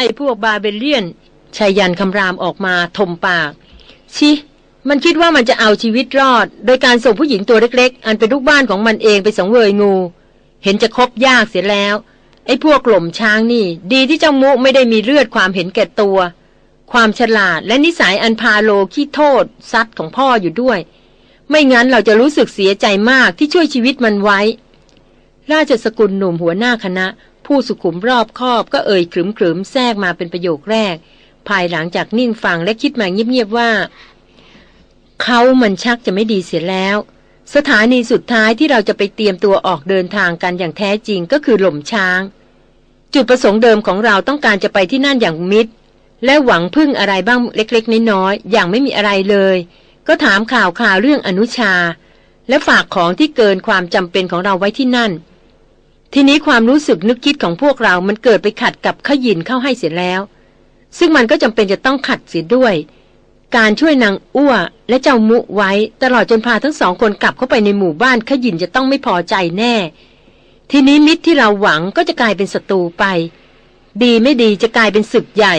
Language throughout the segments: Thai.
ไอ้พวกบาเบเลียนชายันคำรามออกมาทมปาก ชิ มันคิดว่ามันจะเอาชีวิตรอด โดยการส่งผู้หญิงตัวเล็ก ๆ อันเป็นลูกบ้านของมันเองไปสังเวยงู เห็นจะคบยากเสียแล้ว ไอ้พวกกล่มช้างนี่ ดีที่เจ้ามุไม่ได้มีเลือดความเห็นแก่ตัว ความฉลาดและนิสัยอันพาโลขี้โทษซัดของพ่ออยู่ด้วย ไม่งั้นเราจะรู้สึกเสียใจมากที่ช่วยชีวิตมันไว้ ราชสกุลหนุ่มหัวหน้าคณะ ผู้สุขุมรอบคอบก็เอ่ยขรึมขรึมแทรกมาเป็นประโยคแรก ภายหลังจากนิ่งฟังและคิดมาเงียบๆว่า เขามันชักจะไม่ดีเสียแล้ว สถานีสุดท้ายที่เราจะไปเตรียมตัวออกเดินทางกันอย่างแท้จริงก็คือหล่มช้าง จุดประสงค์เดิมของเราต้องการจะไปที่นั่นอย่างมิตรและหวังพึ่งอะไรบ้างเล็กๆน้อยๆอย่างไม่มีอะไรเลย ก็ถามข่าวข่าวเรื่องอนุชา และฝากของที่เกินความจำเป็นของเราไว้ที่นั่น ทีนี้ความรู้สึกนึกคิดของพวกเรามันเกิดไปขัดกับขยินเข้าให้เสียแล้ว ซึ่งมันก็จำเป็นจะต้องขัดเสียด้วย การช่วยนางอ้วและเจ้ามุไว้ตลอดจนพาทั้งสองคนกลับเข้าไปในหมู่บ้านขยินจะต้องไม่พอใจแน่ ทีนี้มิตรที่เราหวังก็จะกลายเป็นศัตรูไป ดีไม่ดีจะกลายเป็นศึกใหญ่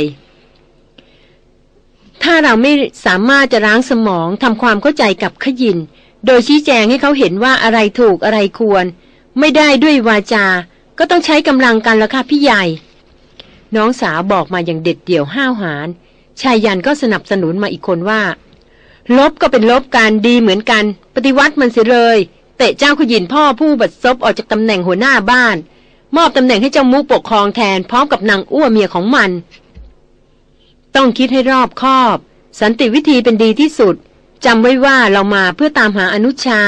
ถ้าเราไม่สามารถจะล้างสมองทำความเข้าใจกับขยิน โดยชี้แจงให้เขาเห็นว่าอะไรถูกอะไรควร ไม่ได้ด้วยวาจาก็ต้องใช้กำลังกันละค่ะพี่ใหญ่ น้องสาวบอกมาอย่างเด็ดเดี่ยวห้าวหาญชายยันก็สนับสนุนมาอีกคนว่า ลบก็เป็นลบการดีเหมือนกัน ปฏิวัติมันเสียเลย เตะเจ้าขยินพ่อผู้บัดซบออกจากตำแหน่งหัวหน้าบ้าน มอบตำแหน่งให้เจ้ามุกปกครองแทนพร้อมกับนางอ้วเมียของมัน ต้องคิดให้รอบคอบ สันติวิธีเป็นดีที่สุดจำไว้ว่าเรามาเพื่อตามหาอนุชา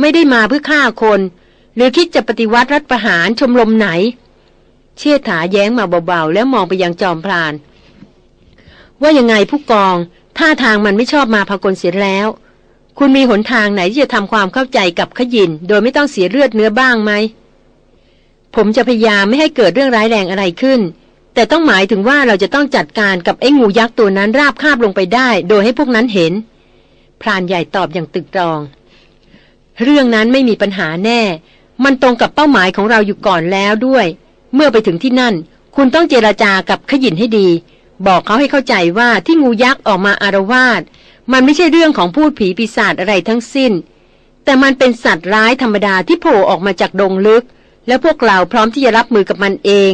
ไม่ได้มาเพื่อฆ่าคน หรือคิดจะปฏิวัติรัฐประหารชมรมไหน เชี่ยถาแย้งมาเบาๆ แล้วมองไปยังจอมพราน ว่ายังไงผู้กอง ท่าทางมันไม่ชอบมาพากลเสียแล้ว คุณมีหนทางไหนที่จะทำความเข้าใจกับขยิน โดยไม่ต้องเสียเลือดเนื้อบ้างไหม ผมจะพยายามไม่ให้เกิดเรื่องร้ายแรงอะไรขึ้น แต่ต้องหมายถึงว่าเราจะต้องจัดการกับไอ้งูยักษ์ตัวนั้นราบคาบลงไปได้ โดยให้พวกนั้นเห็น พรานใหญ่ตอบอย่างตึกตรอง เรื่องนั้นไม่มีปัญหาแน่ มันตรงกับเป้าหมายของเราอยู่ก่อนแล้วด้วย เมื่อไปถึงที่นั่น คุณต้องเจราจากับขยินให้ดี บอกเขาให้เข้าใจว่าที่งูยักษ์ออกมาอารวาสมันไม่ใช่เรื่องของพูดผีปีศาจอะไรทั้งสิ้น แต่มันเป็นสัตว์ร้ายธรรมดาที่โผล่ออกมาจากดงลึก และพวกเราพร้อมที่จะรับมือกับมันเอง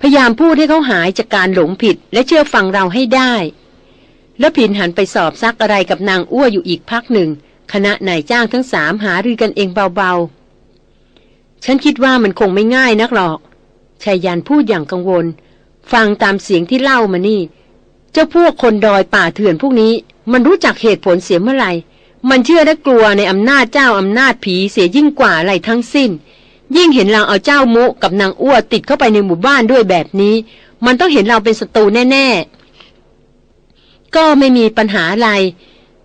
พยายามพูดให้เขาหายจากการหลงผิดและเชื่อฟังเราให้ได้ แล้วผินหันไปสอบซักอะไรกับนางอ้วอยู่อีกพักหนึ่ง คณะนายจ้างทั้งสามหารือกันเองเบาๆ ฉันคิดว่ามันคงไม่ง่ายนักหรอกชายยันพูดอย่างกังวล ฟังตามเสียงที่เล่ามานี่ เจ้าพวกคนดอยป่าเถื่อนพวกนี้ มันรู้จักเหตุผลเสียเมื่อไหร่ มันเชื่อและกลัวในอำนาจเจ้าอำนาจผีเสียยิ่งกว่าอะไรทั้งสิ้น ยิ่งเห็นเราเอาเจ้ามุกับนางอ้วติดเข้าไปในหมู่บ้านด้วยแบบนี้ มันต้องเห็นเราเป็นศัตรูแน่ ๆ ก็ไม่มีปัญหาอะไร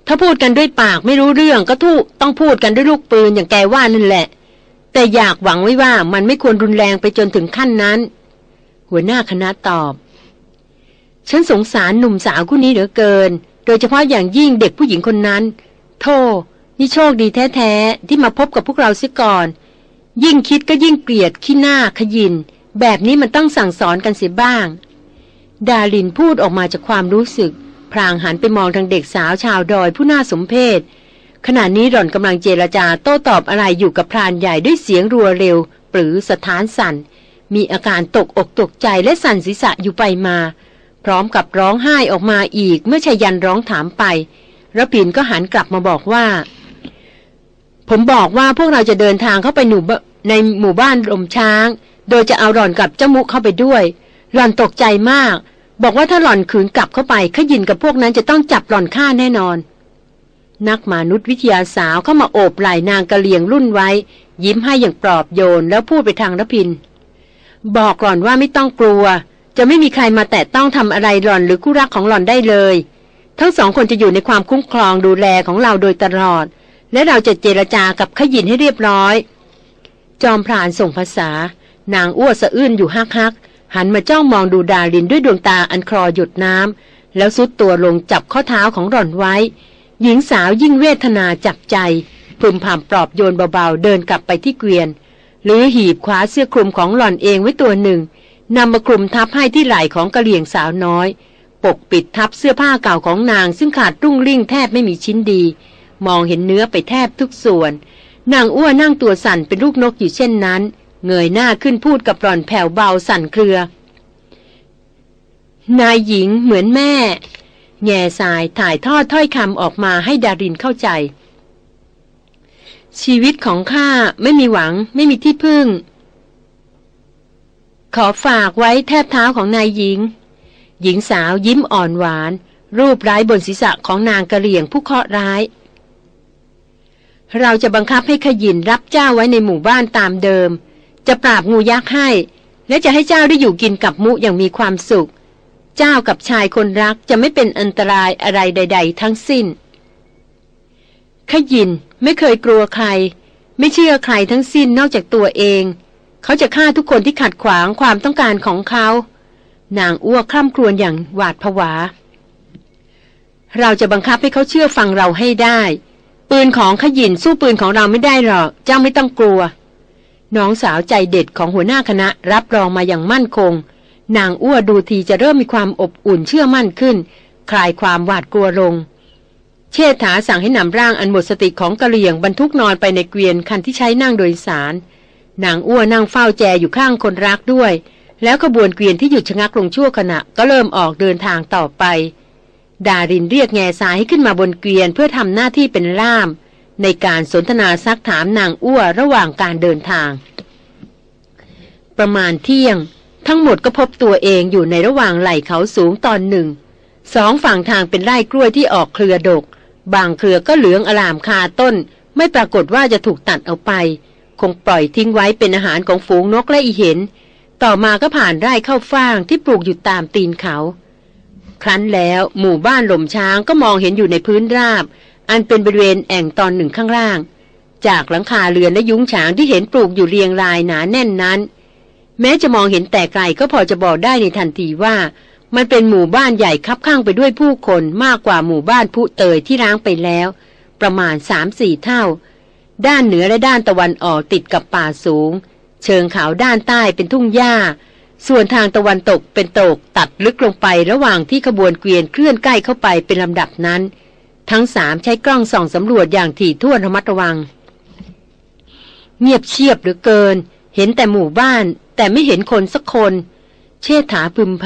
ถ้าพูดกันด้วยปากไม่รู้เรื่องก็ทุต้องพูดกันด้วยลูกปืนอย่างแกว่านั่นแหละ แต่อยากหวังไว้ว่ามันไม่ควรรุนแรงไปจนถึงขั้นนั้น หัวหน้าคณะตอบ ฉันสงสารหนุ่มสาวคู่นี้เหลือเกิน โดยเฉพาะอย่างยิ่งเด็กผู้หญิงคนนั้นโธ่นี่โชคดีแท้ๆ ที่มาพบกับพวกเราเสียก่อน ยิ่งคิดก็ยิ่งเกลียดขี้หน้าขยิน แบบนี้มันต้องสั่งสอนกันเสียบ้าง ดาลินพูดออกมาจากความรู้สึก พรางหันไปมองทางเด็กสาวชาวดอยผู้น่าสมเพช ขณะนี้หล่อนกำลังเจรจาโต้ตอบอะไรอยู่กับพรานใหญ่ด้วยเสียงรัวเร็ว หรือสถานสั่น มีอาการตกอกตกใจและสั่นศีรษะอยู่ไปมา พร้อมกับร้องไห้ออกมาอีกเมื่อชายันร้องถามไประพินก็หันกลับมาบอกว่า ผมบอกว่าพวกเราจะเดินทางเข้าไปหนูในหมู่บ้านลมช้าง โดยจะเอาหล่อนกับเจ้ามุกเข้าไปด้วย หล่อนตกใจมาก บอกว่าถ้าหล่อนขืนกลับเข้าไปขยินกับพวกนั้นจะต้องจับหล่อนฆ่าแน่นอน นักมนุษยวิทยาสาวเข้ามาโอบไหล่นางกะเลียงรุ่นไว้ ยิ้มให้อย่างปลอบโยนแล้วพูดไปทางระพิน บอกก่อนว่าไม่ต้องกลัว จะไม่มีใครมาแตะต้องทำอะไรหล่อนหรือคู่รักของหล่อนได้เลย ทั้งสองคนจะอยู่ในความคุ้มครองดูแลของเราโดยตลอด และเราจะเจรจากับขยินให้เรียบร้อย จอมพรานส่งภาษา นางอ้วสะอื้นอยู่ฮักฮักหันมาจ้องมองดูดาลินด้วยดวงตาอันคลอหยดน้ำแล้วซุดตัวลงจับข้อเท้าของหล่อนไว้ หญิงสาวยิ่งเวทนาจับใจพึมพำปลอบโยนเบาๆ เดินกลับไปที่เกวียน หรือหีบคว้าเสื้อคลุมของหล่อนเองไว้ตัวหนึ่งนำมาคลุมทับให้ที่ไหล่ของกะเหลี่ยงสาวน้อย ปกปิดทับเสื้อผ้าเก่าของนาง ซึ่งขาดรุ่งริ่งแทบไม่มีชิ้นดี มองเห็นเนื้อไปแทบทุกส่วน นางอ้วนนั่งตัวสั่นเป็นลูกนกอยู่เช่นนั้น เงยหน้าขึ้นพูดกับหล่อนแผ่วเบาสั่นเครือ นายหญิงเหมือนแม่ แง่สายถ่ายทอดถ้อยคำออกมาให้ดารินเข้าใจ ชีวิตของข้าไม่มีหวัง ไม่มีที่พึ่ง ขอฝากไว้แทบเท้าของนายหญิง หญิงสาวยิ้มอ่อนหวาน รูปร้ายบนศีรษะของนางกระเหลี่ยงผู้เคราะห์ร้าย เราจะบังคับให้ขยินรับเจ้าไว้ในหมู่บ้านตามเดิม จะปราบงูยักษ์ให้ และจะให้เจ้าได้อยู่กินกับมุอย่างมีความสุข เจ้ากับชายคนรักจะไม่เป็นอันตรายอะไรใด ๆ ทั้งสิ้น ขยินไม่เคยกลัวใคร ไม่เชื่อใครทั้งสิ้นนอกจากตัวเอง เขาจะฆ่าทุกคนที่ขัดขวางความต้องการของเขา นางอ้วกคร่ำครวญอย่างหวาดผวา เราจะบังคับให้เขาเชื่อฟังเราให้ได้ ปืนของขยินสู้ปืนของเราไม่ได้หรอก เจ้าไม่ต้องกลัว น้องสาวใจเด็ดของหัวหน้าคณะรับรองมาอย่างมั่นคง นางอ้วดูทีจะเริ่มมีความอบอุ่นเชื่อมั่นขึ้น คลายความหวาดกลัวลง เชษฐาสั่งให้นำร่างอันหมดสติของกะเหลี่ยงบรรทุกนอนไปในเกวียนคันที่ใช้นั่งโดยสาร นางอ้วนั่งเฝ้าแจอยู่ข้างคนรักด้วย แล้วขบวนเกวียนที่หยุดชะงักลงชั่วขณะก็เริ่มออกเดินทางต่อไป ดารินเรียกแง่สายให้ขึ้นมาบนเกวียนเพื่อทำหน้าที่เป็นล่าม ในการสนทนาซักถามนางอ้วระหว่างการเดินทาง ประมาณเที่ยง ทั้งหมดก็พบตัวเองอยู่ในระหว่างไหล่เขาสูงตอนหนึ่ง สองฝั่งทางเป็นไร่กล้วยที่ออกเครือดก บางเครือก็เหลืองอลามคาต้น ไม่ปรากฏว่าจะถูกตัดเอาไป คงปล่อยทิ้งไว้เป็นอาหารของฝูงนกและอีเห็น ต่อมาก็ผ่านไร่เข้าฟ่างที่ปลูกอยู่ตามตีนเขา ครั้นแล้วหมู่บ้านหล่มช้างก็มองเห็นอยู่ในพื้นราบ อันเป็นบริเวณแอ่งตอนหนึ่งข้างล่าง จากหลังคาเรือนและยุ้งฉางที่เห็นปลูกอยู่เรียงรายหนาแน่นนั้น แม้จะมองเห็นแต่ไกลก็พอจะบอกได้ในทันทีว่า มันเป็นหมู่บ้านใหญ่คับข้างไปด้วยผู้คนมากกว่าหมู่บ้านผู้เตยที่ร้างไปแล้ว ประมาณสามสี่เท่า ด้านเหนือและด้านตะวันออกติดกับป่าสูง เชิงเขาด้านใต้เป็นทุ่งหญ้า ส่วนทางตะวันตกเป็นตกตัดลึกลงไประหว่างที่ขบวนเกวียนเคลื่อนใกล้เข้าไปเป็นลำดับนั้น ทั้งสามใช้กล้องส่องสำรวจอย่างถี่ถ้วนระมัดระวัง เงียบเชียบเหลือเกิน เห็นแต่หมู่บ้าน แต่ไม่เห็นคนสักคน เชษฐาพึมพ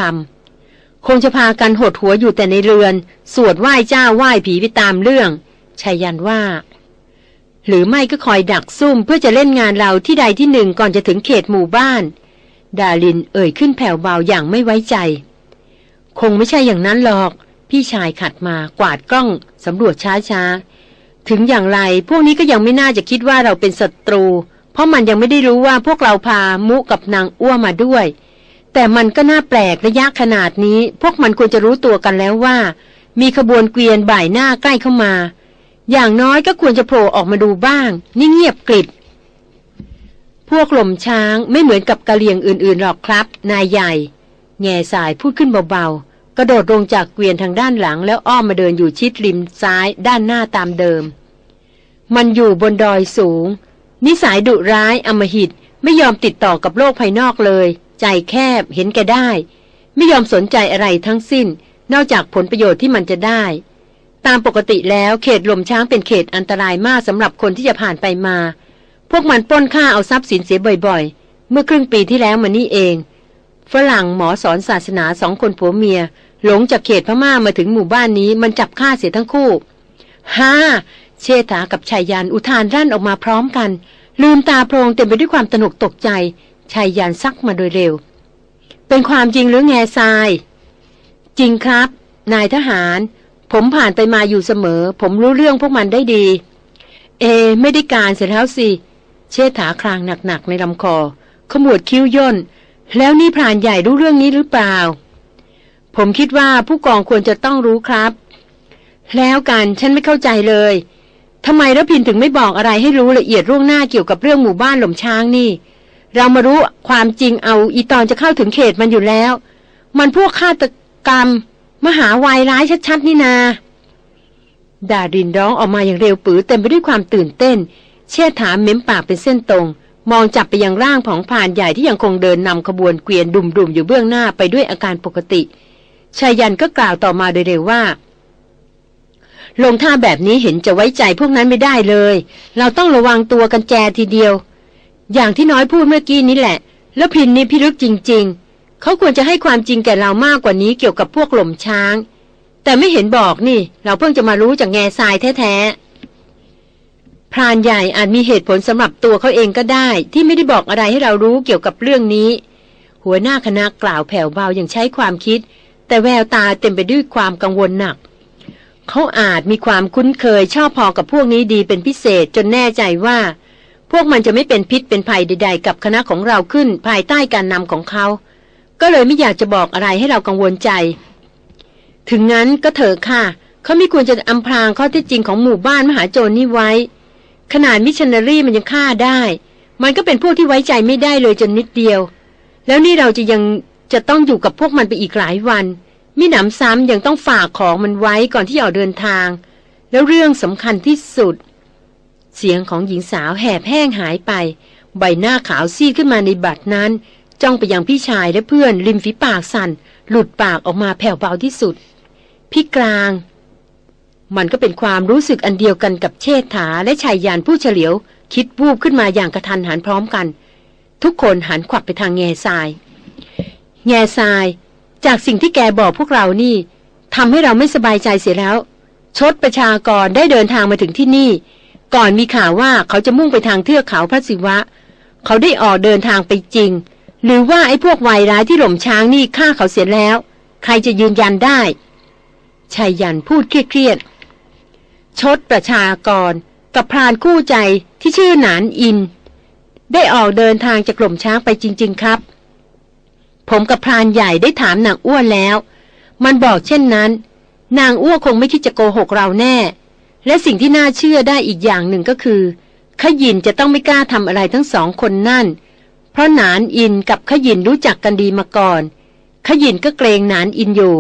ำคงจะพากันหดหัวอยู่แต่ในเรือน สวดไหว้เจ้าไหว้ผีไปตามเรื่องชายันว่า หรือไม่ก็คอยดักซุ่มเพื่อจะเล่นงานเราที่ใดที่หนึ่งก่อนจะถึงเขตหมู่บ้าน ดาลินเอ่ยขึ้นแผ่วเบาอย่างไม่ไว้ใจ คงไม่ใช่อย่างนั้นหรอก พี่ชายขัดมากวาดกล้องสำรวจช้าๆถึงอย่างไรพวกนี้ก็ยังไม่น่าจะคิดว่าเราเป็นศัตรูเพราะมันยังไม่ได้รู้ว่าพวกเราพามุกับนางอ้วมาด้วย แต่มันก็น่าแปลกระยะขนาดนี้ พวกมันควรจะรู้ตัวกันแล้วว่า มีขบวนเกวียนบ่ายหน้าใกล้เข้ามา อย่างน้อยก็ควรจะโผล่ออกมาดูบ้าง นี่เงียบกริบพวกหล่มช้างไม่เหมือนกับกะเหลี่ยงอื่นๆหรอกครับ นายใหญ่ แง่สายพูดขึ้นเบาๆ กระโดดลงจากเกวียนทางด้านหลัง แล้วอ้อมมาเดินอยู่ชิดริมซ้ายด้านหน้าตามเดิม มันอยู่บนดอยสูง นิสัยดุร้ายอมหิตไม่ยอมติดต่อกับโลกภายนอกเลย ใจแคบเห็นแก่ได้ ไม่ยอมสนใจอะไรทั้งสิ้น นอกจากผลประโยชน์ที่มันจะได้ ตามปกติแล้วเขตลมช้างเป็นเขตอันตรายมากสำหรับคนที่จะผ่านไปมา พวกมันปล้นฆ่าเอาทรัพย์สินเสียบ่อยๆ เมื่อครึ่งปีที่แล้วมานี่เอง ฝรั่งหมอสอนศาสนาสองคนผัวเมีย หลงจากเขตพม่ามาถึงหมู่บ้านนี้มันจับฆ่าเสียทั้งคู่ฮ่า เชษฐากับชายยันอุทานรั่นออกมาพร้อมกัน ลืมตาโพลงเต็มไปด้วยความตนกตกใจชายยันซักมาโดยเร็ว เป็นความจริงหรือแง่ทราย จริงครับ นายทหาร ผมผ่านไปมาอยู่เสมอ ผมรู้เรื่องพวกมันได้ดี เอ ไม่ได้การเสร็จแล้วสิ เชษฐาครางหนักๆในลำคอ ขมวดคิ้วย่น แล้วนี่พรานใหญ่รู้เรื่องนี้หรือเปล่า ผมคิดว่าผู้กองควรจะต้องรู้ครับ แล้วกันฉันไม่เข้าใจเลย ทำไมรพินถึงไม่บอกอะไรให้รู้ละเอียดล่วงหน้าเกี่ยวกับเรื่องหมู่บ้านหล่มช้างนี่ เรามารู้ความจริงเอาอีตอนจะเข้าถึงเขตมันอยู่แล้ว มันพวกฆาตกรรม มหาวายร้ายชัดๆนี่นาดาดินร้องออกมาอย่างเร็วปือเต็มไปด้วยความตื่นเต้น เชี่ยถามเม้มปากเป็นเส้นตรง มองจับไปยังร่างของผ่านใหญ่ที่ยังคงเดินนำขบวนเกวียนดุ่มๆอยู่เบื้องหน้าไปด้วยอาการปกติชายันก็กล่าวต่อมาโดยเร็วว่า ลงท่าแบบนี้เห็นจะไว้ใจพวกนั้นไม่ได้เลย เราต้องระวังตัวกันแจทีเดียว อย่างที่น้อยพูดเมื่อกี้นี้แหละ แล้วพินนี่พิรึกจริง ๆ เขาควรจะให้ความจริงแก่เรามากกว่านี้เกี่ยวกับพวกหล่มช้าง แต่ไม่เห็นบอกนี่ เราเพิ่งจะมารู้จากแง่ทรายแท้ๆ พรานใหญ่อาจมีเหตุผลสำหรับตัวเขาเองก็ได้ ที่ไม่ได้บอกอะไรให้เรารู้เกี่ยวกับเรื่องนี้ หัวหน้าคณะกล่าวแผ่วเบาอย่างใช้ความคิด แต่แววตาเต็มไปด้วยความกังวลหนัก เขาอาจมีความคุ้นเคยชอบพอกับพวกนี้ดีเป็นพิเศษจนแน่ใจว่า พวกมันจะไม่เป็นพิษเป็นภัยใด ๆ กับคณะของเราขึ้นภายใต้การนำของเขา ก็เลยไม่อยากจะบอกอะไรให้เรากังวลใจ ถึงงั้นก็เถอะค่ะ เขาไม่ควรจะอำพรางข้อเท็จจริงของหมู่บ้านมหาโจรนี่ไว้ ขนาดมิชชันนารีมันยังฆ่าได้ มันก็เป็นพวกที่ไว้ใจไม่ได้เลยจนนิดเดียว แล้วนี่เราจะยังจะต้องอยู่กับพวกมันไปอีกหลายวัน มิหนำซ้ำยังต้องฝากของมันไว้ก่อนที่จะออกเดินทาง แล้วเรื่องสำคัญที่สุด เสียงของหญิงสาวแหบแห้งหายไป ใบหน้าขาวซีดขึ้นมาในบัดนั้น จ้องไปยังพี่ชายและเพื่อนริมฝีปากสั่น หลุดปากออกมาแผ่วเบาที่สุด พี่กลาง มันก็เป็นความรู้สึกอันเดียวกันกับเชษฐาและชายยานผู้เฉลียว คิดวูบขึ้นมาอย่างกระทันหันพร้อมกัน ทุกคนหันขวับไปทางแง่ทราย แง่ทราย จากสิ่งที่แกบอกพวกเรานี่ทำให้เราไม่สบายใจเสียแล้ว ชดประชากรได้เดินทางมาถึงที่นี่ ก่อนมีข่าวว่าเขาจะมุ่งไปทางเทือกเขาพระศิวะ เขาได้ออกเดินทางไปจริง หรือว่าไอ้พวกวายร้ายที่หล่มช้างนี่ฆ่าเขาเสียแล้ว ใครจะยืนยันได้ชายยันพูดเครียดๆชดประชากรกับพรานคู่ใจที่ชื่อหนานอิน ได้ออกเดินทางจากหล่มช้างไปจริง ๆ ครับ ผมกับพรานใหญ่ได้ถามนางอ้วนแล้ว มันบอกเช่นนั้น นางอ้วนคงไม่คิดจะโกหกเราแน่ และสิ่งที่น่าเชื่อได้อีกอย่างหนึ่งก็คือ ขยินจะต้องไม่กล้าทำอะไรทั้งสองคนนั่น เพราะหนานอินกับขยินรู้จักกันดีมาก่อน ขยินก็เกรงหนานอินอยู่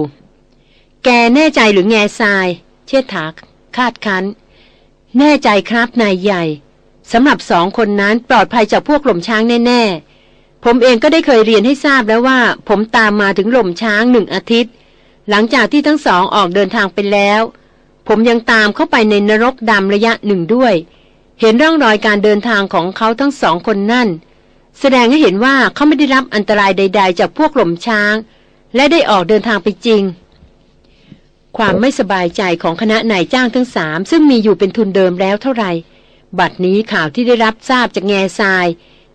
แกแน่ใจหรือแง่ทราย เชิดถาคาดคันแน่ใจครับนายใหญ่สำหรับสองคนนั้นปลอดภัยจากพวกหล่มช้างแน่ ๆ ผมเองก็ได้เคยเรียนให้ทราบแล้วว่า ผมตามมาถึงหล่มช้างหนึ่งอาทิตย์ หลังจากที่ทั้งสองออกเดินทางไปแล้ว ผมยังตามเข้าไปในนรกดำระยะหนึ่งด้วย เห็นร่องรอยการเดินทางของเขาทั้งสองคนนั่น แสดงให้เห็นว่าเขาไม่ได้รับอันตรายใด ๆ จากพวกหล่มช้าง และได้ออกเดินทางไปจริง ความไม่สบายใจของคณะนายจ้างทั้งสามซึ่งมีอยู่เป็นทุนเดิมแล้วเท่าไหร่บัดนี้ข่าวที่ได้รับทราบจากแง่ทราย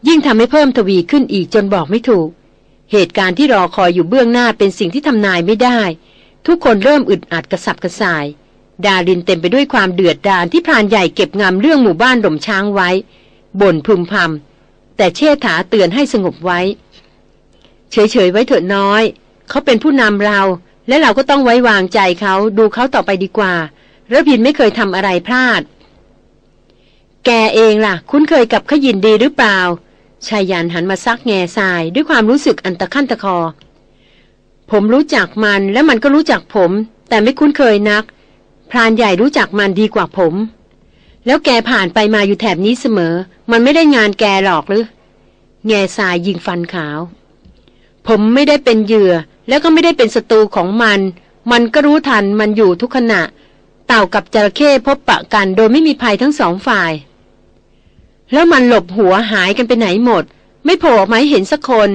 ยิ่งทำให้เพิ่มทวีขึ้นอีกจนบอกไม่ถูก เหตุการณ์ที่รอคอยอยู่เบื้องหน้าเป็นสิ่งที่ทำนายไม่ได้ ทุกคนเริ่มอึดอัดกระสับกระส่าย ดารินเต็มไปด้วยความเดือดดาลที่พรานใหญ่เก็บงำเรื่องหมู่บ้านหล่มช้างไว้บ่นพึมพำแต่เชษฐาเตือนให้สงบไว้ เฉยๆไว้เถิดน้อย เขาเป็นผู้นำเรา และเราก็ต้องไว้วางใจเขาดูเขาต่อไปดีกว่าระพินไม่เคยทำอะไรพลาด แกเองล่ะ คุ้นเคยกับขยินดีหรือเปล่า ชายยันหันมาซักแง่ทรายด้วยความรู้สึกอันตะขั้นตะคอ ผมรู้จักมันและมันก็รู้จักผม แต่ไม่คุ้นเคยนัก พรานใหญ่รู้จักมันดีกว่าผม แล้วแกผ่านไปมาอยู่แถบนี้เสมอ มันไม่ได้งานแกหรอกหรือ แง่ทรายยิงฟันขาว ผมไม่ได้เป็นเหยื่อ แล้วก็ไม่ได้เป็นศัตรูของมัน มันก็รู้ทันมันอยู่ทุกขณะ เต่ากับจระเข้พบปะกันโดยไม่มีภัยทั้งสองฝ่าย แล้วมันหลบหัวหายกันไปไหนหมด ไม่โผล่ออกมาให้เห็นสักคน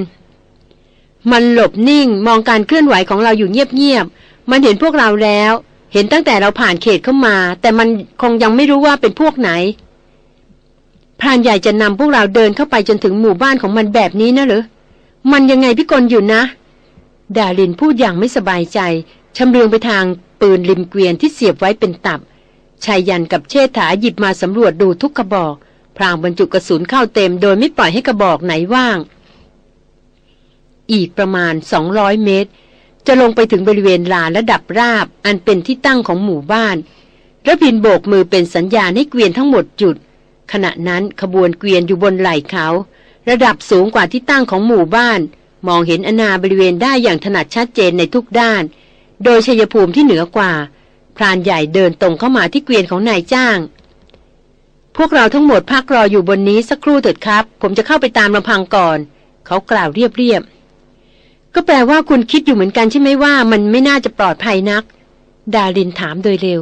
มันหลบนิ่งมองการเคลื่อนไหวของเราอยู่เงียบๆ มันเห็นพวกเราแล้ว เห็นตั้งแต่เราผ่านเขตเข้ามา แต่มันคงยังไม่รู้ว่าเป็นพวกไหน พรานใหญ่จะนำพวกเราเดินเข้าไปจนถึงหมู่บ้านของมันแบบนี้นะหรือ มันยังไงพี่กลอยู่นะ ดาลินพูดอย่างไม่สบายใจชำเลืองไปทางปืนริมเกวียนที่เสียบไว้เป็นตับชายยันกับเชษฐาหยิบมาสำรวจดูทุกกระบอก พรางบรรจุกระสุนเข้าเต็ม โดยไม่ปล่อยให้กระบอกไหนว่าง อีกประมาณ 200 เมตร จะลงไปถึงบริเวณลานระดับราบ อันเป็นที่ตั้งของหมู่บ้านระพินโบกมือเป็นสัญญาณให้เกวียนทั้งหมดจุด ขณะนั้นขบวนเกวียนอยู่บนไหล่เขา ระดับสูงกว่าที่ตั้งของหมู่บ้าน มองเห็นอนาบริเวณได้อย่างถนัดชัดเจนในทุกด้าน โดยชัยภูมิที่เหนือกว่า พรานใหญ่เดินตรงเข้ามาที่เกวียนของนายจ้าง พวกเราทั้งหมดพักรออยู่บนนี้สักครู่เถิดครับ ผมจะเข้าไปตามลำพังก่อน เขากล่าวเรียบๆ ก็แปลว่าคุณคิดอยู่เหมือนกันใช่ไหมว่า มันไม่น่าจะปลอดภัยนัก ดารินถามโดยเร็ว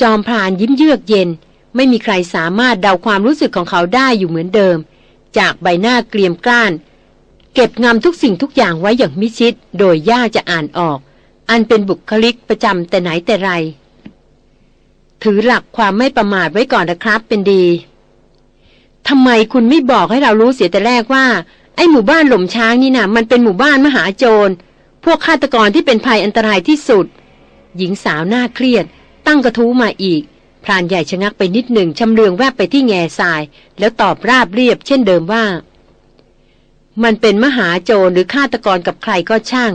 จอมพรานยิ้มเยือกเย็น ไม่มีใครสามารถเดาความรู้สึกของเขาได้อยู่เหมือนเดิม จากใบหน้าเกรียมกล้าน เก็บงำทุกสิ่งทุกอย่างไว้อย่างมิชิด โดยยากจะอ่านออก อันเป็นบุคลิกประจำแต่ไหนแต่ไร ถือหลักความไม่ประมาทไว้ก่อนนะครับเป็นดีทำไมคุณไม่บอกให้เรารู้เสียแต่แรกว่า ไอ้หมู่บ้านหล่มช้างนี่นะมันเป็นหมู่บ้านมหาโจร พวกฆาตกรที่เป็นภัยอันตรายที่สุด หญิงสาวหน้าเครียด ตั้งกระทู้มาอีก พรานใหญ่ชะงักไปนิดหนึ่งชำเลืองแวบไปที่แง่ทราย แล้วตอบราบเรียบ เช่นเดิมว่า มันเป็นมหาโจรหรือฆาตกรกับใครก็ช่าง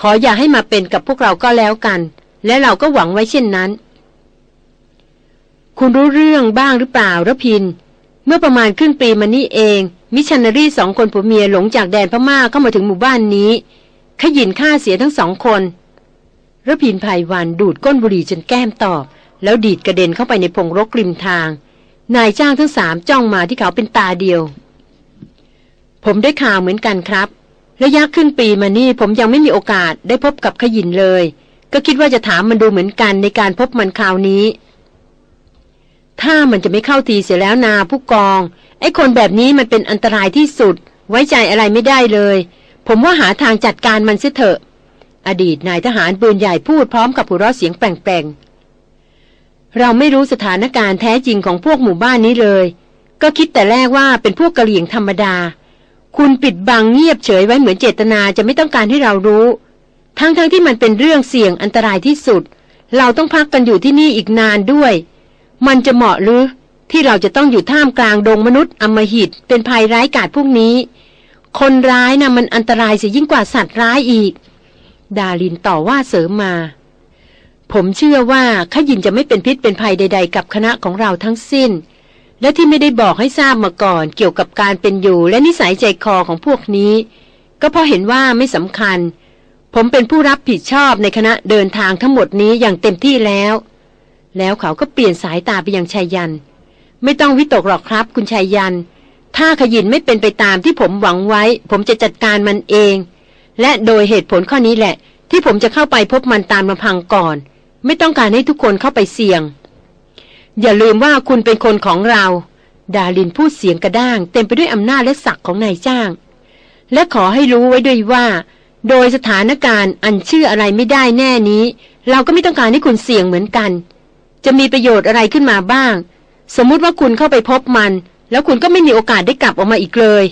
ขออย่าให้มาเป็นกับพวกเราก็แล้วกัน และเราก็หวังไว้เช่นนั้น คุณรู้เรื่องบ้างหรือเปล่าระพิน เมื่อประมาณครึ่งปีมานี้เอง มิชันนารีสองคนผัวเมียหลงจากแดนพม่าเข้ามาถึงหมู่บ้านนี้ ขยินฆ่าเสียทั้งสองคนระพินภัยวันดูดก้นบุหรี่จนแก้มตอบ แล้วดีดกระเด็นเข้าไปในพงรกริมทาง นายจ้างทั้งสามจ้องมาที่เขาเป็นตาเดียว ผมได้ข่าวเหมือนกันครับระยะครึ่งปีมานี่ผมยังไม่มีโอกาสได้พบกับขยินเลย ก็คิดว่าจะถามมันดูเหมือนกันในการพบมันคราวนี้ ถ้ามันจะไม่เข้าทีเสียแล้วนาผู้กอง ไอ้คนแบบนี้มันเป็นอันตรายที่สุด ไว้ใจอะไรไม่ได้เลย ผมว่าหาทางจัดการมันเสียเถอะ อดีตนายทหารปืนใหญ่พูดพร้อมกับหัวเราะเสียงแปลงๆ เราไม่รู้สถานการณ์แท้จริงของพวกหมู่บ้านนี้เลย ก็คิดแต่แรกว่าเป็นพวกกะเหลี่ยงธรรมดา คุณปิดบังเงียบเฉยไว้เหมือนเจตนาจะไม่ต้องการให้เรารู้ ทั้งๆทที่มันเป็นเรื่องเสี่ยงอันตรายที่สุด เราต้องพักกันอยู่ที่นี่อีกนานด้วย มันจะเหมาะหรือ ที่เราจะต้องอยู่ท่ามกลางดงมนุษย์อมหิต เป็นภัยร้ายกาจพวกนี้ คนร้ายนะ่ะมันอันตรายเสียยิ่งกว่าสัตว์ร้ายอีก ดาลินต่อว่าเสริมมา ผมเชื่อว่าขยินจะไม่เป็นพิษเป็นภัยใด ๆ กับคณะของเราทั้งสิ้น และที่ไม่ได้บอกให้ทราบมาก่อน เกี่ยวกับการเป็นอยู่และนิสัยใจคอของพวกนี้ ก็เพราะเห็นว่าไม่สำคัญ ผมเป็นผู้รับผิดชอบในคณะเดินทางทั้งหมดนี้อย่างเต็มที่แล้ว แล้วเขาก็เปลี่ยนสายตาไปยังชายยัน ไม่ต้องวิตกหรอกครับ คุณชายยัน ถ้าขยินไม่เป็นไปตามที่ผมหวังไว้ ผมจะจัดการมันเอง และโดยเหตุผลข้อนี้แหละ ที่ผมจะเข้าไปพบมันตามลำพังก่อน ไม่ต้องการให้ทุกคนเข้าไปเสี่ยง อย่าลืมว่าคุณเป็นคนของเรา ดาลินพูดเสียงกระด้าง เต็มไปด้วยอำนาจและศักดิ์ของนายจ้าง และขอให้รู้ไว้ด้วยว่าโดยสถานการณ์อันเชื่ออะไรไม่ได้แน่นี้ เราก็ไม่ต้องการให้คุณเสี่ยงเหมือนกัน จะมีประโยชน์อะไรขึ้นมาบ้าง สมมุติว่าคุณเข้าไปพบมัน แล้วคุณก็ไม่มีโอกาสได้กลับออกมาอีกเลย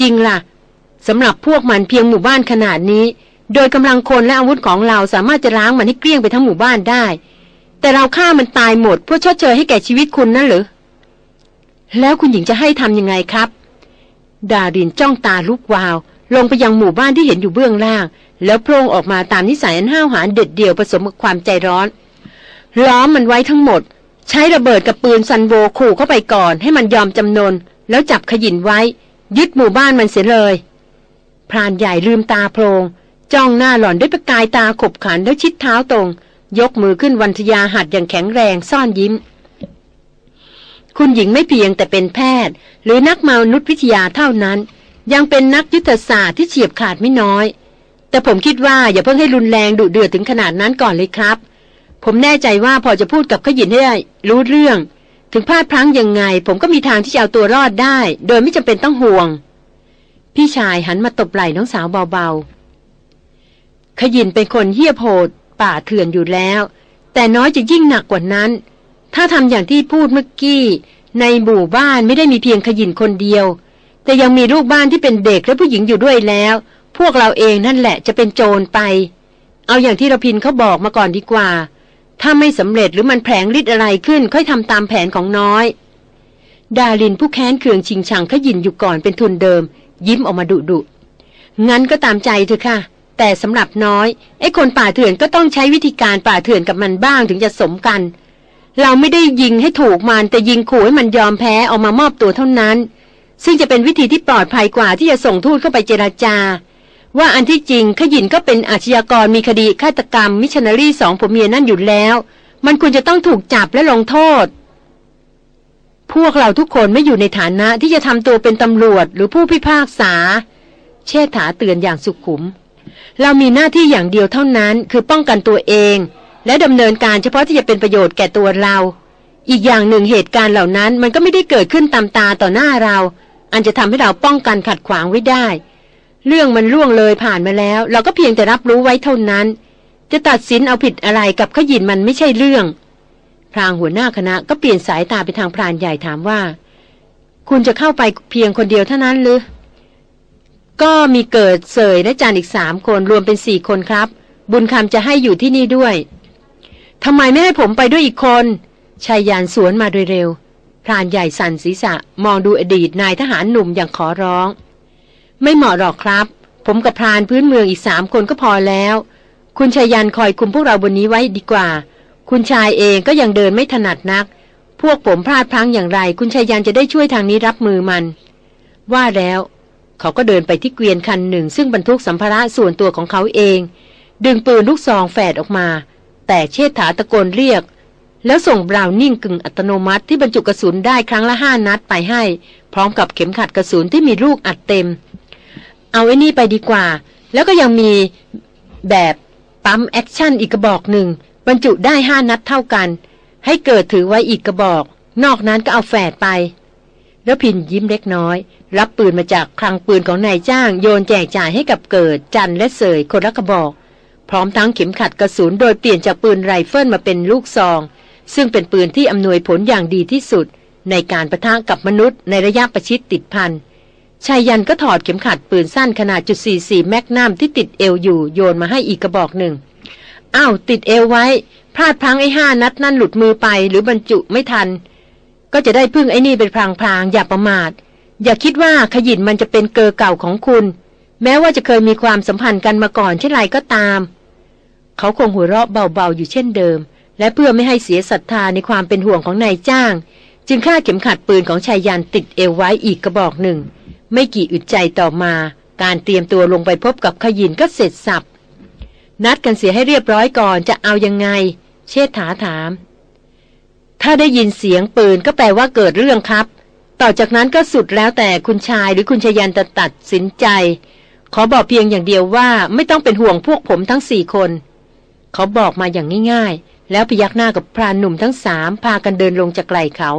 จริงล่ะสำหรับพวกมันเพียงหมู่บ้านขนาดนี้ โดยกำลังคนและอาวุธของเราสามารถจะล้างมันให้เกลี้ยงไปทั้งหมู่บ้านได้ แต่เราฆ่ามันตายหมดเพื่อชดเชยให้แก่ชีวิตคุณนั่นหรือแล้วคุณหญิงจะให้ทำยังไงครับ ดารินจ้องตาลุกวาว ลงไปยังหมู่บ้านที่เห็นอยู่เบื้องล่าง แล้วโพร่งออกมาตามนิสัยอันห้าวหาญเด็ดเดี่ยวผสมกับความใจร้อน ล้อมมันไว้ทั้งหมด ใช้ระเบิดกับปืนซันโวขู่เข้าไปก่อนให้มันยอมจำนน แล้วจับขยินไว้ ยึดหมู่บ้านมันเสียเลยพรานใหญ่ลืมตาโพลงจ้องหน้าหล่อนด้วยประกายตาขบขันแล้วชิดเท้าตรง ยกมือขึ้นวันทยาหัดอย่างแข็งแรงซ่อนยิ้ม คุณหญิงไม่เพียงแต่เป็นแพทย์ หรือนักมนุษยวิทยาเท่านั้น ยังเป็นนักยุทธศาสตร์ที่เฉียบขาดไม่น้อย แต่ผมคิดว่าอย่าเพิ่งให้รุนแรงดุเดือดถึงขนาดนั้นก่อนเลยครับ ผมแน่ใจว่าพอจะพูดกับขยินให้ได้รู้เรื่อง ถึงพลาดพลั้งยังไง ผมก็มีทางที่จะเอาตัวรอดได้ โดยไม่จำเป็นต้องห่วง พี่ชายหันมาตบไหล่น้องสาวเบาๆ ขยินเป็นคนเหี้ยโหดป่าเถื่อนอยู่แล้ว แต่น้อยจะยิ่งหนักกว่านั้น ถ้าทำอย่างที่พูดเมื่อกี้ ในหมู่บ้านไม่ได้มีเพียงขยินคนเดียว แต่ยังมีลูกบ้านที่เป็นเด็กและผู้หญิงอยู่ด้วยแล้ว พวกเราเองนั่นแหละจะเป็นโจรไป เอาอย่างที่เราพินเขาบอกมาก่อนดีกว่า ถ้าไม่สำเร็จหรือมันแผลงฤทธิ์อะไรขึ้น ค่อยทำตามแผนของน้อย ดาลินผู้แค้นเคืองชิงชังขยินอยู่ก่อนเป็นทุนเดิม ยิ้มออกมาดุดุงั้นก็ตามใจเถอะค่ะ แต่สำหรับน้อยไอ้คนป่าเถื่อนก็ต้องใช้วิธีการป่าเถื่อนกับมันบ้างถึงจะสมกัน เราไม่ได้ยิงให้ถูกมันแต่ยิงขู่ให้มันยอมแพ้ออกมามอบตัวเท่านั้น ซึ่งจะเป็นวิธีที่ปลอดภัยกว่าที่จะส่งทูตเข้าไปเจราจา ว่าอันที่จริงขยินก็เป็นอาชญากรมีคดีฆาตกรรมมิชนารีสองผัวเมียนั่นอยู่แล้ว มันควรจะต้องถูกจับและลงโทษ พวกเราทุกคนไม่อยู่ในฐานะที่จะทำตัวเป็นตำรวจหรือผู้พิพากษา เชษฐาเตือนอย่างสุขุม เรามีหน้าที่อย่างเดียวเท่านั้น คือป้องกันตัวเอง และดำเนินการเฉพาะที่จะเป็นประโยชน์แก่ตัวเรา อีกอย่างหนึ่งเหตุการณ์เหล่านั้นมันก็ไม่ได้เกิดขึ้นตามตาต่อหน้าเรา อันจะทำให้เราป้องกันขัดขวางไว้ได้ เรื่องมันล่วงเลยผ่านมาแล้ว เราก็เพียงแต่รับรู้ไว้เท่านั้น จะตัดสินเอาผิดอะไรกับขยินมันไม่ใช่เรื่อง พรางหัวหน้าคณะก็เปลี่ยนสายตาไปทางพรานใหญ่ถามว่า คุณจะเข้าไปเพียงคนเดียวเท่านั้นหรือ ก็มีเกิดเสยและจานอีกสามคนรวมเป็นสี่คนครับ บุญคำจะให้อยู่ที่นี่ด้วยทำไมไม่ให้ผมไปด้วยอีกคนชายยานสวนมาโดยเร็ว พรานใหญ่สั่นศีรษะมองดูอดีตนายทหารหนุ่มอย่างขอร้อง ไม่เหมาะหรอกครับ ผมกับพรานพื้นเมืองอีกสามคนก็พอแล้ว คุณชายยันคอยคุมพวกเราบนนี้ไว้ดีกว่า คุณชายเองก็ยังเดินไม่ถนัดนัก พวกผมพลาดพลั้งอย่างไร คุณไชยยันต์จะได้ช่วยทางนี้รับมือมัน ว่าแล้ว เขาก็เดินไปที่เกวียนคันหนึ่ง ซึ่งบรรทุกสัมภาระส่วนตัวของเขาเอง ดึงปืนลูกซองแฝดออกมา แต่เชษฐาตะโกนเรียกแล้วส่งบราวนิ่งกึ่งอัตโนมัติที่บรรจุกระสุนได้ครั้งละห้านัดไปให้ พร้อมกับเข็มขัดกระสุนที่มีลูกอัดเต็ม เอาไอ้นี่ไปดีกว่า แล้วก็ยังมีแบบ pump action อีกกระบอกหนึ่งบรรจุได้ห้านัดเท่ากัน ให้เกิดถือไว้อีกกระบอก นอกนั้นก็เอาแฝดไป แล้วพินยิ้มเล็กน้อย รับปืนมาจากคลังปืนของนายจ้าง โยนแจกจ่ายให้กับเกิดจันและเสยคนละกระบอก พร้อมทั้งเข็มขัดกระสุนโดยเปลี่ยนจากปืนไรเฟิลมาเป็นลูกซอง ซึ่งเป็นปืนที่อำนวยผลอย่างดีที่สุด ในการประทะกับมนุษย์ในระยะประชิดติดพัน ชายยันก็ถอดเข็มขัดปืนสั้นขนาดจุด44แมกนัมที่ติดเอวอยู่โยนมาให้อีกกระบอกหนึ่งอ้าวติดเอวไว้ พลาดพลั้งไอ้ห้านัดนั่นหลุดมือไปหรือบรรจุไม่ทัน ก็จะได้พึ่งไอ้นี่เป็นพลางๆอย่าประมาท อย่าคิดว่าขยินมันจะเป็นเกอเก่าของคุณ แม้ว่าจะเคยมีความสัมพันธ์กันมาก่อนเช่นไรก็ตาม เขาคงหัวเราะเบาๆอยู่เช่นเดิม และเพื่อไม่ให้เสียศรัทธาในความเป็นห่วงของนายจ้าง จึงฆ่าเข็มขัดปืนของชายยันติดเอวไว้อีกกระบอกหนึ่ง ไม่กี่อึดใจต่อมาการเตรียมตัวลงไปพบกับขยินก็เสร็จสับ นัดกันเสียให้เรียบร้อยก่อนจะเอายังไง เชษฐาถาม ถ้าได้ยินเสียงปืนก็แปลว่าเกิดเรื่องครับ ต่อจากนั้นก็สุดแล้วแต่คุณชายหรือคุณชยันจะตัดสินใจ ขอบอกเพียงอย่างเดียวว่าไม่ต้องเป็นห่วงพวกผมทั้งสี่คน เขาบอกมาอย่างง่ายๆ แล้วพยักหน้ากับพรานหนุ่มทั้งสามพากันเดินลงจากไกลเขา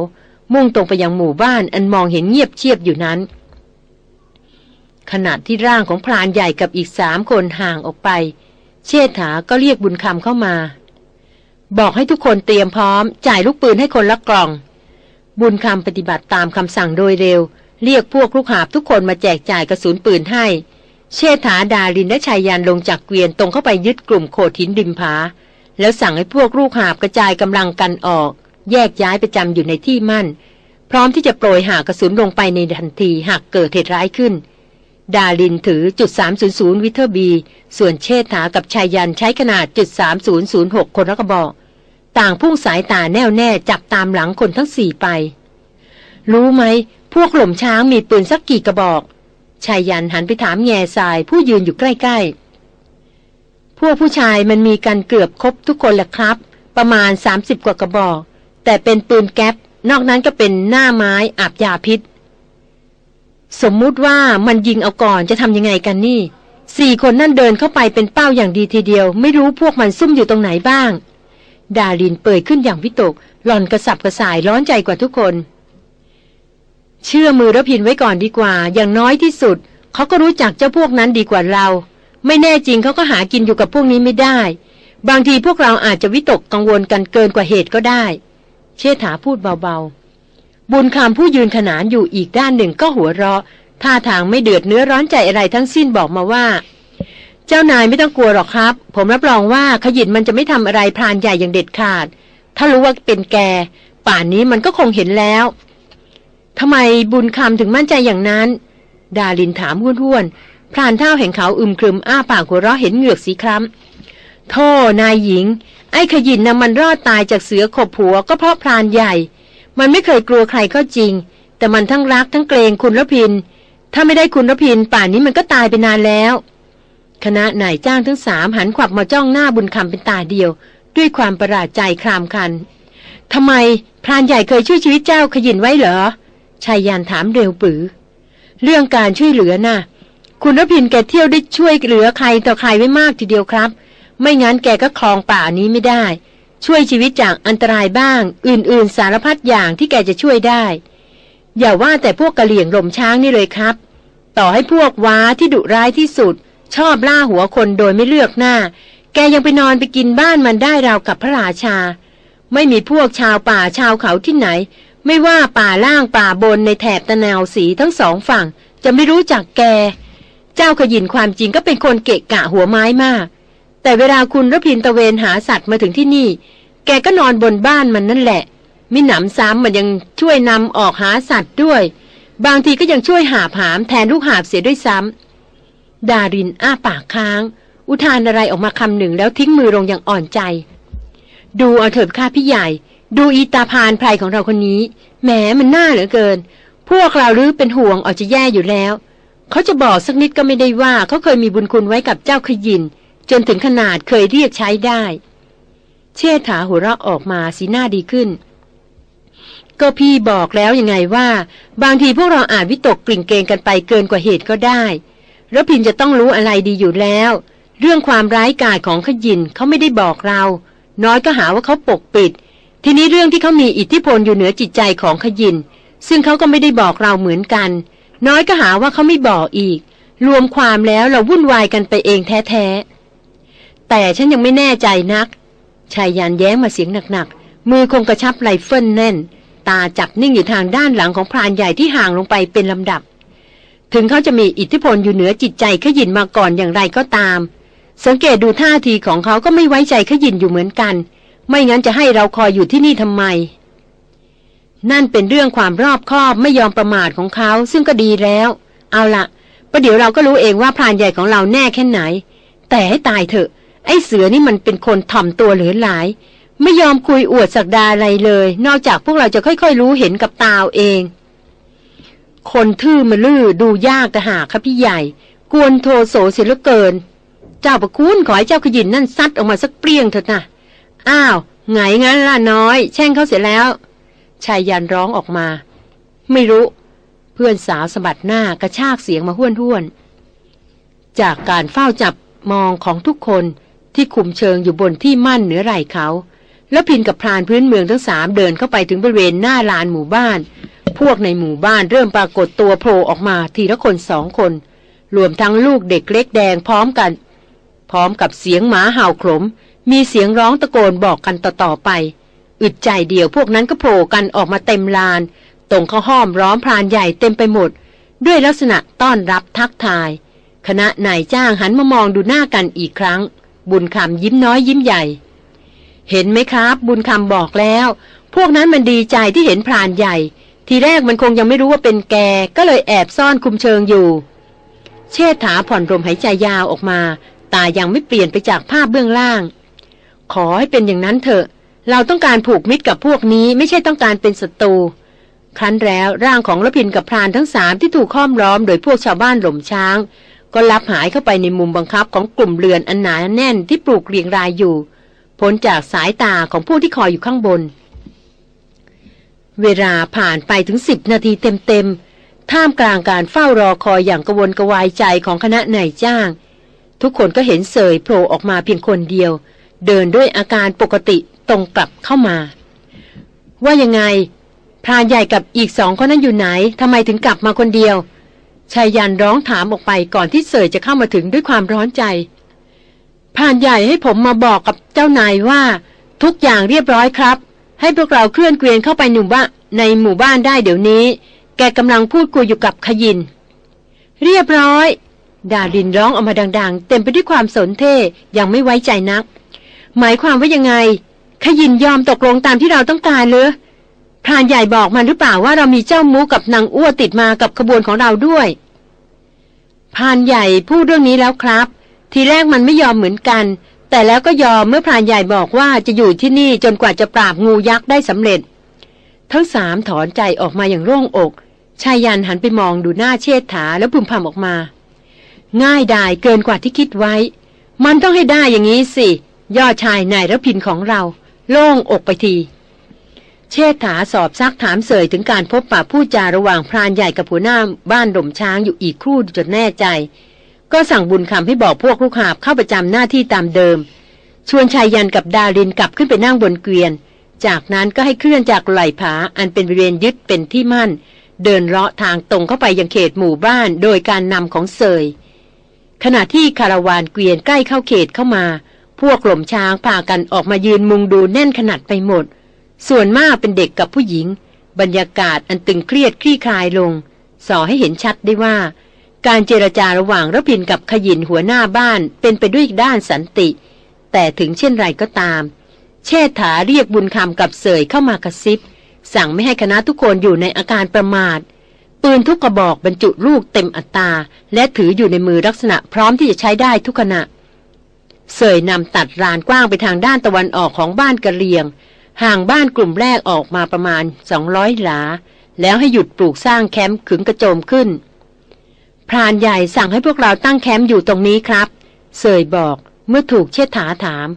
มุ่งตรงไปยังหมู่บ้านอันมองเห็นเงียบเชียบอยู่นั้น ขณะที่ร่างของพรานใหญ่กับอีกสามคนห่างออกไป เชษฐาก็เรียกบุญคำเข้ามา บอกให้ทุกคนเตรียมพร้อม จ่ายลูกปืนให้คนละกล่อง บุญคำปฏิบัติตามคำสั่งโดยเร็ว เรียกพวกลูกหาบทุกคนมาแจกจ่ายกระสุนปืนให้ เชษฐาดารินและชายยันลงจากเกวียนตรงเข้าไปยึดกลุ่มโขดหินริมผาแล้วสั่งให้พวกลูกหาบกระจายกำลังกันออก แยกย้ายไปจำอยู่ในที่มั่น พร้อมที่จะโปรยหากระสุนลงไปในทันทีหากเกิดเหตุร้ายขึ้น ดารินถือจุด300วิเทอร์บี ส่วนเชษฐากับชายยันใช้ขนาดจุด3006 คนละกระบอก ต่างพุ่งสายตาแน่วแน่จับตามหลังคนทั้งสี่ไป รู้ไหม พวกหล่มช้างมีปืนสักกี่กระบอกชายยันหันไปถามแง่ทรายผู้ยืนอยู่ใกล้ๆ พวกผู้ชายมันมีกันเกือบครบทุกคนแหละครับ ประมาณ 30 กว่ากระบอก แต่เป็นปืนแก๊ปนอกนั้นก็เป็นหน้าไม้อาบยาพิษ สมมุติว่ามันยิงเอาก่อนจะทำยังไงกันนี่ สี่คนนั่นเดินเข้าไปเป็นเป้าอย่างดีทีเดียว ไม่รู้พวกมันซุ่มอยู่ตรงไหนบ้าง ดารินเปิดขึ้นอย่างวิตก หล่อนกระสับกระส่ายร้อนใจกว่าทุกคน เชื่อมือระพินไว้ก่อนดีกว่า อย่างน้อยที่สุด เขาก็รู้จักเจ้าพวกนั้นดีกว่าเรา ไม่แน่จริงเขาก็หากินอยู่กับพวกนี้ไม่ได้ บางทีพวกเราอาจจะวิตกกังวลกันเกินกว่าเหตุก็ได้ เชษฐาพูดเบาๆ บุญคำผู้ยืนขนานอยู่อีกด้านหนึ่งก็หัวเราะท่าทางไม่เดือดเนื้อร้อนใจอะไรทั้งสิ้นบอกมาว่า เจ้านายไม่ต้องกลัวหรอกครับ ผมรับรองว่าขยินมันจะไม่ทำอะไรพรานใหญ่อย่างเด็ดขาด ถ้ารู้ว่าเป็นแก ป่านนี้มันก็คงเห็นแล้วทำไมบุญคำถึงมั่นใจอย่างนั้น ดาลินถามห้วนๆพรานเท่าแห่งเขาอึมครึมอ้าปากหัวเราะเห็นเหงือกสีคล้ำโธ่นายหญิง ไอ้ขยินนะ่ะมันรอดตายจากเสือขบผัวก็เพราะพรานใหญ่ มันไม่เคยกลัวใครก็จริง แต่มันทั้งรักทั้งเกรงคุณละพิน ถ้าไม่ได้คุณละพินป่านนี้มันก็ตายไปนานแล้ว คณะนายจ้างทั้งสามหันขวับมาจ้องหน้าบุญคำเป็นตาเดียว ด้วยความประหลาดใจครามคันทำไมพรานใหญ่เคยช่วยชีวิตเจ้าขยินไว้เหรอชายยันถามเร็วปือ เรื่องการช่วยเหลือนะ่ะ คุณรพินแกเที่ยวได้ช่วยเหลือใครต่อใครไว้มากทีเดียวครับ ไม่งั้นแกก็คลองป่านี้ไม่ได้ ช่วยชีวิตจากอันตรายบ้าง อื่นๆ สารพัดอย่างที่แกจะช่วยได้ อย่าว่าแต่พวกกะเหลี่ยงลมช้างนี่เลยครับ ต่อให้พวกว้าที่ดุร้ายที่สุด ชอบล่าหัวคนโดยไม่เลือกหน้า แกยังไปนอนไปกินบ้านมันได้ราวกับพระราชา ไม่มีพวกชาวป่าชาวเขาที่ไหน ไม่ว่าป่าล่างป่าบนในแถบตะแนวสีทั้งสองฝั่ง จะไม่รู้จักแก เจ้าขยินความจริงก็เป็นคนเกะกะหัวไม้มาก แต่เวลาคุณรพินตะเวนหาสัตว์มาถึงที่นี่ แกก็นอนบนบ้านมันนั่นแหละ มิหนำซ้ำมันยังช่วยนำออกหาสัตว์ด้วย บางทีก็ยังช่วยหาผามแทนลูกหาบเสียด้วยซ้ำดารินอ้าปากค้าง อุทานอะไรออกมาคำหนึ่งแล้วทิ้งมือลงอย่างอ่อนใจ ดูเอาเถิดข้าพี่ใหญ่ ดูอีตาพานไพรของเราคนนี้แหมมันน่าเหลือเกิน พวกเราหรือเป็นห่วงออกจะแย่อยู่แล้ว เขาจะบอกสักนิดก็ไม่ได้ว่าเขาเคยมีบุญคุณไว้กับเจ้าขยิน จนถึงขนาดเคยเรียกใช้ได้ เชษฐาหัวเราะออกมาสีหน้าดีขึ้น ก็พี่บอกแล้วยังไงว่า บางทีพวกเราอาจวิตกกริ่งเกรงกันไปเกินกว่าเหตุก็ได้ รพินทร์จะต้องรู้อะไรดีอยู่แล้ว เรื่องความร้ายกาจของขยินเขาไม่ได้บอกเรา น้อยก็หาว่าเขาปกปิด ทีนี้เรื่องที่เขามีอิทธิพลอยู่เหนือจิตใจของขยิน ซึ่งเขาก็ไม่ได้บอกเราเหมือนกัน น้อยก็หาว่าเขาไม่บอกอีก รวมความแล้วเราวุ่นวายกันไปเองแท้ๆ แต่ฉันยังไม่แน่ใจนัก ไชยยันต์แย้งมาเสียงหนักๆ มือคงกระชับไรเฟิลแน่น ตาจับนิ่งอยู่ทางด้านหลังของพรานใหญ่ที่ห่างลงไปเป็นลำดับ ถึงเขาจะมีอิทธิพลอยู่เหนือจิตใจขยินมาก่อนอย่างไรก็ตาม สังเกตดูท่าทีของเขาก็ไม่ไว้ใจขยินอยู่เหมือนกัน ไม่งั้นจะให้เราคอยอยู่ที่นี่ทำไม นั่นเป็นเรื่องความรอบคอบไม่ยอมประมาทของเขาซึ่งก็ดีแล้ว เอาละประเดี๋ยวเราก็รู้เองว่าพรานใหญ่ของเราแน่แค่ไหน แต่ให้ตายเถอะ ไอ้เสือนี่มันเป็นคนถ่อมตัวเหลือหลาย ไม่ยอมคุยอวดสักดาอะไรเลย นอกจากพวกเราจะค่อยๆ รู้เห็นกับตาเอง คนทื่อมาลื้อดูยากแต่หากค่ะพี่ใหญ่ กวนโทโสเสียเหลือเกิน เจ้าประคุณขอให้เจ้าขยินนั่นซัดออกมาสักเปรี้ยงเถอะนะอ้าวไงงั้นล่ะน้อย แช่งเขาเสียแล้ว ชายยันร้องออกมา ไม่รู้ เพื่อนสาวสะบัดหน้ากระชากเสียงมาห้วนห้วนๆจากการเฝ้าจับมองของทุกคน ที่คุมเชิงอยู่บนที่มั่นเหนือไหล่เขา แล้วพินกับพรานพื้นเมืองทั้งสามเดินเข้าไปถึงบริเวณหน้าลานหมู่บ้าน พวกในหมู่บ้านเริ่มปรากฏตัวโผล่ออกมาทีละคนสองคน รวมทั้งลูกเด็กเล็กแดงพร้อมกัน พร้อมกับเสียงหมาเห่าขลม มีเสียงร้องตะโกนบอกกันต่อๆไป อึดใจเดียวพวกนั้นก็โผล่กันออกมาเต็มลาน ตรงเข้าห้อมร้อมพรานใหญ่เต็มไปหมด ด้วยลักษณะต้อนรับทักทาย คณะนายจ้างหันมามองดูหน้ากันอีกครั้ง บุญคำยิ้มน้อยยิ้มใหญ่ เห็นไหมครับ บุญคำบอกแล้ว พวกนั้นมันดีใจที่เห็นพรานใหญ่ ทีแรกมันคงยังไม่รู้ว่าเป็นแก ก็เลยแอบซ่อนคุมเชิงอยู่ เชษฐาผ่อนลมหายใจยาวออกมา ตายังไม่เปลี่ยนไปจากภาพเบื้องล่าง ขอให้เป็นอย่างนั้นเถอะ เราต้องการผูกมิตรกับพวกนี้ไม่ใช่ต้องการเป็นศัตรูครั้นแล้วร่างของละพินกับพรานทั้งสามที่ถูกค้อมล้อมโดยพวกชาวบ้านหล่มช้าง ก็ลับหายเข้าไปในมุมบังคับของกลุ่มเรือนอันหนาแน่นที่ปลูกเรียงรายอยู่ พ้นจากสายตาของผู้ที่คอยอยู่ข้างบน เวลาผ่านไปถึงสิบนาทีเต็มๆ ท่ามกลางการเฝ้ารอคอยอย่างกระวนกระวายใจของคณะนายจ้าง ทุกคนก็เห็นเสยโผล่ออกมาเพียงคนเดียว เดินด้วยอาการปกติตรงกลับเข้ามา ว่ายังไงพรานใหญ่กับอีกสองคนนั้นอยู่ไหนทำไมถึงกลับมาคนเดียว ชายยันร้องถามออกไปก่อนที่เสยจะเข้ามาถึงด้วยความร้อนใจพรานใหญ่ให้ผมมาบอกกับเจ้านายว่า ทุกอย่างเรียบร้อยครับ ให้พวกเราเคลื่อนเกวียนเข้าไปหนุ่มบ้านในหมู่บ้านได้เดี๋ยวนี้ แกกำลังพูดคุยอยู่กับขยิน เรียบร้อย ดาดินร้องออกมาดัง ๆ เต็มไปด้วยความสนเท่ยังไม่ไว้ใจนัก หมายความว่ายังไง ขยินยอมตกลงตามที่เราต้องการเลย พรานใหญ่บอกมันหรือเปล่าว่าเรามีเจ้ามูกับนางอ้วติดมากับขบวนของเราด้วยพรานใหญ่พูดเรื่องนี้แล้วครับ ทีแรกมันไม่ยอมเหมือนกัน แต่แล้วก็ยอมเมื่อพรานใหญ่บอกว่าจะอยู่ที่นี่จนกว่าจะปราบงูยักษ์ได้สำเร็จ ทั้งสามถอนใจออกมาอย่างโล่งอกชายยันหันไปมองดูหน้าเชษฐาแล้วพึมพำออกมา ง่ายดายเกินกว่าที่คิดไว้ มันต้องให้ได้อย่างนี้สิยอดชายนายรพินของเรา โล่งอกไปที เชษฐาสอบซักถามเสยถึงการพบปะผู้จาระหว่างพรานใหญ่กับหัวหน้าบ้านดมช้างอยู่อีกครู่จนแน่ใจ ก็สั่งบุญคำให้บอกพวกลูกหาบเข้าประจำหน้าที่ตามเดิม ชวนชายยันกับดารินกลับขึ้นไปนั่งบนเกวียน จากนั้นก็ให้เคลื่อนจากไหลผาอันเป็นบริเวณยึดเป็นที่มั่น เดินเลาะทางตรงเข้าไปยังเขตหมู่บ้านโดยการนำของเสย ขณะที่คาราวานเกวียนใกล้เข้าเขตเข้ามา พวกหล่มช้างพากันออกมายืนมุงดูแน่นขนาดไปหมด ส่วนมากเป็นเด็กกับผู้หญิง บรรยากาศอันตึงเครียดคลี่คลายลงสอให้เห็นชัดได้ว่า การเจรจาระหว่างระพินกับขยินหัวหน้าบ้านเป็นไปด้วยด้านสันติ แต่ถึงเช่นไรก็ตาม เชษฐาเรียกบุญคำกับเสยเข้ามากระซิบ สั่งไม่ให้คณะทุกคนอยู่ในอาการประมาท ปืนทุกกระบอกบรรจุลูกเต็มอัตราและถืออยู่ในมือลักษณะพร้อมที่จะใช้ได้ทุกขณะเสยนำตัดรานกว้างไปทางด้านตะวันออกของบ้านกระเลียง ห่างบ้านกลุ่มแรกออกมาประมาณ 200 หลา แล้วให้หยุดปลูกสร้างแคมป์ขึงกระโจมขึ้น พรานใหญ่สั่งให้พวกเราตั้งแคมป์อยู่ตรงนี้ครับ เสยบอกเมื่อถูกเชษฐาถาม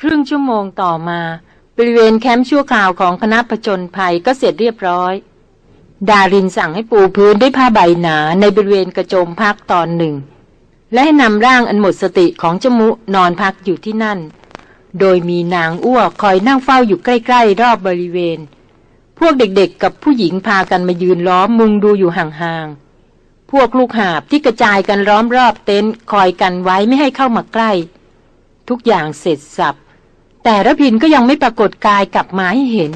ครึ่งชั่วโมงต่อมาบริเวณแคมป์ชั่วคราวของคณะผจญภัยก็เสร็จเรียบร้อย ดารินสั่งให้ปูพื้นด้วยผ้าใบหนาในบริเวณกระโจมพักตอนหนึ่ง และให้นำร่างอันหมดสติของจมุนอนพักอยู่ที่นั่น โดยมีนางอ้วคอยนั่งเฝ้าอยู่ใกล้ ๆ รอบบริเวณ พวกเด็กๆ กับผู้หญิงพากันมายืนล้อมมุงดูอยู่ห่างๆ พวกลูกหาบที่กระจายกันล้อมรอบเต็นท์คอยกันไว้ไม่ให้เข้ามาใกล้ ทุกอย่างเสร็จสับ แต่ระพินก็ยังไม่ปรากฏกายกลับมาให้เห็น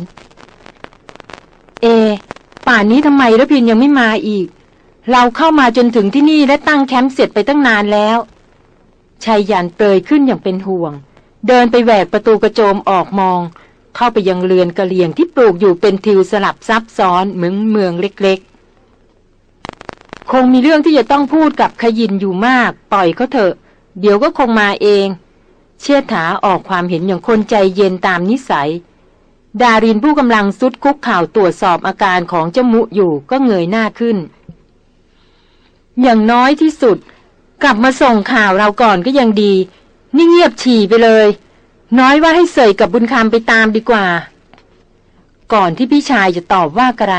เอ ป่านนี้ทำไมระพินยังไม่มาอีก เราเข้ามาจนถึงที่นี่และตั้งแคมป์เสร็จไปตั้งนานแล้วชายยันเปรยขึ้นอย่างเป็นห่วง เดินไปแหวกประตูกระโจมออกมอง เข้าไปยังเรือนกระเลียงที่ปลูกอยู่เป็นทิวสลับซับซ้อนเหมือนเมืองเล็กๆ คงมีเรื่องที่จะต้องพูดกับขยินอยู่มาก ปล่อยเขาเถอะ เดี๋ยวก็คงมาเอง เชี่ยถาออกความเห็นอย่างคนใจเย็นตามนิสัย ดารินผู้กำลังซุดคุกข่าวตรวจสอบอาการของเจ้ามุอยู่ก็เงยหน้าขึ้น อย่างน้อยที่สุด กลับมาส่งข่าวเราก่อนก็ยังดี นี่เงียบฉี่ไปเลย น้อยว่าให้เสยกับบุญคำไปตามดีกว่า ก่อนที่พี่ชายจะตอบว่าอะไร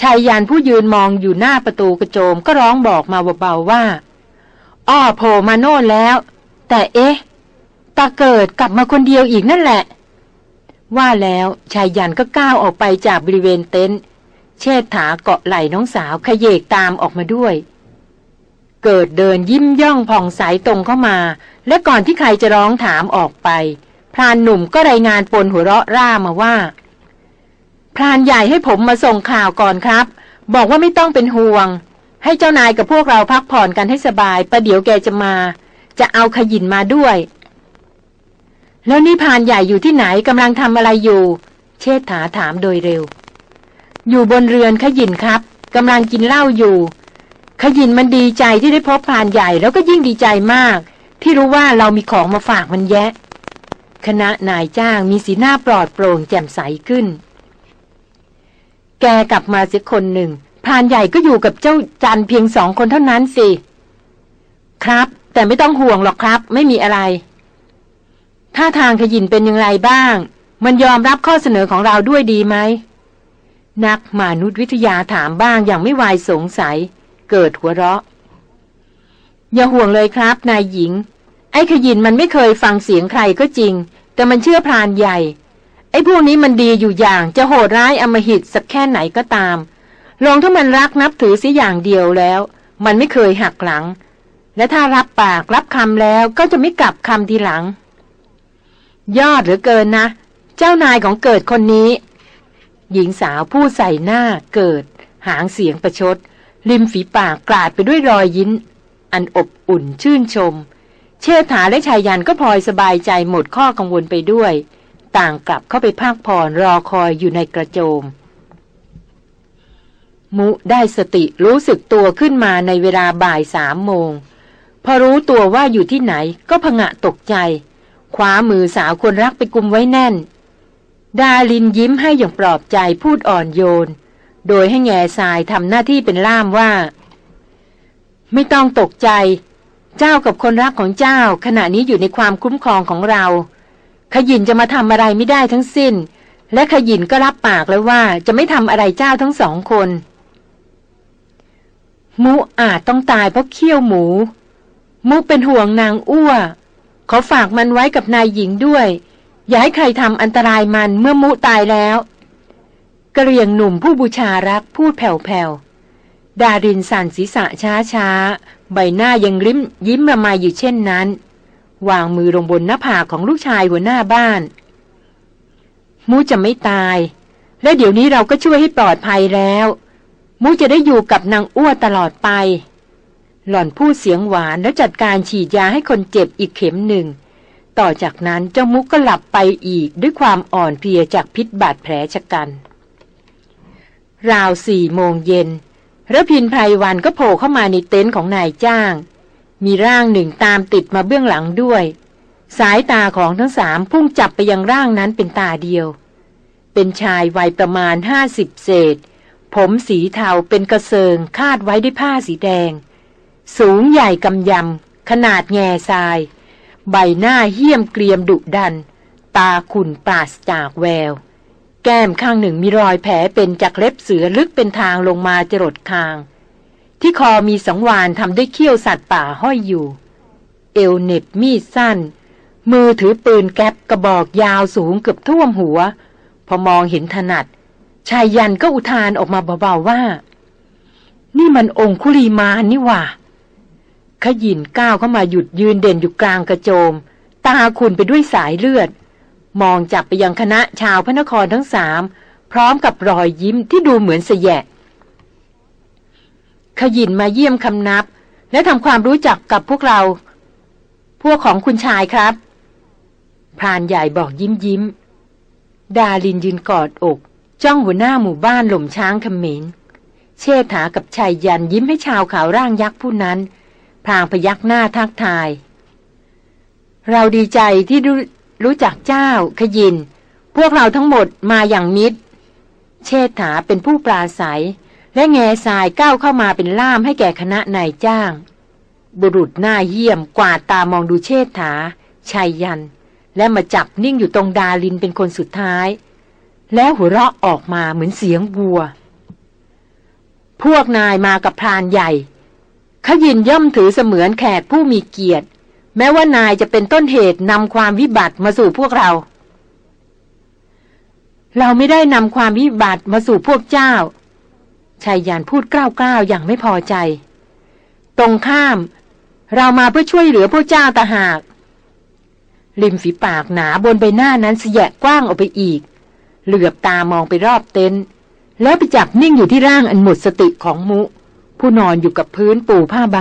ชายยานผู้ยืนมองอยู่หน้าประตูกระโจมก็ร้องบอกมาเบาๆว่า อ้อโผล่มาโน่นแล้ว แต่เอ๊ะตาเกิดกลับมาคนเดียวอีกนั่นแหละ ว่าแล้วชายยันก็ก้าวออกไปจากบริเวณเต็นท์เชิดถาเกาะไหล่น้องสาวขยเยกตามออกมาด้วย เกิดเดินยิ้มย่องผ่องใสตรงเข้ามา และก่อนที่ใครจะร้องถามออกไป พรานหนุ่มก็รายงานปนหัวเราะร่ามาว่า พรานใหญ่ให้ผมมาส่งข่าวก่อนครับ บอกว่าไม่ต้องเป็นห่วง ให้เจ้านายกับพวกเราพักผ่อนกันให้สบายประเดี๋ยวแกจะมา จะเอาขยินมาด้วย แล้วนี่พรานใหญ่อยู่ที่ไหนกำลังทำอะไรอยู่ เชษฐาถามโดยเร็ว อยู่บนเรือนขยินครับกำลังกินเหล้าอยู่ ขยินมันดีใจที่ได้พบพรานใหญ่แล้วก็ยิ่งดีใจมาก ที่รู้ว่าเรามีของมาฝากมันแยะ คณะนายจ้างมีสีหน้าปลอดโปร่งแจ่มใสขึ้น แกกลับมาเสียคนหนึ่งพรานใหญ่ก็อยู่กับเจ้าจันเพียงสองคนเท่านั้นสิ ครับ แต่ไม่ต้องห่วงหรอกครับ ไม่มีอะไร ถ้าทางขยินเป็นอย่างไรบ้าง มันยอมรับข้อเสนอของเราด้วยดีไหมนักมนุษยวิทยาถามบ้างอย่างไม่วายสงสัย เกิดหัวเราะ อย่าห่วงเลยครับ นายหญิง ไอ้ขยินมันไม่เคยฟังเสียงใครก็จริง แต่มันเชื่อพรานใหญ่ ไอ้พวกนี้มันดีอยู่อย่างจะโหดร้ายอมหิตสักแค่ไหนก็ตาม ลองถ้ามันรักนับถือสิอย่างเดียวแล้ว มันไม่เคยหักหลัง และถ้ารับปากรับคำแล้วก็จะไม่กลับคำทีหลัง ยอดเหลือเกินนะ เจ้านายของเกิดคนนี้หญิงสาวผู้ใส่หน้าเกิด หางเสียงประชด ริมฝีปากกลาดไปด้วยรอยยิ้นอันอบอุ่นชื่นชม เชษฐาและชายยันก็พลอยสบายใจหมดข้อกังวลไปด้วย ต่างกลับเข้าไปพักผ่อนรอคอยอยู่ในกระโจม มุได้สติรู้สึกตัวขึ้นมาในเวลาบ่ายสามโมง พอรู้ตัวว่าอยู่ที่ไหนก็ผงะตกใจคว้ามือสาวคนรักไปกุมไว้แน่น ดาลินยิ้มให้อย่างปลอบใจพูดอ่อนโยน โดยให้แง่ทรายทำหน้าที่เป็นล่ามว่า ไม่ต้องตกใจ เจ้ากับคนรักของเจ้า ขณะนี้อยู่ในความคุ้มครองของเรา ขยินจะมาทำอะไรไม่ได้ทั้งสิ้น และขยินก็รับปากแล้วว่าจะไม่ทำอะไรเจ้าทั้งสองคน มุอาจต้องตายเพราะเคี้ยวหมู มุเป็นห่วงนางอ้วขอฝากมันไว้กับนายหญิงด้วย อย่าให้ใครทำอันตรายมันเมื่อมุตายแล้ว กระเรียงหนุ่มผู้บูชารักพูดแผ่วๆ ดารินสั่นศีรษะช้าๆ ใบหน้ายังริมยิ้มระมายอยู่เช่นนั้น วางมือลงบนหน้าผากของลูกชายหัวหน้าบ้าน มูจะไม่ตาย และเดี๋ยวนี้เราก็ช่วยให้ปลอดภัยแล้ว มูจะได้อยู่กับนางอ้วตลอดไป หล่อนพูดเสียงหวานแล้วจัดการฉีดยาให้คนเจ็บอีกเข็มหนึ่งต่อจากนั้นเจ้ามุกก็หลับไปอีกด้วยความอ่อนเพลียจากพิษบาดแผลชะกัน ราวสี่โมงเย็นระพินไพรวันก็โผล่เข้ามาในเต็นท์ของนายจ้าง มีร่างหนึ่งตามติดมาเบื้องหลังด้วย สายตาของทั้งสามพุ่งจับไปยังร่างนั้นเป็นตาเดียว เป็นชายวัยประมาณห้าสิบเศษ ผมสีเทาเป็นกระเซิงคาดไว้ด้วยผ้าสีแดง สูงใหญ่กำยำ ขนาดแง่ทราย ใบหน้าเหี้ยมเกรียมดุดัน ตาขุ่นปราศจากแวว แก้มข้างหนึ่งมีรอยแผลเป็นจากเล็บเสือลึกเป็นทางลงมาจรดคาง ที่คอมีสังวานทำด้วยเขี้ยวสัตว์ป่าห้อยอยู่ เอวเน็บมีดสั้น มือถือปืนแก๊ปกระบอกยาวสูงเกือบท่วมหัว พอมองเห็นถนัด ชายยันก็อุทานออกมาเบาๆว่า นี่มันองคุลีมานี่ว่าขยินก้าวเข้ามาหยุดยืนเด่นอยู่กลางกระโจม ตาขุนไปด้วยสายเลือด มองจับไปยังคณะชาวพระนครทั้งสามพร้อมกับรอยยิ้มที่ดูเหมือนเสยะขยินมาเยี่ยมคำนับ และทำความรู้จักกับพวกเรา พวกของคุณชายครับ พรานใหญ่บอกยิ้มยิ้ม ดาลินยืนกอดอก จ้องหัวหน้าหมู่บ้านหล่มช้างขมินเชษฐากับชายยันยิ้มให้ชาวขาวร่างยักษ์ผู้นั้นพลางพยักหน้าทักทาย เราดีใจที่ รู้จักเจ้า ขยิน พวกเราทั้งหมดมาอย่างมิตร เชษฐาเป็นผู้ปราศัย และแง่ทรายก้าวเข้ามาเป็นล่ามให้แก่คณะนายจ้าง บุรุษหน้าเยี่ยมกวาดตามองดูเชษฐาชัยยัน และมาจับนิ่งอยู่ตรงดาลินเป็นคนสุดท้าย แล้วหัวเราะออกมาเหมือนเสียงวัว พวกนายมากับพรานใหญ่ขยินย่อมถือเสมือนแขกผู้มีเกียรติ แม้ว่านายจะเป็นต้นเหตุนำความวิบัติมาสู่พวกเรา เราไม่ได้นำความวิบัติมาสู่พวกเจ้าชายยานพูดกล้าวๆอย่างไม่พอใจ ตรงข้าม เรามาเพื่อช่วยเหลือพวกเจ้าตาหาก ริมฝีปากหนาบนใบหน้านั้นเสียกว้างออกไปอีก เหลือบตามองไปรอบเต็นท์แล้วไปจับนิ่งอยู่ที่ร่างอันหมดสติของมุ ผู้นอนอยู่กับพื้นปูผ้าใบ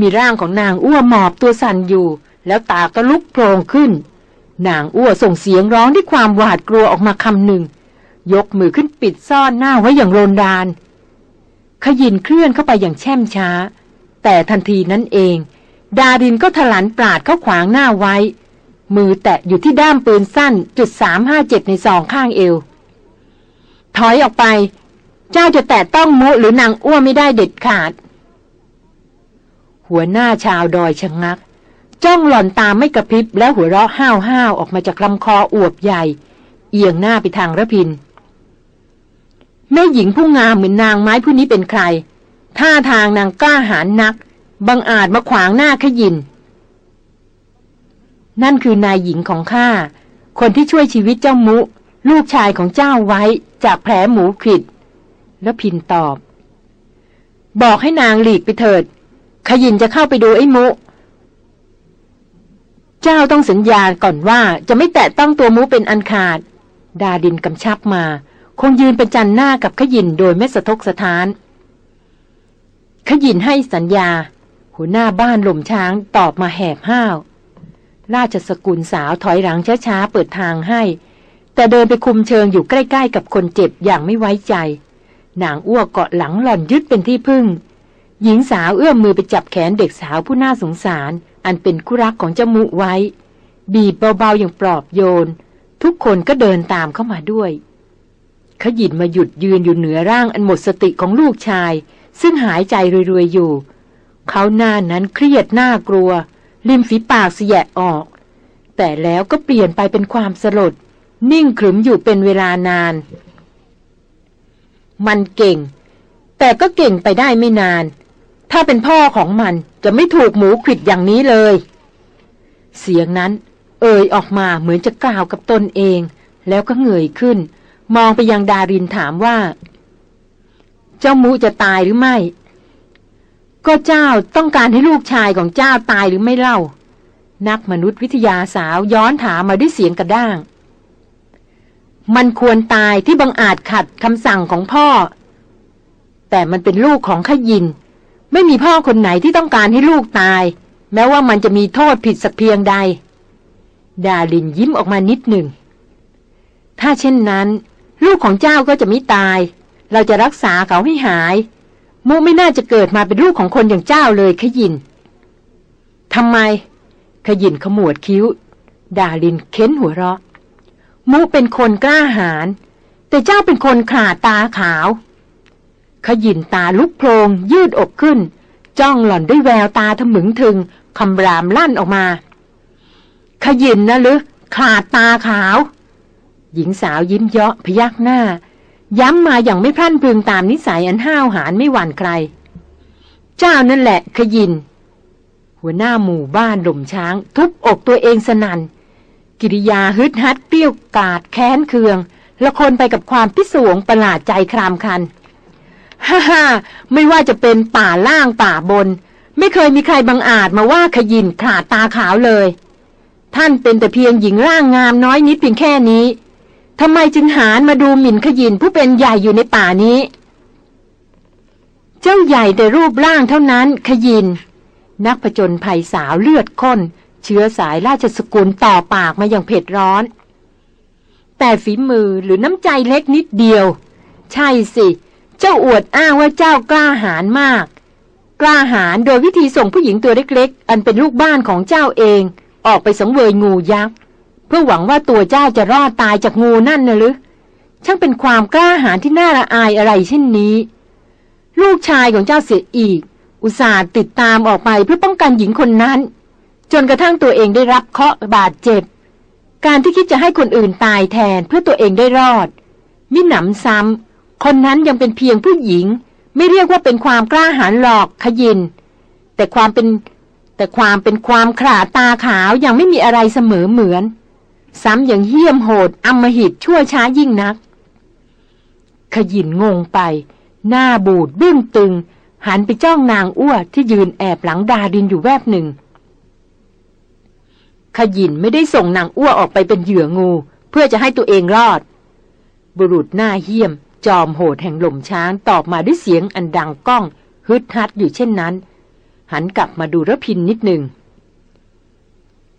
มีร่างของนางอ้วหมอบตัวสั่นอยู่ แล้วตาก็ลุกโพลงขึ้น นางอ้วส่งเสียงร้องด้วยความหวาดกลัวออกมาคำหนึ่ง ยกมือขึ้นปิดซ่อนหน้าไว้อย่างโรนดาน ขยินเคลื่อนเข้าไปอย่างแช่มช้า แต่ทันทีนั้นเอง ดารินก็ถลันปราดเข้าขวางหน้าไว้ มือแตะอยู่ที่ด้ามปืนสั้นจุดสามห้าเจ็ดในสองข้างเอว ถอยออกไป เจ้าจะแตะต้องมุหรือนางอ้วไม่ได้เด็ดขาด หัวหน้าชาวดอยชะงัก จ้องหล่อนตามไม่กระพริบแล้วหัวเราะห้าวห้าวออกมาจากลำคออวบใหญ่ เอียงหน้าไปทางระพิน แม่หญิงผู้งามเหมือนนางไม้ผู้นี้เป็นใคร ท่าทางนางกล้าหาญนัก บังอาจมาขวางหน้าขยิน นั่นคือนายหญิงของข้า คนที่ช่วยชีวิตเจ้ามุ ลูกชายของเจ้าไว้จากแผลหมูขิด แล้วพินตอบบอกให้นางหลีกไปเถิด ขยินจะเข้าไปดูไอ้มุ เจ้าต้องสัญญาก่อนว่าจะไม่แตะต้องตัวมุเป็นอันขาด ดาดินกำชับมา คงยืนเประจันหน้ากับขยินโดยไม่สะทกสะท้าน ขยินให้สัญญา หัวหน้าบ้านหล่มช้างตอบมาแหบห้าว ราชสกุลสาวถอยหลังช้าๆเปิดทางให้ แต่เดินไปคุมเชิงอยู่ใกล้ ๆ กับคนเจ็บอย่างไม่ไว้ใจนางอ้วกเกาะหลังหล่อนยึดเป็นที่พึ่ง หญิงสาวเอื้อมมือไปจับแขนเด็กสาวผู้น่าสงสาร อันเป็นคู่รักของเจ้ามุไว้ บีบเบาๆอย่างปลอบโยน ทุกคนก็เดินตามเข้ามาด้วยขยินมาหยุดยืนอยู่เหนือร่างอันหมดสติของลูกชาย ซึ่งหายใจรวยๆอยู่ เขาหน้านั้นเครียดน่ากลัว ริมฝีปากเสียออก แต่แล้วก็เปลี่ยนไปเป็นความสลด นิ่งขรึมอยู่เป็นเวลานาน มันเก่ง แต่ก็เก่งไปได้ไม่นาน ถ้าเป็นพ่อของมันจะไม่ถูกหมูขิดอย่างนี้เลย เสียงนั้น เอ่ยออกมาเหมือนจะกล่าวกับตนเอง แล้วก็เงยขึ้น มองไปยังดารินถามว่า เจ้ามูจะตายหรือไม่ ก็เจ้าต้องการให้ลูกชายของเจ้าตายหรือไม่เล่า นักมนุษยวิทยาสาวย้อนถามมาด้วยเสียงกระด้าง มันควรตายที่บังอาจขัดคำสั่งของพ่อ แต่มันเป็นลูกของขยิน ไม่มีพ่อคนไหนที่ต้องการให้ลูกตาย แม้ว่ามันจะมีโทษผิดสักเพียงใด ดาลินยิ้มออกมานิดหนึ่ง ถ้าเช่นนั้น ลูกของเจ้าก็จะไม่ตาย เราจะรักษาเขาให้หายมุไม่น่าจะเกิดมาเป็นลูกของคนอย่างเจ้าเลยขยินทำไม ขยินขมวดคิ้ว ดาลินเค้นหัวเราะมุเป็นคนกล้าหาญแต่เจ้าเป็นคนขาตาขาว ขยินตาลุกโพลงยืดอกขึ้น จ้องหล่อนด้วยแววตาทะมึงถึงคำรามลั่นออกมา ขยินนะหรือขาดตาขาว หญิงสาวยิ้มเยาะพยักหน้า ย้ำมาอย่างไม่พรั่นพึงตามนิสัยอันห้าวหาญไม่หวั่นใคร เจ้านั่นแหละ ขยิน หัวหน้าหมู่บ้านหล่มช้าง ทุบอกตัวเองสนัน่นกิริยาฮึดฮัดเปรี้ยวกาดแค้นเคือง ละคนไปกับความพิศวงประหลาดใจครามคัน ฮ่าฮ่าไม่ว่าจะเป็นป่าล่างป่าบน ไม่เคยมีใครบังอาจมาว่าขยินขาดตาขาวเลย ท่านเป็นแต่เพียงหญิงร่างงามน้อยนิดเพียงแค่นี้ทำไมจึงหานมาดูหมิ่นขยินผู้เป็นใหญ่อยู่ในป่านี้ เจ้าใหญ่แต่รูปร่างเท่านั้นขยิน นักผจญภัยสาวเลือดข้น เชื้อสายราชสกุลต่อปากมาอย่างเผ็ดร้อน แต่ฝีมือหรือน้ำใจเล็กนิดเดียว ใช่สิ เจ้าอวดอ้างว่าเจ้ากล้าหาญมาก กล้าหาญโดยวิธีส่งผู้หญิงตัวเล็กๆ อันเป็นลูกบ้านของเจ้าเอง ออกไปสังเวยงูยักษ์เพื่อหวังว่าตัวเจ้าจะรอดตายจากงูนั่นนะหรือช่างเป็นความกล้าหาญที่น่าละอายอะไรเช่นนี้ ลูกชายของเจ้าเสียอีก อุตส่าห์ติดตามออกไปเพื่อป้องกันหญิงคนนั้น จนกระทั่งตัวเองได้รับเคราะห์บาดเจ็บ การที่คิดจะให้คนอื่นตายแทนเพื่อตัวเองได้รอดมิหนำซ้ำ คนนั้นยังเป็นเพียงผู้หญิง ไม่เรียกว่าเป็นความกล้าหาญหลอกขยิน แต่ความเป็นแต่ความเป็นความขาตาขาวยังไม่มีอะไรเสมอเหมือน ซ้ำอย่างเหี้ยมโหดอำมหิตชั่วช้ายิ่งนัก ขยินงงไป หน้าบูดบึ้งตึง หันไปจ้องนางอ้วที่ยืนแอบหลังดาดินอยู่แวบหนึ่ง ขยินไม่ได้ส่งนางอ้วออกไปเป็นเหยื่องู เพื่อจะให้ตัวเองรอด บุรุษหน้าเหี้ยม จอมโหดแห่งหล่มช้างตอบมาด้วยเสียงอันดังก้อง ฮึดฮัดอยู่เช่นนั้น หันกลับมาดูระพินนิดหนึ่ง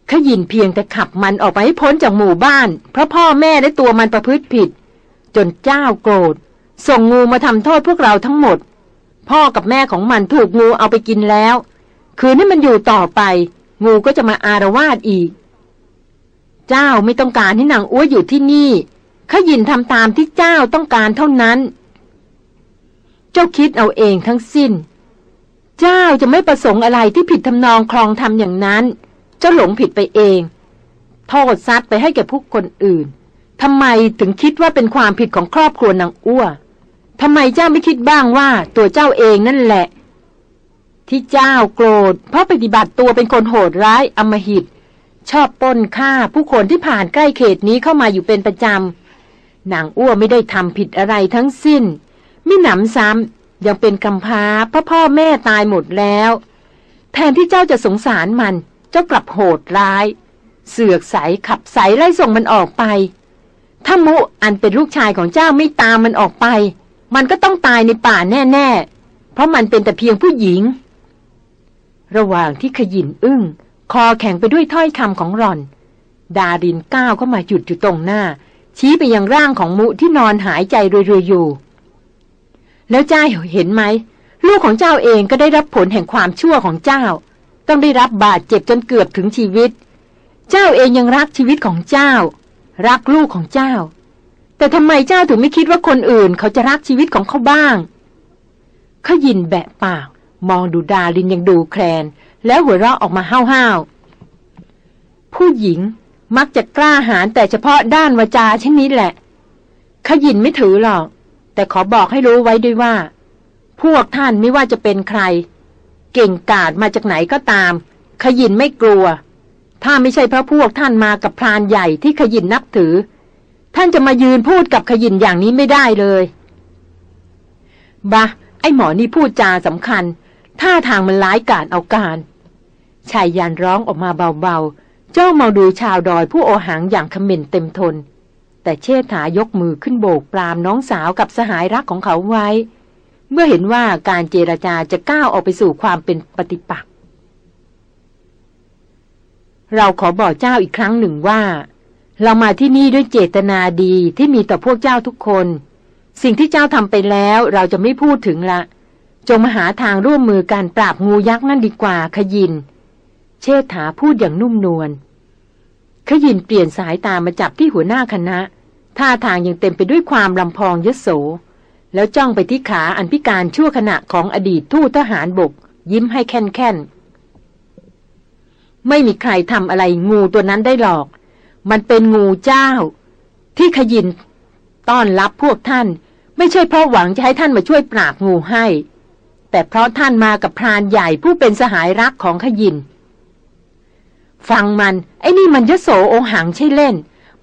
ขยินเพียงแต่ขับมันออกไปให้พ้นจากหมู่บ้าน เพราะพ่อแม่และตัวมันประพฤติผิด จนเจ้าโกรธ ส่งงูมาทำโทษพวกเราทั้งหมด พ่อกับแม่ของมันถูกงูเอาไปกินแล้ว คืนนี้มันอยู่ต่อไป งูก็จะมาอารวาสอีก เจ้าไม่ต้องการให้นางอ้วอยู่ที่นี่ ขยินทำตามที่เจ้าต้องการเท่านั้น เจ้าคิดเอาเองทั้งสิ้น เจ้าจะไม่ประสงค์อะไรที่ผิดทำนองคลองทำอย่างนั้น เจ้าหลงผิดไปเอง โทษซัดไปให้แก่ผู้คนอื่นทำไมถึงคิดว่าเป็นความผิดของครอบครัวนางอ้วทำไมเจ้าไม่คิดบ้างว่าตัวเจ้าเองนั่นแหละ ที่เจ้าโกรธ เพราะปฏิบัติตัวเป็นคนโหดร้ายอมหิต ชอบป้นฆ่าผู้คนที่ผ่านใกล้เขตนี้เข้ามาอยู่เป็นประจำ นางอ้วไม่ได้ทำผิดอะไรทั้งสิ้นไม่หนำซ้ำยังเป็นกำพร้าพราะพ่อแม่ตายหมดแล้ว แทนที่เจ้าจะสงสารมัน เจ้ากลับโหดร้าย เสือกใสขับใสไล่ส่งมันออกไป ถ้ามุอันเป็นลูกชายของเจ้าไม่ตามมันออกไป มันก็ต้องตายในป่าแน่ ๆ เพราะมันเป็นแต่เพียงผู้หญิง ระหว่างที่ขยินอึ้ง คอแข็งไปด้วยถ้อยคำของรอน ดารินก้าวเข้ามาหยุดอยู่ตรงหน้า ชี้ไปยังร่างของมุที่นอนหายใจเรื่อยๆอยู่ แล้วเจ้าเห็นไหม ลูกของเจ้าเองก็ได้รับผลแห่งความชั่วของเจ้า ต้องได้รับบาดเจ็บจนเกือบถึงชีวิต เจ้าเองยังรักชีวิตของเจ้า รักลูกของเจ้า แต่ทำไมเจ้าถึงไม่คิดว่าคนอื่น เขาจะรักชีวิตของเขาบ้างเขายินแบะปากมองดูดารินยังดูแคลน แล้วหัวเราะออกมาห้าวๆผู้หญิง มักจะกล้าหาญแต่เฉพาะด้านวาจาเช่นนี้แหละ ขยินไม่ถือหรอก แต่ขอบอกให้รู้ไว้ด้วยว่า พวกท่านไม่ว่าจะเป็นใคร เก่งกาจมาจากไหนก็ตาม ขยินไม่กลัว ถ้าไม่ใช่เพราะพวกท่านมากับพรานใหญ่ที่ขยินนับถือ ท่านจะมายืนพูดกับขยินอย่างนี้ไม่ได้เลยบะไอหมอนี่พูดจาสำคัญ ท่าทางมันร้ายกาจเอาการชายยันร้องออกมาเบาๆ เจ้ามองดูชาวดอยผู้โอหังอย่างขม่นเต็มทน แต่เชษฐายกมือขึ้นโบกปรามน้องสาวกับสหายรักของเขาไว้ เมื่อเห็นว่าการเจรจาจะก้าวออกไปสู่ความเป็นปฏิปักษ์เราขอบอกเจ้าอีกครั้งหนึ่งว่า เรามาที่นี่ด้วยเจตนาดีที่มีต่อพวกเจ้าทุกคน สิ่งที่เจ้าทำไปแล้วเราจะไม่พูดถึงละจงมาหาทางร่วมมือการปราบงูยักษ์นั่นดีกว่าขยิน เชษฐาพูดอย่างนุ่มนวลขยินเปลี่ยนสายตามาจับที่หัวหน้าคณะ ท่าทางยังเต็มไปด้วยความลำพองยโส แล้วจ้องไปที่ขาอันพิการชั่วขณะของอดีตทูตทหารบก ยิ้มให้แค่นๆไม่มีใครทำอะไรงูตัวนั้นได้หรอก มันเป็นงูเจ้า ที่ขยินต้อนรับพวกท่าน ไม่ใช่เพราะหวังจะให้ท่านมาช่วยปราบงูให้ แต่เพราะท่านมากับพรานใหญ่ผู้เป็นสหายรักของขยิน ฟังมัน ไอ้นี่มันยโสโอหังใช่เล่น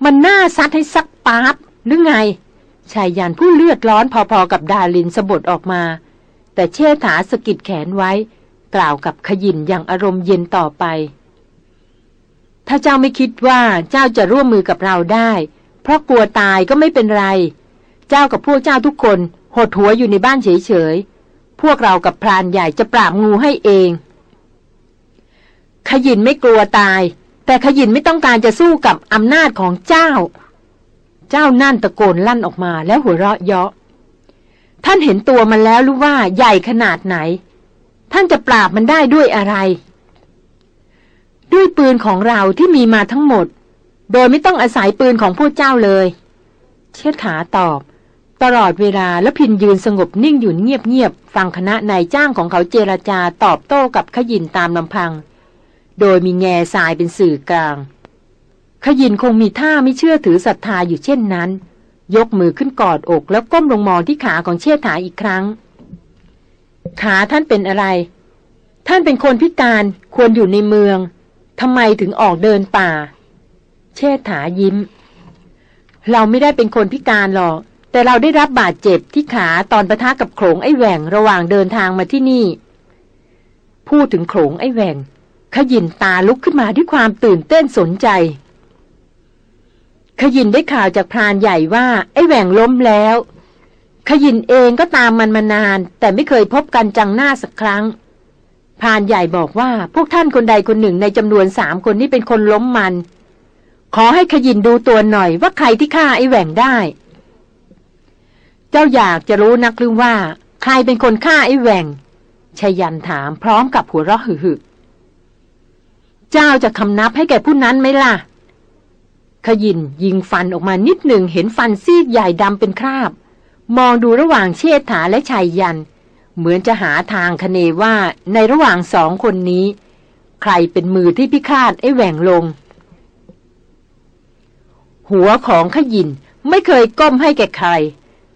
มันน่าซัดให้ซักปาบหรือไง ชายยันผู้เลือดร้อนพอๆกับดาลินสะบดออกมา แต่เชษฐาสะกิดแขนไว้ กล่าวกับขยินอย่างอารมณ์เย็นต่อไป ถ้าเจ้าไม่คิดว่าเจ้าจะร่วมมือกับเราได้ เพราะกลัวตายก็ไม่เป็นไร เจ้ากับพวกเจ้าทุกคนหดหัวอยู่ในบ้านเฉยๆพวกเรากับพรานใหญ่จะปราบงูให้เอง ขยินไม่กลัวตาย แต่ขยินไม่ต้องการจะสู้กับอำนาจของเจ้า เจ้านั่นตะโกนลั่นออกมาแล้วหัวเราะเยาะ ท่านเห็นตัวมันแล้วรู้ว่าใหญ่ขนาดไหน ท่านจะปราบมันได้ด้วยอะไร ด้วยปืนของเราที่มีมาทั้งหมด โดยไม่ต้องอาศัยปืนของพวกเจ้าเลย เชิดขาตอบตลอดเวลาแล้วพินยืนสงบนิ่งอยู่เงียบๆ ฟังคณะนายจ้างของเขาเจรจาตอบโต้กับขยินตามลำพัง โดยมีแง่ทรายเป็นสื่อกลาง ขยินคงมีท่าไม่เชื่อถือศรัทธาอยู่เช่นนั้น ยกมือขึ้นกอดอกแล้วก้มลงมองที่ขาของเชษฐาอีกครั้ง ขาท่านเป็นอะไร ท่านเป็นคนพิการควรอยู่ในเมืองทำไมถึงออกเดินป่า เชษฐายิ้ม เราไม่ได้เป็นคนพิการหรอกแต่เราได้รับบาดเจ็บที่ขาตอนประทะกับโขงไอ้แหว่งระหว่างเดินทางมาที่นี่ พูดถึงโขงไอ้แหว่ง ขยินตาลุกขึ้นมาด้วยความตื่นเต้นสนใจ ขยินได้ข่าวจากพรานใหญ่ว่าไอ้แหว่งล้มแล้ว ขยินเองก็ตามมันมานาน แต่ไม่เคยพบกันจังหน้าสักครั้งพรานใหญ่บอกว่าพวกท่านคนใดคนหนึ่งในจำนวนสามคนนี้เป็นคนล้มมัน ขอให้ขยินดูตัวหน่อยว่าใครที่ฆ่าไอ้แหว่งได้ เจ้าอยากจะรู้นักหรือว่า ใครเป็นคนฆ่าไอ้แหว่งชายันถามพร้อมกับหัวเราะหึ่ เจ้าจะคำนับให้แก่ผู้นั้นไหมล่ะ ขยินยิงฟันออกมานิดหนึ่งเห็นฟันซีกใหญ่ดำเป็นคราบ มองดูระหว่างเชษฐาและชายยัน เหมือนจะหาทางคเนว่าในระหว่างสองคนนี้ ใครเป็นมือที่พิฆาตไอ้แหว่งลง หัวของขยินไม่เคยก้มให้แก่ใคร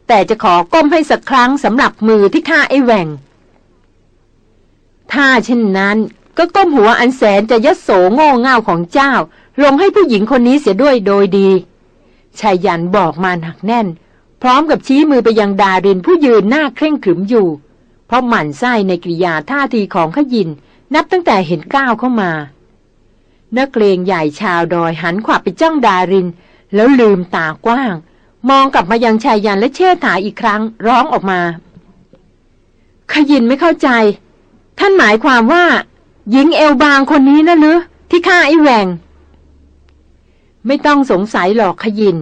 แต่จะขอก้มให้สักครั้งสำหรับมือที่ฆ่าไอ้แหว่งถ้าเช่นนั้น ก็ก้มหัวอันแสนจะยโสโง่เง่าของเจ้า ลงให้ผู้หญิงคนนี้เสียด้วยโดยดีชายยันบอกมาหนักแน่น พร้อมกับชี้มือไปยังดารินผู้ยืนหน้าเคร่งขรึมอยู่ เพราะหมั่นไส้ในกิริยาท่าทีของขยิน นับตั้งแต่เห็นก้าวเข้ามา นักเกรงใหญ่ชาวดอยหันขวับไปจ้องดาริน แล้วลืมตากว้าง มองกลับมายังชายยันและเชษฐาอีกครั้งร้องออกมา ขยินไม่เข้าใจ ท่านหมายความว่า หญิงเอวบางคนนี้นะหรือที่ฆ่าไอ้แหวงไม่ต้องสงสัยหรอกขยิน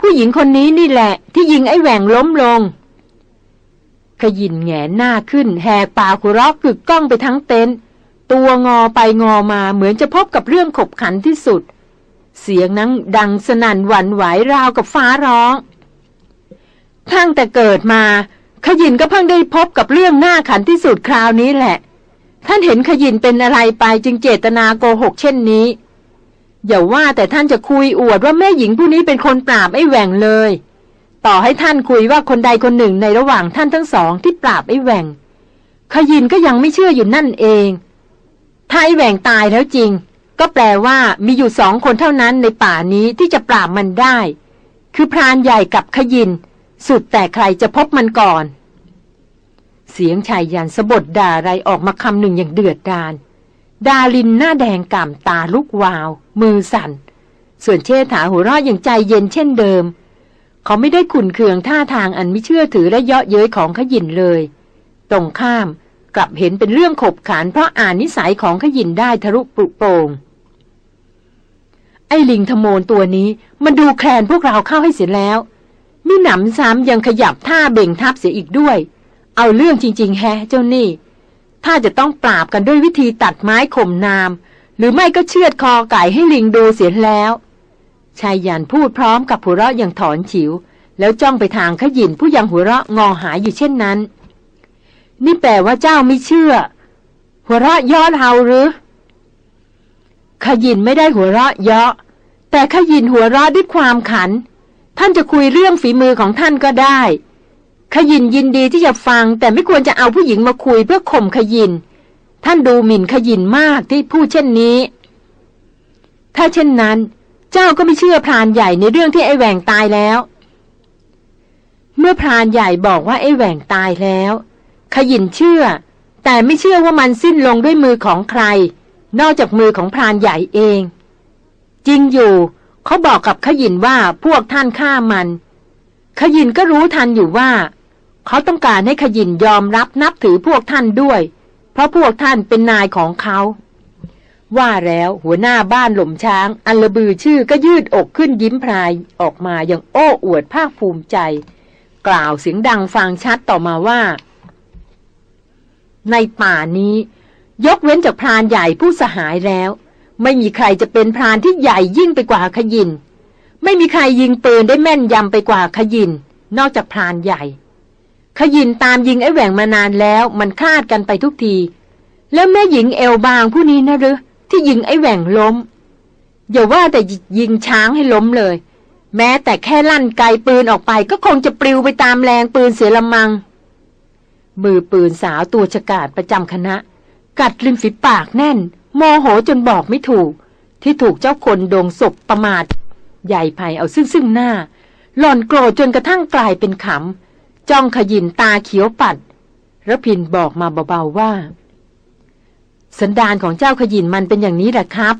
ผู้หญิงคนนี้นี่แหละ ที่ยิงไอ้แหวงล้มลง ขยินแงหน้าขึ้น แหกปากหัวเราะกึกก้องไปทั้งเต็นท์ตัวงอไปงอมาเหมือนจะพบกับเรื่องขบขันที่สุด เสียงนั้นดังสนั่นหวั่นไหวราวกับฟ้าร้อง ทั้งแต่เกิดมา ขยินก็เพิ่งได้พบกับเรื่องหน้าขันที่สุดคราวนี้แหละ ท่านเห็นขยินเป็นอะไรไปจึงเจตนาโกหกเช่นนี้ อย่าว่าแต่ท่านจะคุยอวดว่าแม่หญิงผู้นี้เป็นคนปราบไอ้แหว่งเลย ต่อให้ท่านคุยว่าคนใดคนหนึ่งในระหว่างท่านทั้งสองที่ปราบไอ้แหว่ง ขยินก็ยังไม่เชื่ออยู่นั่นเอง ถ้าไอ้แหว่งตายแล้วจริง ก็แปลว่ามีอยู่สองคนเท่านั้นในป่านี้ที่จะปราบมันได้ คือพรานใหญ่กับขยิน สุดแต่ใครจะพบมันก่อน เสียงชายยันสะบดด่าอะไรออกมาคำหนึ่งอย่างเดือดดาลดาลินหน้าแดงก่ำตาลุกวาว มือสั่น ส่วนเชษฐาหัวเราะอย่างใจเย็นเช่นเดิม เขาไม่ได้ขุนเคืองท่าทางอันไม่เชื่อถือและเยาะเย้ยของขยินเลย ตรงข้ามกลับเห็นเป็นเรื่องขบขานเพราะอ่านนิสัยของขยินได้ทะลุปลุโปร่งไอ้ลิงทโมนตัวนี้มันดูแคลนพวกเราเข้าให้เสียแล้วมิหนำซ้ำยังขยับท่าเบ่งทับเสียอีกด้วย เอาเรื่องจริง ๆ แฮะเจ้านี่ ถ้าจะต้องปราบกันด้วยวิธีตัดไม้ข่มนาม หรือไม่ก็เชือดคอไก่ให้ลิงดูเสียแล้วชายยันพูดพร้อมกับหัวเราะอย่างถอนฉิว แล้วจ้องไปทางขยินผู้ยังหัวเราะงอหายอยู่เช่นนั้น นี่แปลว่าเจ้าไม่เชื่อ หัวเราะย้อนเฮาหรือขยินไม่ได้หัวเราะเยาะ แต่ขยินหัวเราะด้วยความขัน ท่านจะคุยเรื่องฝีมือของท่านก็ได้ ขยินยินดีที่จะฟัง แต่ไม่ควรจะเอาผู้หญิงมาคุยเพื่อข่มขยิน ท่านดูหมิ่นขยินมากที่พูดเช่นนี้ ถ้าเช่นนั้น เจ้าก็ไม่เชื่อพรานใหญ่ในเรื่องที่ไอ้แหว่งตายแล้ว เมื่อพรานใหญ่บอกว่าไอ้แหว่งตายแล้ว ขยินเชื่อ แต่ไม่เชื่อว่ามันสิ้นลงด้วยมือของใคร นอกจากมือของพรานใหญ่เอง จริงอยู่ เขาบอกกับขยินว่าพวกท่านฆ่ามัน ขยินก็รู้ทันอยู่ว่า เขาต้องการให้ขยินยอมรับนับถือพวกท่านด้วย เพราะพวกท่านเป็นนายของเขา ว่าแล้วหัวหน้าบ้านหล่มช้าง อันละบือชื่อก็ยืดอกขึ้นยิ้มพรายออกมาอย่างโอ้อวดภาคภูมิใจ กล่าวเสียงดังฟังชัดต่อมาว่า ในป่านี้ ยกเว้นจากพรานใหญ่ผู้สหายแล้ว ไม่มีใครจะเป็นพรานที่ใหญ่ยิ่งไปกว่าขยิน ไม่มีใครยิงปืนได้แม่นยำไปกว่าขยิน นอกจากพรานใหญ่ ขยินตามยิงไอ้แหว่งมานานแล้ว มันคลาดกันไปทุกที แล้วแม่หญิงเอลบางผู้นี้นะหรือที่ยิงไอ้แหว่งล้ม อย่าว่าแต่ยิงช้างให้ล้มเลย แม้แต่แค่ลั่นไกปืนออกไปก็คงจะปลิวไปตามแรงปืนเสียละมัง มือปืนสาวตัวฉกาดประจำคณะ กัดริมฝีปากแน่น โมโหจนบอกไม่ถูก ที่ถูกเจ้าคนโดงศพประมาท ใหญ่ไผ่เอาซึ่งซึ่งหน้า หล่อนโกรธจนกระทั่งกลายเป็นขำ จ้องขยินตาเขียวปัดระพินบอกมาเบาๆว่า สันดานของเจ้าขยินมันเป็นอย่างนี้แหละครับ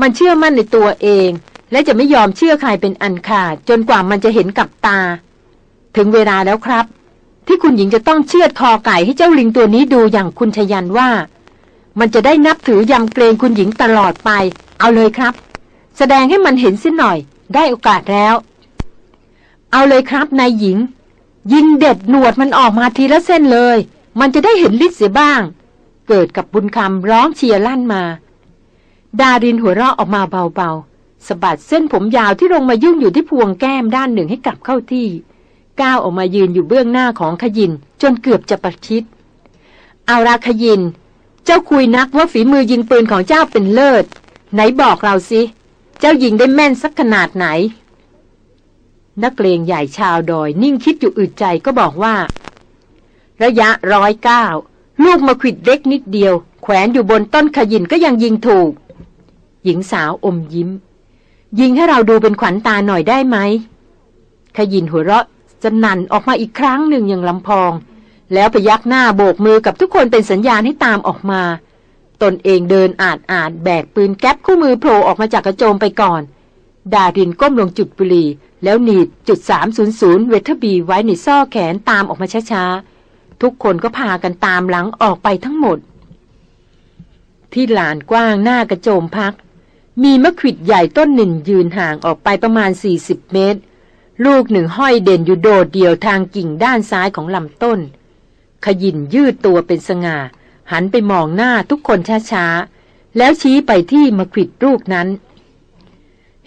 มันเชื่อมั่นในตัวเอง และจะไม่ยอมเชื่อใครเป็นอันขาด จนกว่ามันจะเห็นกับตา ถึงเวลาแล้วครับ ที่คุณหญิงจะต้องเชือดคอไก่ให้เจ้าลิงตัวนี้ดูอย่างคุณชยันว่า มันจะได้นับถือยำเกรงคุณหญิงตลอดไป เอาเลยครับ แสดงให้มันเห็นสิหน่อย ได้โอกาสแล้ว เอาเลยครับนายหญิง ยิงเด็ดหนวดมันออกมาทีละเส้นเลย มันจะได้เห็นฤทธิ์เสียบ้าง เกิดกับบุญคำร้องเชียร์ลั่นมา ดารินหัวเราะออกมาเบาๆสะบัดเส้นผมยาวที่ลงมายุ่งอยู่ที่พวงแก้มด้านหนึ่งให้กลับเข้าที่ ก้าวออกมายืนอยู่เบื้องหน้าของขยิน จนเกือบจะประชิด เอาราขยิน เจ้าคุยนักว่าฝีมือยิงปืนของเจ้าเป็นเลิศ ไหนบอกเราสิ เจ้ายิงได้แม่นสักขนาดไหน นักเลงใหญ่ชาวดอย นิ่งคิดอยู่อึดใจก็บอกว่า ระยะร้อยเก้าลูกมาขิดเล็กนิดเดียว แขวนอยู่บนต้นขยินก็ยังยิงถูก หญิงสาวอมยิ้ม ยิงให้เราดูเป็นขวัญตาหน่อยได้ไหมขยินหัวเราะจะนันออกมาอีกครั้งหนึ่งอย่างลำพอง แล้วพยักหน้าโบกมือกับทุกคนเป็นสัญญาณให้ตามออกมา ตนเองเดินอาดอาดแบกปืนแก๊ปคู่มือโผล่ออกมาจากกระโจมไปก่อน ดารินก้มลงจุดบุหรี่แล้วหนีบจุด300เวทบีไว้ในซ่อแขนตามออกมาช้าๆ ทุกคนก็พากันตามหลังออกไปทั้งหมด ที่ลานกว้างหน้ากระโจมพัก มีมะขวิดใหญ่ต้นหนึ่งยืนห่างออกไปประมาณ 40 เมตร ลูกหนึ่งห้อยเด่นอยู่โดดเดี่ยวทางกิ่งด้านซ้ายของลำต้น ขยินยืดตัวเป็นสง่า หันไปมองหน้าทุกคนช้าๆ แล้วชี้ไปที่มะขวิดลูกนั้น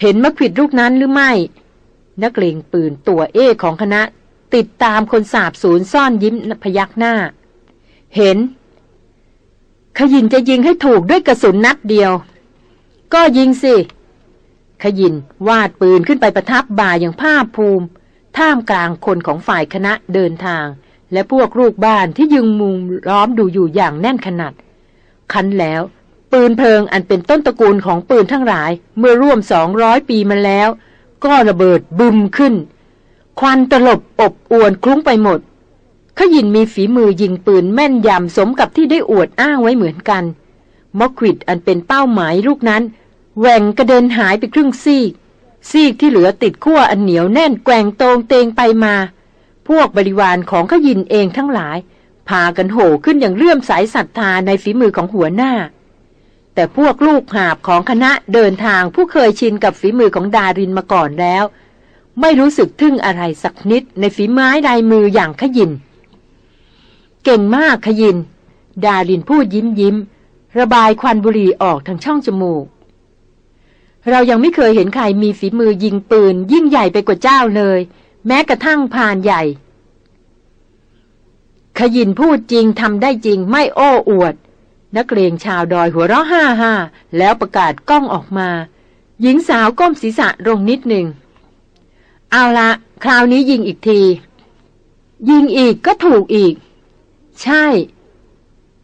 เห็นมะขวิดลูกนั้นหรือไม่ นักเลงปืนตัวเอของคณะ ติดตามคนสาบสูญซ่อนยิ้มพยักหน้า เห็น ขยินจะยิงให้ถูกด้วยกระสุนนัดเดียว ก็ยิงสิ ขยินวาดปืนขึ้นไปประทับบ่าอย่างภาคภูมิ ท่ามกลางคนของฝ่ายคณะเดินทาง และพวกลูกบ้านที่ยึงมุงล้อมดูอยู่อย่างแน่นขนาด คันแล้วปืนเพลิงอันเป็นต้นตระกูลของปืนทั้งหลาย เมื่อร่วมสองร้อยปีมาแล้ว ก็ระเบิดบึมขึ้น ควันตลบอบอวนคลุ้งไปหมด ขยินมีฝีมือยิงปืนแม่นยำสมกับที่ได้อวดอ้างไว้เหมือนกัน มอควิดอันเป็นเป้าหมายลูกนั้นแหว่งกระเด็นหายไปครึ่งซีก ซีกที่เหลือติดขั้วอันเหนียวแน่นแกว่งโตงเตงไปมา พวกบริวารของขยินเองทั้งหลาย พากันโห่ขึ้นอย่างเลื่อมสายศรัทธาในฝีมือของหัวหน้า แต่พวกลูกหาบของคณะเดินทางผู้เคยชินกับฝีมือของดารินมาก่อนแล้ว ไม่รู้สึกทึ่งอะไรสักนิดในฝีไม้ลายมืออย่างขยิน เก่งมากขยิน ดารินพูดยิ้มยิ้ม ระบายควันบุหรี่ออกทางช่องจมูก เรายังไม่เคยเห็นใครมีฝีมือยิงปืน ยิ่งใหญ่ไปกว่าเจ้าเลย แม้กระทั่งพานใหญ่ ขยินพูดจริงทำได้จริงไม่โอ้อวด นักเรียงชาวดอยหัวเราะห้าห้าแล้วประกาศกล้องออกมา หญิงสาวก้มศีรษะลงนิดหนึ่ง เอาละคราวนี้ยิงอีกที ยิงอีกก็ถูกอีก ใช่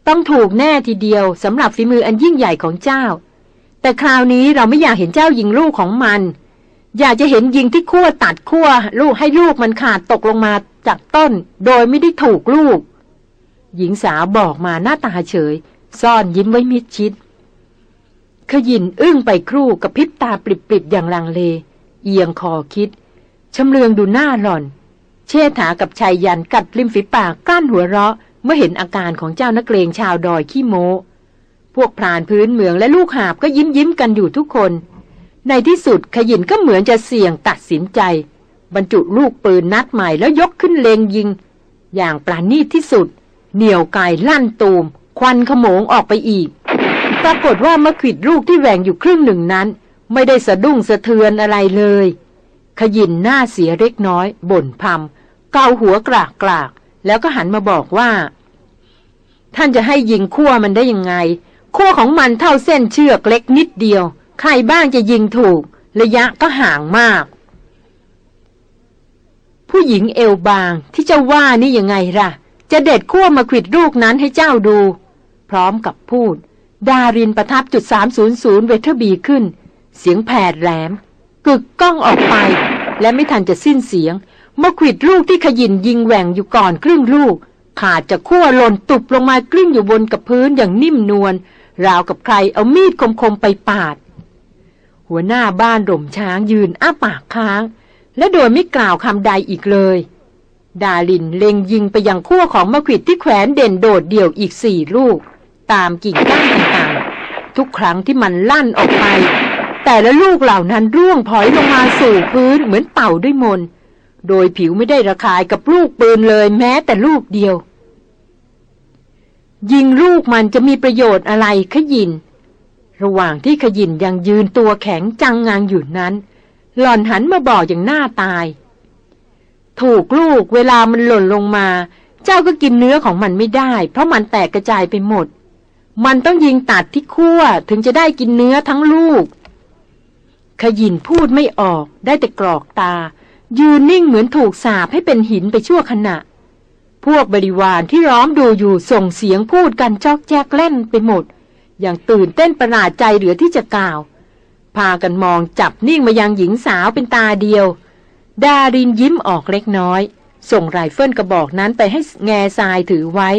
ต้องถูกแน่ทีเดียวสำหรับฝีมืออันยิ่งใหญ่ของเจ้า แต่คราวนี้เราไม่อยากเห็นเจ้ายิงลูกของมัน อยากจะเห็นยิงที่ขั้วตัดขั้วลูกให้ลูกมันขาดตกลงมาจากต้น โดยไม่ได้ถูกลูก หญิงสาวบอกมาหน้าตาเฉย ซ่อนยิ้มไว้มิดชิด ขยินอึ้งไปครู่กับพิบตาปริบๆอย่างลังเล เอียงคอคิดชำเลืองดูหน้าหล่อน เชษฐากับชายยันกัดริมฝีปากกลั้นหัวเราะ เมื่อเห็นอาการของเจ้านักเลงชาวดอยขี้โมพวกพรานพื้นเมืองและลูกหาบก็ยิ้มยิ้มกันอยู่ทุกคน ในที่สุดขยินก็เหมือนจะเสี่ยงตัดสินใจ บรรจุลูกปืนนัดใหม่แล้วยกขึ้นเลงยิง อย่างปราณีตที่สุด เหนี่ยวไกลั่นตูม ควันขโมงออกไปอีก ปรากฏว่ามะขิดลูกที่แหว่งอยู่ครึ่งหนึ่งนั้น ไม่ได้สะดุ้งสะเทือนอะไรเลย ขยินหน้าเสียเล็กน้อย บ่นพำเกาหัวกรากกรากแล้วก็หันมาบอกว่า ท่านจะให้ยิงขั้วมันได้ยังไง ขั้วของมันเท่าเส้นเชือกเล็กนิดเดียว ใครบ้างจะยิงถูก ระยะก็ห่างมาก ผู้หญิงเอวบางที่เจ้าว่านี่ยังไงล่ะ จะเด็ดขั้วมาขิดลูกนั้นให้เจ้าดู ร้อมกับพูด ดารินประทับจุด 300 เวทเทอร์บีขึ้น เสียงแผดแหลม กึกก้องออกไป และไม่ทันจะสิ้นเสียงมาขิดลูกที่ขยินยิงแหว่งอยู่ก่อนครึ่งลูก ขาดจากขั้วหล่นตุบลงมากลิ้งอยู่บนกับพื้นอย่างนิ่มนวลราวกับใครเอามีดคมๆไปปาด หัวหน้าบ้านร่มช้างยืนอ้าปากค้าง และโดยไม่กล่าวคำใดอีกเลย ดาลินเล็งยิงไปยังขั้วของมะขิดที่แขวนเด่นโดดเดี่ยวอีกสี่ลูก ตามกิ่งก้านต่างๆ ทุกครั้งที่มันลั่นออกไป แต่ละลูกเหล่านั้นร่วงพลอยลงมาสู่พื้นเหมือนเต่าด้วยมน โดยผิวไม่ได้ระคายกับลูกปืนเลยแม้แต่ลูกเดียว ยิงลูกมันจะมีประโยชน์อะไรขยิน ระหว่างที่ขยินยังยืนตัวแข็งจังงางอยู่นั้น หล่อนหันมาบอกอย่างหน้าตาย ถูกลูกเวลามันหล่นลงมาเจ้าก็กินเนื้อของมันไม่ได้ เพราะมันแตกกระจายไปหมด มันต้องยิงตัดที่ขั้วถึงจะได้กินเนื้อทั้งลูก ขยินพูดไม่ออกได้แต่กรอกตา ยืนนิ่งเหมือนถูกสาบให้เป็นหินไปชั่วขณะ พวกบริวารที่ล้อมดูอยู่ส่งเสียงพูดกันจอกแจกเล่นไปหมด อย่างตื่นเต้นประหลาดใจเหลือที่จะกล่าว พากันมองจับนิ่งมายังหญิงสาวเป็นตาเดียว ดารินยิ้มออกเล็กน้อย ส่งไรเฟิลกระบอกนั้นไปให้แง่ทรายถือไว้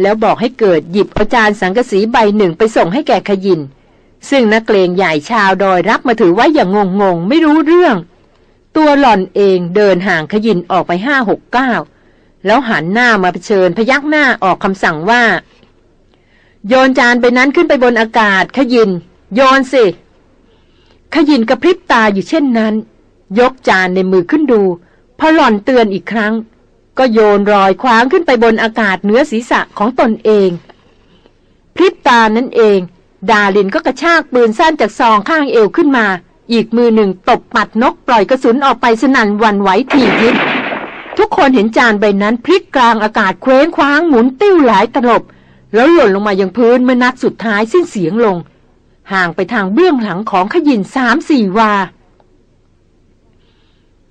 แล้วบอกให้เกิดหยิบอาจารย์สังกสีใบหนึ่งไปส่งให้แก่ขยิน ซึ่งนักเลงใหญ่ชาวดอยรับมาถือไว้อย่างงงๆ ไม่รู้เรื่อง ตัวหล่อนเองเดินห่างขยินออกไปห้าหกเก้าแล้วหันหน้ามาเผชิญพยักหน้าออกคำสั่งว่า โยนจานไปนั้นขึ้นไปบนอากาศขยิน โยนสิ ขยินกระพริบตาอยู่เช่นนั้น ยกจานในมือขึ้นดูพอหล่อนเตือนอีกครั้ง ก็โยนรอยคว้างขึ้นไปบนอากาศเหนือศีรษะของตนเอง พริบตานั้นเอง ดาลินก็กระชากปืนสั้นจากซองข้างเอวขึ้นมา อีกมือหนึ่งตบปัดนกปล่อยกระสุนออกไปสนั่นวันไหวถี่ยิบทุกคนเห็นจานใบนั้นพลิกกลางอากาศเคว้งคว้างหมุนติ้วหลายตลบ แล้วหล่นลงมายังพื้นเมื่อนัดสุดท้ายสิ้นเสียงลง ห่างไปทางเบื้องหลังของขยินสามสี่วา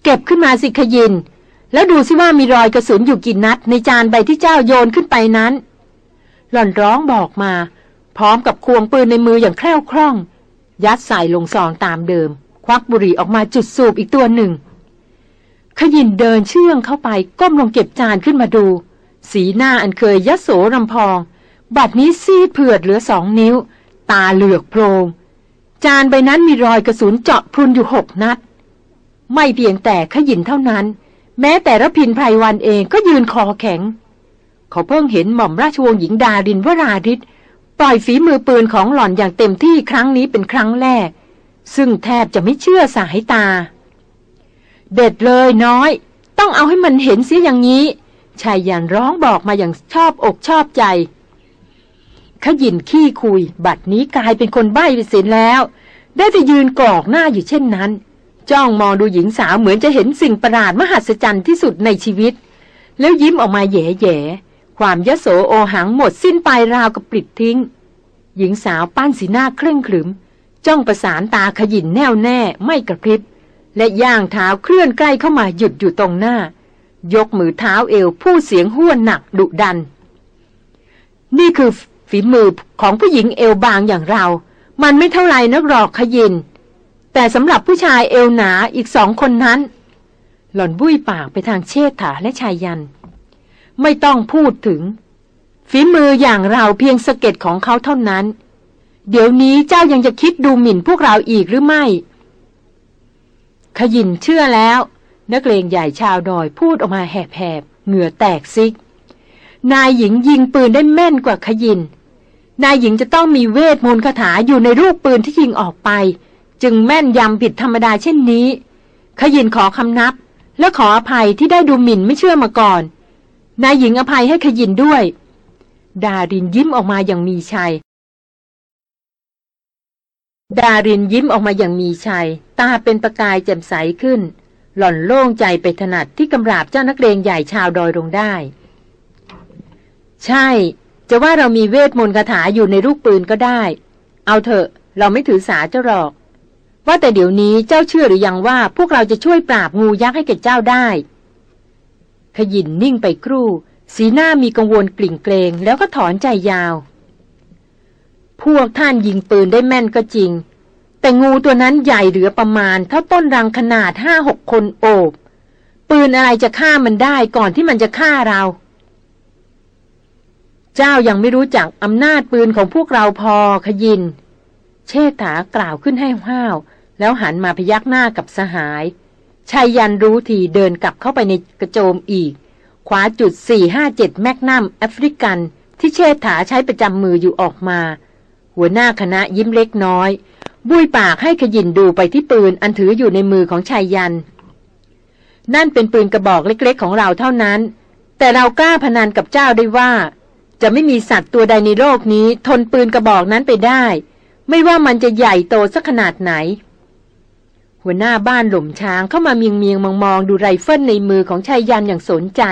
เก็บขึ้นมาสิขยิน แล้วดูสิว่ามีรอยกระสุนอยู่กี่นัด ในจานใบที่เจ้าโยนขึ้นไปนั้น หล่อนร้องบอกมา พร้อมกับควงปืนในมืออย่างแคล่วคล่อง ยัดใส่ลงซองตามเดิม ควักบุหรี่ออกมาจุดสูบอีกตัวหนึ่ง ขยินเดินเชื่องเข้าไปก้มลงเก็บจานขึ้นมาดู สีหน้าอันเคยยโสรำพอง บัดนี้ซีดเผือดเหลือสองนิ้ว ตาเหลือกโพรงจานใบนั้นมีรอยกระสุนเจาะพรุนอยู่หกนัด ไม่เพียงแต่ขยินเท่านั้น แม้แต่ระพินไพรวันเองก็ยืนคอแข็ง เขาเพิ่งเห็นหม่อมราชวงศ์หญิงดารินวราริศปล่อยฝีมือปืนของหล่อนอย่างเต็มที่ครั้งนี้เป็นครั้งแรก ซึ่งแทบจะไม่เชื่อสายตา เด็ดเลยน้อย ต้องเอาให้มันเห็นเสียอย่างนี้ชายยันร้องบอกมาอย่างชอบอกชอบใจขยินขี้คุย บัดนี้กลายเป็นคนใบ้ไปเสียแล้ว ได้แต่ยืนกอกหน้าอยู่เช่นนั้น จ้องมองดูหญิงสาวเหมือนจะเห็นสิ่งประหลาดมหัศจรรย์ที่สุดในชีวิต แล้วยิ้มออกมาแย่ๆความยโสโอหังหมดสิ้นไปราวกับปลิดทิ้ง หญิงสาวปั้นสีหน้าเคร่งขรึม จ้องประสานตาขยินแน่วแน่ไม่กระพริบ และย่างเท้าเคลื่อนใกล้เข้ามาหยุดอยู่ตรงหน้า ยกมือเท้าเอวผู้เสียงห้วนหนักดุดัน นี่คือฝีมือของผู้หญิงเอวบางอย่างเรา มันไม่เท่าไรนักหรอกขยิน แต่สำหรับผู้ชายเอวหนาอีกสองคนนั้น หล่อนบุ้ยปากไปทางเชษฐาและชายยัน ไม่ต้องพูดถึง ฝีมืออย่างเราเพียงสะเก็ดของเขาเท่านั้น เดี๋ยวนี้เจ้ายังจะคิดดูหมิ่นพวกเราอีกหรือไม่ ขยินเชื่อแล้ว นักเลงใหญ่ชาวดอยพูดออกมาแหบๆเหงื่อแตกซิก นายหญิงยิงปืนได้แม่นกว่าขยินนายหญิงจะต้องมีเวทมนต์คาถาอยู่ในรูปปืนที่ยิงออกไป จึงแม่นยำผิดธรรมดาเช่นนี้ ขยินขอคำนับ และขออภัยที่ได้ดูหมิ่นไม่เชื่อมาก่อน นายหญิงอภัยให้ขยินด้วย ดารินยิ้มออกมาอย่างมีชัย ดารินยิ้มออกมาอย่างมีชัย ตาเป็นประกายแจ่มใสขึ้น หล่อนโล่งใจไปถนัดที่กำราบเจ้านักเลงใหญ่ชาวดอยลงได้ ใช่ จะว่าเรามีเวทมนต์คาถาอยู่ในลูกปืนก็ได้ เอาเถอะ เราไม่ถือสาเจ้าหรอก ว่าแต่เดี๋ยวนี้เจ้าเชื่อหรือยังว่าพวกเราจะช่วยปราบงูยักษ์ให้แก่เจ้าได้ ขยินนิ่งไปครู่ สีหน้ามีกังวลกลิ่งเกรงแล้วก็ถอนใจยาว พวกท่านยิงปืนได้แม่นก็จริง แต่งูตัวนั้นใหญ่เหลือประมาณเท่าต้นรังขนาดห้าหกคนโอบ ปืนอะไรจะฆ่ามันได้ก่อนที่มันจะฆ่าเรา เจ้ายังไม่รู้จักอำนาจปืนของพวกเราพอขยินเชษฐากล่าวขึ้นให้ห้าว แล้วหันมาพยักหน้ากับสหายชายยันรู้ทีเดินกลับเข้าไปในกระโจมอีกคว้าจุด 457 แมกนัมแอฟริกัน ที่เชษฐาใช้ประจำมืออยู่ออกมา หัวหน้าคณะยิ้มเล็กน้อย บุยปากให้ขยินดูไปที่ปืนอันถืออยู่ในมือของชายยัน นั่นเป็นปืนกระบอกเล็กๆของเราเท่านั้น แต่เรากล้าพนันกับเจ้าได้ว่า จะไม่มีสัตว์ตัวใดในโลกนี้ ทนปืนกระบอกนั้นไปได้ ไม่ว่ามันจะใหญ่โตสักขนาดไหน หัวหน้าบ้านหล่มช้างเข้ามาเมียงเมียงมองมองดูไรเฟิลในมือของชายยันอย่างสนใจ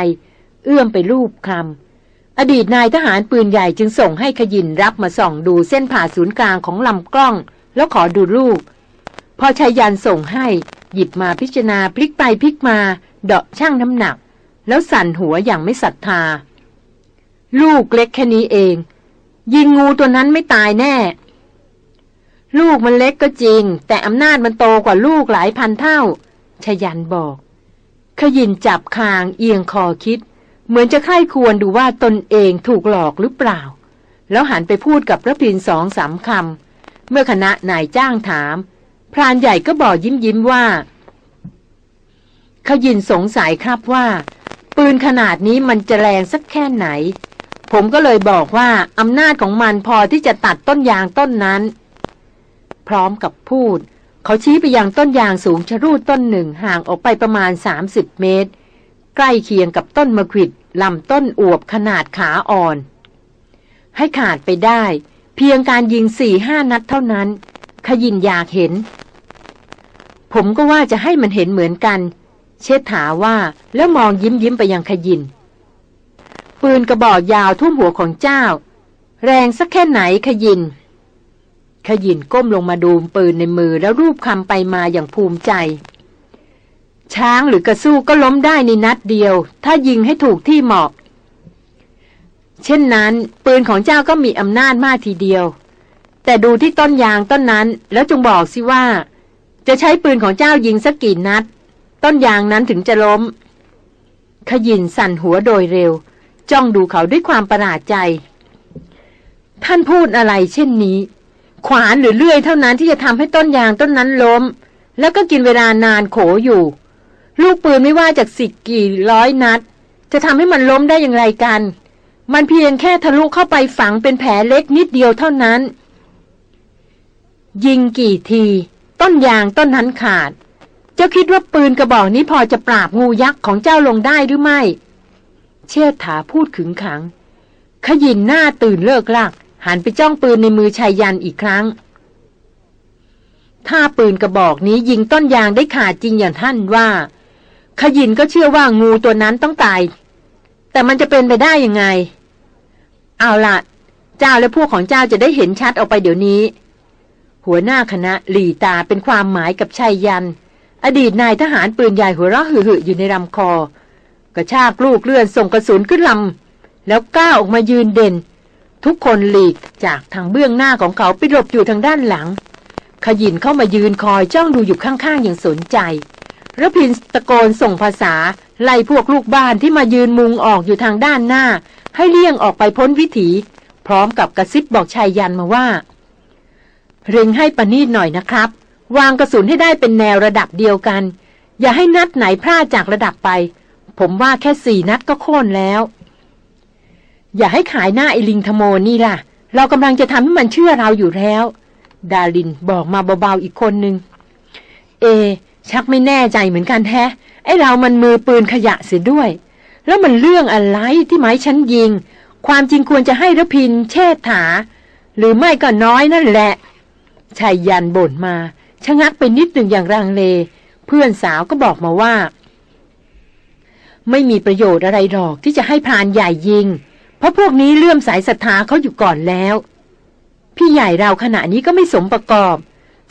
เอื้อมไปรูปคลำอดีตนายทหารปืนใหญ่จึงส่งให้ขยินรับมาส่องดูเส้นผ่าศูนย์กลางของลำกล้อง แล้วขอดูรูป พอชายยันส่งให้ หยิบมาพิจารณาพลิกไปพลิกมา เดาะช่างน้ำหนัก แล้วสั่นหัวอย่างไม่ศรัทธา ลูกเล็กแค่นี้เอง ยิงงูตัวนั้นไม่ตายแน่ ลูกมันเล็กก็จริง แต่อำนาจมันโตกว่าลูกหลายพันเท่า ชยันบอก ขยินจับคางเอียงคอคิด เหมือนจะไข้ควรดูว่าตนเองถูกหลอกหรือเปล่า แล้วหันไปพูดกับพระพินสองสามคำ เมื่อคณะนายจ้างถาม พรานใหญ่ก็บอกยิ้มยิ้มว่า ขยินสงสัยครับว่า ปืนขนาดนี้มันจะแรงสักแค่ไหน ผมก็เลยบอกว่าอำนาจของมันพอที่จะตัดต้นยางต้นนั้น พร้อมกับพูด เขาชี้ไปยังต้นยางสูงชะรูดต้นหนึ่งห่างออกไปประมาณ 30 เมตร ใกล้เคียงกับต้นมะขวิดลำต้นอวบขนาดขาอ่อน ให้ขาดไปได้ เพียงการยิงสี่ห้านัดเท่านั้น ขยินอยากเห็น ผมก็ว่าจะให้มันเห็นเหมือนกัน เชษฐาว่าแล้วมองยิ้มยิ้มไปยังขยิน ปืนกระบอกยาวทุ่มหัวของเจ้า แรงสักแค่ไหนขยิน ขยินก้มลงมาดูปืนในมือแล้วรูปคำไปมาอย่างภูมิใจ ช้างหรือกระสู้ก็ล้มได้ในนัดเดียว ถ้ายิงให้ถูกที่เหมาะ เช่นนั้น ปืนของเจ้าก็มีอำนาจมากทีเดียว แต่ดูที่ต้นยางต้นนั้น แล้วจงบอกสิว่า จะใช้ปืนของเจ้ายิงสักกี่นัด ต้นยางนั้นถึงจะล้ม ขยินสั่นหัวโดยเร็ว จ้องดูเขาด้วยความประหลาดใจ ท่านพูดอะไรเช่นนี้ ขวานหรือเลื่อยเท่านั้นที่จะทำให้ต้นยางต้นนั้นล้ม แล้วก็กินเวลานานโขอยู่ ลูกปืนไม่ว่าจากสิกี่ร้อยนัด จะทำให้มันล้มได้อย่างไรกัน มันเพียงแค่ทะลุเข้าไปฝังเป็นแผลเล็กนิดเดียวเท่านั้น ยิงกี่ที ต้นยางต้นนั้นขาด เจ้าคิดว่าปืนกระบอกนี้พอจะปราบงูยักษ์ของเจ้าลงได้หรือไม่ เชษฐาพูดขึงขัง ขยินหน้าตื่นเลิกลาก หันไปจ้องปืนในมือชายยันอีกครั้ง ถ้าปืนกระบอกนี้ยิงต้นยางได้ขาดจริงอย่างท่านว่า ขยินก็เชื่อว่างูตัวนั้นต้องตาย แต่มันจะเป็นไปได้ยังไง เอาละเจ้าและพวกของเจ้าจะได้เห็นชัดออกไปเดี๋ยวนี้ หัวหน้าคณะหลีตาเป็นความหมายกับชายยัน อดีตนายทหารปืนใหญ่หัวเราะหึ่ๆอยู่ในลำคอกระชากลูกเลื่อนส่งกระสุนขึ้นลำแล้วก้าวออกมายืนเด่น ทุกคนหลีกจากทางเบื้องหน้าของเขาไปหลบอยู่ทางด้านหลัง ขยินเข้ามายืนคอยจ้องดูอยู่ข้างๆอย่างสนใจระพินตะโกนส่งภาษา ไล่พวกลูกบ้านที่มายืนมุงออกอยู่ทางด้านหน้า ให้เลี่ยงออกไปพ้นวิถี พร้อมกับกระซิบบอกชายยันมาว่า เร่งให้ปณีตหน่อยนะครับ วางกระสุนให้ได้เป็นแนวระดับเดียวกัน อย่าให้นัดไหนพลาดจากระดับไป ผมว่าแค่สี่นัดก็โค่นแล้ว อย่าให้ขายหน้าไอลิงทโมนี่ล่ะ เรากำลังจะทำให้มันเชื่อเราอยู่แล้ว ดาลินบอกมาเบาๆอีกคนนึง เอ ชักไม่แน่ใจเหมือนกันแท้ ไอเรามันมือปืนขยะเสียด้วย แล้วมันเรื่องอะไรที่ไม้ฉันยิง ความจริงควรจะให้ระพินเชษฐา หรือไม่ก็น้อยนั่นแหละชายยันบ่นมาชะงักไปนิดหนึ่งอย่างรังเล เพื่อนสาวก็บอกมาว่า ไม่มีประโยชน์อะไรหรอกที่จะให้พรานใหญ่ยิง เพราะพวกนี้เลื่อมสายศรัทธาเขาอยู่ก่อนแล้ว พี่ใหญ่เราขณะนี้ก็ไม่สมประกอบ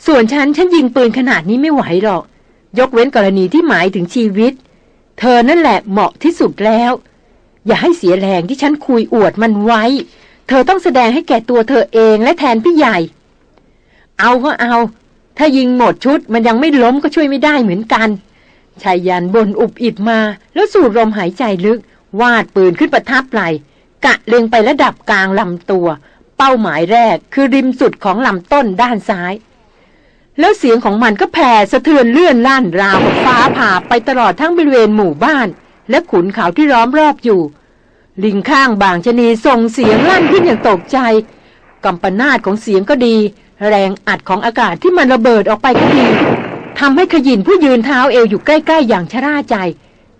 ส่วนฉันฉันยิงปืนขนาดนี้ไม่ไหวหรอก ยกเว้นกรณีที่หมายถึงชีวิต เธอนั่นแหละเหมาะที่สุดแล้ว อย่าให้เสียแรงที่ฉันคุยอวดมันไว้ เธอต้องแสดงให้แก่ตัวเธอเองและแทนพี่ใหญ่ เอาก็เอา ถ้ายิงหมดชุดมันยังไม่ล้มก็ช่วยไม่ได้เหมือนกันชายยันบนอุบอิบมา แล้วสูดลมหายใจลึก วาดปืนขึ้นประทับไหล กะเล็งไประดับกลางลำตัว เป้าหมายแรกคือริมสุดของลำต้นด้านซ้าย แล้วเสียงของมันก็แผ่สะเทือนเลื่อนล่านราวกับฟ้าผ่าไปตลอดทั้งบริเวณหมู่บ้าน และขุนเขาที่ล้อมรอบอยู่ ลิงข้างบางชะนีส่งเสียงลั่นขึ้นอย่างตกใจกัมปนาทของเสียงก็ดี แรงอัดของอากาศที่มันระเบิดออกไปก็ดีทำให้ขยินผู้ยืนเท้าเอวอยู่ใกล้ ๆ อย่างชะล่าใจ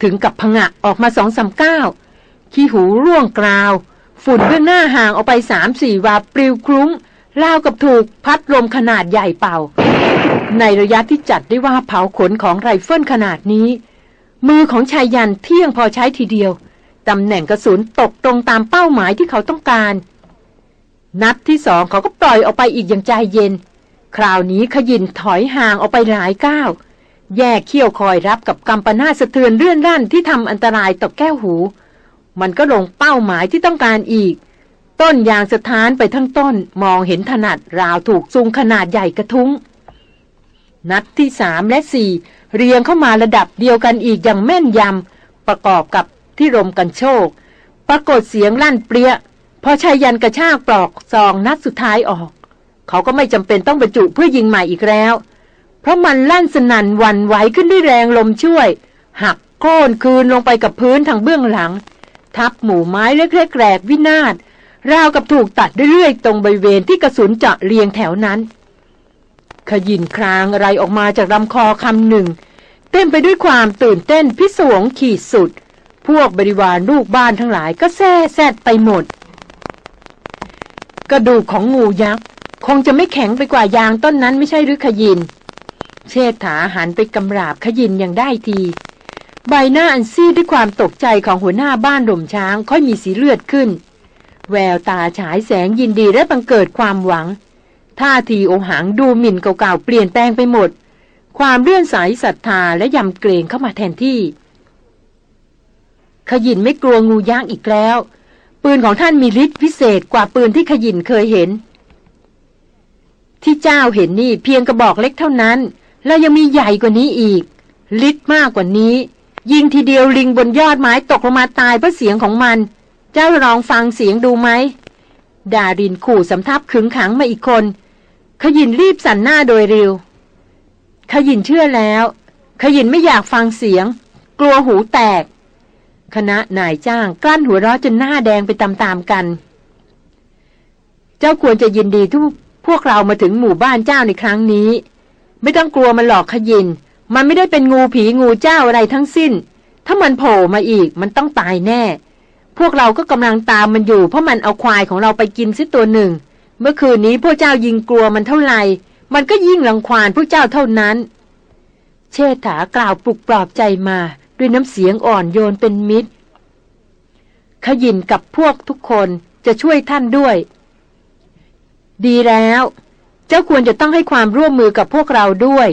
ถึงกับผงะออกมาสองสามก้าว ขี้หูร่วงกราว ฝุ่นเบื้องหน้าห่างออกไปสามสี่วาปลิวคลุ้งราวกับถูกพัดลมขนาดใหญ่เป่า ในระยะที่จัดได้ว่าเผาขนของไรเฟิลขนาดนี้ มือของไชยยันต์เที่ยงพอใช้ทีเดียว ตำแหน่งกระสุนตกตรงตามเป้าหมายที่เขาต้องการ นัดที่สองเขาก็ปล่อยออกไปอีกอย่างใจเย็น คราวนี้ขยินถอยห่างออกไปหลายก้าวแยกเขี้ยวคอยรับกับกำปนาสะเทือนเลื่อนลั่นที่ทำอันตรายต่อแก้วหู มันก็ลงเป้าหมายที่ต้องการอีก ต้นยางสะท้านไปทั้งต้นมองเห็นถนัดราวถูกซุงขนาดใหญ่กระทุ้ง นัดที่สามและสี่เรียงเข้ามาระดับเดียวกันอีกอย่างแม่นยำประกอบกับที่รมกันโชคปรากฏเสียงลั่นเปรี้ยพอชายยันกระชากปลอกซองนัดสุดท้ายออก เขาก็ไม่จำเป็นต้องบรรจุเพื่อยิงใหม่อีกแล้ว เพราะมันลั่นสนั่นวันไหวขึ้นด้วยแรงลมช่วย หักโค่นคืนลงไปกับพื้นทางเบื้องหลัง ทับหมู่ไม้เล็กๆแกรกวินาศราวกับถูกตัดเรื่อยๆ ตรงบริเวณที่กระสุนเจาะเรียงแถวนั้น ขยินครางอะไรออกมาจากลำคอคำหนึ่ง เต็มไปด้วยความตื่นเต้นพิศวงขีดสุด พวกบริวารลูกบ้านทั้งหลายก็แซ่แซดไปหมด กระดูกของงูยักษ์คงจะไม่แข็งไปกว่ายางต้นนั้นไม่ใช่หรือขยิน เชษฐาหันไปกำราบขยินอย่างได้ที ใบหน้าอันซีดด้วยความตกใจของหัวหน้าบ้านหลมช้างค่อยมีสีเลือดขึ้น แววตาฉายแสงยินดีและบังเกิดความหวัง ท่าทีโอหังดูหมิ่นเก่าๆเปลี่ยนแปลงไปหมด ความเลื่อนใสศรัทธาและยำเกรงเข้ามาแทนที่ ขยินไม่กลัวงูยักษ์อีกแล้ว ปืนของท่านมีฤทธิ์พิเศษกว่าปืนที่ขยินเคยเห็น ที่เจ้าเห็นนี่เพียงกระบอกเล็กเท่านั้น แล้วยังมีใหญ่กว่านี้อีกฤทธิ์มากกว่านี้ ยิงทีเดียวลิงบนยอดไม้ตกลงมาตายเพราะเสียงของมัน เจ้าลองฟังเสียงดูไหม ดารินขู่สำทับขึงขังมาอีกคนขยินรีบสั่นหน้าโดยเร็วขยินเชื่อแล้วขยินไม่อยากฟังเสียง กลัวหูแตก คณะนายจ้างกลั้นหัวเราะจนหน้าแดงไปตามๆกัน เจ้าควรจะยินดีทุกพวกเรามาถึงหมู่บ้านเจ้าในครั้งนี้ ไม่ต้องกลัวมันหลอกขยิน มันไม่ได้เป็นงูผีงูเจ้าอะไรทั้งสิ้น ถ้ามันโผล่มาอีกมันต้องตายแน่ พวกเราก็กำลังตามมันอยู่ เพราะมันเอาควายของเราไปกินซิตัวหนึ่ง เมื่อคืนนี้พวกเจ้ายิงกลัวมันเท่าไหร่ มันก็ยิ่งรังควานพวกเจ้าเท่านั้น เชษฐากล่าวปลุกปลอบใจมาด้วยน้ำเสียงอ่อนโยนเป็นมิตร ขยินกับพวกทุกคนจะช่วยท่านด้วย ดีแล้ว เจ้าควรจะต้องให้ความร่วมมือกับพวกเราด้วย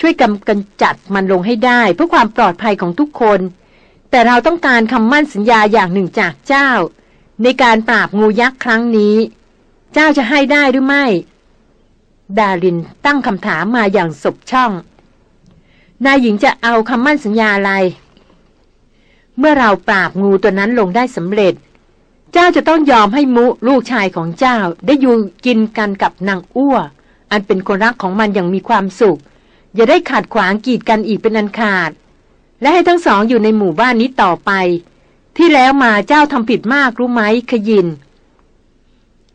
ช่วยกำกันจัดมันลงให้ได้ เพื่อความปลอดภัยของทุกคน แต่เราต้องการคำมั่นสัญญาอย่างหนึ่งจากเจ้า ในการปราบงูยักษ์ครั้งนี้ เจ้าจะให้ได้หรือไม่ ดารินตั้งคำถามมาอย่างสบช่อง นายหญิงจะเอาคำมั่นสัญญาอะไร เมื่อเราปราบงูตัวนั้นลงได้สำเร็จ เจ้าจะต้องยอมให้มุลูกชายของเจ้าได้อยู่กินกันกับนางอ้วอันเป็นคนรักของมันอย่างมีความสุข อย่าได้ขัดขวางกีดกันอีกเป็นอันขาด และให้ทั้งสองอยู่ในหมู่บ้านนี้ต่อไป ที่แล้วมาเจ้าทำผิดมากรู้ไหมขยิน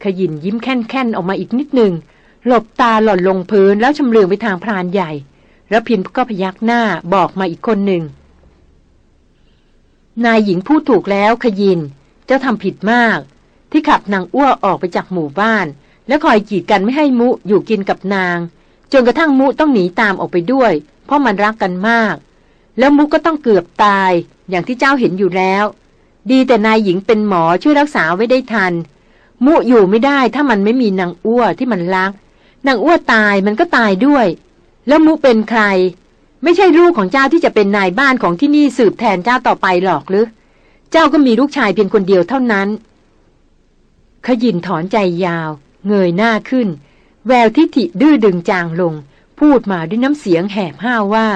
ขยินยิ้มแค่นๆออกมาอีกนิดหนึ่งหลบตาหล่อนลงพื้นแล้วชำเลืองไปทางพรานใหญ่ แล้วพินก็พยักหน้าบอกมาอีกคนหนึ่ง นายหญิงพูดถูกแล้วขยิน เจ้าทำผิดมาก ที่ขับนางอ้วออกไปจากหมู่บ้าน และคอยกีดกันไม่ให้มุอยู่กินกับนาง จนกระทั่งมุต้องหนีตามออกไปด้วย เพราะมันรักกันมาก แล้วมุก็ต้องเกือบตาย อย่างที่เจ้าเห็นอยู่แล้ว ดีแต่นายหญิงเป็นหมอช่วยรักษาไว้ได้ทัน มุอยู่ไม่ได้ถ้ามันไม่มีนางอ้วที่มันรักนางอ้วตายมันก็ตายด้วย แล้วมุเป็นใคร ไม่ใช่ลูกของเจ้าที่จะเป็นนายบ้านของที่นี่สืบแทนเจ้าต่อไปหรอกหรือ เจ้าก็มีลูกชายเพียงคนเดียวเท่านั้นขยินถอนใจยาว เงยหน้าขึ้น แววทิฐิดื้อดึงจางลง พูดมาด้วยน้ำเสียงแหบห้าวว่า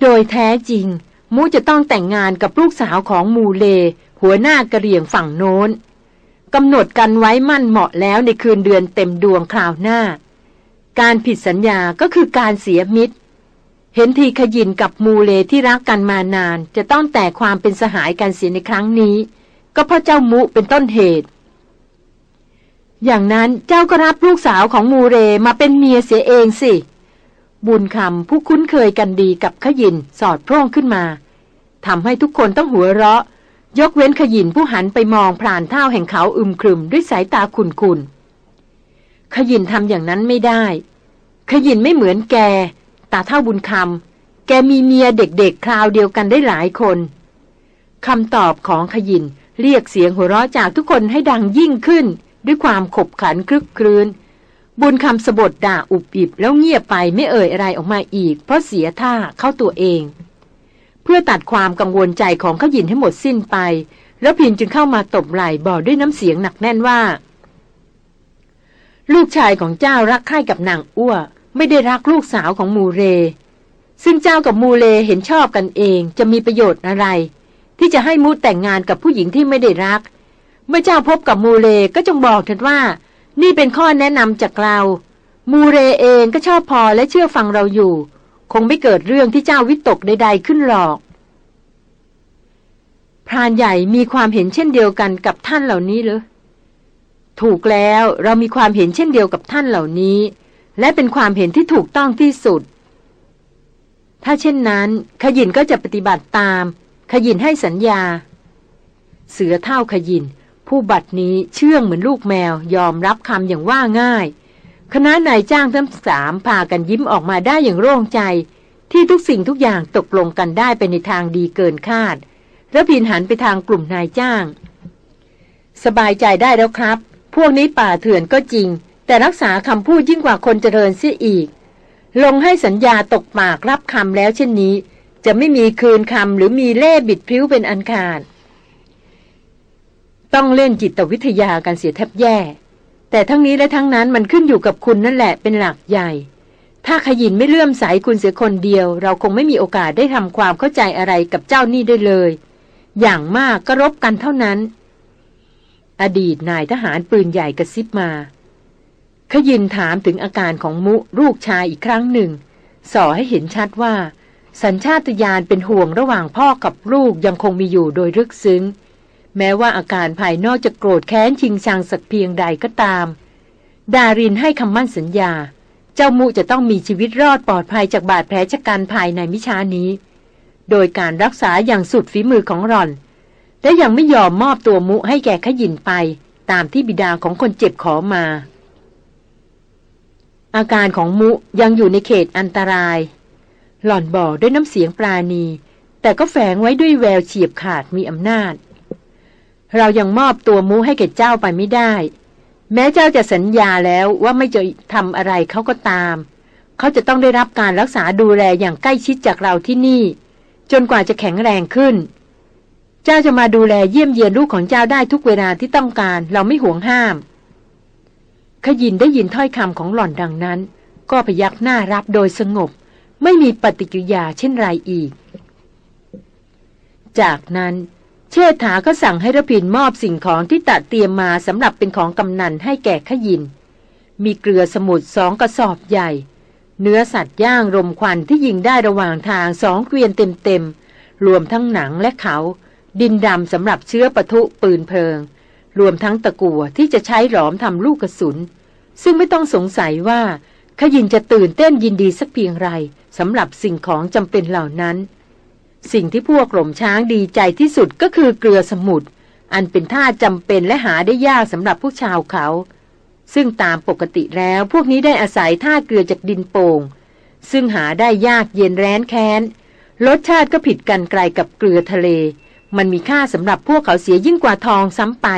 โดยแท้จริง มูจะต้องแต่งงานกับลูกสาวของมูเล หัวหน้ากระเหรี่ยงฝั่งโน้นกำหนดกันไว้มั่นเหมาะแล้วในคืนเดือนเต็มดวงคราวหน้า การผิดสัญญาก็คือการเสียมิตร เห็นทีขยินกับมูเลที่รักกันมานาน จะต้องแต่ความเป็นสหายกันเสียในครั้งนี้ ก็เพราะเจ้ามุเป็นต้นเหตุ อย่างนั้นเจ้าก็รับลูกสาวของมูเรมาเป็นเมียเสียเองสิ บุญคำผู้คุ้นเคยกันดีกับขยินสอดพร่องขึ้นมาทำให้ทุกคนต้องหัวเราะ ยกเว้นขยินผู้หันไปมองพรานเท่าแห่งเขาอึมครึมด้วยสายตาขุนขุนขยินทำอย่างนั้นไม่ได้ ขยินไม่เหมือนแก ตาเท่าบุญคำแกมีเมียเด็กๆ คราวเดียวกันได้หลายคนคำตอบของขยินเรียกเสียงหัวเราะจากทุกคนให้ดังยิ่งขึ้น ด้วยความขบขันคลึกครื้น บุญคำสบดด่าอุบอิบแล้วเงียบไปไม่เอ่ยอะไรออกมาอีก เพราะเสียท่าเข้าตัวเอง เพื่อตัดความกังวลใจของขยินให้หมดสิ้นไป แล้วพินจึงเข้ามาตบไหล่บอกด้วยน้ำเสียงหนักแน่นว่า ลูกชายของเจ้ารักใคร่กับนางอ้วไม่ได้รักลูกสาวของมูเร ซึ่งเจ้ากับมูเลเห็นชอบกันเองจะมีประโยชน์อะไร ที่จะให้มูแต่งงานกับผู้หญิงที่ไม่ได้รัก เมื่อเจ้าพบกับมูเลก็จงบอกเถิดว่า นี่เป็นข้อแนะนำจากเรา มูเรเองก็ชอบพอและเชื่อฟังเราอยู่ คงไม่เกิดเรื่องที่เจ้าวิตกใดๆขึ้นหรอก พรานใหญ่มีความเห็นเช่นเดียวกันกับท่านเหล่านี้เหรอถูกแล้วเรามีความเห็นเช่นเดียวกับท่านเหล่านี้ และเป็นความเห็นที่ถูกต้องที่สุด ถ้าเช่นนั้น ขยินก็จะปฏิบัติตาม ขยินให้สัญญา เสือเท่าขยิน ผู้บัดนี้เชื่องเหมือนลูกแมวยอมรับคำอย่างว่าง่าย คณะนายจ้างทั้งสามพากันยิ้มออกมาได้อย่างโล่งใจ ที่ทุกสิ่งทุกอย่างตกลงกันได้ไปในทางดีเกินคาดระพินหันไปทางกลุ่มนายจ้าง สบายใจได้แล้วครับ พวกนี้ป่าเถื่อนก็จริง แต่รักษาคำพูดยิ่งกว่าคนเจริญเสียอีก ลงให้สัญญาตกปากรับคำแล้วเช่นนี้ จะไม่มีคืนคำหรือมีเล่บิดพริ้วเป็นอันขาด ต้องเล่นจิตวิทยากันเสียแทบแย่ แต่ทั้งนี้และทั้งนั้นมันขึ้นอยู่กับคุณนั่นแหละเป็นหลักใหญ่ ถ้าขยินไม่เลื่อมใสคุณเสียคนเดียว เราคงไม่มีโอกาสได้ทำความเข้าใจอะไรกับเจ้านี่ได้เลย อย่างมากก็รบกันเท่านั้น อดีตนายทหารปืนใหญ่กระซิบมา ขยินถามถึงอาการของมุลูกชายอีกครั้งหนึ่ง สอให้เห็นชัดว่า สัญชาตญาณเป็นห่วงระหว่างพ่อกับลูกยังคงมีอยู่โดยลึกซึ้ง แม้ว่าอาการภายนอกจะโกรธแค้นชิงชังสักเพียงใดก็ตาม ดารินให้คำมั่นสัญญา เจ้ามุจะต้องมีชีวิตรอดปลอดภัยจากบาดแผลชะกันภายในมิชานี้ โดยการรักษาอย่างสุดฝีมือของรอน และยังไม่ยอมมอบตัวมุให้แก่ขยินไป ตามที่บิดาของคนเจ็บขอมา อาการของมุยังอยู่ในเขตอันตราย หล่อนบอกด้วยน้ำเสียงปราณี แต่ก็แฝงไว้ด้วยแววเฉียบขาดมีอำนาจ เรายังมอบตัวมุให้แก่เจ้าไปไม่ได้ แม้เจ้าจะสัญญาแล้วว่าไม่จะทำอะไรเขาก็ตาม เขาจะต้องได้รับการรักษาดูแลอย่างใกล้ชิดจากเราที่นี่ จนกว่าจะแข็งแรงขึ้น เจ้าจะมาดูแลเยี่ยมเยียนลูกของเจ้าได้ทุกเวลาที่ต้องการเราไม่ห่วงห้าม ขยินได้ยินถ้อยคำของหล่อนดังนั้น ก็พยักหน้ารับโดยสงบ ไม่มีปฏิกิริยาเช่นไรอีก จากนั้น เชษฐาก็สั่งให้ระพินมอบสิ่งของที่ตัดเตรียมมาสำหรับเป็นของกำนันให้แก่ขยิน มีเกลือสมุดสองกระสอบใหญ่ เนื้อสัตว์ย่างรมควันที่ยิงได้ระหว่างทางสองเกวียนเต็มๆ รวมทั้งหนังและเขา ดินดำสำหรับเชื้อปะทุปืนเพลิง รวมทั้งตะกั่วที่จะใช้หลอมทำลูกกระสุน ซึ่งไม่ต้องสงสัยว่าขยินจะตื่นเต้นยินดีสักเพียงไรสำหรับสิ่งของจำเป็นเหล่านั้น สิ่งที่พวกหล่มช้างดีใจที่สุดก็คือเกลือสมุทรอันเป็นท่าจำเป็นและหาได้ยากสำหรับผู้ชาวเขา ซึ่งตามปกติแล้วพวกนี้ได้อาศัยท่าเกลือจากดินโป่ง ซึ่งหาได้ยากเย็นแร้นแค้น รสชาติก็ผิดกันไกลกับเกลือทะเล มันมีค่าสำหรับพวกเขาเสียยิ่งกว่าทองซ้ำไป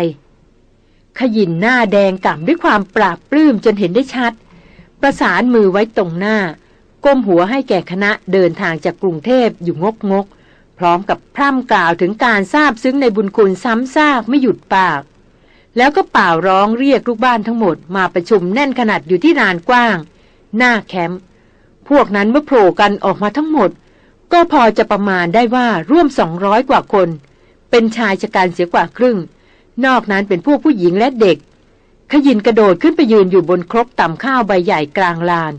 ขยินหน้าแดงก่ำด้วยความปราบปลื้มจนเห็นได้ชัด ประสานมือไว้ตรงหน้า ก้มหัวให้แก่คณะเดินทางจากกรุงเทพอยู่งกงก พร้อมกับพร่ำกล่าวถึงการทราบซึ้งในบุญคุณซ้ำซากไม่หยุดปาก แล้วก็เป่าร้องเรียกลูกบ้านทั้งหมดมาประชุมแน่นขนาดอยู่ที่ลานกว้าง หน้าแคมป์พวกนั้นเมื่อโผล่กันออกมาทั้งหมด ก็พอจะประมาณได้ว่าร่วมสองร้อยกว่าคน เป็นชายชะกันเสียกว่าครึ่ง นอกนั้นเป็นพวกผู้หญิงและเด็กขยินกระโดดขึ้นไปยืนอยู่บนครกต่ำข้าวใบใหญ่กลางลาน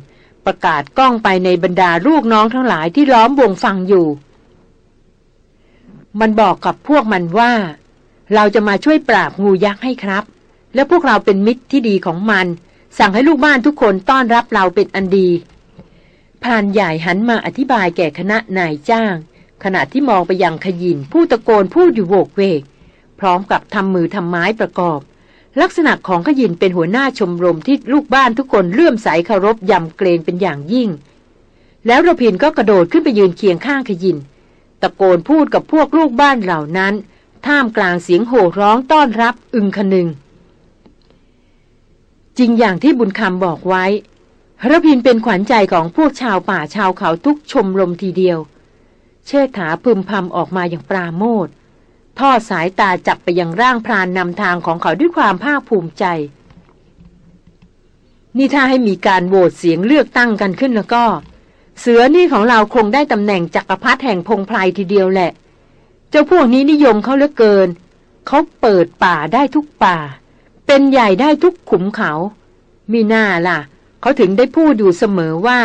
ประกาศกล้องไปในบรรดาลูกน้องทั้งหลายที่ล้อมวงฟังอยู่ มันบอกกับพวกมันว่า เราจะมาช่วยปราบงูยักษ์ให้ครับ และพวกเราเป็นมิตรที่ดีของมัน สั่งให้ลูกบ้านทุกคนต้อนรับเราเป็นอันดีพรานใหญ่หันมาอธิบายแก่คณะนายจ้าง ขณะที่มองไปยังขยินผู้ตะโกนพูดอยู่โวกเวก พร้อมกับทำมือทำไม้ประกอบ ลักษณะของขยินเป็นหัวหน้าชมรมที่ลูกบ้านทุกคนเลื่อมใสเคารพยำเกรงเป็นอย่างยิ่ง แล้วระพินก็กระโดดขึ้นไปยืนเคียงข้างขยิน ตะโกนพูดกับพวกลูกบ้านเหล่านั้น ท่ามกลางเสียงโห่ร้องต้อนรับอึงคนึง จริงอย่างที่บุญคำบอกไว้ระพินเป็นขวัญใจของพวกชาวป่าชาวเขาทุกชมรมทีเดียว เชษฐาพึมพำออกมาอย่างปราโมท ทอดสายตาจับไปยังร่างพรานนำทางของเขาด้วยความภาคภูมิใจ นี่ถ้าให้มีการโหวตเสียงเลือกตั้งกันขึ้นแล้วก็ เสือนี่ของเราคงได้ตำแหน่งจักรพรรดิแห่งพงไพรทีเดียวแหละ เจ้าพวกนี้นิยมเขาเหลือเกิน เขาเปิดป่าได้ทุกป่า เป็นใหญ่ได้ทุกขุมเขามีหน้าล่ะ เขาถึงได้พูดอยู่เสมอว่า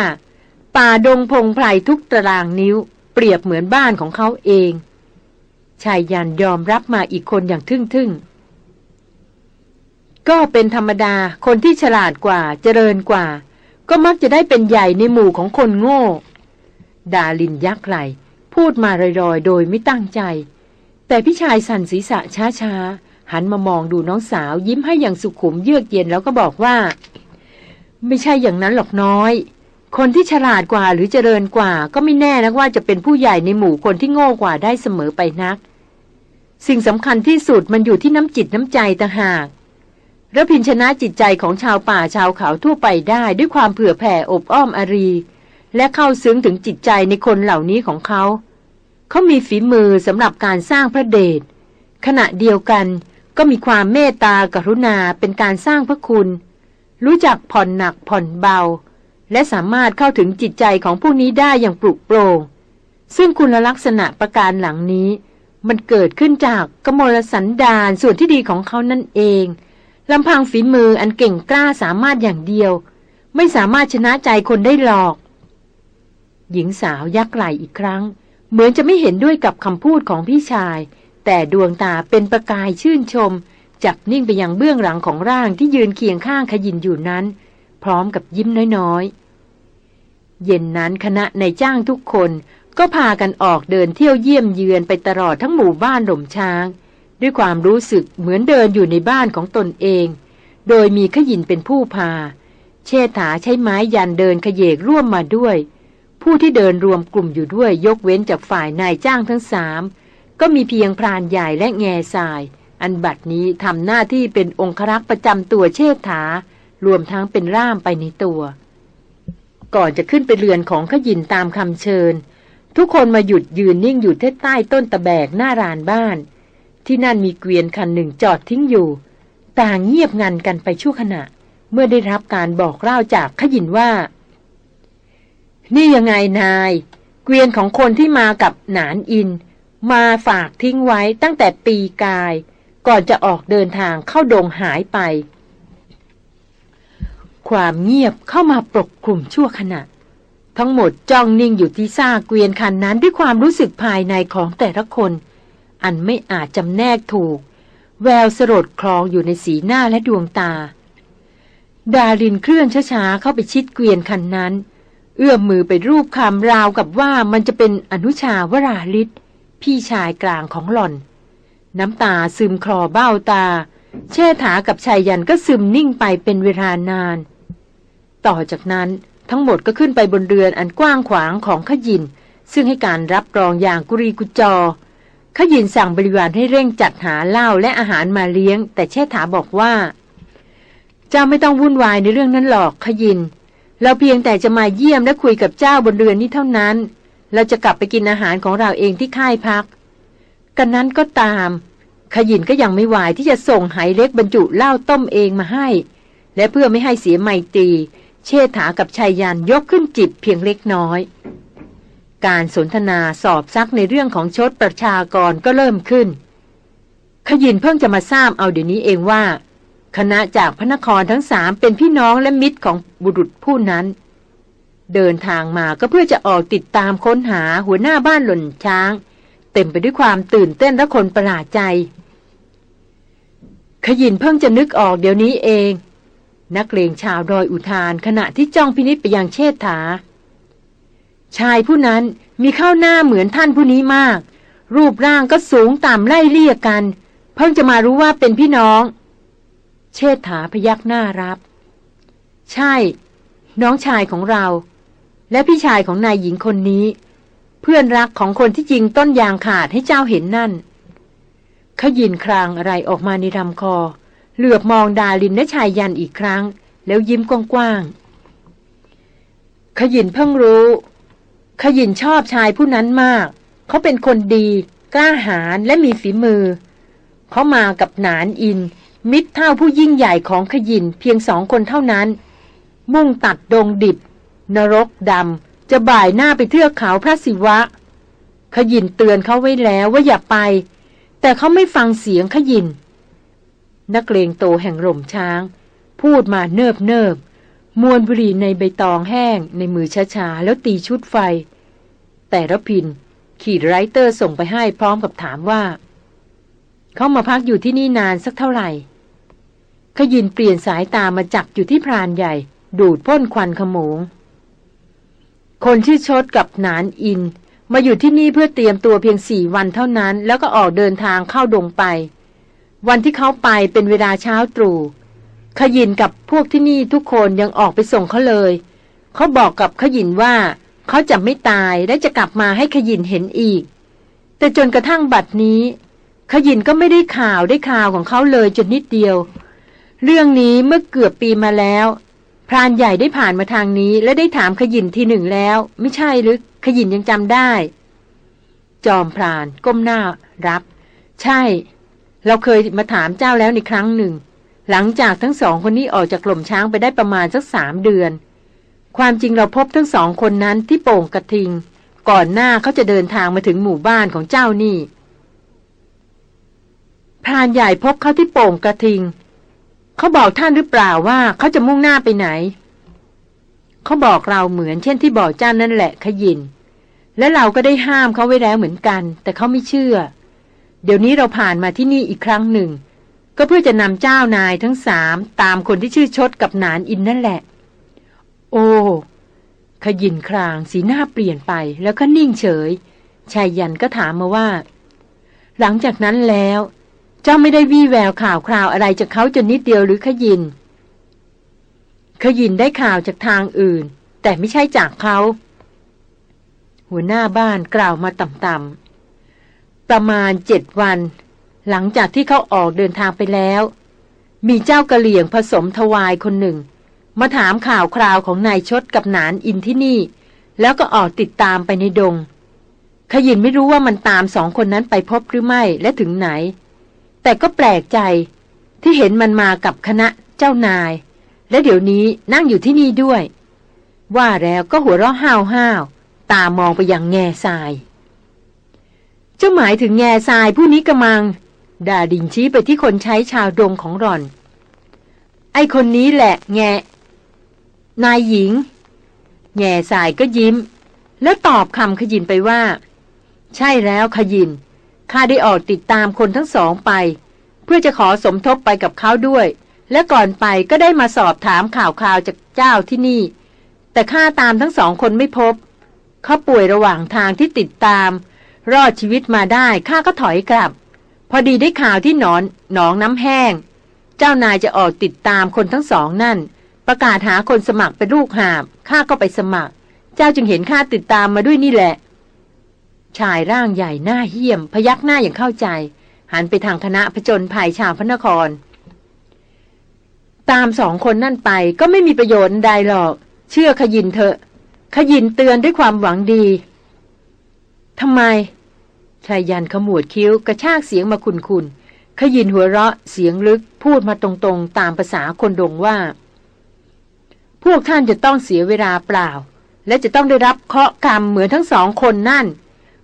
ป่าดงพงไพรทุกตารางนิ้ว เปรียบเหมือนบ้านของเขาเอง ชายยันยอมรับมาอีกคนอย่างทึ่งๆ ก็เป็นธรรมดาคนที่ฉลาดกว่าเจริญกว่า ก็มักจะได้เป็นใหญ่ในหมู่ของคนโง่ ดาลินยักไหลพูดมาลอยๆ โดยไม่ตั้งใจ แต่พี่ชายสั่นศีรษะช้าๆ หันมามองดูน้องสาวยิ้มให้อย่างสุขุมเยือกเย็นแล้วก็บอกว่า ไม่ใช่อย่างนั้นหรอกน้อยคนที่ฉลาดกว่าหรือเจริญกว่า ก็ไม่แน่นะว่าจะเป็นผู้ใหญ่ในหมู่คนที่โง่กว่าได้เสมอไปนัก สิ่งสำคัญที่สุดมันอยู่ที่น้ำจิตน้ำใจต่างหากระพินชนะจิตใจของชาวป่าชาวเขาทั่วไปได้ด้วยความเผื่อแผ่อบอ้อมอารี และเข้าซึ้งถึงจิตใจในคนเหล่านี้ของเขา เขามีฝีมือสำหรับการสร้างพระเดชขณะเดียวกันก็มีความเมตตากรุณาเป็นการสร้างพระคุณ รู้จักผ่อนหนักผ่อนเบา และสามารถเข้าถึงจิตใจของผู้นี้ได้อย่างปลุกโปร่งซึ่งคุณลักษณะประการหลังนี้ มันเกิดขึ้นจากกมลสันดานส่วนที่ดีของเขานั่นเองลำพังฝีมืออันเก่งกล้าสามารถอย่างเดียว ไม่สามารถชนะใจคนได้หรอก หญิงสาวยักไหลอีกครั้ง เหมือนจะไม่เห็นด้วยกับคำพูดของพี่ชาย แต่ดวงตาเป็นประกายชื่นชม จับนิ่งไปยังเบื้องหลังของร่างที่ยืนเคียงข้างขยินอยู่นั้น พร้อมกับยิ้มน้อยๆ เย็นนั้นคณะในจ้างทุกคน ก็พากันออกเดินเที่ยวเยี่ยมเยือนไปตลอดทั้งหมู่บ้านหล่มช้าง ด้วยความรู้สึกเหมือนเดินอยู่ในบ้านของตนเอง โดยมีขยินเป็นผู้พา เชษฐาใช้ไม้ยันเดินขยเยกร่วมมาด้วย ผู้ที่เดินรวมกลุ่มอยู่ด้วยยกเว้นจากฝ่ายนายจ้างทั้งสามก็มีเพียงพรานใหญ่และแง่ทราย อันบัดนี้ทำหน้าที่เป็นองครักษ์ประจำตัวเชษฐารวมทั้งเป็นร่ามไปในตัว ก่อนจะขึ้นไปเรือนของขยินตามคำเชิญ ทุกคนมาหยุดยืนนิ่งอยู่ที่ใต้ต้นตะแบกหน้ารานบ้าน ที่นั่นมีเกวียนคันหนึ่งจอดทิ้งอยู่ ต่างเงียบงันกันไปชั่วขณะ เมื่อได้รับการบอกเล่าจากขยินว่า นี่ยังไงนาย เกวียนของคนที่มากับหนานอิน มาฝากทิ้งไว้ตั้งแต่ปีกาย ก่อนจะออกเดินทางเข้าดงหายไป ความเงียบเข้ามาปกคลุมชั่วขณะ ทั้งหมดจ้องนิ่งอยู่ที่ซากเกวียนคันนั้นด้วยความรู้สึกภายในของแต่ละคน อันไม่อาจจำแนกถูก แววสลดคลองอยู่ในสีหน้าและดวงตา ดารินเคลื่อนช้าๆเข้าไปชิดเกวียนคันนั้น เอื้อมมือไปรูปคำราวกับว่ามันจะเป็นอนุชาวราลิศพี่ชายกลางของหล่อน น้ำตาซึมคลอเบ้าตา เชษฐากับชายยันก็ซึมนิ่งไปเป็นเวลานาน ต่อจากนั้น ทั้งหมดก็ขึ้นไปบนเรือนอันกว้างขวางของขยิน ซึ่งให้การรับรองอย่างกุรีกุจอขยินสั่งบริวารให้เร่งจัดหาเหล้าและอาหารมาเลี้ยง แต่เชษฐาบอกว่า เจ้าไม่ต้องวุ่นวายในเรื่องนั้นหรอกขยิน เราเพียงแต่จะมาเยี่ยมและคุยกับเจ้าบนเรือนนี้เท่านั้น เราจะกลับไปกินอาหารของเราเองที่ค่ายพัก กันนั้นก็ตาม ขยินก็ยังไม่ไหวที่จะส่งไหเล็กบรรจุเหล้าต้มเองมาให้ และเพื่อไม่ให้เสียไมตรี เชษฐากับชายยันยกขึ้นจิบเพียงเล็กน้อย การสนทนาสอบซักในเรื่องของชดประชากรก็เริ่มขึ้น ขยินเพิ่งจะมาทราบเอาเดี๋ยวนี้เองว่า คณะจากพระนครทั้งสามเป็นพี่น้องและมิตรของบุรุษผู้นั้น เดินทางมาก็เพื่อจะออกติดตามค้นหาหัวหน้าบ้านหล่นช้าง เต็มไปด้วยความตื่นเต้นและคนประหลาดใจ ขยินเพิ่งจะนึกออกเดี๋ยวนี้เอง นักเลงชาวดอยอุทานขณะที่จ้องพินิษไปยังเชษฐา ชายผู้นั้นมีเข้าหน้าเหมือนท่านผู้นี้มาก รูปร่างก็สูงต่ำไล่เลี่ยกัน เพิ่งจะมารู้ว่าเป็นพี่น้อง เชษฐาพยักหน้ารับ ใช่ น้องชายของเรา และพี่ชายของนายหญิงคนนี้ เพื่อนรักของคนที่จริงต้นยางขาดให้เจ้าเห็นนั่นเขายินครางอะไรออกมาในลำคอ เหลือบมองดาลินและชายยันอีกครั้ง แล้วยิ้มกว้างๆขยินเพิ่งรู้ ขยินชอบชายผู้นั้นมาก เขาเป็นคนดีกล้าหาญและมีฝีมือ เขามากับหนานอิน มิตรเท่าผู้ยิ่งใหญ่ของขยินเพียงสองคนเท่านั้น มุ่งตัดดงดิบ นรกดำจะบ่ายหน้าไปเทือกเขาพระศิวะ ขยินเตือนเขาไว้แล้วว่าอย่าไป แต่เขาไม่ฟังเสียงขยิน นักเลงโตแห่งร่มช้าง พูดมาเนิบเนิบมวนบุหรี่ในใบตองแห้งในมือช้าๆ แล้วตีชุดไฟ แต่ระพิน ขีดไรเตอร์ส่งไปให้พร้อมกับถามว่า เขามาพักอยู่ที่นี่นานสักเท่าไหร่ขยินเปลี่ยนสายตามาจับอยู่ที่พรานใหญ่ ดูดพ่นควันขโมง คนชื่อชดกับนานอิน มาอยู่ที่นี่เพื่อเตรียมตัวเพียงสี่วันเท่านั้น แล้วก็ออกเดินทางเข้าดงไป วันที่เขาไปเป็นเวลาเช้าตรู่ขยินกับพวกที่นี่ทุกคนยังออกไปส่งเขาเลย เขาบอกกับขยินว่าเขาจะไม่ตายและจะกลับมาให้ขยินเห็นอีก แต่จนกระทั่งบัดนี้ ขยินก็ไม่ได้ข่าวได้ข่าวของเขาเลยจนนิดเดียว เรื่องนี้เมื่อเกือบปีมาแล้ว พรานใหญ่ได้ผ่านมาทางนี้ และได้ถามขยินทีหนึ่งแล้ว ไม่ใช่หรือขยินยังจำได้ จอมพรานก้มหน้ารับ ใช่ เราเคยมาถามเจ้าแล้วในครั้งหนึ่ง หลังจากทั้งสองคนนี้ออกจากกล่มช้างไปได้ประมาณสักสามเดือน ความจริงเราพบทั้งสองคนนั้นที่โป่งกระทิง ก่อนหน้าเขาจะเดินทางมาถึงหมู่บ้านของเจ้านี่พรานใหญ่พบเขาที่โป่งกระทิง เขาบอกท่านหรือเปล่าว่าเขาจะมุ่งหน้าไปไหน เขาบอกเราเหมือนเช่นที่บอกเจ้านั่นแหละขยิน และเราก็ได้ห้ามเขาไว้แล้วเหมือนกัน แต่เขาไม่เชื่อ เดี๋ยวนี้เราผ่านมาที่นี่อีกครั้งหนึ่ง ก็เพื่อจะนำเจ้านายทั้งสามตามคนที่ชื่อชดกับนานอินนั่นแหละ โอ้ขยินครางสีหน้าเปลี่ยนไปแล้วก็นิ่งเฉย ชายยันก็ถามมาว่า หลังจากนั้นแล้ว เจ้าไม่ได้วี่แววข่าวคราวอะไรจากเขาจนนิดเดียวหรือขยิน ขยินได้ข่าวจากทางอื่น แต่ไม่ใช่จากเขา หัวหน้าบ้านกล่าวมาต่ำๆ ประมาณเจ็ดวัน หลังจากที่เขาออกเดินทางไปแล้ว มีเจ้ากระเหลี่ยงผสมทวายคนหนึ่ง มาถามข่าวคราวของนายชดกับหนานอินที่นี่ แล้วก็ออกติดตามไปในดง ขยินไม่รู้ว่ามันตามสองคนนั้นไปพบหรือไม่และถึงไหน แต่ก็แปลกใจที่เห็นมันมากับคณะเจ้านาย และเดี๋ยวนี้นั่งอยู่ที่นี่ด้วย ว่าแล้วก็หัวเราะห้าวห้าวตามองไปยังแง่ทราย เจ้าหมายถึงแง่ทรายผู้นี้กระมัง ดาดิงชี้ไปที่คนใช้ชาวดงของหล่อน ไอคนนี้แหละแง่นายหญิง แง่ทรายก็ยิ้ม แล้วตอบคำขยินไปว่า ใช่แล้วขยิน ข้าได้ออกติดตามคนทั้งสองไป เพื่อจะขอสมทบไปกับเขาด้วย และก่อนไปก็ได้มาสอบถามข่าวคราวจากเจ้าที่นี่ แต่ข้าตามทั้งสองคนไม่พบ เขาป่วยระหว่างทางที่ติดตาม รอดชีวิตมาได้ข้าก็ถอยกลับ พอดีได้ข่าวที่หนอนหนองน้ำแห้ง เจ้านายจะออกติดตามคนทั้งสองนั่น ประกาศหาคนสมัครเป็นลูกหาบข้าก็ไปสมัคร เจ้าจึงเห็นข้าติดตามมาด้วยนี่แหละ ชายร่างใหญ่หน้าเหี้ยม พยักหน้าอย่างเข้าใจ หันไปทางคณะผจญภัยชาวพระนคร ตามสองคนนั่นไปก็ไม่มีประโยชน์ใดหรอก เชื่อขยินเถอะขยินเตือนด้วยความหวังดีทำไม ชายยันขมวดคิ้วกระชากเสียงมาคุนคุนขยินหัวเราะเสียงลึกพูดมาตรงๆ ตามภาษาคนดงว่า พวกท่านจะต้องเสียเวลาเปล่า และจะต้องได้รับเคาะกรรมเหมือนทั้งสองคนนั่น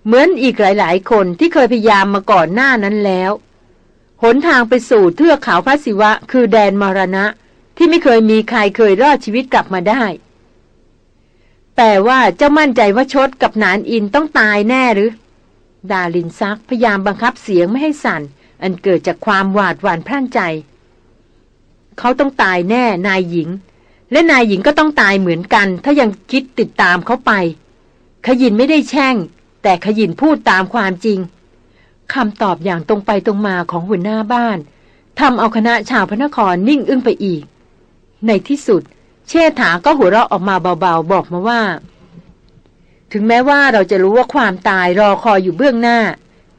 เหมือนอีกหลายๆ คนที่เคยพยายามมาก่อนหน้านั้นแล้วหนทางไปสู่เทือกเขาพระศิวะ คือแดนมรณะ ที่ไม่เคยมีใครเคยรอดชีวิตกลับมาได้ แต่ว่าเจ้ามั่นใจว่าชดกับนานอินต้องตายแน่หรือ ดาลินซักพยายามบังคับเสียงไม่ให้สั่น อันเกิดจากความหวาดหวั่นพร่านใจ เขาต้องตายแน่นายหญิง และนายหญิงก็ต้องตายเหมือนกัน ถ้ายังคิดติดตามเขาไป ขยินไม่ได้แช่ง แต่ขยินพูดตามความจริงคำตอบอย่างตรงไปตรงมาของหัวหน้าบ้านทำเอาคณะชาวพระนครนิ่งอึ้งไปอีก ในที่สุด เชษฐาก็หัวเราะออกมาเบาๆ บอกมาว่า ถึงแม้ว่าเราจะรู้ว่าความตายรอคอยอยู่เบื้องหน้า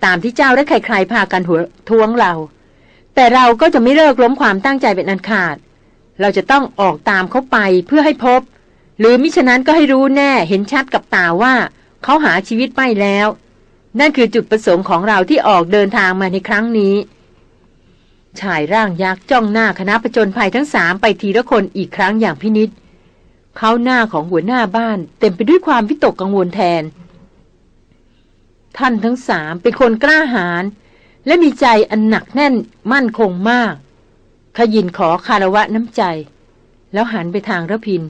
ตามที่เจ้าและใครๆพากันหัวท้วงเรา แต่เราก็จะไม่เลิกล้มความตั้งใจเป็นอันขาด เราจะต้องออกตามเขาไปเพื่อให้พบ หรือมิฉะนั้นก็ให้รู้แน่เห็นชัดกับตาว่าเขาหาชีวิตไม่แล้ว นั่นคือจุดประสงค์ของเราที่ออกเดินทางมาในครั้งนี้ ชายร่างยักษ์จ้องหน้าคณะประจนภัยทั้งสามไปทีละคนอีกครั้งอย่างพินิษ เขาหน้าของหัวหน้าบ้าน เต็มไปด้วยความวิตกกังวลแทน ท่านทั้งสามเป็นคนกล้าหาญและมีใจอันหนักแน่นมั่นคงมาก ขยินขอคารวะน้ำใจ แล้วหันไปทางระพิน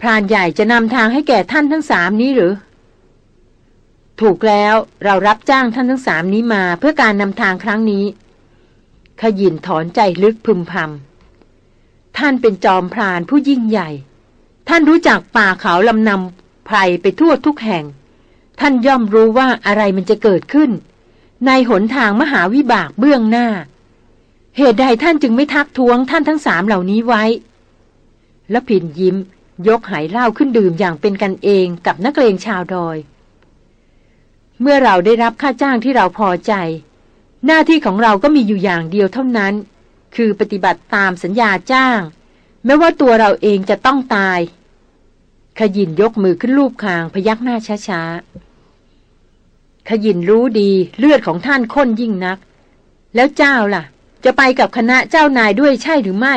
พรานใหญ่จะนำทางให้แก่ท่านทั้งสามนี้หรือ ถูกแล้วเรารับจ้างท่านทั้งสามนี้มาเพื่อการนำทางครั้งนี้ ขยินถอนใจลึกพึมพำ ท่านเป็นจอมพรานผู้ยิ่งใหญ่ ท่านรู้จักป่าเขาลำนำไพรไปทั่วทุกแห่ง ท่านย่อมรู้ว่าอะไรมันจะเกิดขึ้น ในหนทางมหาวิบากเบื้องหน้า เหตุใดท่านจึงไม่ทักท้วงท่านทั้งสามเหล่านี้ไว้ แล้วผินยิ้ม ยกหายเหล้าขึ้นดื่มอย่างเป็นกันเองกับนักเลงชาวดอย เมื่อเราได้รับค่าจ้างที่เราพอใจ หน้าที่ของเราก็มีอยู่อย่างเดียวเท่านั้น คือปฏิบัติตามสัญญาจ้าง ไม่ว่าตัวเราเองจะต้องตาย ขยินยกมือขึ้นรูปคางพยักหน้าช้าๆ ขยินรู้ดีเลือดของท่านข้นยิ่งนัก แล้วเจ้าล่ะ จะไปกับคณะเจ้านายด้วยใช่หรือไม่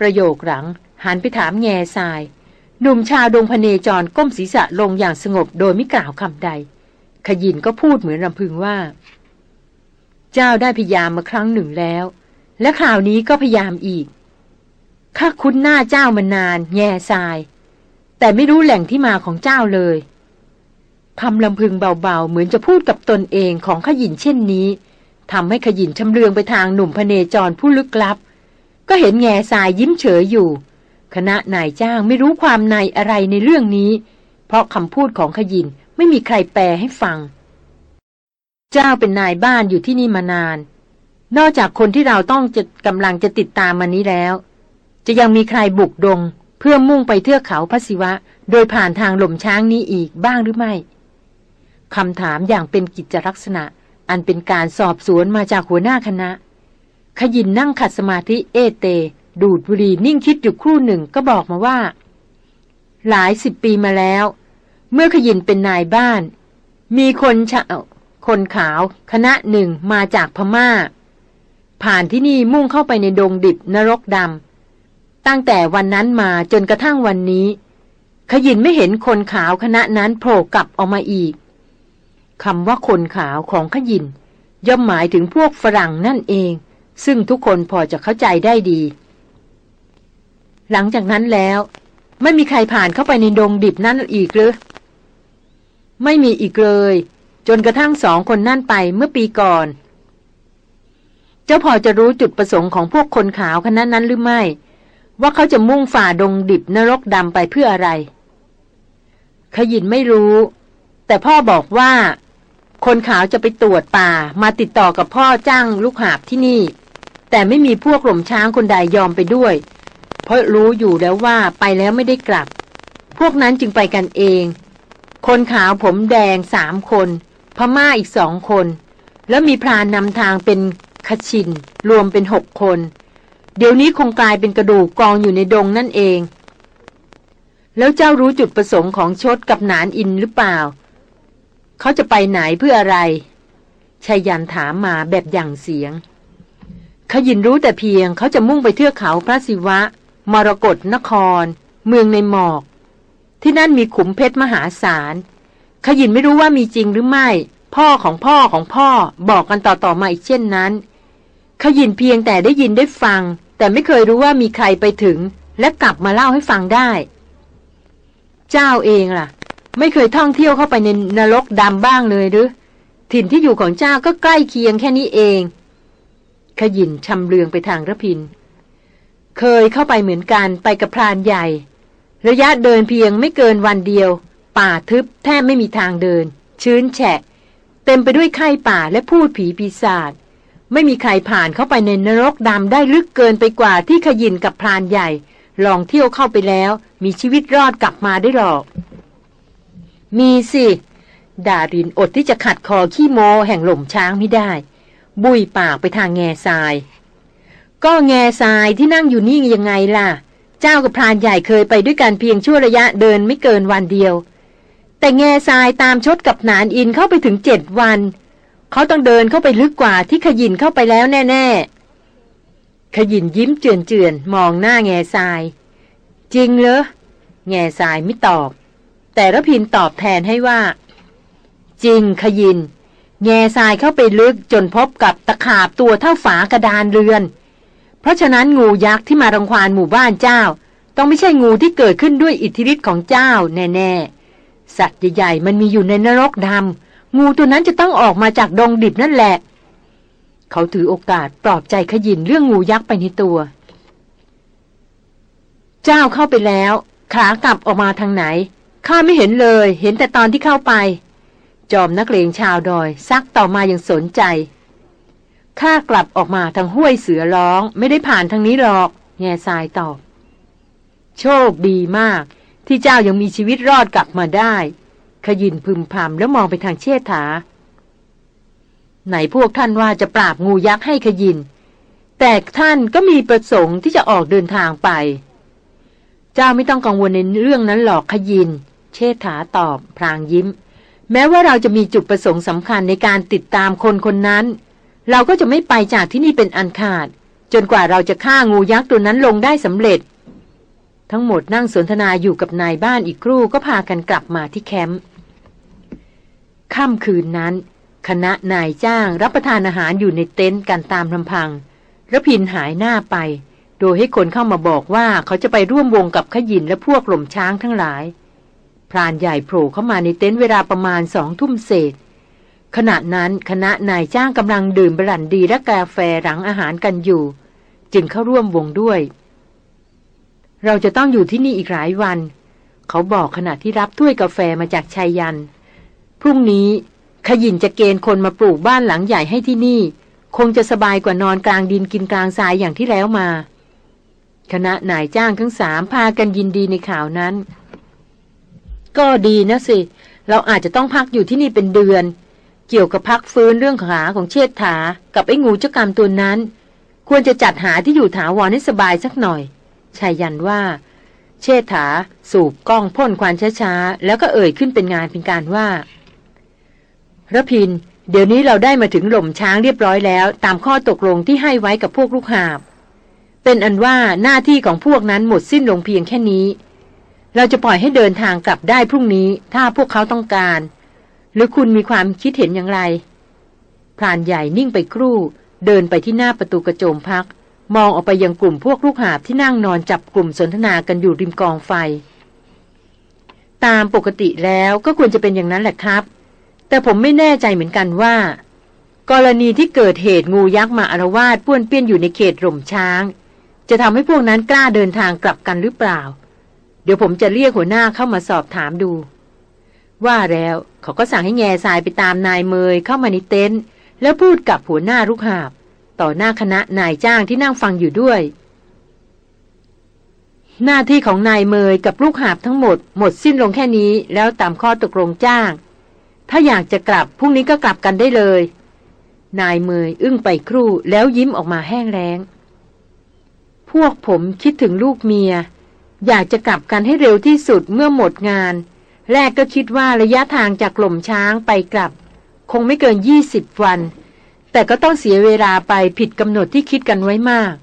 ประโยคหลัง หันไปถามแง่ทรายหนุ่มชาวดงพเนจรก้มศีรษะลงอย่างสงบโดยไม่กล่าวคำใด ขยินก็พูดเหมือนรำพึงว่า เจ้าได้พยายามมาครั้งหนึ่งแล้ว และคราวนี้ก็พยายามอีก ข้าคุ้นหน้าเจ้ามานาน แง่ทราย แต่ไม่รู้แหล่งที่มาของเจ้าเลยคำลำพึงเบาๆ เหมือนจะพูดกับตนเองของขยินเช่นนี้ทำให้ขยินชำเลืองไปทางหนุ่มพเนจรผู้ลึกลับ ก็เห็นแง่ทรายยิ้มเฉยอยู่ คณะนายจ้างไม่รู้ความในอะไรในเรื่องนี้ เพราะคำพูดของขยินไม่มีใครแปลให้ฟัง เจ้าเป็นนายบ้านอยู่ที่นี่มานาน นอกจากคนที่เราต้องจะกำลังจะติดตามมานี้แล้ว จะยังมีใครบุกดง เพื่อมุ่งไปเทือกเขาพระศิวะ โดยผ่านทางหล่มช้างนี้อีกบ้างหรือไม่คำถามอย่างเป็นกิจลักษณะ อันเป็นการสอบสวนมาจากหัวหน้าคณะ ขยินนั่งขัดสมาธิเอเต ดูดบุรีนิ่งคิดอยู่ครู่หนึ่งก็บอกมาว่า หลายสิบปีมาแล้ว เมื่อขยินเป็นนายบ้าน มีคนชาคนขาว คณะหนึ่งมาจากพมา่า ผ่านที่นี่มุ่งเข้าไปในดงดิบนรกดำตั้งแต่วันนั้นมาจนกระทั่งวันนี้ ขยินไม่เห็นคนขาวคณะนั้นโผล่กลับออกมาอีกคำว่าคนขาวของขยิน ย่อมหมายถึงพวกฝรั่งนั่นเอง ซึ่งทุกคนพอจะเข้าใจได้ดี หลังจากนั้นแล้ว ไม่มีใครผ่านเข้าไปในดงดิบนั่นอีกหรือไม่มีอีกเลย จนกระทั่งสองคนนั่นไปเมื่อปีก่อน เจ้าพอจะรู้จุดประสงค์ของพวกคนขาวคณะนั้นหรือไม่ ว่าเขาจะมุ่งฝ่าดงดิบนรกดำไปเพื่ออะไร ขยินไม่รู้ แต่พ่อบอกว่า คนขาวจะไปตรวจป่ามาติดต่อกับพ่อจ้างลูกหาบที่นี่ แต่ไม่มีพวกหล่มช้างคนใดยอมไปด้วย เพราะรู้อยู่แล้วว่าไปแล้วไม่ได้กลับ พวกนั้นจึงไปกันเอง คนขาวผมแดงสามคน พม่าอีกสองคน แล้วมีพรานนำทางเป็น ขชิน รวมเป็นหกคน เดี๋ยวนี้คงกลายเป็นกระดูกกองอยู่ในดงนั่นเอง แล้วเจ้ารู้จุดประสงค์ของชดกับหนานอินหรือเปล่า เขาจะไปไหนเพื่ออะไรชายันถามมาแบบอย่างเสียง ขยินรู้แต่เพียงเขาจะมุ่งไปเทือกเขาพระศิวะ มรกรนคร เมืองในหมอก ที่นั่นมีขุมเพชรมหาศาล ขยินไม่รู้ว่ามีจริงหรือไม่ พ่อของพ่อของพ่อบอกกันต่อๆมาอีกเช่นนั้น ขยินเพียงแต่ได้ยินได้ฟัง แต่ไม่เคยรู้ว่ามีใครไปถึง และกลับมาเล่าให้ฟังได้ เจ้าเองล่ะ ไม่เคยท่องเที่ยวเข้าไปในนรกดำบ้างเลยหรือถิ่นที่อยู่ของเจ้าก็ใกล้เคียงแค่นี้เอง ขยินชำเลืองไปทางระพิน เคยเข้าไปเหมือนกันไปกับพรานใหญ่ ระยะเดินเพียงไม่เกินวันเดียว ป่าทึบแทบไม่มีทางเดิน ชื้นแฉะ เต็มไปด้วยไข้ป่าและพูดผีปีศาจ ไม่มีใครผ่านเข้าไปในนรกดำได้ลึกเกินไปกว่าที่ขยินกับพรานใหญ่ ลองเที่ยวเข้าไปแล้ว มีชีวิตรอดกลับมาได้หรอก มีสิดารินอดที่จะขัดคอขี้โมแห่งหล่มช้างไม่ได้ บุยปากไปทางแง่ทราย ก็แง่ทรายที่นั่งอยู่นี่ยังไงล่ะ เจ้ากับพรานใหญ่เคยไปด้วยกันเพียงชั่วระยะเดินไม่เกินวันเดียว แต่แง่ทรายตามชดกับนานอินเข้าไปถึงเจ็ดวัน เขาต้องเดินเข้าไปลึกกว่าที่ขยินเข้าไปแล้วแน่ ๆ ขยินยิ้มเจือนๆ มองหน้าแง่ทราย จริงเหรอ แง่ทรายไม่ตอบ แต่ระพินตอบแทนให้ว่า จริงขยิน แง่ทรายเข้าไปลึกจนพบกับตะขาบตัวเท่าฝากระดานเรือน เพราะฉะนั้นงูยักษ์ที่มารังควานหมู่บ้านเจ้า ต้องไม่ใช่งูที่เกิดขึ้นด้วยอิทธิฤทธิ์ของเจ้าแน่ ๆ สัตว์ใหญ่ๆมันมีอยู่ในนรกดำ งูตัวนั้นจะต้องออกมาจากดงดิบนั่นแหละ เขาถือโอกาสปลอบใจขยินเรื่องงูยักษ์ไปในตัว เจ้าเข้าไปแล้ว ขากลับออกมาทางไหน ข้าไม่เห็นเลย เห็นแต่ตอนที่เข้าไป จอมนักเลงชาวดอยซักต่อมาอย่างสนใจ ข้ากลับออกมาทางห้วยเสือร้องไม่ได้ผ่านทางนี้หรอก แง่ทรายตอบ โชคดีมากที่เจ้ายังมีชีวิตรอดกลับมาได้ ขยินพึมพำแล้วมองไปทางเชษฐา ไหนพวกท่านว่าจะปราบงูยักษ์ให้ขยิน แต่ท่านก็มีประสงค์ที่จะออกเดินทางไป เจ้าไม่ต้องกังวลในเรื่องนั้นหรอกขยิน เชษฐาตอบ พรางยิ้ม แม้ว่าเราจะมีจุดประสงค์สำคัญในการติดตามคนคนนั้น เราก็จะไม่ไปจากที่นี่เป็นอันขาด จนกว่าเราจะฆ่างูยักษ์ตัวนั้นลงได้สำเร็จทั้งหมดนั่งสนทนาอยู่กับนายบ้านอีกครู่ก็พากันกลับมาที่แคมป์ ค่ำคืนนั้น คณะนายจ้างรับประทานอาหารอยู่ในเต็นท์กันตามลำพังระพินหายหน้าไป โดยให้คนเข้ามาบอกว่าเขาจะไปร่วมวงกับขยินและพวกหล่มช้างทั้งหลาย พรานใหญ่โผล่เข้ามาในเต็นท์เวลาประมาณสองทุ่มเศษ ขณะนั้นคณะนายจ้างกำลังดื่มบรันดีและกาแฟหลังอาหารกันอยู่ จึงเข้าร่วมวงด้วย เราจะต้องอยู่ที่นี่อีกหลายวัน เขาบอกขณะที่รับถ้วยกาแฟมาจากชายยัน พรุ่งนี้ขยินจะเกณฑ์คนมาปลูกบ้านหลังใหญ่ให้ที่นี่ คงจะสบายกว่านอนกลางดินกินกลางทรายอย่างที่แล้วมา คณะนายจ้างทั้งสามพากันยินดีในข่าวนั้น ก็ดีนะสิ เราอาจจะต้องพักอยู่ที่นี่เป็นเดือน เกี่ยวกับพักฟื้นเรื่องขาของเชษฐา กับไอ้งูเจ้ากรรมตัวนั้น ควรจะจัดหาที่อยู่ถาวรให้สบายสักหน่อยชายยันว่า เชษฐา สูบกล้องพ่นควันช้าๆแล้วก็เอ่ยขึ้นเป็นงานเป็นการว่า ระพิน เดี๋ยวนี้เราได้มาถึงหล่มช้างเรียบร้อยแล้ว ตามข้อตกลงที่ให้ไว้กับพวกลูกหาบ เป็นอันว่าหน้าที่ของพวกนั้นหมดสิ้นลงเพียงแค่นี้ เราจะปล่อยให้เดินทางกลับได้พรุ่งนี้ถ้าพวกเขาต้องการ หรือคุณมีความคิดเห็นอย่างไรพรานใหญ่นิ่งไปครู่ เดินไปที่หน้าประตูกระโจมพัก มองออกไปยังกลุ่มพวกลูกหาบที่นั่งนอนจับกลุ่มสนทนากันอยู่ริมกองไฟ ตามปกติแล้วก็ควรจะเป็นอย่างนั้นแหละครับ แต่ผมไม่แน่ใจเหมือนกันว่า กรณีที่เกิดเหตุงูยักษ์มาอารวาสป้วนเปี้ยนอยู่ในเขตหล่มช้าง จะทำให้พวกนั้นกล้าเดินทางกลับกันหรือเปล่า เดี๋ยวผมจะเรียกหัวหน้าเข้ามาสอบถามดู ว่าแล้วเขาก็สั่งให้แง่ทรายไปตามนายเมยเข้ามาในเต็นท์แล้วพูดกับหัวหน้าลูกหาบ ต่อหน้าคณะนายจ้างที่นั่งฟังอยู่ด้วย หน้าที่ของนายเมยกับลูกหาบทั้งหมด หมดสิ้นลงแค่นี้แล้วตามข้อตกลงจ้าง ถ้าอยากจะกลับพรุ่งนี้ก็กลับกันได้เลย นายเมยอึ้งไปครู่แล้วยิ้มออกมาแห้งแรงพวกผมคิดถึงลูกเมีย อยากจะกลับกันให้เร็วที่สุดเมื่อหมดงาน แรกก็คิดว่าระยะทางจากกล่มช้างไปกลับ คงไม่เกินยี่สิบวัน แต่ก็ต้องเสียเวลาไปผิดกำหนดที่คิดกันไว้มาก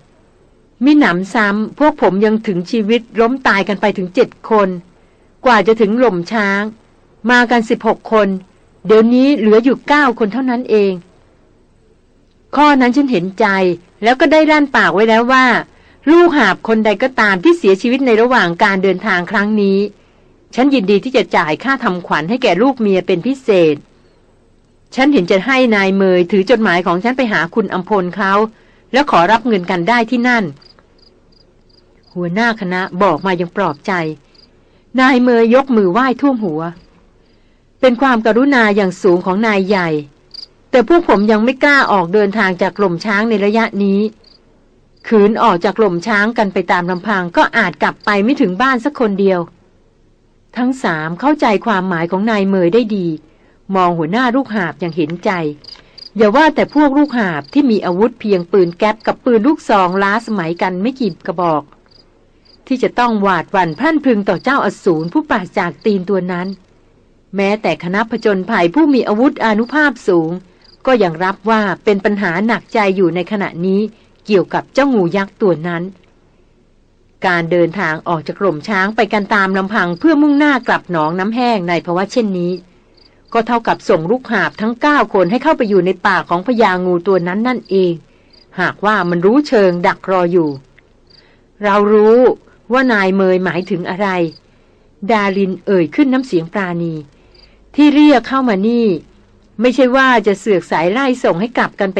มิหนำซ้ำ พวกผมยังถึงชีวิตล้มตายกันไปถึงเจ็ดคน กว่าจะถึงหล่มช้าง มากันสิบหกคน เดี๋ยวนี้เหลืออยู่เก้าคนเท่านั้นเอง ข้อนั้นฉันเห็นใจ แล้วก็ได้ลั่นปากไว้แล้วว่า ลูกหาบคนใดก็ตามที่เสียชีวิตในระหว่างการเดินทางครั้งนี้ ฉันยินดีที่จะจ่ายค่าทำขวัญให้แก่ลูกเมียเป็นพิเศษ ฉันเห็นจะให้นายเมยถือจดหมายของฉันไปหาคุณอัมพลเขาแล้วขอรับเงินกันได้ที่นั่น หัวหน้าคณะบอกมายังปลอบใจ นายเมยยกมือไหว้ท่วมหัว เป็นความกรุณาอย่างสูงของนายใหญ่ แต่พวกผมยังไม่กล้าออกเดินทางจากกล่มช้างในระยะนี้ ขืนออกจากกล่มช้างกันไปตามลำพังก็อาจกลับไปไม่ถึงบ้านสักคนเดียว ทั้งสามเข้าใจความหมายของนายเมยได้ดี มองหัวหน้าลูกหาบอย่างเห็นใจ อย่าว่าแต่พวกลูกหาบที่มีอาวุธเพียงปืนแก๊ปกับปืนลูกซองล้าสมัยกันไม่กี่กระบอก ที่จะต้องหวาดหวั่นพรั่นพรึงต่อเจ้าอสูรผู้ปราศจากตีนตัวนั้น แม้แต่คณะผจญภัยผู้มีอาวุธอานุภาพสูง ก็ยังรับว่าเป็นปัญหาหนักใจอยู่ในขณะนี้เกี่ยวกับเจ้างูยักษ์ตัวนั้น การเดินทางออกจากกล่มช้างไปกันตามลำพังเพื่อมุ่งหน้ากลับหนองน้ำแห้งในภาวะเช่นนี้ ก็เท่ากับส่งลูกหาบทั้งเก้าคนให้เข้าไปอยู่ในป่าของพญางูตัวนั้นนั่นเอง หากว่ามันรู้เชิงดักรออยู่ เรารู้ว่านายเมยหมายถึงอะไร ดารินเอ่ยขึ้นน้ำเสียงปราณี ที่เรียกเข้ามานี่ ไม่ใช่ว่าจะเสือกสายไล่ส่งให้กลับกันไป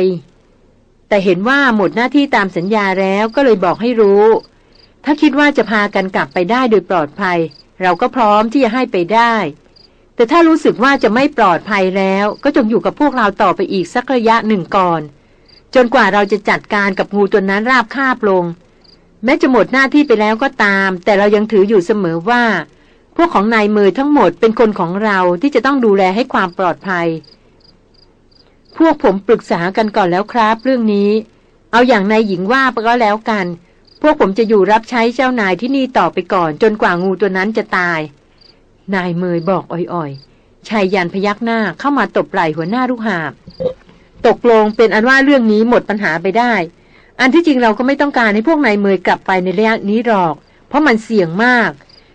แต่เห็นว่าหมดหน้าที่ตามสัญญาแล้วก็เลยบอกให้รู้ ถ้าคิดว่าจะพากันกลับไปได้โดยปลอดภัย เราก็พร้อมที่จะให้ไปได้ แต่ถ้ารู้สึกว่าจะไม่ปลอดภัยแล้ว ก็จงอยู่กับพวกเราต่อไปอีกสักระยะหนึ่งก่อน จนกว่าเราจะจัดการกับงูตัวนั้นราบคาบลง แม้จะหมดหน้าที่ไปแล้วก็ตาม แต่เรายังถืออยู่เสมอว่า พวกของนายมือทั้งหมดเป็นคนของเราที่จะต้องดูแลให้ความปลอดภัย พวกผมปรึกษากันก่อนแล้วครับ เรื่องนี้ เอาอย่างนายหญิงว่าก็แล้วกัน พวกผมจะอยู่รับใช้เจ้านายที่นี่ต่อไปก่อน จนกว่างูตัวนั้นจะตาย นายเมยบอกอ่อยๆชายยันพยักหน้าเข้ามาตบไหล่หัวหน้าลูกหาบตกลงเป็นอันว่าเรื่องนี้หมดปัญหาไปได้ อันที่จริงเราก็ไม่ต้องการให้พวกนายเมยกลับไปในระยะนี้หรอก เพราะมันเสี่ยงมาก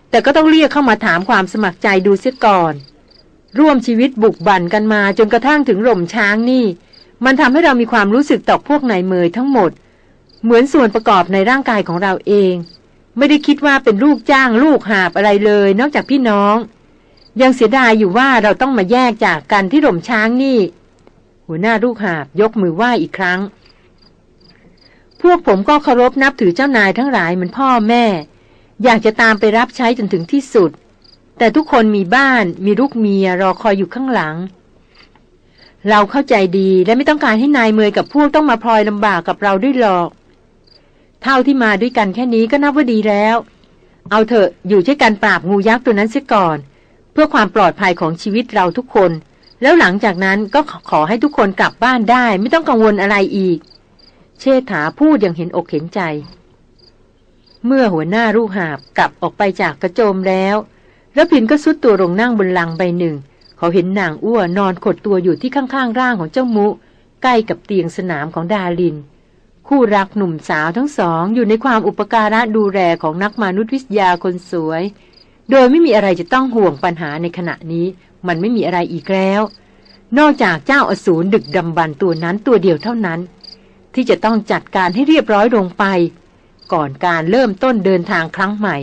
แต่ก็ต้องเรียกเข้ามาถามความสมัครใจดูเสียก่อน ร่วมชีวิตบุกบั่นกันมาจนกระทั่งถึงหล่มช้างนี่ มันทำให้เรามีความรู้สึกต่อพวกนายเมยทั้งหมด เหมือนส่วนประกอบในร่างกายของเราเอง ไม่ได้คิดว่าเป็นลูกจ้างลูกหาบอะไรเลย นอกจากพี่น้อง ยังเสียดายอยู่ว่าเราต้องมาแยกจากกันที่หล่มช้างนี่ หัวหน้าลูกหาบยกมือไหว้อีกครั้ง พวกผมก็เคารพนับถือเจ้านายทั้งหลายเหมือนพ่อแม่ อยากจะตามไปรับใช้จนถึงที่สุด แต่ทุกคนมีบ้านมีลูกเมียรอคอยอยู่ข้างหลัง เราเข้าใจดีและไม่ต้องการให้นายเมยกับพวกต้องมาพลอยลำบากกับเราด้วยหรอก เท่าที่มาด้วยกันแค่นี้ก็นับว่าดีแล้ว เอาเถอะอยู่ช่วยกันปราบงูยักษ์ตัวนั้นเสียก่อน เพื่อความปลอดภัยของชีวิตเราทุกคน แล้วหลังจากนั้นก็ขอให้ทุกคนกลับบ้านได้ ไม่ต้องกังวลอะไรอีก เชษฐาพูดอย่างเห็นอกเห็นใจ เมื่อหัวหน้าลูกหาบกลับออกไปจากกระโจมแล้วแล้วพินก็ซุดตัวลงนั่งบนลังใบหนึ่ง เขาเห็นนางอ้วนอนขดตัวอยู่ที่ข้างๆร่างของเจ้ามุ ใกล้กับเตียงสนามของดาลิน คู่รักหนุ่มสาวทั้งสอง อยู่ในความอุปการะดูแลของนักมนุษยวิทยาคนสวย โดยไม่มีอะไรจะต้องห่วงปัญหาในขณะนี้ มันไม่มีอะไรอีกแล้ว นอกจากเจ้าอสูรดึกดำบรรตัวนั้นตัวเดียวเท่านั้น ที่จะต้องจัดการให้เรียบร้อยลงไป ก่อนการเริ่มต้นเดินทางครั้งใหม่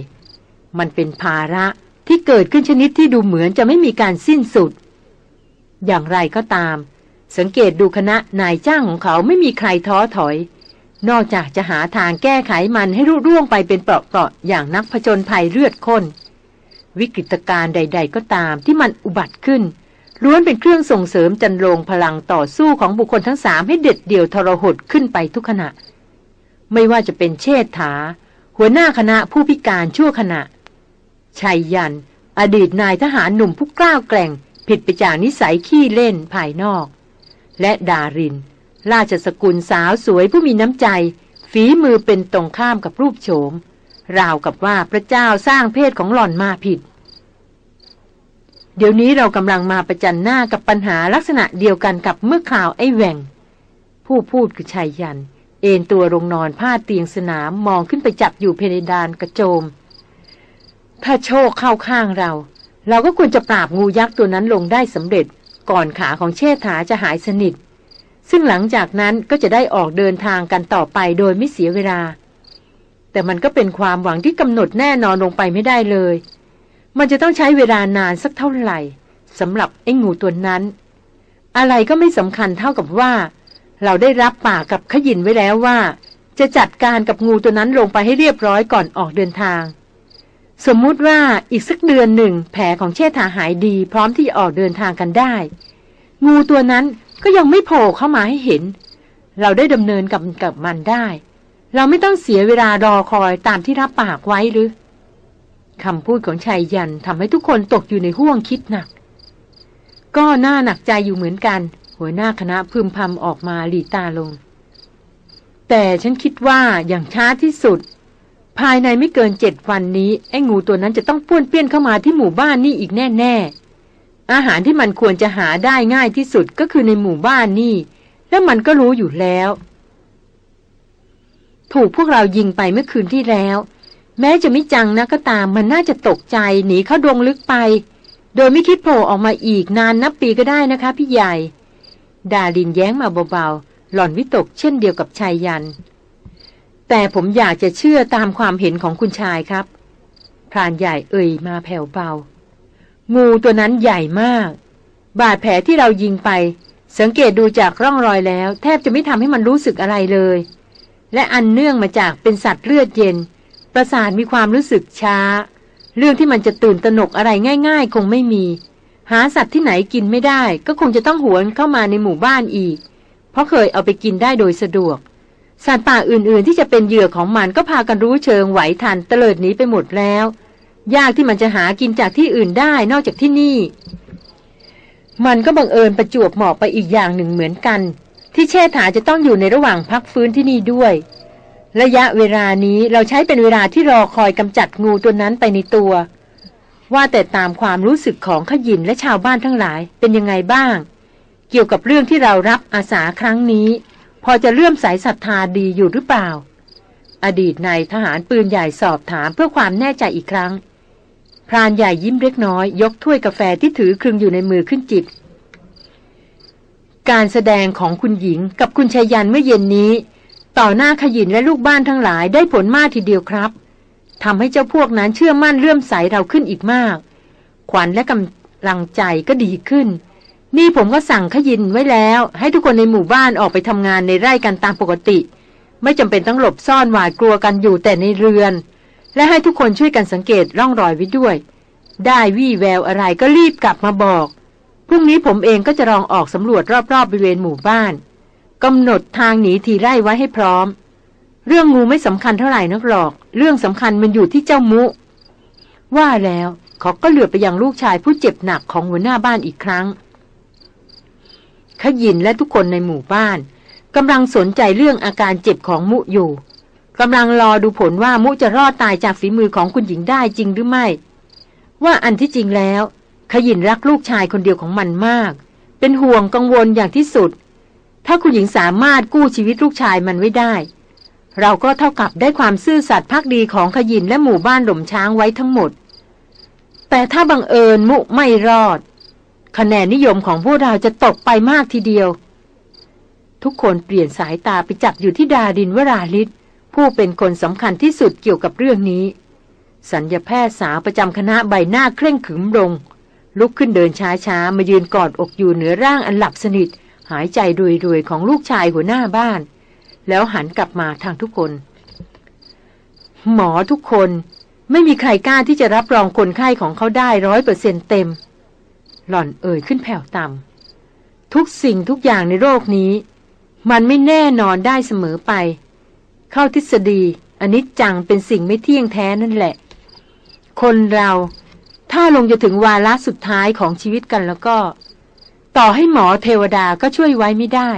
มันเป็นภาระที่เกิดขึ้นชนิดที่ดูเหมือนจะไม่มีการสิ้นสุด อย่างไรก็ตาม สังเกตดูคณะนายจ้างของเขาไม่มีใครท้อถอย นอกจากจะหาทางแก้ไขมันให้รุ่ร่วงไปเป็นเปราะๆอย่างนักผจญภัยเลือดข้น วิกฤตการณ์ใด ๆ ก็ตามที่มันอุบัติขึ้นล้วนเป็นเครื่องส่งเสริมจันโรงพลังต่อสู้ของบุคคลทั้งสามให้เด็ดเดี่ยวทรหดขึ้นไปทุกขณะ ไม่ว่าจะเป็นเชษฐา หัวหน้าคณะผู้พิการชั่วขณะชัยยัน อดีตนายทหารหนุ่มผู้กล้าแกร่ง ผิดไปจากนิสัยขี้เล่นภายนอก และดาริน ราชสกุลสาวสวยผู้มีน้ำใจ ฝีมือเป็นตรงข้ามกับรูปโฉม ราวกับว่าพระเจ้าสร้างเพศของหล่อนมาผิด เดี๋ยวนี้เรากำลังมาประจันหน้ากับปัญหาลักษณะเดียวกันกับเมื่อข่าวไอ้แหว่งผู้พูดคือชายยัน เอนตัวลงนอนผ้าเตียงสนามมองขึ้นไปจับอยู่เพดานกระโจม ถ้าโชคเข้าข้างเรา เราก็ควรจะปราบงูยักษ์ตัวนั้นลงได้สำเร็จ ก่อนขาของเชษฐาจะหายสนิท ซึ่งหลังจากนั้นก็จะได้ออกเดินทางกันต่อไปโดยไม่เสียเวลา แต่มันก็เป็นความหวังที่กำหนดแน่นอนลงไปไม่ได้เลย มันจะต้องใช้เวลานานสักเท่าไหร่สำหรับไอ้งูตัวนั้น อะไรก็ไม่สำคัญเท่ากับว่า เราได้รับปากกับขยินไว้แล้วว่า จะจัดการกับงูตัวนั้นลงไปให้เรียบร้อยก่อนออกเดินทาง สมมุติว่าอีกสักเดือนหนึ่งแผลของเชษฐาหายดีพร้อมที่จะออกเดินทางกันได้ งูตัวนั้นก็ยังไม่โผล่เข้ามาให้เห็น เราได้ดำเนินกับกับมันได้ เราไม่ต้องเสียเวลารอคอยตามที่รับปากไว้หรือคำพูดของชายยันทำให้ทุกคนตกอยู่ในห่วงคิดหนัก ก็น่าหนักใจอยู่เหมือนกัน หัวหน้าคณะพึมพำออกมาหลีตาลง แต่ฉันคิดว่าอย่างช้าที่สุด ภายในไม่เกินเจ็ดวันนี้ ไอ้งูตัวนั้นจะต้องป้วนเปี้ยนเข้ามาที่หมู่บ้านนี่อีกแน่ ๆ อาหารที่มันควรจะหาได้ง่ายที่สุดก็คือในหมู่บ้านนี่ แล้วมันก็รู้อยู่แล้ว ถูกพวกเรายิงไปเมื่อคืนที่แล้ว แม้จะไม่จังนะก็ตามมันน่าจะตกใจหนีเข้าดงลึกไป โดยไม่คิดโผล่ออกมาอีกนานนับปีก็ได้นะคะ พี่ใหญ่ ดาลินแย้งมาเบาๆ หล่อนวิตกเช่นเดียวกับชายยัน แต่ผมอยากจะเชื่อตามความเห็นของคุณชายครับ พรานใหญ่เอ่ยมาแผ่วเบา งูตัวนั้นใหญ่มาก บาดแผลที่เรายิงไป สังเกตดูจากร่องรอยแล้ว แทบจะไม่ทำให้มันรู้สึกอะไรเลย และอันเนื่องมาจากเป็นสัตว์เลือดเย็น ประสาทมีความรู้สึกช้า เรื่องที่มันจะตื่นตระหนกอะไรง่าย ๆ คงไม่มี หาสัตว์ที่ไหนกินไม่ได้ ก็คงจะต้องหวนเข้ามาในหมู่บ้านอีก เพราะเคยเอาไปกินได้โดยสะดวก สัตว์ป่าอื่นๆ ที่จะเป็นเหยื่อของมันก็พากันรู้เชิงไหวทันเตลิดหนีไปหมดแล้ว ยากที่มันจะหากินจากที่อื่นได้นอกจากที่นี่ มันก็บังเอิญประจวบเหมาะไปอีกอย่างหนึ่งเหมือนกัน ที่เชษฐาจะต้องอยู่ในระหว่างพักฟื้นที่นี่ด้วย ระยะเวลานี้เราใช้เป็นเวลาที่รอคอยกำจัดงูตัวนั้นไปในตัว ว่าแต่ตามความรู้สึกของขยินและชาวบ้านทั้งหลายเป็นยังไงบ้าง เกี่ยวกับเรื่องที่เรารับอาสาครั้งนี้ พอจะเลื่อมสายศรัทธาดีอยู่หรือเปล่า อดีตนายทหารปืนใหญ่สอบถามเพื่อความแน่ใจอีกครั้ง พรานใหญ่ยิ้มเล็กน้อย ยกถ้วยกาแฟที่ถือครึงอยู่ในมือขึ้นจิบการแสดงของคุณหญิงกับคุณชายันเมื่อเย็นนี้ ต่อหน้าขยินและลูกบ้านทั้งหลายได้ผลมากทีเดียวครับ ทำให้เจ้าพวกนั้นเชื่อมั่นเลื่อมใสเราขึ้นอีกมาก ขวัญและกำลังใจก็ดีขึ้น นี่ผมก็สั่งขยินไว้แล้ว ให้ทุกคนในหมู่บ้านออกไปทำงานในไร่กันตามปกติ ไม่จำเป็นต้องหลบซ่อนหวาดกลัวกันอยู่แต่ในเรือน และให้ทุกคนช่วยกันสังเกตร่องรอยไว้ด้วย ได้วี่แววอะไรก็รีบกลับมาบอกพรุ่งนี้ผมเองก็จะลองออกสำรวจรอบๆบริเวณหมู่บ้านกำหนดทางหนีทีไร่ไว้ให้พร้อม เรื่องงูไม่สำคัญเท่าไหร่นักหรอก เรื่องสำคัญมันอยู่ที่เจ้ามุ ว่าแล้วเขาก็เหลือไปยังลูกชายผู้เจ็บหนักของหัวหน้าบ้านอีกครั้ง ขยินและทุกคนในหมู่บ้านกำลังสนใจเรื่องอาการเจ็บของมุอยู่กำลังรอดูผลว่ามุจะรอดตายจากฝีมือของคุณหญิงได้จริงหรือไม่ ว่าอันที่จริงแล้ว ขยินรักลูกชายคนเดียวของมันมาก เป็นห่วงกังวลอย่างที่สุด ถ้าคุณหญิงสามารถกู้ชีวิตลูกชายมันไว้ได้ เราก็เท่ากับได้ความซื่อสัตย์พักดีของขยินและหมู่บ้านหล่มช้างไว้ทั้งหมด แต่ถ้าบังเอิญมุไม่รอด คะแนนนิยมของพวกเราจะตกไปมากทีเดียว ทุกคนเปลี่ยนสายตาไปจับอยู่ที่ดาดินวราลิศผู้เป็นคนสำคัญที่สุดเกี่ยวกับเรื่องนี้ สัญญาแพทย์สาวประจำคณะใบหน้าเคร่งขึมลงลุกขึ้นเดินช้าๆ มายืนกอดอกอยู่เหนือร่างอันหลับสนิท หายใจรวยๆ ของลูกชายหัวหน้าบ้าน แล้วหันกลับมาทางทุกคน หมอทุกคนไม่มีใครกล้าที่จะรับรองคนไข้ของเขาได้ร้อยเปอร์เซ็นเต็ม หล่อนเอ่ยขึ้นแผ่วต่ำทุกสิ่งทุกอย่างในโรคนี้ มันไม่แน่นอนได้เสมอไป เข้าทฤษฎีอนิจจังเป็นสิ่งไม่เที่ยงแท้นั่นแหละ คนเราถ้าลงจะถึงวาระสุดท้ายของชีวิตกันแล้วก็ ต่อให้หมอเทวดาก็ช่วยไว้ไม่ได้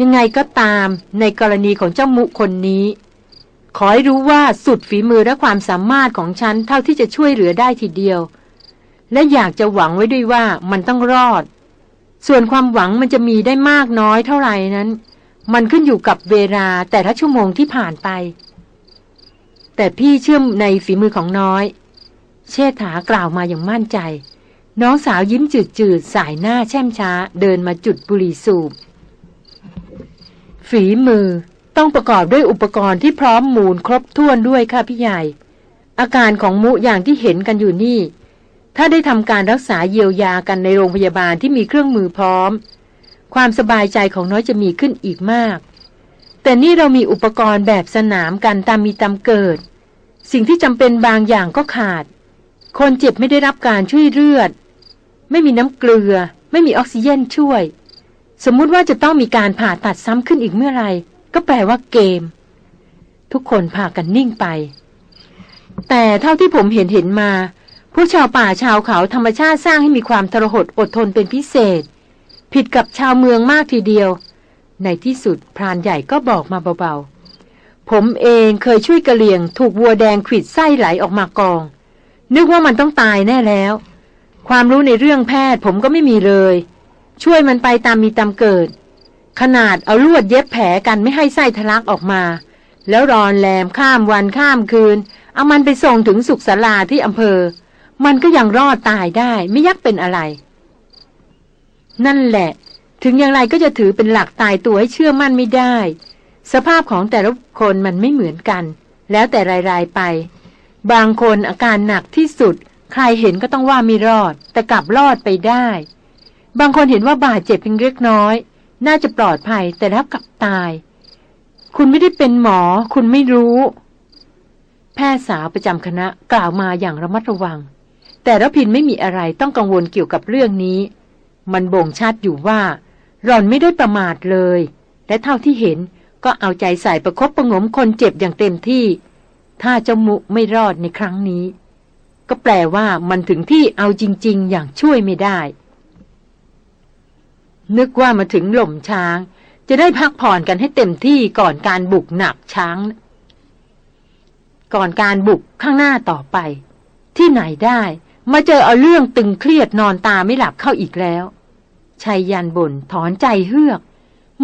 ยังไงก็ตามในกรณีของเจ้ามุคนนี้ ขอให้รู้ว่าสุดฝีมือและความสามารถของฉันเท่าที่จะช่วยเหลือได้ทีเดียว และอยากจะหวังไว้ด้วยว่ามันต้องรอด ส่วนความหวังมันจะมีได้มากน้อยเท่าไหร่นั้น มันขึ้นอยู่กับเวลาแต่ละชั่วโมงที่ผ่านไป แต่พี่เชื่อมในฝีมือของน้อย เชษฐากล่าวมาอย่างมั่นใจ น้องสาวยิ้มจืดๆสายหน้าแช่มช้า เดินมาจุดบุหรี่สูบ ฝีมือต้องประกอบด้วยอุปกรณ์ที่พร้อมมูลครบถ้วนด้วยค่ะพี่ใหญ่ อาการของมุอย่างที่เห็นกันอยู่นี่ ถ้าได้ทำการรักษาเยียวยากันในโรงพยาบาลที่มีเครื่องมือพร้อม ความสบายใจของน้อยจะมีขึ้นอีกมาก แต่นี่เรามีอุปกรณ์แบบสนามกันตามมีตามเกิด สิ่งที่จำเป็นบางอย่างก็ขาด คนเจ็บไม่ได้รับการช่วยเลือด ไม่มีน้ำเกลือ ไม่มีออกซิเจนช่วย สมมุติว่าจะต้องมีการผ่าตัดซ้ำขึ้นอีกเมื่อไรก็แปลว่าเกม ทุกคนพากันนิ่งไป แต่เท่าที่ผมเห็นเห็นมาพวกชาวป่าชาวเขาธรรมชาติสร้างให้มีความทรหดอดทนเป็นพิเศษ ผิดกับชาวเมืองมากทีเดียว ในที่สุดพรานใหญ่ก็บอกมาเบาๆ ผมเองเคยช่วยกระเลียง ถูกวัวแดงขีดไส้ไหลออกมากอง นึกว่ามันต้องตายแน่แล้ว ความรู้ในเรื่องแพทย์ผมก็ไม่มีเลย ช่วยมันไปตามมีตามเกิด ขนาดเอาลวดเย็บแผลกันไม่ให้ไส้ทะลักออกมา แล้วรอนแรมข้ามวันข้ามคืน เอามันไปส่งถึงสุขศาลาที่อำเภอ มันก็ยังรอดตายได้ไม่ยักเป็นอะไร นั่นแหละ ถึงอย่างไรก็จะถือเป็นหลักตายตัวให้เชื่อมั่นไม่ได้ สภาพของแต่ละคนมันไม่เหมือนกัน แล้วแต่รายๆไป บางคนอาการหนักที่สุด ใครเห็นก็ต้องว่าไม่รอด แต่กลับรอดไปได้ บางคนเห็นว่าบาดเจ็บเพียงเล็กน้อย น่าจะปลอดภัยแต่แล้วกลับตาย คุณไม่ได้เป็นหมอ คุณไม่รู้ แพทย์สาวประจำคณะกล่าวมาอย่างระมัดระวัง แต่ระพินไม่มีอะไรต้องกังวลเกี่ยวกับเรื่องนี้ มันบ่งชัดอยู่ว่าหล่อนไม่ได้ประมาทเลย และเท่าที่เห็นก็เอาใจใส่ประคบประงมคนเจ็บอย่างเต็มที่ ถ้าเจ้ามุไม่รอดในครั้งนี้ ก็แปลว่ามันถึงที่เอาจริง ๆ อย่างช่วยไม่ได้ นึกว่ามาถึงหล่มช้าง จะได้พักผ่อนกันให้เต็มที่ก่อนการบุกหนักช้าง ก่อนการบุกข้างหน้าต่อไป ที่ไหนได้มาเจอเอาเรื่องตึงเครียดนอนตาไม่หลับเข้าอีกแล้วชายยันบ่นถอนใจเฮือก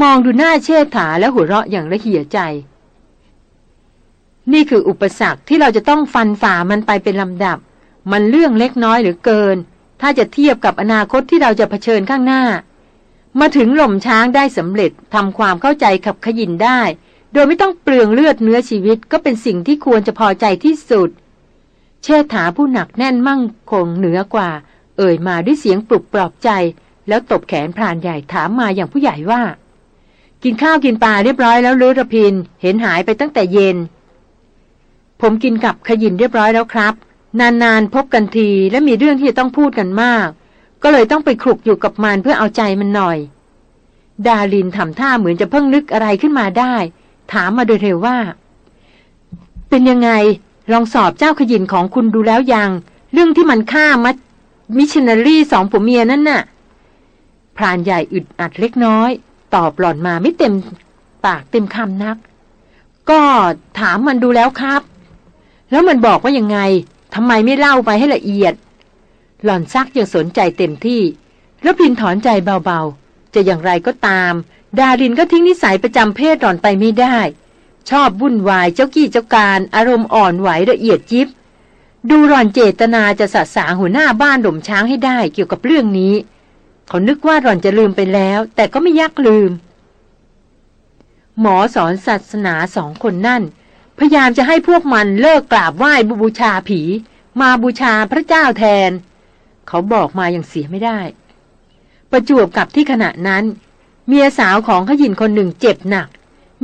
มองดูหน้าเชิดถาและหัวเราะอย่างละเหี่ยใจ นี่คืออุปสรรคที่เราจะต้องฟันฝ่ามันไปเป็นลำดับ มันเรื่องเล็กน้อยหรือเกิน ถ้าจะเทียบกับอนาคตที่เราจะเผชิญข้างหน้า มาถึงหล่มช้างได้สำเร็จทำความเข้าใจขับขยินได้ โดยไม่ต้องเปลืองเลือดเนื้อชีวิตก็เป็นสิ่งที่ควรจะพอใจที่สุด เชษฐาผู้หนักแน่นมั่งคงเหนือกว่า เอ่ยมาด้วยเสียงปลุกปลอบใจ แล้วตบแขนพรานใหญ่ถามมาอย่างผู้ใหญ่ว่า กินข้าวกินปลาเรียบร้อยแล้วลือระพิน เห็นหายไปตั้งแต่เย็น ผมกินกับขยินเรียบร้อยแล้วครับ นานๆพบกันทีและมีเรื่องที่จะต้องพูดกันมาก ก็เลยต้องไปคลุกอยู่กับมันเพื่อเอาใจมันหน่อย ดาลินทำท่าเหมือนจะเพิ่งนึกอะไรขึ้นมาได้ ถามมาโดยเร็วว่า เป็นยังไง ลองสอบเจ้าขยินของคุณดูแล้วยัง เรื่องที่มันฆ่ามัดมิชชันนารีสองผัวเมียนั่นน่ะ พรานใหญ่อึดอัดเล็กน้อย ตอบหล่อนมาไม่เต็มปากเต็มคำนัก ก็ถามมันดูแล้วครับ แล้วมันบอกว่ายังไงทำไมไม่เล่าไปให้ละเอียด หล่อนซักยังสนใจเต็มที่ แล้วพินถอนใจเบาๆ จะอย่างไรก็ตาม ดารินก็ทิ้งนิสัยประจำเพศหล่อนไปไม่ได้ ชอบวุ่นวายเจ้ากี้เจ้าการอารมณ์อ่อนไหวละเอียดยิบ ดูหล่อนเจตนาจะสัสางหัวหน้าบ้านหล่มช้างให้ได้เกี่ยวกับเรื่องนี้ เขานึกว่าหล่อนจะลืมไปแล้ว แต่ก็ไม่ยักลืม หมอสอนศาสนาสองคนนั่น พยายามจะให้พวกมันเลิกกราบไหว้บูชาผี มาบูชาพระเจ้าแทน เขาบอกมาอย่างเสียไม่ได้ ประจวบกับที่ขณะนั้น เมียสาวของขยินคนหนึ่งเจ็บหนัก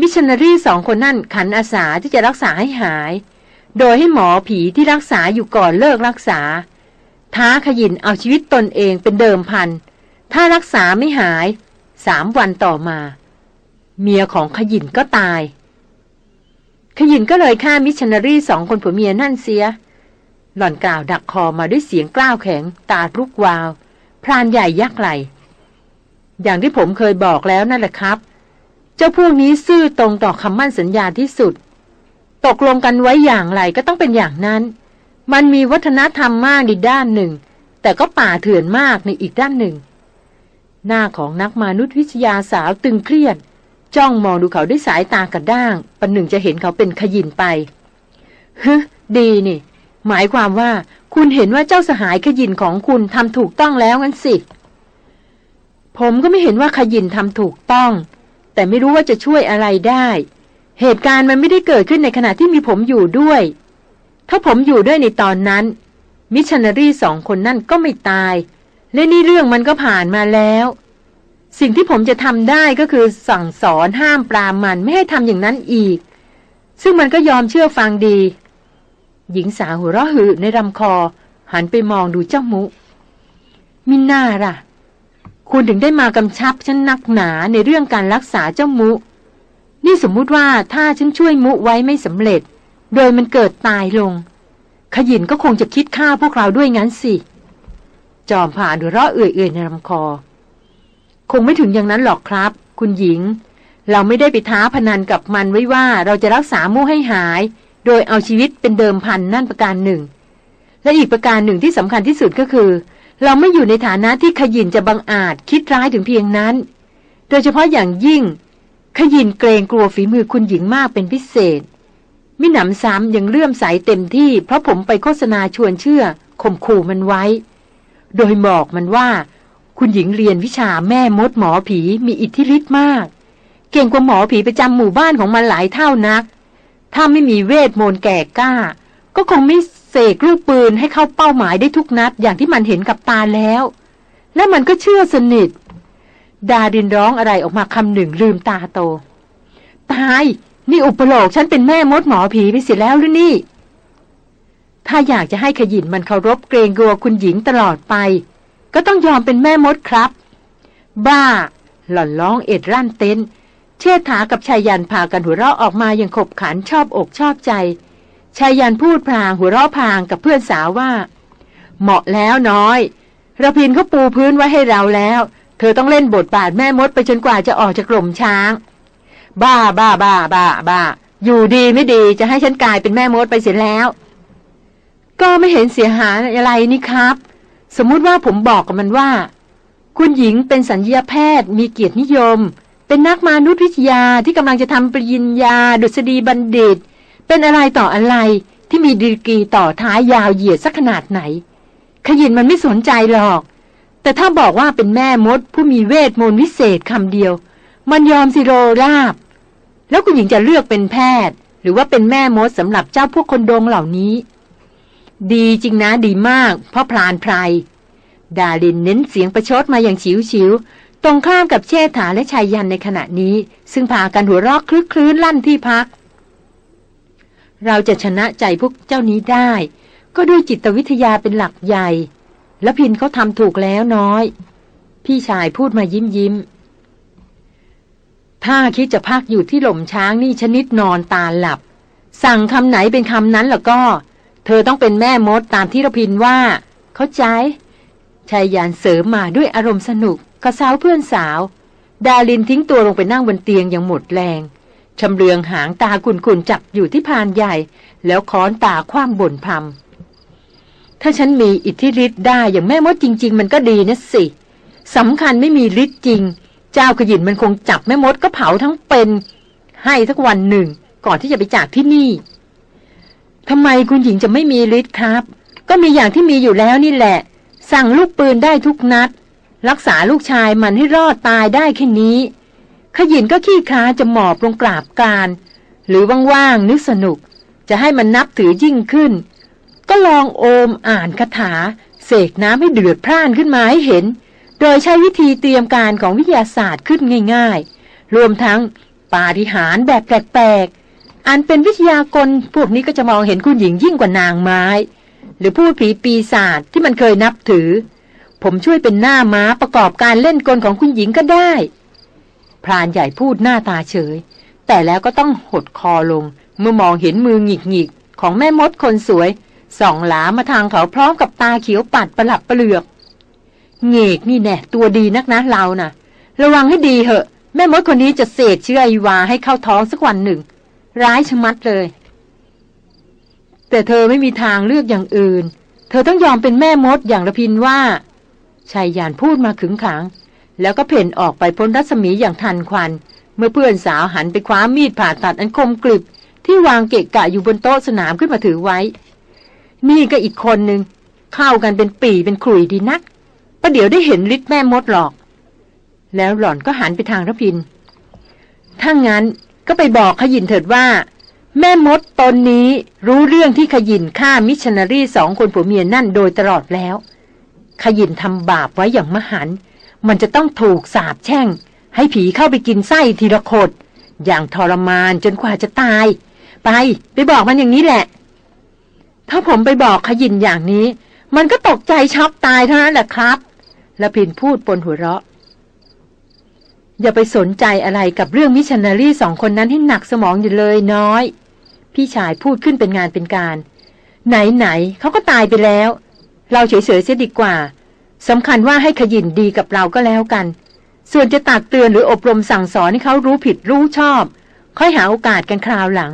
มิชชันนารีสองคนนั่นขันอาสาที่จะรักษาให้หาย โดยให้หมอผีที่รักษาอยู่ก่อนเลิกรักษา ท้าขยินเอาชีวิตตนเองเป็นเดิมพัน ถ้ารักษาไม่หายสามวันต่อมา เมียของขยินก็ตาย ขยินก็เลยฆ่ามิชชันนารีสองคนผัวเมียนั่นเสีย หล่อนกล่าวดักคอมาด้วยเสียงกล้าวแข็ง ตาลุกวาว พรานใหญ่ยักไหล อย่างที่ผมเคยบอกแล้วนั่นแหละครับ เจ้าพวกนี้ซื่อตรงต่อคำมั่นสัญญาที่สุด ตกลงกันไว้อย่างไรก็ต้องเป็นอย่างนั้น มันมีวัฒนธรรมมากในด้านหนึ่ง แต่ก็ป่าเถื่อนมากในอีกด้านหนึ่ง หน้าของนักมนุษยวิทยาสาวตึงเครียด จ้องมองดูเขาด้วยสายตากระด้างปันหนึ่งจะเห็นเขาเป็นขยินไปฮึดีนี่ หมายความว่าคุณเห็นว่าเจ้าสหายขยินของคุณทำถูกต้องแล้วงั้นสิ ผมก็ไม่เห็นว่าขยินทำถูกต้อง แต่ไม่รู้ว่าจะช่วยอะไรได้ เหตุการณ์มันไม่ได้เกิดขึ้นในขณะที่มีผมอยู่ด้วย ถ้าผมอยู่ด้วยในตอนนั้น มิชชันนารีสองคนนั่นก็ไม่ตาย และนี่เรื่องมันก็ผ่านมาแล้ว สิ่งที่ผมจะทำได้ก็คือสั่งสอนห้ามปรามมันไม่ให้ทำอย่างนั้นอีก ซึ่งมันก็ยอมเชื่อฟังดี หญิงสาวหัวเราะหืในลำคอ หันไปมองดูเจ้ามุ มิน่าล่ะ คุณถึงได้มากำชับฉันนักหนาในเรื่องการรักษาเจ้ามุ นี่สมมุติว่าถ้าฉันช่วยมุไว้ไม่สำเร็จ โดยมันเกิดตายลง ขยินก็คงจะคิดฆ่าพวกเราด้วยงั้นสิ จอมผ่านหัวเราะเอื่อยๆในลำคอ คงไม่ถึงอย่างนั้นหรอกครับ คุณหญิง เราไม่ได้ไปท้าพนันกับมันไว้ว่าเราจะรักษามุให้หาย โดยเอาชีวิตเป็นเดิมพันนั่นประการหนึ่ง และอีกประการหนึ่งที่สำคัญที่สุดก็คือ เราไม่อยู่ในฐานะที่ขยินจะบังอาจคิดร้ายถึงเพียงนั้น โดยเฉพาะอย่างยิ่ง ขยินเกรงกลัวฝีมือคุณหญิงมากเป็นพิเศษ มิหนำซ้ำยังเลื่อมใสเต็มที่ เพราะผมไปโฆษณาชวนเชื่อข่มขู่มันไว้ โดยบอกมันว่า คุณหญิงเรียนวิชาแม่มดหมอผีมีอิทธิฤทธิ์มาก เก่งกว่าหมอผีประจำหมู่บ้านของมันหลายเท่านัก ถ้าไม่มีเวทมนต์แก่กล้า ก็คงไม่เสกลูกปืนให้เข้าเป้าหมายได้ทุกนัดอย่างที่มันเห็นกับตาแล้ว และมันก็เชื่อสนิท ดาดินร้องอะไรออกมาคำหนึ่งลืมตาโต ตาย นี่อุปโลกฉันเป็นแม่มดหมอผีไปเสียแล้วหรือนี่ ถ้าอยากจะให้ขยินมันเคารพเกรงกลัวคุณหญิงตลอดไป ก็ต้องยอมเป็นแม่มดครับ บ้า หล่อนร้องเอ็ดรั่นเต้น เชษฐากับชายยันพากันหัวเราะออกมาอย่างขบขันชอบอกชอบใจชายยันพูดพลางหัวเราะพางกับเพื่อนสาวว่า เหมาะแล้วน้อยระพินเขาปูพื้นไว้ให้เราแล้ว เธอต้องเล่นบทบาทแม่มดไปจนกว่าจะออกจากกล่มช้าง บ้าบ้าบ้าบ้าบ้าอยู่ดีไม่ดีจะให้ฉันกลายเป็นแม่มดไปเสียแล้ว ก็ไม่เห็นเสียหายอะไรนี่ครับ สมมุติว่าผมบอกกับมันว่า คุณหญิงเป็นสัญญาแพทย์มีเกียรตินิยม เป็นนักมนุษยวิทยาที่กำลังจะทำปริญญา ดุษฎีบัณฑิต เป็นอะไรต่ออะไรที่มีดีกรีต่อท้ายยาวเหยียดสักขนาดไหน ขยินมันไม่สนใจหรอก แต่ถ้าบอกว่าเป็นแม่มดผู้มีเวทมนต์วิเศษคำเดียว มันยอมสิโรราบ แล้วคุณหญิงจะเลือกเป็นแพทย์ หรือว่าเป็นแม่มดสำหรับเจ้าพวกคนดงเหล่านี้ ดีจริงนะดีมาก เพราะพลานไพรดาลินเน้นเสียงประชดมาอย่างฉิวฉิว ตรงข้ามกับเชษฐาและชายยันในขณะนี้ ซึ่งพากันหัวเราะคลึกคลื้นลั่นที่พัก เราจะชนะใจพวกเจ้านี้ได้ ก็ด้วยจิตวิทยาเป็นหลักใหญ่ และพินเขาทำถูกแล้วน้อย พี่ชายพูดมายิ้มยิ้มถ้าคิดจะพักอยู่ที่หล่มช้างนี่ชนิดนอนตาหลับ สั่งคำไหนเป็นคำนั้นแล้วก็ เธอต้องเป็นแม่มดตามที่ระพินว่า เข้าใจชายยานเสริมมาด้วยอารมณ์สนุกกระเซ้าเพื่อนสาว ดาลินทิ้งตัวลงไปนั่งบนเตียงอย่างหมดแรงชำเลืองหางตากุนกุนจับอยู่ที่พานใหญ่ แล้วค้อนตาคว้างบ่นพำถ้าฉันมีอิทธิฤทธิ์ได้อย่างแม่มดจริง ๆ มันก็ดีนะสิสำคัญไม่มีฤทธิ์จริง เจ้าขยินมันคงจับแม่มดก็เผาทั้งเป็น ให้ทักวันหนึ่ง ก่อนที่จะไปจากที่นี่ทำไมคุณหญิงจะไม่มีฤทธิ์ครับ ก็มีอย่างที่มีอยู่แล้วนี่แหละ สั่งลูกปืนได้ทุกนัด รักษาลูกชายมันให้รอดตายได้แค่นี้ขยินก็ขี้ค้าจะหมอบลงกราบการ หรือว่างๆนึกสนุก จะให้มันนับถือยิ่งขึ้น ก็ลองโอมอ่านคาถา เสกน้ำให้เดือดพร่านขึ้นมาให้เห็น โดยใช้วิธีเตรียมการของวิทยาศาสตร์ขึ้นง่าย ๆ รวมทั้งปาฏิหาริย์แบบแปลกๆ อันเป็นวิทยากรพวกนี้ก็จะมองเห็นคุณหญิงยิ่งกว่านางไม้ หรือผู้ผีปีศาจที่มันเคยนับถือ ผมช่วยเป็นหน้าม้าประกอบการเล่นกลของคุณหญิงก็ได้ พรานใหญ่พูดหน้าตาเฉย แต่แล้วก็ต้องหดคอลง เมื่อมองเห็นมือหงิกหงิกของแม่มดคนสวยส่องหลามาทางเขาพร้อมกับตาเขียวปัดประหลับประเหลือกเงกนี่แน่ตัวดีนักนะเรานะ่ะ ระวังให้ดีเหอะ แม่มดคนนี้จะเสกเชื้อไอวาให้เข้าท้องสักวันหนึ่ง ร้ายชะมัดเลย แต่เธอไม่มีทางเลือกอย่างอื่น เธอต้องยอมเป็นแม่มดอย่างระพินว่า ชายยานพูดมาขึงขัง แล้วก็เพ่นออกไปพ้นรัศมีอย่างทันควัน เมื่อเพื่อนสาวหันไปคว้ามีดผ่าตัดอันคมกริบ ที่วางเกะกะอยู่บนโต๊ะสนามขึ้นมาถือไว้ นี่ก็อีกคนหนึ่งเข้ากันเป็นปีเป็นขลุยดีนักประเดี๋ยวได้เห็นฤทธิ์แม่มดหรอก แล้วหล่อนก็หันไปทางระพินถ้างั้นก็ไปบอกขยินเถิดว่า แม่มดตนนี้รู้เรื่องที่ขยินฆ่ามิชชันนารีสองคนผัวเมียนั่นโดยตลอดแล้ว ขยินทำบาปไว้อย่างมหันต์มันจะต้องถูกสาบแช่ง ให้ผีเข้าไปกินไส้ทีละขดอย่างทรมานจนกว่าจะตาย ไป ไปบอกมันอย่างนี้แหละ ถ้าผมไปบอกขยินอย่างนี้ มันก็ตกใจช็อกตายเท่านั้นแหละครับละพินพูดปนหัวเราะ อย่าไปสนใจอะไรกับเรื่องมิชชันนารีสองคนนั้นให้หนักสมองอยู่เลยน้อย พี่ชายพูดขึ้นเป็นงานเป็นการ ไหนไหนเขาก็ตายไปแล้ว เราเฉยๆเสียดีกว่าสำคัญว่าให้ขยินดีกับเราก็แล้วกัน ส่วนจะตักเตือนหรืออบรมสั่งสอนให้เขารู้ผิดรู้ชอบ ค่อยหาโอกาสกันคราวหลัง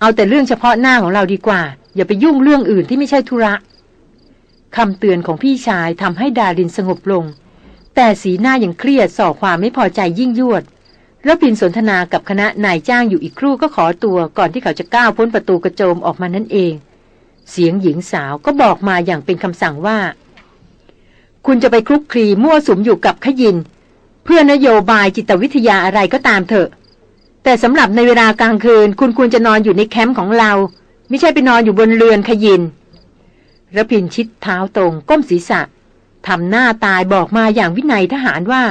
เอาแต่เรื่องเฉพาะหน้าของเราดีกว่า อย่าไปยุ่งเรื่องอื่นที่ไม่ใช่ธุระคำเตือนของพี่ชายทำให้ดารินสงบลง แต่สีหน้ายังเครียดส่อความไม่พอใจยิ่งยวดแล้วปินสนทนากับคณะนายจ้างอยู่อีกครู่ก็ขอตัวก่อนที่เขาจะก้าวพ้นประตูกระโจมออกมานั่นเอง เสียงหญิงสาวก็บอกมาอย่างเป็นคำสั่งว่า คุณจะไปคลุกคลีมั่วสุมอยู่กับขยิน เพื่อนโยบายจิตวิทยาอะไรก็ตามเถอะ แต่สำหรับในเวลากลางคืน คุณควรจะนอนอยู่ในแคมป์ของเรา ไม่ใช่ไปนอนอยู่บนเรือนขยินระพินชิดเท้าตรงก้มศีรษะทำหน้าตายบอกมาอย่างวินัยทหารว่า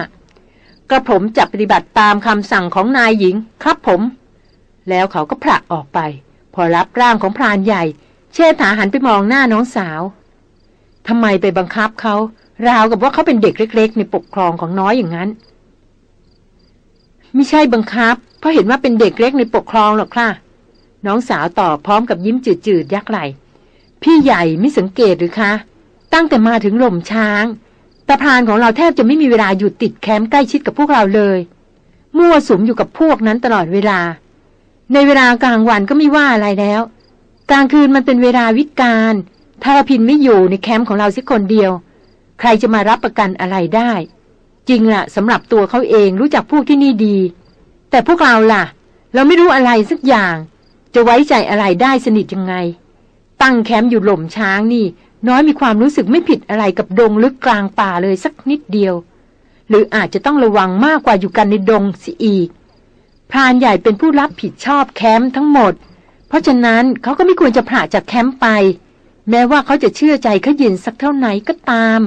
กระผมจะปฏิบัติตามคำสั่งของนายหญิงครับผม แล้วเขาก็ผลักออกไป พอรับร่างของพรานใหญ่ เชษฐาหันไปมองหน้าน้องสาวทำไมไปบังคับเขาราวกับว่าเขาเป็นเด็กเล็ก ๆ ในปกครองของน้อยอย่างนั้น ไม่ใช่บังคับ เพราะเห็นว่าเป็นเด็กเล็กในปกครองหรอกค่ะ น้องสาวตอบพร้อมกับยิ้มจืดๆยักไหลพี่ใหญ่ไม่สังเกตหรือคะ ตั้งแต่มาถึงหล่มช้างตะพานของเราแทบจะไม่มีเวลาหยุดติดแคมป์ใกล้ชิดกับพวกเราเลยมั่วสุมอยู่กับพวกนั้นตลอดเวลา ในเวลากลางวันก็ไม่ว่าอะไรแล้ว กลางคืนมันเป็นเวลาวิกาลถ้ารพินไม่อยู่ในแคมป์ของเราสักคนเดียว ใครจะมารับประกันอะไรได้ จริงละสำหรับตัวเขาเองรู้จักพวกที่นี่ดี แต่พวกเราล่ะ เราไม่รู้อะไรสักอย่าง จะไว้ใจอะไรได้สนิทยังไง ตั้งแคมป์อยู่หล่มช้างนี่ น้อยมีความรู้สึกไม่ผิดอะไรกับดงลึกกลางป่าเลยสักนิดเดียว หรืออาจจะต้องระวังมากกว่าอยู่กันในดงสิอีกพรานใหญ่เป็นผู้รับผิดชอบแคมป์ทั้งหมด เพราะฉะนั้นเขาก็ไม่ควรจะผ่าจากแคมป์ไป แม้ว่าเขาจะเชื่อใจขยินสักเท่าไหนก็ตาม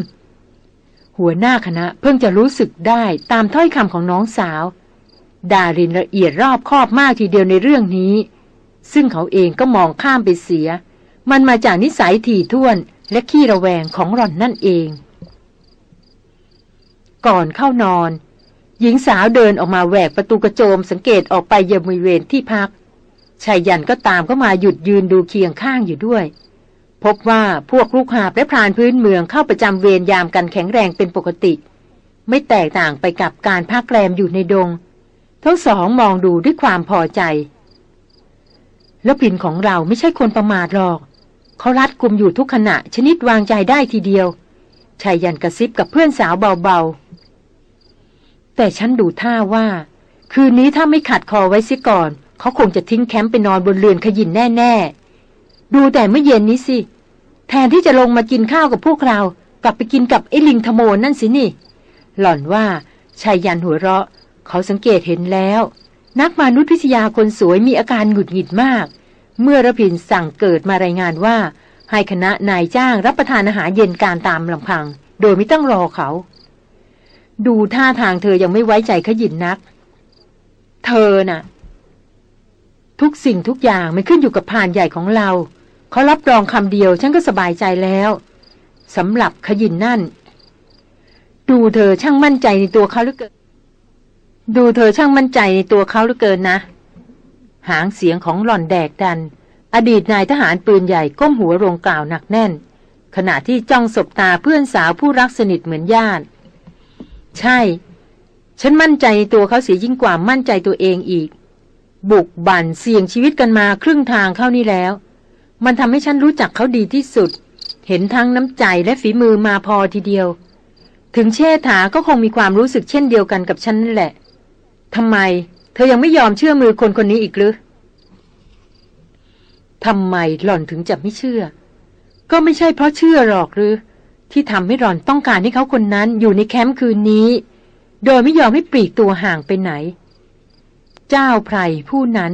หัวหน้าคณะเพิ่งจะรู้สึกได้ตามถ้อยคำของน้องสาว ดารินละเอียดรอบคอบมากทีเดียวในเรื่องนี้ ซึ่งเขาเองก็มองข้ามไปเสีย มันมาจากนิสัยถี่ถ้วนและขี้ระแวงของหล่อนนั่นเอง ก่อนเข้านอน หญิงสาวเดินออกมาแหวกประตูกระโจมสังเกตออกไปยังบริเวณที่พัก ชายยันก็ตามก็มาหยุดยืนดูเคียงข้างอยู่ด้วย พบว่าพวกลูกหาบและพรานพื้นเมืองเข้าประจำเวรยามกันแข็งแรงเป็นปกติ ไม่แตกต่างไปกับการพักแรมอยู่ในดง ทั้งสองมองดูด้วยความพอใจ แล้วปินของเราไม่ใช่คนประมาทหรอก เขารัดกุมอยู่ทุกขณะชนิดวางใจได้ทีเดียวชายยันกระซิบกับเพื่อนสาวเบาๆ แต่ฉันดูท่าว่า คืนนี้ถ้าไม่ขัดคอไว้เสียก่อน เขาคงจะทิ้งแคมป์ไปนอนบนเรือนขยินแน่ ๆ ดูแต่เมื่อเย็นนี้สิ แทนที่จะลงมากินข้าวกับพวกเรา กลับไปกินกับไอ้ลิงทโมนนั่นสินี่ หล่อนว่าชายยันหัวเราะ เขาสังเกตเห็นแล้ว นักมนุษยวิทยาคนสวยมีอาการหงุดหงิดมาก เมื่อระพินสั่งเกิดมารายงานว่า ให้คณะนายจ้างรับประทานอาหารเย็นการตามลำพัง โดยไม่ต้องรอเขา ดูท่าทางเธอยังไม่ไว้ใจขยินนัก เธอน่ะ ทุกสิ่งทุกอย่างมันขึ้นอยู่กับผ่านใหญ่ของเรา เขารับรองคำเดียวฉันก็สบายใจแล้วสำหรับขยินนั่น ดูเธอช่างมั่นใจในตัวเขาหลือเกิน ดูเธอช่างมั่นใจในตัวเขาหลือเกินนะ หางเสียงของหล่อนแดกดัน อดีตนายทหารปืนใหญ่ก้มหัวลงกล่าวหนักแน่น ขณะที่จ้องสบตาเพื่อนสาวผู้รักสนิทเหมือนญาติ ใช่ ฉันมั่นใจในตัวเขาเสียยิ่งกว่ามั่นใจตัวเองอีก บุกบั่นเสี่ยงชีวิตกันมาครึ่งทางเข้านี่แล้ว มันทำให้ฉันรู้จักเขาดีที่สุด เห็นทั้งน้ำใจและฝีมือมาพอทีเดียว ถึงเชษฐาก็คงมีความรู้สึกเช่นเดียวกันกับฉันนั่นแหละทำไม เธอยังไม่ยอมเชื่อมือคนคนนี้อีกหรือทำไมหล่อนถึงจะไม่เชื่อ ก็ไม่ใช่เพราะเชื่อหรอกหรือ ที่ทำให้หล่อนต้องการให้เขาคนนั้นอยู่ในแคมป์คืนนี้ โดยไม่ยอมให้ปลีกตัวห่างไปไหน เจ้าไพรผู้นั้น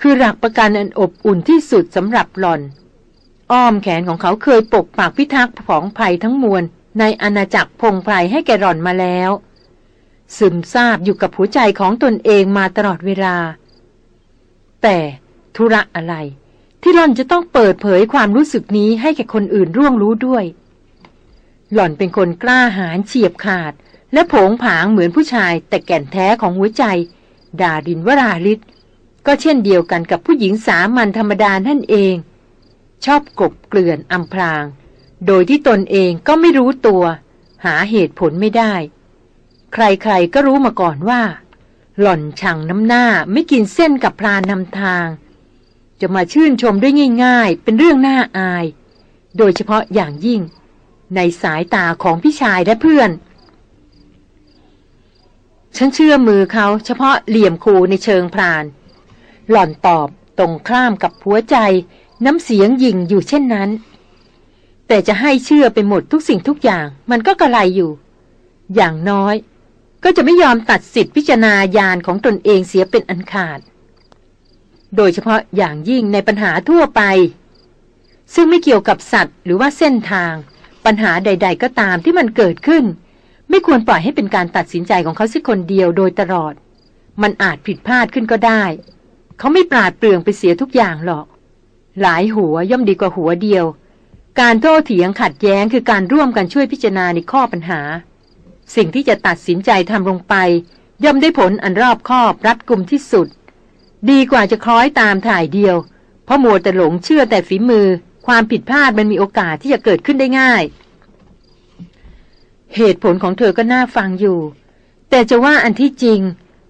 คือหลักประกันอันอบอุ่นที่สุดสำหรับหล่อน อ้อมแขนของเขาเคยปกปากพิทักษ์ของภัยทั้งมวล ในอาณาจักรพงไพรให้แกหล่อนมาแล้ว ซึมซาบอยู่กับหัวใจของตนเองมาตลอดเวลา แต่ธุระอะไร ที่หล่อนจะต้องเปิดเผยความรู้สึกนี้ให้แก่คนอื่นร่วงรู้ด้วย หล่อนเป็นคนกล้าหาญเฉียบขาดและโผงผางเหมือนผู้ชายแต่แก่นแท้ของหัวใจ ดาดินวราลิศก็เช่นเดียวกันกับผู้หญิงสามัญธรรมดานั่นเอง ชอบกบเกลื่อนอำพราง โดยที่ตนเองก็ไม่รู้ตัว หาเหตุผลไม่ได้ ใครๆก็รู้มาก่อนว่า หล่อนชังน้ำหน้าไม่กินเส้นกับพรานนำทาง จะมาชื่นชมด้วยง่าย ๆ เป็นเรื่องน่าอาย โดยเฉพาะอย่างยิ่ง ในสายตาของพี่ชายและเพื่อน ฉันเชื่อมือเขาเฉพาะเหลี่ยมคูในเชิงพราน หล่อนตอบตรงข้ามกับหัวใจ น้ำเสียงยิงอยู่เช่นนั้น แต่จะให้เชื่อไปหมดทุกสิ่งทุกอย่างมันก็กระไรอยู่ อย่างน้อย ก็จะไม่ยอมตัดสิทธิพิจารณาญาณของตนเองเสียเป็นอันขาด โดยเฉพาะอย่างยิ่งในปัญหาทั่วไป ซึ่งไม่เกี่ยวกับสัตว์หรือว่าเส้นทาง ปัญหาใด ๆ ก็ตามที่มันเกิดขึ้น ไม่ควรปล่อยให้เป็นการตัดสินใจของเขาสักคนเดียวโดยตลอด มันอาจผิดพลาดขึ้นก็ได้ เขาไม่ปราดเปรื่องไปเสียทุกอย่างหรอก หลายหัวย่อมดีกว่าหัวเดียว การโต้เถียงขัดแย้งคือการร่วมกันช่วยพิจารณาในข้อปัญหา สิ่งที่จะตัดสินใจทำลงไป ย่อมได้ผลอันรอบคอบรัดกุมที่สุด ดีกว่าจะคล้อยตามถ่ายเดียว เพราะมัวแต่หลงเชื่อแต่ฝีมือ ความผิดพลาดมันมีโอกาสที่จะเกิดขึ้นได้ง่าย เหตุผลของเธอก็น่าฟังอยู่ แต่จะว่าอันที่จริง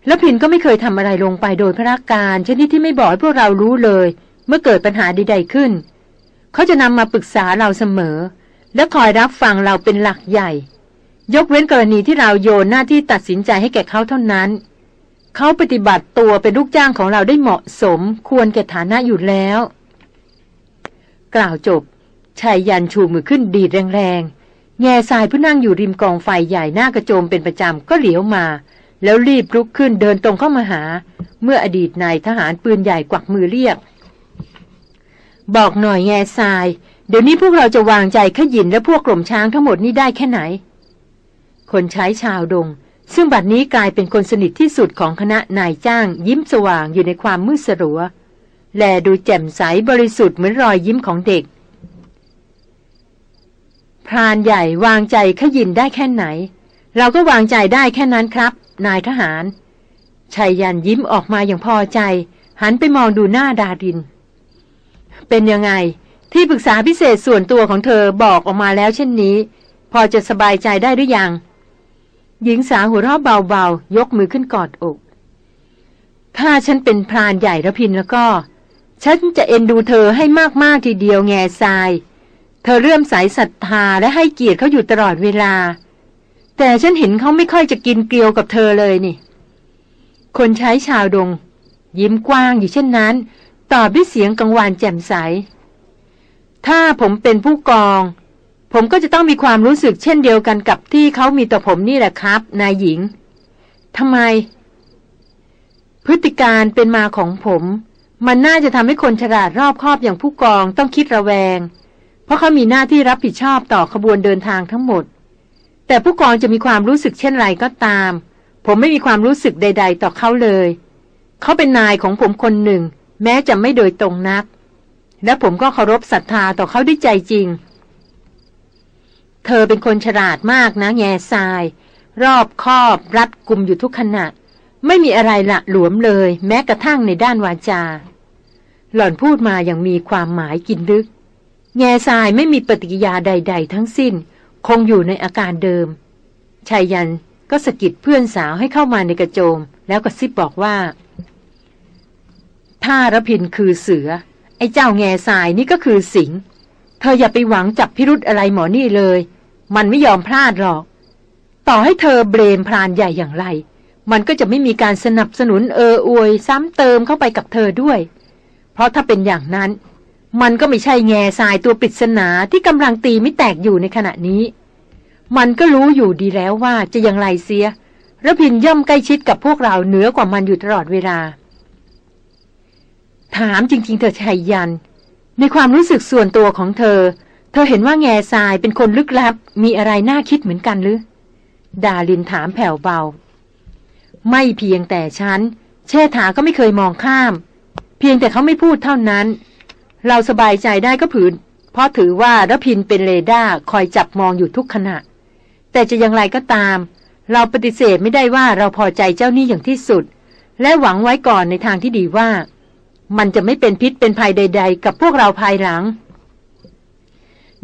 แล้วพินก็ไม่เคยทำอะไรลงไปโดยพระการชนิดที่ไม่บอกให้พวกเรารู้เลย เมื่อเกิดปัญหาใด ๆขึ้น เขาจะนำมาปรึกษาเราเสมอ และคอยรับฟังเราเป็นหลักใหญ่ ยกเว้นกรณีที่เราโยนหน้าที่ตัดสินใจให้แก่เขาเท่านั้น เขาปฏิบัติตัวเป็นลูกจ้างของเราได้เหมาะสม ควรแก่ฐานะอยู่แล้ว กล่าวจบชายยันชูมือขึ้นดีดแรง แง่ทรายผู้นั่งอยู่ริมกองไฟใหญ่หน้ากระโจมเป็นประจำก็เหลียวมา แล้วรีบลุกขึ้นเดินตรงเข้ามาหา เมื่ออดีตนายทหารปืนใหญ่กวักมือเรียก บอกหน่อยแง่ทราย เดี๋ยวนี้พวกเราจะวางใจขยินและพวกกล่มช้างทั้งหมดนี้ได้แค่ไหน คนใช้ชาวดง ซึ่งบัดนี้กลายเป็นคนสนิทที่สุดของคณะนายจ้าง ยิ้มสว่างอยู่ในความมืดสลัวแลดูแจ่มใสบริสุทธิ์เหมือนรอยยิ้มของเด็ก พรานใหญ่วางใจขยินได้แค่ไหน เราก็วางใจได้แค่นั้นครับ นายทหารชายยันยิ้มออกมาอย่างพอใจ หันไปมองดูหน้าดาดิน เป็นยังไง ที่ปรึกษาพิเศษส่วนตัวของเธอบอกออกมาแล้วเช่นนี้ พอจะสบายใจได้หรือยัง หญิงสาวหัวเราะเบาๆ ยกมือขึ้นกอดอก ถ้าฉันเป็นพรานใหญ่ระพินแล้วก็ ฉันจะเอ็นดูเธอให้มากๆทีเดียวแง่ทราย เธอเรื่อมใสศรัทธาและให้เกียรติเขาอยู่ตลอดเวลา แต่ฉันเห็นเขาไม่ค่อยจะกินเกลียวกับเธอเลยนี่ คนใช้ชาวดง ยิ้มกว้างอยู่เช่นนั้น ตอบด้วยเสียงกังวานแจ่มใส ถ้าผมเป็นผู้กอง ผมก็จะต้องมีความรู้สึกเช่นเดียวกันกับที่เขามีต่อผมนี่แหละครับ นายหญิงทำไม พฤติการเป็นมาของผม มันน่าจะทำให้คนฉลาดรอบคอบอย่างผู้กองต้องคิดระแวง เพราะเขามีหน้าที่รับผิดชอบต่อขบวนเดินทางทั้งหมด แต่ผู้กองจะมีความรู้สึกเช่นไรก็ตาม ผมไม่มีความรู้สึกใด ๆ ต่อเขาเลย เขาเป็นนายของผมคนหนึ่ง แม้จะไม่โดยตรงนัก และผมก็เคารพศรัทธาต่อเขาด้วยใจจริง เธอเป็นคนฉลาดมากนะแง่ทราย รอบคอบรัดกุมอยู่ทุกขณะ ไม่มีอะไรละหลวมเลย แม้กระทั่งในด้านวาจา หล่อนพูดมาอย่างมีความหมายกินลึก แง่ทรายไม่มีปฏิกิยาใด ๆ ทั้งสิ้น คงอยู่ในอาการเดิมชายยันก็สะกิดเพื่อนสาวให้เข้ามาในกระโจม แล้วก็ซิบบอกว่า ถ้ารพินคือเสือ ไอ้เจ้าแง่ทรายนี่ก็คือสิง เธออย่าไปหวังจับพิรุธอะไรหมอนี่เลย มันไม่ยอมพลาดหรอก ต่อให้เธอเบรมพรานใหญ่อย่างไร มันก็จะไม่มีการสนับสนุนเอออวย ซ้ำเติมเข้าไปกับเธอด้วย เพราะถ้าเป็นอย่างนั้น มันก็ไม่ใช่แง่ทรายตัวปริศนาที่กำลังตีไม่แตกอยู่ในขณะนี้ มันก็รู้อยู่ดีแล้วว่าจะอย่างไรเสียระพินย่อมใกล้ชิดกับพวกเราเหนือกว่ามันอยู่ตลอดเวลา ถามจริง ๆ เธอชัยยัน ในความรู้สึกส่วนตัวของเธอ เธอเห็นว่าแง่ทรายเป็นคนลึกลับ มีอะไรน่าคิดเหมือนกันหรือ ดาลินถามแผ่วเบา ไม่เพียงแต่ฉัน เชษฐาก็ไม่เคยมองข้าม เพียงแต่เขาไม่พูดเท่านั้น เราสบายใจได้ก็ผืน เพราะถือว่ารพินทร์เป็นเรดาร์คอยจับมองอยู่ทุกขณะ แต่จะอย่างไรก็ตาม เราปฏิเสธไม่ได้ว่าเราพอใจเจ้านี่อย่างที่สุด และหวังไว้ก่อนในทางที่ดีว่า มันจะไม่เป็นพิษเป็นภัยใด ๆ กับพวกเราภายหลัง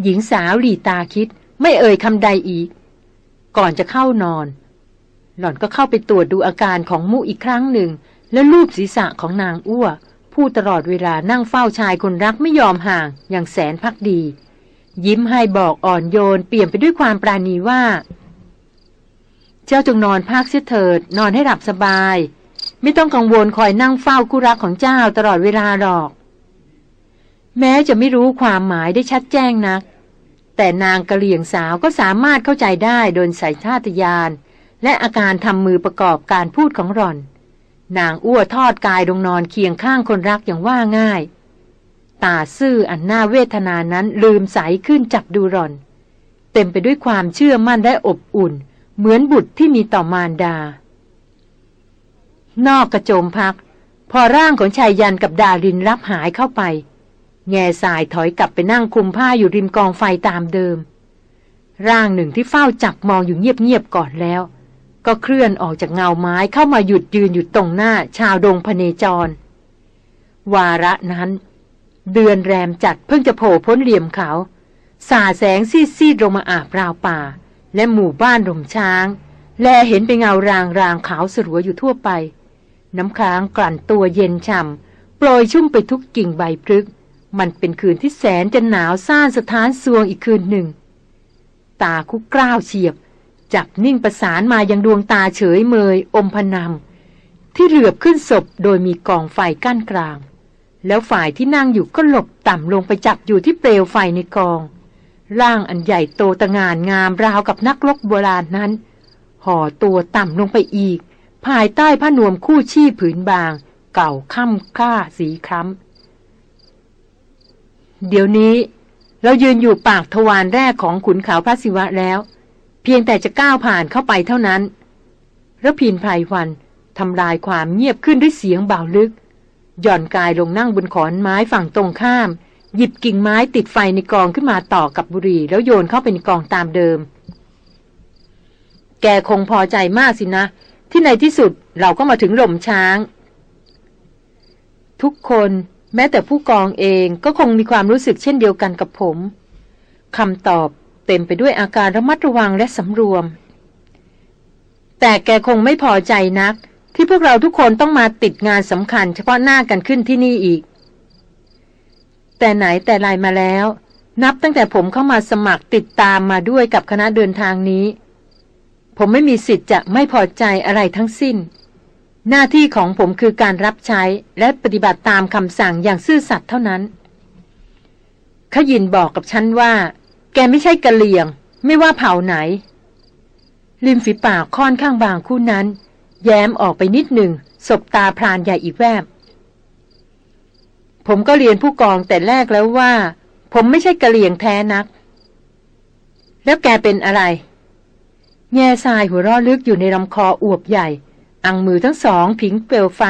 หญิงสาวหรี่ตาคิด ไม่เอ่ยคำใดอีก ก่อนจะเข้านอน หล่อนก็เข้าไปตรวจดูอาการของมุอีกครั้งหนึ่ง แล้วลูบศีรษะของนางอ้ว ผู้ตลอดเวลานั่งเฝ้าชายคนรักไม่ยอมห่างอย่างแสนพักดี ยิ้มให้บอกอ่อนโยนเปลี่ยนไปด้วยความปราณีว่า เจ้าจงนอนพักเสียเถิด นอนให้หลับสบาย ไม่ต้องกังวลคอยนั่งเฝ้าคู่รักของเจ้าตลอดเวลาหรอก แม้จะไม่รู้ความหมายได้ชัดแจ้งนัก แต่นางกะเหลี่ยงสาวก็สามารถเข้าใจได้โดยสายชาตยานและอาการทำมือประกอบการพูดของหล่อน นางอ้วทอดกายลงนอนเคียงข้างคนรักอย่างว่าง่าย ตาซื่ออันน่าเวทนานั้นลืมใสขึ้นจับดูหล่อน เต็มไปด้วยความเชื่อมั่นและอบอุ่น เหมือนบุตรที่มีต่อมารดา นอกกระโจมพัก พอร่างของชายยันกับดารินรับหายเข้าไป แง่สายถอยกลับไปนั่งคุมผ้าอยู่ริมกองไฟตามเดิม ร่างหนึ่งที่เฝ้าจับมองอยู่เงียบๆก่อนแล้ว ก็เคลื่อนออกจากเงาไม้เข้ามาหยุดยืนอยู่ตรงหน้าชาวดงพเนจร วาระนั้น เดือนแรมจัดเพิ่งจะโผล่พ้นเหลี่ยมเขาสาแสงซีดๆลงมาอาบราวป่า และหมู่บ้านรมช้าง แลเห็นเป็นเงารางรางขาวสลัวอยู่ทั่วไป น้ำค้างกลั่นตัวเย็นฉ่ำโปรยชุ่มไปทุกกิ่งใบพลึก มันเป็นคืนที่แสนจะหนาวซ่านสถานสวงอีกคืนหนึ่ง ตาคุกกล้าวเฉียบ จับนิ่งประสานมายังดวงตาเฉยเมยอมพนำที่เหลือบขึ้นศพโดยมีกองไฟกั้นกลาง แล้วฝ่ายที่นั่งอยู่ก็หลบต่ำลงไปจับอยู่ที่เปลวไฟในกอง ร่างอันใหญ่โตตะงานงามราวกับนักลบโบราณนั้น ห่อตัวต่ำลงไปอีก ภายใต้ผ้านวมคู่ชีพผืนบาง เก่าค่ำค่าสีคล้ำเดี๋ยวนี้เรายืนอยู่ปากทวารแรกของขุนเขาพระศิวะแล้ว เพียงแต่จะก้าวผ่านเข้าไปเท่านั้นระพินไพรวันทำลายความเงียบขึ้นด้วยเสียงเบาลึก หย่อนกายลงนั่งบนขอนไม้ฝั่งตรงข้าม หยิบกิ่งไม้ติดไฟในกองขึ้นมาต่อกับบุหรี่แล้วโยนเข้าไปในกองตามเดิม แกคงพอใจมากสินะ ที่ในที่สุดเราก็มาถึงหล่มช้าง ทุกคนแม้แต่ผู้กองเองก็คงมีความรู้สึกเช่นเดียวกันกับผมคำตอบ เต็มไปด้วยอาการระมัดระวังและสำรวม แต่แกคงไม่พอใจนัก ที่พวกเราทุกคนต้องมาติดงานสำคัญ เฉพาะหน้ากันขึ้นที่นี่อีก แต่ไหนแต่ไรมาแล้ว นับตั้งแต่ผมเข้ามาสมัครติดตามมาด้วยกับคณะเดินทางนี้ ผมไม่มีสิทธิ์จะไม่พอใจอะไรทั้งสิ้น หน้าที่ของผมคือการรับใช้และปฏิบัติตามคำสั่งอย่างซื่อสัตย์เท่านั้นขยินบอกกับฉันว่า แกไม่ใช่กะเหลี่ยง ไม่ว่าเผ่าไหน ริมฝีปากค่อนข้างบางคู่นั้น แย้มออกไปนิดหนึ่งศบตาพรานใหญ่อีกแวบ ผมก็เรียนผู้กองแต่แรกแล้วว่า ผมไม่ใช่กะเหลี่ยงแท้นัก แล้วแกเป็นอะไร แง่ทรายหัวรอลึกอยู่ในลำคออวบใหญ่ อังมือทั้งสองผิงเปลวไฟ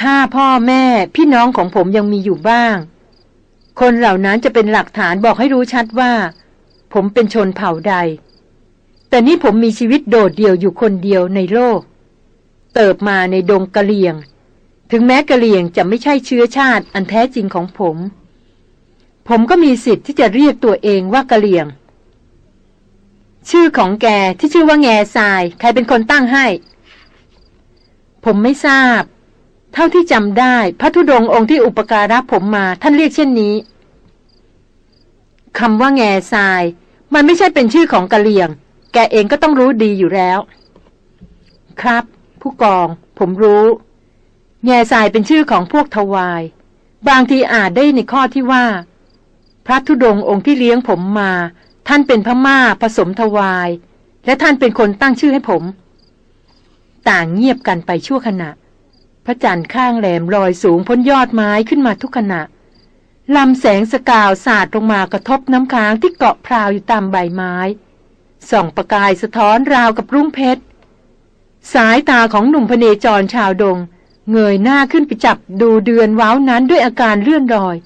ถ้าพ่อแม่พี่น้องของผมยังมีอยู่บ้าง คนเหล่านั้นจะเป็นหลักฐานบอกให้รู้ชัดว่า ผมเป็นชนเผ่าใด แต่นี่ผมมีชีวิตโดดเดี่ยวอยู่คนเดียวในโลก เติบมาในดงกะเหลี่ยง ถึงแม้กะเหลี่ยงจะไม่ใช่เชื้อชาติอันแท้จริงของผม ผมก็มีสิทธิ์ที่จะเรียกตัวเองว่ากะเหลี่ยง ชื่อของแกที่ชื่อว่าแง่ทราย ใครเป็นคนตั้งให้ ผมไม่ทราบ เท่าที่จำได้ พระธุดงองค์ที่อุปการะผมมา ท่านเรียกเช่นนี้คำว่าแง่ทราย มันไม่ใช่เป็นชื่อของกะเหลี่ยง แกเองก็ต้องรู้ดีอยู่แล้ว ครับ ผู้กอง ผมรู้ แง่ทรายเป็นชื่อของพวกทวาย บางทีอาจได้ในข้อที่ว่า พระธุดงองค์ที่เลี้ยงผมมา ท่านเป็นพม่าผสมทวาย และท่านเป็นคนตั้งชื่อให้ผม ต่างเงียบกันไปชั่วขณะ พระจันทร์ข้างแหลมลอยสูงพ้นยอดไม้ขึ้นมาทุกขณะลำแสงสกาวสาดลงมากระทบน้ำค้างที่เกาะพราวอยู่ตามใบไม้ ส่องประกายสะท้อนราวกับรุ่งเพชร สายตาของหนุ่มพเนจรชาวดง เงยหน้าขึ้นไปจับดูเดือนว้าวนั้นด้วยอาการเลื่อนลอย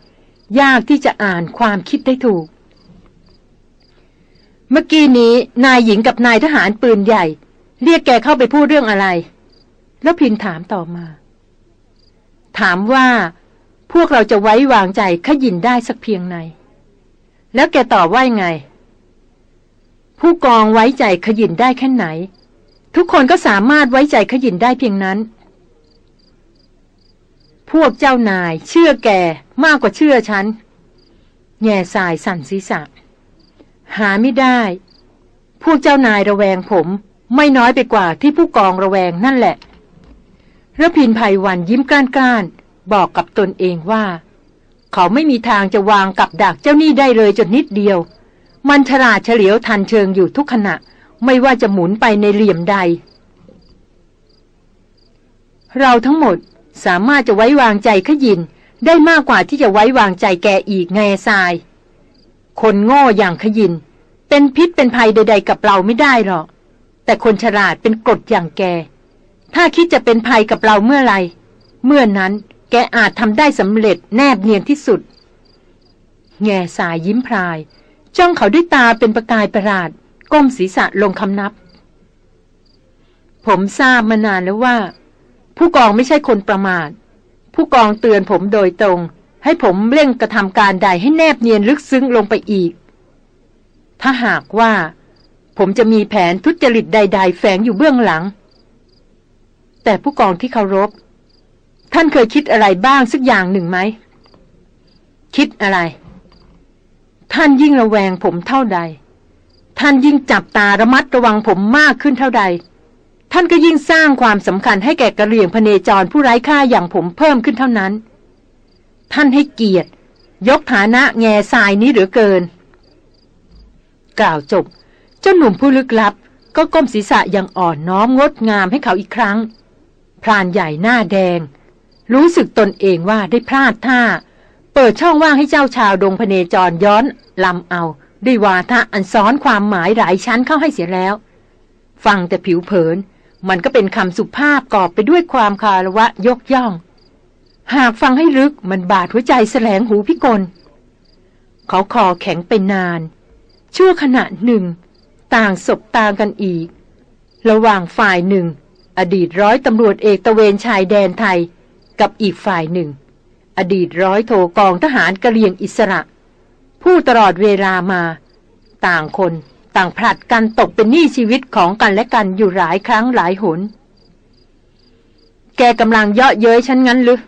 ยากที่จะอ่านความคิดได้ถูก เมื่อกี้นี้นายหญิงกับนายทหารปืนใหญ่ เรียกแกเข้าไปพูดเรื่องอะไร แล้วพินถามต่อมา ถามว่าพวกเราจะไว้วางใจขยินได้สักเพียงไหน แล้วแกตอบว่าไง ผู้กองไว้ใจขยินได้แค่ไหน ทุกคนก็สามารถไว้ใจขยินได้เพียงนั้น พวกเจ้านายเชื่อแกมากกว่าเชื่อฉัน แง่สายสั่นศีรษะ หาไม่ได้ พวกเจ้านายระแวงผม ไม่น้อยไปกว่าที่ผู้กองระแวงนั่นแหละ ระพินภัยวันยิ้มกล้านกล้านบอกกับตนเองว่า เขาไม่มีทางจะวางกับดักเจ้านี่ได้เลยจนนิดเดียว มันฉลาดเฉลียวทันเชิงอยู่ทุกขณะ ไม่ว่าจะหมุนไปในเหลี่ยมใด เราทั้งหมดสามารถจะไว้วางใจขยินได้มากกว่าที่จะไว้วางใจแกอีกไงทราย คนโง่อย่างขยิน เป็นพิษเป็นภัยใด ๆ กับเราไม่ได้หรอก แต่คนฉลาดเป็นกฎอย่างแก ถ้าคิดจะเป็นภัยกับเราเมื่อไร เมื่อนั้นแกอาจทำได้สำเร็จแนบเนียนที่สุด แง่สายยิ้มพราย จ้องเขาด้วยตาเป็นประกายประหลาด ก้มศีรษะลงคำนับ ผมทราบมานานแล้วว่า ผู้กองไม่ใช่คนประมาท ผู้กองเตือนผมโดยตรง ให้ผมเร่งกระทำการใดให้แนบเนียนลึกซึ้งลงไปอีก ถ้าหากว่า ผมจะมีแผนทุจริตใด ๆ แฝงอยู่เบื้องหลัง แต่ผู้กองที่เคารพ ท่านเคยคิดอะไรบ้างสักอย่างหนึ่งไหม คิดอะไร ท่านยิ่งระแวงผมเท่าใด ท่านยิ่งจับตาระมัดระวังผมมากขึ้นเท่าใด ท่านก็ยิ่งสร้างความสำคัญให้แก่กระเหลี่ยงพเนจรผู้ไร้ค่าอย่างผมเพิ่มขึ้นเท่านั้น ท่านให้เกียรติ ยกฐานะแง่ทรายนี้เหลือเกิน กล่าวจบเจ้าหนุ่มผู้ลึกลับก็ก้มศีรษะอย่างอ่อนน้อมงดงามให้เขาอีกครั้ง พรานใหญ่หน้าแดง รู้สึกตนเองว่าได้พลาดท่า เปิดช่องว่างให้เจ้าชาวดงพเนจรย้อนลำเอาด้วยวาทะอันซ้อนความหมายหลายชั้นเข้าให้เสียแล้ว ฟังแต่ผิวเผิน มันก็เป็นคำสุภาพกอบไปด้วยความคารวะยกย่อง หากฟังให้ลึกมันบาดหัวใจแสลงหูพิกลเขาคอแข็งไปนาน ชั่วขณะหนึ่ง ต่างศบตากันอีก ระหว่างฝ่ายหนึ่ง อดีตร้อยตำรวจเอกตะเวนชายแดนไทย กับอีกฝ่ายหนึ่ง อดีตร้อยโทกองทหารกะเหรี่ยงอิสระ ผู้ตลอดเวลามา ต่างคนต่างผลัดกันตกเป็นหนี้ชีวิตของกันและกันอยู่หลายครั้งหลายหน แกกำลังเยาะเย้ยฉันงั้นหรือ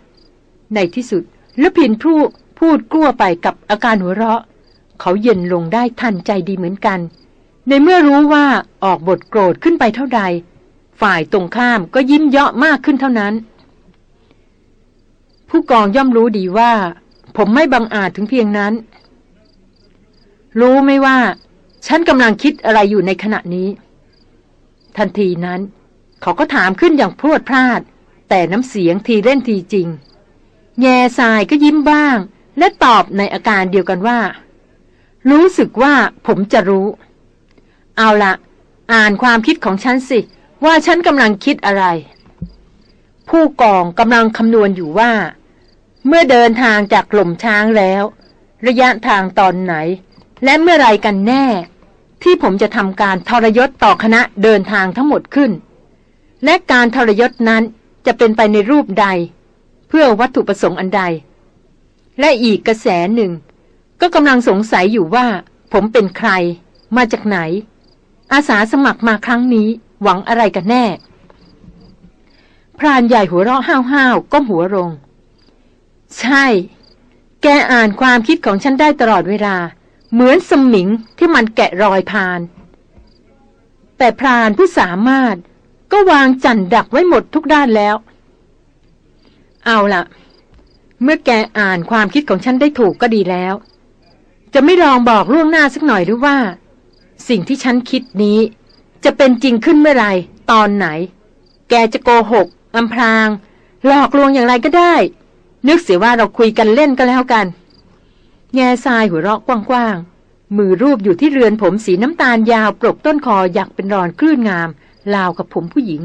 ในที่สุดลพินพูดพูดกลัวไปกับอาการหัวเราะ เขาเย็นลงได้ทันใจดีเหมือนกัน ในเมื่อรู้ว่าออกบทโกรธขึ้นไปเท่าใด ฝ่ายตรงข้ามก็ยิ้มเยาะมากขึ้นเท่านั้น ผู้กองย่อมรู้ดีว่า ผมไม่บังอาจถึงเพียงนั้น รู้ไหมว่า ฉันกำลังคิดอะไรอยู่ในขณะนี้ ทันทีนั้น เขาก็ถามขึ้นอย่างพรวดพลาด แต่น้ำเสียงทีเล่นทีจริง แง่ทรายก็ยิ้มบ้าง และตอบในอาการเดียวกันว่า รู้สึกว่าผมจะรู้ เอาละอ่านความคิดของฉันสิ ว่าฉันกำลังคิดอะไร ผู้กองกำลังคำนวณอยู่ว่า เมื่อเดินทางจากกล่มช้างแล้ว ระยะทางตอนไหน และเมื่อไรกันแน่ ที่ผมจะทำการทรยศต่อคณะเดินทางทั้งหมดขึ้น และการทรยศนั้นจะเป็นไปในรูปใด เพื่อวัตถุประสงค์อันใด และอีกกระแสหนึ่ง ก็กำลังสงสัยอยู่ว่า ผมเป็นใคร มาจากไหน อาสาสมัครมาครั้งนี้ หวังอะไรกันแน่ พรานใหญ่หัวเราะห้าวๆก้มหัวลง ใช่ แกอ่านความคิดของฉันได้ตลอดเวลา เหมือนสมิงที่มันแกะรอยพาน แต่พรานผู้สามารถก็วางจันดักไว้หมดทุกด้านแล้ว เอาละเมื่อแกอ่านความคิดของฉันได้ถูกก็ดีแล้ว จะไม่ลองบอกล่วงหน้าสักหน่อยหรือว่า สิ่งที่ฉันคิดนี้ จะเป็นจริงขึ้นเมื่อไหร่ตอนไหน แกจะโกหกอำพราง หลอกลวงอย่างไรก็ได้ นึกเสียว่าเราคุยกันเล่นก็แล้วกัน แง่ทรายหัวเราะกว้างๆ มือรูปอยู่ที่เรือนผมสีน้ำตาลยาวปลกต้นคออยากเป็นรอนคลื่นงาม ลาวกับผมผู้หญิง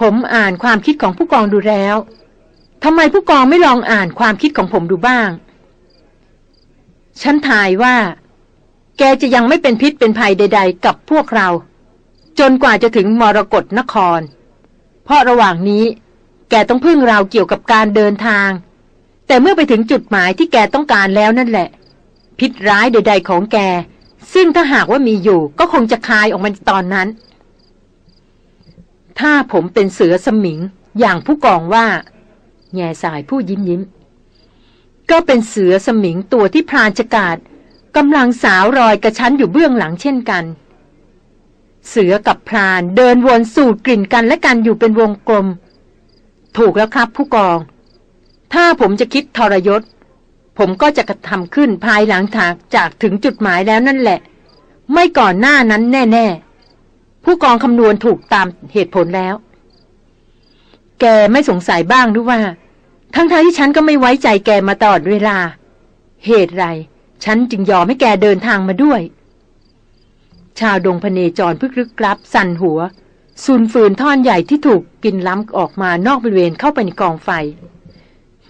ผมอ่านความคิดของผู้กองดูแล้วทำไมผู้กองไม่ลองอ่านความคิดของผมดูบ้าง ฉันทายว่า แกจะยังไม่เป็นพิษเป็นภัยใด ๆ กับพวกเรา จนกว่าจะถึงมรกรนคร เพราะระหว่างนี้ แกต้องพึ่งเราเกี่ยวกับการเดินทาง แต่เมื่อไปถึงจุดหมายที่แกต้องการแล้วนั่นแหละ พิษร้ายใด ๆ ของแก ซึ่งถ้าหากว่ามีอยู่ ก็คงจะคายออกมาตอนนั้น ถ้าผมเป็นเสือสมิง อย่างผู้กองว่า แง่สายผู้ยิ้มยิ้มก็เป็นเสือสมิงตัวที่พรานจกาด กำลังสาวรอยกระชั้นอยู่เบื้องหลังเช่นกัน เสือกับพรานเดินวนสูดกลิ่นกันและกันอยู่เป็นวงกลม ถูกแล้วครับผู้กอง ถ้าผมจะคิดทรยศ ผมก็จะกระทำขึ้นภายหลังถากจากถึงจุดหมายแล้วนั่นแหละ ไม่ก่อนหน้านั้นแน่ ๆ ผู้กองคำนวณถูกตามเหตุผลแล้ว แกไม่สงสัยบ้างหรือว่า ทั้งๆทที่ฉันก็ไม่ไว้ใจแกมาตลอดเวลา เหตุไร ฉันจึงยอมให้แกเดินทางมาด้วย ชาวดงพเนจรพึกลึกลับ สั่นหัวสูนฝืนท่อนใหญ่ที่ถูกกินล้ำออกมานอกบริเวณเข้าไปในกองไฟ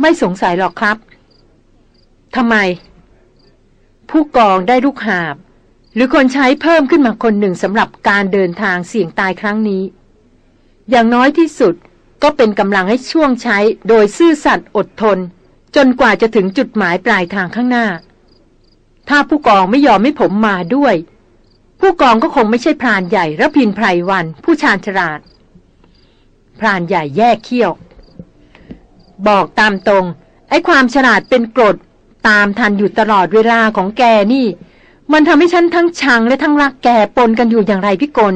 ไม่สงสัยหรอกครับทำไม ผู้กองได้ลูกหาบ หรือคนใช้เพิ่มขึ้นมาคนหนึ่งสำหรับการเดินทางเสี่ยงตายครั้งนี้ อย่างน้อยที่สุดก็เป็นกำลังให้ช่วงใช้โดยซื่อสัตย์อดทน จนกว่าจะถึงจุดหมายปลายทางข้างหน้า ถ้าผู้กองไม่ยอมให้ผมมาด้วย ผู้กองก็คงไม่ใช่พรานใหญ่ระพินไพรวัน ผู้ชาญฉลาด พรานใหญ่แยกเขี้ยว บอกตามตรง ไอ้ความฉลาดเป็นกรดตามทันอยู่ตลอดเวลาของแกนี่ มันทำให้ฉันทั้งชังและทั้งรักแกปนกันอยู่อย่างไรพี่กล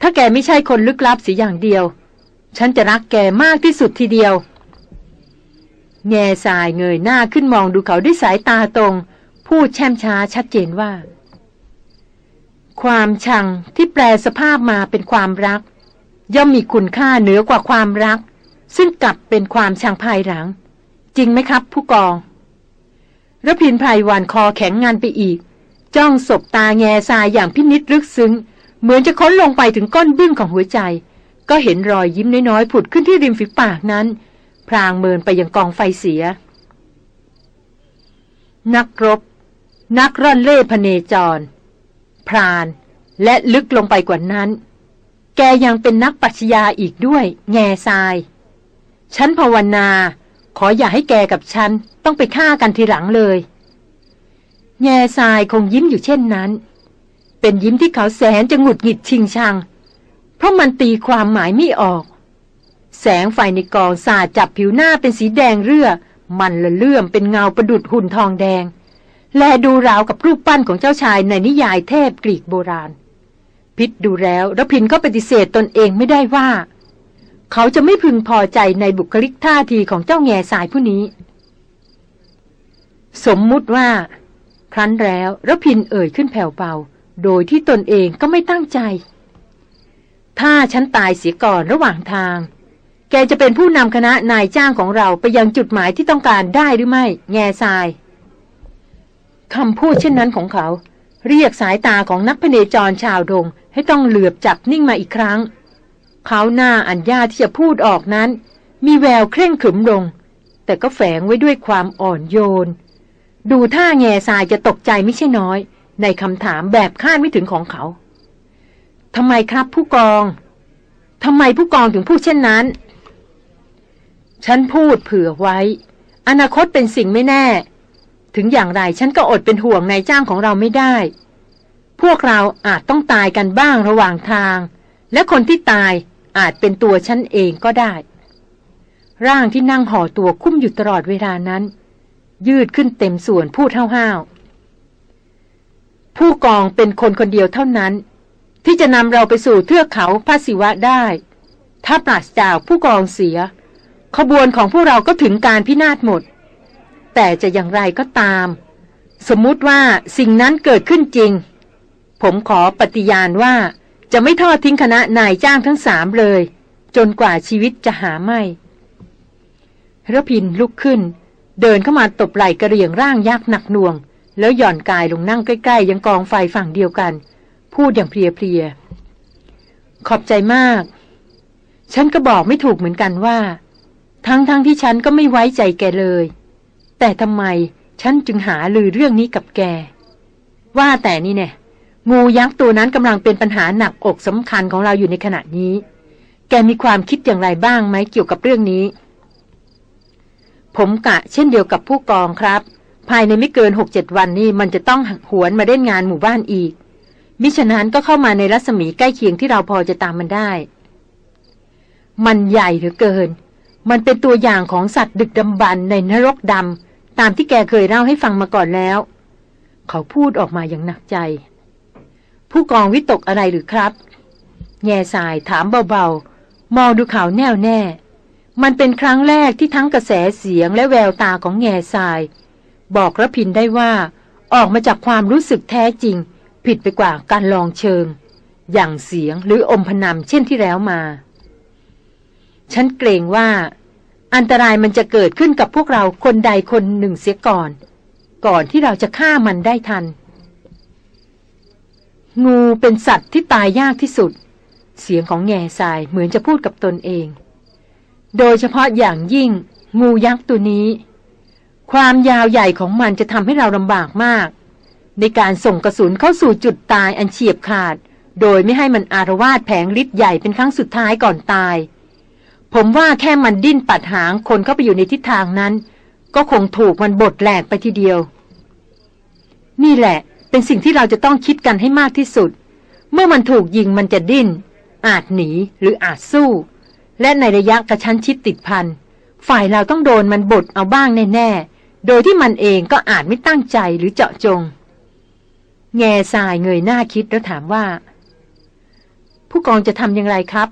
ถ้าแกไม่ใช่คนลึกลับสิอย่างเดียว ฉันจะรักแกมากที่สุดทีเดียว แง่สายเงยหน้าขึ้นมองดูเขาด้วยสายตาตรง พูดแช่มช้าชัดเจนว่า ความชังที่แปลสภาพมาเป็นความรัก ย่อมมีคุณค่าเหนือกว่าความรัก ซึ่งกลับเป็นความชังภายหลัง จริงไหมครับ ผู้กองระพินไพรวันคอแข็งงานไปอีก จ้องศบตาแง่ทรายอย่างพินิษลึกซึ้ง เหมือนจะค้นลงไปถึงก้นบึ้งของหัวใจ ก็เห็นรอยยิ้มน้อยๆผุดขึ้นที่ริมฝีปากนั้น พรางเมินไปยังกองไฟเสีย นักรบ นักร่อนเล่พเนจร พราน และลึกลงไปกว่านั้น แกยังเป็นนักปัชญาอีกด้วย แง่ทราย ฉันภาวนา ขออย่าให้แกกับฉัน ต้องไปฆ่ากันทีหลังเลย แง่ทรายคงยิ้มอยู่เช่นนั้น เป็นยิ้มที่เขาแสนจะหงุดหงิดชิงชัง เพราะมันตีความหมายไม่ออก แสงไฟในกองสาดจับผิวหน้าเป็นสีแดงเรือมันละเลื่อมเป็นเงาประดุดหุ่นทองแดง แลดูราวกับรูปปั้นของเจ้าชายในนิยายเทพกรีกโบราณ พิษดูแล้วรพินก็ปฏิเสธตนเองไม่ได้ว่า เขาจะไม่พึงพอใจในบุคลิกท่าทีของเจ้าแง่สายผู้นี้ สมมุติว่า ครั้นแล้วรพินเอ่ยขึ้นแผ่วเบาโดยที่ตนเองก็ไม่ตั้งใจ ถ้าฉันตายเสียก่อนระหว่างทาง แกจะเป็นผู้นำคณะนายจ้างของเราไปยังจุดหมายที่ต้องการได้หรือไม่ แง่ทราย คำพูดเช่นนั้นของเขา เรียกสายตาของนักพเนจรชาวดง ให้ต้องเหลือบจับนิ่งมาอีกครั้ง เขาหน้าอัญญาที่จะพูดออกนั้น มีแววเคร่งขรึมลง แต่ก็แฝงไว้ด้วยความอ่อนโยน ดูท่าแง่ทรายจะตกใจไม่ใช่น้อย ในคำถามแบบคาดไม่ถึงของเขาทำไมครับผู้กองทำไมผู้กองถึงพูดเช่นนั้น ฉันพูดเผื่อไว้ อนาคตเป็นสิ่งไม่แน่ ถึงอย่างไรฉันก็อดเป็นห่วงนายจ้างของเราไม่ได้ พวกเราอาจต้องตายกันบ้างระหว่างทาง และคนที่ตายอาจเป็นตัวฉันเองก็ได้ ร่างที่นั่งห่อตัวคุ้มอยู่ตลอดเวลานั้น ยืดขึ้นเต็มส่วนพูดห้าวๆผู้กองเป็นคนคนเดียวเท่านั้น ที่จะนำเราไปสู่เทือกเขาพระศิวะได้ ถ้าปราศจากผู้กองเสีย ขบวนของพวกเราก็ถึงการพินาศหมด แต่จะอย่างไรก็ตาม สมมุติว่าสิ่งนั้นเกิดขึ้นจริง ผมขอปฏิญาณว่าจะไม่ทอดทิ้งคณะนายจ้างทั้งสามเลย จนกว่าชีวิตจะหาไม่ระพินลุกขึ้น เดินเข้ามาตบไหล่กระเรียงร่างยักษ์หนักหน่วง แล้วหย่อนกายลงนั่งใกล้ๆ ยังกองไฟฝั่งเดียวกัน พูดอย่างเพลียๆขอบใจมาก ฉันก็บอกไม่ถูกเหมือนกันว่า ทั้งๆทที่ฉันก็ไม่ไว้ใจแกเลย แต่ทำไมฉันจึงหาลือเรื่องนี้กับแก ว่าแต่นี่เนี่ยงูยักษ์ตัวนั้นกำลังเป็นปัญหาหนักอกสำคัญของเราอยู่ในขณะนี้ แกมีความคิดอย่างไรบ้างไหมเกี่ยวกับเรื่องนี้ ผมกะเช่นเดียวกับผู้กองครับ ภายในไม่เกินหกเจ็ดวันนี้มันจะต้องหวนมาเล่นงานหมู่บ้านอีก มิฉะนั้นก็เข้ามาในรัศมีใกล้เคียงที่เราพอจะตามมันได้ มันใหญ่เหลือเกิน มันเป็นตัวอย่างของสัตว์ดึกดำบรรในนรกดำตามที่แกเคยเล่าให้ฟังมาก่อนแล้ว เขาพูดออกมาอย่างหนักใจ ผู้กองวิตกอะไรหรือครับ แง่สายถามเบาๆ มองดูเขาแน่วแน่ มันเป็นครั้งแรกที่ทั้งกระแสเสียงและแววตาของแง่สาย บอกระพินได้ว่า ออกมาจากความรู้สึกแท้จริง ผิดไปกว่าการลองเชิง อย่างเสียงหรืออมพนำเช่นที่แล้วมา ฉันเกรงว่า อันตรายมันจะเกิดขึ้นกับพวกเราคนใดคนหนึ่งเสียก่อน ก่อนที่เราจะฆ่ามันได้ทัน งูเป็นสัตว์ที่ตายยากที่สุด เสียงของแง่ทรายเหมือนจะพูดกับตนเอง โดยเฉพาะอย่างยิ่ง งูยักษ์ตัวนี้ ความยาวใหญ่ของมันจะทำให้เราลำบากมาก ในการส่งกระสุนเข้าสู่จุดตายอันเฉียบขาด โดยไม่ให้มันอารวาสแผงฤทธิ์ใหญ่เป็นครั้งสุดท้ายก่อนตาย ผมว่าแค่มันดิ้นปัดหางคนเข้าไปอยู่ในทิศทางนั้น ก็คงถูกมันบดแหลกไปทีเดียว นี่แหละ เป็นสิ่งที่เราจะต้องคิดกันให้มากที่สุด เมื่อมันถูกยิงมันจะดิ้น อาจหนีหรืออาจสู้ และในระยะกระชั้นชิดติดพันฝ่ายเราต้องโดนมันบดเอาบ้างแน่ๆ โดยที่มันเองก็อาจไม่ตั้งใจหรือเจาะจง แง่ทรายเงยหน้าคิดแล้วถามว่า ผู้กองจะทำอย่างไรครับ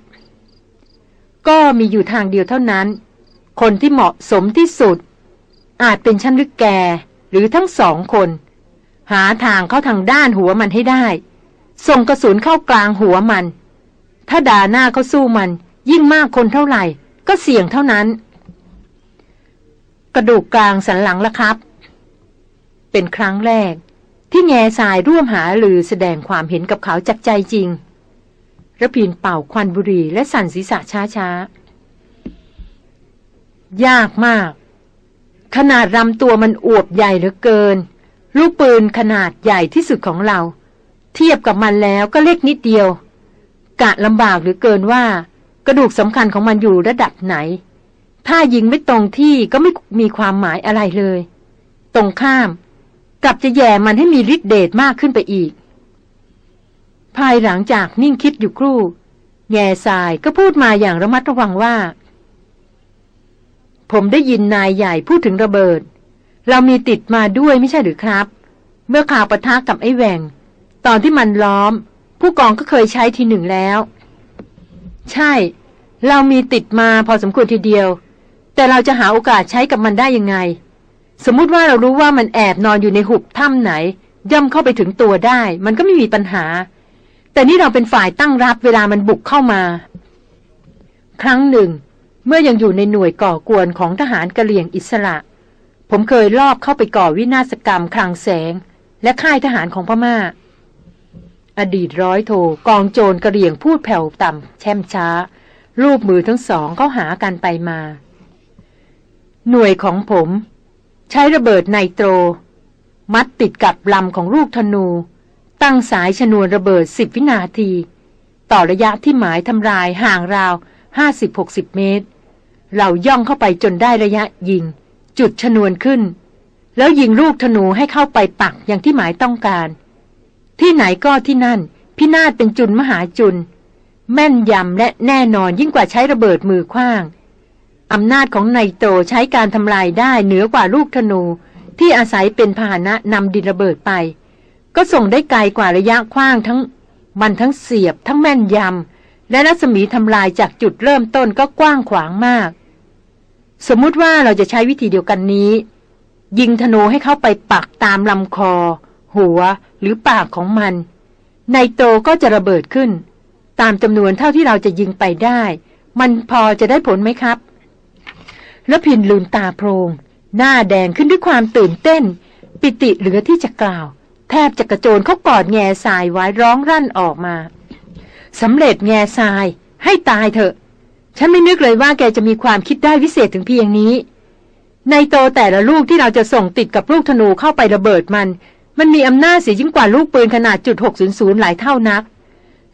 ก็มีอยู่ทางเดียวเท่านั้น คนที่เหมาะสมที่สุด อาจเป็นชั้นหรือแก หรือทั้งสองคน หาทางเข้าทางด้านหัวมันให้ได้ ส่งกระสุนเข้ากลางหัวมัน ถ้าด่าหน้าเขาสู้มัน ยิ่งมากคนเท่าไหร่ ก็เสี่ยงเท่านั้น กระดูกกลางสันหลังละครับ เป็นครั้งแรก ที่แง่สายร่วมหาหรือแสดงความเห็นกับเขาจากใจจริง ระพินเป่าควันบุหรี่และสั่นศีรษะช้าๆ ยากมาก ขนาดลำตัวมันอวบใหญ่เหลือเกิน ลูกปืนขนาดใหญ่ที่สุดของเรา เทียบกับมันแล้วก็เล็กนิดเดียว กะลำบากหรือเกินว่า กระดูกสำคัญของมันอยู่ระดับไหน ถ้ายิงไม่ตรงที่ก็ไม่มีความหมายอะไรเลย ตรงข้ามกลับจะแย่มันให้มีฤทธิ์เดชมากขึ้นไปอีก ภายหลังจากนิ่งคิดอยู่ครู่ แง่ทรายก็พูดมาอย่างระมัดระวังว่า ผมได้ยินนายใหญ่พูดถึงระเบิด เรามีติดมาด้วยไม่ใช่หรือครับ เมื่อข่าวปะทะกับไอ้แหวงตอนที่มันล้อม ผู้กองก็เคยใช้ทีหนึ่งแล้ว ใช่ เรามีติดมาพอสมควรทีเดียว แต่เราจะหาโอกาสใช้กับมันได้ยังไง สมมุติว่าเรารู้ว่ามันแอบนอนอยู่ในหุบถ้ำไหน ย่ำเข้าไปถึงตัวได้ มันก็ไม่มีปัญหา แต่นี่เราเป็นฝ่ายตั้งรับเวลามันบุกเข้ามา ครั้งหนึ่ง เมื่อยังอยู่ในหน่วยก่อกวนของทหารกะเหลี่ยงอิสระ ผมเคยลอบเข้าไปก่อวินาศกรรมคลังแสง และค่ายทหารของพมา่า อดีตร้อยโทกองโจรกระเหลี่ยงพูดแผ่วต่ำแช่มช้า รูปมือทั้งสองเข้าหากันไปมา หน่วยของผม ใช้ระเบิดไนโตร มัดติดกับลำของลูกธนู ตั้งสายชนวนระเบิดสิบวินาที ต่อระยะที่หมายทำลายห่างราว50-60เมตร เราย่องเข้าไปจนได้ระยะยิง จุดชนวนขึ้น แล้วยิงลูกธนูให้เข้าไปปักอย่างที่หมายต้องการ ที่ไหนก็ที่นั่น พินาศเป็นจุนมหาจุน แม่นยำและแน่นอนยิ่งกว่าใช้ระเบิดมือคว้างอำนาจของไนโตรใช้การทำลายได้เหนือกว่าลูกธนูที่อาศัยเป็นพาหนะนำดินระเบิดไป ก็ส่งได้ไกลกว่าระยะคว้างทั้ง มันทั้งเสียบ ทั้งแม่นยำ และรัศมีทำลายจากจุดเริ่มต้นก็กว้างขวางมาก สมมุติว่าเราจะใช้วิธีเดียวกันนี้ ยิงธนูให้เข้าไปปักตามลำคอ หัวหรือปากของมันไนโตรก็จะระเบิดขึ้น ตามจำนวนเท่าที่เราจะยิงไปได้ มันพอจะได้ผลไหมครับ แล้วพินลืมตาโพรงหน้าแดงขึ้นด้วยความตื่นเต้น ปิติเหลือที่จะกล่าว แทบจะกระโจนเขากอดแง่ทรายไว้ร้องรั่นออกมาสำเร็จแง่ทราย ให้ตายเถอะ ฉันไม่นึกเลยว่าแกจะมีความคิดได้วิเศษถึงเพียงนี้ ในโตแต่ละลูกที่เราจะส่งติดกับลูกธนูเข้าไประเบิดมัน มันมีอำนาจเสียยิ่งกว่าลูกปืนขนาดจุด600หลายเท่านัก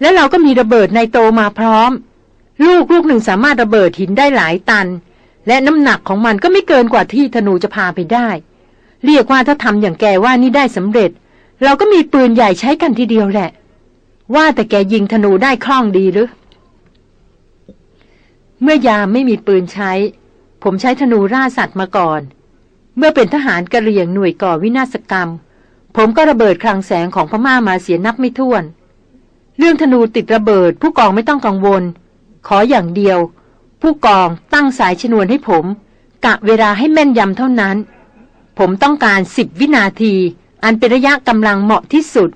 และเราก็มีระเบิดในโตมาพร้อม ลูกลูกหนึ่งสามารถระเบิดหินได้หลายตัน และน้ำหนักของมันก็ไม่เกินกว่าที่ธนูจะพาไปได้ เรียกว่าถ้าทำอย่างแกว่านี่ได้สำเร็จ เราก็มีปืนใหญ่ใช้กันทีเดียวแหละ ว่าแต่แกยิงธนูได้คล่องดีหรือ เมื่อยามไม่มีปืนใช้ ผมใช้ธนูร่าสัตว์มาก่อน เมื่อเป็นทหารกระเหรี่ยงหน่วยก่อวินาศกรรม ผมก็ระเบิดคลังแสงของพม่ามาเสียนับไม่ถ้วน เรื่องธนูติดระเบิด ผู้กองไม่ต้องกังวล ขออย่างเดียว ผู้กองตั้งสายชนวนให้ผม กะเวลาให้แม่นยำเท่านั้น ผมต้องการสิบวินาที อันเป็นระยะกำลังเหมาะที่สุด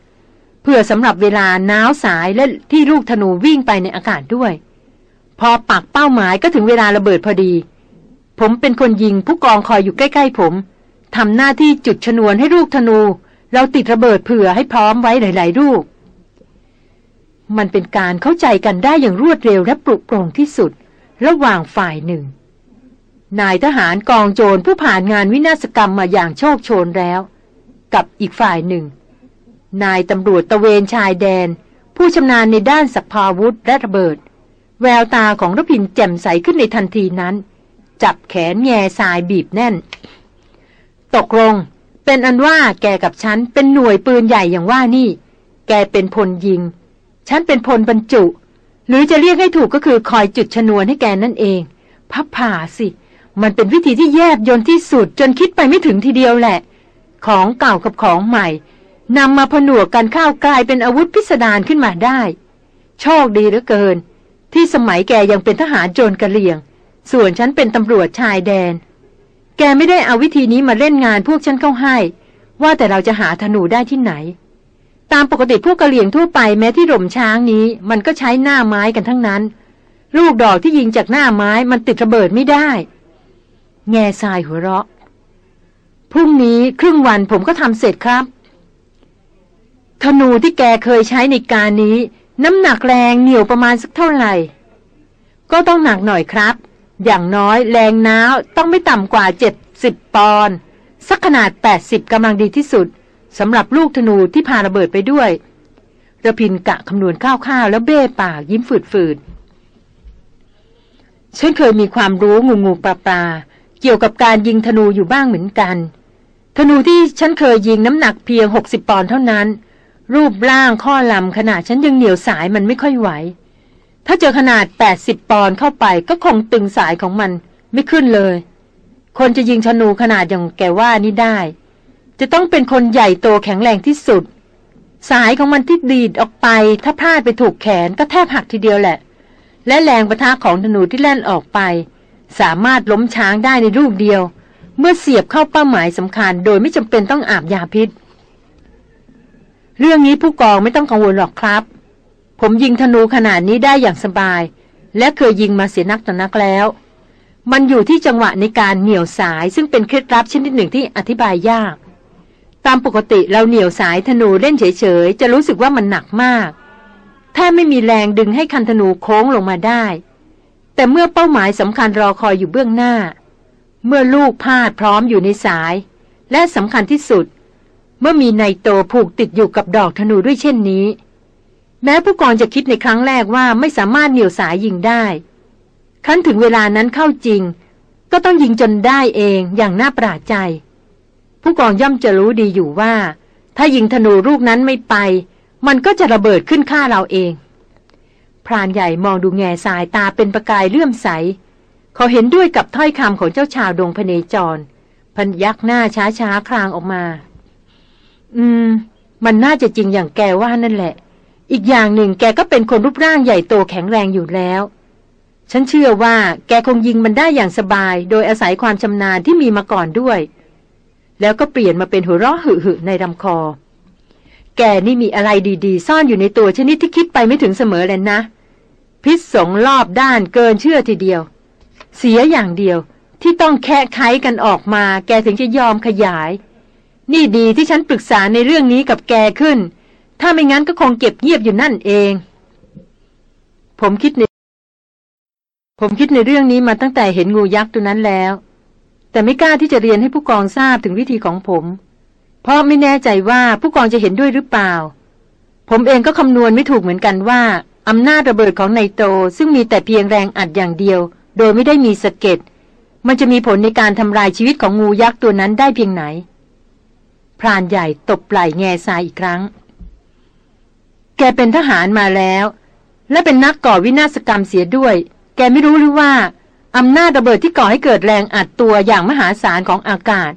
เพื่อสำหรับเวลาน้าวสายและที่ลูกธนูวิ่งไปในอากาศด้วย พอปักเป้าหมายก็ถึงเวลาระเบิดพอดี ผมเป็นคนยิงผู้กองคอยอยู่ใกล้ ๆ ผมทำหน้าที่จุดชนวนให้ลูกธนู เราติดระเบิดเผื่อให้พร้อมไว้หลาย ๆ ลูก มันเป็นการเข้าใจกันได้อย่างรวดเร็วและปลุกโปร่งที่สุด ระหว่างฝ่ายหนึ่ง นายทหารกองโจรผู้ผ่านงานวินาศกรรมมาอย่างโชคโชนแล้ว กับอีกฝ่ายหนึ่ง นายตำรวจตะเวนชายแดน ผู้ชำนาญในด้านสัพพาวุธและระเบิด แววตาของรพินแจ่มใสขึ้นในทันทีนั้น จับแขนแง่ทรายบีบแน่น ตกลง เป็นอันว่าแกกับฉันเป็นหน่วยปืนใหญ่อย่างว่านี่ แกเป็นพลยิง ฉันเป็นพลบรรจุ หรือจะเรียกให้ถูกก็คือคอยจุดชนวนให้แกนั่นเองพับผ่าสิ มันเป็นวิธีที่แยบยนที่สุดจนคิดไปไม่ถึงทีเดียวแหละ ของเก่ากับของใหม่นำมาผนวกกันเข้ากลายเป็นอาวุธพิสดารขึ้นมาได้ โชคดีเหลือเกิน ที่สมัยแกยังเป็นทหารโจรกระเลียง ส่วนฉันเป็นตำรวจชายแดน แกไม่ได้เอาวิธีนี้มาเล่นงานพวกฉันเข้าให้ ว่าแต่เราจะหาธนูได้ที่ไหน ตามปกติพวกกระเหลี่ยงทั่วไปแม้ที่หล่มช้างนี้ มันก็ใช้หน้าไม้กันทั้งนั้น ลูกดอกที่ยิงจากหน้าไม้มันติดระเบิดไม่ได้ แง่ทรายหัวเราะ พรุ่งนี้ครึ่งวันผมก็ทำเสร็จครับ ธนูที่แกเคยใช้ในการนี้ น้ำหนักแรงเหนียวประมาณสักเท่าไหร่ ก็ต้องหนักหน่อยครับ อย่างน้อยแรงน้าวต้องไม่ต่ำกว่าเจ็ดสิบปอนด์สักขนาดแปดสิบกำลังดีที่สุดสำหรับลูกธนูที่พาระเบิดไปด้วยระพินกะคำนวณคร่าวๆแล้วเบ้ปากยิ้มฝืดๆฉันเคยมีความรู้งูงูปลาปลาเกี่ยวกับการยิงธนูอยู่บ้างเหมือนกัน ธนูที่ฉันเคยยิงน้ำหนักเพียงหกสิบปอนด์เท่านั้น รูปร่างข้อลำขนาดฉันยังเหนียวสายมันไม่ค่อยไหว ถ้าเจอขนาดแปดสิบปอนด์เข้าไปก็คงตึงสายของมันไม่ขึ้นเลย คนจะยิงธนูขนาดอย่างแกว่านี่ได้ จะต้องเป็นคนใหญ่โตแข็งแรงที่สุด สายของมันที่ดีดออกไป ถ้าพลาดไปถูกแขนก็แทบหักทีเดียวแหละ และแรงประทะของธนูที่แล่นออกไป สามารถล้มช้างได้ในลูกเดียว เมื่อเสียบเข้าเป้าหมายสำคัญ โดยไม่จำเป็นต้องอาบยาพิษ เรื่องนี้ผู้กองไม่ต้องกังวลหรอกครับ ผมยิงธนูขนาดนี้ได้อย่างสบาย และเคยยิงมาเสียนักต่อนักแล้ว มันอยู่ที่จังหวะในการเหนี่ยวสายซึ่งเป็นเคล็ดลับชนิดหนึ่งที่อธิบายยาก ตามปกติเราเหนี่ยวสายธนูเล่นเฉยๆ จะรู้สึกว่ามันหนักมาก ถ้าไม่มีแรงดึงให้คันธนูโค้งลงมาได้ แต่เมื่อเป้าหมายสำคัญรอคอยอยู่เบื้องหน้า เมื่อลูกพาดพร้อมอยู่ในสาย และสำคัญที่สุด เมื่อมีไนโตรผูกติดอยู่กับดอกธนูด้วยเช่นนี้ แม้ผู้กองจะคิดในครั้งแรกว่าไม่สามารถเหนี่ยวสายยิงได้ครั้นถึงเวลานั้นเข้าจริง ก็ต้องยิงจนได้เองอย่างน่าประหลาดใจ ผู้กองย่อมจะรู้ดีอยู่ว่า ถ้ายิงธนูลูกนั้นไม่ไป มันก็จะระเบิดขึ้นฆ่าเราเองพรานใหญ่มองดูแง่สายตาเป็นประกายเลื่อมใส เขาเห็นด้วยกับถ้อยคำของเจ้าชาวดงพเนจร พันยักหน้าช้าช้าคลางออกมา อืม มันน่าจะจริงอย่างแกว่านั่นแหละ อีกอย่างหนึ่งแกก็เป็นคนรูปร่างใหญ่โตแข็งแรงอยู่แล้ว ฉันเชื่อว่า แกคงยิงมันได้อย่างสบาย โดยอาศัยความชำนาญที่มีมาก่อนด้วย แล้วก็เปลี่ยนมาเป็นหัวเราะหึหึในลำคอ แกนี่มีอะไรดีๆ ซ่อนอยู่ในตัวชนิดที่คิดไปไม่ถึงเสมอเลยนะ พิษสงรอบด้านเกินเชื่อทีเดียว เสียอย่างเดียวที่ต้องแคะไขกันออกมา แกถึงจะยอมขยาย นี่ดีที่ฉันปรึกษาในเรื่องนี้กับแกขึ้น ถ้าไม่งั้นก็คงเก็บเงียบอยู่นั่นเอง ผมคิดใน ผมคิดในเรื่องนี้มาตั้งแต่เห็นงูยักษ์ตัวนั้นแล้ว แต่ไม่กล้าที่จะเรียนให้ผู้กองทราบถึงวิธีของผม เพราะไม่แน่ใจว่าผู้กองจะเห็นด้วยหรือเปล่า ผมเองก็คำนวณไม่ถูกเหมือนกันว่าอำนาจระเบิดของไนโตรซึ่งมีแต่เพียงแรงอัดอย่างเดียว โดยไม่ได้มีสะเก็ดมันจะมีผลในการทำลายชีวิตของงูยักษ์ตัวนั้นได้เพียงไหน พรานใหญ่ตบไหล่แง่ทรายอีกครั้ง แกเป็นทหารมาแล้ว และเป็นนักก่อวินาศกรรมเสียด้วย แกไม่รู้หรือว่าอำนาจระเบิดที่ก่อให้เกิดแรงอัดตัวอย่างมหาศาลของอากาศ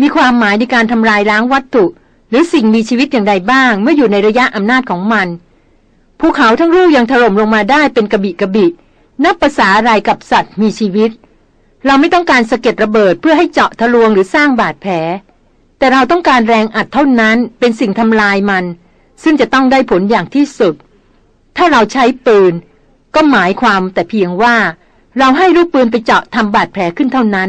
มีความหมายในการทำลายล้างวัตถุ หรือสิ่งมีชีวิตอย่างใดบ้าง เมื่ออยู่ในระยะอำนาจของมัน ภูเขาทั้งลูกยังถล่มลงมาได้เป็นกระบิกระบิ นับภาษาอะไรกับสัตว์มีชีวิต เราไม่ต้องการสะเก็ดระเบิดเพื่อให้เจาะทะลวงหรือสร้างบาดแผล แต่เราต้องการแรงอัดเท่านั้นเป็นสิ่งทำลายมัน ซึ่งจะต้องได้ผลอย่างที่สุด ถ้าเราใช้ปืน ก็หมายความแต่เพียงว่า เราให้ลูกปืนไปเจาะทำบาดแผลขึ้นเท่านั้น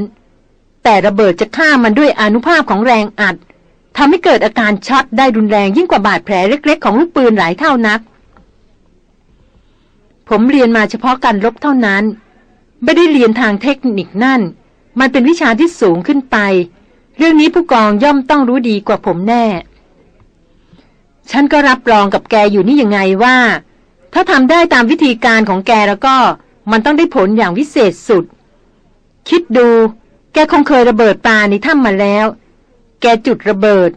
แต่ระเบิดจะฆ่ามันด้วยอนุภาพของแรงอัดทำให้เกิดอาการช็อตได้รุนแรงยิ่งกว่าบาดแผลเล็ก ๆ ของลูกปืนหลายเท่านัก ผมเรียนมาเฉพาะการรบเท่านั้น ไม่ได้เรียนทางเทคนิคนั่น มันเป็นวิชาที่สูงขึ้นไป เรื่องนี้ผู้กองย่อมต้องรู้ดีกว่าผมแน่ ฉันก็รับรองกับแกอยู่นี่ยังไงว่า ถ้าทำได้ตามวิธีการของแกแล้วก็มันต้องได้ผลอย่างวิเศษสุด คิดดู แกคงเคยระเบิดปลาในถ้ำมาแล้ว แกจุดระเบิด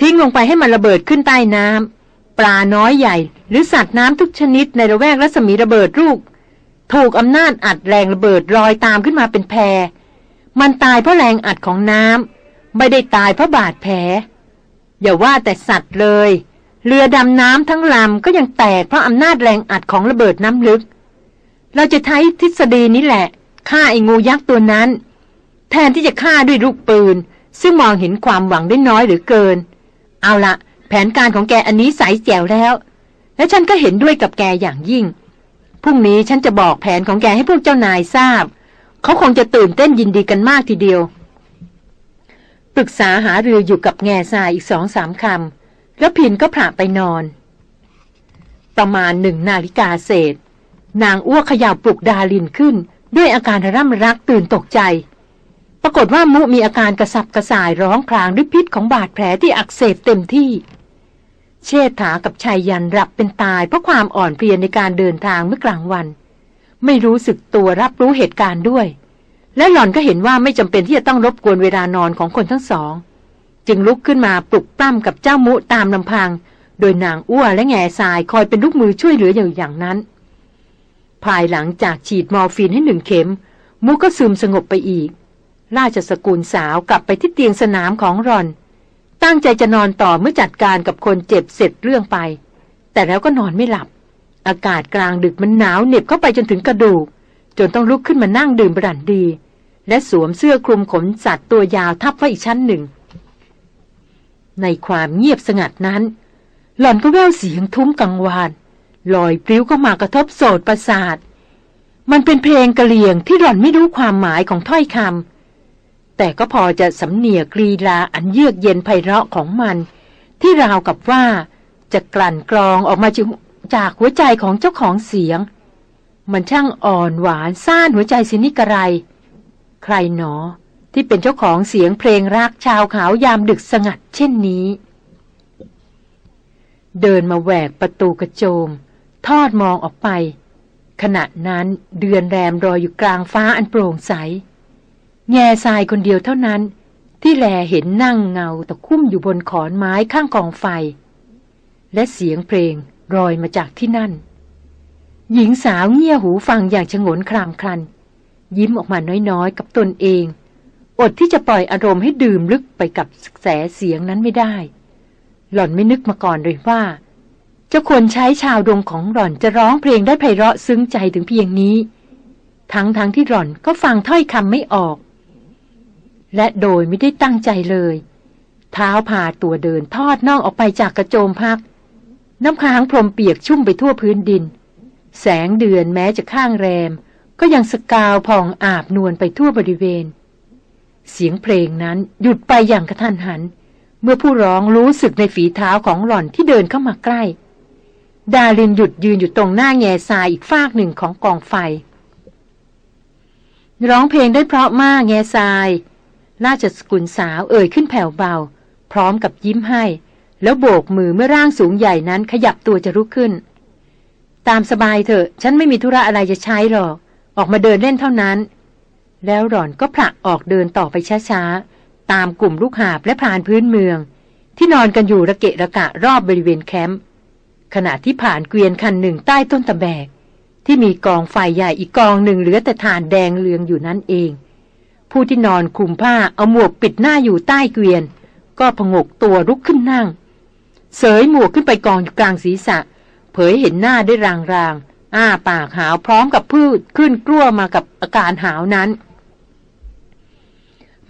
ทิ้งลงไปให้มันระเบิดขึ้นใต้น้ำ ปลาน้อยใหญ่ หรือสัตว์น้ำทุกชนิดในระแวกรัศมีระเบิดลูก ถูกอำนาจอัดแรงระเบิดลอยตามขึ้นมาเป็นแพร มันตายเพราะแรงอัดของน้ำไม่ได้ตายเพราะบาดแผล อย่าว่าแต่สัตว์เลย เรือดำน้ำทั้งลำก็ยังแตกเพราะอำนาจแรงอัดของระเบิดน้ำลึก เราจะใช้ทฤษฎีนี้แหละฆ่าไอ้งูยักษ์ตัวนั้น แทนที่จะฆ่าด้วยลูกปืน ซึ่งมองเห็นความหวังได้น้อยหรือเกิน เอาละ แผนการของแกอันนี้ใสแจ๋วแล้ว และฉันก็เห็นด้วยกับแกอย่างยิ่ง พรุ่งนี้ฉันจะบอกแผนของแกให้พวกเจ้านายทราบ เขาคงจะตื่นเต้นยินดีกันมากทีเดียว ปรึกษาหารืออยู่กับแง่ทรายอีกสองสามคำ แล้วพินก็ผ่าไปนอน ประมาณหนึ่งนาฬิกาเศษ นางอ้วกขย่าปลุกดาลินขึ้น ด้วยอาการร่ำรักตื่นตกใจปรากฏว่ามุมีอาการกระสับกระส่ายร้องครางด้วยพิษของบาดแผลที่อักเสบเต็มที่ เชษฐากับชายยันหลับเป็นตายเพราะความอ่อนเพลียในการเดินทางเมื่อกลางวัน ไม่รู้สึกตัวรับรู้เหตุการณ์ด้วย และหล่อนก็เห็นว่าไม่จำเป็นที่จะต้องรบกวนเวลานอนของคนทั้งสอง จึงลุกขึ้นมาปลุกปล้ำกับเจ้ามุตามลำพัง โดยนางอ้วและแง่ทรายคอยเป็นลูกมือช่วยเหลืออยู่อย่างนั้น ภายหลังจากฉีดมอร์ฟีนให้หนึ่งเข็ม มุก็ซึมสงบไปอีก ราชสกุลสาวกลับไปที่เตียงสนามของรอน ตั้งใจจะนอนต่อเมื่อจัดการกับคนเจ็บเสร็จเรื่องไป แต่แล้วก็นอนไม่หลับ อากาศกลางดึกมันหนาวเหน็บเข้าไปจนถึงกระดูก จนต้องลุกขึ้นมานั่งดื่มบรันดี และสวมเสื้อคลุมขนสัตว์ตัวยาวทับไว้อีกชั้นหนึ่ง ในความเงียบสงัดนั้น หล่อนก็แววเสียงทุ้มกังวานลอยปลิ้วเข้ามากระทบโสดประสาท มันเป็นเพลงกะเหลี่ยงที่หล่อนไม่รู้ความหมายของถ้อยคำ แต่ก็พอจะสำเนียกรีลาอันเยือกเย็นไพเราะของมัน ที่ราวกับว่าจะกลั่นกรองออกมาจากหัวใจของเจ้าของเสียง มันช่างอ่อนหวานซ่านหัวใจสินิกระไร ใครหนอที่เป็นเจ้าของเสียงเพลงรักชาวขาวยามดึกสงัดเช่นนี้ เดินมาแหวกประตูกระโจม ทอดมองออกไป ขณะนั้นเดือนแรมรอยอยู่กลางฟ้าอันโปร่งใส แง่ทรายคนเดียวเท่านั้น ที่แลเห็นนั่งเงาตะคุ่มอยู่บนขอนไม้ข้างกองไฟ และเสียงเพลงรอยมาจากที่นั่น หญิงสาวเงี่ยหูฟังอย่างชงนครามครัน ยิ้มออกมาน้อยๆ กับตนเอง อดที่จะปล่อยอารมณ์ให้ดื่มลึกไปกับแสเสียงนั้นไม่ได้ หล่อนไม่นึกมาก่อนเลยว่าเจ้าควรใช้ชาวดงของหล่อนจะร้องเพลงได้ไพเราะซึ้งใจถึงเพียงนี้ ทั้งๆทที่หล่อนก็ฟังถ้อยคำไม่ออก และโดยไม่ได้ตั้งใจเลย เท้าพาตัวเดินทอดน่องออกไปจากกระโจมพัก น้ำค้างพรมเปียกชุ่มไปทั่วพื้นดิน แสงเดือนแม้จะข้างแรม ก็ยังสกาวผ่องอาบนวลไปทั่วบริเวณ เสียงเพลงนั้นหยุดไปอย่างกระทันหัน เมื่อผู้ร้องรู้สึกในฝีเท้าของหล่อนที่เดินเข้ามาใกล้ ดารินหยุดยืนอยู่ตรงหน้าแง่ทรายอีกฟากหนึ่งของกองไฟ ร้องเพลงได้เพราะมากแง่ทราย ราชสกุลสาวเอ่ยขึ้นแผ่วเบา พร้อมกับยิ้มให้ แล้วโบกมือเมื่อร่างสูงใหญ่นั้นขยับตัวจะลุกขึ้น ตามสบายเถอะ ฉันไม่มีธุระอะไรจะใช้หรอก ออกมาเดินเล่นเท่านั้น แล้วหล่อนก็ผลักออกเดินต่อไปช้าๆ ตามกลุ่มลูกหาบและพรานพื้นเมือง ที่นอนกันอยู่ระเกะระกะรอบบริเวณแคมป์ขณะที่ผ่านเกวียนคันหนึ่งใต้ต้นตะแบก ที่มีกองไฟใหญ่อีกกองหนึ่งเหลือแต่ฐานแดงเรืองอยู่นั่นเอง ผู้ที่นอนคลุมผ้าเอาหมวกปิดหน้าอยู่ใต้เกวียน ก็ผงกตัวลุกขึ้นนั่ง เสยหมวกขึ้นไปกองอยู่กลางศีรษะ เผยเห็นหน้าได้รางๆอ้าปากหาวพร้อมกับพืชขึ้นกลั้วมากับอาการหาวนั้น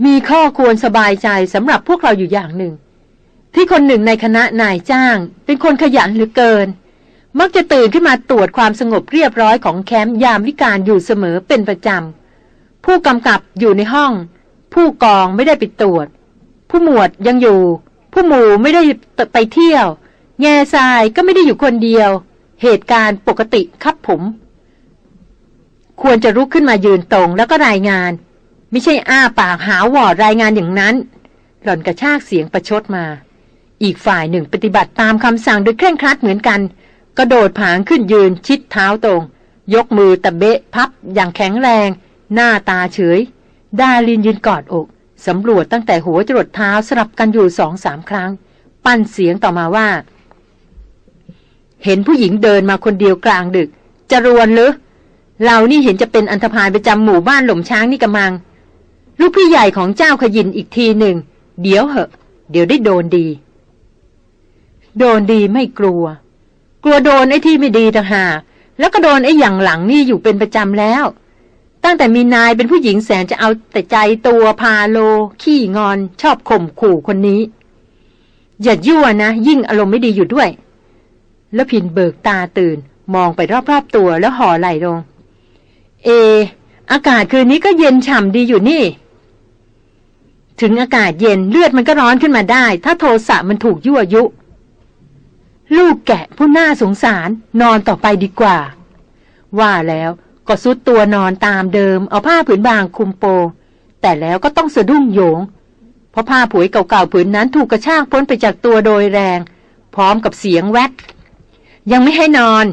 มีข้อควรสบายใจสำหรับพวกเราอยู่อย่างหนึ่ง ที่คนหนึ่งในคณะนายจ้าง เป็นคนขยันเหลือเกิน มักจะตื่นขึ้นมาตรวจความสงบเรียบร้อยของแคมป์ยามวิการอยู่เสมอเป็นประจำ ผู้กำกับอยู่ในห้อง ผู้กองไม่ได้ไปตรวจ ผู้หมวดยังอยู่ ผู้หมู่ไม่ได้ไปเที่ยว แง่ทรายก็ไม่ได้อยู่คนเดียว เหตุการณ์ปกติครับผม ควรจะลุกขึ้นมายืนตรงแล้วก็รายงาน ไม่ใช่อ้าปากหาวอดรายงานอย่างนั้น หล่อนกระชากเสียงประชดมา อีกฝ่ายหนึ่งปฏิบัติตามคำสั่งโดยเคร่งครัดเหมือนกัน กระโดดผางขึ้นยืนชิดเท้าตรง ยกมือตะเบะพับอย่างแข็งแรง หน้าตาเฉย ดาลินยืนกอดอก สำรวจตั้งแต่หัวจรดเท้าสลับกันอยู่สองสามครั้ง ปั้นเสียงต่อมาว่า เห็นผู้หญิงเดินมาคนเดียวกลางดึก จะรวนหรือเรานี่เห็นจะเป็นอันธพาลประจำหมู่บ้านหล่มช้างนี่กระมัง ลูกพี่ใหญ่ของเจ้าขยินอีกทีหนึ่ง เดี๋ยวเหอะ เดี๋ยวได้โดนดี โดนดีไม่กลัว กลัวโดนไอ้ที่ไม่ดีต่างหากแล้วก็โดนไอ้อย่างหลังนี่อยู่เป็นประจำแล้ว ตั้งแต่มีนายเป็นผู้หญิงแสนจะเอาแต่ใจตัวพาโล ขี้งอน ชอบข่มขู่คนนี้ อย่ายั่วนะ ยิ่งอารมณ์ไม่ดีอยู่ด้วย แล้วพินเบิกตาตื่น มองไปรอบๆตัวแล้วห่อไหลลง เอ อากาศคืนนี้ก็เย็นฉ่ำดีอยู่นี่ ถึงอากาศเย็นเลือดมันก็ร้อนขึ้นมาได้ ถ้าโทสะมันถูกยั่วยุ ลูกแกะผู้น่าสงสารนอนต่อไปดีกว่า ว่าแล้ว ก็ซุดตัวนอนตามเดิม เอาผ้าผืนบางคุมโป แต่แล้วก็ต้องสะดุ้งโยง เพราะผ้าผุยเก่าๆผืนนั้นถูกกระชากพ้นไปจากตัวโดยแรง พร้อมกับเสียงแวดยังไม่ให้นอน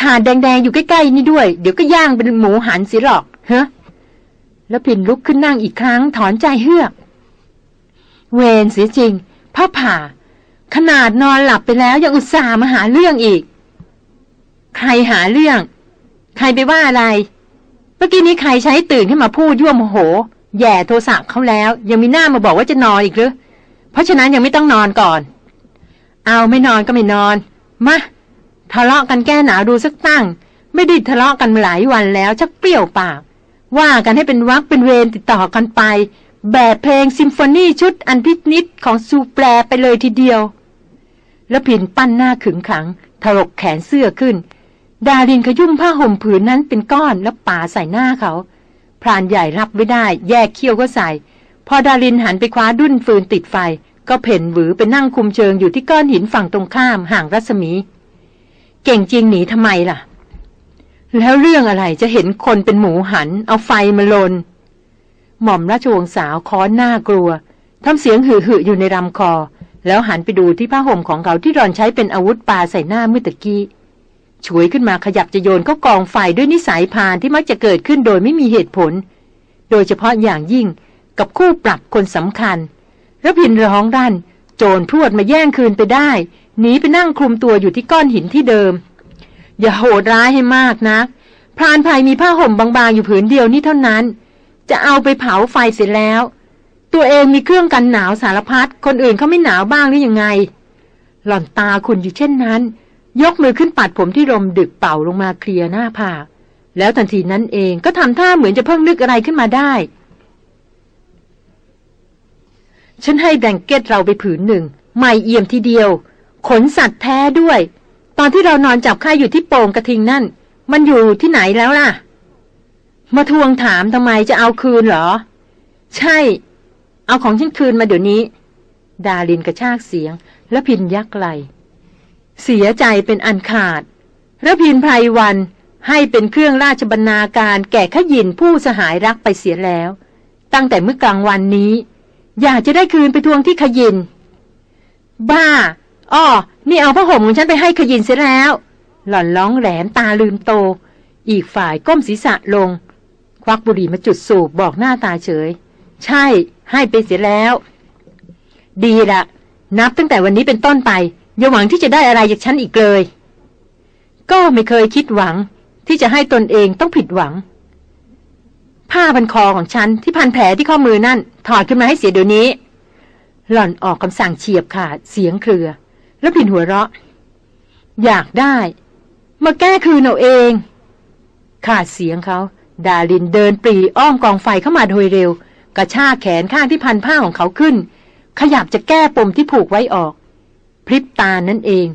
ถาดแดงๆอยู่ใกล้ๆนี่ด้วย เดี๋ยวก็ย่างเป็นหมูหันสิหรอกเฮ้แล้วพินลุกขึ้นนั่งอีกครั้งถอนใจเฮือก เวนเสียจริงผ้าผ่า ขนาดนอนหลับไปแล้วยังอุตส่าห์มาหาเรื่องอีก ใครหาเรื่อง ใครไปว่าอะไร เมื่อกี้นี้ใครใช้ตื่นขึ้นมาพูดยั่วโมโห แย่โทรศัพท์เขาแล้ว ยังมีหน้ามาบอกว่าจะนอนอีกหรือ เพราะฉะนั้นยังไม่ต้องนอนก่อน เอาไม่นอนก็ไม่นอน มาทะเลาะกันแก้หนาวดูสักตั้ง ไม่ได้ทะเลาะกันมาหลายวันแล้ว ชักเปรี้ยวปาก ว่ากันให้เป็นวักเป็นเวรติดต่อกันไป แบบเพลงซิมโฟนีชุดอันพินิษของซูแปรไปเลยทีเดียว แล้วพินปั้นหน้าขึงขังถลกแขนเสื้อขึ้น ดารินขยุ่มผ้าห่มผืนนั้นเป็นก้อนแล้วป่าใส่หน้าเขา พรานใหญ่รับไม่ได้ แยกเขี้ยวก็ใส่ พอดารินหันไปคว้าดุ้นฟืนติดไฟ ก็เพ่นหวือไปนั่งคุมเชิงอยู่ที่ก้อนหินฝั่งตรงข้ามห่างรัศมี เก่งจริงหนีทำไมล่ะ แล้วเรื่องอะไรจะเห็นคนเป็นหมูหัน เอาไฟมาลน หม่อมราชวงศ์สาวค้อนหน้ากลัวทำเสียงหือหืออยู่ในลำคอ แล้วหันไปดูที่ผ้าห่มของเขาที่รอนใช้เป็นอาวุธปาใส่หน้าเมื่อตะกี้ ฉวยขึ้นมาขยับจะโยนเข้ากองไฟด้วยนิสัยพานที่มักจะเกิดขึ้นโดยไม่มีเหตุผล โดยเฉพาะอย่างยิ่งกับคู่ปรับคนสำคัญแล้วพินร้องรั่น โจรพรวดมาแย่งคืนไปได้หนีไปนั่งคลุมตัวอยู่ที่ก้อนหินที่เดิม อย่าโหดร้ายให้มากนะพรานภัยมีผ้าห่มบางๆอยู่ผืนเดียวนี่เท่านั้น จะเอาไปเผาไฟเสร็จแล้ว ตัวเองมีเครื่องกันหนาวสารพัดคนอื่นเขาไม่หนาวบ้างหรือยังไง หล่อนตาคุณอยู่เช่นนั้น ยกมือขึ้นปัดผมที่ลมดึกเป่าลงมาเคลียร์หน้าผากแล้วทันทีนั้นเองก็ทำท่าเหมือนจะเพิ่งนึกอะไรขึ้นมาได้ ฉันให้แบงเก็ตเราไปผืนหนึ่งใหม่เอี่ยมทีเดียว ขนสัตว์แท้ด้วย ตอนที่เรานอนจับค่ายอยู่ที่โป่งกระทิงนั่น มันอยู่ที่ไหนแล้วล่ะ มาทวงถามทำไมจะเอาคืนเหรอ ใช่ เอาของฉันคืนมาเดี๋ยวนี้ ดาลินกระชากเสียง แล้วพินยักไหล เสียใจเป็นอันขาดระพินไพรวันให้เป็นเครื่องราชบรรณาการแก่ขยินผู้สหายรักไปเสียแล้ว ตั้งแต่เมื่อกลางวันนี้ อยากจะได้คืนไปทวงที่ขยิน บ้าอ้อนี่เอาผ้าห่มของฉันไปให้ขยินเสียแล้ว หล่อนร้องแหลมตาลืมโต อีกฝ่ายก้มศีรษะลง ควักบุหรี่มาจุดสูบบอกหน้าตาเฉย ใช่ ให้ไปเสียแล้ว ดีละนับตั้งแต่วันนี้เป็นต้นไป อย่าหวังที่จะได้อะไรจากฉันอีกเลย ก็ไม่เคยคิดหวังที่จะให้ตนเองต้องผิดหวัง ผ้าพันคอของฉันที่พันแผลที่ข้อมือนั่น ถอดขึ้นมาให้เสียเดี๋ยวนี้ หล่อนออกคำสั่งเฉียบขาดเสียงเครือ แล้วผินหัวเราะ อยากได้ มาแก้คืนเอาเอง ขาดเสียงเขา ดาลินเดินปรีอ้อมกองไฟเข้ามาโดยเร็ว กระชากแขนข้างที่พันผ้าของเขาขึ้น ขยับจะแก้ปมที่ผูกไว้ออก พริบตานั่นเอง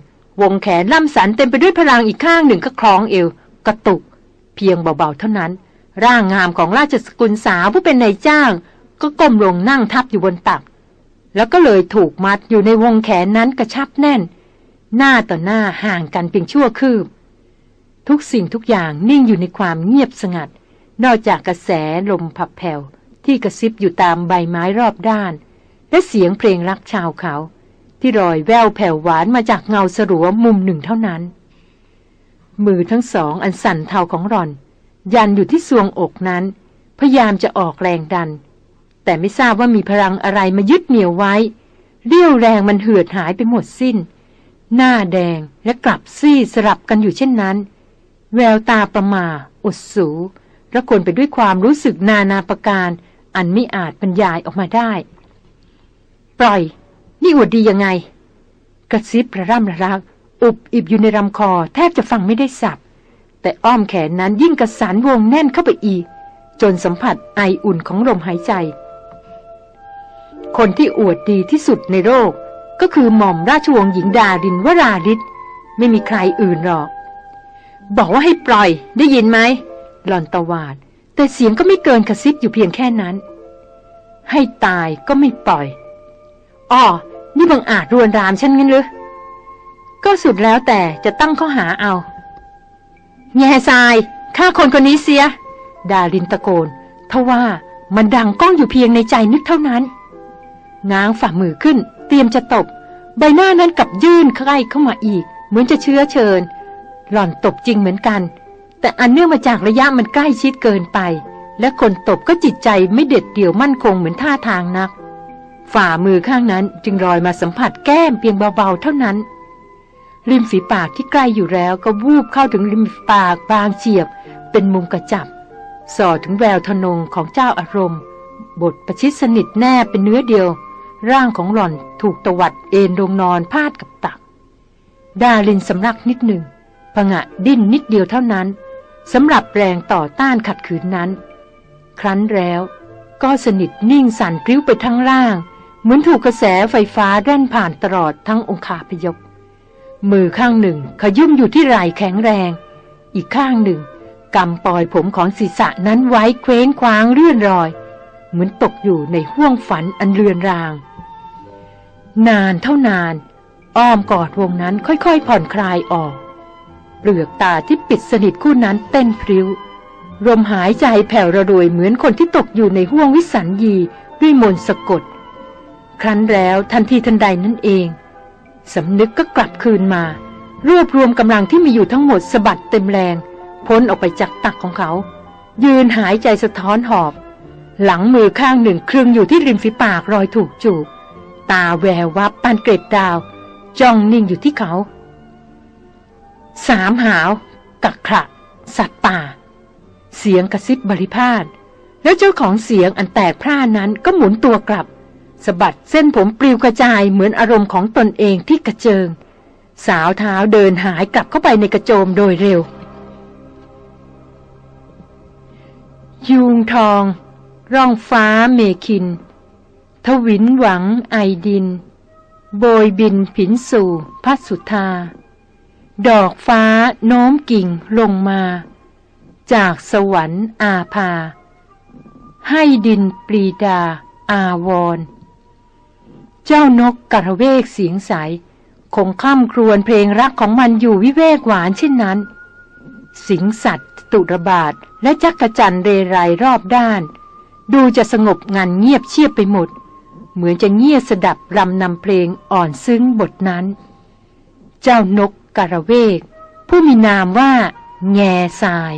วงแขนล่ำสันเต็มไปด้วยพลังอีกข้างหนึ่งก็คล้องเอว กระตุก เพียงเบาๆเท่านั้น ร่างงามของราชสกุลสาวผู้เป็นนายจ้าง ก็ก้มลงนั่งทับอยู่บนตัก แล้วก็เลยถูกมัดอยู่ในวงแขนนั้นกระชับแน่น หน้าต่อหน้าห่างกันเพียงชั่วคืบ ทุกสิ่งทุกอย่างนิ่งอยู่ในความเงียบสงัด นอกจากกระแสลมผับแผ่วที่กระซิบอยู่ตามใบไม้รอบด้าน และเสียงเพลงรักชาวเขา ที่รอยแววแผ่วหวานมาจากเงาสรัวมุมหนึ่งเท่านั้น มือทั้งสองอันสั่นเทาของรอน ยันอยู่ที่ซวงอกนั้น พยายามจะออกแรงดัน แต่ไม่ทราบว่ามีพลังอะไรมายึดเหนี่ยวไว้ เรี่ยวแรงมันเหือดหายไปหมดสิ้น หน้าแดงและกลับซี่สลับกันอยู่เช่นนั้น แววตาประมาอดสูระคนไปด้วยความรู้สึกนานาประการ อันไม่อาจบรรยายออกมาได้ ปล่อย นี่อวดดียังไง กระซิบระร่ำระรัก อุบอิบอยู่ในลำคอ แทบจะฟังไม่ได้สับ แต่อ้อมแขนนั้นยิ่งกระสานวงแน่นเข้าไปอีก จนสัมผัสไออุ่นของลมหายใจ คนที่อวดดีที่สุดในโลกก็คือหม่อมราชวงศ์หญิงดารินวราริศไม่มีใครอื่นหรอก บอกว่าให้ปล่อยได้ยินไหมหลอนตวาด แต่เสียงก็ไม่เกินกระซิบอยู่เพียงแค่นั้น ให้ตายก็ไม่ปล่อย อ้อนี่บังอาจรวนรามฉันงั้นหรือ ก็สุดแล้วแต่จะตั้งข้อหาเอา แง่ทรายฆ่าคนคนนี้เสีย ดารินตะโกนทว่ามันดังก้องอยู่เพียงในใจนึกเท่านั้น ง้างฝ่ามือขึ้น เตรียมจะตบ ใบหน้านั้นกับยื่นใกล้เข้ามาอีก เหมือนจะเชื้อเชิญ หล่อนตบจริงเหมือนกัน แต่อันเนื่องมาจากระยะมันใกล้ชิดเกินไป และคนตบก็จิตใจไม่เด็ดเดี่ยวมั่นคงเหมือนท่าทางนัก ฝ่ามือข้างนั้นจึงรอยมาสัมผัสแก้มเพียงเบาๆเท่านั้น ริมฝีปากที่ใกล้อยู่แล้วก็วูบเข้าถึงริมฝีปากบางเฉียบ เป็นมุมกระจับส่อถึงแววทนงของเจ้าอารมณ์ บทประชิดสนิทแน่เป็นเนื้อเดียว ร่างของหล่อนถูกตวัดเอ็นลงนอนพาดกับตัก ดาลินสำลักนิดหนึ่งผงะดิ้นนิดเดียวเท่านั้นสำหรับแรงต่อต้านขัดขืนนั้น ครั้นแล้วก็สนิทนิ่งสั่นพลิ้วไปทั้งร่าง มือนถูกกระแสไฟฟ้าแด่นผ่านตลอดทั้งองคาพยพ มือข้างหนึ่งขยุ่มอยู่ที่ไหล่แข็งแรง อีกข้างหนึ่งกำปลอยผมของศีรษะนั้นไว้เคว้งคว้างเลื่อนรอย เหมือนตกอยู่ในห้วงฝันอันเรือนราง นานเท่านาน อ้อมกอดวงนั้นค่อยๆ ผ่อนคลายออก เปลือกตาที่ปิดสนิทคู่นั้นเต้นพริ้วลมหายใจแผ่วระรวยเหมือนคนที่ตกอยู่ในห้วงวิสัญญีด้วยมนต์สะกด ครั้นแล้วทันทีทันใดนั่นเองสำนึกก็กลับคืนมา รวบรวมกำลังที่มีอยู่ทั้งหมดสะบัดเต็มแรง พ้นออกไปจากตักของเขา ยืนหายใจสะท้อนหอบ หลังมือข้างหนึ่งคลึงอยู่ที่ริมฝีปากรอยถูกจูบ ตาแวววับปานเกร็ดดาว จ้องนิ่งอยู่ที่เขา สามหาวกักขระสัตว์ป่า เสียงกระซิบบริพาทแล้วเจ้าของเสียงอันแตกพร่านั้นก็หมุนตัวกลับ สะบัดเส้นผมปลิวกระจายเหมือนอารมณ์ของตนเองที่กระเจิง สาวเท้าเดินหายกลับเข้าไปในกระโจมโดยเร็วยูงทอง ร่องฟ้าเมคิน ทวินหวังไอดิน โบยบินผินสู่พัสุธา ดอกฟ้าโน้มกิ่งลงมา จากสวรรค์อาภาให้ดินปรีดา อาวร เจ้านกกระเวกเสียงใส คงข้ามครวญเพลงรักของมันอยู่วิเวกหวานเช่นนั้น สิงสัตว์ ตุระบาดและจักรจันเรไรรอบด้าน ดูจะสงบงันเงียบเชียบไปหมด เหมือนจะเงียบสดับรำนำเพลงอ่อนซึ้งบทนั้น เจ้านกกระเวก ผู้มีนามว่า แง่ทราย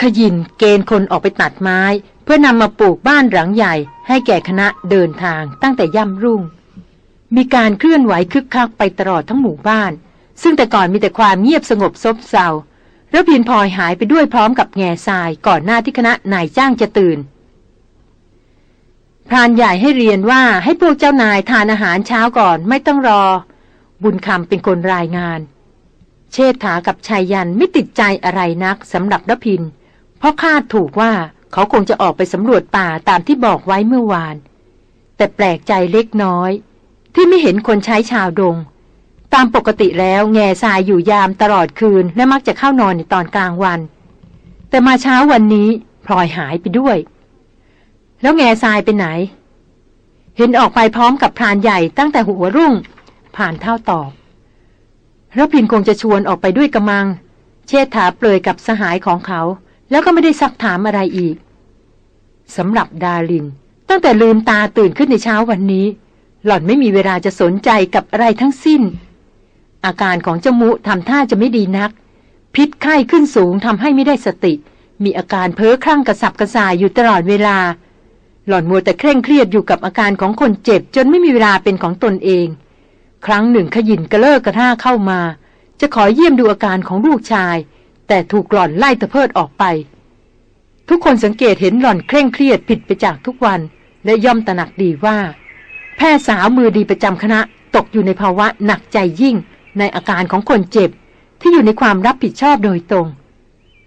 ขยินเกณฑ์คนออกไปตัดไม้ พื่อนำมาปลูกบ้านหลังใหญ่ให้แก่คณะเดินทางตั้งแต่ย่ำรุ่ง มีการเคลื่อนไหวคึกคักไปตลอดทั้งหมู่บ้าน ซึ่งแต่ก่อนมีแต่ความเงียบสงบซบเซาแล้วพินพลอยหายไปด้วยพร้อมกับแง่ทรายก่อนหน้าที่คณะนายจ้างจะตื่น พรานใหญ่ให้เรียนว่าให้พวกเจ้านายทานอาหารเช้าก่อนไม่ต้องรอ บุญคำเป็นคนรายงาน เชษฐากับชายยันไม่ติดใจอะไรนักสำหรับรพิน เพราะคาดถูกว่า เขาคงจะออกไปสำรวจป่าตามที่บอกไว้เมื่อวาน แต่แปลกใจเล็กน้อย ที่ไม่เห็นคนใช้ชาวดง ตามปกติแล้วแง่ทรายอยู่ยามตลอดคืนและมักจะเข้านอนในตอนกลางวัน แต่มาเช้าวันนี้พลอยหายไปด้วย แล้วแง่ทรายไปไหน เห็นออกไปพร้อมกับพรานใหญ่ตั้งแต่หัวรุ่ง ผ่านเท่าตอบรพินคงจะชวนออกไปด้วยกระมัง เชษฐาเปลยกับสหายของเขา แล้วก็ไม่ได้ซักถามอะไรอีกสำหรับดาลิน ตั้งแต่ลืมตาตื่นขึ้นในเช้าวันนี้ หล่อนไม่มีเวลาจะสนใจกับอะไรทั้งสิ้น อาการของจ้ามุทำท่าจะไม่ดีนัก พิษไข้ขึ้นสูงทำให้ไม่ได้สติ มีอาการเพ้อคลั่งกระสับกระส่ายอยู่ตลอดเวลา หล่อนมัวแต่เคร่งเครียดอยู่กับอาการของคนเจ็บ จนไม่มีเวลาเป็นของตนเอง ครั้งหนึ่งขยินกระเลิกกระท่าเข้ามา จะขอเยี่ยมดูอาการของลูกชาย แต่ถูกหล่อนไล่ตะเพิดออกไป ทุกคนสังเกตเห็นหล่อนเคร่งเครียดผิดไปจากทุกวัน และย่อมตระหนักดีว่า แพทย์สาวมือดีประจำคณะตกอยู่ในภาวะหนักใจยิ่งในอาการของคนเจ็บ ที่อยู่ในความรับผิดชอบโดยตรง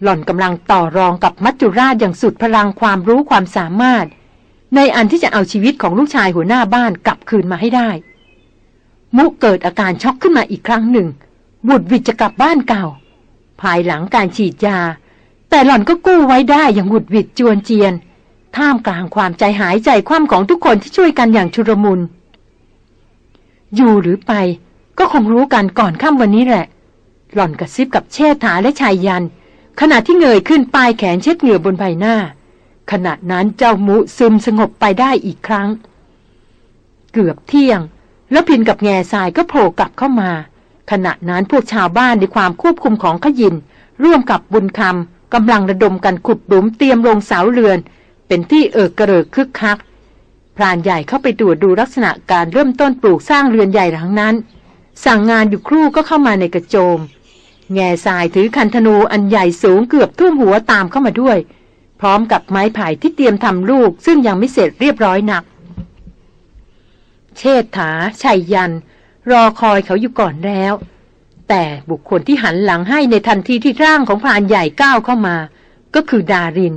หล่อนกำลังต่อรองกับมัจจุราชอย่างสุดพลังความรู้ความสามารถ ในอันที่จะเอาชีวิตของลูกชายหัวหน้าบ้านกลับคืนมาให้ได้ มุกเกิดอาการช็อกขึ้นมาอีกครั้งหนึ่งบุตรวิจจะกลับบ้านเก่า ภายหลังการฉีดยา แต่หล่อนก็กู้ไว้ได้อย่างบุดหวิดจวนเจียน ท่ามกลางความใจหายใจคว่ำของทุกคนที่ช่วยกันอย่างชุรมุน อยู่หรือไป ก็คงรู้กันก่อนค่ำวันนี้แหละ หล่อนกระซิบกับเชษฐาและชายยัน ขณะที่เงยขึ้นปลายแขนเช็ดเหงื่อบนใบหน้า ขณะนั้นเจ้ามุซึมสงบไปได้อีกครั้ง เกือบเที่ยง แล้วพินกับแง่ทรายก็โผล่กลับเข้ามา ขณะนั้นพวกชาวบ้านในความควบคุมของขยิน ร่วมกับบุญคำกำลังระดมกันขุดหลุมเตรียมลงเสาเรือน เป็นที่เอิกกระเริกคึกคักพรานใหญ่เข้าไปตรวจดูลักษณะการเริ่มต้นปลูกสร้างเรือนใหญ่หลังนั้น สั่งงานอยู่ครู่ก็เข้ามาในกระโจม แง่ทรายถือคันธนูอันใหญ่สูงเกือบท่วมหัวตามเข้ามาด้วย พร้อมกับไม้ไผ่ที่เตรียมทำลูกซึ่งยังไม่เสร็จเรียบร้อยนัก เชษฐาชัยยัน รอคอยเขาอยู่ก่อนแล้ว แต่บุคคลที่หันหลังให้ในทันทีที่ร่างของพรานใหญ่ก้าวเข้ามา ก็คือดาริน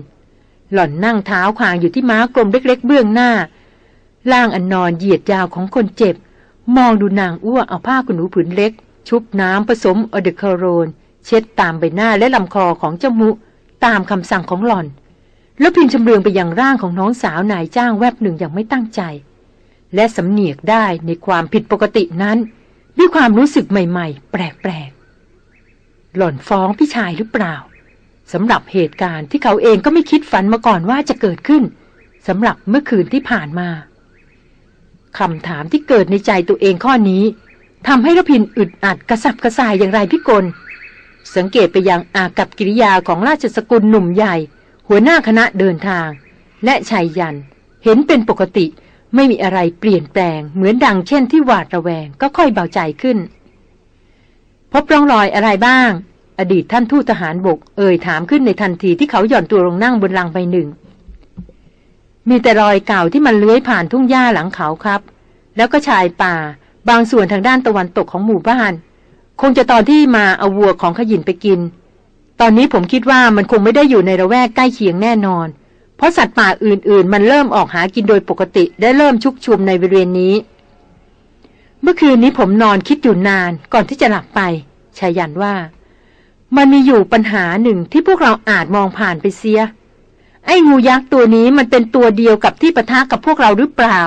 หล่อนนั่งเท้าขวางอยู่ที่ม้ากลมเล็ก ๆ เบื้องหน้า ล่างอันนอนเหยียดยาวของคนเจ็บ มองดูนางอ้วเอาผ้าขนหนูผืนเล็ก ชุบน้ำผสมอเดคาโรน เช็ดตามใบหน้าและลำคอของเจ้ามุ ตามคำสั่งของหล่อน แล้วพินชำเลืองไปยังร่างของน้องสาวนายจ้างแวบหนึ่งอย่างไม่ตั้งใจ และสำเนียกได้ในความผิดปกตินั้น ด้วยความรู้สึกใหม่ ๆ แปลกๆ หล่อนฟ้องพี่ชายหรือเปล่าสำหรับเหตุการณ์ที่เขาเองก็ไม่คิดฝันมาก่อนว่าจะเกิดขึ้นสำหรับเมื่อคืนที่ผ่านมาคำถามที่เกิดในใจตัวเองข้อนี้ทำให้รพินอึดอัดกระสับกระส่ายอย่างไรพิกล สังเกตไปยังอากับกิริยาของราชสกุลหนุ่มใหญ่ หัวหน้าคณะเดินทาง และชายยัน เห็นเป็นปกติ ไม่มีอะไรเปลี่ยนแปลง เหมือนดังเช่นที่หวาดระแวงก็ค่อยเบาใจขึ้น พบร่องรอยอะไรบ้าง อดีตท่านทูตทหารบก เอ่ยถามขึ้นในทันทีที่เขาหย่อนตัวลงนั่งบนลังใบหนึ่ง มีแต่รอยเก่าที่มันเลื้อยผ่านทุ่งหญ้าหลังเขาครับ แล้วก็ชายป่า บางส่วนทางด้านตะวันตกของหมู่บ้าน คงจะตอนที่มาเอาวัวของขยินไปกิน ตอนนี้ผมคิดว่ามันคงไม่ได้อยู่ในระแวกใกล้เคียงแน่นอน เพราะสัตว์ป่าอื่น ๆ มันเริ่มออกหากินโดยปกติได้เริ่มชุกชุมในบริเวณนี้ เมื่อคืนนี้ผมนอนคิดอยู่นานก่อนที่จะหลับไปชายันว่า มันมีอยู่ปัญหาหนึ่งที่พวกเราอาจมองผ่านไปเสีย ไอ้งูยักษ์ตัวนี้มันเป็นตัวเดียวกับที่ปะทะกับพวกเราหรือเปล่า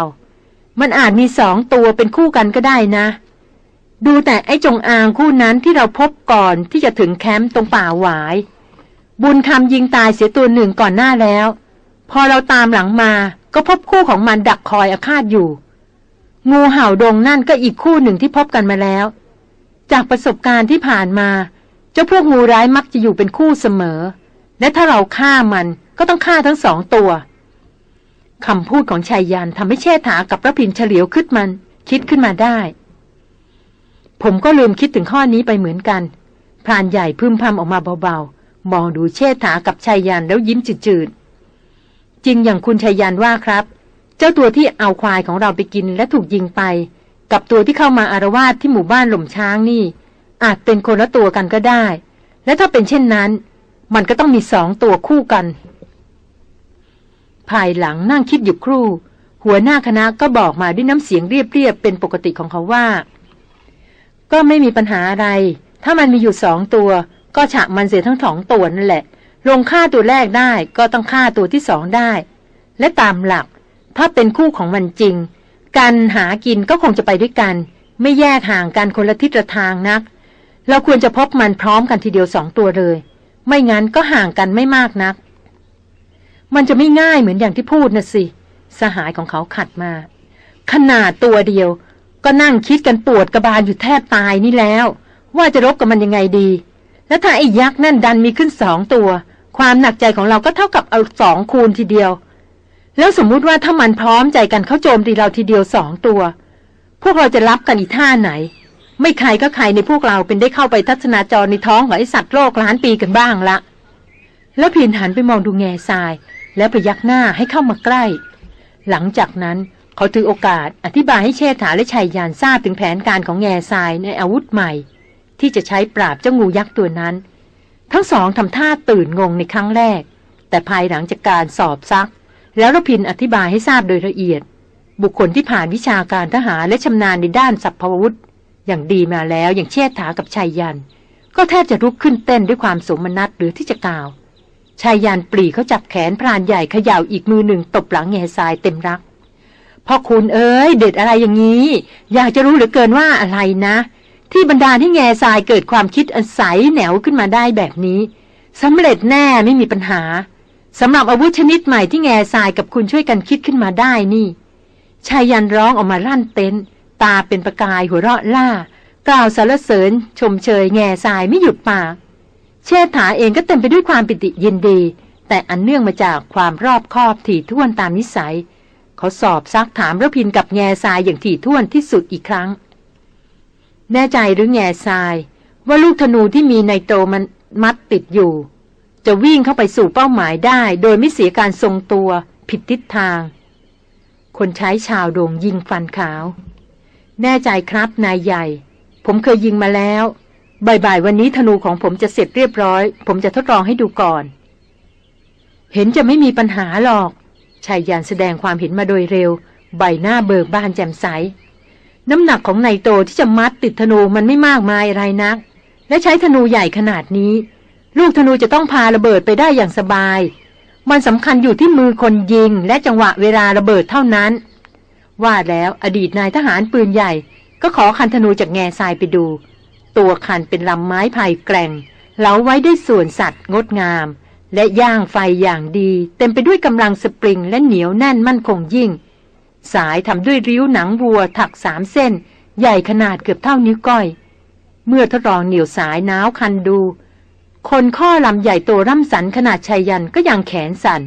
มันอาจมีสองตัวเป็นคู่กันก็ได้นะ ดูแต่ไอ้จงอางคู่นั้นที่เราพบก่อนที่จะถึงแคมป์ตรงป่าหวาย บุญคำยิงตายเสียตัวหนึ่งก่อนหน้าแล้ว พอเราตามหลังมาก็พบคู่ของมันดักคอยอาฆาตอยู่ งูเห่าดงนั่นก็อีกคู่หนึ่งที่พบกันมาแล้ว จากประสบการณ์ที่ผ่านมา เจ้าพวกงูร้ายมักจะอยู่เป็นคู่เสมอ และถ้าเราฆ่ามันก็ต้องฆ่าทั้งสองตัวคำพูดของชายยันทำให้เชษฐากับพระพินเฉลียวขึ้นมัน คิดขึ้นมาได้ ผมก็ลืมคิดถึงข้อนี้ไปเหมือนกันพรานใหญ่พึมพำออกมาเบาๆ มองดูเชษฐากับชายยันแล้วยิ้มจืดๆ จริงอย่างคุณชายยันว่าครับ เจ้าตัวที่เอาควายของเราไปกินและถูกยิงไป กับตัวที่เข้ามาอารวาสที่หมู่บ้านหล่มช้างนี่ อาจเป็นคนละตัวกันก็ได้ และถ้าเป็นเช่นนั้น มันก็ต้องมีสองตัวคู่กัน ภายหลังนั่งคิดอยู่ครู่ หัวหน้าคณะก็บอกมาด้วยน้ำเสียงเรียบๆเป็นปกติของเขาว่า ก็ไม่มีปัญหาอะไร ถ้ามันมีอยู่สองตัว ก็ฉะมันเสียทั้งสองตัวนั่นแหละ ลงฆ่าตัวแรกได้ก็ต้องฆ่าตัวที่สองได้ และตามหลัก ถ้าเป็นคู่ของมันจริง การหากินก็คงจะไปด้วยกัน ไม่แยกห่างกันคนละทิศละทางนัก เราควรจะพบมันพร้อมกันทีเดียวสองตัวเลย ไม่งั้นก็ห่างกันไม่มากนัก มันจะไม่ง่ายเหมือนอย่างที่พูดนะสิ สหายของเขาขัดมา ขนาดตัวเดียว ก็นั่งคิดกันปวดกระบาลอยู่แทบตายนี่แล้ว ว่าจะรบกับมันยังไงดี แล้วถ้าไอ้ยักษ์นั่นดันมีขึ้นสองตัว ความหนักใจของเราก็เท่ากับเอาสองคูณทีเดียว แล้วสมมุติว่าถ้ามันพร้อมใจกันเข้าโจมตีเราทีเดียวสองตัว พวกเราจะรับกันอีท่าไหน ไม่ใครก็ใครในพวกเราเป็นได้เข้าไปทัศนาจรในท้องของไอสัตว์โลกล้านปีกันบ้างละแล้วพินหันไปมองดูแง่ทราย แล้วพยักหน้าให้เข้ามาใกล้ หลังจากนั้นเขาถือโอกาสอธิบายให้เชษฐาและชัยยานทราบถึงแผนการของแง่ทรายในอาวุธใหม่ ที่จะใช้ปราบเจ้างูยักษ์ตัวนั้น ทั้งสองทำท่าตื่นงงในครั้งแรก แต่ภายหลังจากการสอบซัก แล้วรพินอธิบายให้ทราบโดยละเอียด บุคคลที่ผ่านวิชาการทหารและชำนาญในด้านสัพพวุธ อย่างดีมาแล้วอย่างเชษฐากับชัยยัน ก็แทบจะลุกขึ้นเต้นด้วยความสมนัตหรือที่จะกล่าวชายยานปรีเขาจับแขนพรานใหญ่เขย่าอีกมือหนึ่งตบหลังแง่ทรายเต็มรักพ่อคุณเอ้ย เด็ดอะไรอย่างนี้ อยากจะรู้เหลือเกินว่าอะไรนะ ที่บรรดาที่แง่ทรายเกิดความคิดอันใสแหนวขึ้นมาได้แบบนี้สำเร็จแน่ไม่มีปัญหาสำหรับอาวุธชนิดใหม่ที่แง่ทรายกับคุณช่วยกันคิดขึ้นมาได้นี่ชายยันร้องออกมาลั่นเต้นตาเป็นประกายหัวเราะล่า กล่าวสรรเสริญ ชมเชยแง่ทรายไม่หยุดปากเชษฐาเองก็เต็มไปด้วยความปิติยินดี แต่อันเนื่องมาจากความรอบคอบถี่ถ้วนตามนิสัย เขาสอบซักถามระพินกับแง่ทรายอย่างถี่ถ้วนที่สุดอีกครั้ง แน่ใจหรือแง่ทราย ว่าลูกธนูที่มีในโตมันมัดติดอยู่ จะวิ่งเข้าไปสู่เป้าหมายได้ โดยไม่เสียการทรงตัวผิดทิศทาง คนใช้ชาวโด่งยิงฟันขาว แน่ใจครับนายใหญ่ ผมเคยยิงมาแล้วบ่ายๆวันนี้ธนูของผมจะเสร็จเรียบร้อย ผมจะทดลองให้ดูก่อน เห็นจะไม่มีปัญหาหรอกชายยานแสดงความเห็นมาโดยเร็ว ใบหน้าเบิกบานแจ่มใส น้ำหนักของนายโตที่จะมัดติดธนูมันไม่มากมายอะไรนัก และใช้ธนูใหญ่ขนาดนี้ ลูกธนูจะต้องพาระเบิดไปได้อย่างสบาย มันสำคัญอยู่ที่มือคนยิง และจังหวะเวลาระเบิดเท่านั้น ว่าแล้วอดีตนายทหารปืนใหญ่ ก็ขอคันธนูจากแง่ทรายไปดู ตัวคันเป็นลำไม้ไผ่แกร่งเหลาไว้ได้ส่วนสัตว์งดงาม และย่างไฟอย่างดี เต็มไปด้วยกำลังสปริงและเหนียวแน่นมั่นคงยิ่ง สายทำด้วยริ้วหนังวัวถักสามเส้น ใหญ่ขนาดเกือบเท่านิ้วก้อย เมื่อทดลองเหนี่ยวสายน้าวคันดู คนข้อลำใหญ่โตร่ำสันขนาดชายยันก็ยังแขนสัน่น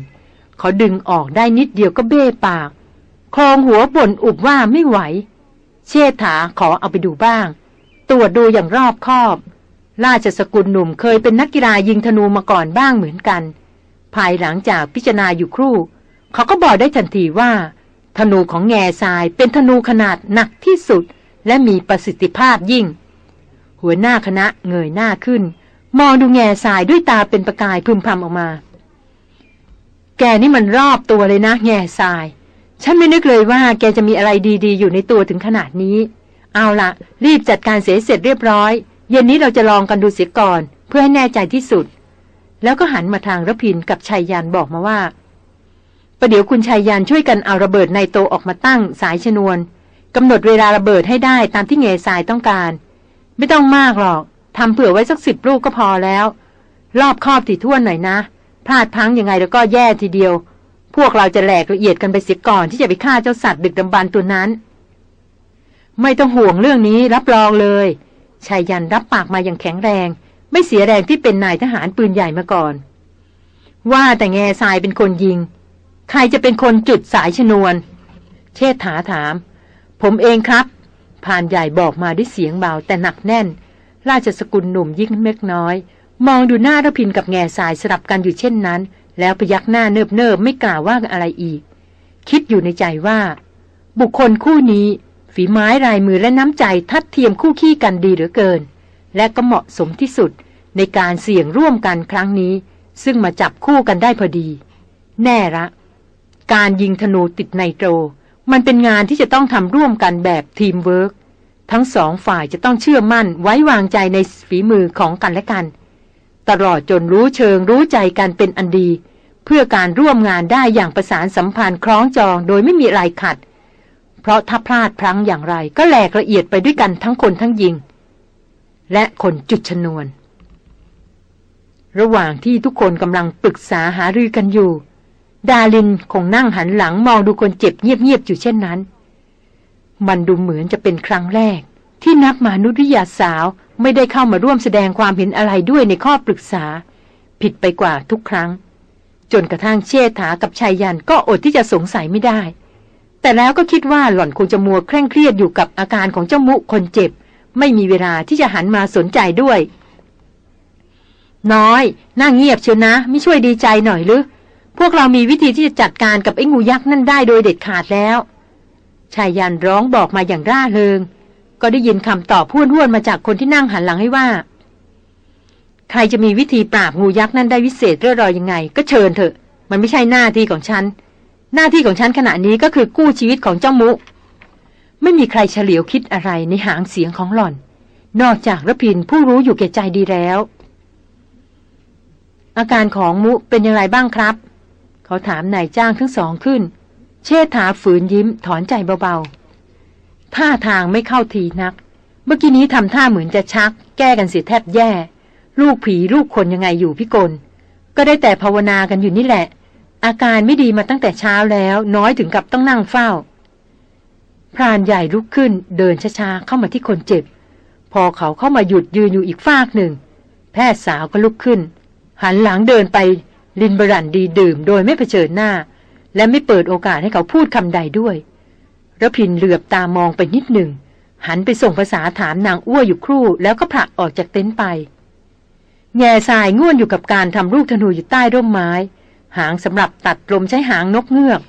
เขาดึงออกได้นิดเดียวก็เบ้ปาก คลองหัวบ่นอุบว่าไม่ไหว เชษฐาขอเอาไปดูบ้าง ตรวจดูอย่างรอบคอบ ราชสกุลหนุ่มเคยเป็นนักกีฬายิงธนูมาก่อนบ้างเหมือนกัน ภายหลังจากพิจารณาอยู่ครู่ เขาก็บอกได้ทันทีว่า ธนูของแง่ทรายเป็นธนูขนาดหนักที่สุด และมีประสิทธิภาพยิ่ง หัวหน้าคณะเงยหน้าขึ้น มองดูแง่ทรายด้วยตาเป็นประกายพึมพำออกมา แกนี่มันรอบตัวเลยนะแง่ทราย ฉันไม่นึกเลยว่าแกจะมีอะไรดีๆ อยู่ในตัวถึงขนาดนี้ เอาละรีบจัดการเสียเสร็จเรียบร้อย เย็นนี้เราจะลองกันดูเสียก่อน เพื่อให้แน่ใจที่สุด แล้วก็หันมาทางรพินกับชายยานบอกมาว่า ประเดี๋ยวคุณชายยานช่วยกันเอาระเบิดในโตออกมาตั้งสายชนวนกำหนดเวลาระเบิดให้ได้ตามที่เงยสายต้องการ ไม่ต้องมากหรอกทำเผื่อไว้สักสิบลูกก็พอแล้ว รอบครอบถี่ถ้วนหน่อยนะ พลาดพังยังไงแล้วก็แย่ทีเดียว พวกเราจะแหลกละเอียดกันไปเสียก่อนที่จะไปฆ่าเจ้าสัตว์ดึกดำบรรตัวนั้น ไม่ต้องห่วงเรื่องนี้รับรองเลยชายยันรับปากมาอย่างแข็งแรง ไม่เสียแรงที่เป็นนายทหารปืนใหญ่มาก่อน ว่าแต่แง่ทรายเป็นคนยิง ใครจะเป็นคนจุดสายชนวน เชษฐาถาม ผมเองครับผ่านใหญ่บอกมาด้วยเสียงเบาแต่หนักแน่น ราชสกุลหนุ่มยิ่งเม็กน้อย มองดูหน้าระพินกับแง่ทรายสลับกันอยู่เช่นนั้น แล้วพยักหน้าเนิบเนิบไม่กล่าวว่าอะไรอีก คิดอยู่ในใจว่า บุคคลคู่นี้ ฝีไม้ลายมือและน้ำใจทัดเทียมคู่ขี้กันดีเหลือเกิน และก็เหมาะสมที่สุดในการเสี่ยงร่วมกันครั้งนี้ ซึ่งมาจับคู่กันได้พอดี แน่ละ การยิงธนูติด nitro มันเป็นงานที่จะต้องทำร่วมกันแบบทีมเวิร์กทั้งสองฝ่ายจะต้องเชื่อมั่นไว้วางใจในฝีมือของกันและกัน ตลอดจนรู้เชิงรู้ใจกันเป็นอันดี เพื่อการร่วมงานได้อย่างประสานสัมพันธ์คล้องจองโดยไม่มีอะไรขัด เพราะถ้าพลาดพลั้งอย่างไรก็แหลกละเอียดไปด้วยกันทั้งคนทั้งยิง และคนจุดชนวน ระหว่างที่ทุกคนกำลังปรึกษาหารือกันอยู่ ดาลินคงนั่งหันหลังมองดูคนเจ็บเงียบๆอยู่เช่นนั้น มันดูเหมือนจะเป็นครั้งแรก ที่นักมนุษยวิทยาสาวไม่ได้เข้ามาร่วมแสดงความเห็นอะไรด้วยในข้อปรึกษา ผิดไปกว่าทุกครั้ง จนกระทั่งเชษฐากับชายยันก็อดที่จะสงสัยไม่ได้ แต่แล้วก็คิดว่าหล่อนคงจะมัวเคร่งเครียดอยู่กับอาการของเจ้ามุคนเจ็บ ไม่มีเวลาที่จะหันมาสนใจด้วย น้อยน่าเงียบเชียวนะ ไม่ช่วยดีใจหน่อยหรือ พวกเรามีวิธีที่จะจัดการกับไอ้งูยักษ์นั่นได้โดยเด็ดขาดแล้วชายยันร้องบอกมาอย่างร่าเริง ก็ได้ยินคำตอบพูดห้วนมาจากคนที่นั่งหันหลังให้ว่า ใครจะมีวิธีปราบงูยักษ์นั่นได้วิเศษเรื่อรอยยังไง ก็เชิญเถอะ มันไม่ใช่หน้าที่ของฉัน หน้าที่ของฉันขณะนี้ก็คือกู้ชีวิตของเจ้ามุ ไม่มีใครเฉลียวคิดอะไรในหางเสียงของหล่อน นอกจากระพินผู้รู้อยู่แก่ใจดีแล้ว อาการของมุเป็นอย่างไรบ้างครับ เขาถามนายจ้างทั้งสองขึ้น เชษฐาฝืนยิ้มถอนใจเบาๆ ท่าทางไม่เข้าทีนัก เมื่อกี้นี้ทำท่าเหมือนจะชัก แก้กันเสียแทบแย่ ลูกผีลูกคนยังไงอยู่พี่กลก็ได้แต่ภาวนากันอยู่นี่แหละ อาการไม่ดีมาตั้งแต่เช้าแล้ว น้อยถึงกับต้องนั่งเฝ้า พรานใหญ่ลุกขึ้นเดินช้าๆเข้ามาที่คนเจ็บ พอเขาเข้ามาหยุดยืนอยู่อีกฟากหนึ่ง แพทย์สาวก็ลุกขึ้น หันหลังเดินไป ลินบรันดีดื่มโดยไม่เผชิญหน้า และไม่เปิดโอกาสให้เขาพูดคำใดด้วยระพินเหลือบตามองไปนิดหนึ่ง หันไปส่งภาษาถามนางอ้วอยู่ครู่ แล้วก็ผลักออกจากเต็นท์ไป แง่ทรายง่วนอยู่กับการทำลูกธนูอยู่ใต้ร่มไม้ หางสำหรับตัดลมใช้หางนกเงือก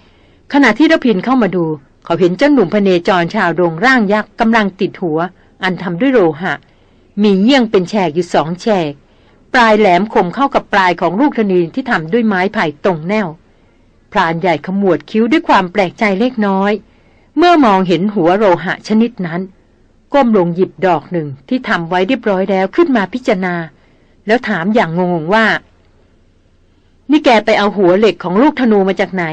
ขณะที่ระพินเข้ามาดู เขาเห็นเจ้าหนุ่มพเนจรชาวโรงร่างยักษ์กำลังติดหัว อันทำด้วยโลหะ มีเยี่ยงเป็นแฉกอยู่สองแฉก ปลายแหลมคมเข้ากับปลายของลูกธนูที่ทำด้วยไม้ไผ่ตรงแนวพรานใหญ่ขมวดคิ้วด้วยความแปลกใจเล็กน้อย เมื่อมองเห็นหัวโลหะชนิดนั้น ก้มลงหยิบดอกหนึ่งที่ทำไว้เรียบร้อยแล้วขึ้นมาพิจารณา แล้วถามอย่างงงๆว่า นี่แกไปเอาหัวเหล็กของลูกธนูมาจากไหน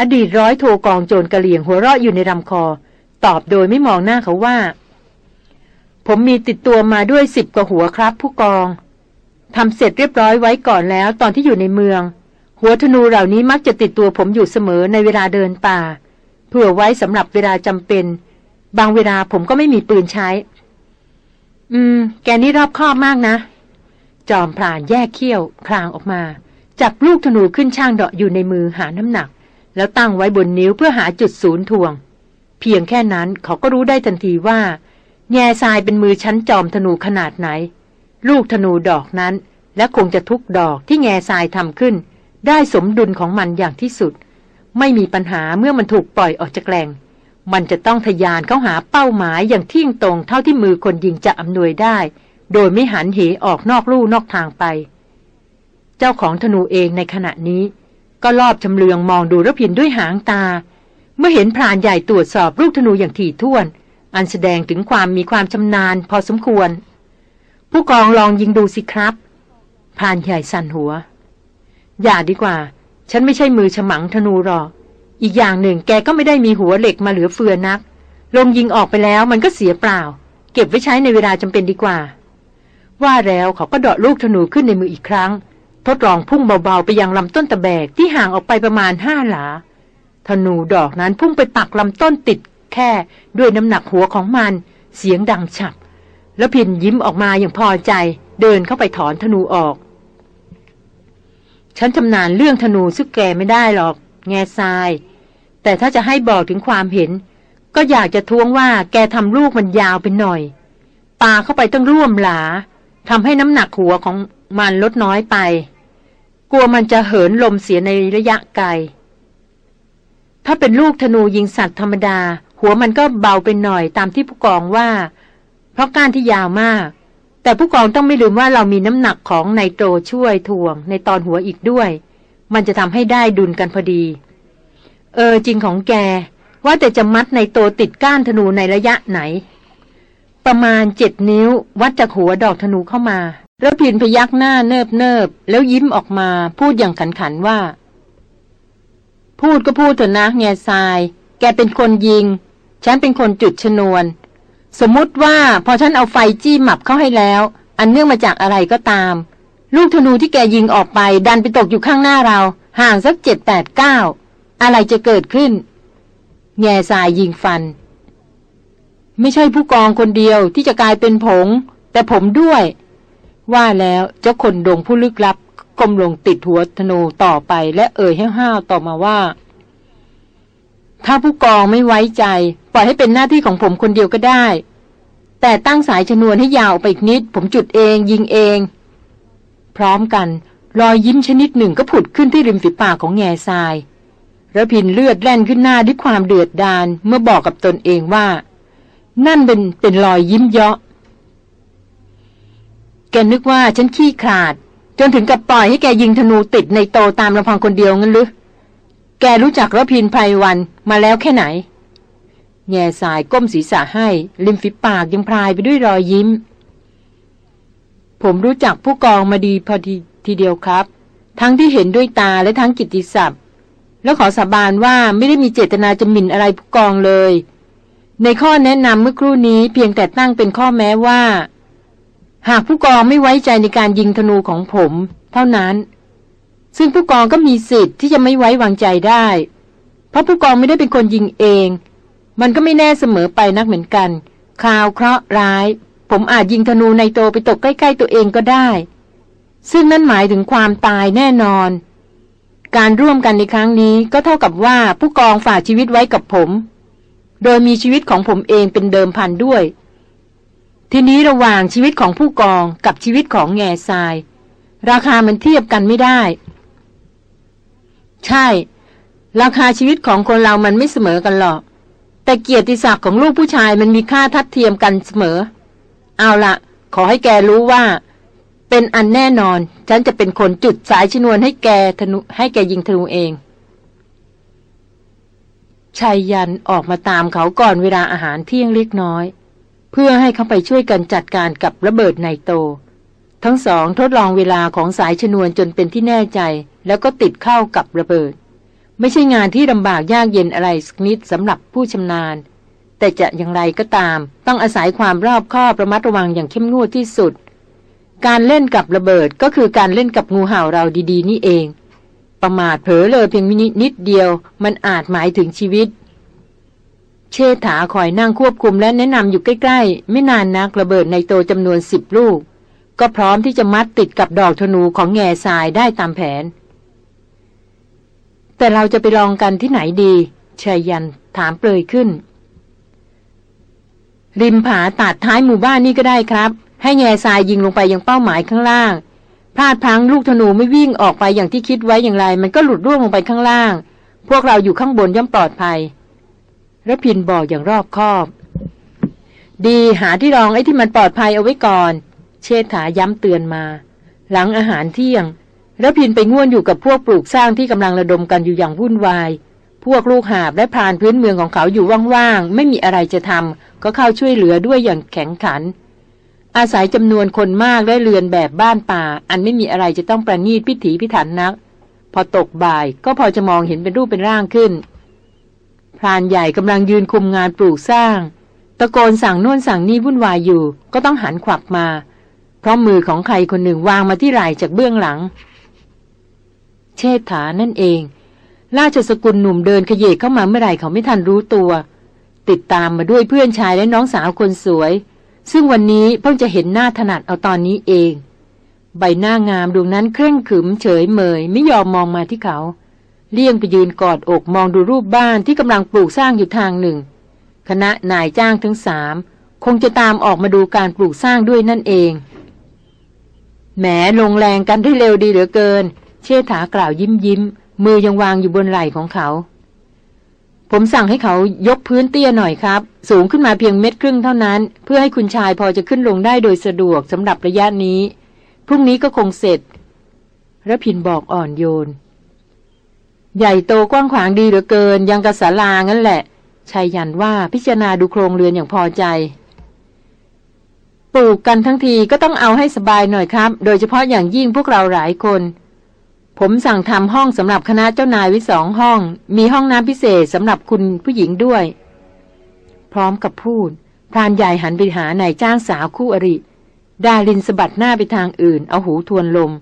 อดีตร้อยโทกองโจรกระเหลี่ยงหัวเราะอยู่ในลำคอ ตอบโดยไม่มองหน้าเขาว่า ผมมีติดตัวมาด้วยสิบกว่าหัวครับ ผู้กอง ทำเสร็จเรียบร้อยไว้ก่อนแล้วตอนที่อยู่ในเมือง หัวธนูเหล่านี้มักจะติดตัวผมอยู่เสมอในเวลาเดินป่า เพื่อไว้สำหรับเวลาจำเป็น บางเวลาผมก็ไม่มีปืนใช้ อืม แกนี่รอบคอบมากนะ จอมพรานแยกเขี้ยว คลางออกมา จับลูกธนูขึ้นช่างเดาะอยู่ในมือหาน้ำหนัก แล้วตั้งไว้บนนิ้วเพื่อหาจุดศูนย์ทวง เพียงแค่นั้นเขาก็รู้ได้ทันทีว่า แง่ทรายเป็นมือชั้นจอมธนูขนาดไหน ลูกธนูดอกนั้น และคงจะทุกดอกที่แง่ทรายทำขึ้น ได้สมดุลของมันอย่างที่สุด ไม่มีปัญหาเมื่อมันถูกปล่อยออกจากแรงมันจะต้องทยานเข้าหาเป้าหมายอย่างเที่ยงตรงเท่าที่มือคนยิงจะอำนวยได้ โดยไม่หันเหออกนอกลู่นอกทางไป เจ้าของธนูเองในขณะนี้ ก็รอบชำเลืองมองดูระพินด้วยหางตา เมื่อเห็นพรานใหญ่ตรวจสอบลูกธนูอย่างถี่ถ้วน อันแสดงถึงความมีความชำนาญพอสมควร ผู้กองลองยิงดูสิครับพานใหญ่สั่นหัว อย่าดีกว่า ฉันไม่ใช่มือฉมังธนูหรอก อีกอย่างหนึ่งแกก็ไม่ได้มีหัวเหล็กมาเหลือเฟือนัก ลงยิงออกไปแล้วมันก็เสียเปล่า เก็บไว้ใช้ในเวลาจำเป็นดีกว่า ว่าแล้วเขาก็เดาะลูกธนูขึ้นในมืออีกครั้ง ทดลองพุ่งเบาๆไปยังลำต้นตะแบกที่ห่างออกไปประมาณห้าหลา ธนูดอกนั้นพุ่งไปปักลำต้นติดแค่ด้วยน้ำหนักหัวของมัน เสียงดังฉับ แล้วพินยิ้มออกมาอย่างพอใจ เดินเข้าไปถอนธนูออก ฉันชำนาญเรื่องธนูซึกแกไม่ได้หรอก แง่ทราย แต่ถ้าจะให้บอกถึงความเห็น ก็อยากจะท้วงว่าแกทำลูกมันยาวไปหน่อยปาเข้าไปต้องร่วมหลาทำให้น้ำหนักหัวของมันลดน้อยไป กลัวมันจะเหินลมเสียในระยะไกล ถ้าเป็นลูกธนูยิงสัตว์ธรรมดา หัวมันก็เบาไปหน่อยตามที่ผู้กองว่า เพราะก้านที่ยาวมาก แต่ผู้กองต้องไม่ลืมว่าเรามีน้ำหนักของไนโตรช่วยถ่วง ในตอนหัวอีกด้วย มันจะทำให้ได้ดุลกันพอดี เออจริงของแก ว่าแต่จะมัดไนโตรติดก้านธนูในระยะไหน ประมาณเจ็ดนิ้ว วัดจากหัวดอกธนูเข้ามาแล้วพินพยักหน้าเนิบเนิบแล้วยิ้มออกมาพูดอย่างขันขันว่า พูดก็พูดเถอะนะแง่ทราย แกเป็นคนยิง ฉันเป็นคนจุดชนวน สมมุติว่าพอฉันเอาไฟจี้หมับเข้าให้แล้ว อันเนื่องมาจากอะไรก็ตาม ลูกธนูที่แกยิงออกไป ดันไปตกอยู่ข้างหน้าเรา ห่างสักเจ็ดแปดเก้าอะไรจะเกิดขึ้น แง่ทรายยิงฟัน ไม่ใช่ผู้กองคนเดียวที่จะกลายเป็นผง แต่ผมด้วย ว่าแล้วเจ้าคนดงผู้ลึกลับก้มลงติดหัวธนูต่อไปและเอ่ยห้าวๆต่อมาว่า ถ้าผู้กองไม่ไว้ใจ ล่อยให้เป็นหน้าที่ของผมคนเดียวก็ได้ แต่ตั้งสายชนวนให้ยาวไปอีกนิด ผมจุดเองยิงเอง พร้อมกันรอยยิ้มชนิดหนึ่งก็ผุดขึ้นที่ริมฝีปากของแง่ทรายระพินเลือดแล่นขึ้นหน้าด้วยความเดือดดาลเมื่อบอกกับตนเองว่า นั่นเป็นเป็นรอยยิ้มเยาะแกนึกว่าฉันขี้ขาด จนถึงกับปล่อยให้แกยิงธนูติดในโตตามลำพังคนเดียวงั้นหรือแกรู้จักระพินไพรวันมาแล้วแค่ไหน แง่สายก้มศีรษะให้ ริมฝีปากยังพรายไปด้วยรอยยิ้ม ผมรู้จักผู้กองมาดีพอดีทีเดียวครับ ทั้งที่เห็นด้วยตาและทั้งกิตติศัพท์ แล้วขอสาบานว่าไม่ได้มีเจตนาจะหมิ่นอะไรผู้กองเลย ในข้อแนะนำเมื่อครู่นี้เพียงแต่ตั้งเป็นข้อแม้ว่า หากผู้กองไม่ไว้ใจในการยิงธนูของผม เท่านั้น ซึ่งผู้กองก็มีสิทธิ์ที่จะไม่ไว้วางใจได้ เพราะผู้กองไม่ได้เป็นคนยิงเอง มันก็ไม่แน่เสมอไปนักเหมือนกันข่าวเคราะห์ร้าย ผมอาจยิงธนูในโตไปตกใกล้ ๆ ตัวเองก็ได้ ซึ่งนั่นหมายถึงความตายแน่นอน การร่วมกันในครั้งนี้ก็เท่ากับว่าผู้กองฝากชีวิตไว้กับผม โดยมีชีวิตของผมเองเป็นเดิมพันด้วย ทีนี้ระหว่างชีวิตของผู้กองกับชีวิตของแง่ทราย ราคามันเทียบกันไม่ได้ ใช่ ราคาชีวิตของคนเรามันไม่เสมอกันหรอก แต่เกียรติศักดิ์ของลูกผู้ชายมันมีค่าทัดเทียมกันเสมอ เอาละขอให้แกรู้ว่า เป็นอันแน่นอน ฉันจะเป็นคนจุดสายชนวนให้แกธนุให้แกยิงธนูเองชายยันออกมาตามเขาก่อนเวลาอาหารเที่ยงเล็กน้อย เพื่อให้เขาไปช่วยกันจัดการกับระเบิดไนโต ทั้งสองทดลองเวลาของสายชนวนจนเป็นที่แน่ใจ แล้วก็ติดเข้ากับระเบิด ไม่ใช่งานที่ลำบากยากเย็นอะไรสักนิดสำหรับผู้ชำนาญ แต่จะอย่างไรก็ตาม ต้องอาศัยความรอบคอบระมัดระวังอย่างเข้มงวดที่สุด การเล่นกับระเบิดก็คือการเล่นกับงูเห่าเราดีๆ นี่เอง ประมาทเผลอเลยเพียงนิดนิดเดียว มันอาจหมายถึงชีวิต เชษฐาคอยนั่งควบคุมและแนะนำอยู่ใกล้ๆ ไม่นานนักระเบิดในโตจำนวนสิบลูกก็พร้อมที่จะมัดติดกับดอกธนูของแง่ทรายได้ตามแผน แต่เราจะไปลองกันที่ไหนดีชายันถามเปลยขึ้น ริมผาตัดท้ายหมู่บ้านนี่ก็ได้ครับ ให้แง่ทรายยิงลงไปยังเป้าหมายข้างล่าง พลาดพลั้งลูกธนูไม่วิ่งออกไปอย่างที่คิดไว้อย่างไร มันก็หลุดร่วงลงไปข้างล่าง พวกเราอยู่ข้างบนย่อมปลอดภัยระพินบอกอย่างรอบคอบ ดีหาที่รองไอ้ที่มันปลอดภัยเอาไว้ก่อน เชษฐาย้ำเตือนมา หลังอาหารเที่ยง ระพินไปง่วนอยู่กับพวกปลูกสร้างที่กำลังระดมกันอยู่อย่างวุ่นวาย พวกลูกหาบและพรานพื้นเมืองของเขาอยู่ว่างๆ ไม่มีอะไรจะทำก็เข้าช่วยเหลือด้วยอย่างแข็งขัน อาศัยจำนวนคนมากและเรือนแบบบ้านป่า อันไม่มีอะไรจะต้องประนีตพิถีพิถันนัก พอตกบ่ายก็พอจะมองเห็นเป็นรูปเป็นร่างขึ้น พรานใหญ่กำลังยืนคุมงานปลูกสร้าง ตะโกนสั่งน่นสั่งนี่วุ่นวายอยู่ ก็ต้องหันขวับมา เพราะมือของใครคนหนึ่งวางมาที่ไหล่จากเบื้องหลัง เชษฐานั่นเอง ราชสกุลหนุ่มเดินขยเยกเข้ามาเมื่อไหร่เขาไม่ทันรู้ตัว ติดตามมาด้วยเพื่อนชายและน้องสาวคนสวย ซึ่งวันนี้เพิ่งจะเห็นหน้าถนัดเอาตอนนี้เอง ใบหน้างามดวงนั้นเคร่งขรึมเฉยเมยไม่ยอมมองมาที่เขา เลี่ยงไปยืนกอดอกมองดูรูปบ้านที่กำลังปลูกสร้างอยู่ทางหนึ่ง คณะนายจ้างทั้งสามคงจะตามออกมาดูการปลูกสร้างด้วยนั่นเองแหมลงแรงกันได้เร็วดีเหลือเกิน เชษฐากล่าวยิ้มยิ้ม มือยังวางอยู่บนไหล่ของเขา ผมสั่งให้เขายกพื้นเตี้ยหน่อยครับ สูงขึ้นมาเพียงเม็ดครึ่งเท่านั้น เพื่อให้คุณชายพอจะขึ้นลงได้โดยสะดวกสำหรับระยะนี้ พรุ่งนี้ก็คงเสร็จระพินบอกอ่อนโยน ใหญ่โตกว้างขวางดีเหลือเกิน ยังกระสาลางั้นแหละชายยันว่าพิจารณาดูโครงเรือนอย่างพอใจปลูกกันทั้งทีก็ต้องเอาให้สบายหน่อยครับ โดยเฉพาะอย่างยิ่งพวกเราหลายคน ผมสั่งทำห้องสำหรับคณะเจ้านายไว้สองห้อง มีห้องน้ำพิเศษสำหรับคุณผู้หญิงด้วย พร้อมกับพูดพรานใหญ่หันไปหานายจ้างสาวคู่อริ ดาลินสะบัดหน้าไปทางอื่น เอาหูทวนลม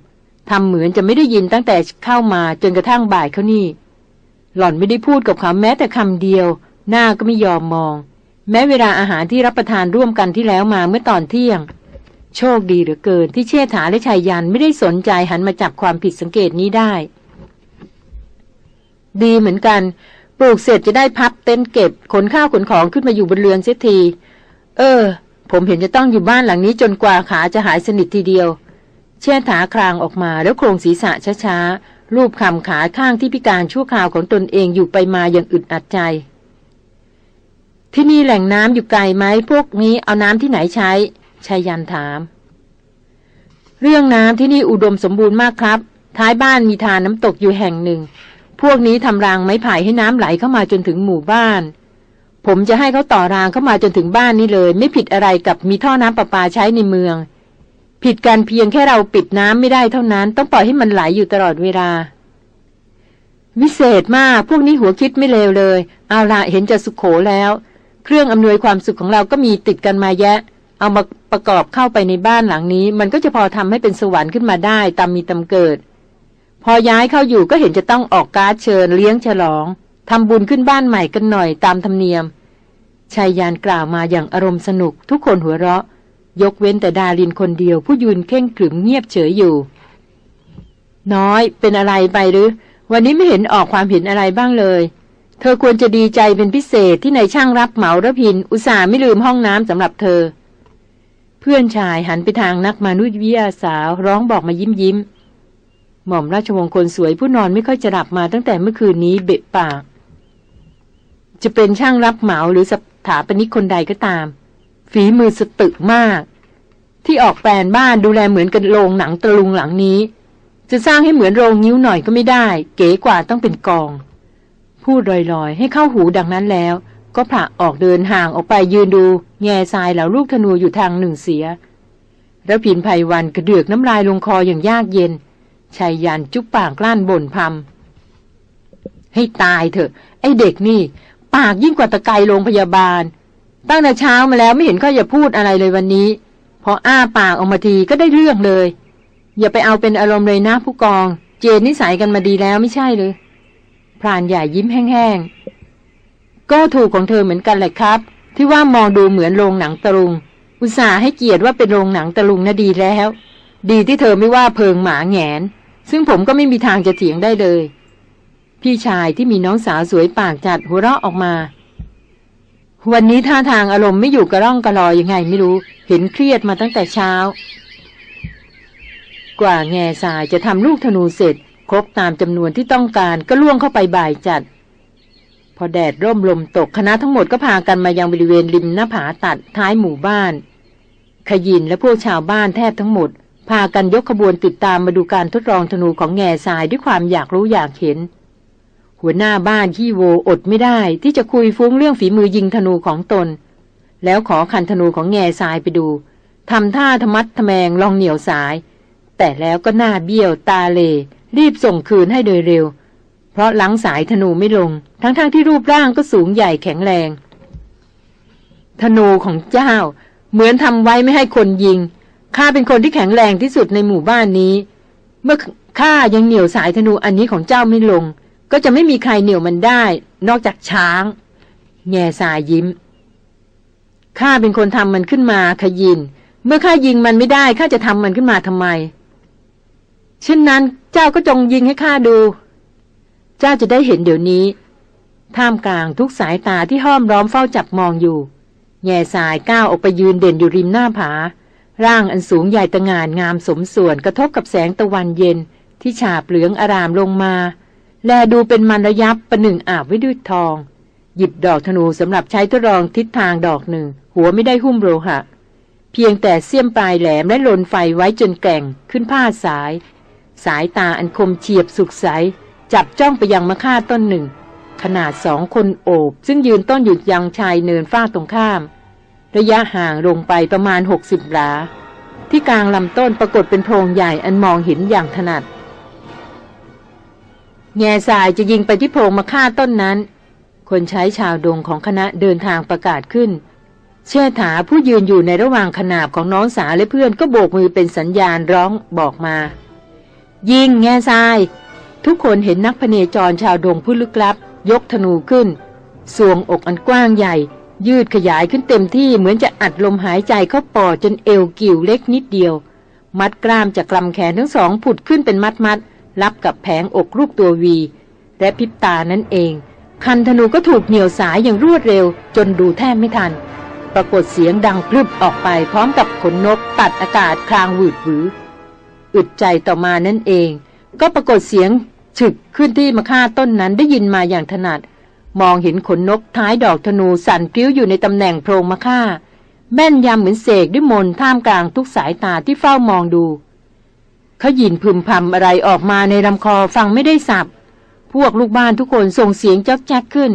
ทำเหมือนจะไม่ได้ยินตั้งแต่เข้ามาจนกระทั่งบ่ายเขานี่ หล่อนไม่ได้พูดกับเขาแม้แต่คำเดียว หน้าก็ไม่ยอมมอง แม้เวลาอาหารที่รับประทานร่วมกันที่แล้วมาเมื่อตอนเที่ยง โชคดีเหลือเกินที่เชษฐาและชายยันไม่ได้สนใจหันมาจับความผิดสังเกตนี้ได้ ดีเหมือนกัน ปลูกเสร็จจะได้พับเต็นท์เก็บขนข้าวขนของขึ้นมาอยู่บนเรือนเสียที เออ ผมเห็นจะต้องอยู่บ้านหลังนี้จนกว่าขาจะหายสนิททีเดียว เชษฐาคลางออกมาแล้วโครงศีรษะช้าๆ รูปคำขาข้างที่พิการชั่วคราวของตนเองอยู่ไปมาอย่างอึดอัดใจ ที่นี่แหล่งน้ำอยู่ไกลไหมพวกนี้เอาน้ำที่ไหนใช้ ชายันถาม เรื่องน้ำที่นี่อุดมสมบูรณ์มากครับ ท้ายบ้านมีทานน้ำตกอยู่แห่งหนึ่ง พวกนี้ทำรางไม้ไผ่ให้น้ำไหลเข้ามาจนถึงหมู่บ้าน ผมจะให้เขาต่อรางเข้ามาจนถึงบ้านนี้เลย ไม่ผิดอะไรกับมีท่อน้ำประปาใช้ในเมือง ผิดกันเพียงแค่เราปิดน้ำไม่ได้เท่านั้น ต้องปล่อยให้มันไหลอยู่ตลอดเวลาวิเศษมาก พวกนี้หัวคิดไม่เลวเลย เอาละเห็นจะสุขโขแล้ว เครื่องอำนวยความสุขของเราก็มีติดกันมาแยะ เอามาประกอบเข้าไปในบ้านหลังนี้ มันก็จะพอทำให้เป็นสวรรค์ขึ้นมาได้ตามมีตำเกิด พอย้ายเข้าอยู่ก็เห็นจะต้องออกการ์ดเชิญเลี้ยงฉลองทำบุญขึ้นบ้านใหม่กันหน่อยตามธรรมเนียมชายยานกล่าวมาอย่างอารมณ์สนุก ทุกคนหัวเราะ ยกเว้นแต่ดารินคนเดียว ผู้ยืนเข่งขรึมเงียบเฉยอยู่ น้อยเป็นอะไรไปหรือ วันนี้ไม่เห็นออกความเห็นอะไรบ้างเลย เธอควรจะดีใจเป็นพิเศษที่ในช่างรับเหมาระพิน อุตส่าห์ไม่ลืมห้องน้ำสำหรับเธอ เพื่อนชายหันไปทางนักมนุษยวิทยาสาวร้องบอกมายิ้มยิ้ม หม่อมราชวงศ์คนสวยผู้นอนไม่ค่อยจะหลับมาตั้งแต่เมื่อคืนนี้เบะปาก จะเป็นช่างรับเหมาหรือสถาปนิกคนใดก็ตาม ฝีมือสตึกมาก ที่ออกแปลนบ้านดูแลเหมือนกันโรงหนังตะลุงหลังนี้ จะสร้างให้เหมือนโรงนิ้วหน่อยก็ไม่ได้ เก๋กว่าต้องเป็นกอง พูดลอยๆ ให้เข้าหูดังนั้นแล้ว ก็ผละออกเดินห่างออกไปยืนดูแง่ทรายเหล่าลูกธนูอยู่ทางหนึ่งเสียแล้วผินภัยวันกระเดือกน้ำลายลงคออย่างยากเย็นชายยันจุ๊บปากกลั้นบ่นพำให้ตายเถอะ ไอเด็กนี่ ปากยิ่งกว่าตะไคร่โรงพยาบาล ตั้งแต่เช้ามาแล้วไม่เห็นเขาจะพูดอะไรเลยวันนี้ พออ้าปากออกมาทีก็ได้เรื่องเลย อย่าไปเอาเป็นอารมณ์เลยนะผู้กอง เจนนิสัยกันมาดีแล้วไม่ใช่เลยพรานใหญ่ยิ้มแห้งๆ ก็ถูกของเธอเหมือนกันแหละครับ ที่ว่ามองดูเหมือนโรงหนังตะลุง อุตส่าห์ให้เกียรติว่าเป็นโรงหนังตะลุงน่ะดีแล้ว ดีที่เธอไม่ว่าเพิงหมาแงน ซึ่งผมก็ไม่มีทางจะเถียงได้เลย พี่ชายที่มีน้องสาวสวยปากจัดหัวเราะออกมา วันนี้ท่าทางอารมณ์ไม่อยู่กระร่องกระลอยยังไงไม่รู้ เห็นเครียดมาตั้งแต่เช้า กว่าแง่สายจะทำลูกธนูเสร็จ ครบตามจำนวนที่ต้องการก็ล่วงเข้าไปบ่ายจัด พอแดดร่มลมตกคณะทั้งหมดก็พากันมายังบริเวณริมหน้าผาตัดท้ายหมู่บ้าน ขยินและพวกชาวบ้านแทบทั้งหมด พากันยกขบวนติดตามมาดูการทดลองธนูของแง่ทรายด้วยความอยากรู้อยากเห็น หัวหน้าบ้านขี้โวอดไม่ได้ที่จะคุยฟุ้งเรื่องฝีมือยิงธนูของตน แล้วขอคันธนูของแง่ทรายไปดูทำท่าธรรมัดทแมงลองเหนียวสาย แต่แล้วก็หน้าเบี้ยวตาเลรีบส่งคืนให้โดยเร็ว เพราะหลังสายธนูไม่ลง ทั้งๆทที่รูปร่างก็สูงใหญ่แข็งแรง ธนูของเจ้า เหมือนทำไว้ไม่ให้คนยิง ข้าเป็นคนที่แข็งแรงที่สุดในหมู่บ้านนี้ เมื่อข้ายังเหนี่ยวสายธนูอันนี้ของเจ้าไม่ลง ก็จะไม่มีใครเหนี่ยวมันได้ นอกจากช้าง แง่สายยิ้ม ข้าเป็นคนทำมันขึ้นมาขยิน เมื่อข้ายิงมันไม่ได้ข้าจะทำมันขึ้นมาทำไม เช่นนั้นเจ้าก็จงยิงให้ข้าดู เจ้าจะได้เห็นเดี๋ยวนี้ ท่ามกลางทุกสายตาที่ห้อมล้อมเฝ้าจับมองอยู่ แง่สายก้าวออกไปยืนเด่นอยู่ริมหน้าผา ร่างอันสูงใหญ่ตะงานงามสมส่วนกระทบกับแสงตะวันเย็น ที่ฉาบเหลืองอารามลงมา แลดูเป็นมันระยับประหนึ่งอาบไว้ด้วยทอง หยิบดอกธนูสำหรับใช้ทดลองทิศทางดอกหนึ่ง หัวไม่ได้หุ้มโลหะเพียงแต่เสี้ยมปลายแหลมและลนไฟไว้จนแกร่งขึ้นผ้าสาย สายตาอันคมเฉียบสุกใส จับจ้องไปยังมะค่าต้นหนึ่ง ขนาดสองคนโอบ ซึ่งยืนต้นหยุดยังชายเนินฝ้าตรงข้าม ระยะห่างลงไปประมาณหกสิบหลา ที่กลางลำต้นปรากฏเป็นโพรงใหญ่อันมองเห็นอย่างถนัด แง่สายจะยิงไปที่โพรงมะค่าต้นนั้น คนใช้ชาวดงของคณะเดินทางประกาศขึ้น เชื่อถาผู้ยืนอยู่ในระหว่างขนาบของน้องสาวและเพื่อนก็โบกมือเป็นสัญญาณร้องบอกมา ยิงแง่ทราย ทุกคนเห็นนักพเนจรชาวดงผู้ลึกลับ ยกธนูขึ้น สวงอกอันกว้างใหญ่ ยืดขยายขึ้นเต็มที่เหมือนจะอัดลมหายใจเข้าปอดจนเอวกิ่วเล็กนิดเดียว มัดกล้ามจากกลำแขนทั้งสองผุดขึ้นเป็นมัดมัดรับกับแผงอกรูปตัววี และพิบตานั่นเอง คันธนูก็ถูกเหนี่ยวสายอย่างรวดเร็ว จนดูแทบไม่ทัน ปรากฏเสียงดังพรึบออกไปพร้อมกับขนนกตัดอากาศคลางหวืดหวืออึดใจต่อมานั่นเอง ก็ปรากฏเสียง ฉึกขึ้นที่มะค่าต้นนั้นได้ยินมาอย่างถนัด มองเห็นขนนกท้ายดอกธนูสั่นพิ้วอยู่ในตำแหน่งโพรงมะค่าแม่นยำเหมือนเสกด้วยมนท่ามกลางทุกสายตาที่เฝ้ามองดูเขายินพึมพำอะไรออกมาในลำคอฟังไม่ได้สับ พวกลูกบ้านทุกคนส่งเสียงจ๊อกแจ๊กขึ้น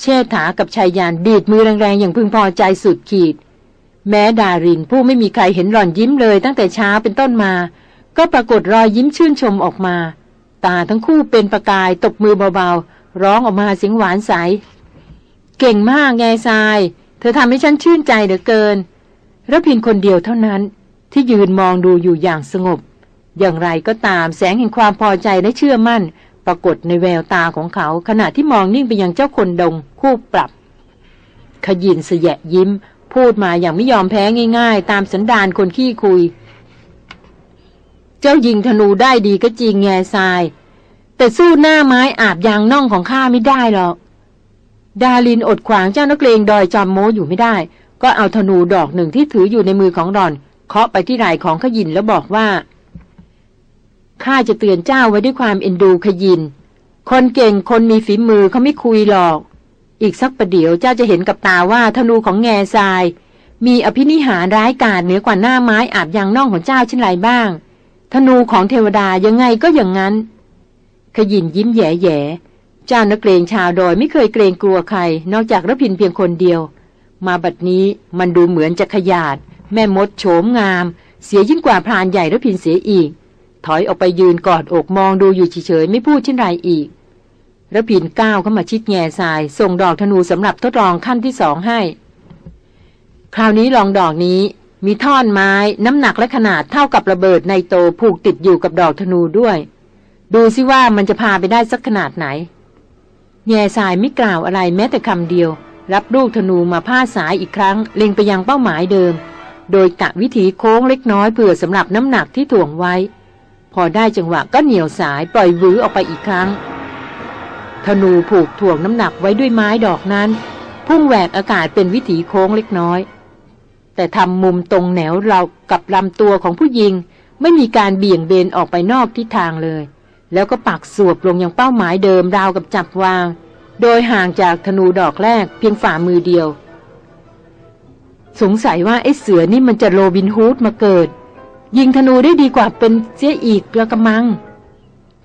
เชษฐากับชายยานดีดมือแรงๆอย่างพึงพอใจสุดขีด แม้ดารินผู้ไม่มีใครเห็นหล่อนยิ้มเลยตั้งแต่เช้าเป็นต้นมา ก็ปรากฏรอยยิ้มชื่นชมออกมา ตาทั้งคู่เป็นประกายตบมือเบาๆ ร้องออกมาเสียงหวานใส เก่งมากแง่ทราย เธอทำให้ฉันชื่นใจเหลือเกินระพินคนเดียวเท่านั้น ที่ยืนมองดูอยู่อย่างสงบ อย่างไรก็ตามแสงแห่งความพอใจและเชื่อมั่น ปรากฏในแววตาของเขา ขณะที่มองนิ่งไปยังเจ้าคนดงคู่ปรับ ขยินเสยะยิ้ม พูดมาอย่างไม่ยอมแพ้ง่าย ๆ ตามสันดานคนขี้คุย เจ้ายิงธนูได้ดีก็จริงแง่ทราย แต่สู้หน้าไม้อาบยางน่องของข้าไม่ได้หรอก ดาลินอดขวางเจ้านักเลงดอยจอมโมอยู่ไม่ได้ ก็เอาธนูดอกหนึ่งที่ถืออยู่ในมือของดอน เคาะไปที่ไหล่ของขยินแล้วบอกว่าข้าจะเตือนเจ้าไว้ด้วยความเอ็นดูขยิน คนเก่งคนมีฝีมือเขาไม่คุยหรอก อีกสักประเดี๋ยวเจ้าจะเห็นกับตาว่าธนูของแง่ทราย มีอภินิหารร้ายกาจเหนือกว่าหน้าไม้อาบยางน่องของเจ้าเช่นไรบ้าง ธนูของเทวดายังไงก็อย่างนั้น ขยินยิ้มแย่แย่ๆเจ้านักเกรงชาวดอยไม่เคยเกรงกลัวใคร นอกจากระพินเพียงคนเดียว มาบัดนี้มันดูเหมือนจะขยาด แม่มดโฉมงาม เสียยิ่งกว่าพรานใหญ่ระพินเสียอีก ถอยออกไปยืนกอดอกมองดูอยู่เฉยๆไม่พูดเช่นไรอีกระพินก้าวเข้ามาชิดแง่ทราย ส่งดอกธนูสำหรับทดลองขั้นที่สองให้ คราวนี้ลองดอกนี้ มีท่อนไม้น้ำหนักและขนาดเท่ากับระเบิดในโตผูกติดอยู่กับดอกธนูด้วย ดูสิว่ามันจะพาไปได้สักขนาดไหน แง่ทรายไม่กล่าวอะไรแม้แต่คำเดียว รับลูกธนูมาพาสายอีกครั้ง เล็งไปยังเป้าหมายเดิม โดยกะวิถีโค้งเล็กน้อยเผื่อสำหรับน้ำหนักที่ถ่วงไว้ พอได้จังหวะก็เหนี่ยวสายปล่อยวื้อออกไปอีกครั้ง ธนูผูกถ่วงน้ำหนักไว้ด้วยไม้ดอกนั้น พุ่งแหวกอากาศเป็นวิถีโค้งเล็กน้อย แต่ทำมุมตรงแนวเรากับลำตัวของผู้ยิง ไม่มีการเบี่ยงเบนออกไปนอกทิศทางเลย แล้วก็ปักสวบลงยังเป้าหมายเดิมราวกับจับวาง โดยห่างจากธนูดอกแรกเพียงฝ่ามือเดียว สงสัยว่าไอ้เสือนี่มันจะโรบินฮูดมาเกิด ยิงธนูได้ดีกว่าเป็นเสียอีกละกมัง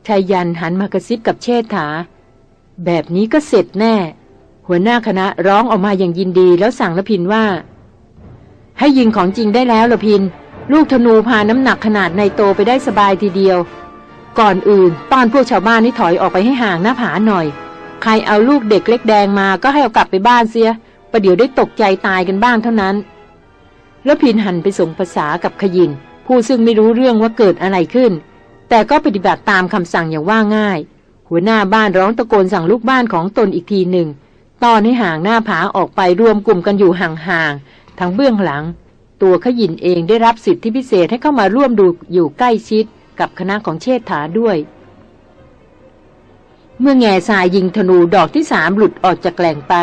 ชายยันหันมากระซิบกับเชษฐา แบบนี้ก็เสร็จแน่ หัวหน้าคณะร้องออกมาอย่างยินดีแล้วสั่งละพินว่า ให้ยิงของจริงได้แล้วละพิน ลูกธนูพาน้ำหนักขนาดในโตไปได้สบายทีเดียว ก่อนอื่นตอนพวกชาวบ้านนี่ถอยออกไปให้ห่างหน้าผาหน่อย ใครเอาลูกเด็กเล็กแดงมาก็ให้เอากลับไปบ้านเสียประเดี๋ยวได้ตกใจตายกันบ้างเท่านั้น แล้วพินหันไปส่งภาษากับขยิน ผู้ซึ่งไม่รู้เรื่องว่าเกิดอะไรขึ้น แต่ก็ปฏิบัติตามคำสั่งอย่างว่าง่าย หัวหน้าบ้านร้องตะโกนสั่งลูกบ้านของตนอีกทีหนึ่งตอนให้ห่างหน้าผาออกไปรวมกลุ่มกันอยู่ห่าง ทั้งเบื้องหลัง ตัวขยินเองได้รับสิทธิพิเศษให้เข้ามาร่วมดูอยู่ใกล้ชิดกับคณะของเชษฐาด้วย เมื่อแง่สายยิงธนูดอกที่สามหลุดออกจากแกล่งไป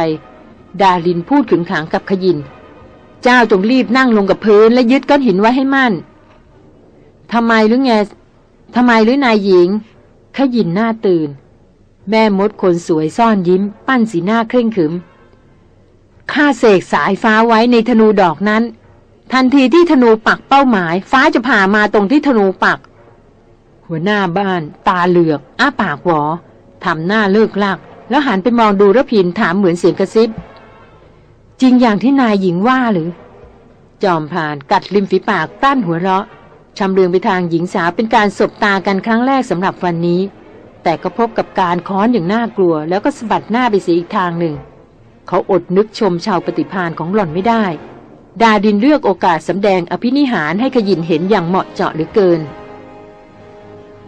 ดาลินพูดขึงขังกับขยิน เจ้าจงรีบนั่งลงกับพื้นและยึดก้อนหินไว้ให้มั่นทำไมหรือแง่ทำไมหรือนายหญิง ขยินหน้าตื่น แม่มดคนสวยซ่อนยิ้ม ปั้นสีหน้าเคร่งขรึม ข้าเสกสายฟ้าไว้ในธนูดอกนั้น ทันทีที่ธนูปักเป้าหมาย ฟ้าจะผ่ามาตรงที่ธนูปัก หัวหน้าบ้าน ตาเหลือก อ้าปากหวอทำหน้าเลิกลากแล้วหันไปมองดูระพินถามเหมือนเสียงกระซิบ จริงอย่างที่นายหญิงว่าหรือ จอมผ่านกัดริมฝีปากกลั้นหัวเราะชำเลืองไปทางหญิงสาวเป็นการสบตากันครั้งแรกสำหรับวันนี้ แต่ก็พบกับการค้อนอย่างน่ากลัว แล้วก็สะบัดหน้าไปเสียอีกทางหนึ่ง เขาอดนึกชมชาวปฏิพานของหล่อนไม่ได้ ดาดินเลือกโอกาสสำแดงอภินิหารให้ขยินเห็นอย่างเหมาะเจาะเหลือเกิน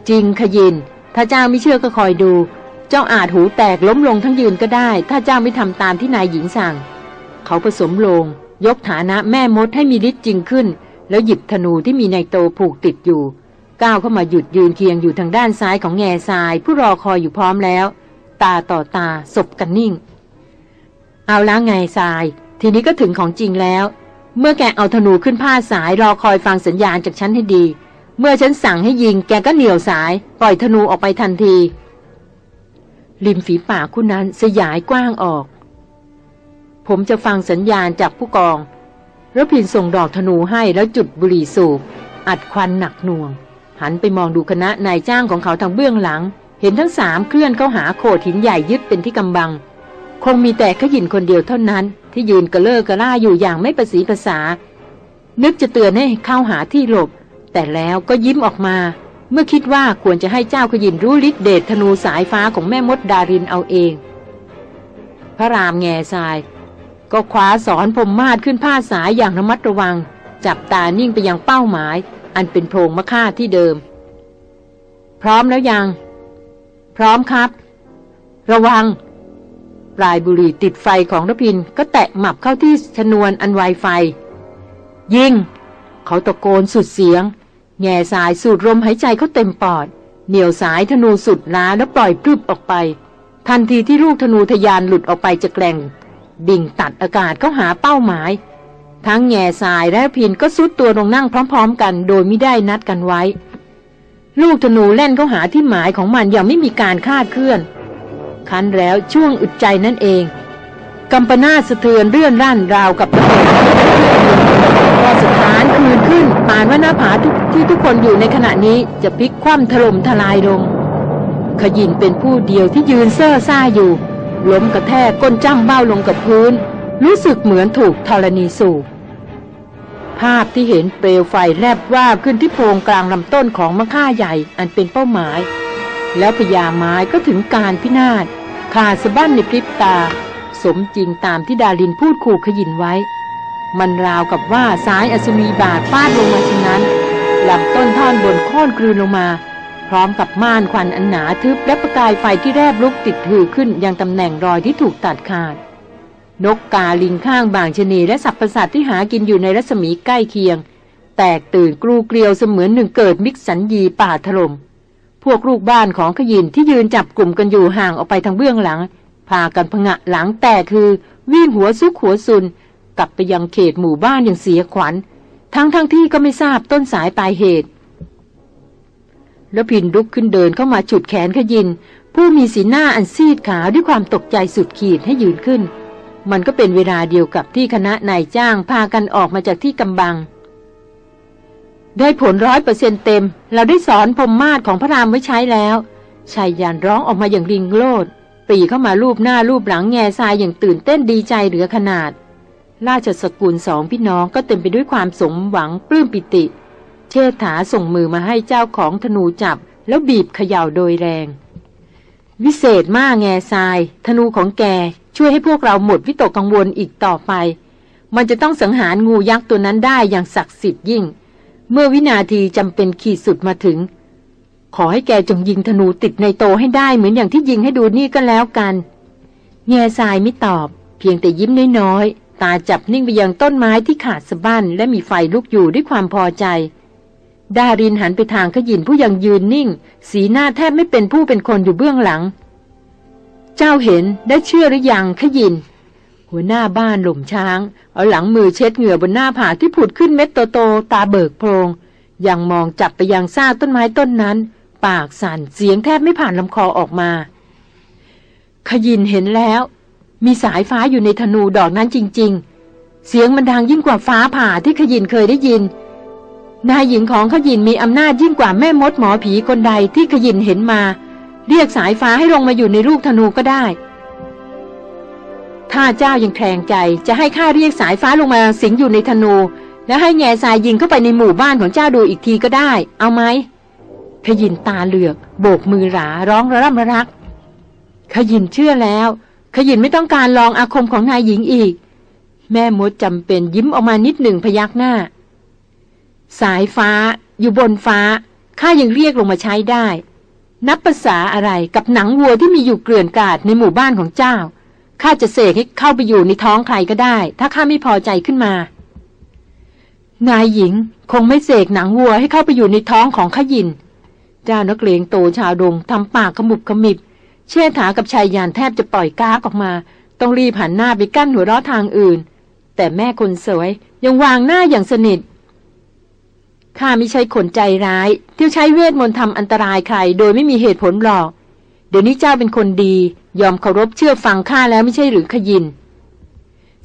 จริงขยิน ถ้าเจ้าไม่เชื่อก็คอยดู เจ้าอาจหูแตกล้มลงทั้งยืนก็ได้ ถ้าเจ้าไม่ทำตามที่นายหญิงสั่ง เขาผสมลง ยกฐานะแม่มดให้มีฤทธิ์จริงขึ้น แล้วหยิบธนูที่มีในโตผูกติดอยู่ ก้าวเข้ามาหยุดยืนเคียงอยู่ทางด้านซ้ายของแง่ทราย ผู้รอคอยอยู่พร้อมแล้ว ตาต่อตาสบกันนิ่ง เอาละไงทราย ทีนี้ก็ถึงของจริงแล้ว เมื่อแกเอาธนูขึ้นผ้าสายรอคอยฟังสัญญาณจากฉันให้ดี เมื่อฉันสั่งให้ยิงแกก็เหนี่ยวสาย ปล่อยธนูออกไปทันที ริมฝีปากคุณนั้นสยายกว้างออก ผมจะฟังสัญญาณจากผู้กองระพินส่งดอกธนูให้แล้วจุดบุหรี่สูบ อัดควันหนักหน่วง หันไปมองดูคณะนายจ้างของเขาทางเบื้องหลัง เห็นทั้งสามเคลื่อนเข้าหาโขดหินใหญ่ยึดเป็นที่กำบัง คงมีแต่ขยินคนเดียวเท่านั้น ที่ยืนกระเลิกกระล่าอยู่อย่างไม่ประสีภาษา นึกจะเตือนให้เข้าหาที่หลบ แต่แล้วก็ยิ้มออกมา เมื่อคิดว่าควรจะให้เจ้าขยินรู้ฤทธิเดชธนูสายฟ้าของแม่มดดารินเอาเอง พระรามแง่ทราย ก็คว้าสอนผมมาดขึ้นผ้าสายอย่างระมัดระวัง จับตานิ่งไปยังเป้าหมาย อันเป็นโพรงมะค่าที่เดิม พร้อมแล้วยัง พร้อมครับ ระวัง ปลายบุหรี่ติดไฟของรพินก็แตะหมับเข้าที่ชนวนอันไวไฟ ยิง เขาตะโกนสุดเสียง แง่สายสูดลมหายใจเขาเต็มปอด เหนียวสายธนูสุดล้าแล้วปล่อยพรึบออกไป ทันทีที่ลูกธนูทะยานหลุดออกไปจากแกล่ง ดิ่งตัดอากาศเข้าหาเป้าหมาย ทั้งแง่สายและพินก็ซุดตัวลงนั่งพร้อม ๆ กัน โดยไม่ได้นัดกันไว้ ลูกธนูเล่นเข้าหาที่หมายของมันอย่างไม่มีการคาดเคลื่อน คันแล้วช่วงอึดใจนั่นเองกำปนาสะเทือนเรื่อนร่านราวกับระเบิดพอสถานคืนขึ้นปานว่าหน้าผาทุกที่ทุกคนอยู่ในขณะนี้จะพลิกคว่ำถล่มทลายลง ขยินเป็นผู้เดียวที่ยืนเซ่อซ่าอยู่ ล้มกระแทกก้นจ้ำเบ้าลงกับพื้น รู้สึกเหมือนถูกธรณีสูบภาพที่เห็นเปลวไฟแลบว่าบขึ้นที่โพรงกลางลำต้นของมะค่าใหญ่อันเป็นเป้าหมาย แล้วพญาไม้ก็ถึงการพินาศขาดสะบั้นในพริบตา สมจริงตามที่ดารินพูดขู่ขยินไว้ มันราวกับว่าสายอัศวีบาดฟาดลงมาฉะนั้นลำต้นท่อนบนโค่นกลืนลงมา พร้อมกับม่านควันอันหนาทึบและประกายไฟที่แรบลุกติดถือขึ้นยังตำแหน่งรอยที่ถูกตัดขาด นกกาลิงข้างบางชนีและสัตว์ประสาทที่หากินอยู่ในรัศมีใกล้เคียง แตกตื่นกรูเกลียวเสมือนหนึ่งเกิดมิกสัญญีป่าถล่ม พวกลูกบ้านของขยินที่ยืนจับกลุ่มกันอยู่ห่างออกไปทางเบื้องหลัง พากันพงะหลังแต่คือวิ่งหัวซุกหัวซุน กลับไปยังเขตหมู่บ้านอย่างเสียขวัญ ทั้งทั้งที่ก็ไม่ทราบต้นสายปลายเหตุ แล้วพินลุกขึ้นเดินเข้ามาฉุดแขนขยิน ผู้มีสีหน้าอันซีดขาวด้วยความตกใจสุดขีดให้ยืนขึ้น มันก็เป็นเวลาเดียวกับที่คณะนายจ้างพากันออกมาจากที่กำบัง ได้ผลร้อยเปอร์เซ็นเต็ม เราได้สอนพรมมาศของพระรามไว้ใช้แล้วชายยานร้องออกมาอย่างริงโลดปรีเข้ามารูปหน้ารูปหลังแง่ทรายอย่างตื่นเต้นดีใจเหลือขนาด ราชสกุลสองพี่น้องก็เต็มไปด้วยความสมหวังปลื้มปิติ เชษฐาส่งมือมาให้เจ้าของธนูจับ แล้วบีบเขย่าโดยแรง วิเศษมากแง่ทราย ธนูของแกช่วยให้พวกเราหมดวิตกกังวลอีกต่อไป มันจะต้องสังหารงูยักษ์ตัวนั้นได้อย่างศักดิ์สิทธิ์ยิ่ง เมื่อวินาทีจำเป็นขีดสุดมาถึง ขอให้แกจงยิงธนูติดในโตให้ได้เหมือนอย่างที่ยิงให้ดูนี่ก็แล้วกัน แง่ทรายไม่ตอบ เพียงแต่ยิ้มน้อยๆ ตาจับนิ่งไปยังต้นไม้ที่ขาดสะบั้นและมีไฟลุกอยู่ด้วยความพอใจดารินหันไปทางขยินผู้ยังยืนนิ่ง สีหน้าแทบไม่เป็นผู้เป็นคนอยู่เบื้องหลัง เจ้าเห็นได้เชื่อหรือยังขยิน หัวหน้าบ้านหล่มช้าง เอาหลังมือเช็ดเหงื่อบนหน้าผาที่ผุดขึ้นเม็ดโตๆตาเบิกโพรง ยังมองจับไปยังซากต้นไม้ต้นนั้น ปากสั่นเสียงแทบไม่ผ่านลำคอออกมา ขยินเห็นแล้ว มีสายฟ้าอยู่ในธนูดอกนั้นจริง ๆ เสียงมันดังยิ่งกว่าฟ้าผ่าที่ขยินเคยได้ยิน นายหญิงของขยินมีอำนาจยิ่งกว่าแม่มดหมอผีคนใดที่ขยินเห็นมา เรียกสายฟ้าให้ลงมาอยู่ในลูกธนูก็ได้ ถ้าเจ้ายังแคลงใจ จะให้ข้าเรียกสายฟ้าลงมาสิงอยู่ในธนู แล้วให้แง่ทรายยิงเข้าไปในหมู่บ้านของเจ้าดูอีกทีก็ได้ เอาไหมขยินตาเหลือกโบกมือหราร้องระร่ำระรัก ขยินเชื่อแล้ว ขยินไม่ต้องการลองอาคมของนายหญิงอีก แม่มดจำเป็นยิ้มออกมานิดหนึ่งพยักหน้า สายฟ้า อยู่บนฟ้าข้ายังเรียกลงมาใช้ได้ นับภาษาอะไรกับหนังวัวที่มีอยู่เกลื่อนกาดในหมู่บ้านของเจ้า ข้าจะเสกให้เข้าไปอยู่ในท้องใครก็ได้ ถ้าข้าไม่พอใจขึ้นมา นายหญิงคงไม่เสกหนังวัวให้เข้าไปอยู่ในท้องของขยิน เจ้านักเลงโตชาวดงทำปากขมุบขมิบ เชี่ยถากับชายยานแทบจะปล่อยก้ากออกมา ต้องรีบหันหน้าไปกั้นหัวเราะทางอื่น แต่แม่คนสวยยังวางหน้าอย่างสนิทข้าไม่ใช่คนใจร้าย ที่ใช้เวทมนต์ทำอันตรายใคร โดยไม่มีเหตุผลหรอก ดี๋ยวนี้เจ้าเป็นคนดี ยอมเคารพเชื่อฟังข้าแล้วไม่ใช่หรือขยิน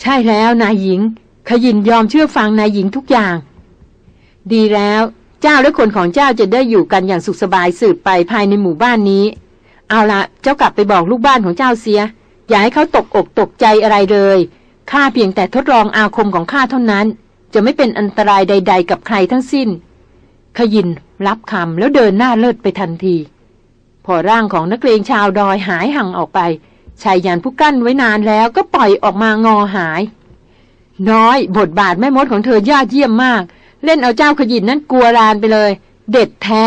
ใช่แล้วนายหญิง ขยินยอมเชื่อฟังนายหญิงทุกอย่าง ดีแล้วเจ้าและคนของเจ้าจะได้อยู่กันอย่างสุขสบายสืบไปภายในหมู่บ้านนี้ เอาละเจ้ากลับไปบอกลูกบ้านของเจ้าเสีย อย่าให้เขาตกอกตกใจอะไรเลยข้าเพียงแต่ทดลองอาคมของข้าเท่านั้น จะไม่เป็นอันตรายใด ๆ กับใครทั้งสิ้น ขยินรับคำแล้วเดินหน้าเลิศไปทันที อร่างของนักเลงชาวดอยหายห่างออกไปชายยันผู้กั้นไว้นานแล้วก็ปล่อยออกมางอหาย น้อย บทบาทแม่มดของเธอยอดเยี่ยมมาก เล่นเอาเจ้าขยินนั้นกลัวรานไปเลย เด็ดแท้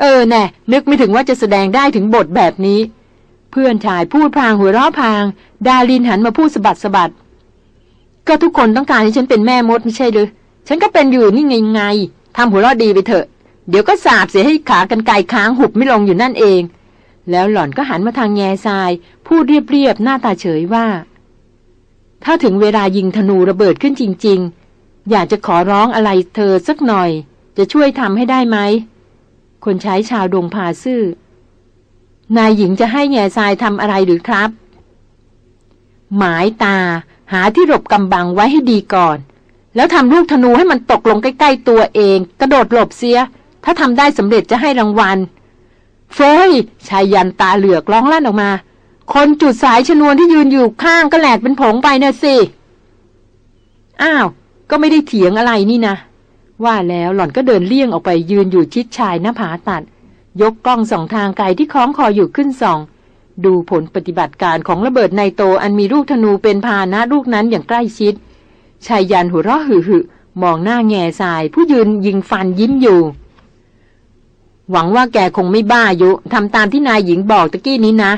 เออแน่นึกไม่ถึงว่าจะแสดงได้ถึงบทแบบนี้ เพื่อนชายพูดพางหัวเราะพาง ดาลินหันมาพูดสะบัดสะบัด ก็ทุกคนต้องการให้ฉันเป็นแม่มดไม่ใช่หรือฉันก็เป็นอยู่นี่ไงไงทำหัวเราะดีไปเถอะ เดี๋ยวก็สาบเสียให้ขากันไกลค้างหุบไม่ลงอยู่นั่นเอง แล้วหล่อนก็หันมาทางแง่ทราย พูดเรียบๆหน้าตาเฉยว่า ถ้าถึงเวลายิงธนูระเบิดขึ้นจริง ๆ อยากจะขอร้องอะไรเธอสักหน่อย จะช่วยทำให้ได้ไหม คนใช้ชาวดงพาซื่อนายหญิงจะให้แง่ทรายทำอะไรหรือครับ หมายตา หาที่หลบกำบังไว้ให้ดีก่อน แล้วทำลูกธนูให้มันตกลงใกล้ ๆ ตัวเอง กระโดดหลบเสีย ถ้าทำได้สำเร็จจะให้รางวัล เฟยชายยันตาเหลือกร้องลั่นออกมา คนจุดสายชนวนที่ยืนอยู่ข้างก็แหลกเป็นผงไปนะสิ อ้าว ก็ไม่ได้เถียงอะไรนี่นะ ว่าแล้วหล่อนก็เดินเลี่ยงออกไปยืนอยู่ชิดชายหน้าผาตัด ยกกล้องสองทางไกลที่คล้องคออยู่ขึ้นส่องดูผลปฏิบัติการของระเบิดไนโตรอันมีลูกธนูเป็นพาหนะลูกนั้นอย่างใกล้ชิด ชายยันหัวเราะหึ่หึมองหน้าแง่ทรายผู้ยืนยิงฟันยิ้มอยู่ หวังว่าแกคงไม่บ้ายุทำตามที่นายหญิงบอกตะกี้นี้นะ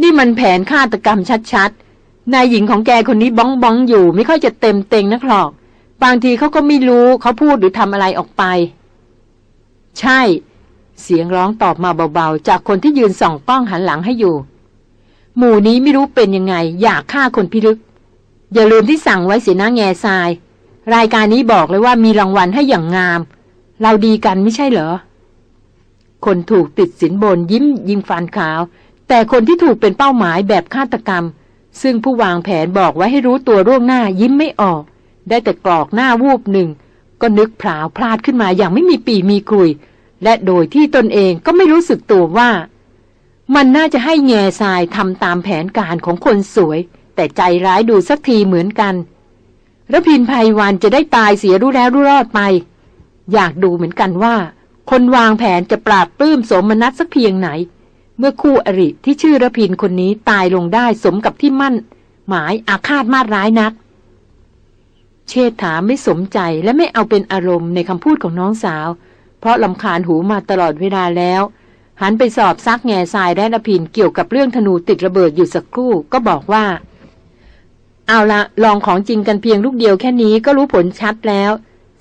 นี่มันแผนฆาตกรรมชัดๆ นายหญิงของแกคนนี้บ้องบ้องอยู่ ไม่ค่อยจะเต็มเต็งนักหรอก บางทีเขาก็ไม่รู้เขาพูดหรือทำอะไรออกไป ใช่ เสียงร้องตอบมาเบาๆ จากคนที่ยืนส่องกล้องหันหลังให้อยู่ หมู่นี้ไม่รู้เป็นยังไง อยากฆ่าคนพิลึก อย่าลืมที่สั่งไว้เสียนะแง่ทราย รายการนี้บอกเลยว่ามีรางวัลให้อย่างงาม เราดีกันไม่ใช่เหรอ คนถูกติดสินบนยิ้มยิงฟันขาว แต่คนที่ถูกเป็นเป้าหมายแบบฆาตกรรม ซึ่งผู้วางแผนบอกไว้ให้รู้ตัวร่วงหน้ายิ้มไม่ออก ได้แต่กรอกหน้าวูบหนึ่ง ก็นึกผลาวพลาดขึ้นมาอย่างไม่มีปีมีกลุย และโดยที่ตนเองก็ไม่รู้สึกตัวว่า มันน่าจะให้แง่ทรายทำตามแผนการของคนสวย แต่ใจร้ายดูสักทีเหมือนกันระพินภัยวันจะได้ตายเสียรู้แล้วรู้รอดไป อยากดูเหมือนกันว่า คนวางแผนจะปราบปลื้มสมนัตสักเพียงไหน เมื่อคู่อริที่ชื่อระพินคนนี้ตายลงได้สมกับที่มั่น หมายอาฆาตมาดร้ายนัก เชษฐาไม่สมใจและไม่เอาเป็นอารมณ์ในคำพูดของน้องสาว เพราะลำคาญหูมาตลอดเวลาแล้ว หันไปสอบซักแง่ทรายและระพินเกี่ยวกับเรื่องธนูติดระเบิดอยู่สักครู่ก็บอกว่า เอาละลองของจริงกันเพียงลูกเดียวแค่นี้ก็รู้ผลชัดแล้ว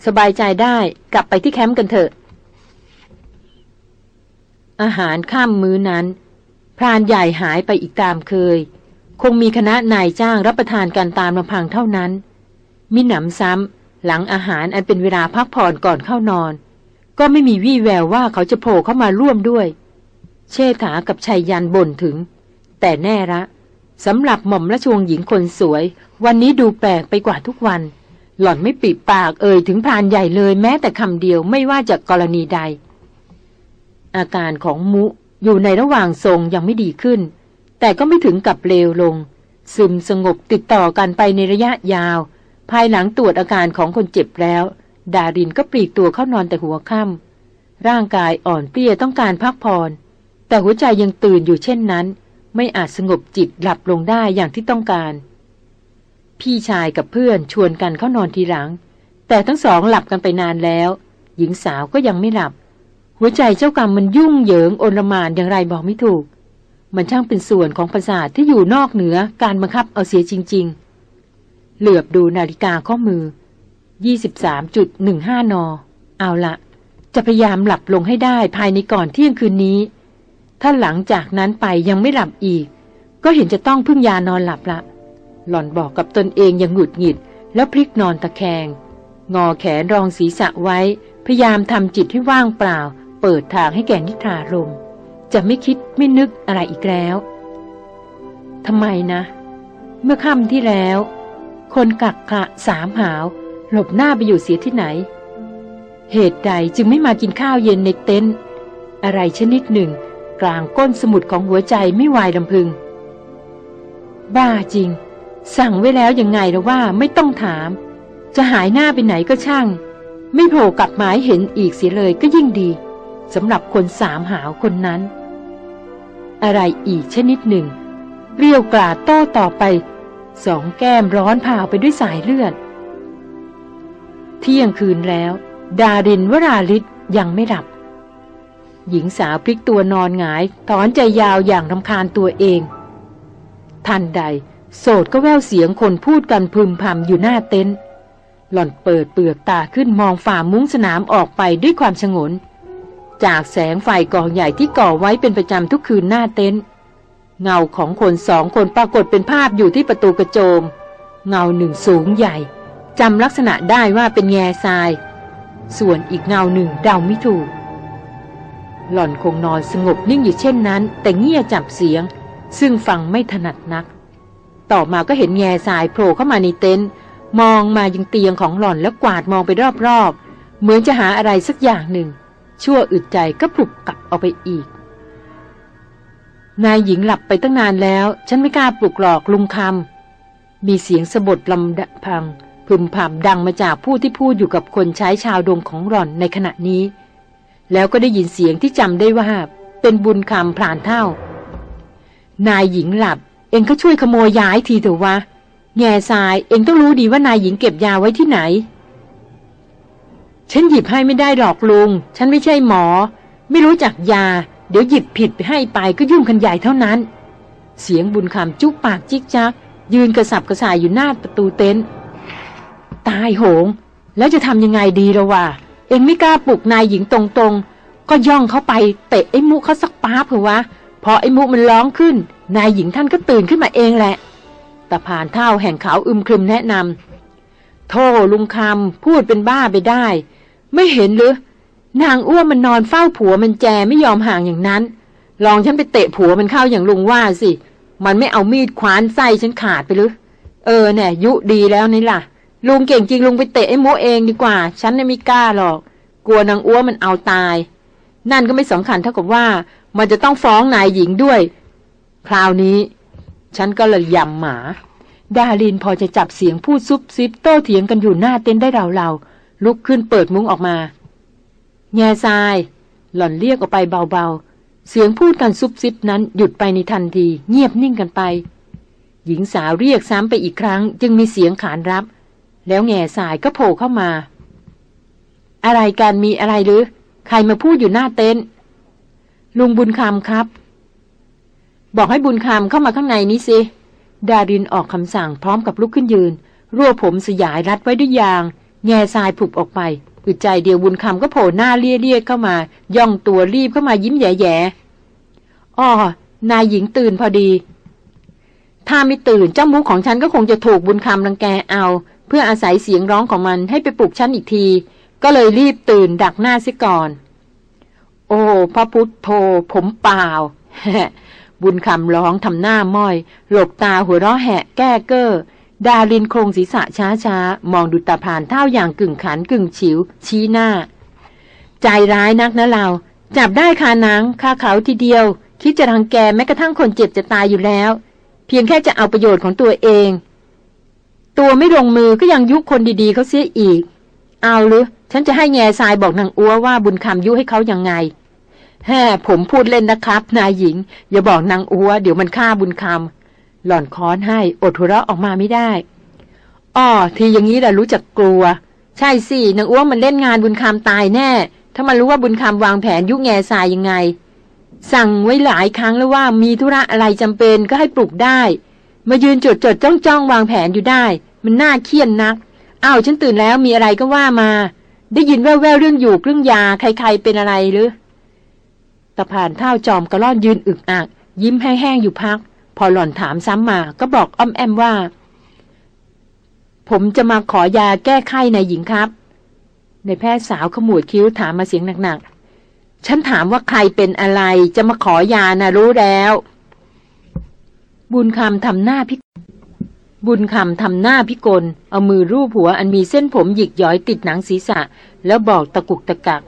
สบายใจได้กลับไปที่แคมป์กันเถอะ อาหารข้ามมื้อนั้น พรานใหญ่หายไปอีกตามเคย คงมีคณะนายจ้างรับประทานกันตามลำพังเท่านั้น มิหนำซ้ำหลังอาหารอันเป็นเวลาพักผ่อนก่อนเข้านอน ก็ไม่มีวี่แววว่าเขาจะโผล่เข้ามาร่วมด้วย เชษฐากับชัยยันบ่นถึง แต่แน่ละสำหรับหม่อมราชวงศ์หญิงคนสวย วันนี้ดูแปลกไปกว่าทุกวัน หล่อนไม่ปิดปากเอ่ยถึงพรานใหญ่เลยแม้แต่คำเดียวไม่ว่าจากกรณีใด อาการของมุอยู่ในระหว่างทรงยังไม่ดีขึ้น แต่ก็ไม่ถึงกับเลวลง ซึมสงบติดต่อกันไปในระยะยาว ภายหลังตรวจอาการของคนเจ็บแล้ว ดารินก็ปลีกตัวเข้านอนแต่หัวค่ำร่างกายอ่อนเปรี้ยต้องการพักผ่อนแต่หัวใจยังตื่นอยู่เช่นนั้น ไม่อาจสงบจิตหลับลงได้อย่างที่ต้องการ พี่ชายกับเพื่อนชวนกันเข้านอนทีหลัง แต่ทั้งสองหลับกันไปนานแล้ว หญิงสาวก็ยังไม่หลับ หัวใจเจ้ากรรมมันยุ่งเหยิงโอลหมานอย่างไรบอกไม่ถูก มันช่างเป็นส่วนของประสาทที่อยู่นอกเหนือการบังคับเอาเสียจริง ๆ เหลือบดูนาฬิกาข้อมือ 23.15 น เอาละ จะพยายามหลับลงให้ได้ภายในก่อนเที่ยงคืนนี้ ถ้าหลังจากนั้นไปยังไม่หลับอีก ก็เห็นจะต้องพึ่งยานอนหลับละ หล่อนบอกกับตนเองอย่างหงุดหงิด แล้วพลิกนอนตะแคง งอแขนรองศีรษะไว้ พยายามทำจิตให้ว่างเปล่า เปิดทางให้แก่นิทราลม จะไม่คิดไม่นึกอะไรอีกแล้วทำไมนะ เมื่อค่ำที่แล้ว คนกักขะสามหาว หลบหน้าไปอยู่เสียที่ไหน เหตุใดจึงไม่มากินข้าวเย็นในเต็นท์อะไรชนิดหนึ่ง กลางก้นสมุดของหัวใจไม่วายลำพึง บ้าจริง สั่งไว้แล้วยังไงแล้วว่าไม่ต้องถาม จะหายหน้าไปไหนก็ช่าง ไม่โผล่กลับมาเห็นอีกเสียเลยก็ยิ่งดี สำหรับคนสามหาวคนนั้น อะไรอีกชนิดหนึ่งเรียวกราดโต้ต่อไป สองแก้มร้อนผ่าไปด้วยสายเลือด เที่ยงคืนแล้ว ดารินวราลิศยังไม่หลับ หญิงสาวพลิกตัวนอนหงายถอนใจยาวอย่างรำคาญตัวเอง ทันใด โสดก็แววเสียงคนพูดกันพึมพำอยู่หน้าเต็นท์หล่อนเปิดเปลือกตาขึ้นมองฝ่ามุ้งสนามออกไปด้วยความชงน จากแสงไฟกองใหญ่ที่ก่อไว้เป็นประจำทุกคืนหน้าเต็นท์เงาของคนสองคนปรากฏเป็นภาพอยู่ที่ประตูกระโจม เงาหนึ่งสูงใหญ่จำลักษณะได้ว่าเป็นแง่ทราย ส่วนอีกเงาหนึ่งเดาไม่ถูก หล่อนคงนอนสงบนิ่งอยู่เช่นนั้น แต่เงี่ยจับเสียง ซึ่งฟังไม่ถนัดนัก ต่อมาก็เห็นแง่ทรายโผล่เข้ามาในเต็นท์มองมายังเตียงของหล่อนแล้วกวาดมองไปรอบๆ เหมือนจะหาอะไรสักอย่างหนึ่ง ชั่วอึดใจก็ปลุกกลับเอาไปอีก นายหญิงหลับไปตั้งนานแล้ว ฉันไม่กล้าปลุกหลอกลุงคำมีเสียงสะบดลำพัง พึมพำดังมาจากผู้ที่พูดอยู่กับคนใช้ชาวดงของหล่อนในขณะนี้ แล้วก็ได้ยินเสียงที่จำได้ว่า เป็นบุญคำพรานเท่า นายหญิงหลับ เองก็ช่วยขโมยย้ายทีเถอะวะ แง่ทรายเองต้องรู้ดีว่านายหญิงเก็บยาไว้ที่ไหน ฉันหยิบให้ไม่ได้หรอกลุง ฉันไม่ใช่หมอ ไม่รู้จักยา เดี๋ยวหยิบผิดไปให้ไปก็ยุ่งกันใหญ่เท่านั้น เสียงบุญคำจุกปากจิกจัก ยืนกระสับกระส่ายอยู่หน้าประตูเต็นท์ตายโหง แล้วจะทำยังไงดีละวะเองไม่กล้าปลุกนายหญิงตรงๆ ก็ย่องเข้าไปเตะไอ้มุเขาสักป้าเผื่อวะ พอไอ้มุมันร้องขึ้น นายหญิงท่านก็ตื่นขึ้นมาเองแหละตาผ่านเท่าแห่งเขาอึมครึมแนะนำโธ่ลุงคำพูดเป็นบ้าไปได้ ไม่เห็นหรือนางอ้วนมันนอนเฝ้าผัวมันแจไม่ยอมห่างอย่างนั้น ลองฉันไปเตะผัวมันเข้าอย่างลุงว่าสิ มันไม่เอามีดคว้านไส้ฉันขาดไปหรือ เออเนี่ยยุดีแล้วนี่ล่ะ ลุงเก่งจริงลุงไปเตะไอ้โมเองดีกว่า ฉันเนี่ยไม่กล้าหรอก กลัวนางอ้วนมันเอาตาย นั่นก็ไม่สำคัญเท่ากับว่า มันจะต้องฟ้องนายหญิงด้วย คราวนี้ ฉันก็เลยยำหมา ดาลินพอจะจับเสียงพูดซุบซิบโต้เถียงกันอยู่หน้าเต็นได้เราๆ ลุกขึ้นเปิดมุ้งออกมา แง่ทราย หล่อนเรียกออกไปเบาๆ เสียงพูดกันซุบซิบนั้นหยุดไปในทันที เงียบนิ่งกันไป หญิงสาวเรียกซ้ำไปอีกครั้ง จึงมีเสียงขานรับ แล้วแง่สายก็โผล่เข้ามา อะไรกันมีอะไรหรือ ใครมาพูดอยู่หน้าเต็นท์ลุงบุญคำครับ บอกให้บุญคำเข้ามาข้างในนี้สิดารินออกคำสั่งพร้อมกับลุกขึ้นยืนรวบผมสยายรัดไว้ด้วยยาง แง่ทรายผุบออกไปอึดใจเดียวบุญคำก็โผล่หน้าเลี่ยๆเข้ามา ย่องตัวรีบเข้ามายิ้มแย่ๆอ้อนายหญิงตื่นพอดี ถ้าไม่ตื่นเจ้ามุกของฉันก็คงจะถูกบุญคำรังแกเอา เพื่ออาศัยเสียงร้องของมันให้ไปปลุกฉันอีกที ก็เลยรีบตื่นดักหน้าซิก่อน โอ้พระพุทธโธผมเปล่า บุญคำร้องทำหน้าม้อย หลบตาหัวเราะแหะแก้เก้อ ดาลินโครงศีรษะช้าช้าๆมองดูตาผ่านเท่าอย่างกึ่งขันกึ่งฉิว ชี้หน้า ใจร้ายนักนะเรา จับได้คานังคาเขาทีเดียว คิดจะรังแกแม้กระทั่งคนเจ็บจะตายอยู่แล้ว เพียงแค่จะเอาประโยชน์ของตัวเอง ตัวไม่ลงมือก็ยังยุคนดีๆเขาเสียอีก เอาหรือฉันจะให้แง่ทรายบอกนางอัวว่าบุญคำยุให้เขายังไงแฮ่ผมพูดเล่นนะครับ นายหญิง อย่าบอกนางอัว เดี๋ยวมันฆ่าบุญคำ หล่อนค้อนให้อดหัวเราะออกมาไม่ได้อ้อทีอย่างนี้แหละรู้จักกลัว ใช่สินางอัวมันเล่นงานบุญคำตายแน่ ถ้ามันรู้ว่าบุญคำวางแผนยุแง่ทรายยังไง สั่งไว้หลายครั้งแล้วว่ามีธุระอะไรจำเป็นก็ให้ปลุกได้ มายืนจดจดจ้องจ้องวางแผนอยู่ได้ มันน่าเคียนนักอ้าวฉันตื่นแล้วมีอะไรก็ว่ามา ได้ยินแว่วๆเรื่องอยู่เรื่องยาใครๆเป็นอะไรหรือตะผ่านเท่าจอมกระล่อนยืนอึกอัก ยิ้มแห้งๆอยู่พัก พอหล่อนถามซ้ำมาก็บอกอ้อมแอมว่า ผมจะมาขอยาแก้ไข้ในหญิงครับในแพทย์สาวขมวดคิ้วถามมาเสียงหนักๆ ฉันถามว่าใครเป็นอะไรจะมาขอยานะรู้แล้ว บุญคำทำหน้าพิบุญคำทำหน้าพิกล เอามือรูปหัวอันมีเส้นผมหยิกย้อยติดหนังศีรษะ แล้วบอกตะกุกตะกัก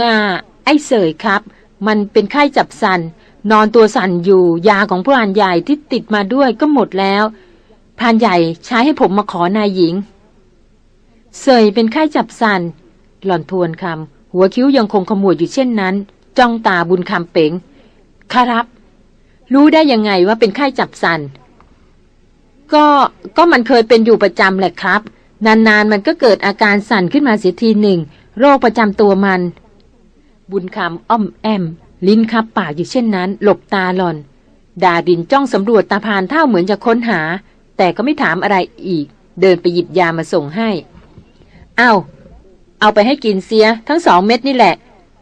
ง่า ไอ้เสยครับ มันเป็นไข้จับสัน นอนตัวสั่นอยู่ ยาของผู้อานใหญ่ที่ติดมาด้วยก็หมดแล้วพรานใหญ่ใช้ให้ผมมาขอนายหญิง เสยเป็นไข้จับสันหล่อนทวนคำหัวคิ้วยังคงขมวดอยู่เช่นนั้น จ้องตาบุญคำเป๋งครับ รู้ได้ยังไงว่าเป็นไข้จับสันก็ก็มันเคยเป็นอยู่ประจำแหละครับ นานๆมันก็เกิดอาการสั่นขึ้นมาเสียทีหนึ่ง โรคประจำตัวมัน บุญคำอ้อมแอม ลิ้นคับปากอยู่เช่นนั้น หลบตาหลอน ดาดินจ้องสำรวจตาพานเท่าเหมือนจะค้นหา แต่ก็ไม่ถามอะไรอีก เดินไปหยิบยามาส่งให้เอาเอาไปให้กินเสียทั้งสองเม็ดนี่แหละ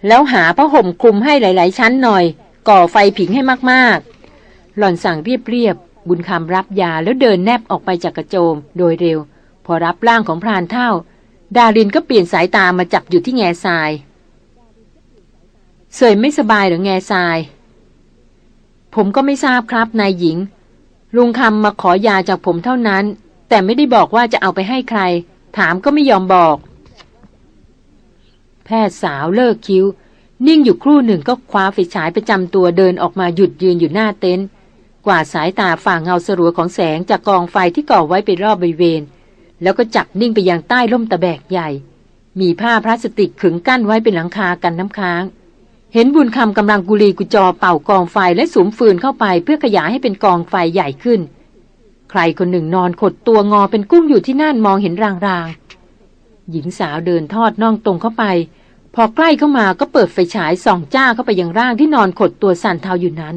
แล้วหาผ้าห่มคลุมให้หลาย ๆ ชั้นหน่อย ก่อไฟผิงให้มากๆ หล่อนสั่งเรียบ ๆ บุญคำรับยาแล้วเดินแนบออกไปจากกระโจม โดยเร็ว พอรับร่างของพรานเท่า ดารินก็เปลี่ยนสายตามาจับอยู่ที่แง่ทราย เสยไม่สบายหรือแง่ทราย ผมก็ไม่ทราบครับนายหญิง ลุงคำมาขอยาจากผมเท่านั้น แต่ไม่ได้บอกว่าจะเอาไปให้ใคร ถามก็ไม่ยอมบอก แพทย์สาวเลิกคิ้ว นิ่งอยู่ครู่หนึ่งก็คว้าไฟฉายประจำตัวเดินออกมาหยุดยืนอยู่หน้าเต็นท์กวาดสายตาฝ่างเงาสรัวของแสงจากกองไฟที่ก่อไว้ไปรอบบริเวณ แล้วก็จับนิ่งไปยังใต้ร่มตะแบกใหญ่ มีผ้าพลาสติกขึงกั้นไว้เป็นหลังคากันน้ำค้าง เห็นบุญคำกำลังกุลีกุจอเป่ากองไฟและสุมฟืนเข้าไปเพื่อขยายให้เป็นกองไฟใหญ่ขึ้น ใครคนหนึ่งนอนขดตัวงอเป็นกุ้งอยู่ที่นั่นมองเห็นรางๆ หญิงสาวเดินทอดน่องตรงเข้าไป พอใกล้เข้ามาก็เปิดไฟฉายส่องจ้าเข้าไปยังร่างที่นอนขดตัวสั่นเทาอยู่นั้น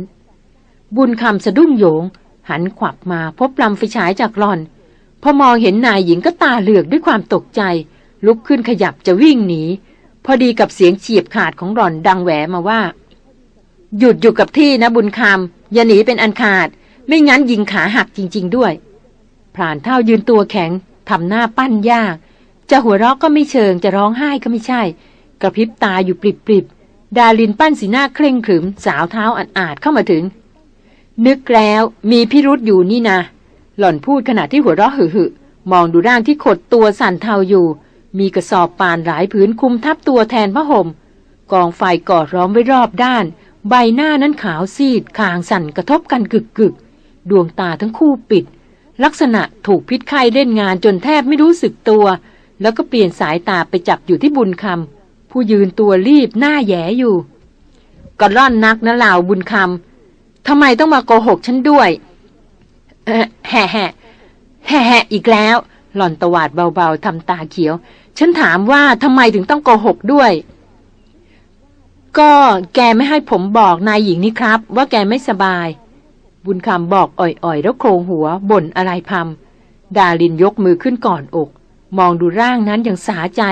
บุญคำสะดุ้งโยง หันขวับมาพบลำไฟฉายจากหลอน พอมองเห็นนายหญิงก็ตาเหลือกด้วยความตกใจ ลุกขึ้นขยับจะวิ่งหนี พอดีกับเสียงเฉียบขาดของหล่อนดังแหวมาว่า หยุดอยู่กับที่นะบุญคำอย่าหนีเป็นอันขาด ไม่งั้นยิงขาหักจริง ๆ ด้วยพรานเท่ายืนตัวแข็งทำหน้าปั้นยาก จะหัวเราะก็ไม่เชิงจะร้องไห้ก็ไม่ใช่ กระพริบตาอยู่ปริบๆดาลินปั้นสีหน้าเคร่งขรึม สาวเท้าอันอาจเข้ามาถึง นึกแล้วมีพิรุษอยู่นี่นะหล่อนพูดขณะที่หัวเราะหึ่มองดูร่างที่ขดตัวสั่นเทาอยู่ มีกระสอบปานหลายผืนคุมทับตัวแทนพระห่ม กองไฟก่อร้อมไว้รอบด้าน ใบหน้านั้นขาวซีดคางสั่นกระทบกันกึกกึกดวงตาทั้งคู่ปิด ลักษณะถูกพิษไข้เล่นงานจนแทบไม่รู้สึกตัว แล้วก็เปลี่ยนสายตาไปจับอยู่ที่บุญคำผู้ยืนตัวรีบหน้าแย่อยู่ก็ร่อนนักนะล่าบุญคำทำไมต้องมาโกหกฉันด้วยแห่แห่แห่แห่อีกแล้ว หล่อนตวาดเบาๆทำตาเขียว ฉันถามว่าทำไมถึงต้องโกหกด้วย ก็แกไม่ให้ผมบอกนายหญิงนี่ครับ ว่าแกไม่สบาย บุญคำบอกอ่อยๆ แล้วโครงหัวบ่นอะไรพำดาลินยกมือขึ้นก่อนอก มองดูร่างนั้นอย่างสาใจ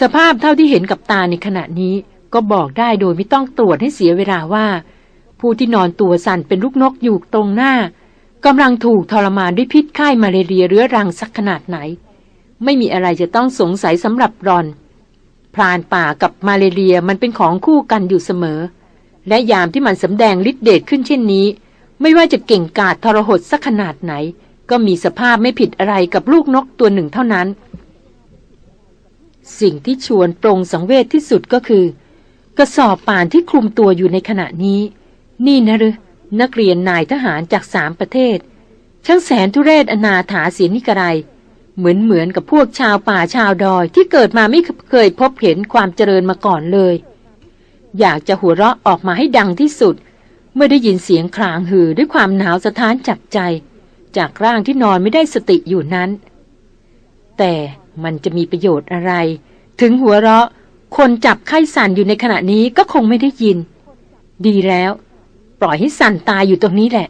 สภาพเท่าที่เห็นกับตาในขณะนี้ ก็บอกได้โดยไม่ต้องตรวจให้เสียเวลาว่า ผู้ที่นอนตัวสั่นเป็นลูกนกอยู่ตรงหน้า กำลังถูกทรมานด้วยพิษไข้มาเรียเรื้อรังสักขนาดไหน ไม่มีอะไรจะต้องสงสัยสำหรับรอน พรานป่ากับมาเรียมันเป็นของคู่กันอยู่เสมอ และยามที่มันสำแดงฤทธิเดชขึ้นเช่นนี้ ไม่ว่าจะเก่งกาจทรหดสักขนาดไหน ก็มีสภาพไม่ผิดอะไรกับลูกนกตัวหนึ่งเท่านั้น สิ่งที่ชวนปรงสังเวชที่สุดก็คือ กระสอบป่านที่คลุมตัวอยู่ในขณะนี้ นี่นะหรือ นักเรียนนายทหารจากสามประเทศ ช่างแสนทุเรศอนาถาเสียนิกไรเหมือนเหมือนกับพวกชาวป่าชาวดอยที่เกิดมาไม่เคยพบเห็นความเจริญมาก่อนเลย อยากจะหัวเราะออกมาให้ดังที่สุด เมื่อได้ยินเสียงคลางหือด้วยความหนาวสะท้านจับใจ จากร่างที่นอนไม่ได้สติอยู่นั้น แต่มันจะมีประโยชน์อะไร ถึงหัวเราะคนจับไข้สั่นอยู่ในขณะนี้ก็คงไม่ได้ยิน ดีแล้ว ปล่อยให้สั่นตายอยู่ตรงนี้แหละ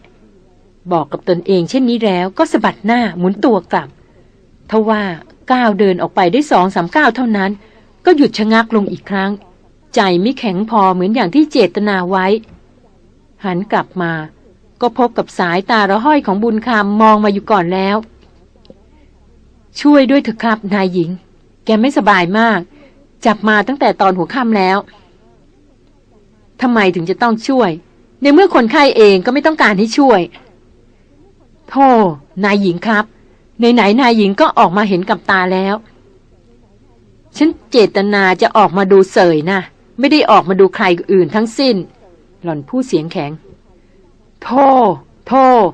บอกกับตนเองเช่นนี้แล้วก็สะบัดหน้าหมุนตัวกลับทว่าก้าวเดินออกไปได้สองสามก้าวเท่านั้น ก็หยุดชะงักลงอีกครั้ง ใจไม่แข็งพอเหมือนอย่างที่เจตนาไว้ หันกลับมา ก็พบกับสายตาระห้อยของบุญคำมองมาอยู่ก่อนแล้ว ช่วยด้วยเถอะครับนายหญิง แกไม่สบายมาก จับมาตั้งแต่ตอนหัวค่ำแล้วทำไมถึงจะต้องช่วย ในเมื่อคนไข้เองก็ไม่ต้องการให้ช่วยโธ่นายหญิงครับ ในไหนนายหญิงก็ออกมาเห็นกับตาแล้ว ฉันเจตนาจะออกมาดูเสยนะ ไม่ได้ออกมาดูใครอื่นทั้งสิ้น หล่อนพูดเสียงแข็ง โทษโทษ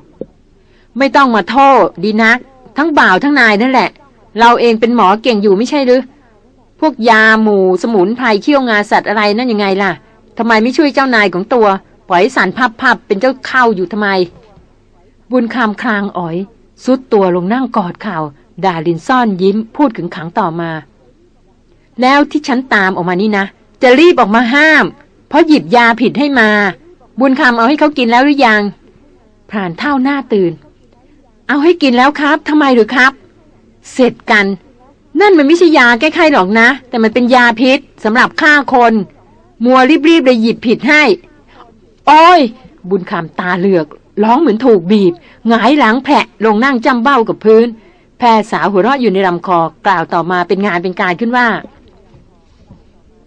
ไม่ต้องมาโทษดีนัก ทั้งบ่าวทั้งนายนั่นแหละ เราเองเป็นหมอเก่งอยู่ไม่ใช่หรือพวกยาหมูสมุนไพรเคี่ยวงาสัตว์อะไรนั่นยังไงล่ะทำไมไม่ช่วยเจ้านายของตัว ปล่อยสันพับๆเป็นเจ้าเข้าอยู่ทำไม บุญคำคลางอ๋อย สุดตัวลงนั่งกอดเข่าดาลินซ่อนยิ้มพูดขึงขังต่อมา แล้วที่ฉันตามออกมานี่นะ จะรีบออกมาห้าม เพราะหยิบยาผิดให้มา บุญคำเอาให้เขากินแล้วหรือยังพรานเท่าหน้าตื่น เอาให้กินแล้วครับทำไมหรือครับ เสร็จกัน นั่นมันไม่ใช่ยาแก้ไขหรอกนะ แต่มันเป็นยาพิษสำหรับฆ่าคน มัวรีบๆเลยหยิบผิดให้ โอ้ย บุญคำตาเหลือก ร้องเหมือนถูกบีบ หงายหลังแผะลงนั่งจำเบ้ากับพื้น แพรสาวหัวเราะอยู่ในลำคอกล่าวต่อมาเป็นงานเป็นการขึ้นว่า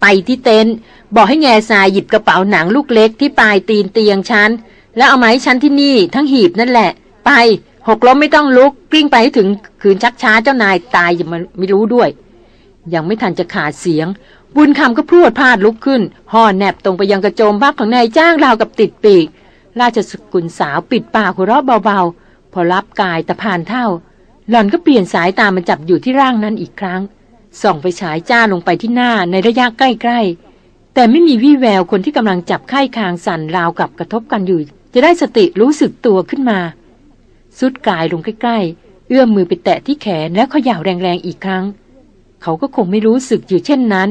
ไปที่เต็นท์บอกให้แง่ทรายหยิบกระเป๋าหนังลูกเล็กที่ปลายตีนเตียงฉัน แล้วเอามาให้ฉันที่นี่ทั้งหีบนั่นแหละ ไปหกล้มไม่ต้องลุกกลิ้งไปให้ถึงขืนชักช้าเจ้านายตายอย่ามาไม่รู้ด้วย ยังไม่ทันจะขาดเสียง บุญคำก็พรวดพลาดลุกขึ้น ห่อแนบตรงไปยังกระโจมพักของนายจ้างราวกับติดปีก ราชสกุลสาวปิดปากหัวเราะเบาๆ พอรับกายตะพานเท่า หล่อนก็เปลี่ยนสายตามาจับอยู่ที่ร่างนั้นอีกครั้ง ส่องไปฉายจ้าลงไปที่หน้าในระยะใกล้ๆ แต่ไม่มีวี่แววคนที่กำลังจับไข้คางสั่นราวกับกระทบกันอยู่ จะได้สติรู้สึกตัวขึ้นมา สุดกายลงใกล้ๆ เอื้อมมือไปแตะที่แขนแล้วเขย่าแรงๆอีกครั้ง เขาก็คงไม่รู้สึกอยู่เช่นนั้น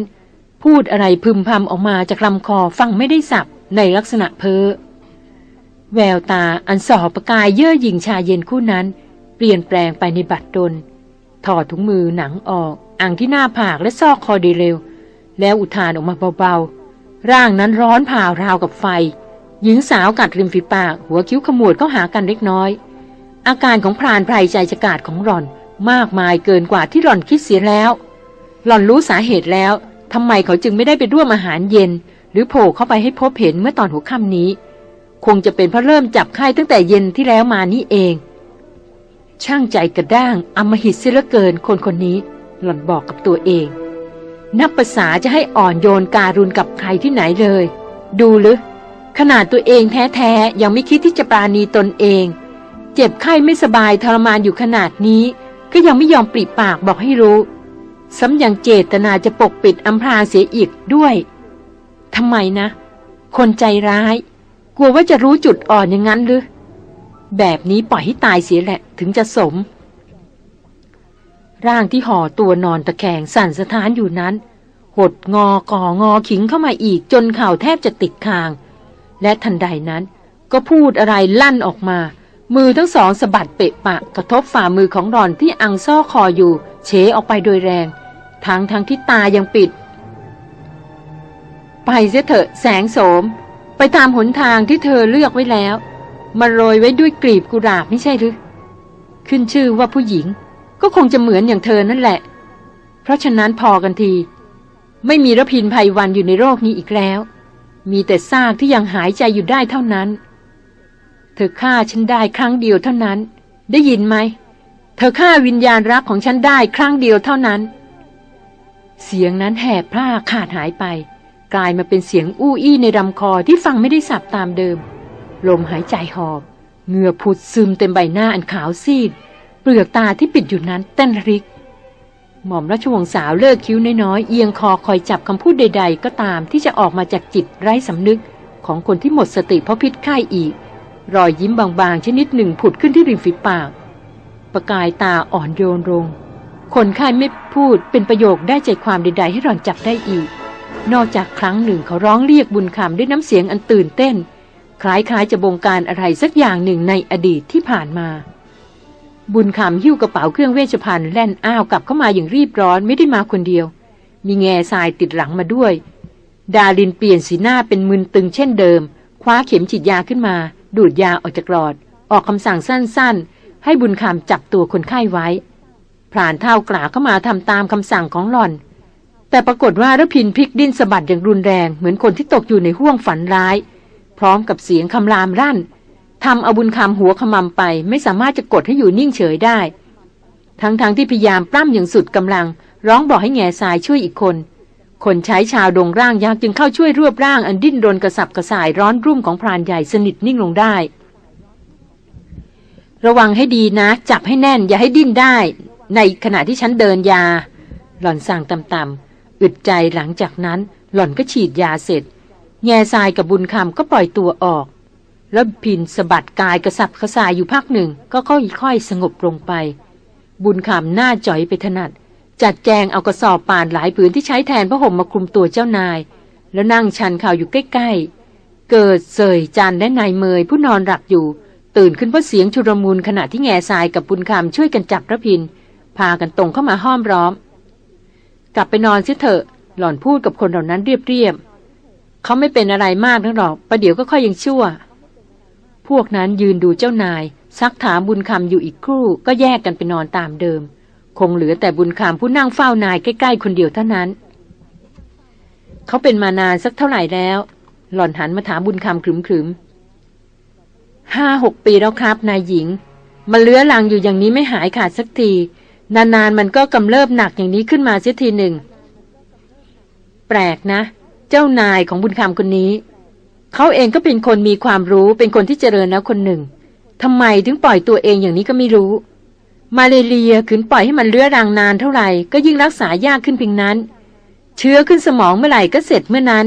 พูดอะไรพึมพำออกมาจากลำคอฟังไม่ได้สับในลักษณะเพ้อแววตาอันสอบประกายเย่อหยิ่งชาเย็นคู่นั้น เปลี่ยนแปลงไปในบัดดลถอดถุงมือหนังออกอังที่หน้าผากและซอกคอดีเร็ว แล้วอุทานออกมาเบาๆ ร่างนั้นร้อนผ่าราวกับไฟ หญิงสาวกัดริมฝีปาก หัวคิ้วขมวดเข้าหากันเล็กน้อย อาการของพรานไพรใจจกาดของหล่อนมากมายเกินกว่าที่หล่อนคิดเสียแล้ว หล่อนรู้สาเหตุแล้ว ทำไมเขาจึงไม่ได้ไปร่วมอาหารเย็น หรือโผล่เข้าไปให้พบเห็นเมื่อตอนหัวค่ำนี้ คงจะเป็นเพราะเริ่มจับไข้ตั้งแต่เย็นที่แล้วมานี่เอง ช่างใจกระด้างอมหิตเสียเหลือเกินคนคนนี้ หล่อนบอกกับตัวเอง นับภาษาจะให้อ่อนโยนการุณกับใครที่ไหนเลย ดูหรือขนาดตัวเองแท้ๆ ยังไม่คิดที่จะปราณีตนเอง เจ็บไข้ไม่สบายทรมานอยู่ขนาดนี้ ก็ยังไม่ยอมปริปากบอกให้รู้ ซ้ำยังเจตนาจะปกปิดอำพรางเสียอีกด้วยทำไมนะ คนใจร้าย กลัวว่าจะรู้จุดอ่อนอย่างนั้นหรือ แบบนี้ปล่อยให้ตายเสียแหละถึงจะสม ร่างที่ห่อตัวนอนตะแคงสั่นสะท้านอยู่นั้น หดงอก่องอขิงเข้ามาอีกจนเข่าแทบจะติดคาง และทันใดนั้นก็พูดอะไรลั่นออกมา มือทั้งสองสะบัดเปะปะกระทบฝ่ามือของรอนที่อังซ่อคออยู่ เฉออกไปโดยแรง ทั้งทั้งที่ตายังปิด ไปเสียเถอะแสงโสม ไปตามหนทางที่เธอเลือกไว้แล้ว มาโรยไว้ด้วยกลีบกุหลาบไม่ใช่หรือขึ้นชื่อว่าผู้หญิง ก็คงจะเหมือนอย่างเธอนั่นแหละ เพราะฉะนั้นพอกันที ไม่มีระพินภัยวันอยู่ในโรคนี้อีกแล้ว มีแต่ซากที่ยังหายใจอยู่ได้เท่านั้น ธอฆ่าฉันได้ครั้งเดียวเท่านั้น ได้ยินไหม เธอฆ่าวิญญาณรักของฉันได้ครั้งเดียวเท่านั้น เสียงนั้นแหบพร่าขาดหายไป กลายมาเป็นเสียงอู้อี้ในลำคอที่ฟังไม่ได้สับตามเดิม ลมหายใจหอบเหงื่อผุดซึมเต็มใบหน้าอันขาวซีด เปลือกตาที่ปิดอยู่นั้นเต้นริก หม่อมราชวงศ์สาวเลิกคิ้วน้อยๆเอียงคอคอยจับคำพูดใด ๆ ก็ตามที่จะออกมาจากจิตไร้สำนึกของคนที่หมดสติเพราะพิษไข้อีก รอยยิ้มบางๆ ชนิดหนึ่งผุดขึ้นที่ริมฝีปาก ประกายตาอ่อนโยนลง คนไข้ไม่พูดเป็นประโยคได้ใจความใดๆ ให้หล่อนจับได้อีก นอกจากครั้งหนึ่งเขาร้องเรียกบุญคำด้วยน้ำเสียงอันตื่นเต้น คล้ายๆจะบงการอะไรสักอย่างหนึ่งในอดีตที่ผ่านมา บุญคำหิ้วกระเป๋าเครื่องเวชภัณฑ์แล่นอ้าวกลับเข้ามาอย่างรีบร้อนไม่ได้มาคนเดียว มีแง่ทรายติดหลังมาด้วย ดาลินเปลี่ยนสีหน้าเป็นมึนตึงเช่นเดิม คว้าเข็มฉีดยาขึ้นมา ดูดยาออกจากหลอด ออกคำสั่งสั้นๆ ให้บุญคำจับตัวคนไข้ไว้พรานเท่ากล่าวเข้ามาทำตามคำสั่งของหล่อน แต่ปรากฏว่ารพินพลิกดิ้นสะบัดอย่างรุนแรงเหมือนคนที่ตกอยู่ในห้วงฝันร้าย พร้อมกับเสียงคำรามรั่นทำเอาบุญคำหัวขมำไป ไม่สามารถจะกดให้อยู่นิ่งเฉยได้ ทั้งๆทที่พยายามปล้ำอย่างสุดกำลัง ร้องบอกให้แง่ทรายช่วยอีกคน คนใช้ชาวดงร่างยักษ์จึงเข้าช่วยรวบร่างอันดิ้นรนกระสับกระส่ายร้อนรุ่มของพรานใหญ่สนิทนิ่งลงได้ ระวังให้ดีนะ จับให้แน่นอย่าให้ดิ้นได้ ในขณะที่ฉันเดินยา หล่อนสั่งต่ำๆอึดใจหลังจากนั้น หล่อนก็ฉีดยาเสร็จ แง่ทรายกับบุญคำก็ปล่อยตัวออก แล้วพินสะบัดกายกระสับกระส่ายอยู่พักหนึ่ง ก็ค่อยๆสงบลงไป บุญคำหน้าจ่อยไปถนัด จัดแจงเอากระสอบป่านหลายผืนที่ใช้แทนพระห่มมาคลุมตัวเจ้านาย แล้วนั่งชันเข่าอยู่ใกล้ๆ เกิดเสยจันและนายเมยผู้นอนหลับอยู่ ตื่นขึ้นเพราะเสียงชุรมุนขณะที่แง่ทรายกับบุญคำช่วยกันจับพระพิน พากันตรงเข้ามาห้อมร้อม กลับไปนอนเสียเถอะหล่อนพูดกับคนเหล่านั้นเรียบๆเขาไม่เป็นอะไรมากนักหรอกประเดี๋ยวก็ค่อยยังชั่ว พวกนั้นยืนดูเจ้านาย ซักถามบุญคำอยู่อีกครู่ก็แยกกันไปนอนตามเดิม คงเหลือแต่บุญคำผู้นั่งเฝ้านายใกล้ๆคนเดียวเท่านั้น เขาเป็นมานานสักเท่าไหร่แล้ว หล่อนหันมาถามบุญคำขรึมๆห้าหกปีแล้วครับนายหญิง มันเลื้อลังอยู่อย่างนี้ไม่หายขาดสักที นานๆมันก็กำเริบหนักอย่างนี้ขึ้นมาเสียทีหนึ่ง แปลกนะ เจ้านายของบุญคำคนนี้ เขาเองก็เป็นคนมีความรู้เป็นคนที่เจริญแล้วคนหนึ่งทำไมถึงปล่อยตัวเองอย่างนี้ก็ไม่รู้ มาเลเรียขืนปล่อยให้มันเลื้อรังนานเท่าไหร่ก็ยิ่งรักษายากขึ้นเพียงนั้น เชื้อขึ้นสมองเมื่อไหร่ก็เสร็จเมื่อนั้น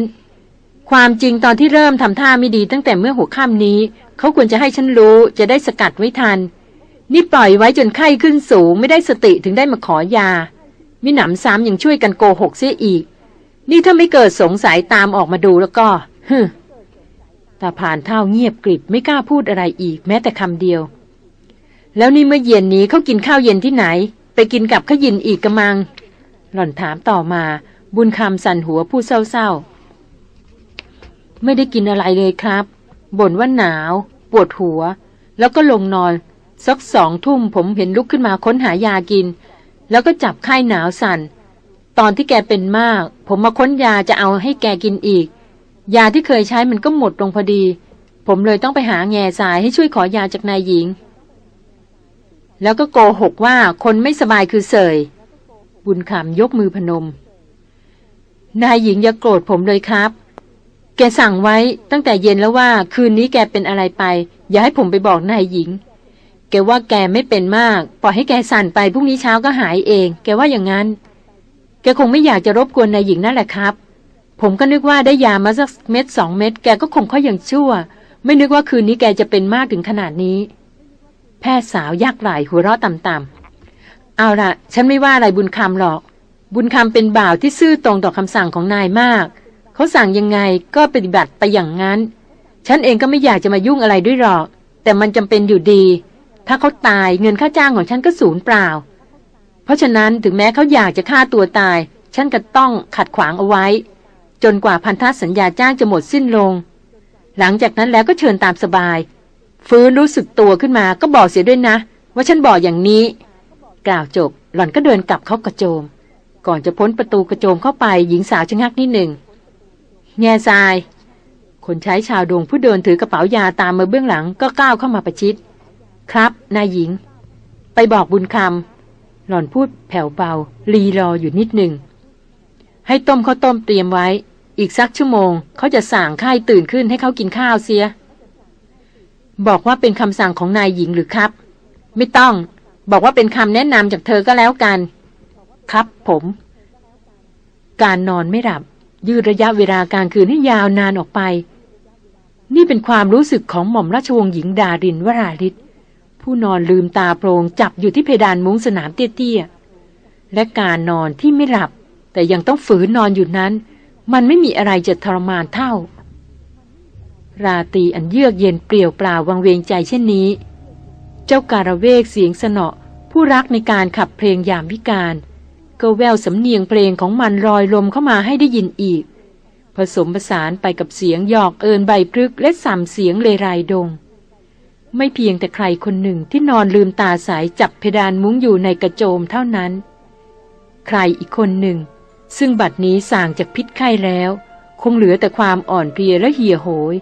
ความจริงตอนที่เริ่มทำท่าไม่ดีตั้งแต่เมื่อหัวค่ำนี้ เขาควรจะให้ฉันรู้จะได้สกัดไว้ทัน นี่ปล่อยไว้จนไข้ขึ้นสูงไม่ได้สติถึงได้มาขอยา มิหนำซ้ำยังช่วยกันโกหกเสียอีก นี่ถ้าไม่เกิดสงสัยตามออกมาดูแล้วก็ฮึตาผ่านเท่าเงียบกริบไม่กล้าพูดอะไรอีก แม้แต่คำเดียว แล้วนี่เมื่อเย็นนี้เขากินข้าวเย็นที่ไหน ไปกินกับขยินอีกกระมัง หล่อนถามต่อมา บุญคำสั่นหัวพูดเศร้าๆ ไม่ได้กินอะไรเลยครับบ่นว่าหนาว ปวดหัว แล้วก็ลงนอนสักสองทุ่มผมเห็นลุกขึ้นมาค้นหายากิน แล้วก็จับไข้หนาวสัน่น ตอนที่แกเป็นมาก ผมมาค้นยาจะเอาให้แกกินอีก ยาที่เคยใช้มันก็หมดลงพอดี ผมเลยต้องไปหาแง่สายให้ช่วยขอยาจากนายหญิง แล้วก็โกหกว่าคนไม่สบายคือเสย บุญคำยกมือพนม นายหญิงอย่าโกรธผมเลยครับ แกสั่งไว้ตั้งแต่เย็นแล้วว่าคืนนี้แกเป็นอะไรไป อย่าให้ผมไปบอกนายหญิง แกว่าแกไม่เป็นมาก ปล่อยให้แกสั่นไปพรุ่งนี้เช้าก็หายเอง แกว่าอย่างนั้น แกคงไม่อยากจะรบกวนนายหญิงนั่นแหละครับ ผมก็นึกว่าได้ยามาสักเม็ดสองเม็ดแกก็คงค่อยอยังชั่ว ไม่นึกว่าคืนนี้แกจะเป็นมากถึงขนาดนี้ แพทย์สาวยักไหลหัวเราะต่ำๆเอาละฉันไม่ว่าอะไรบุญคำหรอก บุญคำเป็นบ่าวที่ซื่อตรงต่อคำสั่งของนายมาก เขาสั่งยังไงก็ปฏิบัติไปอย่างนั้น ฉันเองก็ไม่อยากจะมายุ่งอะไรด้วยหรอก แต่มันจำเป็นอยู่ดี ถ้าเขาตายเงินค่าจ้างของฉันก็สูญเปล่า เพราะฉะนั้นถึงแม้เขาอยากจะฆ่าตัวตาย ฉันก็ต้องขัดขวางเอาไว้ จนกว่าพันธสัญญาจ้างจะหมดสิ้นลง หลังจากนั้นแล้วก็เชิญตามสบาย ฟื้นรู้สึกตัวขึ้นมาก็บอกเสียด้วยนะ ว่าฉันบอกอย่างนี้ กล่าวจบ หล่อนก็เดินกลับเข้ากระโจม ก่อนจะพ้นประตูกระโจมเข้าไปหญิงสาวชะงักนิดหนึ่งแง่ทราย คนใช้ชาวดงผู้เดินถือกระเป๋ายาตามมาเบื้องหลังก็ก้าวเข้ามาประชิด ครับ นายหญิง ไปบอกบุญคำหล่อนพูดแผ่วเบา รีรออยู่นิดหนึ่ง ให้ต้มข้าวต้มเตรียมไว้ อีกสักชั่วโมง เขาจะสั่งข้ายตื่นขึ้นให้เขากินข้าวเสีย บอกว่าเป็นคำสั่งของนายหญิงหรือครับ ไม่ต้อง บอกว่าเป็นคำแนะนำจากเธอก็แล้วกัน ครับผม การนอนไม่หลับ ยืดระยะเวลากลางคืนให้ยาวนานออกไป นี่เป็นความรู้สึกของหม่อมราชวงศ์หญิงดารินวราลิศผู้นอนลืมตาโพรงจับอยู่ที่เพดานมุ้งสนามเตี้ยๆ และการนอนที่ไม่หลับ แต่ยังต้องฝืนนอนอยู่นั้น มันไม่มีอะไรจะทรมานเท่า ราตีอันเยือกเย็นเปลี่ยวเปล่าวังเวงใจเช่นนี้ เจ้าการะเวกเสียงสนอผู้รักในการขับเพลงยามวิการ ก็แววสำเนียงเพลงของมันลอยลมเข้ามาให้ได้ยินอีก ผสมผสานไปกับเสียงหยอกเอินใบพลึกและสัมเสียงเลไรดง ไม่เพียงแต่ใครคนหนึ่งที่นอนลืมตาสายจับเพดานมุ้งอยู่ในกระโจมเท่านั้น ใครอีกคนหนึ่ง ซึ่งบัดนี้ส่างจากพิษไข้แล้ว คงเหลือแต่ความอ่อนเพลียและเหี่ยโหย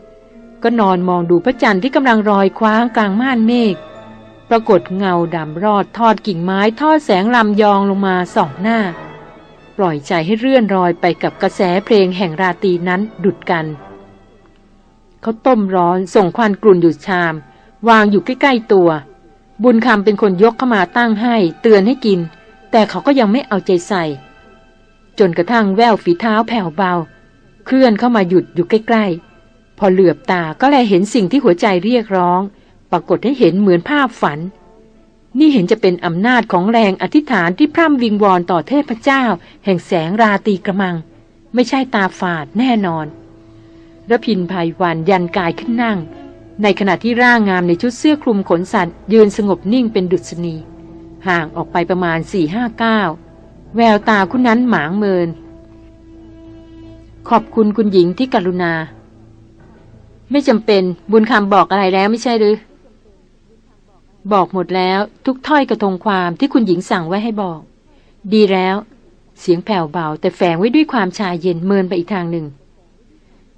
ก็นอนมองดูพระจันทร์ที่กำลังรอยคว้างกลางม่านเมฆ ปรากฏเงาดำรอดทอดกิ่งไม้ทอดแสงลำยองลงมาสองหน้า ปล่อยใจให้เรื่อนรอยไปกับกระแสเพลงแห่งราตรีนั้นดุดกัน เขาต้มร้อนส่งควันกลุ่นอยู่ชาม วางอยู่ใกล้ๆตัว บุญคำเป็นคนยกเข้ามาตั้งให้ เตือนให้กิน แต่เขาก็ยังไม่เอาใจใส่ จนกระทั่งแววฝีเท้าแผ่วเบา เคลื่อนเข้ามาหยุดอยู่ใกล้ๆ พอเหลือบตาก็แลเห็นสิ่งที่หัวใจเรียกร้อง ปรากฏให้เห็นเหมือนภาพฝัน นี่เห็นจะเป็นอำนาจของแรงอธิษฐานที่พร่ำวิงวอนต่อเทพเจ้า แห่งแสงราตีกระมัง ไม่ใช่ตาฝาดแน่นอนระพินภัยวันยันกายขึ้นนั่ง ในขณะที่ร่างงามในชุดเสื้อคลุมขนสัตว์ ยืนสงบนิ่งเป็นดุษณี ห่างออกไปประมาณสี่ห้าเก้าแววตาคุณนั้นหมางเมิน ขอบคุณคุณหญิงที่กรุณา ไม่จำเป็นบุญคำบอกอะไรแล้วไม่ใช่หรือ บอกหมดแล้วทุกถ้อยกระทงความที่คุณหญิงสั่งไว้ให้บอก ดีแล้ว เสียงแผ่วเบา แต่แฝงไว้ด้วยความชายเย็นเมินไปอีกทางหนึ่ง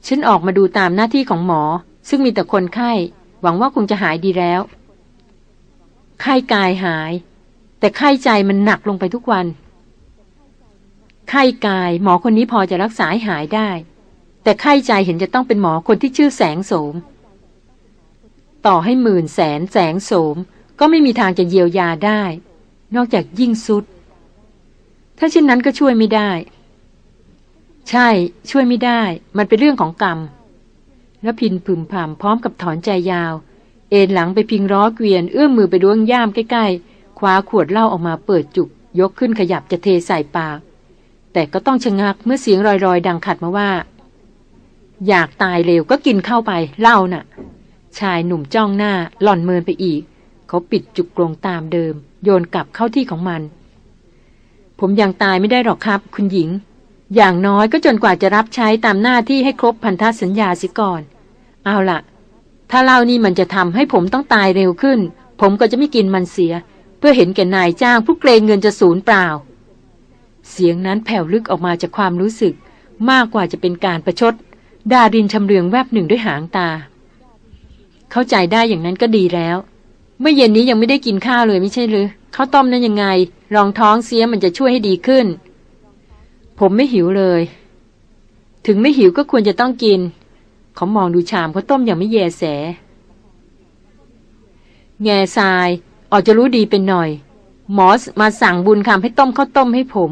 ฉันออกมาดูตามหน้าที่ของหมอ ซึ่งมีแต่คนไข้ หวังว่าคงจะหายดีแล้ว ไข้กายหาย แต่ไข้ใจมันหนักลงไปทุกวัน ไข้กายหมอคนนี้พอจะรักษาหหายได้ แต่ไข้ใจเห็นจะต้องเป็นหมอคนที่ชื่อแสงโสม ต่อให้หมื่นแสนแสงโสม ก็ไม่มีทางจะเยียวยาได้ นอกจากยิ่งสุด ถ้าเช่นนั้นก็ช่วยไม่ได้ ใช่ช่วยไม่ได้ มันเป็นเรื่องของกรรมแล้วพินพึมพำพร้อมกับถอนใจยาว เอ็นหลังไปพิงร้อเกวียน เอื้อมมือไปด้วงย่ามใกล้ๆคว้าขวดเหล้าออกมาเปิดจุก ยกขึ้นขยับจะเทใส่ปาก แต่ก็ต้องชะงักเมื่อเสียงรอยๆ ดังขัดมาว่า อยากตายเร็วก็กินเข้าไปเหล้าน่ะ ชายหนุ่มจ้องหน้าหล่อนเมินไปอีก เขาปิดจุกกรงตามเดิม โยนกลับเข้าที่ของมัน ผมยังตายไม่ได้หรอกครับ คุณหญิง อย่างน้อยก็จนกว่าจะรับใช้ตามหน้าที่ให้ครบพันธสัญญาสิก่อน เอาล่ะถ้าเล่านี่มันจะทำให้ผมต้องตายเร็วขึ้น ผมก็จะไม่กินมันเสีย เพื่อเห็นแก่นายจ้างผู้เกรงเงินจะสูญเปล่า เสียงนั้นแผ่วลึกออกมาจากความรู้สึก มากกว่าจะเป็นการประชด ดารินชำเลืองแวบหนึ่งด้วยหางตา เข้าใจได้อย่างนั้นก็ดีแล้ว เมื่อเย็นนี้ยังไม่ได้กินข้าวเลยไม่ใช่หรือข้าวต้มนั้นยังไง รองท้องเสียมันจะช่วยให้ดีขึ้น ผมไม่หิวเลย ถึงไม่หิวก็ควรจะต้องกิน เขามองดูชามเขาต้มอย่างไม่แยแส แง่ทรายออกจะรู้ดีเป็นหน่อย หมอมาสั่งบุญคำให้ต้มข้าวต้มให้ผม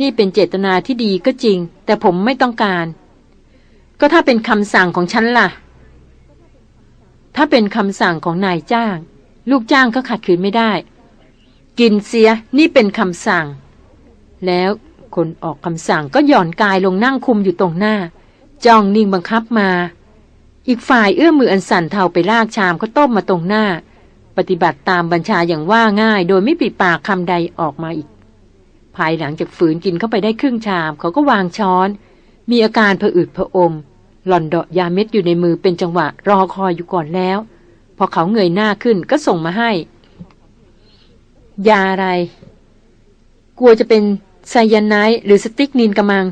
นี่เป็นเจตนาที่ดีก็จริง แต่ผมไม่ต้องการ ก็ถ้าเป็นคำสั่งของฉันล่ะ ถ้าเป็นคำสั่งของนายจ้าง ลูกจ้างก็ขัดขืนไม่ได้ กินเสียนี่เป็นคำสั่ง แล้วคนออกคำสั่งก็หย่อนกายลงนั่งคุมอยู่ตรงหน้า จ้องนิ่งบังคับมา อีกฝ่ายเอื้อมมืออันสั่นเทาไปลากชามก็ต้มมาตรงหน้า ปฏิบัติตามบัญชาอย่างว่าง่าย โดยไม่ปิดปากคำใดออกมาอีก ภายหลังจากฝืนกินเข้าไปได้ครึ่งชามเขาก็วางช้อน มีอาการผะอืดผะอม หล่อนเดาะยาเม็ดอยู่ในมือเป็นจังหวะรอคอยอยู่ก่อนแล้ว พอเขาเงยหน้าขึ้นก็ส่งมาให้ ยาอะไร กลัวจะเป็นไซยาไนหรือสติ๊กนินกำมัง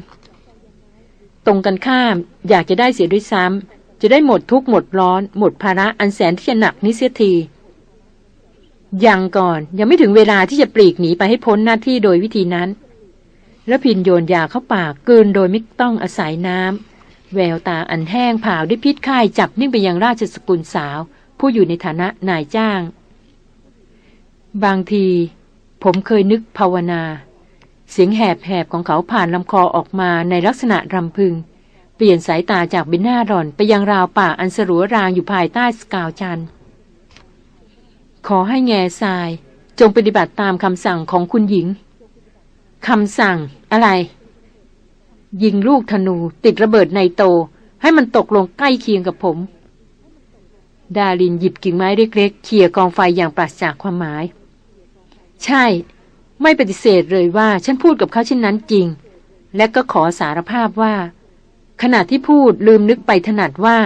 ตรงกันข้าม อยากจะได้เสียด้วยซ้ำจะได้หมดทุกข์หมดร้อน หมดภาระอันแสนที่จะหนักนี้เสียทียังก่อนยังไม่ถึงเวลาที่จะปลีกหนีไปให้พ้นหน้าที่โดยวิธีนั้น แล้วพินโยนยาเข้าปากเกินโดยไม่ต้องอาศัยน้ำ แววตาอันแห้งผาวด้วยพิษค่ายจับนิ่งไปยังราชสกุลสาว ผู้อยู่ในฐานะนายจ้าง บางที ผมเคยนึกภาวนา เสียงแหบๆของเขาผ่านลำคอออกมาในลักษณะรำพึง เปลี่ยนสายตาจากเบนหน้าร่อนไปยังราวป่าอันสรัวรางอยู่ภายใต้สกาวจันขอให้แง่ทรายจงปฏิบัติตามคำสั่งของคุณหญิงคำสั่งอะไร ยิงลูกธนูติดระเบิดในโต ให้มันตกลงใกล้เคียงกับผม ดารินหยิบกิ่งไม้เล็กๆเขี่ยกองไฟอย่างปราศจากความหมาย ใช่ ไม่ปฏิเสธเลยว่าฉันพูดกับเขาเช่นนั้นจริง และก็ขอสารภาพว่า ขณะที่พูดลืมนึกไปถนัดว่า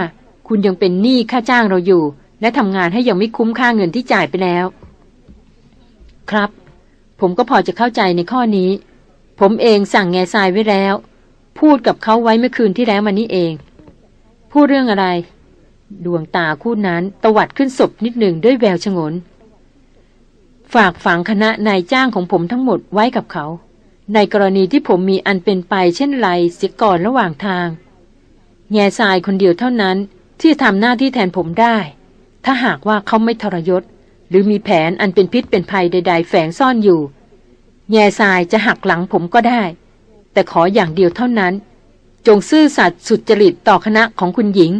คุณยังเป็นหนี้ค่าจ้างเราอยู่ และทำงานให้ยังไม่คุ้มค่าเงินที่จ่ายไปแล้ว ครับ ผมก็พอจะเข้าใจในข้อนี้ผมเองสั่งแง่ทรายไว้แล้ว พูดกับเขาไว้เมื่อคืนที่แล้วมานี้เอง พูดเรื่องอะไร ดวงตาคู่นั้นตวัดขึ้นศพนิดหนึ่งด้วยแววชงน ฝากฝังคณะนายจ้างของผมทั้งหมดไว้กับเขา ในกรณีที่ผมมีอันเป็นไปเช่นไรเสียก่อนระหว่างทาง แง่ทรายคนเดียวเท่านั้นที่ทำหน้าที่แทนผมได้ ถ้าหากว่าเขาไม่ทรยศ หรือมีแผนอันเป็นพิษเป็นภัยใด ๆ แฝงซ่อนอยู่ แง่ทรายจะหักหลังผมก็ได้ แต่ขออย่างเดียวเท่านั้น จงซื่อสัตย์สุจริตต่อคณะของคุณหญิง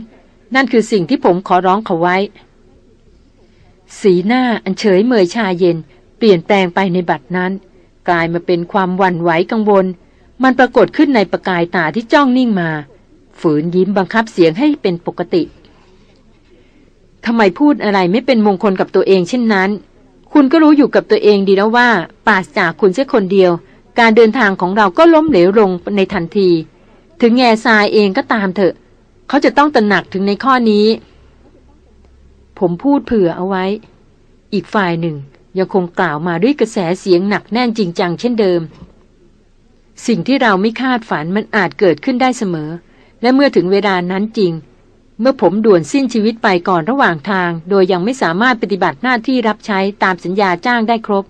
นั่นคือสิ่งที่ผมขอร้องเขาไว้ สีหน้าอันเฉยเมยชาเย็น เปลี่ยนแปลงไปในบัดนั้น กลายมาเป็นความวันไหวกังวล มันปรากฏขึ้นในประกายตาที่จ้องนิ่งมา ฝืนยิ้มบังคับเสียงให้เป็นปกติทำไมพูดอะไรไม่เป็นมงคลกับตัวเองเช่นนั้น คุณก็รู้อยู่กับตัวเองดีแล้วว่าปราศจากคุณแค่คนเดียว การเดินทางของเราก็ล้มเหลวลงในทันที ถึงแง่ทรายเองก็ตามเถอะ เขาจะต้องตระหนักถึงในข้อนี้ ผมพูดเผื่อเอาไว้ อีกฝ่ายหนึ่งยังคงกล่าวมาด้วยกระแสเสียงหนักแน่นจริงจังเช่นเดิม สิ่งที่เราไม่คาดฝันมันอาจเกิดขึ้นได้เสมอ และเมื่อถึงเวลานั้นจริง เมื่อผมด่วนสิ้นชีวิตไปก่อนระหว่างทาง โดยยังไม่สามารถปฏิบัติหน้าที่รับใช้ตามสัญญาจ้างได้ครบ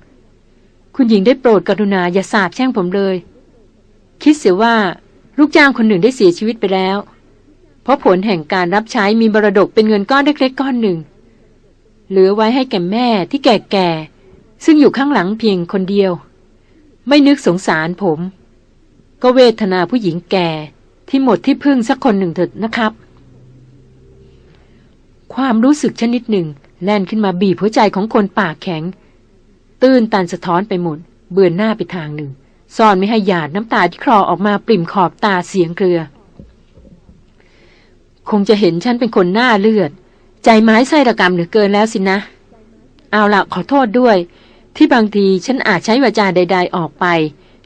คุณหญิงได้โปรดกรุณาอย่าสาบแช่งผมเลย คิดเสียว่าลูกจ้างคนหนึ่งได้เสียชีวิตไปแล้ว เพราะผลแห่งการรับใช้มีบรดกเป็นเงินก้อนเล็กๆก้อนหนึ่ง เหลือไว้ให้แก่แม่ที่แก่ๆซึ่งอยู่ข้างหลังเพียงคนเดียว ไม่นึกสงสารผม ก็เวทนาผู้หญิงแก่ที่หมดที่พึ่งสักคนหนึ่งเถิดนะครับ ความรู้สึกชนิดหนึ่งแล่นขึ้นมาบีบหัวใจของคนปากแข็ง ตื้นตันสะท้อนไปหมด เบือนหน้าไปทางหนึ่ง ซ่อนไม่ให้หยาดน้ำตาที่คลอออกมาปริ่มขอบตาเสียงเกลือ คงจะเห็นฉันเป็นคนหน้าเลือด ใจไม้ไส้ระกรรมเหลือเกินแล้วสินะ เอาละขอโทษด้วย ที่บางทีฉันอาจใช้วาจาใด ๆ ออกไป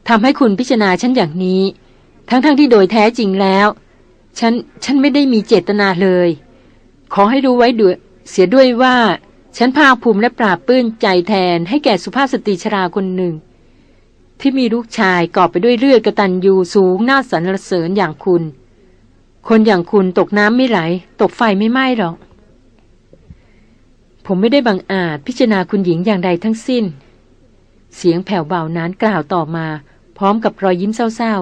ทำให้คุณพิจารณาฉันอย่างนี้ ทั้งๆทที่โดยแท้จริงแล้ว ฉัน ฉันไม่ได้มีเจตนาเลย ขอให้รู้ไว้ด้วยเสียด้วยว่า ฉันภาคภูมิและปราบปื้นใจแทนให้แก่สุภาพสตรีชราคนหนึ่ง ที่มีลูกชายกอบไปด้วยเลือดกระตันยูสูงน่าสรรเสริญอย่างคุณ คนอย่างคุณตกน้ำไม่ไหล ตกไฟไม่ไหม้หรอก ผมไม่ได้บังอาจพิจารณาคุณหญิงอย่างใดทั้งสิ้น เสียงแผ่วเบานั้นกล่าวต่อมา พร้อมกับรอยยิ้มเศร้า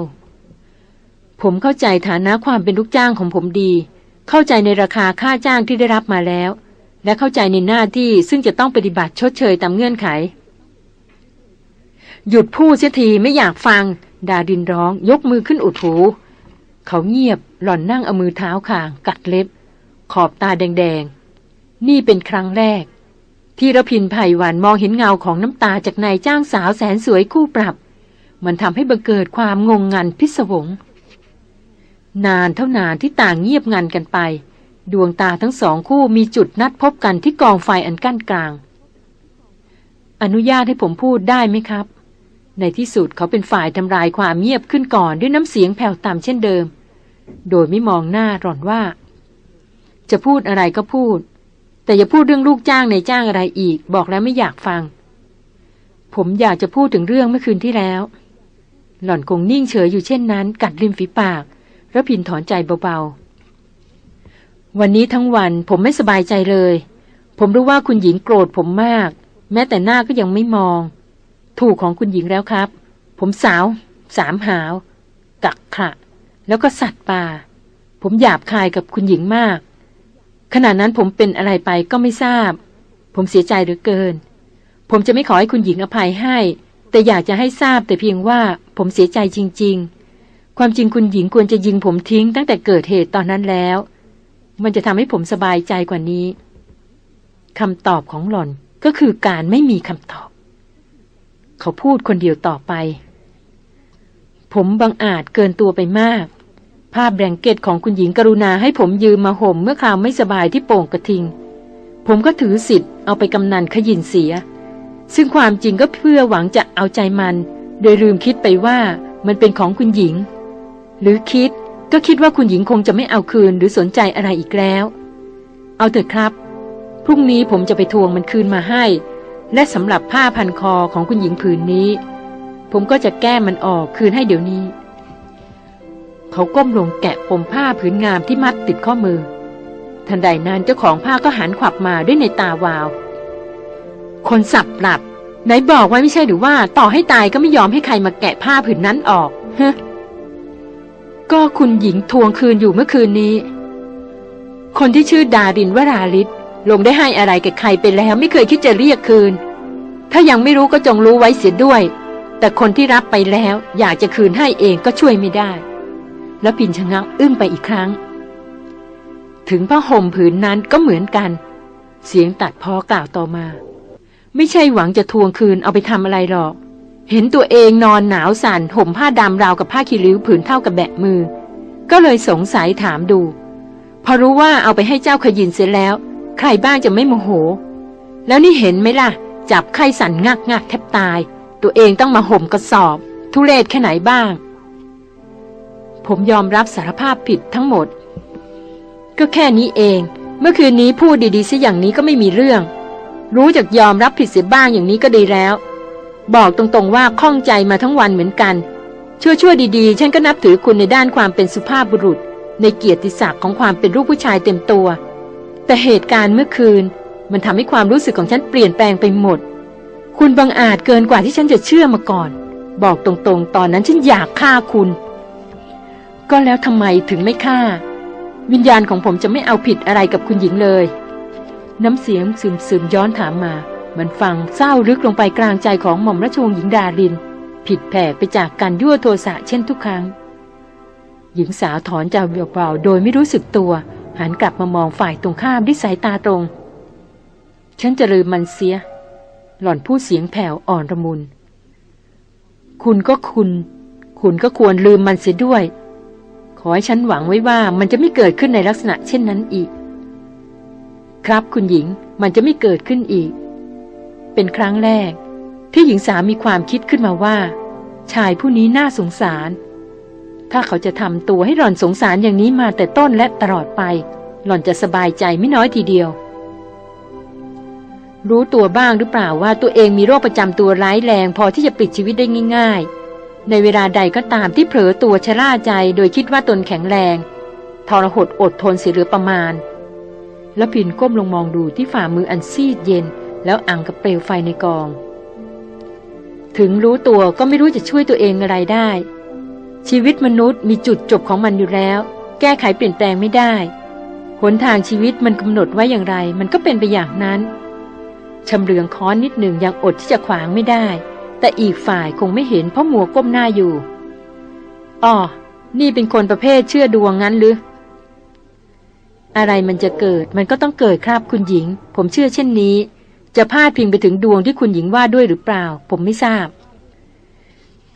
ๆ ผมเข้าใจฐานะความเป็นลูกจ้างของผมดี เข้าใจในราคาค่าจ้างที่ได้รับมาแล้ว และเข้าใจในหน้าที่ซึ่งจะต้องปฏิบัติชดเชยตามเงื่อนไข หยุดพูดเสียทีไม่อยากฟัง ดาดินร้อง ยกมือขึ้นอุดหู เขาเงียบหล่อนนั่งเอามือเท้าข่าง กัดเล็บ ขอบตาแดงๆ นี่เป็นครั้งแรก ที่ระพินไผ่หวานมองเห็นเงาของน้ำตาจากนายจ้างสาวแสนสวยคู่ปรับ มันทำให้บังเกิดความงงงันพิศวงนานเท่านานที่ต่างเงียบงันกันไป ดวงตาทั้งสองคู่มีจุดนัดพบกันที่กองไฟอันกั้นกลาง อนุญาตให้ผมพูดได้ไหมครับ ในที่สุดเขาเป็นฝ่ายทำลายความเงียบขึ้นก่อนด้วยน้ำเสียงแผ่วต่ำเช่นเดิม โดยไม่มองหน้าหล่อนว่า จะพูดอะไรก็พูด แต่อย่าพูดเรื่องลูกจ้างในจ้างอะไรอีก บอกแล้วไม่อยากฟัง ผมอยากจะพูดถึงเรื่องเมื่อคืนที่แล้ว หล่อนคงนิ่งเฉยอยู่เช่นนั้น กัดริมฝีปากระพินถอนใจเบาๆ วันนี้ทั้งวันผมไม่สบายใจเลย ผมรู้ว่าคุณหญิงโกรธผมมาก แม้แต่หน้าก็ยังไม่มอง ถูกของคุณหญิงแล้วครับ ผมสาว สามหาว กักขะ แล้วก็สัตว์ป่า ผมหยาบคายกับคุณหญิงมาก ขณะนั้นผมเป็นอะไรไปก็ไม่ทราบ ผมเสียใจเหลือเกิน ผมจะไม่ขอให้คุณหญิงอภัยให้ แต่อยากจะให้ทราบแต่เพียงว่าผมเสียใจจริง ๆ ความจริงคุณหญิงควรจะยิงผมทิ้งตั้งแต่เกิดเหตุตอนนั้นแล้ว มันจะทำให้ผมสบายใจกว่านี้คำตอบของหล่อนก็คือการไม่มีคำตอบ เขาพูดคนเดียวต่อไป ผมบังอาจเกินตัวไปมากภาพแบงเกตของคุณหญิงกรุณาให้ผมยืมมาห่มเมื่อคราวไม่สบายที่โป่งกระทิง ผมก็ถือสิทธิ์เอาไปกำนันขยินเสีย ซึ่งความจริงก็เพื่อหวังจะเอาใจมัน โดยลืมคิดไปว่ามันเป็นของคุณหญิง หรือคิด ก็คิดว่าคุณหญิงคงจะไม่เอาคืนหรือสนใจอะไรอีกแล้ว เอาเถอะครับ พรุ่งนี้ผมจะไปทวงมันคืนมาให้ และสำหรับผ้าพันคอของคุณหญิงผืนนี้ ผมก็จะแก้มันออกคืนให้เดี๋ยวนี้ เขาก้มลงแกะปมผ้าผืนงามที่มัดติดข้อมือ ทันใดนั้นเจ้าของผ้าก็หันขวับมาด้วยในตาวาว คนสับหลับไหนบอกไว้ไม่ใช่หรือว่าต่อให้ตายก็ไม่ยอมให้ใครมาแกะผ้าผืนนั้นออกฮะ ก็คุณหญิงทวงคืนอยู่เมื่อคืนนี้ คนที่ชื่อดารินวราลิศลงได้ให้อะไรกับใครไปแล้วไม่เคยคิดจะเรียกคืน ถ้ายังไม่รู้ก็จงรู้ไว้เสียด้วย แต่คนที่รับไปแล้ว อยากจะคืนให้เองก็ช่วยไม่ได้ แล้วปินชะงักอึ้งไปอีกครั้ง ถึงผ้าห่มผืนนั้นก็เหมือนกัน เสียงตัดพอกล่าวต่อมา ไม่ใช่หวังจะทวงคืนเอาไปทำอะไรหรอก เห็นตัวเองนอนหนาวสั่นห่มผ้าดำราวกับผ้าคีริ้วผืนเท่ากับแบะมือ ก็เลยสงสัยถามดู พอรู้ว่าเอาไปให้เจ้าขยินเสร็จแล้ว ใครบ้างจะไม่โมโห แล้วนี่เห็นไหมล่ะ จับไข้สั่นงักงักแทบตาย ตัวเองต้องมาห่มกระสอบ ทุเรศแค่ไหนบ้าง ผมยอมรับสารภาพผิดทั้งหมด ก็แค่นี้เอง เมื่อคืนนี้พูดดีๆซะอย่างนี้ก็ไม่มีเรื่อง รู้จักยอมรับผิดเสียบ้างอย่างนี้ก็ดีแล้ว บอกตรงๆว่าข้องใจมาทั้งวันเหมือนกัน ชั่วๆดีๆ ฉันก็นับถือคุณในด้านความเป็นสุภาพบุรุษ ในเกียรติศักดิ์ของความเป็นลูกผู้ชายเต็มตัว แต่เหตุการณ์เมื่อคืน มันทำให้ความรู้สึกของฉันเปลี่ยนแปลงไปหมด คุณบังอาจเกินกว่าที่ฉันจะเชื่อมาก่อน บอกตรงๆ ตอนนั้นฉันอยากฆ่าคุณ ก็แล้วทำไมถึงไม่ฆ่า วิญญาณของผมจะไม่เอาผิดอะไรกับคุณหญิงเลย น้ำเสียงซึมๆย้อนถามมา มันฟังเศร้าลึกลงไปกลางใจของหม่อมราชวงศ์หญิงดาริน ผิดแผกไปจากการยั่วโทสะเช่นทุกครั้ง หญิงสาวถอนใจเบาๆโดยไม่รู้สึกตัว หันกลับมามองฝ่ายตรงข้ามด้วยสายตาตรง ฉันจะลืมมันเสีย หล่อนพูดเสียงแผ่วอ่อนระมุน คุณก็คุณ คุณก็ควรลืมมันเสียด้วย ขอให้ฉันหวังไว้ว่ามันจะไม่เกิดขึ้นในลักษณะเช่นนั้นอีก ครับคุณหญิงมันจะไม่เกิดขึ้นอีก เป็นครั้งแรก ที่หญิงสาวมีความคิดขึ้นมาว่า ชายผู้นี้น่าสงสาร ถ้าเขาจะทำตัวให้หล่อนสงสารอย่างนี้มาแต่ต้นและตลอดไป หล่อนจะสบายใจไม่น้อยทีเดียว รู้ตัวบ้างหรือเปล่าว่าตัวเองมีโรคประจำตัวร้ายแรงพอที่จะปิดชีวิตได้ง่ายๆ ในเวลาใดก็ตามที่เผลอตัวชะล่าใจโดยคิดว่าตนแข็งแรงทรหดอดทนเสียเหลือประมาณ แล้วพินก้มลงมองดูที่ฝ่ามืออันซีดเย็น แล้วอังกับเปลวไฟในกอง ถึงรู้ตัวก็ไม่รู้จะช่วยตัวเองอะไรได้ ชีวิตมนุษย์มีจุดจบของมันอยู่แล้ว แก้ไขเปลี่ยนแปลงไม่ได้หนทางชีวิตมันกำหนดไว้อย่างไร มันก็เป็นไปอย่างนั้นชำเลืองค้อนนิดหนึ่งยังอดที่จะขวางไม่ได้ แต่อีกฝ่ายคงไม่เห็นเพราะมัวก้มหน้าอยู่อ๋อนี่เป็นคนประเภทเชื่อดวงงั้นหรือ อะไรมันจะเกิดมันก็ต้องเกิดครับคุณหญิง ผมเชื่อเช่นนี้ จะพาดพิงไปถึงดวงที่คุณหญิงว่าด้วยหรือเปล่า ผมไม่ทราบ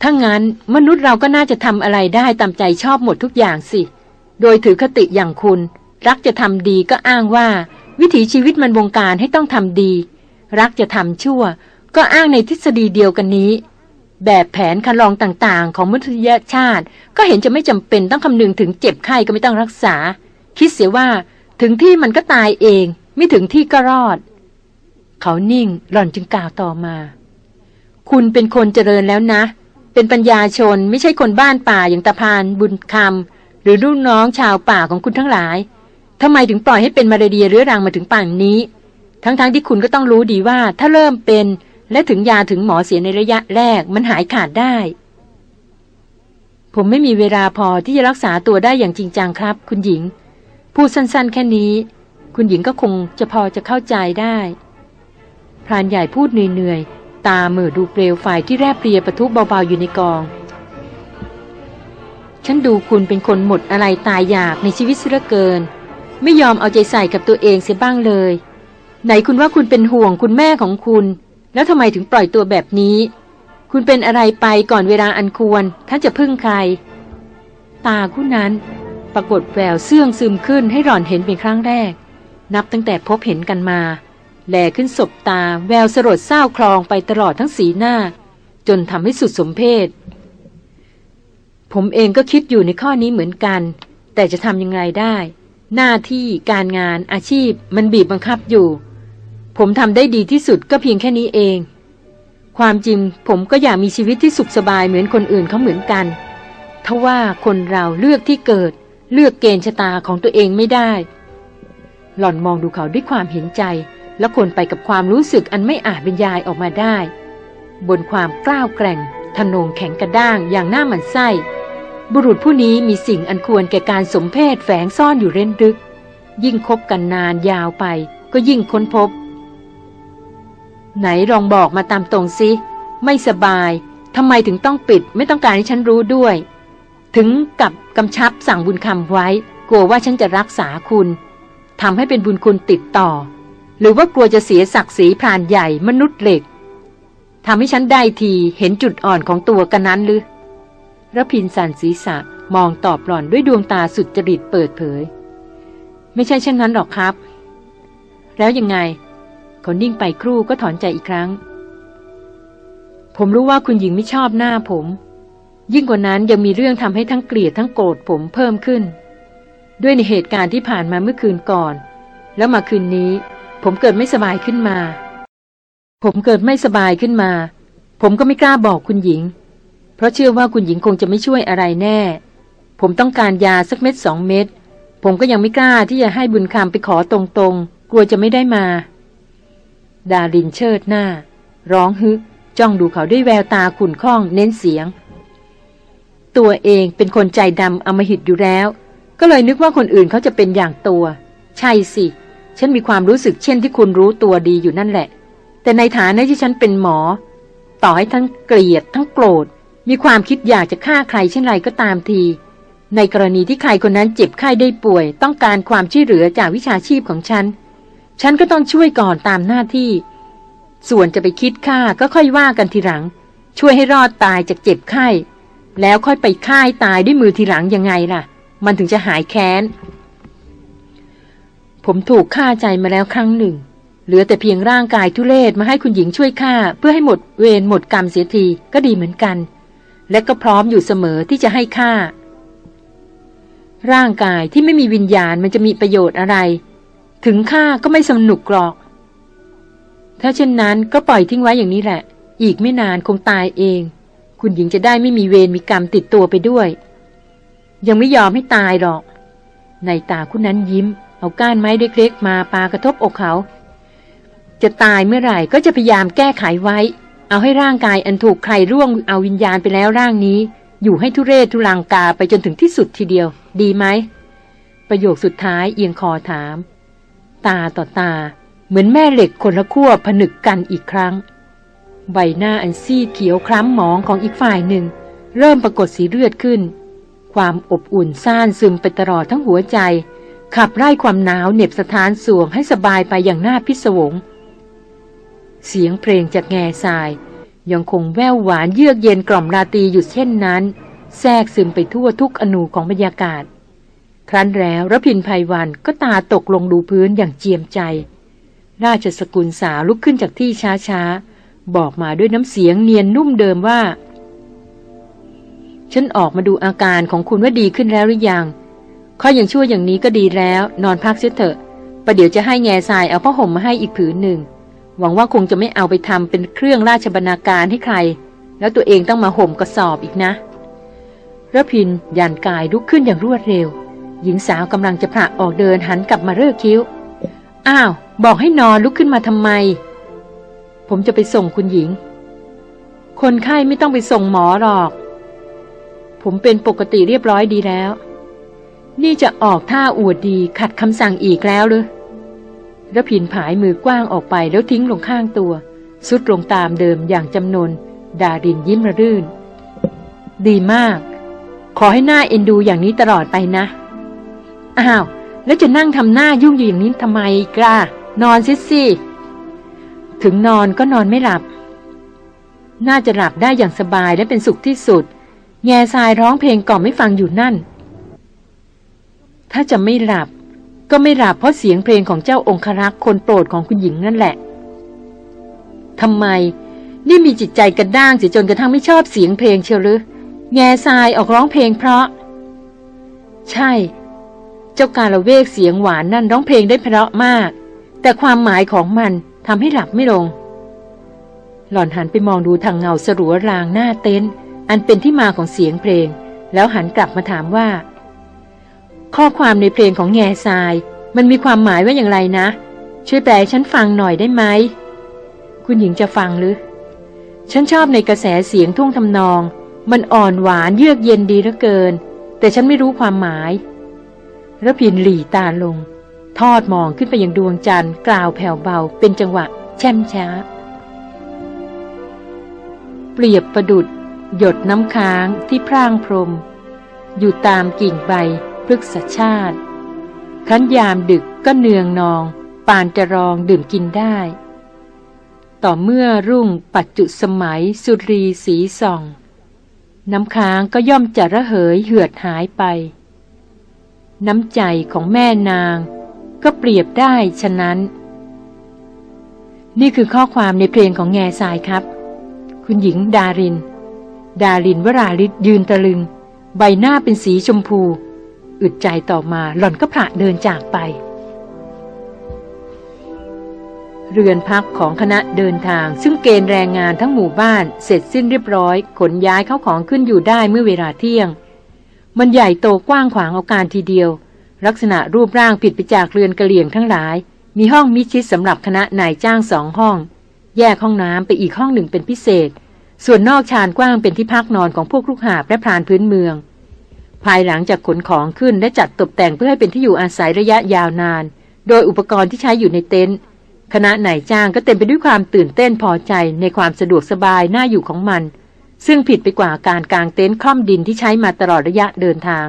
ถ้างั้นมนุษย์เราก็น่าจะทำอะไรได้ตามใจชอบหมดทุกอย่างสิ โดยถือคติอย่างคุณ รักจะทำดีก็อ้างว่า วิถีชีวิตมันบงการให้ต้องทำดี รักจะทำชั่ว ก็อ้างในทฤษฎีเดียวกันนี้ แบบแผนคันลองต่างๆ ของมนุษยชาติ ก็เห็นจะไม่จำเป็นต้องคำนึงถึงเจ็บไข้ก็ไม่ต้องรักษา คิดเสียว่าถึงที่มันก็ตายเอง ไม่ถึงที่ก็รอด เขานิ่งหล่อนจึงกล่าวต่อมา คุณเป็นคนเจริญแล้วนะ เป็นปัญญาชนไม่ใช่คนบ้านป่าอย่างตาพานบุญคำหรือลูกน้องชาวป่าของคุณทั้งหลายทำไมถึงปล่อยให้เป็นมาเรียเรื้อรังมาถึงป่านนี้ ทั้งๆทที่คุณก็ต้องรู้ดีว่าถ้าเริ่มเป็นและถึงยาถึงหมอเสียในระยะแรกมันหายขาดได้ ผมไม่มีเวลาพอที่จะรักษาตัวได้อย่างจริงจังครับ คุณหญิง พูดสั้นๆ แค่นี้ คุณหญิงก็คงจะพอจะเข้าใจได้ รานใหญ่พูดเหนื่อยๆ ตาเหม่อดูเปลวไฟที่แรบเรียประทุเบาๆอยู่ในกอง ฉันดูคุณเป็นคนหมดอะไรตายอยากในชีวิตเสียเกิน ไม่ยอมเอาใจใส่กับตัวเองเสียบ้างเลย ไหนคุณว่าคุณเป็นห่วงคุณแม่ของคุณ แล้วทำไมถึงปล่อยตัวแบบนี้ คุณเป็นอะไรไปก่อนเวลาอันควรถ้านจะพึ่งใคร ตาคู่นั้นปรากฏแววเสื่องซึมขึ้นให้หล่อนเห็นเป็นครั้งแรก นับตั้งแต่พบเห็นกันมา แลขึ้นศบตาแววสลดเศร้าคลองไปตลอดทั้งสีหน้า จนทำให้สุดสมเพศ ผมเองก็คิดอยู่ในข้อนี้เหมือนกัน แต่จะทำยังไงได้ หน้าที่การงานอาชีพมันบีบบังคับอยู่ ผมทำได้ดีที่สุดก็เพียงแค่นี้เอง ความจริงผมก็อยากมีชีวิตที่สุขสบายเหมือนคนอื่นเขาเหมือนกันทว่าคนเราเลือกที่เกิด เลือกเกณฑ์ชะตาของตัวเองไม่ได้ หล่อนมองดูเขาด้วยความเห็นใจ และคนไปกับความรู้สึกอันไม่อาจบรรยายออกมาได้ บนความกล้าวแกร่งทนงแข็งกระด้างอย่างหน้าหมันไส้ บุรุษผู้นี้มีสิ่งอันควรแก่การสมเพศแฝงซ่อนอยู่เร้นลึก ยิ่งคบกันนานยาวไป ก็ยิ่งค้นพบ ไหนลองบอกมาตามตรงสิ ไม่สบายทำไมถึงต้องปิดไม่ต้องการให้ฉันรู้ด้วย ถึงกับกำชับสั่งบุญคำไว้ กลัวว่าฉันจะรักษาคุณทำให้เป็นบุญคุณติดต่อ หรือว่ากลัวจะเสียศักดิ์ศรีพรานใหญ่มนุษย์เหล็กทำให้ฉันได้ทีเห็นจุดอ่อนของตัวกันนั้นหรือระพินสันศีรษะมองตอบหล่อนด้วยดวงตาสุดจริตเปิดเผย ไม่ใช่เช่นนั้นหรอกครับ แล้วยังไงเขานิ่งไปครู่ก็ถอนใจอีกครั้ง ผมรู้ว่าคุณหญิงไม่ชอบหน้าผม ยิ่งกว่านั้นยังมีเรื่องทำให้ทั้งเกลียดทั้งโกรธผมเพิ่มขึ้น ด้วยในเหตุการณ์ที่ผ่านมาเมื่อคืนก่อน แล้วมาคืนนี้ ผมเกิดไม่สบายขึ้นมา ผมเกิดไม่สบายขึ้นมา ผมก็ไม่กล้าบอกคุณหญิง เพราะเชื่อว่าคุณหญิงคงจะไม่ช่วยอะไรแน่ ผมต้องการยาสักเม็ดสองเม็ด ผมก็ยังไม่กล้าที่จะให้บุญคำไปขอตรงๆ กลัวจะไม่ได้มา ดารินเชิดหน้า ร้องฮึจ้องดูเขาด้วยแววตาขุ่นข้องเน้นเสียง ตัวเองเป็นคนใจดำอมหิตอยู่แล้ว ก็เลยนึกว่าคนอื่นเขาจะเป็นอย่างตัว ใช่สิ ฉันมีความรู้สึกเช่นที่คุณรู้ตัวดีอยู่นั่นแหละ แต่ในฐานะที่ฉันเป็นหมอ ต่อให้ทั้งเกลียดทั้งโกรธ มีความคิดอยากจะฆ่าใครเช่นไรก็ตามที ในกรณีที่ใครคนนั้นเจ็บไข้ได้ป่วย ต้องการความช่วยเหลือจากวิชาชีพของฉัน ฉันก็ต้องช่วยก่อนตามหน้าที่ ส่วนจะไปคิดฆ่าก็ค่อยว่ากันทีหลัง ช่วยให้รอดตายจากเจ็บไข้ แล้วค่อยไปฆ่าตายด้วยมือทีหลังยังไงล่ะ มันถึงจะหายแค้น ผมถูกฆ่าใจมาแล้วครั้งหนึ่ง เหลือแต่เพียงร่างกายทุเลศมาให้คุณหญิงช่วยฆ่า เพื่อให้หมดเวรหมดกรรมเสียทีก็ดีเหมือนกัน และก็พร้อมอยู่เสมอที่จะให้ฆ่า ร่างกายที่ไม่มีวิญญาณมันจะมีประโยชน์อะไร ถึงฆ่าก็ไม่สนุกหรอก ถ้าเช่นนั้นก็ปล่อยทิ้งไว้อย่างนี้แหละ อีกไม่นานคงตายเอง คุณหญิงจะได้ไม่มีเวรมีกรรมติดตัวไปด้วย ยังไม่ยอมให้ตายหรอก ในตาคุณนั้นยิ้ม เอาก้านไม้เล็กๆมาปากระทบอกเขา จะตายเมื่อไหร่ก็จะพยายามแก้ไขไว้ เอาให้ร่างกายอันถูกใครร่วงเอาวิญญาณไปแล้วร่างนี้ อยู่ให้ทุเรศทุลังกาไปจนถึงที่สุดทีเดียว ดีไหม ประโยคสุดท้ายเอียงคอถาม ตาต่อตา เหมือนแม่เหล็กคนละขั้วผนึกกันอีกครั้ง ใบหน้าอันซีดเขียวคล้ำหมองของอีกฝ่ายหนึ่ง เริ่มปรากฏสีเลือดขึ้นความอบอุ่นซ่านซึมไปตลอดทั้งหัวใจ ขับไล่ความหนาวเหน็บสถานสวงให้สบายไปอย่างน่าพิศวง เสียงเพลงจากแง่ทราย ยังคงแว่วหวานเยือกเย็นกล่อมราตรีอยู่เช่นนั้น แทรกซึมไปทั่วทุกอนูของบรรยากาศ ครั้นแล้วรพินภัยวันก็ตาตกลงดูพื้นอย่างเจียมใจ ราชสกุลสาวลุกขึ้นจากที่ช้าๆ บอกมาด้วยน้ำเสียงเนียนนุ่มเดิมว่า ฉันออกมาดูอาการของคุณว่าดีขึ้นแล้วหรือยัง ข้อยังชั่วอย่างนี้ก็ดีแล้ว นอนพักเสียเถอะประเดี๋ยวจะให้แง่ทรายเอาผ้าห่มมาให้อีกผืนหนึ่ง หวังว่าคงจะไม่เอาไปทำเป็นเครื่องราชบรรณาการให้ใคร แล้วตัวเองต้องมาห่มกระสอบอีกนะระพินยันกายลุกขึ้นอย่างรวดเร็ว หญิงสาวกำลังจะผละออกเดินหันกลับมาเลิกคิ้ว อ้าว บอกให้นอนลุกขึ้นมาทำไม ผมจะไปส่งคุณหญิง คนไข้ไม่ต้องไปส่งหมอหรอก ผมเป็นปกติเรียบร้อยดีแล้ว นี่จะออกท่าอวดดีขัดคำสั่งอีกแล้วหรือระพินผายมือกว้างออกไปแล้วทิ้งลงข้างตัว สุดลงตามเดิมอย่างจำนน ดารินยิ้มระรื่น ดีมาก ขอให้หน้าเอ็นดูอย่างนี้ตลอดไปนะ อ้าว แล้วจะนั่งทำหน้ายุ่งอยู่อย่างนี้ทำไมกล้านอนซิสิถึงนอนก็นอนไม่หลับ น่าจะหลับได้อย่างสบายและเป็นสุขที่สุด แง่ทรายร้องเพลงก่อมไม่ฟังอยู่นั่น ถ้าจะไม่หลับ ก็ไม่หลับเพราะเสียงเพลงของเจ้าองครักษ์คนโปรดของคุณหญิงนั่นแหละทำไม นี่มีจิตใจกระด้างเสียจนกระทั่งไม่ชอบเสียงเพลงเชียวหรือ แง่ทรายออกร้องเพลงเพราะ ใช่ เจ้าการละเวกเสียงหวานนั่นร้องเพลงได้เพราะมาก แต่ความหมายของมันทำให้หลับไม่ลง หล่อนหันไปมองดูทางเงาสรัวรางหน้าเต็นท์อันเป็นที่มาของเสียงเพลง แล้วหันกลับมาถามว่า ข้อความในเพลงของแง่ทราย มันมีความหมายว่าอย่างไรนะ ช่วยแปลฉันฟังหน่อยได้ไหม คุณหญิงจะฟังหรือ ฉันชอบในกระแสเสียงท่วงทำนอง มันอ่อนหวานเยือกเย็นดีเหลือเกิน แต่ฉันไม่รู้ความหมายระพินหลีตาลง ทอดมองขึ้นไปยังดวงจันทร์กล่าวแผ่วเบาเป็นจังหวะ แช่มช้า เปรียบประดุด หยดน้ำค้างที่พร่างพรม อยู่ตามกิ่งใบ พฤกษชาติคั้นยามดึกก็เนืองนอง ปานจะรองดื่มกินได้ ต่อเมื่อรุ่งปัจจุสมัยสุรีสีส่อง น้ำค้างก็ย่อมจะระเหยเหือดหายไป น้ำใจของแม่นาง ก็เปรียบได้ฉะนั้น นี่คือข้อความในเพลงของแง่ทรายครับ คุณหญิงดาริน ดารินวราลิศยืนตะลึง ใบหน้าเป็นสีชมพู อึดใจต่อมาหล่อนก็พระเดินจากไป เรือนพักของคณะเดินทาง ซึ่งเกณฑ์แรงงานทั้งหมู่บ้านเสร็จสิ้นเรียบร้อย ขนย้ายเข้าของขึ้นอยู่ได้เมื่อเวลาเที่ยง มันใหญ่โตกว้างขวางเอาการทีเดียว ลักษณะรูปร่างผิดไปจากเรือนกระเหลี่ยงทั้งหลาย มีห้องมิชิดสำหรับคณะนายจ้างสองห้อง แยกห้องน้ำไปอีกห้องหนึ่งเป็นพิเศษ ส่วนนอกชานกว้างเป็นที่พักนอนของพวกลูกหาบและพรานพื้นเมือง ภายหลังจากขนของขึ้นและจัดตกแต่งเพื่อให้เป็นที่อยู่อาศัยระยะยาวนาน โดยอุปกรณ์ที่ใช้อยู่ในเต็นท์คณะนายจ้างก็เต็มไปด้วยความตื่นเต้นพอใจในความสะดวกสบายน่าอยู่ของมัน ซึ่งผิดไปกว่าการกางเต็นท์คล่อมดินที่ใช้มาตลอดระยะเดินทาง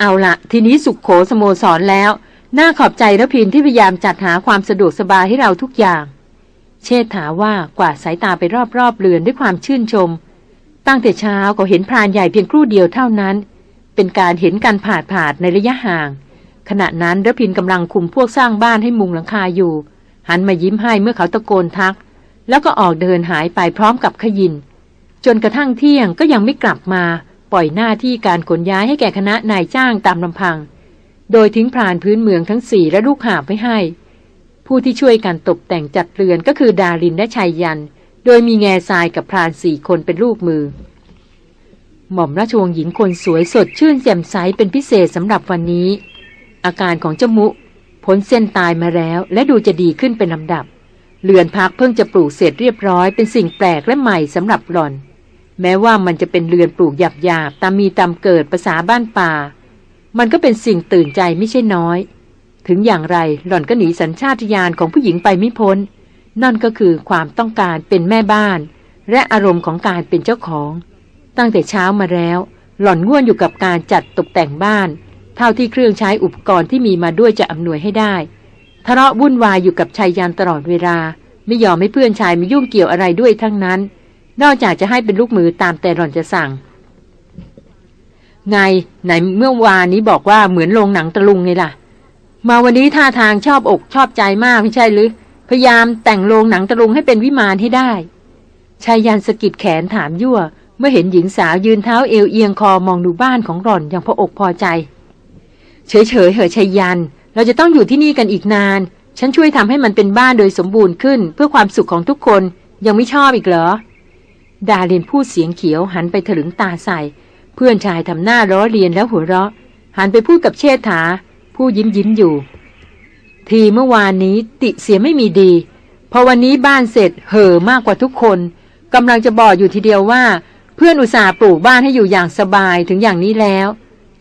เอาละทีนี้สุขโขสโมสรแล้ว น่าขอบใจระพินที่พยายามจัดหาความสะดวกสบายให้เราทุกอย่าง เชษฐาว่ากวาดสายตาไปรอบๆเรือนด้วยความชื่นชม ตั้งแต่เช้าก็เห็นพรานใหญ่เพียงครู่เดียวเท่านั้น เป็นการเห็นการผาดผาดในระยะห่าง ขณะนั้นระพินกำลังคุมพวกสร้างบ้านให้มุงหลังคาอยู่ หันมายิ้มให้เมื่อเขาตะโกนทัก แล้วก็ออกเดินหายไปพร้อมกับขยิน จนกระทั่งเที่ยงก็ยังไม่กลับมา ปล่อยหน้าที่การขนย้ายให้แก่คณะนายจ้างตามลำพัง โดยทิ้งพรานพื้นเมืองทั้งสี่และลูกหาบไว้ให้ ผู้ที่ช่วยกันตกแต่งจัดเรือนก็คือดารินและชายยัน โดยมีแง่ทรายกับพรานสี่คนเป็นลูกมือ หม่อมราชวงศ์หญิงคนสวยสดชื่นแจ่มใสเป็นพิเศษสำหรับวันนี้ อาการของเจ้ามุพ้นเส้นตายมาแล้ว และดูจะดีขึ้นเป็นลำดับเรือนพักเพิ่งจะปลูกเสร็จเรียบร้อยเป็นสิ่งแปลกและใหม่สำหรับหล่อน แม้ว่ามันจะเป็นเรือนปลูกหยาบๆตามมีตามเกิดภาษาบ้านป่า มันก็เป็นสิ่งตื่นใจไม่ใช่น้อย ถึงอย่างไรหล่อนก็หนีสัญชาตญาณของผู้หญิงไปไม่พ้น นั่นก็คือความต้องการเป็นแม่บ้าน และอารมณ์ของการเป็นเจ้าของ ตั้งแต่เช้ามาแล้ว หล่อนง่วนอยู่กับการจัดตกแต่งบ้าน เท่าที่เครื่องใช้อุปกรณ์ที่มีมาด้วยจะอำนวยให้ได้ทะเลาะวุ่นวายอยู่กับชายยันตลอดเวลา ไม่ยอมให้เพื่อนชายมายุ่งเกี่ยวอะไรด้วยทั้งนั้น นอกจากจะให้เป็นลูกมือตามแต่หล่อนจะสั่ง ไงไหนเมื่อวานนี้บอกว่าเหมือนโรงหนังตะลุงไงล่ะ มาวันนี้ท่าทางชอบอกชอบใจมากไม่ใช่หรือ พยายามแต่งโรงหนังตะลุงให้เป็นวิมานให้ได้ชายยันสะกิดแขนถามยั่ว เมื่อเห็นหญิงสาวยืนเท้าเอวเอียงคอมองดูบ้านของหล่อนอย่างพออกพอใจ เฉยๆเหอชายยัน เราจะต้องอยู่ที่นี่กันอีกนาน ฉันช่วยทำให้มันเป็นบ้านโดยสมบูรณ์ขึ้น เพื่อความสุขของทุกคนยังไม่ชอบอีกเหรอ ดาเรียนพูดเสียงเขียวหันไปถลึงตาใส่ เพื่อนชายทำหน้าล้อเลียนแล้วหัวเราะ หันไปพูดกับเชษฐา ผู้ยิ้มยิ้มอยู่ ทีเมื่อวานนี้ติเสียไม่มีดี พอวันนี้บ้านเสร็จเห่อมากกว่าทุกคนกำลังจะบอกอยู่ทีเดียวว่า เพื่อนอุตส่าห์ปลูกบ้านให้อยู่อย่างสบายถึงอย่างนี้แล้ว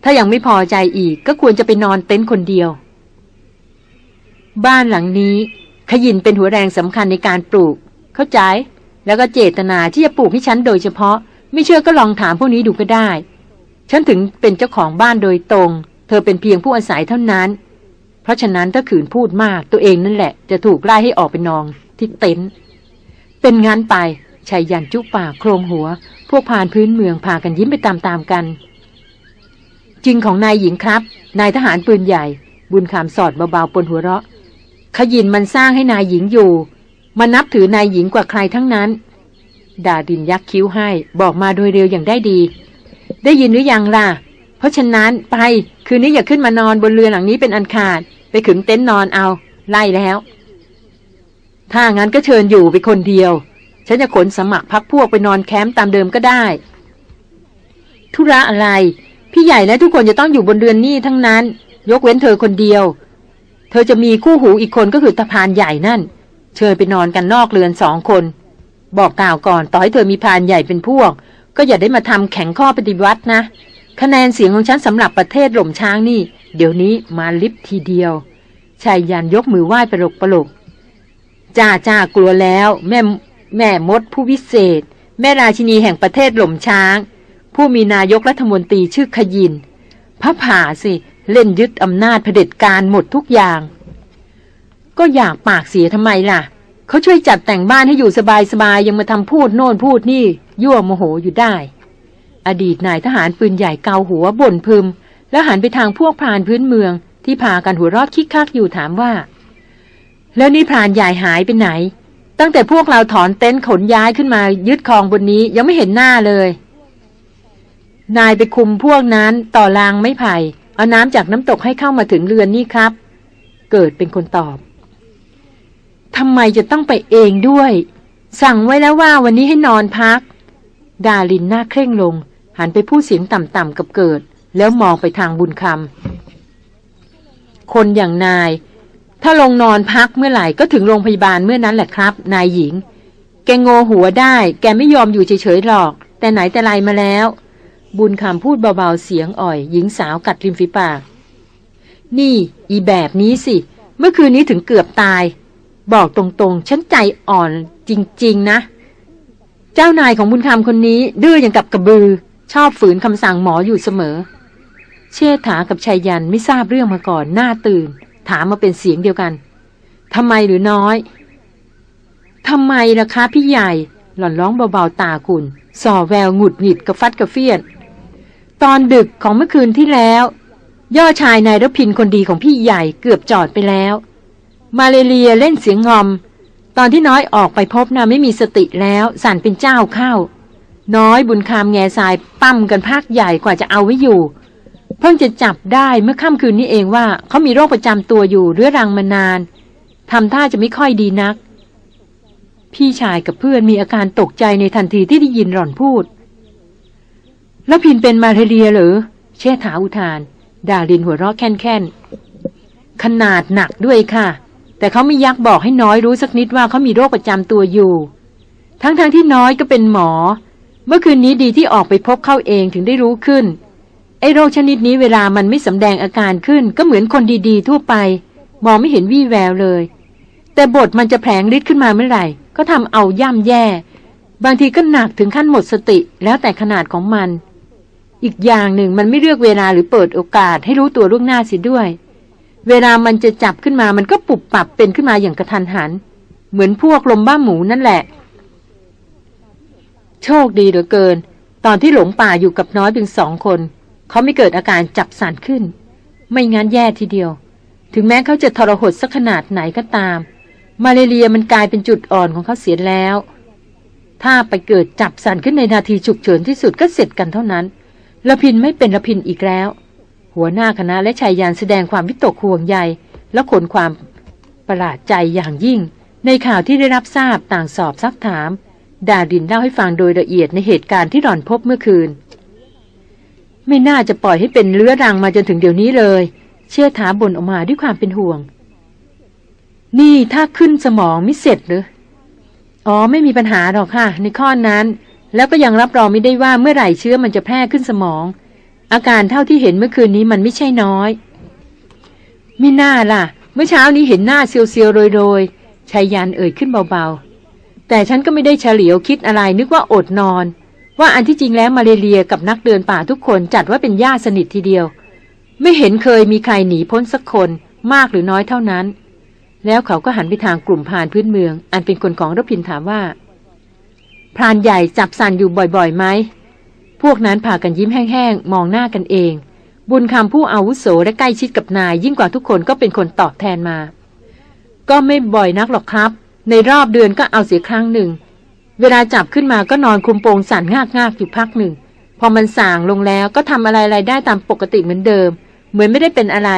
ถ้ายังไม่พอใจอีกก็ควรจะไปนอนเต็นท์คนเดียว บ้านหลังนี้ ขยินเป็นหัวแรงสำคัญในการปลูก เข้าใจ แล้วก็เจตนาที่จะปลูกให้ฉันโดยเฉพาะ ไม่เชื่อก็ลองถามพวกนี้ดูก็ได้ ฉันถึงเป็นเจ้าของบ้านโดยตรง เธอเป็นเพียงผู้อาศัยเท่านั้น ราะฉะนั้นถ้าขืนพูดมากตัวเองนั่นแหละ จะถูกไล่ให้ออกไปนอนที่เต็นท์เป็นงั้นไปชายยันจุปากโครงหัว พวกพานพื้นเมืองพากันยิ้มไปตามๆกัน จริงของนายหญิงครับ นายทหารปืนใหญ่ บุญคำสอดเบาๆปนหัวเราะ ขยินมันสร้างให้นายหญิงอยู่มันนับถือนายหญิงกว่าใครทั้งนั้น ดาดินยักคิ้วให้ บอกมาโดยเร็วอย่างได้ดี ได้ยินหรือยังล่ะ เพราะฉะนั้นไป คืนนี้อย่าขึ้นมานอนบนเรือหลังนี้เป็นอันขาด ไปขึงเต็นท์นอนเอา ไล่แล้ว ถ้างั้นก็เชิญอยู่ไปคนเดียว ฉันจะขนสมัครพักพวกไปนอนแคมป์ตามเดิมก็ได้ ธุระอะไร พี่ใหญ่และทุกคนจะต้องอยู่บนเรือนนี่ทั้งนั้น ยกเว้นเธอคนเดียว เธอจะมีคู่หูอีกคนก็คือตะพานใหญ่นั่น เชิญไปนอนกันนอกเรือนสองคน บอกกล่าวก่อนต่อให้เธอมีพานใหญ่เป็นพวก ก็อย่าได้มาทำแข่งข้อปฏิวัตินะคะแนนเสียงของฉันสำหรับประเทศหล่มช้างนี่ เดี๋ยวนี้มาลิฟทีเดียวชายยันยกมือไหว้ปลกปลกจ้าจ้ากลัวแล้ว แม่แม่มดผู้วิเศษ แม่ราชินีแห่งประเทศหล่มช้าง ผู้มีนายกรัฐมนตรีชื่อขยินพระผ่าสิ เล่นยึดอำนาจเผด็จการหมดทุกอย่าง ก็อยากปากเสียทำไมล่ะ เขาช่วยจัดแต่งบ้านให้อยู่สบายๆยังมาทำพูดโน่นพูดนี่ ยั่วโมโหอยู่ได้ อดีตนายทหารปืนใหญ่เกาหัวบ่นพึม แล้วหันไปทางพวกพรานพื้นเมือง ที่พากันหัวเรอดคิกคักอยู่ถามว่า แล้วนี่พรานใหญ่หายไปไหน ตั้งแต่พวกเราถอนเต็นท์ขนย้ายขึ้นมายึดคลองบนนี้ยังไม่เห็นหน้าเลย นายไปคุมพวกนั้นต่อรางไม่ไผ่เอาน้ำจากน้ำตกให้เข้ามาถึงเรือนนี่ครับ เกิดเป็นคนตอบทำไมจะต้องไปเองด้วย สั่งไว้แล้วว่าวันนี้ให้นอนพัก ดาลินหน้าเคร่งลง หันไปพูดเสียงต่ำๆกับเกิด แล้วมองไปทางบุญคำคนอย่างนาย ถ้าลงนอนพักเมื่อไหร่ก็ถึงโรงพยาบาลเมื่อนั้นแหละครับ นายหญิง แกงโงหัวได้ แกไม่ยอมอยู่เฉยๆหรอก แต่ไหนแต่ไรมาแล้ว บุญคำพูดเบาๆเสียงอ่อย หญิงสาวกัดริมฝีปาก นี่ อีแบบนี้สิ เมื่อคืนนี้ถึงเกือบตาย บอกตรงๆ ฉันใจอ่อนจริง ๆ นะ เจ้านายของบุญคำคนนี้ดื้ออย่างกับกระบือ ชอบฝืนคำสั่งหมออยู่เสมอ เชษฐากับชายยันไม่ทราบเรื่องมาก่อนหน้าตื่น ถามมาเป็นเสียงเดียวกันทำไมหรือน้อยทำไมล่ะคะพี่ใหญ่ หล่อนร้องเบาๆตาคุณ ส่อแววหงุดหงิดกระฟัดกระเฟียด ตอนดึกของเมื่อคืนที่แล้ว ย่อชายนายรพินคนดีของพี่ใหญ่เกือบจอดไปแล้ว มาเลเรียเล่นเสียงงอม ตอนที่น้อยออกไปพบนะไม่มีสติแล้วสั่นเป็นเจ้าเข้า น้อยบุญคามแง่ทรายปั้มกันภาคใหญ่กว่าจะเอาไว้อยู่ เพิ่งจะจับได้เมื่อค่ำคืนนี้เองว่าเขามีโรคประจำตัวอยู่เรื้อรังมานานทำท่าจะไม่ค่อยดีนัก พี่ชายกับเพื่อนมีอาการตกใจในทันทีที่ได้ยินหล่อนพูด แล้วพินเป็นมาเรียหรือเชษฐาอุทาน ดาลินหัวเราะแค่นๆขนาดหนักด้วยค่ะ แต่เขาไม่ยักบอกให้น้อยรู้สักนิดว่าเขามีโรคประจำตัวอยู่ ทั้งๆทที่น้อยก็เป็นหมอ เมื่อคืนนี้ดีที่ออกไปพบเข้าเองถึงได้รู้ขึ้น ไอ้โรคชนิดนี้เวลามันไม่สำแดงอาการขึ้น ก็เหมือนคนดีๆ ทั่วไป มองไม่เห็นวี่แววเลย แต่บทมันจะแผลงฤทธิ์ขึ้นมาเมื่อไหร่ ก็ทำเอาย่ำแย่ บางทีก็หนักถึงขั้นหมดสติแล้วแต่ขนาดของมัน อีกอย่างหนึ่งมันไม่เลือกเวลาหรือเปิดโอกาสให้รู้ตัวล่วงหน้าเสียด้วย เวลามันจะจับขึ้นมามันก็ปุบปับเป็นขึ้นมาอย่างกระทันหัน เหมือนพวกลมบ้าหมูนั่นแหละ โชคดีเหลือเกิน ตอนที่หลงป่าอยู่กับน้อยเพียงสองคน เขาไม่เกิดอาการจับสั่นขึ้น ไม่งั้นแย่ทีเดียว ถึงแม้เขาจะทรหดสักขนาดไหนก็ตาม มาเลเรียมันกลายเป็นจุดอ่อนของเขาเสียแล้ว ถ้าไปเกิดจับสั่นขึ้นในนาทีฉุกเฉินที่สุดก็เสร็จกันเท่านั้นละพินไม่เป็นละพินอีกแล้ว หัวหน้าคณะและชายยานแสดงความวิตกห่วงใยและขนความประหลาดใจอย่างยิ่ง ในข่าวที่ได้รับทราบต่างสอบซักถาม ดาดินเล่าให้ฟังโดยละเอียดในเหตุการณ์ที่หล่อนพบเมื่อคืน ไม่น่าจะปล่อยให้เป็นเลื้อรังมาจนถึงเดี๋ยวนี้เลย เชื่อถาบ่นออกมาด้วยความเป็นห่วง นี่ถ้าขึ้นสมองไม่เสร็จหรืออ๋อไม่มีปัญหาหรอกค่ะ ในข้อนั้น แล้วก็ยังรับรองไม่ได้ว่าเมื่อไหร่เชื้อมันจะแพร่ขึ้นสมอง อาการเท่าที่เห็นเมื่อคืนนี้มันไม่ใช่น้อยมิน่าล่ะ เมื่อเช้านี้เห็นหน้าเซียวๆโรยๆชายยันเอ่ยขึ้นเบาๆแต่ฉันก็ไม่ได้เฉลียวคิดอะไรนึกว่าอดนอน ว่าอันที่จริงแล้วมาเลเรียกับนักเดินป่าทุกคนจัดว่าเป็นญาติสนิททีเดียว ไม่เห็นเคยมีใครหนีพ้นสักคนมากหรือน้อยเท่านั้น แล้วเขาก็หันไปทางกลุ่มพานพื้นเมือง อันเป็นคนของรพินถามว่าพรานใหญ่จับสันอยู่บ่อยๆไหมพวกนั้นพากันยิ้มแห้งๆมองหน้ากันเอง บุญคำผู้อาวุโสและใกล้ชิดกับนาย ยิ่งกว่าทุกคนก็เป็นคนตอบแทนมา ก็ไม่บ่อยนักหรอกครับ ในรอบเดือนก็เอาเสียครั้งหนึ่ง เวลาจับขึ้นมาก็นอนคุมโปงสั่นงากๆอยู่พักหนึ่ง พอมันส่างลงแล้วก็ทำอะไรๆได้ตามปกติเหมือนเดิม เหมือนไม่ได้เป็นอะไร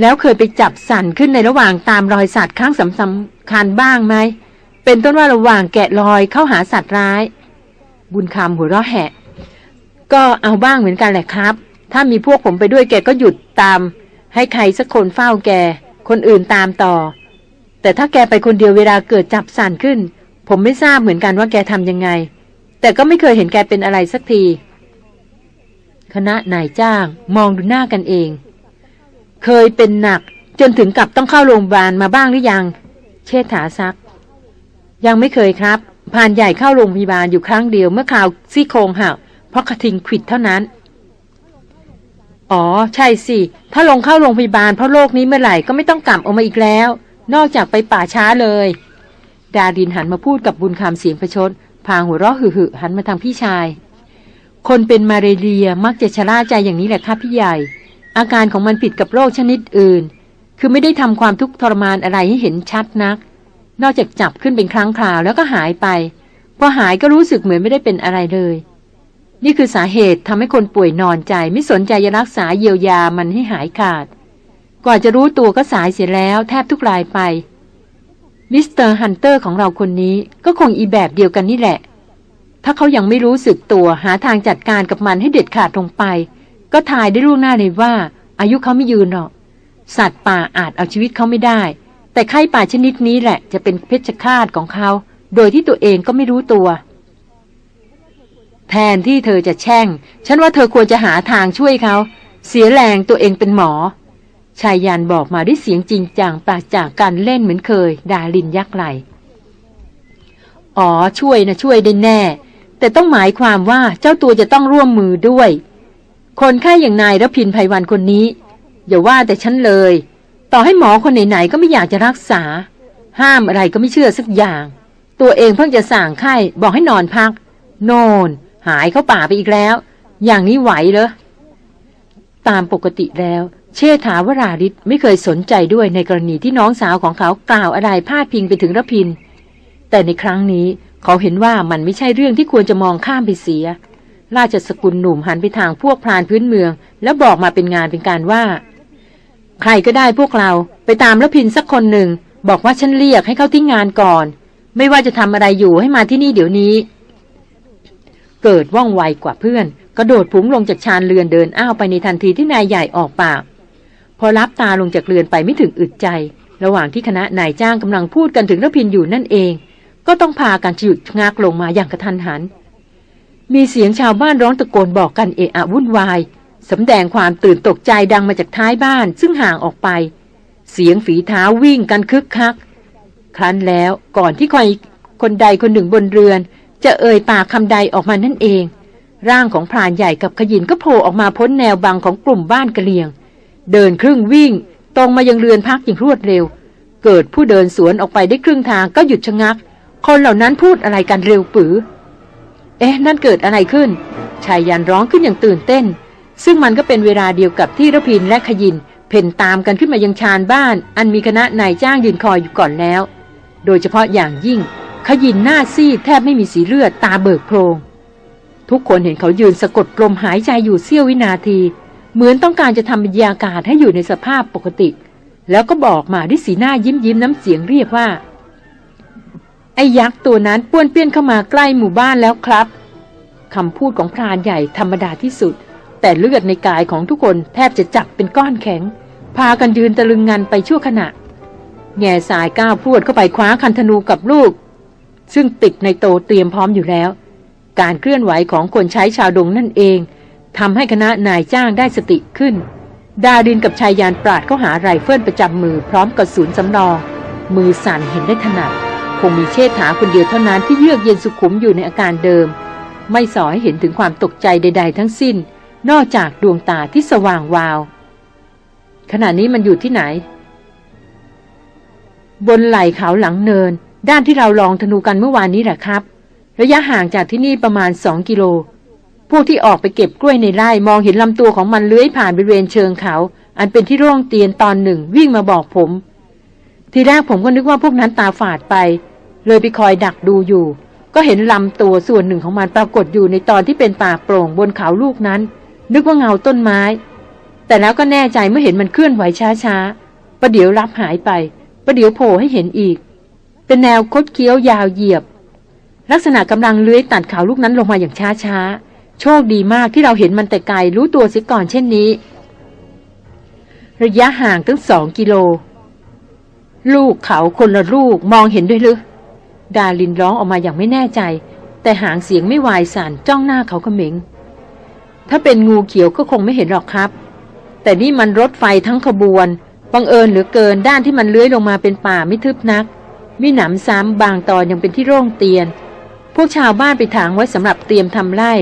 แล้วเคยไปจับสั่นขึ้นในระหว่างตามรอยสัตว์ครั้งสำสำคัญบ้างไหม เป็นต้นว่าระหว่างแกะรอยเข้าหาสัตว์ร้าย บุญคำหัวเราะแหะ ก็เอาบ้างเหมือนกันแหละครับ ถ้ามีพวกผมไปด้วยแกก็หยุดตาม ให้ใครสักคนเฝ้าแก คนอื่นตามต่อ แต่ถ้าแกไปคนเดียวเวลาเกิดจับสั่นขึ้น ผมไม่ทราบเหมือนกันว่าแกทำยังไง แต่ก็ไม่เคยเห็นแกเป็นอะไรสักที คณะนายจ้างมองดูหน้ากันเอง เคยเป็นหนักจนถึงกับต้องเข้าโรงพยาบาลมาบ้างหรือยัง เชษฐาซัก ยังไม่เคยครับผ่านใหญ่เข้าโรงพยาบาลอยู่ครั้งเดียวเมื่อข่าวซี่โครงหักเพราะกระทิงขิดเท่านั้น อ๋อ ใช่สิ ถ้าลงเข้าโรงพยาบาลเพราะโรคนี้เมื่อไหร่ก็ไม่ต้องกลับออกมาอีกแล้ว นอกจากไปป่าช้าเลย ดาดินหันมาพูดกับบุญคำเสียงประชดพางหัวเราะหึ่หันมาทางพี่ชาย คนเป็นมาเรเรียมักจะชะล่าใจอย่างนี้แหละครับพี่ใหญ่ อาการของมันผิดกับโรคชนิดอื่น คือไม่ได้ทำความทุกข์ทรมานอะไรให้เห็นชัดนัก นอกจากจับขึ้นเป็นครั้งคราวแล้วก็หายไป พอหายก็รู้สึกเหมือนไม่ได้เป็นอะไรเลย นี่คือสาเหตุทำให้คนป่วยนอนใจ ไม่สนใจจะรักษาเยียวยามันให้หายขาด กว่าจะรู้ตัวก็สายเสียแล้วแทบทุกรายไป mister hunter ของเราคนนี้ก็คงอีแบบเดียวกันนี่แหละ ถ้าเขายังไม่รู้สึกตัวหาทางจัดการกับมันให้เด็ดขาดลงไป ก็ทายได้ล่วงหน้าเลยว่า อายุเขาไม่ยืนหรอก สัตว์ป่าอาจเอาชีวิตเขาไม่ได้ แต่ไข้ป่าชนิดนี้แหละจะเป็นเพชฌฆาตของเขา โดยที่ตัวเองก็ไม่รู้ตัวแทนที่เธอจะแช่ง ฉันว่าเธอควรจะหาทางช่วยเขา เสียแรงตัวเองเป็นหมอ ชายยันบอกมาด้วยเสียงจริงจังปราศจากการเล่นเหมือนเคย ดาลินยักไหล อ๋อช่วยนะช่วยได้แน่ แต่ต้องหมายความว่าเจ้าตัวจะต้องร่วมมือด้วย คนไข้อย่างนายรพินภัยวันคนนี้ อย่าว่าแต่ฉันเลย ต่อให้หมอคนไหนๆก็ไม่อยากจะรักษา ห้ามอะไรก็ไม่เชื่อสักอย่าง ตัวเองเพิ่งจะสั่งไข้บอกให้นอนพัก โนนหายเข้าป่าไปอีกแล้ว อย่างนี้ไหวเหรอตามปกติแล้ว เชษฐาวราริศไม่เคยสนใจด้วยในกรณีที่น้องสาวของเขากล่าวอะไรพาดพิงไปถึงรพิน แต่ในครั้งนี้เขาเห็นว่ามันไม่ใช่เรื่องที่ควรจะมองข้ามไปเสีย ราชสกุลหนุ่มหันไปทางพวกพรานพื้นเมือง แล้วบอกมาเป็นงานเป็นการว่า ใครก็ได้พวกเราไปตามรพินสักคนหนึ่ง บอกว่าฉันเรียกให้เขาทิ้งานก่อน ไม่ว่าจะทำอะไรอยู่ให้มาที่นี่เดี๋ยวนี้ เกิดว่องไวกว่าเพื่อนกระโดดผุงลงจากชานเรือนเดินอ้าวไปในทันทีที่นายใหญ่ออกปาก พอรับตาลงจากเรือนไปไม่ถึงอึดใจ ระหว่างที่คณะนายจ้างกำลังพูดกันถึงรพินอยู่นั่นเอง ก็ต้องพากันหยุดงักลงมาอย่างกระทันหัน มีเสียงชาวบ้านร้องตะโกนบอกกันเอะอะวุ่นวายสำแดงความตื่นตกใจดังมาจากท้ายบ้านซึ่งห่างออกไป เสียงฝีเท้าวิ่งกันคึกคัก ครั้นแล้วก่อนที่ใครคนใดคนหนึ่งบนเรือน จะเอ่ยปากคำใดออกมานั่นเอง ร่างของพรานใหญ่กับขยินก็โผล่ออกมาพ้นแนวบังของกลุ่มบ้านกะเลียง เดินครึ่งวิ่ง ตรงมายังเรือนพักอย่างรวดเร็ว เกิดผู้เดินสวนออกไปได้ครึ่งทางก็หยุดชะงัก คนเหล่านั้นพูดอะไรกันเร็วปือ เอ๊ะ นั่นเกิดอะไรขึ้น ชายยันร้องขึ้นอย่างตื่นเต้น ซึ่งมันก็เป็นเวลาเดียวกับที่ระพินและขยิน เพ่นตามกันขึ้นมายังชานบ้าน อันมีคณะนายจ้างยืนคอยอยู่ก่อนแล้ว โดยเฉพาะอย่างยิ่ง ขยินหน้าซีดแทบไม่มีสีเลือดตาเบิกโพรงทุกคนเห็นเขายืนสะกดลมหายใจอยู่เสี้ยววินาที เหมือนต้องการจะทำบรรยากาศให้อยู่ในสภาพปกติ แล้วก็บอกมาด้วยสีหน้ายิ้มยิ้มน้ำเสียงเรียกว่า ไอ้ยักษ์ตัวนั้นป้วนเปี้ยนเข้ามาใกล้หมู่บ้านแล้วครับคำพูดของพรานใหญ่ธรรมดาที่สุด แต่เลือดในกายของทุกคนแทบจะจับเป็นก้อนแข็ง พากันยืนตะลึงงันไปชั่วขณะ แง่สายก้าวพรวดเข้าไปคว้าคันธนูกับลูก ซึ่งติดในโตเตรียมพร้อมอยู่แล้ว การเคลื่อนไหวของคนใช้ชาวดงนั่นเอง ทำให้คณะนายจ้างได้สติขึ้น ดารินกับไชยยันต์ปราดเข้าหาไรเฟิลประจำมือพร้อมกับกระสุนสำรอง มือสั่นเห็นได้ถนัด คงมีเชษฐาคนเดียวเท่านั้นที่เยือกเย็นสุขุมอยู่ในอาการเดิม ไม่ส่อให้เห็นถึงความตกใจใด ๆ ทั้งสิ้น นอกจากดวงตาที่สว่างวาว ขณะนี้มันอยู่ที่ไหน บนไหล่เขาหลังเนิน ด้านที่เราลองธนูกันเมื่อวานนี้แหละครับ ระยะห่างจากที่นี่ประมาณสองกิโล พวกที่ออกไปเก็บกล้วยในไร่มองเห็นลำตัวของมันเลื้อยผ่านบริเวณเชิงเขา อันเป็นที่ร่องเตียนตอนหนึ่งวิ่งมาบอกผม ทีแรกผมก็นึกว่าพวกนั้นตาฝาดไป เลยไปคอยดักดูอยู่ ก็เห็นลำตัวส่วนหนึ่งของมันปรากฏอยู่ในตอนที่เป็นป่าโปร่งบนเขาลูกนั้น นึกว่าเงาต้นไม้ แต่แล้วก็แน่ใจเมื่อเห็นมันเคลื่อนไหวช้าๆประเดี๋ยวรับหายไปประเดี๋ยวโผล่ให้เห็นอีก เป็นแนวคดเคี้ยวยาวเหยียบ ลักษณะกำลังเลื้อยตัดเขาลูกนั้นลงมาอย่างช้าๆ โชคดีมากที่เราเห็นมันแต่ไกลรู้ตัวเสียก่อนเช่นนี้ ระยะห่างตั้งสองกิโล ลูกเขาคนละลูกมองเห็นด้วยหรือดาลินร้องออกมาอย่างไม่แน่ใจ แต่หางเสียงไม่วายสั่นจ้องหน้าเขาเขม็งถ้าเป็นงูเขียวก็คงไม่เห็นหรอกครับ แต่นี่มันรถไฟทั้งขบวนบังเอิญเหลือเกินด้านที่มันเลื้อยลงมาเป็นป่าไม่ทึบนักมีหนำซ้ำบางตอนยังเป็นที่โร่งเตียน พวกชาวบ้านไปถางไว้สำหรับเตรียมทำไร่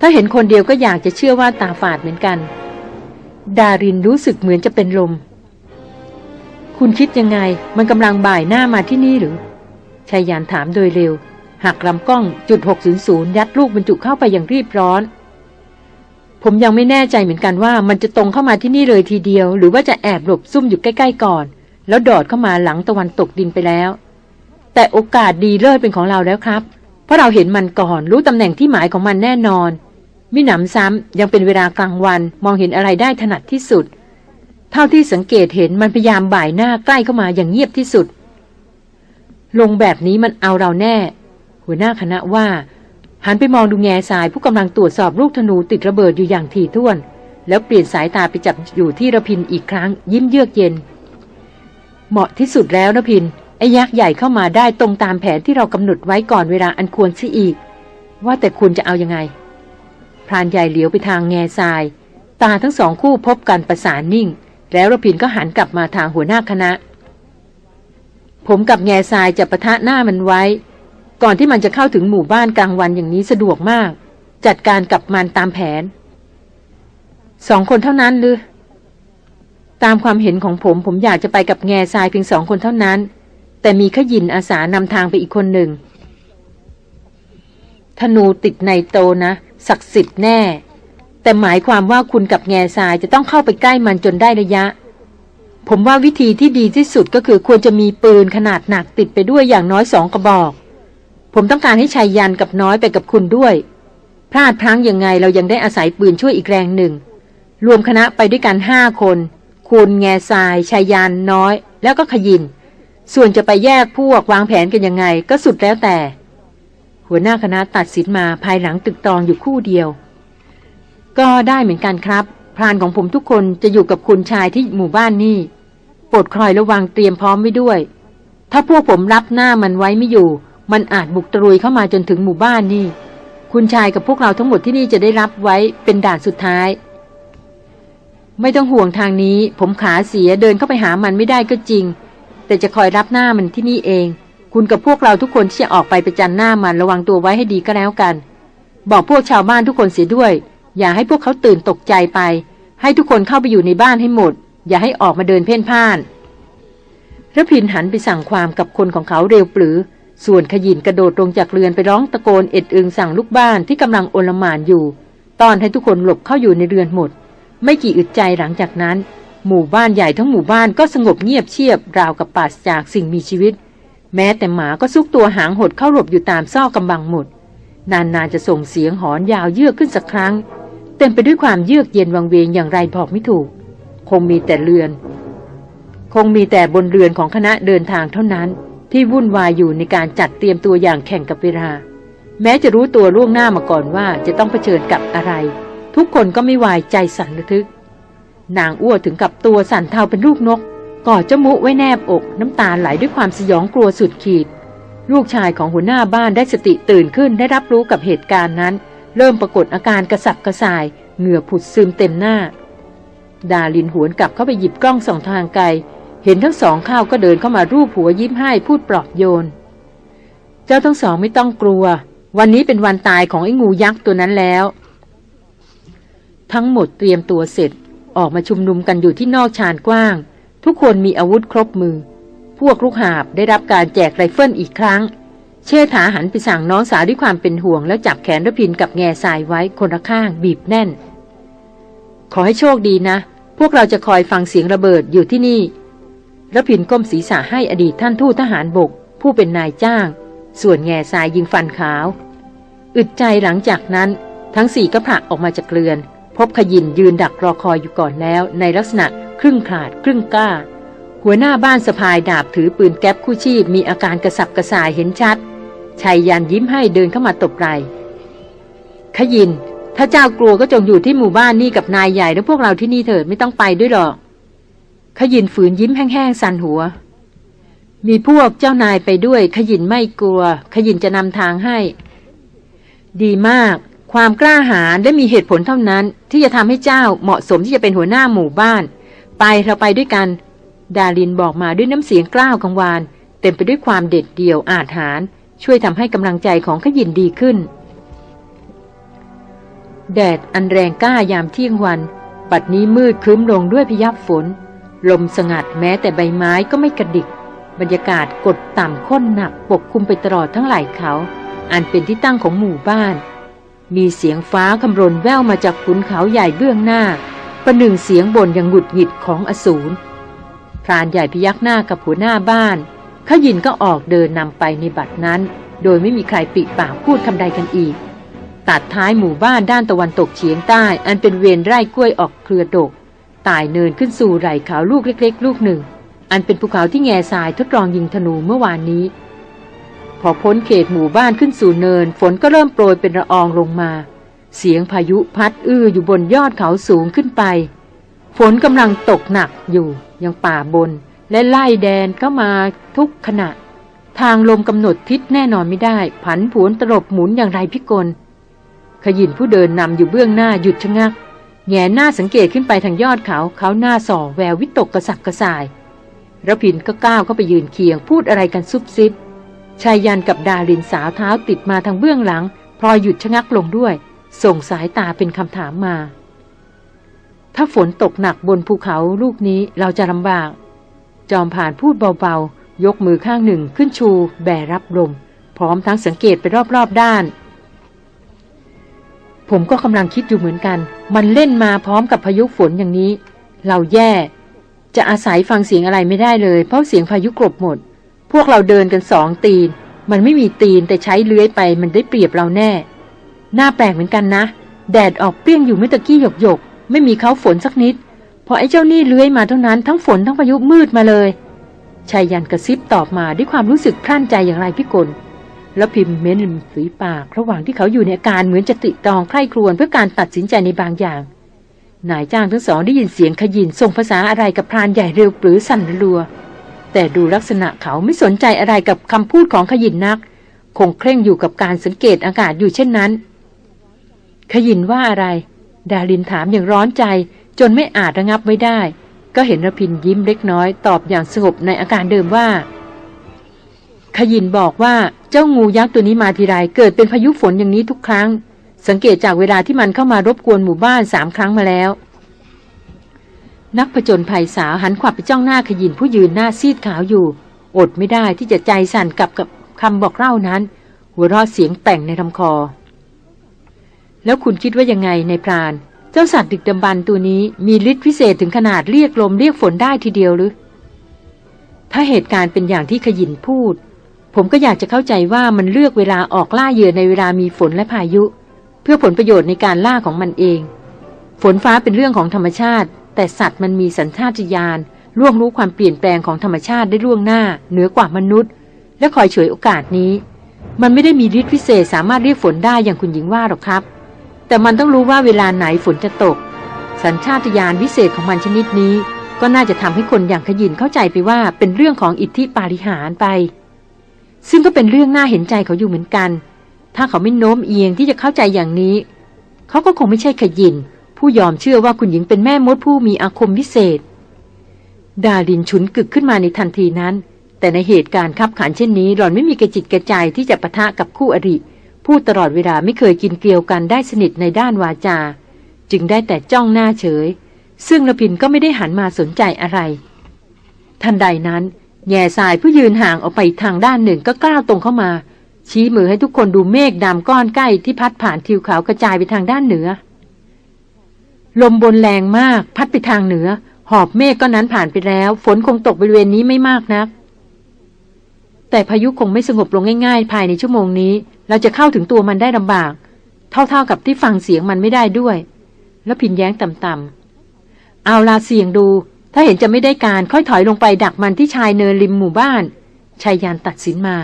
ถ้าเห็นคนเดียวก็อยากจะเชื่อว่าตาฝาดเหมือนกัน ดารินรู้สึกเหมือนจะเป็นลม คุณคิดยังไง มันกำลังบ่ายหน้ามาที่นี่หรือชายยานถามโดยเร็ว หักลำกล้องจุด600ยัดลูกบรรจุเข้าไปอย่างรีบร้อน ผมยังไม่แน่ใจเหมือนกันว่า มันจะตรงเข้ามาที่นี่เลยทีเดียว หรือว่าจะแอบหลบซุ่มอยู่ใกล้ ๆ ก่อน แล้วดอดเข้ามาหลังตะวันตกดินไปแล้ว แต่โอกาสดีเลิศเป็นของเราแล้วครับ เพราะเราเห็นมันก่อนรู้ตำแหน่งที่หมายของมันแน่นอน มิหนำซ้ำยังเป็นเวลากลางวันมองเห็นอะไรได้ถนัดที่สุด เท่าที่สังเกตเห็นมันพยายามบ่ายหน้าใกล้เข้ามาอย่างเงียบที่สุด ลงแบบนี้มันเอาเราแน่ หัวหน้าคณะว่า หันไปมองดูแง่สายผู้กำลังตรวจสอบลูกธนูติดระเบิดอยู่อย่างถี่ถ้วน แล้วเปลี่ยนสายตาไปจับอยู่ที่ระพินอีกครั้ง ยิ้มเยือกเย็น เหมาะที่สุดแล้วนะพินไอ้ยักษ์ใหญ่เข้ามาได้ตรงตามแผนที่เรากำหนดไว้ก่อนเวลาอันควรซิอีก ว่าแต่คุณจะเอายังไง พรานใหญ่เหลียวไปทางแง่ทราย ตาทั้งสองคู่พบกันประสานนิ่ง แล้วระพินก็หันกลับมาทางหัวหน้าคณะ ผมกับแง่ทรายจะประทะหน้ามันไว้ ก่อนที่มันจะเข้าถึงหมู่บ้านกลางวันอย่างนี้สะดวกมาก จัดการกับมันตามแผนสองคนเท่านั้นหรือตามความเห็นของผมผมอยากจะไปกับแง่ทรายเพียงสองคนเท่านั้น แต่มีขยินอาสานำทางไปอีกคนหนึ่งธนูติดในโตนะ ศักดิ์สิทธิ์แน่ แต่หมายความว่าคุณกับแง่ทรายจะต้องเข้าไปใกล้มันจนได้ระยะ ผมว่าวิธีที่ดีที่สุดก็คือควรจะมีปืนขนาดหนักติดไปด้วยอย่างน้อยสองกระบอก ผมต้องการให้ชายยันกับน้อยไปกับคุณด้วย พลาดพลั้งยังไงเรายังได้อาศัยปืนช่วยอีกแรงหนึ่ง รวมคณะไปด้วยกันห้าคน คุณแง่ทรายชายยันน้อย แล้วก็ขยิน ส่วนจะไปแยกพวกวางแผนกันยังไงก็สุดแล้วแต่ หัวหน้าคณะตัดสินมาภายหลังตึกตรองอยู่คู่เดียว ก็ได้เหมือนกันครับ พรานของผมทุกคนจะอยู่กับคุณชายที่หมู่บ้านนี่โปรดคอยระวังเตรียมพร้อมไว้ด้วย ถ้าพวกผมรับหน้ามันไว้ไม่อยู่ มันอาจบุกตรุยเข้ามาจนถึงหมู่บ้านนี่ คุณชายกับพวกเราทั้งหมดที่นี่จะได้รับไว้เป็นด่านสุดท้าย ไม่ต้องห่วงทางนี้ ผมขาเสียเดินเข้าไปหามันไม่ได้ก็จริง แต่จะคอยรับหน้ามันที่นี่เอง คุณกับพวกเราทุกคนที่จะออกไปประจันหน้ามันระวังตัวไว้ให้ดีก็แล้วกัน บอกพวกชาวบ้านทุกคนเสียด้วย อย่าให้พวกเขาตื่นตกใจไป ให้ทุกคนเข้าไปอยู่ในบ้านให้หมด อย่าให้ออกมาเดินเพ่นพ่านระพินหันไปสั่งความกับคนของเขาเร็วปรือ ส่วนขยินกระโดดลงจากเรือนไปร้องตะโกนเอ็ดอึงสั่งลูกบ้านที่กำลังโอลมานอยู่ ตอนให้ทุกคนหลบเข้าอยู่ในเรือนหมด ไม่กี่อึดใจหลังจากนั้น หมู่บ้านใหญ่ทั้งหมู่บ้านก็สงบเงียบเชียบราวกับปราศจากสิ่งมีชีวิต แม้แต่หมาก็ซุกตัวหางหดเข้าหลบอยู่ตามซอกกำบังหมด นานๆจะส่งเสียงหอนยาวเยือกขึ้นสักครั้ง เต็มไปด้วยความเยือกเย็นวังเวงอย่างไรบอกไม่ถูก คงมีแต่เรือน คงมีแต่บนเรือนของคณะเดินทางเท่านั้น ที่วุ่นวายอยู่ในการจัดเตรียมตัวอย่างแข่งกับเวลาแม้จะรู้ตัวล่วงหน้ามาก่อนว่าจะต้องเผชิญกับอะไร ทุกคนก็ไม่วายใจสั่นระทึก นางอ้วถึงกับตัวสั่นเทาเป็นลูกนก กอดเจ้ามุไว้แนบอกน้ำตาไหลด้วยความสยองกลัวสุดขีด ลูกชายของหัวหน้าบ้านได้สติตื่นขึ้นได้รับรู้กับเหตุการณ์นั้น เริ่มปรากฏอาการกระสับกระส่าย เหงื่อผุดซึมเต็มหน้า ดาลินหวนกลับเข้าไปหยิบกล้องส่องทางไกล เห็นทั้งสองข้าวก็เดินเข้ามารูปหัวยิ้มให้พูดปลอบโยน เจ้าทั้งสองไม่ต้องกลัว วันนี้เป็นวันตายของไอ้งูยักษ์ตัวนั้นแล้ว ทั้งหมดเตรียมตัวเสร็จออกมาชุมนุมกันอยู่ที่นอกชานกว้าง ทุกคนมีอาวุธครบมือ พวกลูกหาบได้รับการแจกไรเฟิลอีกครั้ง เชษฐาหันไปสั่งน้องสาวด้วยความเป็นห่วง แล้วจับแขนรพินกับแง่ทรายไว้คนละข้างบีบแน่น ขอให้โชคดีนะ พวกเราจะคอยฟังเสียงระเบิดอยู่ที่นี่รพินก้มศีรษะให้อดีตท่านทูตทหารบก ผู้เป็นนายจ้าง ส่วนแง่ทรายยิงฟันขาว อึดใจหลังจากนั้น ทั้งสี่ก็ผลักออกมาจากเกลือน พบขยินยืนดักรอคอยอยู่ก่อนแล้ว ในลักษณะครึ่งขาดครึ่งกล้า หัวหน้าบ้านสะพายดาบถือปืนแก๊ปคู่ชีพ มีอาการกระสับกระส่ายเห็นชัดชายยันยิ้มให้เดินเข้ามาตบไหล่ขยิน ถ้าเจ้ากลัวก็จงอยู่ที่หมู่บ้านนี่กับนายใหญ่แล้วพวกเราที่นี่เถิดไม่ต้องไปด้วยหรอก ขยินฝืนยิ้มแห้งๆสันหัว มีพวกเจ้านายไปด้วย ขยินไม่กลัว ขยินจะนำทางให้ ดีมาก ความกล้าหาญและมีเหตุผลเท่านั้น ที่จะทำให้เจ้าเหมาะสมที่จะเป็นหัวหน้าหมู่บ้าน ไปเราไปด้วยกัน ดารินบอกมาด้วยน้ำเสียงกล้าวกังวาน เต็มไปด้วยความเด็ดเดี่ยวอาจหารช่วยทำให้กำลังใจของขยินดีขึ้น แดดอันแรงกล้ายามเที่ยงวัน บัดนี้มืดครึ้มลงด้วยพยับฝน ลมสงัดแม้แต่ใบไม้ก็ไม่กระดิก บรรยากาศกดต่ำข้นหนักปกคลุมไปตลอดทั้งไหล่เขา อันเป็นที่ตั้งของหมู่บ้าน มีเสียงฟ้าคำรนแว่วมาจากขุนเขาใหญ่เบื้องหน้า ประหนึ่งเสียงบ่นอย่างหงุดหงิดของอสูรพรานใหญ่พยักหน้ากับหัวหน้าบ้านขยินก็ออกเดินนำไปในบัดนั้น โดยไม่มีใครปิปากพูดคำใดกันอีก ตัดท้ายหมู่บ้านด้านตะวันตกเฉียงใต้ อันเป็นเวรไร่กล้วยออกเครือดกตายเนินขึ้นสู่ไหล่เขาลูกเล็ก ๆ ลูกหนึ่ง อันเป็นภูเขาที่แง่ทรายทดลองยิงธนูเมื่อวานนี้ พอพ้นเขตหมู่บ้านขึ้นสู่เนิน ฝนก็เริ่มโปรยเป็นละอองลงมา เสียงพายุพัดอื้ออยู่บนยอดเขาสูงขึ้นไป ฝนกำลังตกหนักอยู่ยังป่าบน และไล่แดนก็มาทุกขณะ ทางลมกำหนดทิศแน่นอนไม่ได้ ผันผวนตลบหมุนอย่างไรพิกล ขยินผู้เดินนำอยู่เบื้องหน้าหยุดชะงัก แงหน้าสังเกตขึ้นไปทางยอดเขาเขาหน้าส่อแวววิตกกระสับกระส่ายระพินก็ก้าวเข้าไปยืนเคียงพูดอะไรกันซุบซิบ ชายยันกับดารินสาวเท้าติดมาทางเบื้องหลัง พลอยหยุดชะงักลงด้วย ส่งสายตาเป็นคำถามมา ถ้าฝนตกหนักบนภูเขาลูกนี้เราจะลำบาก จอมผ่านพูดเบาๆ ยกมือข้างหนึ่งขึ้นชู แบรับลม พร้อมทั้งสังเกตไปรอบๆด้าน ผมก็กำลังคิดอยู่เหมือนกัน มันเล่นมาพร้อมกับพายุฝนอย่างนี้ เราแย่ จะอาศัยฟังเสียงอะไรไม่ได้เลย เพราะเสียงพายุกลบหมด พวกเราเดินกันสองตีน มันไม่มีตีนแต่ใช้เลื้อยไปมันได้เปรียบเราแน่ หน้าแปลกเหมือนกันนะ แดดออกเปรี้ยงอยู่เมื่อตะกี้หยกหยกไม่มีเขาฝนสักนิด พอไอ้เจ้านี่เลื้อยมาเท่านั้นทั้งฝนทั้งพายุมืดมาเลยชายยันกระซิบตอบมาด้วยความรู้สึกคลั่นใจอย่างไรพิกลแล้วพิมพ์เม้นริมฝีปาก ระหว่างที่เขาอยู่ในอาการเหมือนจะติตองใคร่ครวญเพื่อการตัดสินใจในบางอย่าง นายจ้างทั้งสองได้ยินเสียงขยินส่งภาษาอะไรกับพรานใหญ่เร็วปรือสั่นรัว แต่ดูลักษณะเขาไม่สนใจอะไรกับคำพูดของขยินนัก คงเคร่งอยู่กับการสังเกตอากาศอยู่เช่นนั้น ขยินว่าอะไร ดาลินถามอย่างร้อนใจ จนไม่อาจระงับไว้ได้ ก็เห็นระพินยิ้มเล็กน้อย ตอบอย่างสงบในอาการเดิมว่า ขยินบอกว่าเจ้างูยักษ์ตัวนี้มาทีไรเกิดเป็นพายุฝนอย่างนี้ทุกครั้ง สังเกตจากเวลาที่มันเข้ามารบกวนหมู่บ้านสามครั้งมาแล้ว นักผจญภัยสาวหันขวับไปจ้องหน้าขยินผู้ยืนหน้าซีดขาวอยู่ อดไม่ได้ที่จะใจสั่นกับกับคำบอกเล่านั้น หัวเราะเสียงแต่งในลำคอ แล้วคุณคิดว่ายังไงในพราน เจ้าสัตว์ดึกดำบรรตัวนี้มีฤทธิ์พิเศษถึงขนาดเรียกลมเรียกฝนได้ทีเดียวหรือ ถ้าเหตุการณ์เป็นอย่างที่ขยินพูด ผมก็อยากจะเข้าใจว่ามันเลือกเวลาออกล่าเหยื่อในเวลามีฝนและพายุ เพื่อผลประโยชน์ในการล่าของมันเอง ฝนฟ้าเป็นเรื่องของธรรมชาติ แต่สัตว์มันมีสัญชาตญาณล่วงรู้ความเปลี่ยนแปลงของธรรมชาติได้ล่วงหน้า เหนือกว่ามนุษย์ และคอยเฉยโอกาสนี้ มันไม่ได้มีฤทธิ์พิเศษสามารถเรียกฝนได้อย่างคุณหญิงว่าหรอกครับ แต่มันต้องรู้ว่าเวลาไหนฝนจะตก สัญชาตญาณวิเศษของมันชนิดนี้ ก็น่าจะทำให้คนอย่างขยินเข้าใจไปว่าเป็นเรื่องของอิทธิปาฏิหารไป ซึ่งก็เป็นเรื่องน่าเห็นใจเขาอยู่เหมือนกัน ถ้าเขาไม่โน้มเอียงที่จะเข้าใจอย่างนี้ เขาก็คงไม่ใช่ขยิน ผู้ยอมเชื่อว่าคุณหญิงเป็นแม่มดผู้มีอาคมวิเศษ ดาลินฉุนกึกขึ้นมาในทันทีนั้น แต่ในเหตุการณ์ขับขันเช่นนี้ หล่อนไม่มีกระจิตกระใจที่จะปะทะกับคู่อริพูดตลอดเวลาไม่เคยกินเกลียวกันได้สนิทในด้านวาจา จึงได้แต่จ้องหน้าเฉย ซึ่งระพินก็ไม่ได้หันมาสนใจอะไร ทันใดนั้นแง่สายผู้ยืนห่างออกไปทางด้านหนึ่งก็กล้าวตรงเข้ามา ชี้มือให้ทุกคนดูเมฆดำก้อนใกล้ที่พัดผ่านทิวเขากระจายไปทางด้านเหนือ ลมบนแรงมาก พัดไปทางเหนือ หอบเมฆก้อนนั้นผ่านไปแล้ว ฝนคงตกบริเวณนี้ไม่มากนัก แต่พายุคงไม่สงบลงง่ายๆ ภายในชั่วโมงนี้ เราจะเข้าถึงตัวมันได้ลำบาก เท่าๆกับที่ฟังเสียงมันไม่ได้ด้วย แล้วพินแย้งต่ำๆเอาลาเสียงดู ถ้าเห็นจะไม่ได้การค่อยถอยลงไปดักมันที่ชายเนินริมหมู่บ้านชายยานตัดสินมา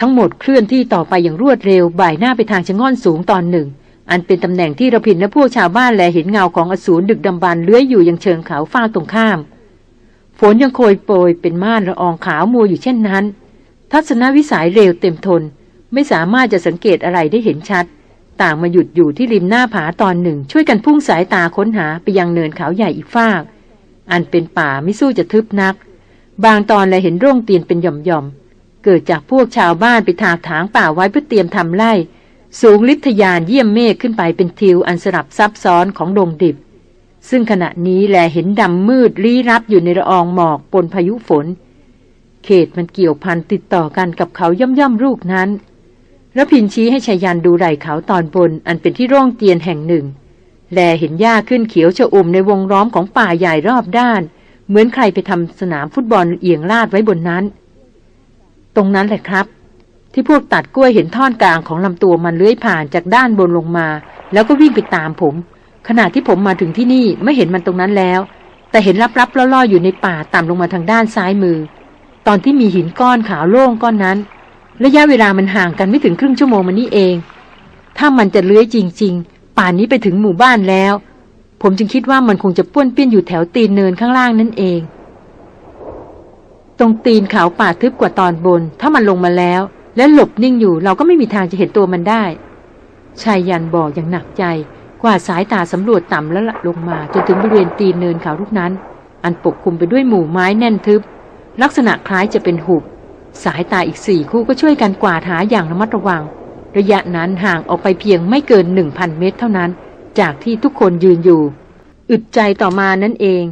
ทั้งหมดเคลื่อนที่ต่อไปอย่างรวดเร็วบ่ายหน้าไปทางชะง่อนสูงตอนหนึ่ง อันเป็นตำแหน่งที่ระพินและพวกชาวบ้านแลเห็นเงาของอสูรดึกดำบรรพ์เลื้อยอยู่ยังเชิงเขาฝ้าตรงข้าม ฝนยังโคยโปรยเป็นม่านละอองขาวมัวอยู่เช่นนั้น ทัศนวิสัยเร็วเต็มทน ไม่สามารถจะสังเกตอะไรได้เห็นชัด ต่างมาหยุดอยู่ที่ริมหน้าผาตอนหนึ่ง ช่วยกันพุ่งสายตาค้นหาไปยังเนินเขาใหญ่อีกฟาก อันเป็นป่าไม่สู้จะทึบนัก บางตอนเลยเห็นร่องเตียนเป็นหย่อมๆเกิดจากพวกชาวบ้านไปถากถางป่าไว้เพื่อเตรียมทำไร่ สูงลิทยานเยี่ยมเมฆขึ้นไปเป็นทิวอันสลับซับซ้อนของดงดิบ ซึ่งขณะนี้แลเห็นดำมืดรีรับอยู่ในละอองหมอกปนพายุฝน เขตมันเกี่ยวพันติดต่อกันกับเขาย่อมย่อมลูกนั้นแล้วพินชี้ให้ชายันดูไหล่เขาตอนบน อันเป็นที่ร่องเตียนแห่งหนึ่ง แลเห็นหญ้าขึ้นเขียวชอุ่มในวงล้อมของป่าใหญ่รอบด้าน เหมือนใครไปทำสนามฟุตบอลเอียงลาดไว้บนนั้น ตรงนั้นแหละครับ ที่พวกตัดกล้วยเห็นท่อนกลางของลำตัวมันเลื้อยผ่านจากด้านบนลงมา แล้วก็วิ่งไปตามผม ขณะที่ผมมาถึงที่นี่ไม่เห็นมันตรงนั้นแล้ว แต่เห็นลับๆล่อๆอยู่ในป่าต่ำลงมาทางด้านซ้ายมือ ตอนที่มีหินก้อนขาวโล่งก้อนนั้น ระยะเวลามันห่างกันไม่ถึงครึ่งชั่วโมงมานี้เอง ถ้ามันจะเลื้อยจริง ๆ ป่านนี้ไปถึงหมู่บ้านแล้ว ผมจึงคิดว่ามันคงจะป้วนเปี้ยนอยู่แถวตีนเนินข้างล่างนั่นเอง ตรงตีนเขาป่าทึบกว่าตอนบน ถ้ามันลงมาแล้ว และหลบนิ่งอยู่เราก็ไม่มีทางจะเห็นตัวมันได้ชายยันบอกอย่างหนักใจ กว่าสายตาสำรวจต่ำแล้วละลงมาจนถึงบริเวณตีนเนินเขาลูกนั้น อันปกคลุมไปด้วยหมู่ไม้แน่นทึบ ลักษณะคล้ายจะเป็นหุบ สายตาอีกสี่คู่ก็ช่วยกันกวาดหาอย่างระมัดระวัง ระยะนั้นห่างออกไปเพียงไม่เกินหนึ่งพันเมตรเท่านั้น จากที่ทุกคนยืนอยู่ อึดใจต่อมานั่นเอง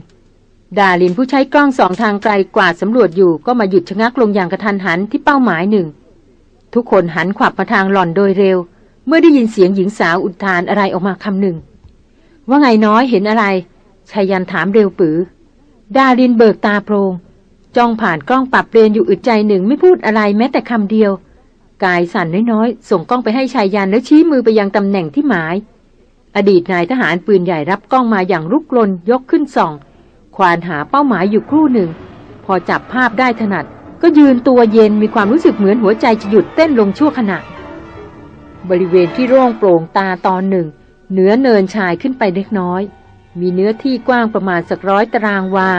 ดาลินผู้ใช้กล้องสองทางไกลกวาดสำรวจอยู่ก็มาหยุดชะงักลงอย่างกระทันหันที่เป้าหมายหนึ่ง ทุกคนหันขวับมาทางหล่อนโดยเร็ว เมื่อได้ยินเสียงหญิงสาวอุทานอะไรออกมาคำหนึ่ง ว่าไงน้อยเห็นอะไรชายันถามเร็วปือ ดาลินเบิกตาโพรงจ้องผ่านกล้องปรับเปลี่ยนอยู่อึดใจหนึ่งไม่พูดอะไรแม้แต่คำเดียว กายสั่นน้อยๆ ส่งกล้องไปให้ชายยันแล้วชี้มือไปยังตำแหน่งที่หมาย อดีตนายทหารปืนใหญ่รับกล้องมาอย่างรุกรนยกขึ้นส่อง ควานหาเป้าหมายอยู่ครู่หนึ่ง พอจับภาพได้ถนัด ก็ยืนตัวเย็นมีความรู้สึกเหมือนหัวใจจะหยุดเต้นลงชั่วขณะ บริเวณที่โร่งโปร่งตาตอนหนึ่ง เหนือเนินชายขึ้นไปเล็กน้อย มีเนื้อที่กว้างประมาณสักร้อยตารางวา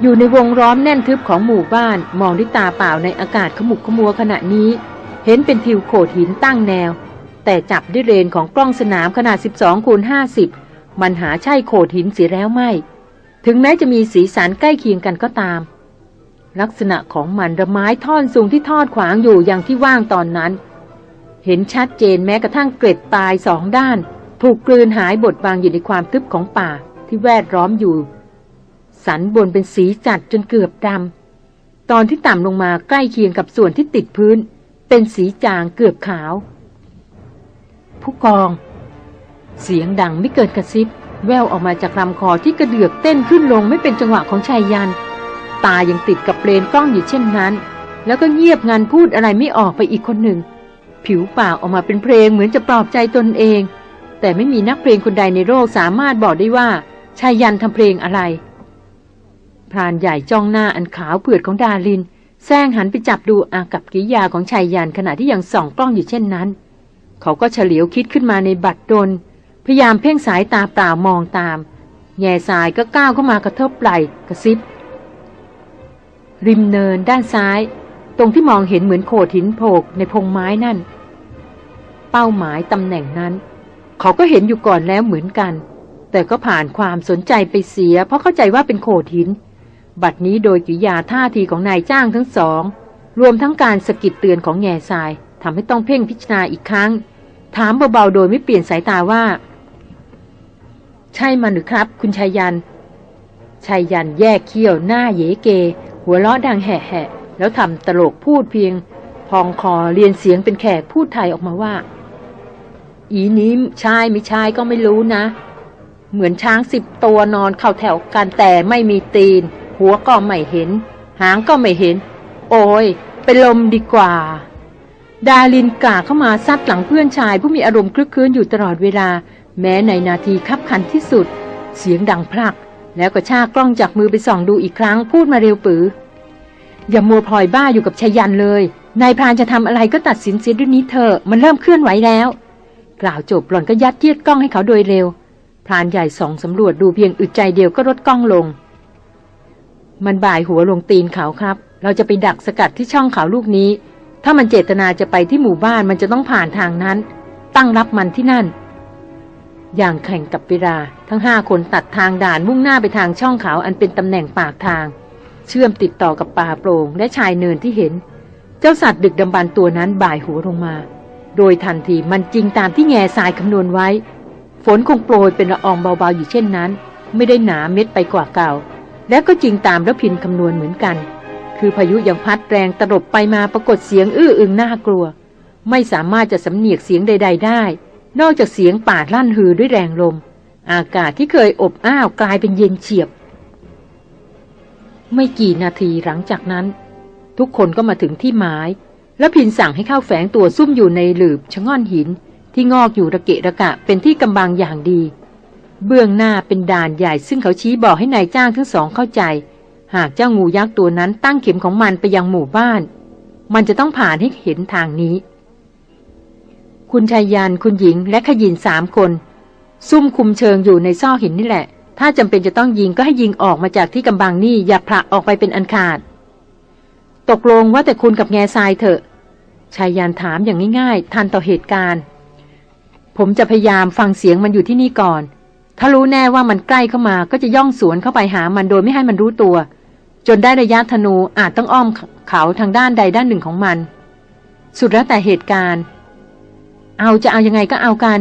อยู่ในวงล้อมแน่นทึบของหมู่บ้าน มองด้วยตาเปล่าในอากาศขมุกขมัวขณะนี้ เห็นเป็นทิวโขดหินตั้งแนว แต่จับด้วยเรนของกล้องสนามขนาด 12คูณ50 มันหาใช่โขดหินเสียแล้วไม่ ถึงแม้จะมีสีสันใกล้เคียงกันก็ตาม ลักษณะของมันระไม้ท่อนสูงที่ทอดขวางอยู่อย่างที่ว่างตอนนั้น เห็นชัดเจนแม้กระทั่งเกล็ดตายสองด้าน ถูกกลืนหายบดบางอยู่ในความทึบของป่าที่แวดล้อมอยู่ สันบนเป็นสีจัดจนเกือบดำตอนที่ต่ำลงมาใกล้เคียงกับส่วนที่ติดพื้น เป็นสีจางเกือบขาว ผู้กอง เสียงดังไม่เกินกระซิบแววออกมาจากลำคอที่กระเดือกเต้นขึ้นลงไม่เป็นจังหวะของชายยัน ตายังติดกับเลนกล้องอยู่เช่นนั้น แล้วก็เงียบงันพูดอะไรไม่ออกไปอีกคนหนึ่ง ผิวปากออกมาเป็นเพลงเหมือนจะปลอบใจตนเอง แต่ไม่มีนักเพลงคนใดในโลกสามารถบอกได้ว่าชายยันทำเพลงอะไร พรานใหญ่จ้องหน้าอันขาวเผือดของดาลินแซงหันไปจับดูอากับกิยาของชายยันขณะที่ยังส่องกล้องอยู่เช่นนั้น เขาก็เฉลียวคิดขึ้นมาในบัดดลพยายามเพ่งสายตาเปล่ามองตาม แง่สายก็ก้าวเข้ามากระเทบไหลกระซิบ ริมเนินด้านซ้าย ตรงที่มองเห็นเหมือนโขดหินโผกในพงไม้นั่น เป้าหมายตำแหน่งนั้น เขาก็เห็นอยู่ก่อนแล้วเหมือนกัน แต่ก็ผ่านความสนใจไปเสีย เพราะเข้าใจว่าเป็นโขดหิน บัดนี้โดยกิยาท่าทีของนายจ้างทั้งสอง รวมทั้งการสกิดเตือนของแง่ทรายทำให้ต้องเพ่งพิจารณาอีกครั้ง ถามเบาๆโดยไม่เปลี่ยนสายตาว่า ใช่มันหรือครับ คุณชายยันชายยันแยกเขี้ยวหน้าเยเก หัวเราะดังแห่ๆแล้วทำตลกพูดเพียง พองคอเรียนเสียงเป็นแขกพูดไทยออกมาว่า อีนี้ชายไม่ชายก็ไม่รู้นะ เหมือนช้างสิบตัวนอนเข้าแถวกันแต่ไม่มีตีน หัวก็ไม่เห็น หางก็ไม่เห็น โอ้ยเป็นลมดีกว่า ดาลินกล่าเข้ามาซัดหลังเพื่อนชายผู้มีอารมณ์คลึกคลื้นอยู่ตลอดเวลา แม้ในนาทีคับขันที่สุด เสียงดังพลัก แล้วก็ชากกล้องจากมือไปส่องดูอีกครั้งพูดมาเร็วปือ อย่ามัวพลอยบ้าอยู่กับชายันเลย นายพรานจะทำอะไรก็ตัดสินเสียด้วยนี้เถอะมันเริ่มเคลื่อนไหวแล้ว กล่าวจบหล่อนก็ยัดเยียดกล้องให้เขาโดยเร็ว พรานใหญ่ส่องสำรวจดูเพียงอึดใจเดียวก็ลดกล้องลง มันบ่ายหัวลงตีนเขาครับ เราจะไปดักสกัดที่ช่องเขาลูกนี้ ถ้ามันเจตนาจะไปที่หมู่บ้านมันจะต้องผ่านทางนั้น ตั้งรับมันที่นั่น อย่างแข่งกับเวลา ทั้งห้าคนตัดทางด่านมุ่งหน้าไปทางช่องเขาอันเป็นตำแหน่งปากทาง เชื่อมติดต่อกับป่าโปร่งและชายเนินที่เห็น เจ้าสัตว์ดึกดำบรรพ์ตัวนั้นบ่ายหัวลงมา โดยทันทีมันจริงตามที่แง่ทรายคำนวณไว้ ฝนคงโปรยเป็นละอองเบาๆอยู่เช่นนั้น ไม่ได้หนาเม็ดไปกว่าเก่า และก็จริงตามระพินคำนวณเหมือนกัน คือพายุยังพัดแรงตลบไปมาปรากฏเสียงอื้ออึงน่ากลัว ไม่สามารถจะสำเนียกเสียงใด ๆ ได้ นอกจากเสียงป่าลั่นฮือด้วยแรงลม อากาศที่เคยอบอ้าวกลายเป็นเย็นเฉียบ ไม่กี่นาทีหลังจากนั้น ทุกคนก็มาถึงที่หมาย แล้วพินสั่งให้เข้าแฝงตัวซุ่มอยู่ในหลืบชะง่อนหิน ที่งอกอยู่ระเกะระกะเป็นที่กำบังอย่างดี เบื้องหน้าเป็นด่านใหญ่ซึ่งเขาชี้บอกให้ในายจ้างทั้งสองเข้าใจ หากเจ้างูยักษ์ตัวนั้นตั้งเข็มของมันไปยังหมู่บ้าน มันจะต้องผ่านให้เห็นทางนี้ คุณชายยันคุณหญิงและขยินสามคน ซุ่มคุมเชิงอยู่ในซอหินนี่แหละ ถ้าจำเป็นจะต้องยิงก็ให้ยิงออกมาจากที่กำบังนี่อย่าผละออกไปเป็นอันขาด ตกลงว่าแต่คุณกับแง่ทรายเถอะชายยันถามอย่างง่ายๆ ทันต่อเหตุการณ์ ผมจะพยายามฟังเสียงมันอยู่ที่นี่ก่อน ถ้ารู้แน่ว่ามันใกล้เข้ามาก็จะย่องสวนเข้าไปหามันโดยไม่ให้มันรู้ตัว จนได้ระยะธนูอาจต้องอ้อมเขาทางด้านใดด้านหนึ่งของมัน สุดแล้วแต่เหตุการณ์ เอาจะเอายังไงก็เอากัน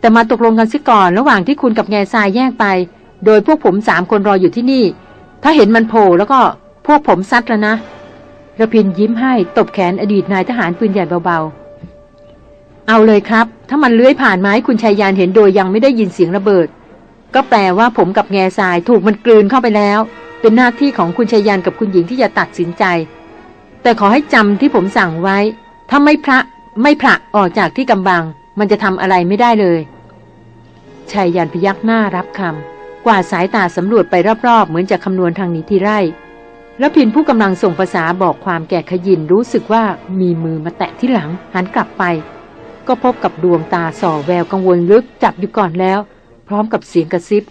แต่มาตกลงกันซิก่อน ระหว่างที่คุณกับแง่ทรายแยกไป โดยพวกผมสามคนรออยู่ที่นี่ ถ้าเห็นมันโผล่แล้วก็พวกผมซัดแล้วนะระพินยิ้มให้ตบแขนอดีตนายทหารปืนใหญ่เบาๆ เอาเลยครับ ถ้ามันเลื้อยผ่านไม้คุณชายยานเห็นโดยยังไม่ได้ยินเสียงระเบิด ก็แปลว่าผมกับแง่ทรายถูกมันกลืนเข้าไปแล้ว เป็นหน้าที่ของคุณชายยานกับคุณหญิงที่จะตัดสินใจ แต่ขอให้จำที่ผมสั่งไว้ ถ้าไม่พระ ไม่พระออกจากที่กำบัง มันจะทำอะไรไม่ได้เลยชายยันพยักหน้ารับคำกวาดสายตาสำรวจไปรอบๆ เหมือนจะคำนวณทางนี้ที่ไร่แล้วพินผู้กำลังส่งภาษาบอกความแก่ขยินรู้สึกว่ามีมือมาแตะที่หลังหันกลับไป ก็พบกับดวงตาส่อแววกังวลลึกจับอยู่ก่อนแล้ว พร้อมกับเสียงกระซิบ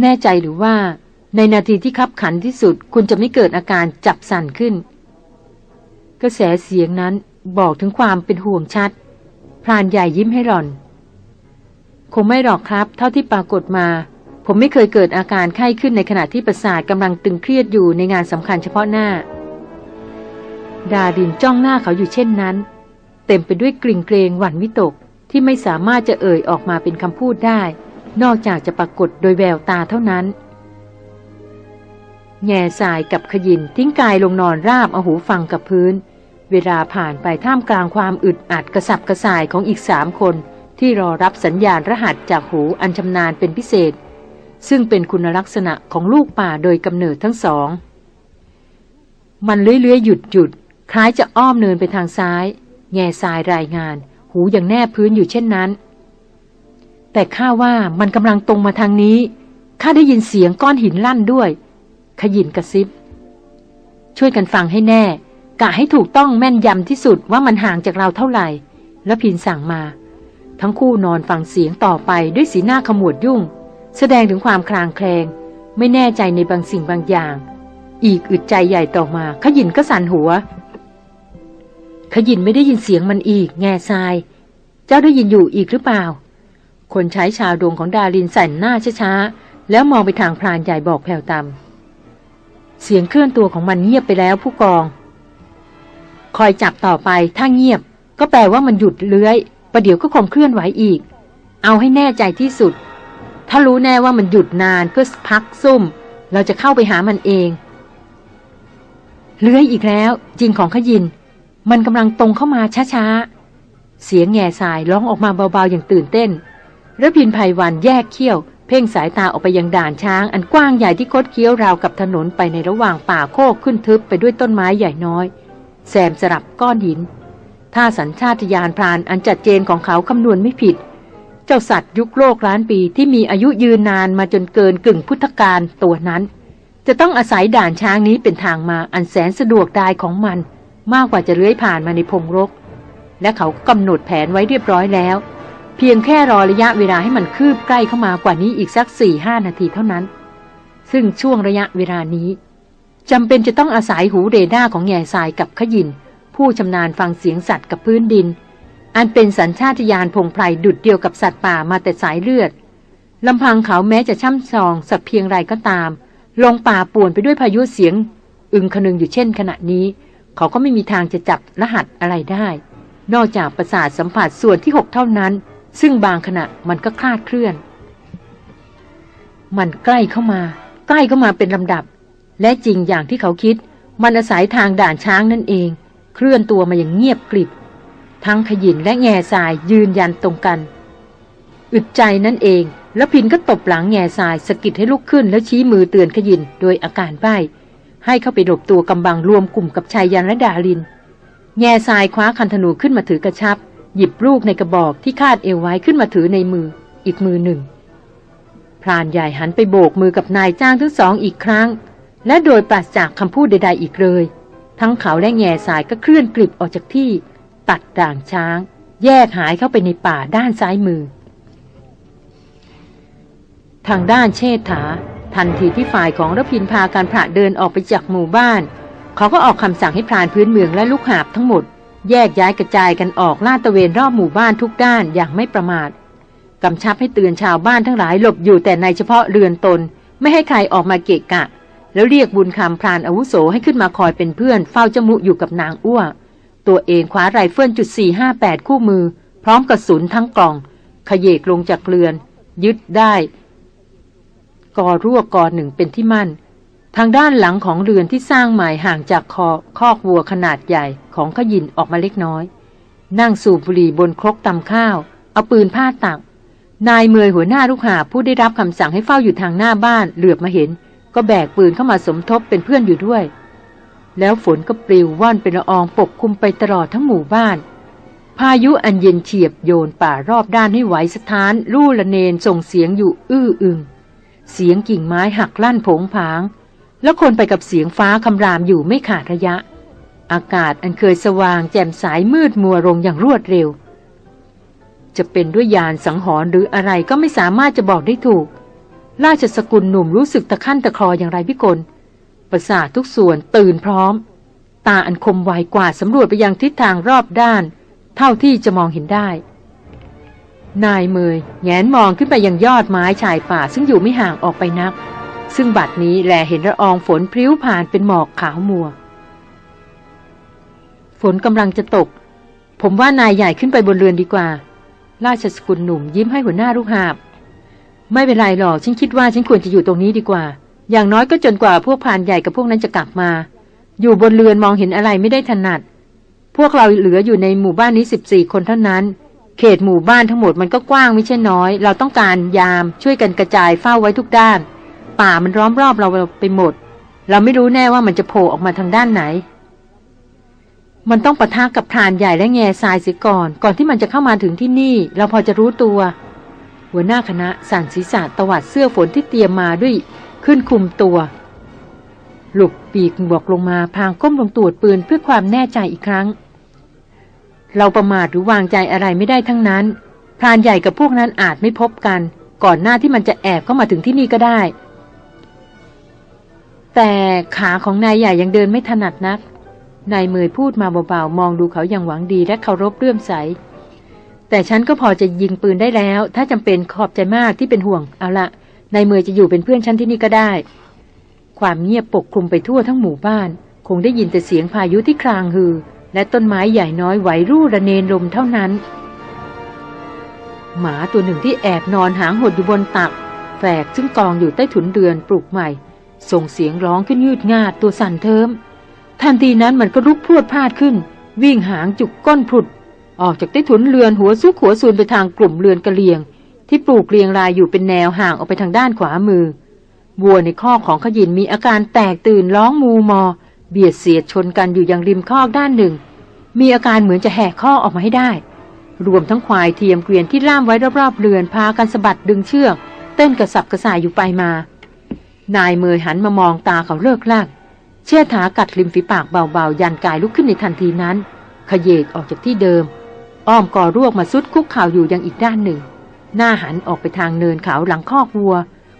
แน่ใจหรือว่า ในนาทีที่คับขันที่สุดคุณจะไม่เกิดอาการจับสั่นขึ้น กระแสเสียงนั้นบอกถึงความเป็นห่วงชัด พรานใหญ่ยิ้มให้หล่อน คงไม่หรอกครับ เท่าที่ปรากฏมา ผมไม่เคยเกิดอาการไข้ขึ้นในขณะที่ประสาทกำลังตึงเครียดอยู่ในงานสำคัญเฉพาะหน้า ดาดินจ้องหน้าเขาอยู่เช่นนั้น เต็มไปด้วยกลิ่งเกรงหวั่นวิตกที่ไม่สามารถจะเอ่ยออกมาเป็นคำพูดได้ นอกจากจะปรากฏโดยแววตาเท่านั้น แง่สายกับขยินทิ้งกายลงนอนราบเอาหูฟังกับพื้น เวลาผ่านไปท่ามกลางความอึดอัดกระสับกระส่ายของอีกสามคน ที่รอรับสัญญาณรหัสจากหูอันชำนาญเป็นพิเศษ ซึ่งเป็นคุณลักษณะของลูกป่าโดยกำเนิดทั้งสอง มันเลื้อยๆหยุดหยุดคล้ายจะอ้อมเนินไปทางซ้าย แง่ทรายรายงาน หูอย่างแนบพื้นอยู่เช่นนั้น แต่ข้าว่ามันกำลังตรงมาทางนี้ข้าได้ยินเสียงก้อนหินลั่นด้วย ขยินกระซิบ ช่วยกันฟังให้แน่ กะให้ถูกต้องแม่นยำที่สุดว่ามันห่างจากเราเท่าไหร่ แล้วพินสั่งมา ทั้งคู่นอนฟังเสียงต่อไปด้วยสีหน้าขมวดยุ่ง แสดงถึงความคลางแคลง ไม่แน่ใจในบางสิ่งบางอย่าง อีกอึดใจใหญ่ต่อมาขยินก็สั่นหัว ขยินไม่ได้ยินเสียงมันอีก แง่ทราย เจ้าได้ยินอยู่อีกหรือเปล่า คนใช้ชาวดวงของดารินสั่นหน้าช้าๆแล้วมองไปทางพรานใหญ่บอกแผ่วต่ำ เสียงเคลื่อนตัวของมันเงียบไปแล้วผู้กอง คอยจับต่อไปถ้าเงียบ ก็แปลว่ามันหยุดเลื้อยประเดี๋ยวก็คงเคลื่อนไหวอีก เอาให้แน่ใจที่สุด ถ้ารู้แน่ว่ามันหยุดนานเพื่อพักซุ่ม เราจะเข้าไปหามันเองเลื้อยอีกแล้ว จริงของขยิน มันกำลังตรงเข้ามาช้าๆ เสียงแง่สายร้องออกมาเบาๆอย่างตื่นเต้นระพินภัยวันแยกเขี้ยว เพ่งสายตาออกไปยังด่านช้างอันกว้างใหญ่ที่คดเคี้ยวราวกับถนนไปในระหว่างป่าโคกขึ้นทึบไปด้วยต้นไม้ใหญ่น้อย แซมสลับก้อนหิน ถ้าสัญชาตญาณพรานอันจัดเจนของเขาคำนวณไม่ผิด เจ้าสัตว์ยุคโลกล้านปีที่มีอายุยืนนานมาจนเกินกึ่งพุทธกาลตัวนั้น จะต้องอาศัยด่านช้างนี้เป็นทางมาอันแสนสะดวกดายของมัน มากกว่าจะเลื้อยผ่านมาในพงรก และเขากำหนดแผนไว้เรียบร้อยแล้ว เพียงแค่รอระยะเวลาให้มันคืบใกล้เข้ามากว่านี้อีกสักสี่ห้านาทีเท่านั้น ซึ่งช่วงระยะเวลานี้จำเป็นจะต้องอาศัยหูเรดาร์ของแง่ทรายกับขยิน ผู้ชำนาญฟังเสียงสัตว์กับพื้นดิน อันเป็นสัญชาตญาณพงไพรดุดเดียวกับสัตว์ป่ามาแต่สายเลือดลำพังเขาแม้จะช่ำชองสักเพียงไรก็ตาม ลงป่าป่วนไปด้วยพายุเสียง อึงคนึงอยู่เช่นขณะนี้ เขาก็ไม่มีทางจะจับรหัสอะไรได้ นอกจากประสาทสัมผัสส่วนที่หกเท่านั้น ซึ่งบางขณะมันก็คลาดเคลื่อน มันใกล้เข้ามา ใกล้เข้ามาเป็นลำดับ และจริงอย่างที่เขาคิด มันอาศัยทางด่านช้างนั่นเอง เคลื่อนตัวมาอย่างเงียบกริบ ทั้งขยินและแง่ทรายยืนยันตรงกัน อึดใจนั่นเอง แล้วพินก็ตบหลังแง่ทรายสะกิดให้ลุกขึ้นแล้วชี้มือเตือนขยินโดยอาการใบ้ให้เข้าไปหลบตัวกำบังรวมกลุ่มกับชายยันและดาลิน แง่ทรายคว้าคันธนูขึ้นมาถือกระชับ หยิบลูกในกระบอกที่คาดเอวไว้ขึ้นมาถือในมืออีกมือหนึ่ง พรานใหญ่หันไปโบกมือกับนายจ้างทั้งสองอีกครั้ง และโดยปราศจากคำพูดใดๆอีกเลย ทั้งเขาและแง่สายก็เคลื่อนกลิบออกจากที่ ตัดด่างช้าง แยกหายเข้าไปในป่าด้านซ้ายมือ ทางด้านเชษฐา ทันทีที่ฝ่ายของรพินพาการพระเดินออกไปจากหมู่บ้าน เขาก็ออกคำสั่งให้พรานพื้นเมืองและลูกหาบทั้งหมด แยกย้ายกระจายกันออกลาดตระเวนรอบหมู่บ้านทุกด้านอย่างไม่ประมาทกำชับให้เตือนชาวบ้านทั้งหลายหลบอยู่แต่ในเฉพาะเรือนตน ไม่ให้ใครออกมาเกะกะ แล้วเรียกบุญคำพรานอาวุโสให้ขึ้นมาคอยเป็นเพื่อนเฝ้าจมุอยู่กับนางอ้วตัวเองคว้าไรเฟิลจุดสี่ห้าแปดคู่มือ พร้อมกระสุนทั้งกล่องขยเยกลงจากเรือน ยึดได้ กอรั่วกอหนึ่งเป็นที่มั่น ทางด้านหลังของเรือนที่สร้างใหม่ห่างจากคอคอกวัวขนาดใหญ่ของขยินออกมาเล็กน้อย นั่งสูบบุหรี่บนครกตำข้าว เอาปืนผ้าตัก นายเมยหัวหน้าลูกหาผู้ได้รับคำสั่งให้เฝ้าอยู่ทางหน้าบ้านเหลือบมาเห็น ก็แบกปืนเข้ามาสมทบเป็นเพื่อนอยู่ด้วย แล้วฝนก็ปลิวว่อนเป็นละอองปกคลุมไปตลอดทั้งหมู่บ้าน พายุอันเย็นเฉียบโยนป่ารอบด้านให้ไหวสถาน ลู่ละเนนส่งเสียงอยู่อื้ออึงเสียงกิ่งไม้หักลั่นผงผาง แล้วคนไปกับเสียงฟ้าคำรามอยู่ไม่ขาดระยะ อากาศอันเคยสว่างแจ่มใสมืดมัวลงอย่างรวดเร็ว จะเป็นด้วยยานสังหรณ์หรืออะไรก็ไม่สามารถจะบอกได้ถูก ราชสกุลหนุ่มรู้สึกตะขั้นตะคลออย่างไรพิกลประสาททุกส่วนตื่นพร้อม ตาอันคมไวกว่าสำรวจไปยังทิศทางรอบด้าน เท่าที่จะมองเห็นได้ นายเมยแงนมองขึ้นไปยังยอดไม้ชายป่าซึ่งอยู่ไม่ห่างออกไปนัก ซึ่งบัดนี้แลเห็นละอองฝนพริ้วผ่านเป็นหมอกขาวมัว ฝนกำลังจะตก ผมว่านายใหญ่ขึ้นไปบนเรือนดีกว่า ราชสกุลหนุ่มยิ้มให้หัวหน้าลูกหาบ ไม่เป็นไรหรอกฉันคิดว่าฉันควรจะอยู่ตรงนี้ดีกว่า อย่างน้อยก็จนกว่าพวกพานใหญ่กับพวกนั้นจะกลับมา อยู่บนเรือนมองเห็นอะไรไม่ได้ถนัด พวกเราเหลืออยู่ในหมู่บ้านนี้สิบสี่คนเท่านั้นเขตหมู่บ้านทั้งหมดมันก็กว้างไม่ใช่น้อย เราต้องการยามช่วยกันกระจายเฝ้าไว้ทุกด้าน ป่ามันล้อมรอบเราไปหมด เราไม่รู้แน่ว่ามันจะโผล่ออกมาทางด้านไหน มันต้องปะทะกับพรานใหญ่และแง่ทรายเสียก่อน ก่อนที่มันจะเข้ามาถึงที่นี่ เราพอจะรู้ตัว หัวหน้าคณะสั่นศีรษะตวัดเสื้อฝนที่เตรียมมาด้วย ขึ้นคุมตัว หลุกปีกบวกลงมาพางก้มลงตรวจปืนเพื่อความแน่ใจอีกครั้ง เราประมาทหรือวางใจอะไรไม่ได้ทั้งนั้นพรานใหญ่กับพวกนั้นอาจไม่พบกัน ก่อนหน้าที่มันจะแอบเข้ามาถึงที่นี่ก็ได้ แต่ขาของนายใหญ่ยังเดินไม่ถนัดนัก นายเมยพูดมาเบาๆ มองดูเขาอย่างหวังดีและเคารพเรื่อมใส แต่ฉันก็พอจะยิงปืนได้แล้ว ถ้าจำเป็นขอบใจมากที่เป็นห่วง เอาละนายเมยจะอยู่เป็นเพื่อนฉันที่นี่ก็ได้ ความเงียบปกคลุมไปทั่วทั้งหมู่บ้าน คงได้ยินแต่เสียงพายุที่คลางฮือ และต้นไม้ใหญ่น้อยไหวรู่ระเนนลมเท่านั้น หมาตัวหนึ่งที่แอบนอนหางหดอยู่บนตักแฝกซึ่งกองอยู่ใต้ถุนเรือนปลูกใหม่ ส่งเสียงร้องขึ้นยืดงาดตัวสั่นเทิม ทันทีนั้นมันก็ลุกพรวดพลาดขึ้น วิ่งหางจุกก้นผุด ออกจากใต้ถุนเรือนหัวซุกหัวซูนไปทางกลุ่มเรือนกระเลียง ที่ปลูกเรียงรายอยู่เป็นแนวห่างออกไปทางด้านขวามือวัวในคอกของขยินมีอาการแตกตื่นร้องมูมอ เบียดเสียดชนกันอยู่อย่างริมคอกด้านหนึ่ง มีอาการเหมือนจะแหกข้อออกมาให้ได้ รวมทั้งควายเทียมเกวียนที่ล่ามไว้รอบๆเรือนพากันสะบัดดึงเชือก เต้นกระสับกระส่ายอยู่ไปมา นายเมยหันมามองตาเขาเลิกลากเชี่ยถากัดริมฝีปากเบาๆ ยันกายลุกขึ้นในทันทีนั้น ขยเยกออกจากที่เดิม อ้อมก่อรวกมาซุดคุกเข่าอยู่ยังอีกด้านหนึ่ง หน้าหันออกไปทางเนินเขาหลังคอกวัว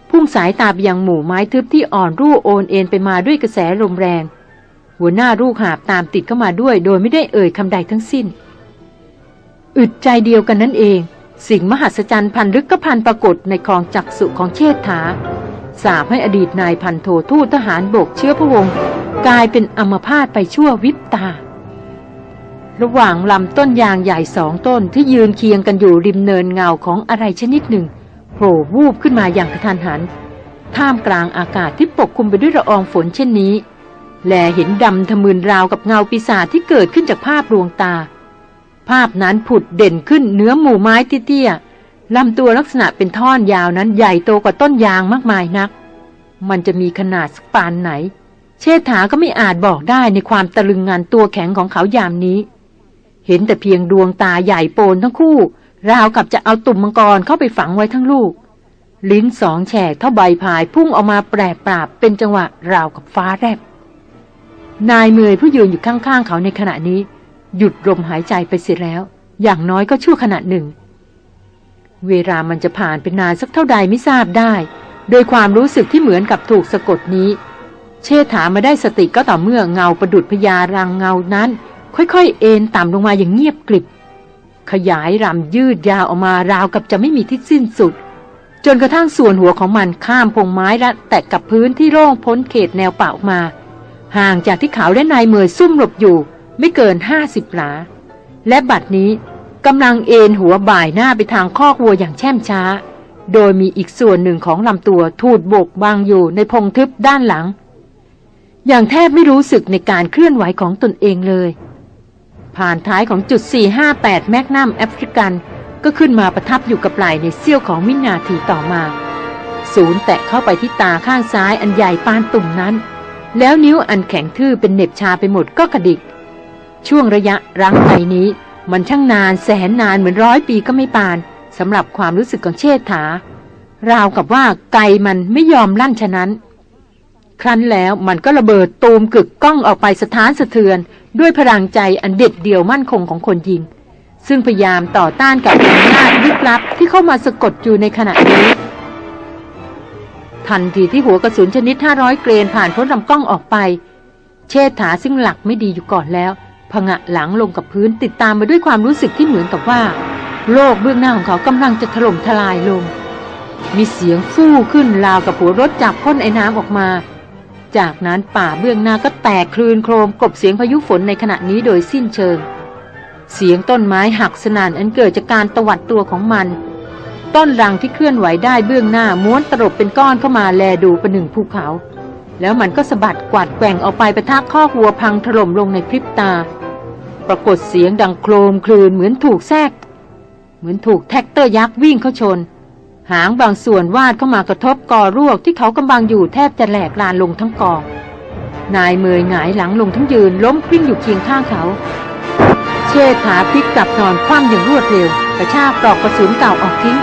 พุ่งสายตาไปยังหมู่ไม้ทึบที่อ่อนรู่โอนเอ็นไปมาด้วยกระแสลมแรง หัวหน้าลูกหาบตามติดเข้ามาด้วย โดยไม่ได้เอ่ยคำใดทั้งสิ้น อึดใจเดียวกันนั่นเอง สิ่งมหัศจรรย์พันลึกก็พันปรากฏในคลองจักสุของเชษฐา สาบให้อดีตนายพันโททูตทหารบกเชื้อพระวงศ์กลายเป็นอมพาตไปชั่ววิบตา ระหว่างลำต้นยางใหญ่สองต้นที่ยืนเคียงกันอยู่ริมเนินเงาของอะไรชนิดหนึ่งโผล่วูบขึ้นมาอย่างกระทันหัน ท่ามกลางอากาศที่ปกคลุมไปด้วยละอองฝนเช่นนี้ แลเห็นดำทะมึนราวกับเงาปีศาจที่เกิดขึ้นจากภาพลวงตา ภาพนั้นผุดเด่นขึ้นเนื้อหมู่ไม้เตี้ยๆ ลำตัวลักษณะเป็นท่อนยาวนั้นใหญ่โตกว่าต้นยางมากมายนัก มันจะมีขนาดสักปานไหน เชษฐาก็ไม่อาจบอกได้ในความตะลึงงานตัวแข็งของเขายามนี้ เห็นแต่เพียงดวงตาใหญ่โปนทั้งคู่ ราวกับจะเอาตุ่มมังกรเข้าไปฝังไว้ทั้งลูก ลิ้นสองแฉกเท่าใบพายพุ่งออกมาแปรปราบเป็นจังหวะราวกับฟ้าแลบนายเมยผู้ยืนอยู่ข้างๆเขาในขณะนี้ หยุดลมหายใจไปเสียแล้ว อย่างน้อยก็ชั่วขณะหนึ่ง เวลามันจะผ่านเป็นนานสักเท่าใดไม่ทราบได้ โดยความรู้สึกที่เหมือนกับถูกสะกดนี้ เชษฐามาได้สติก็ต่อเมื่อเงาประดุดพญารังเงานั้น ค่อยๆ เอ็นต่ำลงมาอย่างเงียบกริบ ขยายรำยืดยาวออกมาราวกับจะไม่มีที่สิ้นสุด จนกระทั่งส่วนหัวของมันข้ามพงไม้และแตะกับพื้นที่โล่งพ้นเขตแนวป่าออกมา ห่างจากที่เขาและนายเมยซุ่มหลบอยู่ ไม่เกินห้าสิบหลา และบัดนี้ กำลังเอ็นหัวบ่ายหน้าไปทางคอกวัวอย่างแช่มช้า โดยมีอีกส่วนหนึ่งของลำตัวทูดบกบางอยู่ในพงทึบด้านหลัง อย่างแทบไม่รู้สึกในการเคลื่อนไหวของตนเองเลย ผ่านท้ายของจุด 458 แมกนัมแอฟริกัน ก็ขึ้นมาประทับอยู่กับไหล่ในเสี้ยวของวินาทีต่อมา ศูนย์แตะเข้าไปที่ตาข้างซ้ายอันใหญ่ปานตุ่มนั้น แล้วนิ้วอันแข็งทื่อเป็นเหน็บชาไปหมดก็กระดิก ช่วงระยะรั้งไปนี้ มันช่างนานแสนนานเหมือนร้อยปีก็ไม่ปานสำหรับความรู้สึกของเชษฐา ราวกับว่าไกมันไม่ยอมลั่นฉะนั้น ครั้นแล้วมันก็ระเบิดตูมกึกก้องออกไปสถานสะเทือน ด้วยพลังใจอันเด็ดเดี่ยวมั่นคงของคนยิง ซึ่งพยายามต่อต้านกับอำนาจลึกลับที่เข้ามาสะกดอยู่ในขณะนี้ทันทีที่หัวกระสุนชนิด 500 เกรนผ่านพ้นลำกล้องออกไป เชษฐาซึ่งหลักไม่ดีอยู่ก่อนแล้ว ผงะหลังลงกับพื้นติดตามมาด้วยความรู้สึกที่เหมือนกับว่า โลกเบื้องหน้าของเขากำลังจะถล่มทลายลง มีเสียงฟู่ขึ้นราวกับหัวรถจับพ่นไอ้น้ำออกมา จากนั้นป่าเบื้องหน้าก็แตกคลืนโครมกบเสียงพายุฝนในขณะนี้โดยสิ้นเชิง เสียงต้นไม้หักสนานอันเกิดจากการตวัดตัวของมัน ต้นรังที่เคลื่อนไหวได้เบื้องหน้าม้วนตลบเป็นก้อนเข้ามาแลดูประหนึ่งภูเขา แล้วมันก็สะบัดกวาดแกว่งออกไปประทักข้อกวัวพังถล่มลงในพริบตา ปรากฏเสียงดังโครมครืนเหมือนถูกแทรก เหมือนถูกแทรกเตอร์ยักษ์วิ่งเข้าชน หางบางส่วนวาดเข้ามากระทบกอรวกที่เขากำลังอยู่แทบจะแหลกลาญลงทั้งกอ นายเมยหงายหลังลงทั้งยืนล้มกลิ้งอยู่เคียงข้างเขา เชษฐาพลิกกลับนอนคว่ำอย่างรวดเร็ว กระชากปลอกกระสุนเก่าออกทิ้ง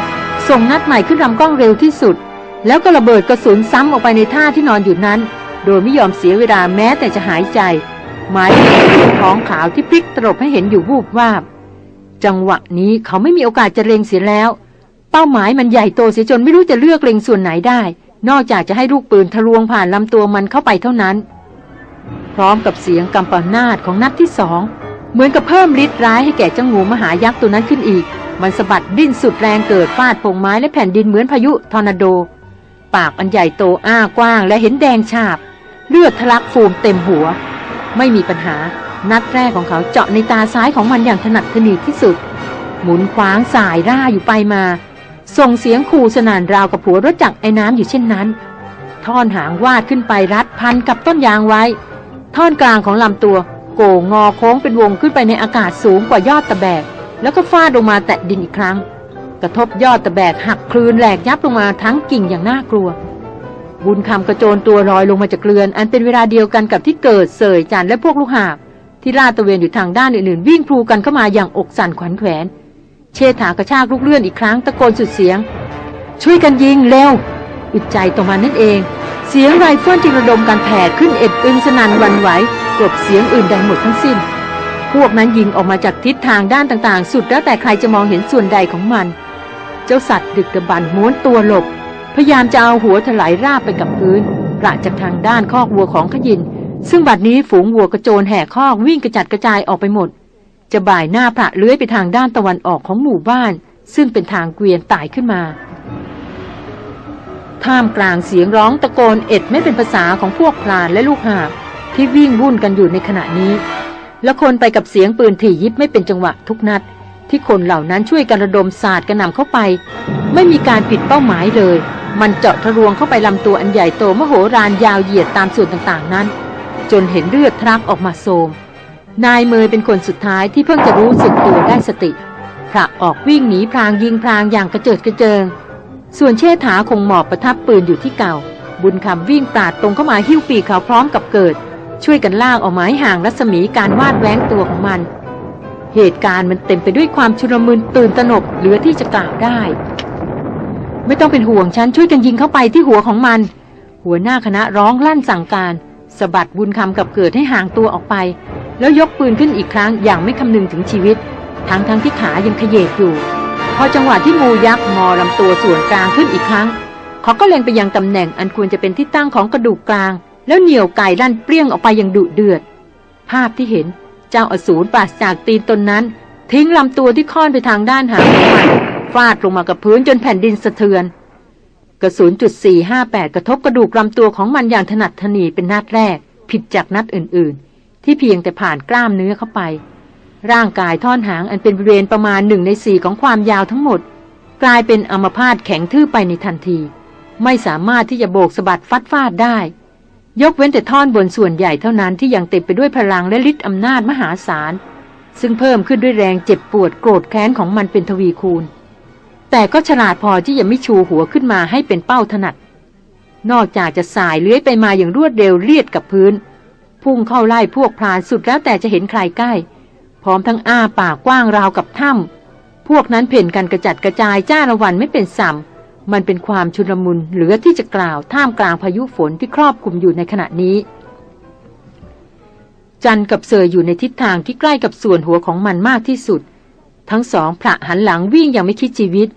ส่งนัดใหม่ขึ้นลำกล้องเร็วที่สุด แล้วก็ระเบิดกระสุนซ้ำออกไปในท่าที่นอนอยู่นั้น โดยไม่ยอมเสียเวลาแม้แต่จะหายใจ หมายถึงท้องขาวที่พลิกตลบให้เห็นอยู่วูบวาบ จังหวะนี้เขาไม่มีโอกาสจะเล็งเสียแล้ว เป้าหมายมันใหญ่โตเสียจนไม่รู้จะเลือกเล็งส่วนไหนได้ นอกจากจะให้ลูกปืนทะลวงผ่านลำตัวมันเข้าไปเท่านั้น พร้อมกับเสียงกัมปนาทของนัดที่สองเหมือนกับเพิ่มฤทธิ์ร้ายให้แก่เจ้างูมหายักษ์ตัวนั้นขึ้นอีก มันสะบัดดิ้นสุดแรงเกิดฟาดพงไม้และแผ่นดินเหมือนพายุทอร์นาโด ปากอันใหญ่โตอ้ากว้างและเห็นแดงฉาบ เลือดทะลักฟูมเต็มหัว ไม่มีปัญหา นัดแรกของเขาเจาะในตาซ้ายของมันอย่างถนัดถนีที่สุด หมุนคว้างสายร่าอยู่ไปมา ส่งเสียงขู่สนานราวกับผัวรถจักรไอ้น้ำอยู่เช่นนั้น ท่อนหางวาดขึ้นไปรัดพันกับต้นยางไว้ ท่อนกลางของลำตัว โก่งอโค้งเป็นวงขึ้นไปในอากาศสูงกว่ายอดตะแบกแล้วก็ฟาดลงมาแตะดินอีกครั้ง กระทบยอดตะแบกหักครืนแหลกยับลงมาทั้งกิ่งอย่างน่ากลัว บุญคำกระโจนตัวลอยลงมาจากเกวียน อันเป็นเวลาเดียวกันกับที่เกิดเสยจันและพวกลูกหาบที่ลาดตระเวนอยู่ทางด้านอื่นๆ วิ่งพรูกันเข้ามาอย่างอกสั่นขวัญแขวน เชษฐากระชากลูกเลื่อนอีกครั้งตะโกนสุดเสียง ช่วยกันยิงเร็วอึดใจต่อมานั่นเอง เสียงไรเฟิลจึงระดมกันแผดขึ้นเอ็ดอึงสนั่นหวั่นไหวกลบเสียงอื่นใดหมดทั้งสิ้น พวกนั้นยิงออกมาจากทิศทางด้านต่างๆ สุดแล้วแต่ใครจะมองเห็นส่วนใดของมัน จ้าสัตว์ดึกดำบรรม้วนตัวหลบ พยายามจะเอาหัวถลายราบไปกับพื้นกระจากทางด้านคอกวัวของขยิน ซึ่งบัดนี้ฝูงวัวกระโจนแห่คอกวิ่งกระจัดกระจายออกไปหมด จะบ่ายหน้าพระเลื้อยไปทางด้านตะวันออกของหมู่บ้าน ซึ่งเป็นทางเกวียนตายขึ้นมา ท่ามกลางเสียงร้องตะโกนเอ็ดไม่เป็นภาษาของพวกพลานและลูกหาบที่วิ่งวุ่นกันอยู่ในขณะนี้ และคนไปกับเสียงปืนถี่ยิบไม่เป็นจังหวะทุกนัด ที่คนเหล่านั้นช่วยกันระดมศาสตร์กระหน่ำเข้าไป ไม่มีการผิดเป้าหมายเลย มันเจาะทะลวงเข้าไปลำตัวอันใหญ่โตมโหฬารยาวเหยียดตามส่วนต่างๆนั้น จนเห็นเลือดทรักออกมาโสมนายเมยเป็นคนสุดท้ายที่เพิ่งจะรู้สึกตัวได้สติพระออกวิ่งหนีพรางยิงพรางอย่างกระเจิดกระเจิง ส่วนเชษฐาคงหมอบประทับปืนอยู่ที่เก่า บุญคำวิ่งปราดตรงเข้ามาหิ้วปีกเขาพร้อมกับเกิด ช่วยกันลากออกมาให้ห่างรัศมีการวาดแว้งตัวของมัน เหตุการณ์มันเต็มไปด้วยความชุลมุนตื่นตระหนกเหลือที่จะกล่าวได้ ไม่ต้องเป็นห่วงฉันช่วยกันยิงเข้าไปที่หัวของมัน หัวหน้าคณะร้องลั่นสั่งการสะบัดบุญคำกับเกิดให้ห่างตัวออกไป แล้วยกปืนขึ้นอีกครั้งอย่างไม่คำนึงถึงชีวิต ทั้งทั้งที่ขายังขยเยกอยู่ พอจังหวะที่งูยักษ์งอลำตัวส่วนกลางขึ้นอีกครั้งเขาก็เล็งไปยังตำแหน่งอันควรจะเป็นที่ตั้งของกระดูกกลาง แล้วเหนี่ยวไก่ลั่นเปรี้ยงออกไปอย่างดุเดือด ภาพที่เห็น เจ้าอสูรปราศจากตีนตนนั้น ทิ้งลำตัวที่ค่อนไปทางด้านหางของมันฟาดลงมากับพื้นจนแผ่นดินสะเทือน กระสุนจุด458 กระทบกระดูกลำตัวของมันอย่างถนัดถนีเป็นนัดแรก ผิดจากนัดอื่นๆ ที่เพียงแต่ผ่านกล้ามเนื้อเข้าไป ร่างกายท่อนหางอันเป็นบริเวณประมาณหนึ่งในสี่ของความยาวทั้งหมด กลายเป็นอัมพาตแข็งทื่อไปในทันที ไม่สามารถที่จะโบกสะบัดฟัดฟาดได้ ยกเว้นแต่ท่อนบนส่วนใหญ่เท่านั้นที่ยังเต็มไปด้วยพลังและฤทธิ์อำนาจมหาศาล ซึ่งเพิ่มขึ้นด้วยแรงเจ็บปวดโกรธแค้นของมันเป็นทวีคูณ แต่ก็ฉลาดพอที่จะไม่ชูหัวขึ้นมาให้เป็นเป้าถนัด นอกจากจะสายเลื้อยไปมาอย่างรวดเร็วเลียดกับพื้น พุ่งเข้าไล่พวกพรานสุดแล้วแต่จะเห็นใครใกล้ พร้อมทั้งอ้าปากกว้างราวกับถ้ำพวกนั้นเพ่นกันกระจัดกระจายจ้าละวันไม่เป็นสัม มันเป็นความชุลมุนเหลือที่จะกล่าวท่ามกลางพายุฝนที่ครอบคลุมอยู่ในขณะนี้ จันกับเสยอยู่ในทิศทางที่ใกล้กับส่วนหัวของมันมากที่สุด ทั้งสองพระหันหลังวิ่งอย่างไม่คิดชีวิต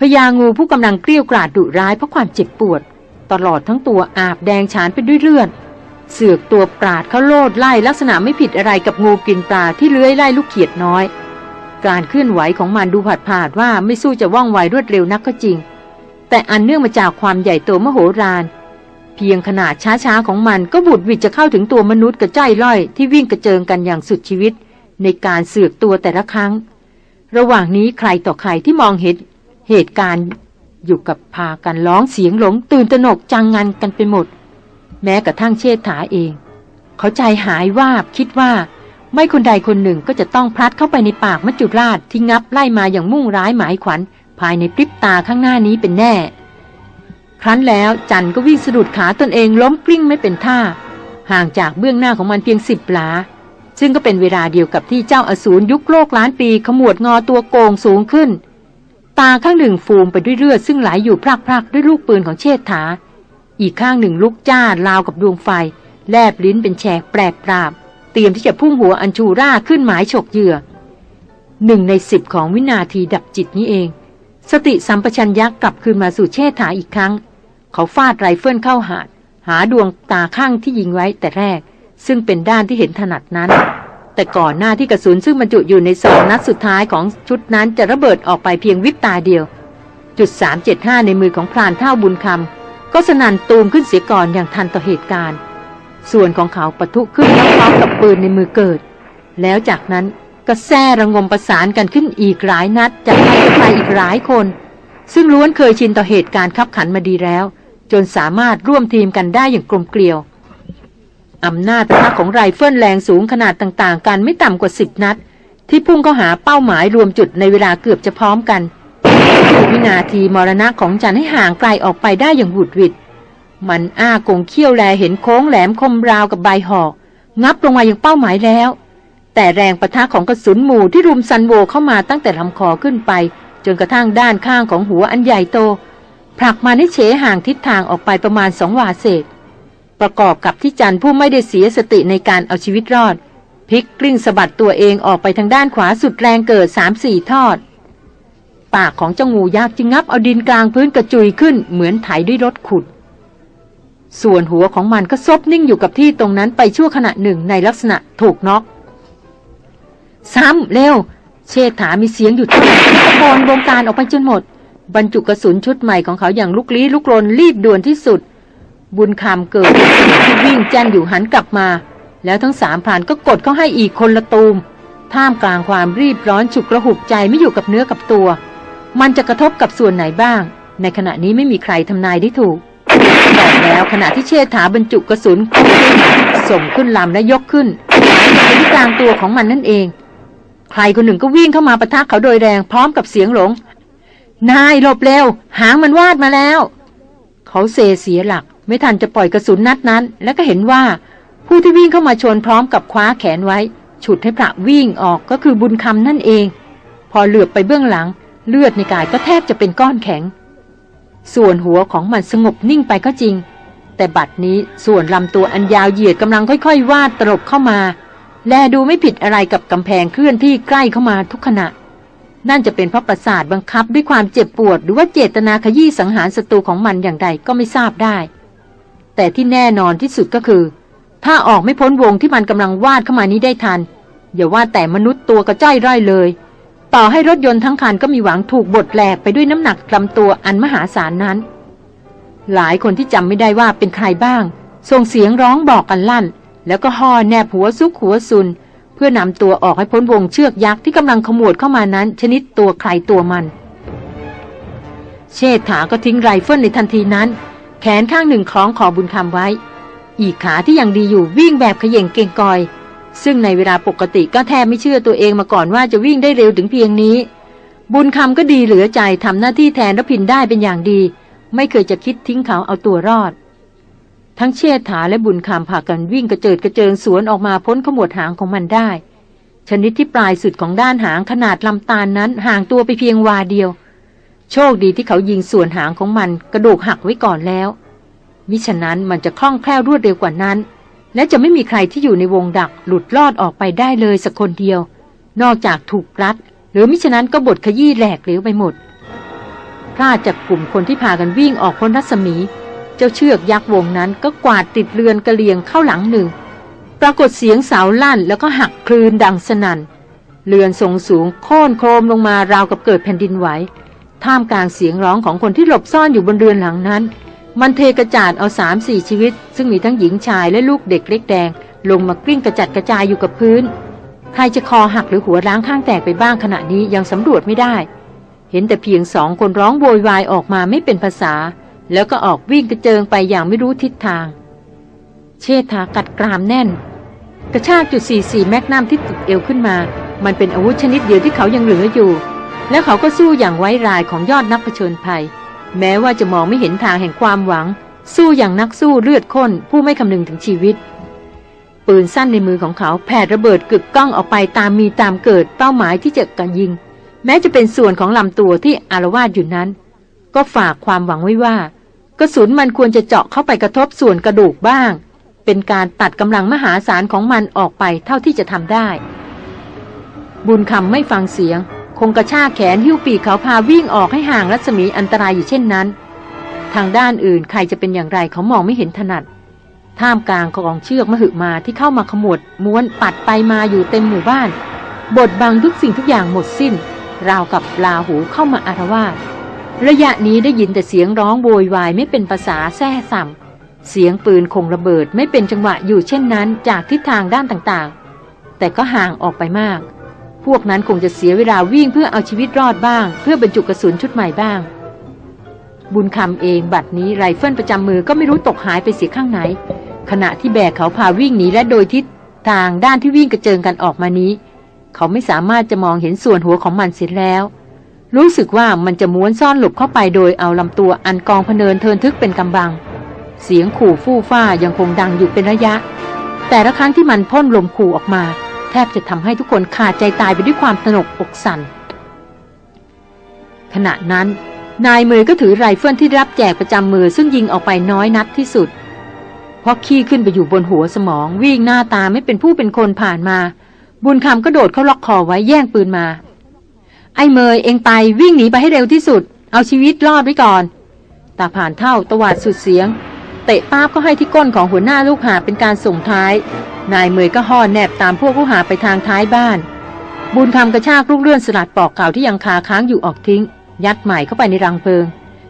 พญางูผู้กำลังเกลี้ยวกราดดุร้ายเพราะความเจ็บปวด ตลอดทั้งตัวอาบแดงฉานไปด้วยเลือด เสือกตัวปราดเขาโลดไล่ลักษณะไม่ผิดอะไรกับงูกินปลาที่เลื้อยไล่ลูกเขียดน้อย การเคลื่อนไหวของมันดูผัดผาดว่าไม่สู้จะว่องไวรวดเร็วนักก็จริง แต่อันเนื่องมาจากความใหญ่โตมโหฬารเพียงขนาดช้าๆของมันก็บุดวิดจะเข้าถึงตัวมนุษย์กระจ้ล่อยที่วิ่งกระเจิงกันอย่างสุดชีวิต ในการเสือกตัวแต่ละครั้ง ระหว่างนี้ใครต่อใครที่มองเห็นเหตุการณ์อยู่กับพากันร้องเสียงหลงตื่นตระหนกจังงันกันไปหมด แม้กระทั่งเชษฐาเอง เขาใจหายวาบคิดว่า ไม่คนใดคนหนึ่งก็จะต้องพลัดเข้าไปในปากมัจจุราชที่งับไล่มาอย่างมุ่งร้ายหมายขวัญ ภายในพริบตาข้างหน้านี้เป็นแน่ ครั้นแล้วจันก็วิ่งสะดุดขาตนเองล้มกลิ้งไม่เป็นท่า ห่างจากเบื้องหน้าของมันเพียงสิบหลา ซึ่งก็เป็นเวลาเดียวกับที่เจ้าอสูรยุคโลกล้านปีขมวดงอตัวโกงสูงขึ้น ตาข้างหนึ่งฟูมไปด้วยเลือดซึ่งไหลยอยู่พรากๆด้วยลูกปืนของเชษฐา อีกข้างหนึ่งลุกจ้าราวกับดวงไฟ แลบลิ้นเป็นแฉกแปลบปลาบ เตรียมที่จะพุ่งหัวอันชูร่าขึ้นหมายฉกเหยื่อหนึ่งในสิบของวินาทีดับจิตนี้เอง สติสัมปชัญญะกลับคืนมาสู่เชษฐาอีกครั้ง เขาฟาดไรเฟิลเข้าหาด หาดวงตาข้างที่ยิงไว้แต่แรก ซึ่งเป็นด้านที่เห็นถนัดนั้น แต่ก่อนหน้าที่กระสุนซึ่งบรรจุอยู่ในซองนัดสุดท้ายของชุดนั้นจะระเบิดออกไปเพียงพริบตาเดียว จุด 375 ในมือของพรานเฒ่าบุญคำก็สนั่นตูมขึ้นเสียก่อนอย่างทันต่อเหตุการณ์ ส่วนของเขาปะทุขึ้นพร้อมกับปืนในมือเกิด แล้วจากนั้น ก็แซ่ระงมประสานกันขึ้นอีกหลายนัดจากใครใครอีกหลายคน ซึ่งล้วนเคยชินต่อเหตุการณ์คับขันมาดีแล้ว จนสามารถร่วมทีมกันได้อย่างกลมเกลียวอำนาจปะทะของไรเฟิลแรงสูงขนาดต่างๆ กันไม่ต่ำกว่าสิบนัด ที่พุ่งเข้าหาเป้าหมายรวมจุดในเวลาเกือบจะพร้อมกันวินาทีมรณะของจันให้ห่างไกลออกไปได้อย่างบุดวิด มันอ้ากงเขี้ยวแลเห็นโค้งแหลมคมราวกับใบหอก งับลงมาอย่างเป้าหมายแล้ว แต่แรงประทะของกระสุนหมู่ที่รุมซันโวเข้ามาตั้งแต่ลำคอขึ้นไป จนกระทั่งด้านข้างของหัวอันใหญ่โตผลักมันให้เฉห่างทิศทางออกไปประมาณสองวาเศษ ประกอบกับที่จันผู้ไม่ได้เสียสติในการเอาชีวิตรอดพลิกกลิ้งสะบัดตัวเองออกไปทางด้านขวาสุดแรงเกิดสามสี่ทอด ปากของเจ้างูยักษ์จึงงับเอาดินกลางพื้นกระจุยขึ้นเหมือนไถด้วยรถขุด ส่วนหัวของมันก็ซบนิ่งอยู่กับที่ตรงนั้นไปชั่วขณะหนึ่งในลักษณะถูกน็อก ซ้ำเร็ว เชษฐามีเสียงหยุดตะโกนบงการออกไปจนหมด บรรจุกระสุนชุดใหม่ของเขาอย่างลุกลี้ลุกลนรีบด่วนที่สุด บุญคำเกิดที่วิ่งแจ้นอยู่หันกลับมา แล้วทั้งสามพรานก็กดเข้าให้อีกคนละตูม ท่ามกลางความรีบร้อนฉุกระหุกใจไม่อยู่กับเนื้อกับตัว มันจะกระทบกับส่วนไหนบ้าง ในขณะนี้ไม่มีใครทำนายได้ถูกแต่แล้วขณะที่เชษฐาบรรจุกระสุนขึ้นส่งขึ้นลำและยกขึ้นหายไปที่กลางตัวของมันนั่นเอง ใครคนหนึ่งก็วิ่งเข้ามาปะทะเขาโดยแรงพร้อมกับเสียงหลง นายหลบเร็ว หางมันวาดมาแล้ว เขาเซเสียหลัก ไม่ทันจะปล่อยกระสุนนัดนั้น แล้วก็เห็นว่า ผู้ที่วิ่งเข้ามาชนพร้อมกับคว้าแขนไว้ ฉุดให้พระวิ่งออกก็คือบุญคำนั่นเอง พอเหลือบไปเบื้องหลัง เลือดในกายก็แทบจะเป็นก้อนแข็ง ส่วนหัวของมันสงบนิ่งไปก็จริง แต่บัดนี้ส่วนลำตัวอันยาวเหยียดกำลังค่อย ๆ วาดตลบเข้ามา แลดูไม่ผิดอะไรกับกำแพงเคลื่อนที่ใกล้เข้ามาทุกขณะ นั่นจะเป็นเพราะประสาทบังคับด้วยความเจ็บปวด หรือว่าเจตนาขยี้สังหารศัตรูของมันอย่างใดก็ไม่ทราบได้ แต่ที่แน่นอนที่สุดก็คือ ถ้าออกไม่พ้นวงที่มันกำลังวาดเข้ามานี้ได้ทัน อย่าว่าแต่มนุษย์ตัวกระจ้อยร่อยเลย ต่อให้รถยนต์ทั้งคันก็มีหวังถูกบดแหลกไปด้วยน้ำหนักลำตัวอันมหาศาลนั้น หลายคนที่จำไม่ได้ว่าเป็นใครบ้าง ส่งเสียงร้องบอกกันลั่น แล้วก็ห่อแนบหัวซุกหัวซุน เพื่อนำตัวออกให้พ้นวงเชือกยักษ์ที่กำลังขมวดเข้ามานั้น ชนิดตัวใครตัวมัน เชษฐาก็ทิ้งไรเฟิลในทันทีนั้น แขนข้างหนึ่งคล้องคอบุญคำไว้ อีกขาที่ยังดีอยู่วิ่งแบบขย่งเก่งกอย ซึ่งในเวลาปกติก็แทบไม่เชื่อตัวเองมาก่อนว่าจะวิ่งได้เร็วถึงเพียงนี้ บุญคำก็ดีเหลือใจทำหน้าที่แทนรพินได้เป็นอย่างดี ไม่เคยจะคิดทิ้งเขาเอาตัวรอด ทั้งเชษฐาและบุญคำพากันวิ่งกระเจิดกระเจิงสวนออกมาพ้นขมวดหางของมันได้ ชนิดที่ปลายสุดของด้านหางขนาดลำตาลนนั้นห่างตัวไปเพียงวาเดียว โชคดีที่เขายิงส่วนหางของมันกระดูกหักไว้ก่อนแล้ว มิฉะนั้นมันจะคล่องแคล่วรวดเร็วกว่านั้น และจะไม่มีใครที่อยู่ในวงดักหลุดรอดออกไปได้เลยสักคนเดียว นอกจากถูกรัด หรือมิฉะนั้นก็บดขยี้แหลกเหลวไปหมดพลาดจากกลุ่มคนที่พากันวิ่งออกพ้นรัศมี เจ้าเชือกยักษ์วงนั้นก็กวาดติดเรือนกระเลียงเข้าหลังหนึ่ง ปรากฏเสียงเสาลั่นแล้วก็หักคลืนดังสนัน่น เรือนทรงสูงโค่นโครมลงมาราวกับเกิดแผ่นดินไหว ท่ามกลางเสียงร้องของคนที่หลบซ่อนอยู่บนเรือนหลังนั้น มันเทกระจาดเอาสามสี่ชีวิต ซึ่งมีทั้งหญิงชายและลูกเด็กเล็กแดง ลงมากลิ้งกระจัดกระจายอยู่กับพื้น ใครจะคอหักหรือหัวล้างข้างแตกไปบ้างขณะนี้ยังสำรวจไม่ได้ เห็นแต่เพียงสองคนร้องโวยวายออกมาไม่เป็นภาษา แล้วก็ออกวิ่งกระเจิงไปอย่างไม่รู้ทิศทาง เชษฐากัดกรามแน่น กระชากจุด 44 แมกนัมที่ติดเอวขึ้นมา มันเป็นอาวุธชนิดเดียวที่เขายังเหลืออยู่ แล้วเขาก็สู้อย่างไว้รายของยอดนักเผชิญภัย แม้ว่าจะมองไม่เห็นทางแห่งความหวัง สู้อย่างนักสู้เลือดข้นผู้ไม่คำนึงถึงชีวิต ปืนสั้นในมือของเขาแผดระเบิดกึกก้องออกไปตามมีตามเกิดเป้าหมายที่จะกันยิง แม้จะเป็นส่วนของลำตัวที่อารวาสอยู่นั้น ก็ฝากความหวังไว้ว่า กระสุนมันควรจะเจาะเข้าไปกระทบส่วนกระดูกบ้าง เป็นการตัดกำลังมหาศาลของมันออกไปเท่าที่จะทำได้ บุญคำไม่ฟังเสียง คงกระชากแขนหิ้วปีกเขาพาวิ่งออกให้ห่างรัศมีอันตรายอยู่เช่นนั้น ทางด้านอื่นใครจะเป็นอย่างไรเขามองไม่เห็นถนัดท่ามกลางกองเชือกมหึมาที่เข้ามาขมวดม้วนปัดไปมาอยู่เต็มหมู่บ้าน บทบังทุกสิ่งทุกอย่างหมดสิ้น ราวกับลาหูเข้ามาอารวาส ระยะนี้ได้ยินแต่เสียงร้องโวยวายไม่เป็นภาษาแซ่สัมเสียงปืนคงระเบิดไม่เป็นจังหวะอยู่เช่นนั้นจากทิศทางด้านต่างๆ แต่ก็ห่างออกไปมาก พวกนั้นคงจะเสียเวลาวิ่งเพื่อเอาชีวิตรอดบ้าง เพื่อบรรจุกระสุนชุดใหม่บ้าง บุญคำเองบัดนี้ไรเฟิลประจำมือก็ไม่รู้ตกหายไปเสียข้างไหน ขณะที่แบกเขาพาวิ่งหนีและโดยทิศทางด้านที่วิ่งกระเจิงกันออกมานี้ เขาไม่สามารถจะมองเห็นส่วนหัวของมันเสร็จแล้ว รู้สึกว่ามันจะม้วนซ่อนหลบเข้าไปโดยเอาลำตัวอันกองพะเนินเทินทึกเป็นกำบัง เสียงขู่ฟู่ฟ้ายังคงดังอยู่เป็นระยะ แต่ละครั้งที่มันพ่นลมขู่ออกมา แทบจะทำให้ทุกคนขาดใจตายไปด้วยความตระหนกอกสั่นขณะนั้น นายมือก็ถือไรเฟิลที่รับแจกประจำมือซึ่งยิงออกไปน้อยนัดที่สุดเพราะขี้ขึ้นไปอยู่บนหัวสมองวิ่งหน้าตาไม่เป็นผู้เป็นคนผ่านมา บุญคำก็โดดเข้าล็อกคอไว้แย่งปืนมา ไอ้เมยเองไปวิ่งหนีไปให้เร็วที่สุด เอาชีวิตรอดไว้ก่อนตาผ่านเท่าตวาดสุดเสียง เตะป้าบก็ให้ที่ก้นของหัวหน้าลูกหาเป็นการส่งท้าย นายเมยก็ห่อแนบตามพวกผู้หาไปทางท้ายบ้าน บุญคำกระชากลูกเลื่อนสลัดปอกเก่าที่ยังคาค้างอยู่ออกทิ้ง ยัดใหม่เข้าไปในรังเพลิง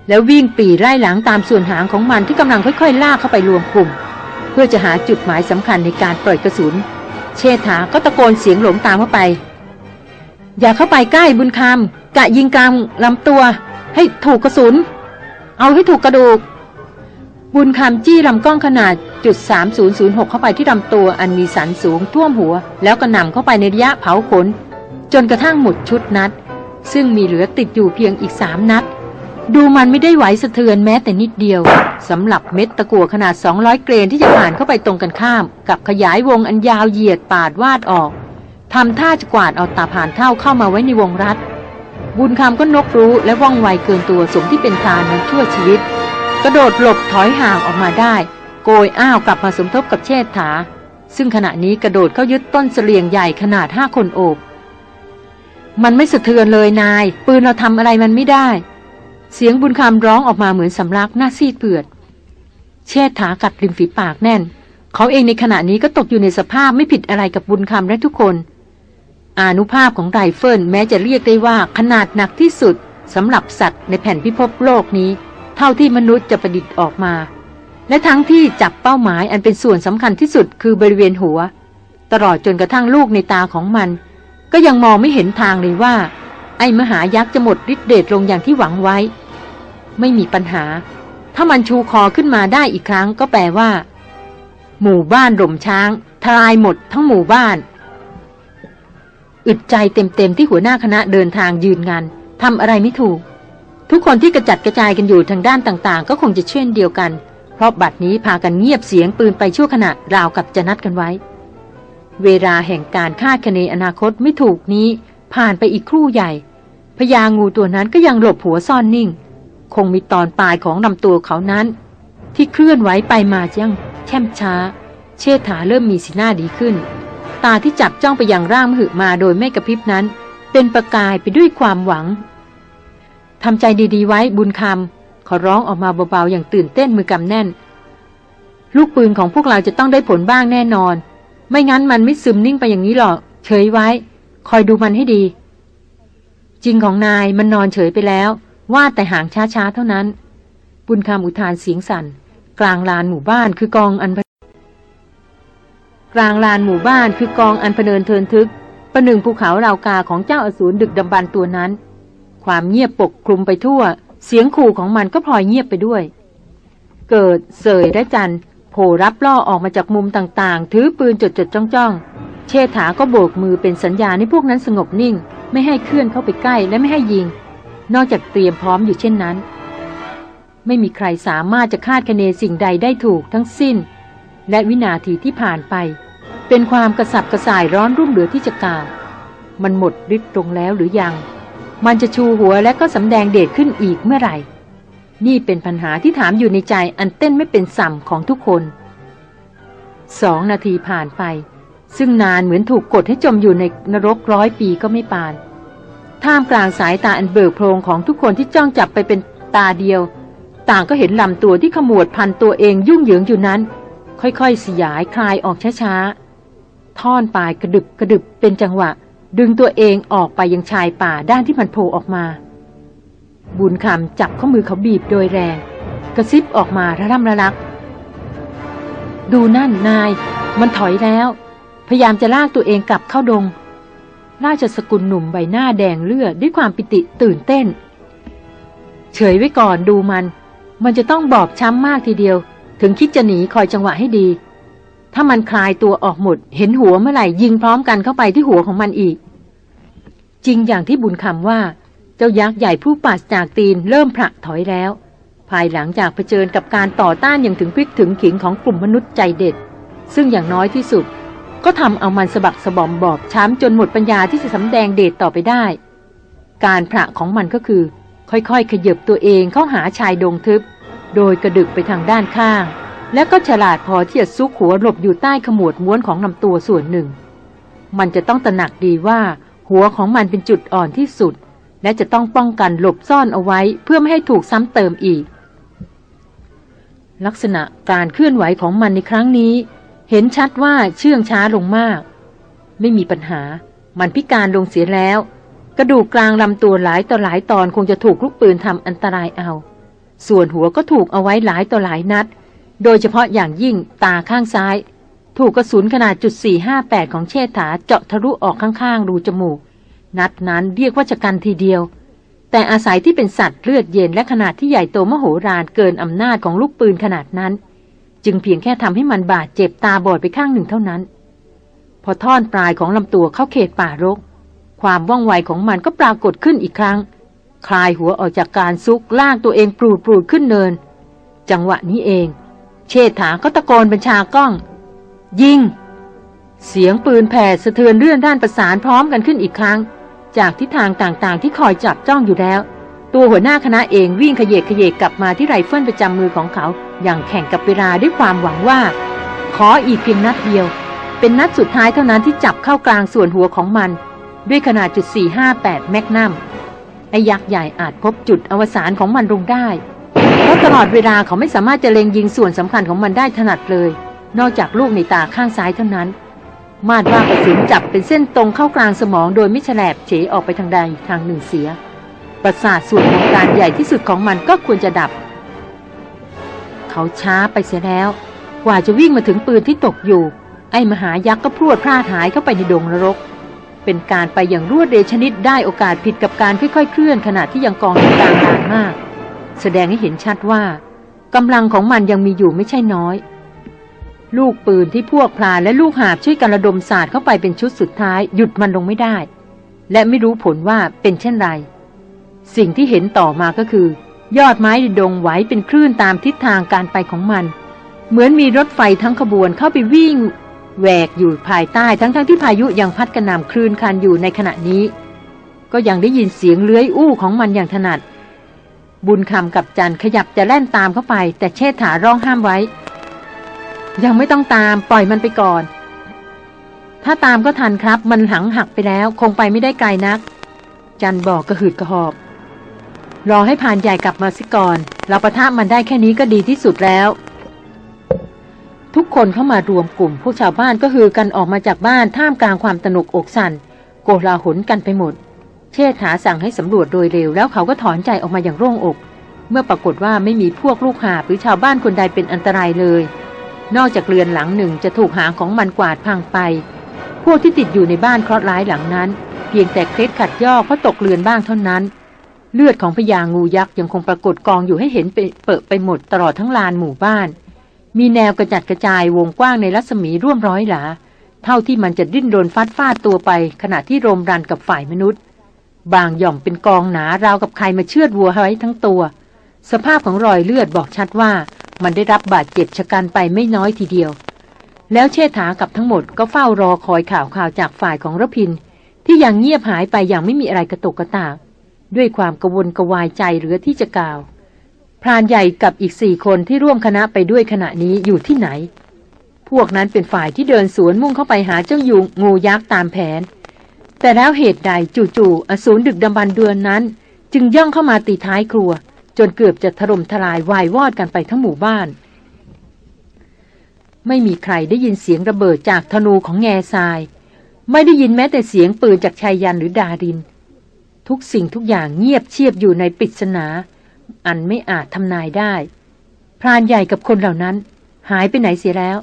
แล้ววิ่งปีไล่หลังตามส่วนหางของมันที่กำลังค่อยๆลากเข้าไปรวมกลุ่ม เพื่อจะหาจุดหมายสำคัญในการปล่อยกระสุน เชษฐาก็ตะโกนเสียงหลงตามเข้าไป อย่าเข้าไปใกล้บุญคำกะยิงกลางลำตัว ให้ถูกกระสุน เอาให้ถูกกระดูก บุญคำจี้ลำกล้องขนาดจุด3006 เข้าไปที่ลำตัวอันมีสันสูงท่วมหัว แล้วก็นำเข้าไปในระยะเผาขน จนกระทั่งหมดชุดนัด ซึ่งมีเหลือติดอยู่เพียงอีกสามนัด ดูมันไม่ได้ไหวสะเทือนแม้แต่นิดเดียวสำหรับเม็ดตะกั่วขนาด 200 เกรนที่จะผ่านเข้าไปตรงกันข้าม กับขยายวงอันยาวเหยียดปาดวาดออก ทำท่าจะกวาดเอาตาผ่านเท่าเข้ามาไว้ในวงรัดบุญคำก็นกรู้และว่องไวเกินตัวสมที่เป็นทานในชั่วชีวิต กระโดดหลบถอยห่างออกมาได้ โกยอ้าวกลับมาสมทบกับเชษฐา ซึ่งขณะนี้กระโดดเข้ายึดต้นเสลียงใหญ่ขนาดห้าคนโอบ มันไม่สะเทือนเลยนาย ปืนเราทำอะไรมันไม่ได้ เสียงบุญคำร้องออกมาเหมือนสำลักหน้าซีดเผือด เชษฐากัดริมฝีปากแน่น เขาเองในขณะนี้ก็ตกอยู่ในสภาพไม่ผิดอะไรกับบุญคำและทุกคน อานุภาพของไรเฟิลแม้จะเรียกได้ว่าขนาดหนักที่สุดสำหรับสัตว์ในแผ่นพิภพโลกนี้ เท่าที่มนุษย์จะประดิษฐ์ออกมา และทั้งที่จับเป้าหมายอันเป็นส่วนสำคัญที่สุดคือบริเวณหัว ตลอดจนกระทั่งลูกในตาของมัน ก็ยังมองไม่เห็นทางเลยว่า ไอ้มหายักษ์จะหมดฤทธิ์เดชลงอย่างที่หวังไว้ ไม่มีปัญหา ถ้ามันชูคอขึ้นมาได้อีกครั้งก็แปลว่า หมู่บ้านหล่มช้าง ทลายหมดทั้งหมู่บ้าน อึดใจเต็มๆที่หัวหน้าคณะเดินทางยืนงานทำอะไรไม่ถูก ทุกคนที่กระจัดกระจายกันอยู่ทางด้านต่าง ๆ ก็คงจะเช่นเดียวกัน เพราะบัดนี้พากันเงียบเสียงปืนไปชั่วขณะราวกับจะนัดกันไว้ เวลาแห่งการคาดคะเนอนาคตไม่ถูกนี้ ผ่านไปอีกครู่ใหญ่พญางูตัวนั้นก็ยังหลบหัวซ่อนนิ่ง คงมีตอนปลายของลำตัวเขานั้น ที่เคลื่อนไหวไปมายังแช่มช้า เชษฐาเริ่มมีสีหน้าดีขึ้น ตาที่จับจ้องไปยังร่างมหึมาโดยไม่กระพริบนั้น เป็นประกายไปด้วยความหวังทำใจดีๆไว้บุญคำขอร้องออกมาเบาๆอย่างตื่นเต้นมือกำแน่น ลูกปืนของพวกเราจะต้องได้ผลบ้างแน่นอน ไม่งั้นมันไม่ซึมนิ่งไปอย่างนี้หรอกเฉยไว้ คอยดูมันให้ดี จริงของนายมันนอนเฉยไปแล้ว ว่าแต่ห่างช้าๆเท่านั้น บุญคำอุทานเสียงสั่น กลางลานหมู่บ้านคือกองอัน กลางลานหมู่บ้านคือกองอันพเนินเทินทึก ประหนึ่งภูเขาราวกาของเจ้าอสูรดึกดำบรรตัวนั้น ความเงียบปกคลุมไปทั่ว เสียงขู่ของมันก็พลอยเงียบไปด้วย เกิดเสยและจันโผรับล่อออกมาจากมุมต่างๆ ถือปืนจดๆจ้องๆ เชษฐาก็โบกมือเป็นสัญญาณให้พวกนั้นสงบนิ่ง ไม่ให้เคลื่อนเข้าไปใกล้และไม่ให้ยิง นอกจากเตรียมพร้อมอยู่เช่นนั้น ไม่มีใครสามารถจะคาดคะเนสิ่งใดได้ถูกทั้งสิ้น และวินาทีที่ผ่านไป เป็นความกระสับกระส่ายร้อนรุ่มเหลือที่จะกล่าว มันหมดฤทธิ์ลงแล้วหรือยัง มันจะชูหัวและก็สำแดงเดชขึ้นอีกเมื่อไหร่ นี่เป็นปัญหาที่ถามอยู่ในใจอันเต้นไม่เป็นสัมของทุกคนสองนาทีผ่านไป ซึ่งนานเหมือนถูกกดให้จมอยู่ในนรกร้อยปีก็ไม่ปาน ท่ามกลางสายตาอันเบิกโพรงของทุกคนที่จ้องจับไปเป็นตาเดียว ต่างก็เห็นลำตัวที่ขมวดพันตัวเองยุ่งเหยิงอยู่นั้น ค่อยๆสยายคลายออกช้าๆ ท่อนปลายกระดึบกระดึบเป็นจังหวะ ดึงตัวเองออกไปยังชายป่าด้านที่มันโผล่ออกมา บุญคำจับข้อมือเขาบีบโดยแรง กระซิบออกมาระร่ำระลัก ดูนั่นนาย มันถอยแล้ว พยายามจะลากตัวเองกลับเข้าดง ราชสกุลหนุ่มใบหน้าแดงเลือดด้วยความปิติตื่นเต้น เฉยไว้ก่อนดูมัน มันจะต้องบอบช้ำมากทีเดียว ถึงคิดจะหนีคอยจังหวะให้ดี ถ้ามันคลายตัวออกหมด เห็นหัวเมื่อไหร่ยิงพร้อมกันเข้าไปที่หัวของมันอีก จริงอย่างที่บุญคำว่า เจ้ายักษ์ใหญ่ผู้ปาศจากตีนเริ่มผละถอยแล้ว ภายหลังจากเผชิญกับการต่อต้านอย่างถึงพริกถึงขิงของกลุ่มมนุษย์ใจเด็ด ซึ่งอย่างน้อยที่สุด ก็ทำเอามันสะบักสะบอมบอบช้ำจนหมดปัญญาที่จะสำแดงเดชต่อไปได้ การผละของมันก็คือ ค่อยๆ ขยับตัวเองเข้าหาชายดงทึบ โดยกระดึกไปทางด้านข้าง และก็ฉลาดพอที่จะซุกหัวหลบอยู่ใต้ขมวดม้วนของลำตัวส่วนหนึ่ง มันจะต้องตระหนักดีว่า หัวของมันเป็นจุดอ่อนที่สุด และจะต้องป้องกันหลบซ่อนเอาไว้เพื่อไม่ให้ถูกซ้ำเติมอีก ลักษณะการเคลื่อนไหวของมันในครั้งนี้ เห็นชัดว่าเชื่องช้าลงมาก ไม่มีปัญหา มันพิการลงเสียแล้ว กระดูกกลางลำตัวหลายต่อหลายตอนคงจะถูกลูกปืนทำอันตรายเอา ส่วนหัวก็ถูกเอาไว้หลายต่อหลายนัด โดยเฉพาะอย่างยิ่งตาข้างซ้าย ถูกกระสุนขนาดจุด458 ของเชษฐาเจาะทะลุออกข้างๆ รูจมูก นัดนั้นเรียกว่าจะกันทีเดียว แต่อาศัยที่เป็นสัตว์เลือดเย็นและขนาดที่ใหญ่โตมโหฬารเกินอำนาจของลูกปืนขนาดนั้น จึงเพียงแค่ทำให้มันบาดเจ็บตาบอดไปข้างหนึ่งเท่านั้น พอท่อนปลายของลำตัวเข้าเขตป่ารก ความว่องไวของมันก็ปรากฏขึ้นอีกครั้ง คลายหัวออกจากการซุกลากตัวเองปลูดปลูดขึ้นเนิน จังหวะนี้เอง เชษฐาก็ตะโกนบัญชากล้อง ยิง เสียงปืนแผ่สะเทือนเรื่อนด้านประสานพร้อมกันขึ้นอีกครั้ง จากทิศทางต่างๆ ที่คอยจับจ้องอยู่แล้ว ตัวหัวหน้าคณะเองวิ่งขยเยกขยเยกกลับมาที่ไรเฟิลประจำมือของเขา อย่างแข่งกับเวลาด้วยความหวังว่า ขออีกเพียงนัดเดียว เป็นนัดสุดท้ายเท่านั้นที่จับเข้ากลางส่วนหัวของมัน ด้วยขนาดจุด458แมกนัม ไอ้ยักษ์ใหญ่อาจพบจุดอวสานของมันลงได้ เพราะตลอดเวลาเขาไม่สามารถจะเล็งยิงส่วนสำคัญของมันได้ถนัดเลย นอกจากลูกในตาข้างซ้ายเท่านั้น มาดว่ากระสุนจับเป็นเส้นตรงเข้ากลางสมองโดยไม่แฉลบเฉออกไปทางใดทางหนึ่งเสีย ประสาทส่วนของการใหญ่ที่สุดของมันก็ควรจะดับ เขาช้าไปเสียแล้ว กว่าจะวิ่งมาถึงปืนที่ตกอยู่ ไอ้มหายักษ์ก็พรวดพลาดหายเข้าไปในดงนรก เป็นการไปอย่างรวดเร็วชนิดได้โอกาสผิดกับการค่อยๆเคลื่อนขณะที่ยังกองอยู่กลางด่านมาก แสดงให้เห็นชัดว่ากำลังของมันยังมีอยู่ไม่ใช่น้อย ลูกปืนที่พวกพลาและลูกหาบช่วยกันระดมศาสตร์เข้าไปเป็นชุดสุดท้าย หยุดมันลงไม่ได้ และไม่รู้ผลว่าเป็นเช่นไร สิ่งที่เห็นต่อมาก็คือ ยอดไม้ดงไหวเป็นคลื่นตามทิศทางการไปของมัน เหมือนมีรถไฟทั้งขบวนเข้าไปวิ่ง แหวกอยู่ภายใต้ทั้งๆทที่พายุยังพัดกระหน่ำคลื่นคันอยู่ในขณะนี้ ก็ยังได้ยินเสียงเลื้อยอู้ของมันอย่างถนัด บุญคำกับจันขยับจะแล่นตามเข้าไป แต่เชษฐาร้องห้ามไว้ ยังไม่ต้องตามปล่อยมันไปก่อน ถ้าตามก็ทันครับ มันหังหักไปแล้ว คงไปไม่ได้ไกลนัก จันบอกกระหืดกระหอบ รอให้ผ่านใหญ่กลับมาสิก่อน เราประทะมันได้แค่นี้ก็ดีที่สุดแล้ว ทุกคนเข้ามารวมกลุ่ม พวกชาวบ้านก็ฮือกันออกมาจากบ้านท่ามกลางความตนกอกสัน่นโกลาหลกันไปหมด เชษฐาสั่งให้สำรวจโดยเร็วแล้วเขาก็ถอนใจออกมาอย่างโล่งอก เมื่อปรากฏว่าไม่มีพวกลูกหาหรือชาวบ้านคนใดเป็นอันตรายเลย นอกจากเรือนหลังหนึ่งจะถูกหางของมันกวาดพังไป พวกที่ติดอยู่ในบ้านเคราะห์ร้ายหลังนั้น เพียงแต่เคล็ดขัดย่อเพราะตกเรือนบ้างเท่านั้น เลือดของพญางูยักษ์ยังคงปรากฏกองอยู่ให้เห็นเปะไปหมดตลอดทั้งลานหมู่บ้าน มีแนวกระจัดกระจายวงกว้างในรัศมีร่วมร้อยหลา เท่าที่มันจะดิ้นโดนฟัดฟาดตัวไป ขณะที่รมรันกับฝ่ายมนุษย์ บางหย่อมเป็นกองหนาราวกับใครมาเชือดวัวไว้ทั้งตัว สภาพของรอยเลือดบอกชัดว่ามันได้รับบาดเจ็บชะกันไปไม่น้อยทีเดียว แล้วเชษฐากับทั้งหมดก็เฝ้ารอคอยข่าวข่าวจากฝ่ายของรพิน ที่ยังเงียบหายไปอย่างไม่มีอะไรกระตุกกระตาก ด้วยความกระวนกระวายใจเหลือที่จะกล่าว พรานใหญ่กับอีกสี่คนที่ร่วมคณะไปด้วยขณะนี้อยู่ที่ไหน พวกนั้นเป็นฝ่ายที่เดินสวนมุ่งเข้าไปหาเจ้ายุงงูยักษ์ตามแผน แต่แล้วเหตุใดจู่ๆอสูรดึกดำบรรเดือนนั้น จึงย่องเข้ามาตีท้ายครัว จนเกือบจะถล่มทลายวายวอดกันไปทั้งหมู่บ้าน ไม่มีใครได้ยินเสียงระเบิดจากธนูของแง่ทราย ไม่ได้ยินแม้แต่เสียงปืนจากชายยันหรือดาริน ทุกสิ่งทุกอย่างเงียบเชียบอยู่ในปริศนา อันไม่อาจทำนายได้ พรานใหญ่กับคนเหล่านั้น หายไปไหนเสียแล้ว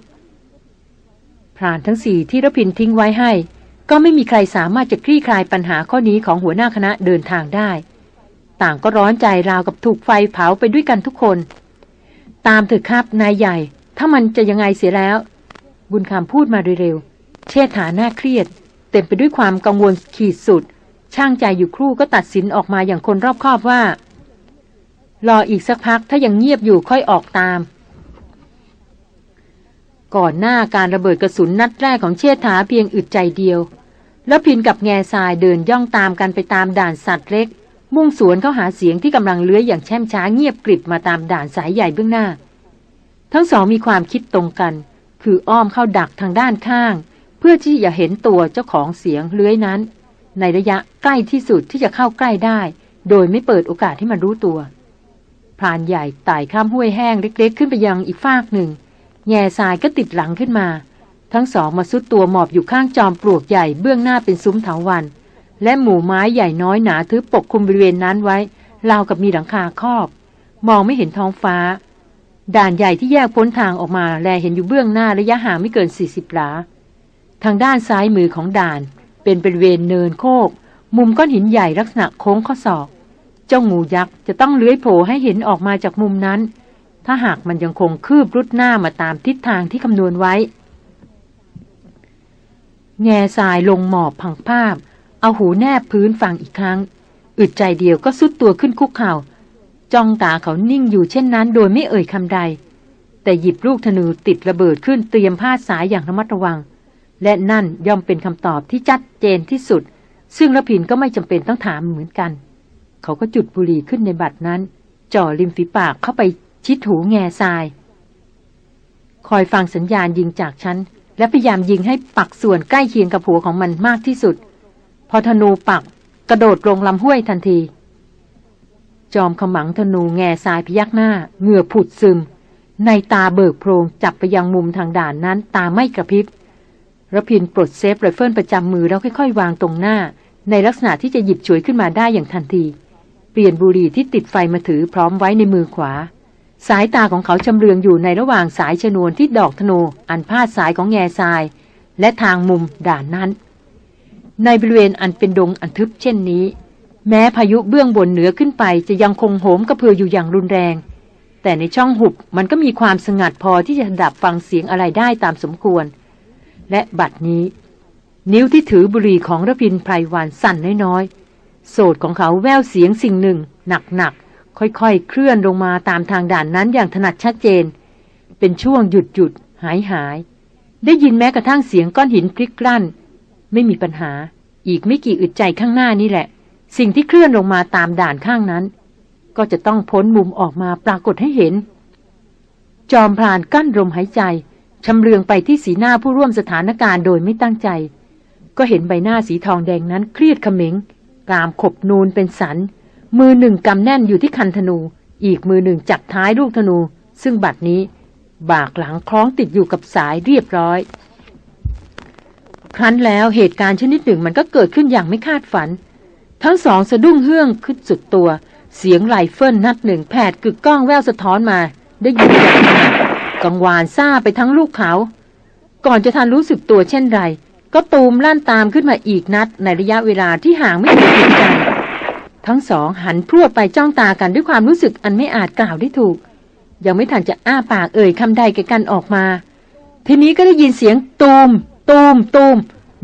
พรานทั้งสี่ที่รพินทิ้งไว้ให้ ก็ไม่มีใครสามารถจะคลี่คลายปัญหาข้อนี้ของหัวหน้าคณะเดินทางได้ ต่างก็ร้อนใจราวกับถูกไฟเผาไปด้วยกันทุกคน ตามเถอะครับนายใหญ่ ถ้ามันจะยังไงเสียแล้ว บุญคำพูดมาเร็วๆเชษฐาหน้าเครียด เต็มไปด้วยความกังวลขีดสุดช่างใจอยู่ครู่ก็ตัดสินออกมาอย่างคนรอบคอบว่า รออีกสักพักถ้ายังเงียบอยู่ค่อยออกตาม ก่อนหน้าการระเบิดกระสุนนัดแรกของเชษฐาเพียงอึดใจเดียว แล้วพินกับแง่ทรายเดินย่องตามกันไปตามด่านสัตว์เล็ก มุ่งสวนเข้าหาเสียงที่กำลังเลื้อยอย่างแช่มช้าเงียบกริบมาตามด่านสายใหญ่เบื้องหน้า ทั้งสองมีความคิดตรงกัน คืออ้อมเข้าดักทางด้านข้าง เพื่อที่จะเห็นตัวเจ้าของเสียงเลื้อยนั้น ในระยะใกล้ที่สุดที่จะเข้าใกล้ได้ โดยไม่เปิดโอกาสให้มันรู้ตัว พรานใหญ่ไต่ข้ามห้วยแห้งเล็ก ๆ ขึ้นไปยังอีกฟากหนึ่ง แง่ทรายก็ติดหลังขึ้นมา ทั้งสองมาซุดตัวหมอบอยู่ข้างจอมปลวกใหญ่เบื้องหน้าเป็นซุ้มเถาวัน และหมู่ไม้ใหญ่น้อยหนาทึบปกคลุมบริเวณนั้นไว้ราวกับมีหลังคาครอบ มองไม่เห็นท้องฟ้า ด่านใหญ่ที่แยกพ้นทางออกมาแลเห็นอยู่เบื้องหน้าระยะห่างไม่เกิน 40หลา ทางด้านซ้ายมือของด่าน เป็นบริเวณเนินโคก มุมก้อนหินใหญ่ลักษณะโค้งข้อศอก เจ้างูยักษ์จะต้องเลื้อยโผล่ให้เห็นออกมาจากมุมนั้น ถ้าหากมันยังคงคืบรุดหน้ามาตามทิศทางที่คำนวณไว้ แง่ทรายลงหมอบพังภาพ เอาหูแนบพื้นฟังอีกครั้ง อึดใจเดียวก็สุดตัวขึ้นคุกเข่าจ้องตาเขานิ่งอยู่เช่นนั้นโดยไม่เอ่ยคำใด แต่หยิบลูกธนูติดระเบิดขึ้นเตรียมพาดสายอย่างระมัดระวัง และนั่นย่อมเป็นคำตอบที่ชัดเจนที่สุด ซึ่งระพินก็ไม่จำเป็นต้องถามเหมือนกัน เขาก็จุดบุหรี่ขึ้นในบัตรนั้น จ่อริมฝีปากเข้าไปชิดหูแง่ทราย คอยฟังสัญญาณยิงจากฉัน และพยายามยิงให้ปักส่วนใกล้เคียงกับหัวของมันมากที่สุด พอธนูปักกระโดดลงลำห้วยทันที จอมขมังธนูแง่ทรายพยักหน้า เหงื่อผุดซึม ในตาเบิกโพลงจับไปยังมุมทางด่านนั้น ตาไม่กระพริบรพินทร์ปลด safe ไรเฟิลประจำมือแล้วค่อยๆ วางตรงหน้า ในลักษณะที่จะหยิบฉวยขึ้นมาได้อย่างทันที เปลี่ยนบุหรี่ที่ติดไฟมาถือพร้อมไว้ในมือขวา สายตาของเขาชำเลืองอยู่ในระหว่างสายชนวนที่ดอกธนูอันพาดสายของแง่ทราย และทางมุมด่านนั้น ในบริเวณอันเป็นดงอันทึบเช่นนี้ แม้พายุเบื้องบนเหนือขึ้นไปจะยังคงโหมกระพืออยู่อย่างรุนแรง แต่ในช่องหุบมันก็มีความสงัดพอที่จะดับฟังเสียงอะไรได้ตามสมควร และบัดนี้ นิ้วที่ถือบุหรี่ของระพินไพรวันสั่นน้อยๆ โสดของเขาแววเสียงสิ่งหนึ่ง หนักๆ ค่อยๆ เคลื่อนลงมาตามทางด่านนั้นอย่างถนัดชัดเจน เป็นช่วงหยุดหยุดหายหาย ได้ยินแม้กระทั่งเสียงก้อนหินพลิกกลั่นไม่มีปัญหา อีกไม่กี่อึดใจข้างหน้านี่แหละ สิ่งที่เคลื่อนลงมาตามด่านข้างนั้น ก็จะต้องพ้นมุมออกมาปรากฏให้เห็น จอมพรานกั้นลมหายใจชำเลืองไปที่สีหน้าผู้ร่วมสถานการณ์โดยไม่ตั้งใจ ก็เห็นใบหน้าสีทองแดงนั้นเครียดเขม็ง กรามขบนูนเป็นสัน มือหนึ่งกำแน่นอยู่ที่คันธนู อีกมือหนึ่งจับท้ายลูกธนู ซึ่งบัดนี้ บากหลังคล้องติดอยู่กับสายเรียบร้อย ครั้นแล้วเหตุการณ์ชนิดหนึ่งมันก็เกิดขึ้นอย่างไม่คาดฝัน ทั้งสองสะดุ้งเฮือกขึ้นสุดตัว เสียงไรเฟิลนัดหนึ่งแผดกึกก้องแว่วสะท้อนมา ได้ยินกังวานซ่าไปทั้งลูกเขา ก่อนจะทันรู้สึกตัวเช่นไร ก็ตูมลั่นตามขึ้นมาอีกนัดในระยะเวลาที่ห่างไม่ถึงสิบใจทั้งสองหันพรวดไปจ้องตากันด้วยความรู้สึกอันไม่อาจกล่าวได้ถูก ยังไม่ทันจะอ้าปากเอ่ยคำใดแก่กันออกมา ทีนี้ก็ได้ยินเสียงตูม ตูม ตูม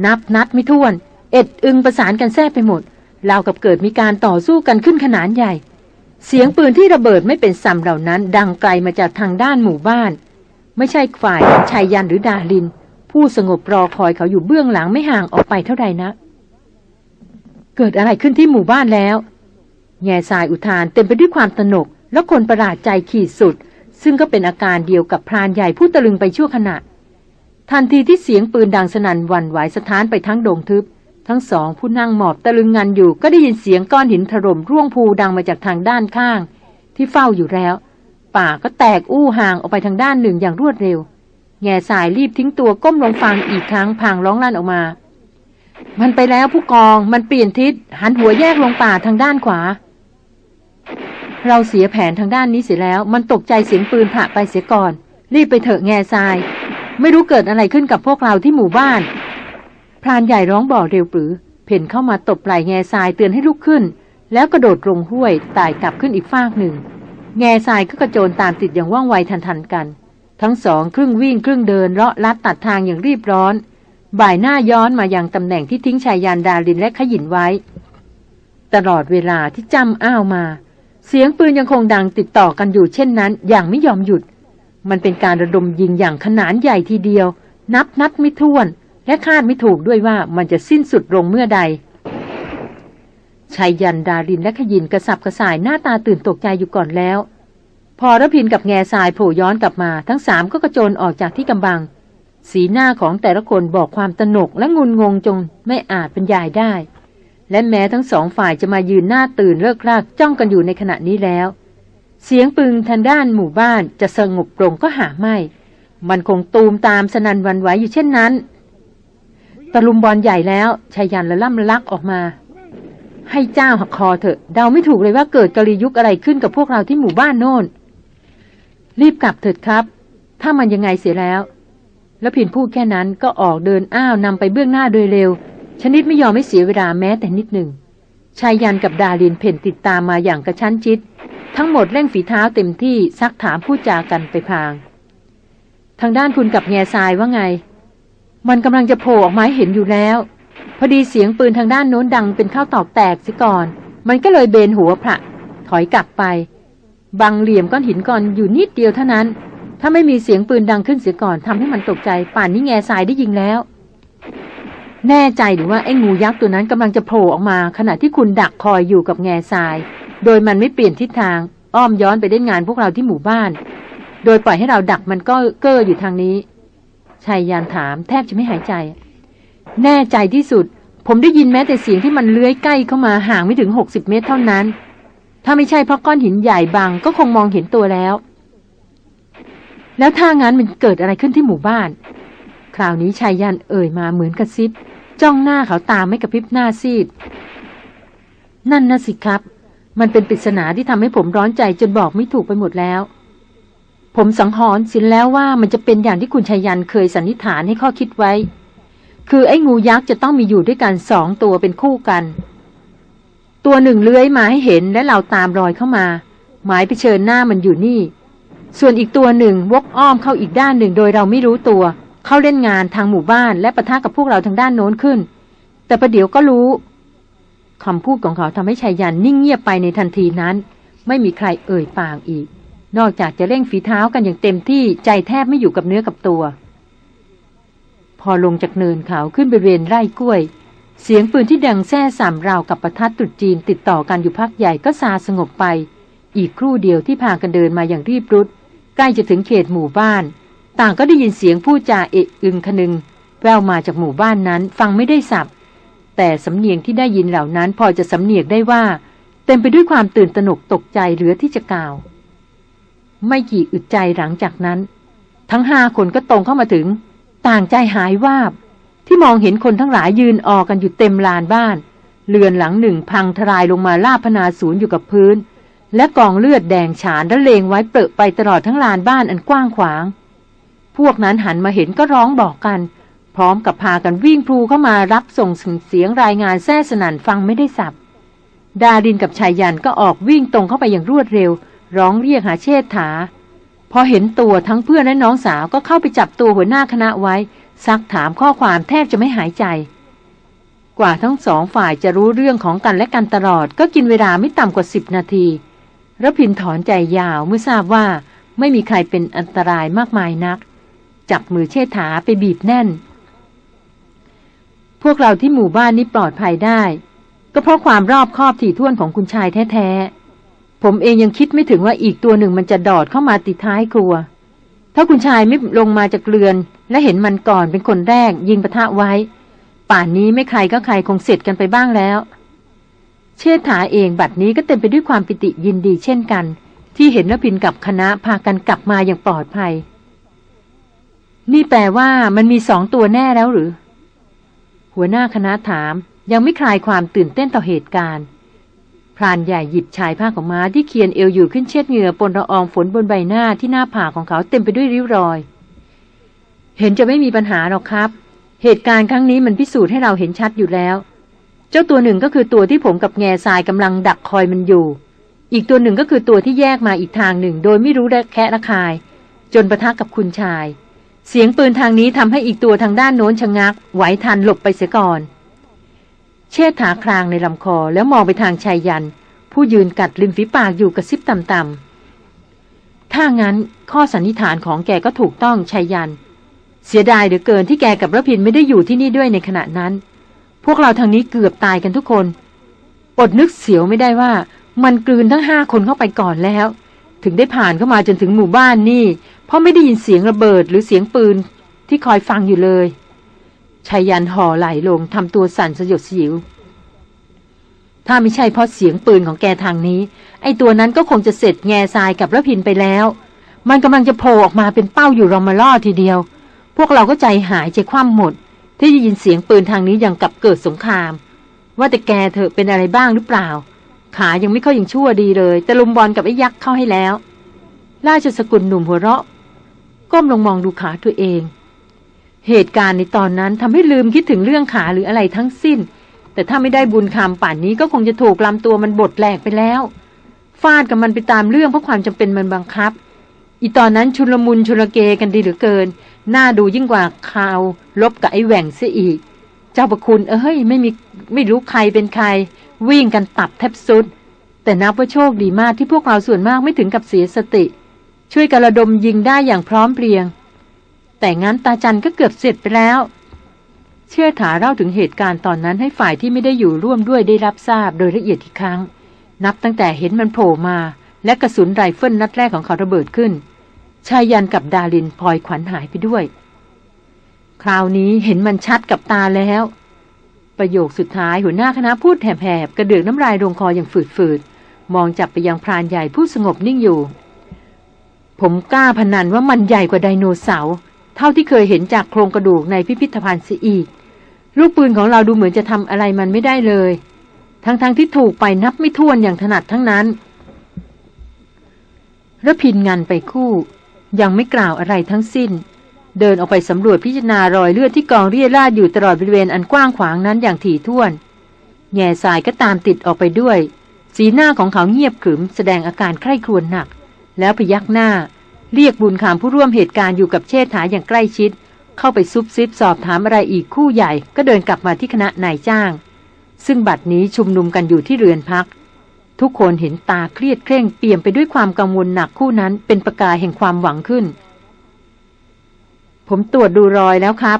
นับนัดไม่ถ้วน เอ็ดอึงประสานกันแทรกไปหมดราวกับเกิดมีการต่อสู้กันขึ้นขนาดใหญ่ เสียงปืนที่ระเบิดไม่เป็นซ้ำเหล่านั้น ดังไกลมาจากทางด้านหมู่บ้าน ไม่ใช่ฝ่ายชายยันหรือดาลิน ผู้สงบรอคอยเขาอยู่เบื้องหลังไม่ห่างออกไปเท่าใดนะ เกิดอะไรขึ้นที่หมู่บ้านแล้ว แง่ทรายอุทานเต็มไปด้วยความตนก และคนประหลาดใจขีดสุด ซึ่งก็เป็นอาการเดียวกับพรานใหญ่ผู้ตะลึงไปชั่วขณะ ทันทีที่เสียงปืนดังสนั่นวันไหวสถานไปทั้งดงทึบ ทั้งสองผู้นั่งหมอบตะลึงงันอยู่ ก็ได้ยินเสียงก้อนหินถล่มร่วงภูดังมาจากทางด้านข้าง ที่เฝ้าอยู่แล้ว ป่าก็แตกอู้ห่างออกไปทางด้านหนึ่งอย่างรวดเร็ว แง่สายรีบทิ้งตัวก้มลงฟังอีกครั้งพางร้องลั่นออกมา มันไปแล้วผู้กองมันเปลี่ยนทิศ หันหัวแยกลงป่าทางด้านขวา เราเสียแผนทางด้านนี้เสียแล้ว มันตกใจเสียงปืนผ่าไปเสียก่อน รีบไปเถอะแง่ทราย ไม่รู้เกิดอะไรขึ้นกับพวกเราที่หมู่บ้านพรานใหญ่ร้องบอกเร็วปรือ เพ่นเข้ามาตบไหล่แง่ทรายเตือนให้ลุกขึ้น แล้วกระโดดลงห้วยตายกลับขึ้นอีกฟากหนึ่ง แง่ทรายก็กระโจนตามติดอย่างว่องไวทันๆกัน ทั้งสองครึ่งวิ่งครึ่งเดินเลาะลัดตัดทางอย่างรีบร้อน บ่ายหน้าย้อนมายังตำแหน่งที่ทิ้งชายยานดารินและขยินไว้ ตลอดเวลาที่จำอ้าวมา เสียงปืนยังคงดังติดต่อกันอยู่เช่นนั้น อย่างไม่ยอมหยุด มันเป็นการระดมยิงอย่างขนานใหญ่ทีเดียว นับนัดไม่ถ้วน และคาดไม่ถูกด้วยว่ามันจะสิ้นสุดลงเมื่อใดชายยันดารินและขยินกระสับกระส่ายหน้าตาตื่นตกใจอยู่ก่อนแล้ว พอระพินกับแง่ทรายโผล่ย้อนกลับมา ทั้งสามก็กระโจนออกจากที่กำบัง สีหน้าของแต่ละคนบอกความตนกและงุนงงจงไม่อาจบรรยายได้ และแม้ทั้งสองฝ่ายจะมายืนหน้าตื่นเลิกลากจ้องกันอยู่ในขณะนี้แล้ว เสียงปึงทางด้านหมู่บ้านจะสงบลงก็หาไม่ มันคงตูมตามสนันวันไหวอยู่เช่นนั้นตะลุมบอลใหญ่แล้วชายันละล่ำละลักออกมา ให้เจ้าหักคอเถอะเดาไม่ถูกเลยว่าเกิดกรียุคอะไรขึ้นกับพวกเราที่หมู่บ้านโน่น รีบกลับเถิดครับ ถ้ามันยังไงเสียแล้ว แล้วผินพูดแค่นั้นก็ออกเดินอ้าวนำไปเบื้องหน้าโดยเร็ว ชนิดไม่ยอมไม่เสียเวลาแม้แต่นิดหนึ่งชายยันกับดารินเพ่นติดตามมาอย่างกระชั้นชิด ทั้งหมดเร่งฝีเท้าเต็มที่ซักถามพูดจากันไปพาง ทางด้านคุณกับแง่ทรายว่าไง มันกำลังจะโผล่ออกมาให้เห็นอยู่แล้ว พอดีเสียงปืนทางด้านโน้นดังเป็นข้าวตอกแตกสิก่อน มันก็เลยเบนหัวพระถอยกลับไป บังเหลี่ยมก้อนหินก่อนอยู่นิดเดียวเท่านั้น ถ้าไม่มีเสียงปืนดังขึ้นเสียก่อนทำให้มันตกใจ ป่านนี้แง่ทรายได้ยิงแล้ว แน่ใจหรือว่าไอ้งูยักษ์ตัวนั้นกำลังจะโผล่ออกมา ขณะที่คุณดักคอยอยู่กับแง่ทราย โดยมันไม่เปลี่ยนทิศทาง อ้อมย้อนไปเล่นงานพวกเราที่หมู่บ้าน โดยปล่อยให้เราดักมันก็เก้ออยู่ทางนี้ชายยานถามแทบจะไม่หายใจ แน่ใจที่สุด ผมได้ยินแม้แต่เสียงที่มันเลื้อยใกล้เข้ามาห่างไม่ถึงหกสิบเมตรเท่านั้น ถ้าไม่ใช่เพราะก้อนหินใหญ่บางก็คงมองเห็นตัวแล้ว แล้วถ้างั้นมันเกิดอะไรขึ้นที่หมู่บ้าน คราวนี้ชายยันเอ่ยมาเหมือนกระซิบ จ้องหน้าเขาตามไม่กระพริบหน้าซีด นั่นนะสิครับ มันเป็นปริศนาที่ทำให้ผมร้อนใจจนบอกไม่ถูกไปหมดแล้ว ผมสังหรณ์สินแล้วว่ามันจะเป็นอย่างที่คุณชายันเคยสันนิษฐานให้ข้อคิดไว้ คือไอ้งูยักษ์จะต้องมีอยู่ด้วยกันสองตัวเป็นคู่กัน ตัวหนึ่งเลื้อยมาให้เห็นและเราตามรอยเข้ามา หมายไปเชิญหน้ามันอยู่นี่ ส่วนอีกตัวหนึ่งวกอ้อมเข้าอีกด้านหนึ่งโดยเราไม่รู้ตัว เข้าเล่นงานทางหมู่บ้านและประทะกับพวกเราทางด้านโน้นขึ้น แต่ประเดี๋ยวก็รู้คำพูดของเขาทำให้ชายยันนิ่งเงียบไปในทันทีนั้น ไม่มีใครเอ่ยปากอีก นอกจากจะเร่งฝีเท้ากันอย่างเต็มที่ใจแทบไม่อยู่กับเนื้อกับตัว พอลงจากเนินเขาขึ้นบริเวณไร่กล้วย เสียงปืนที่ดังแซ่สามราวกับประทัดตรุดจีนติดต่อกันอยู่พักใหญ่ก็ซาสงบไป อีกครู่เดียวที่พากันเดินมาอย่างรีบรุดใกล้จะถึงเขตหมู่บ้าน ต่างก็ได้ยินเสียงผู้จาเอะอึงคนึง แววมาจากหมู่บ้านนั้นฟังไม่ได้สับ แต่สำเนียงที่ได้ยินเหล่านั้นพอจะสำเนียกได้ว่า เต็มไปด้วยความตื่นตระหนกตกใจเหลือที่จะกล่าว ไม่กี่อึดใจหลังจากนั้น ทั้งห้าคนก็ตรงเข้ามาถึง ต่างใจหายวาบ ที่มองเห็นคนทั้งหลายยืนออกกันอยู่เต็มลานบ้าน เรือนหลังหนึ่งพังทลายลงมาลาบพนาศูนย์อยู่กับพื้น และกองเลือดแดงฉานและเลงไว้เปรอะไปตลอดทั้งลานบ้านอันกว้างขวาง พวกนั้นหันมาเห็นก็ร้องบอกกัน พร้อมกับพากันวิ่งพลูเข้ามารับส่งเสียงรายงานแซ่สนั่นฟังไม่ได้สับดาดินกับชายยันก็ออกวิ่งตรงเข้าไปอย่างรวดเร็ว ร้องเรียกหาเชษฐา พอเห็นตัวทั้งเพื่อนและน้องสาวก็เข้าไปจับตัวหัวหน้าคณะไว้ ซักถามข้อความแทบจะไม่หายใจ กว่าทั้งสองฝ่ายจะรู้เรื่องของกันและกันตลอด ก็กินเวลาไม่ต่ำกว่าสิบนาทีระพินถอนใจยาวเมื่อทราบว่าไม่มีใครเป็นอันตรายมากมายนัก จับมือเชษฐาไปบีบแน่น พวกเราที่หมู่บ้านนี้ปลอดภัยได้ ก็เพราะความรอบคอบถี่ถ้วนของคุณชายแท้ๆ ผมเองยังคิดไม่ถึงว่าอีกตัวหนึ่งมันจะดอดเข้ามาติดท้ายครัว ถ้าคุณชายไม่ลงมาจากเรือน และเห็นมันก่อนเป็นคนแรก ยิงปะทะไว้ ป่านนี้ไม่ใครก็ใครคงเสร็จกันไปบ้างแล้ว เชษฐาเองบัดนี้ก็เต็มไปด้วยความปิติยินดีเช่นกัน ที่เห็นนพินกับคณะพากันกลับมาอย่างปลอดภัย นี่แปลว่ามันมีสองตัวแน่แล้วหรือ หัวหน้าคณะถามยังไม่คลายความตื่นเต้นต่อเหตุการณ์ พรานใหญ่หยิบชายผ้าของม้าที่เคียนเอวอยู่ขึ้นเช็ดเหงื่อปนละอองฝนบนใบหน้าที่หน้าผากของเขาเต็มไปด้วยริ้วรอย เห็นจะไม่มีปัญหาหรอกครับ เหตุการณ์ครั้งนี้มันพิสูจน์ให้เราเห็นชัดอยู่แล้วโจ้าตัวหนึ่งก็คือตัวที่ผมกับแง่ทรายกำลังดักคอยมันอยู่ อีกตัวหนึ่งก็คือตัวที่แยกมาอีกทางหนึ่ง โดยไม่รู้แคะระคาย จนประทะกับคุณชาย เสียงปืนทางนี้ทำให้อีกตัวทางด้านโน้นชะงักไหวทันหลบไปเสียก่อน เชษฐาครางในลำคอแล้วมองไปทางชายยัน ผู้ยืนกัดริมฝีปากอยู่กระซิบต่ำๆ ถ้างั้นข้อสันนิษฐานของแกก็ถูกต้องชายยัน เสียดายเหลือเกินที่แกกับระพินไม่ได้อยู่ที่นี่ด้วยในขณะนั้น พวกเราทางนี้เกือบตายกันทุกคนอดนึกเสียวไม่ได้ว่า มันกลืนทั้งห้าคนเข้าไปก่อนแล้ว ถึงได้ผ่านเข้ามาจนถึงหมู่บ้านนี่ เพราะไม่ได้ยินเสียงระเบิดหรือเสียงปืนที่คอยฟังอยู่เลย ชายันห่อไหลลงทำตัวสั่นสยดสยิว ถ้าไม่ใช่เพราะเสียงปืนของแกทางนี้ ไอตัวนั้นก็คงจะเสร็จแง่ทรายกับระพินไปแล้ว มันกำลังจะโผล่ออกมาเป็นเป้าอยู่รอมาล่อทีเดียว พวกเราก็ใจหายใจคว่ำหมด ที่ได้ยินเสียงปืนทางนี้อย่างกับเกิดสงคราม ว่าแต่แกเธอเป็นอะไรบ้างหรือเปล่า ขายังไม่ค่อยยังชั่วดีเลยแต่ลุมบอลกับไอ้ยักษ์เข้าให้แล้ว ราชสกุลหนุ่มหัวเราะ ก้มลงมองดูขาตัวเอง เหตุการณ์ในตอนนั้นทำให้ลืมคิดถึงเรื่องขาหรืออะไรทั้งสิ้น แต่ถ้าไม่ได้บุญคำป่านนี้ก็คงจะถูกลำตัวมันบดแหลกไปแล้ว ฟาดกับมันไปตามเรื่องเพราะความจำเป็นมันบังคับ อีตอนนั้นชุลมุนชุลเกกันดีเหลือเกิน น่าดูยิ่งกว่าข่าวลบกับไอ้แหว่งเสียอีก เจ้าประคุณเอ้ยไม่มีไม่รู้ใครเป็นใคร วิ่งกันตับแทบสุด แต่นับว่าโชคดีมากที่พวกเราส่วนมากไม่ถึงกับเสียสติ ช่วยกระดมยิงได้อย่างพร้อมเพรียง แต่งั้นตาจันก็เกือบเสร็จไปแล้ว เชื่อถาเล่าถึงเหตุการณ์ตอนนั้นให้ฝ่ายที่ไม่ได้อยู่ร่วมด้วยได้รับทราบโดยละเอียดอีกครั้ง นับตั้งแต่เห็นมันโผล่มา และกระสุนไรเฟิลนัดแรกของเขาระเบิดขึ้นชายยันกับดาลินพลอยขวัญหายไปด้วย คราวนี้เห็นมันชัดกับตาแล้ว ประโยคสุดท้ายหัวหน้าคณะพูดแหบๆกระเดือกน้ำลายลงคออย่างฝืดๆ มองจับไปยังพรานใหญ่ผู้สงบนิ่งอยู่ ผมกล้าพนันว่ามันใหญ่กว่าไดโนเสาร์ เท่าที่เคยเห็นจากโครงกระดูกในพิพิธภัณฑ์เสียอีก ลูกปืนของเราดูเหมือนจะทำอะไรมันไม่ได้เลย ทั้งๆทที่ถูกไปนับไม่ถ้วนอย่างถนัดทั้งนั้นระพินงันไปคู่ ยังไม่กล่าวอะไรทั้งสิ้น เดินออกไปสำรวจพิจารณารอยเลือดที่กองเรียราดอยู่ตลอดบริเวณอันกว้างขวางนั้นอย่างถี่ถ้วนแง่สายก็ตามติดออกไปด้วย สีหน้าของเขาเงียบขรึมแสดงอาการใคร่ครวญหนัก แล้วพยักหน้า เรียกบุญคำผู้ร่วมเหตุการณ์อยู่กับเชษฐาอย่างใกล้ชิด เข้าไปซุบซิบสอบถามอะไรอีกคู่ใหญ่ ก็เดินกลับมาที่คณะนายจ้าง ซึ่งบัดนี้ชุมนุมกันอยู่ที่เรือนพัก ทุกคนเห็นตาเครียดเคร่งเปี่ยมไปด้วยความกังวลหนักคู่นั้น เป็นประกายแห่งความหวังขึ้น ผมตรวจดูรอยแล้วครับ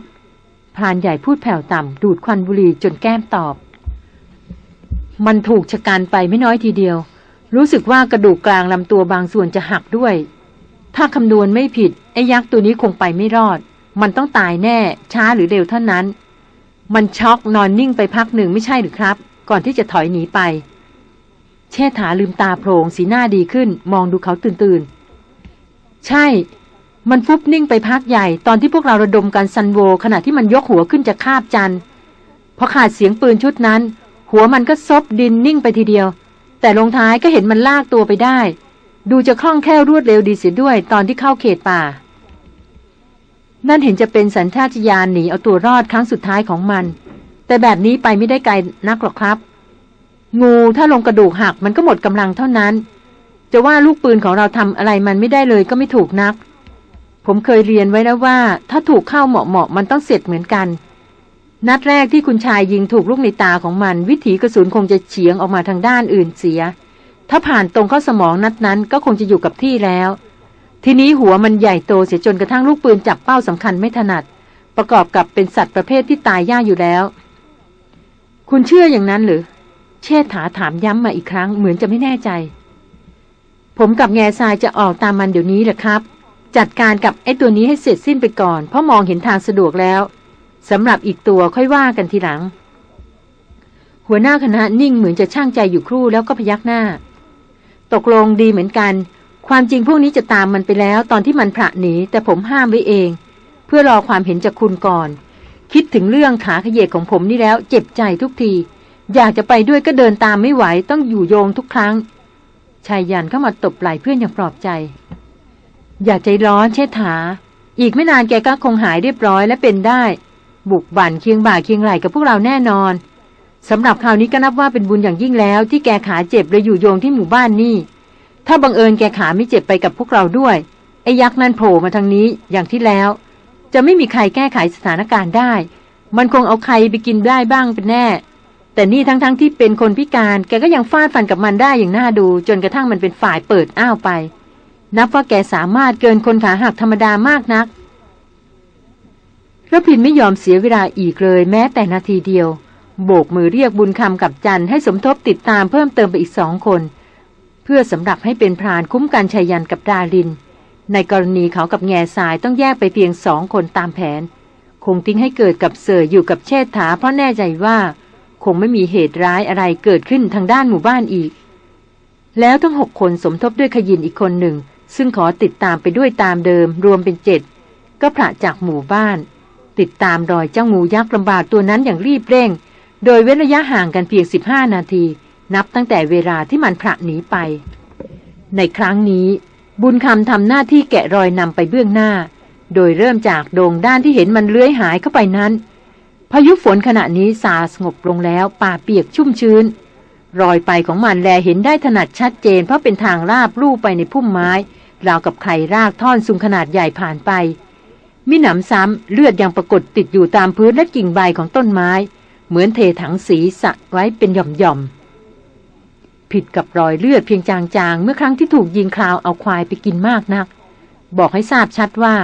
พรานใหญ่พูดแผ่วต่ำดูดควันบุหรี่จนแก้มตอบ มันถูกชะกันไปไม่น้อยทีเดียว รู้สึกว่ากระดูกกลางลำตัวบางส่วนจะหักด้วย ถ้าคำนวณไม่ผิด ไอ้ยักษ์ตัวนี้คงไปไม่รอด มันต้องตายแน่ ช้าหรือเร็วเท่านั้น มันช็อกนอนนิ่งไปพักหนึ่งไม่ใช่หรือครับ ก่อนที่จะถอยหนีไป เชษฐาลืมตาโพลงสีหน้าดีขึ้น มองดูเขาตื่นๆ ใช่ มันฟุบนิ่งไปพักใหญ่ ตอนที่พวกเราระดมกันซันโว ขณะที่มันยกหัวขึ้นจะคาบจันพอขาดเสียงปืนชุดนั้น หัวมันก็ซบดินนิ่งไปทีเดียว แต่ลงท้ายก็เห็นมันลากตัวไปได้ ดูจะคล่องแคล่วรวดเร็วดีเสียด้วยตอนที่เข้าเขตป่า นั่นเห็นจะเป็นสัญชาตญาณหนีเอาตัวรอดครั้งสุดท้ายของมัน แต่แบบนี้ไปไม่ได้ไกลนักหรอกครับ งูถ้าลงกระดูกหักมันก็หมดกำลังเท่านั้น จะว่าลูกปืนของเราทำอะไรมันไม่ได้เลยก็ไม่ถูกนัก ผมเคยเรียนไว้แล้วว่า ถ้าถูกเข้าเหมาะๆมันต้องเสร็จเหมือนกัน นัดแรกที่คุณชายยิงถูกลูกในตาของมัน วิถีกระสุนคงจะเฉียงออกมาทางด้านอื่นเสีย ถ้าผ่านตรงเข้าสมองนัดนั้นก็คงจะอยู่กับที่แล้ว ทีนี้หัวมันใหญ่โตเสียจนกระทั่งลูกปืนจับเป้าสำคัญไม่ถนัด ประกอบกับเป็นสัตว์ประเภทที่ตายยากอยู่แล้ว คุณเชื่ออย่างนั้นหรือ เชษฐาถามย้ำมาอีกครั้งเหมือนจะไม่แน่ใจ ผมกับแง่ทรายจะออกตามมันเดี๋ยวนี้แหละครับ จัดการกับไอ้ตัวนี้ให้เสร็จสิ้นไปก่อน เพราะมองเห็นทางสะดวกแล้วสำหรับอีกตัวค่อยว่ากันทีหลัง หัวหน้าคณะนิ่งเหมือนจะช่างใจอยู่ครู่แล้วก็พยักหน้า ตกลงดีเหมือนกัน ความจริงพวกนี้จะตามมันไปแล้ว ตอนที่มันพระหนีแต่ผมห้ามไว้เอง เพื่อรอความเห็นจากคุณก่อน คิดถึงเรื่องขาขยเยกของผมนี่แล้ว เจ็บใจทุกที อยากจะไปด้วยก็เดินตามไม่ไหวต้องอยู่โยงทุกครั้งชายยันเข้ามาตบไหล่เพื่อนอย่างปลอบใจ อย่าใจร้อนเชษฐา อีกไม่นานแกก็คงหายเรียบร้อยและเป็นได้ บุกบั่นเคียงบ่าเคียงไหลกับพวกเราแน่นอน สำหรับคราวนี้ก็นับว่าเป็นบุญอย่างยิ่งแล้ว ที่แกขาเจ็บเลยอยู่โยงที่หมู่บ้านนี่ ถ้าบังเอิญแกขาไม่เจ็บไปกับพวกเราด้วย ไอ้ยักษ์นั่นโผล่มาทางนี้อย่างที่แล้ว จะไม่มีใครแก้ไขสถานการณ์ได้ มันคงเอาใครไปกินได้บ้างเป็นแน่ แต่นี่ทั้งๆทที่เป็นคนพิการ แกก็ยังฟาดฟันกับมันได้อย่างน่าดู จนกระทั่งมันเป็นฝ่ายเปิดอ้าวไป นับว่าแกสามารถเกินคนขาหักธรรมดามากนักระพินไม่ยอมเสียเวลาอีกเลยแม้แต่นาทีเดียว โบกมือเรียกบุญคำกับจันให้สมทบติดตามเพิ่มเติมไปอีกสองคน เพื่อสำหรับให้เป็นพรานคุ้มกันชัยยันกับดาริน ในกรณีเขากับแง่สายต้องแยกไปเพียงสองคนตามแผน คงทิ้งให้เกิดกับเสยอยู่กับเชษฐาเพราะแน่ใจว่า คงไม่มีเหตุร้ายอะไรเกิดขึ้นทางด้านหมู่บ้านอีก แล้วทั้งหกคนสมทบด้วยขยินอีกคนหนึ่ง ซึ่งขอติดตามไปด้วยตามเดิมรวมเป็นเจ็ดก็ผละจากหมู่บ้าน ติดตามรอยเจ้างูยักษ์ลำบากตัวนั้นอย่างรีบเร่ง โดยเว้นระยะห่างกันเพียง 15 นาที นับตั้งแต่เวลาที่มันผละหนีไป ในครั้งนี้บุญคำทำหน้าที่แกะรอยนำไปเบื้องหน้า โดยเริ่มจากโด่งด้านที่เห็นมันเลื้อยหายเข้าไปนั้น พายุฝนขณะนี้ซาสงบลงแล้วป่าเปียกชุ่มชื้น รอยไปของมันแลเห็นได้ถนัดชัดเจน เพราะเป็นทางราบลู่ไปในพุ่มไม้ราวกับใครรากท่อนสูงขนาดใหญ่ผ่านไปมิหนำซ้ำเลือดยังปรากฏติดอยู่ตามพื้นและกิ่งใบของต้นไม้ เหมือนเทถังสีสะไว้เป็นหย่อมๆ ผิดกับรอยเลือดเพียงจางๆ เมื่อครั้งที่ถูกยิงคราวเอาควายไปกินมากนัก บอกให้ทราบชัดว่า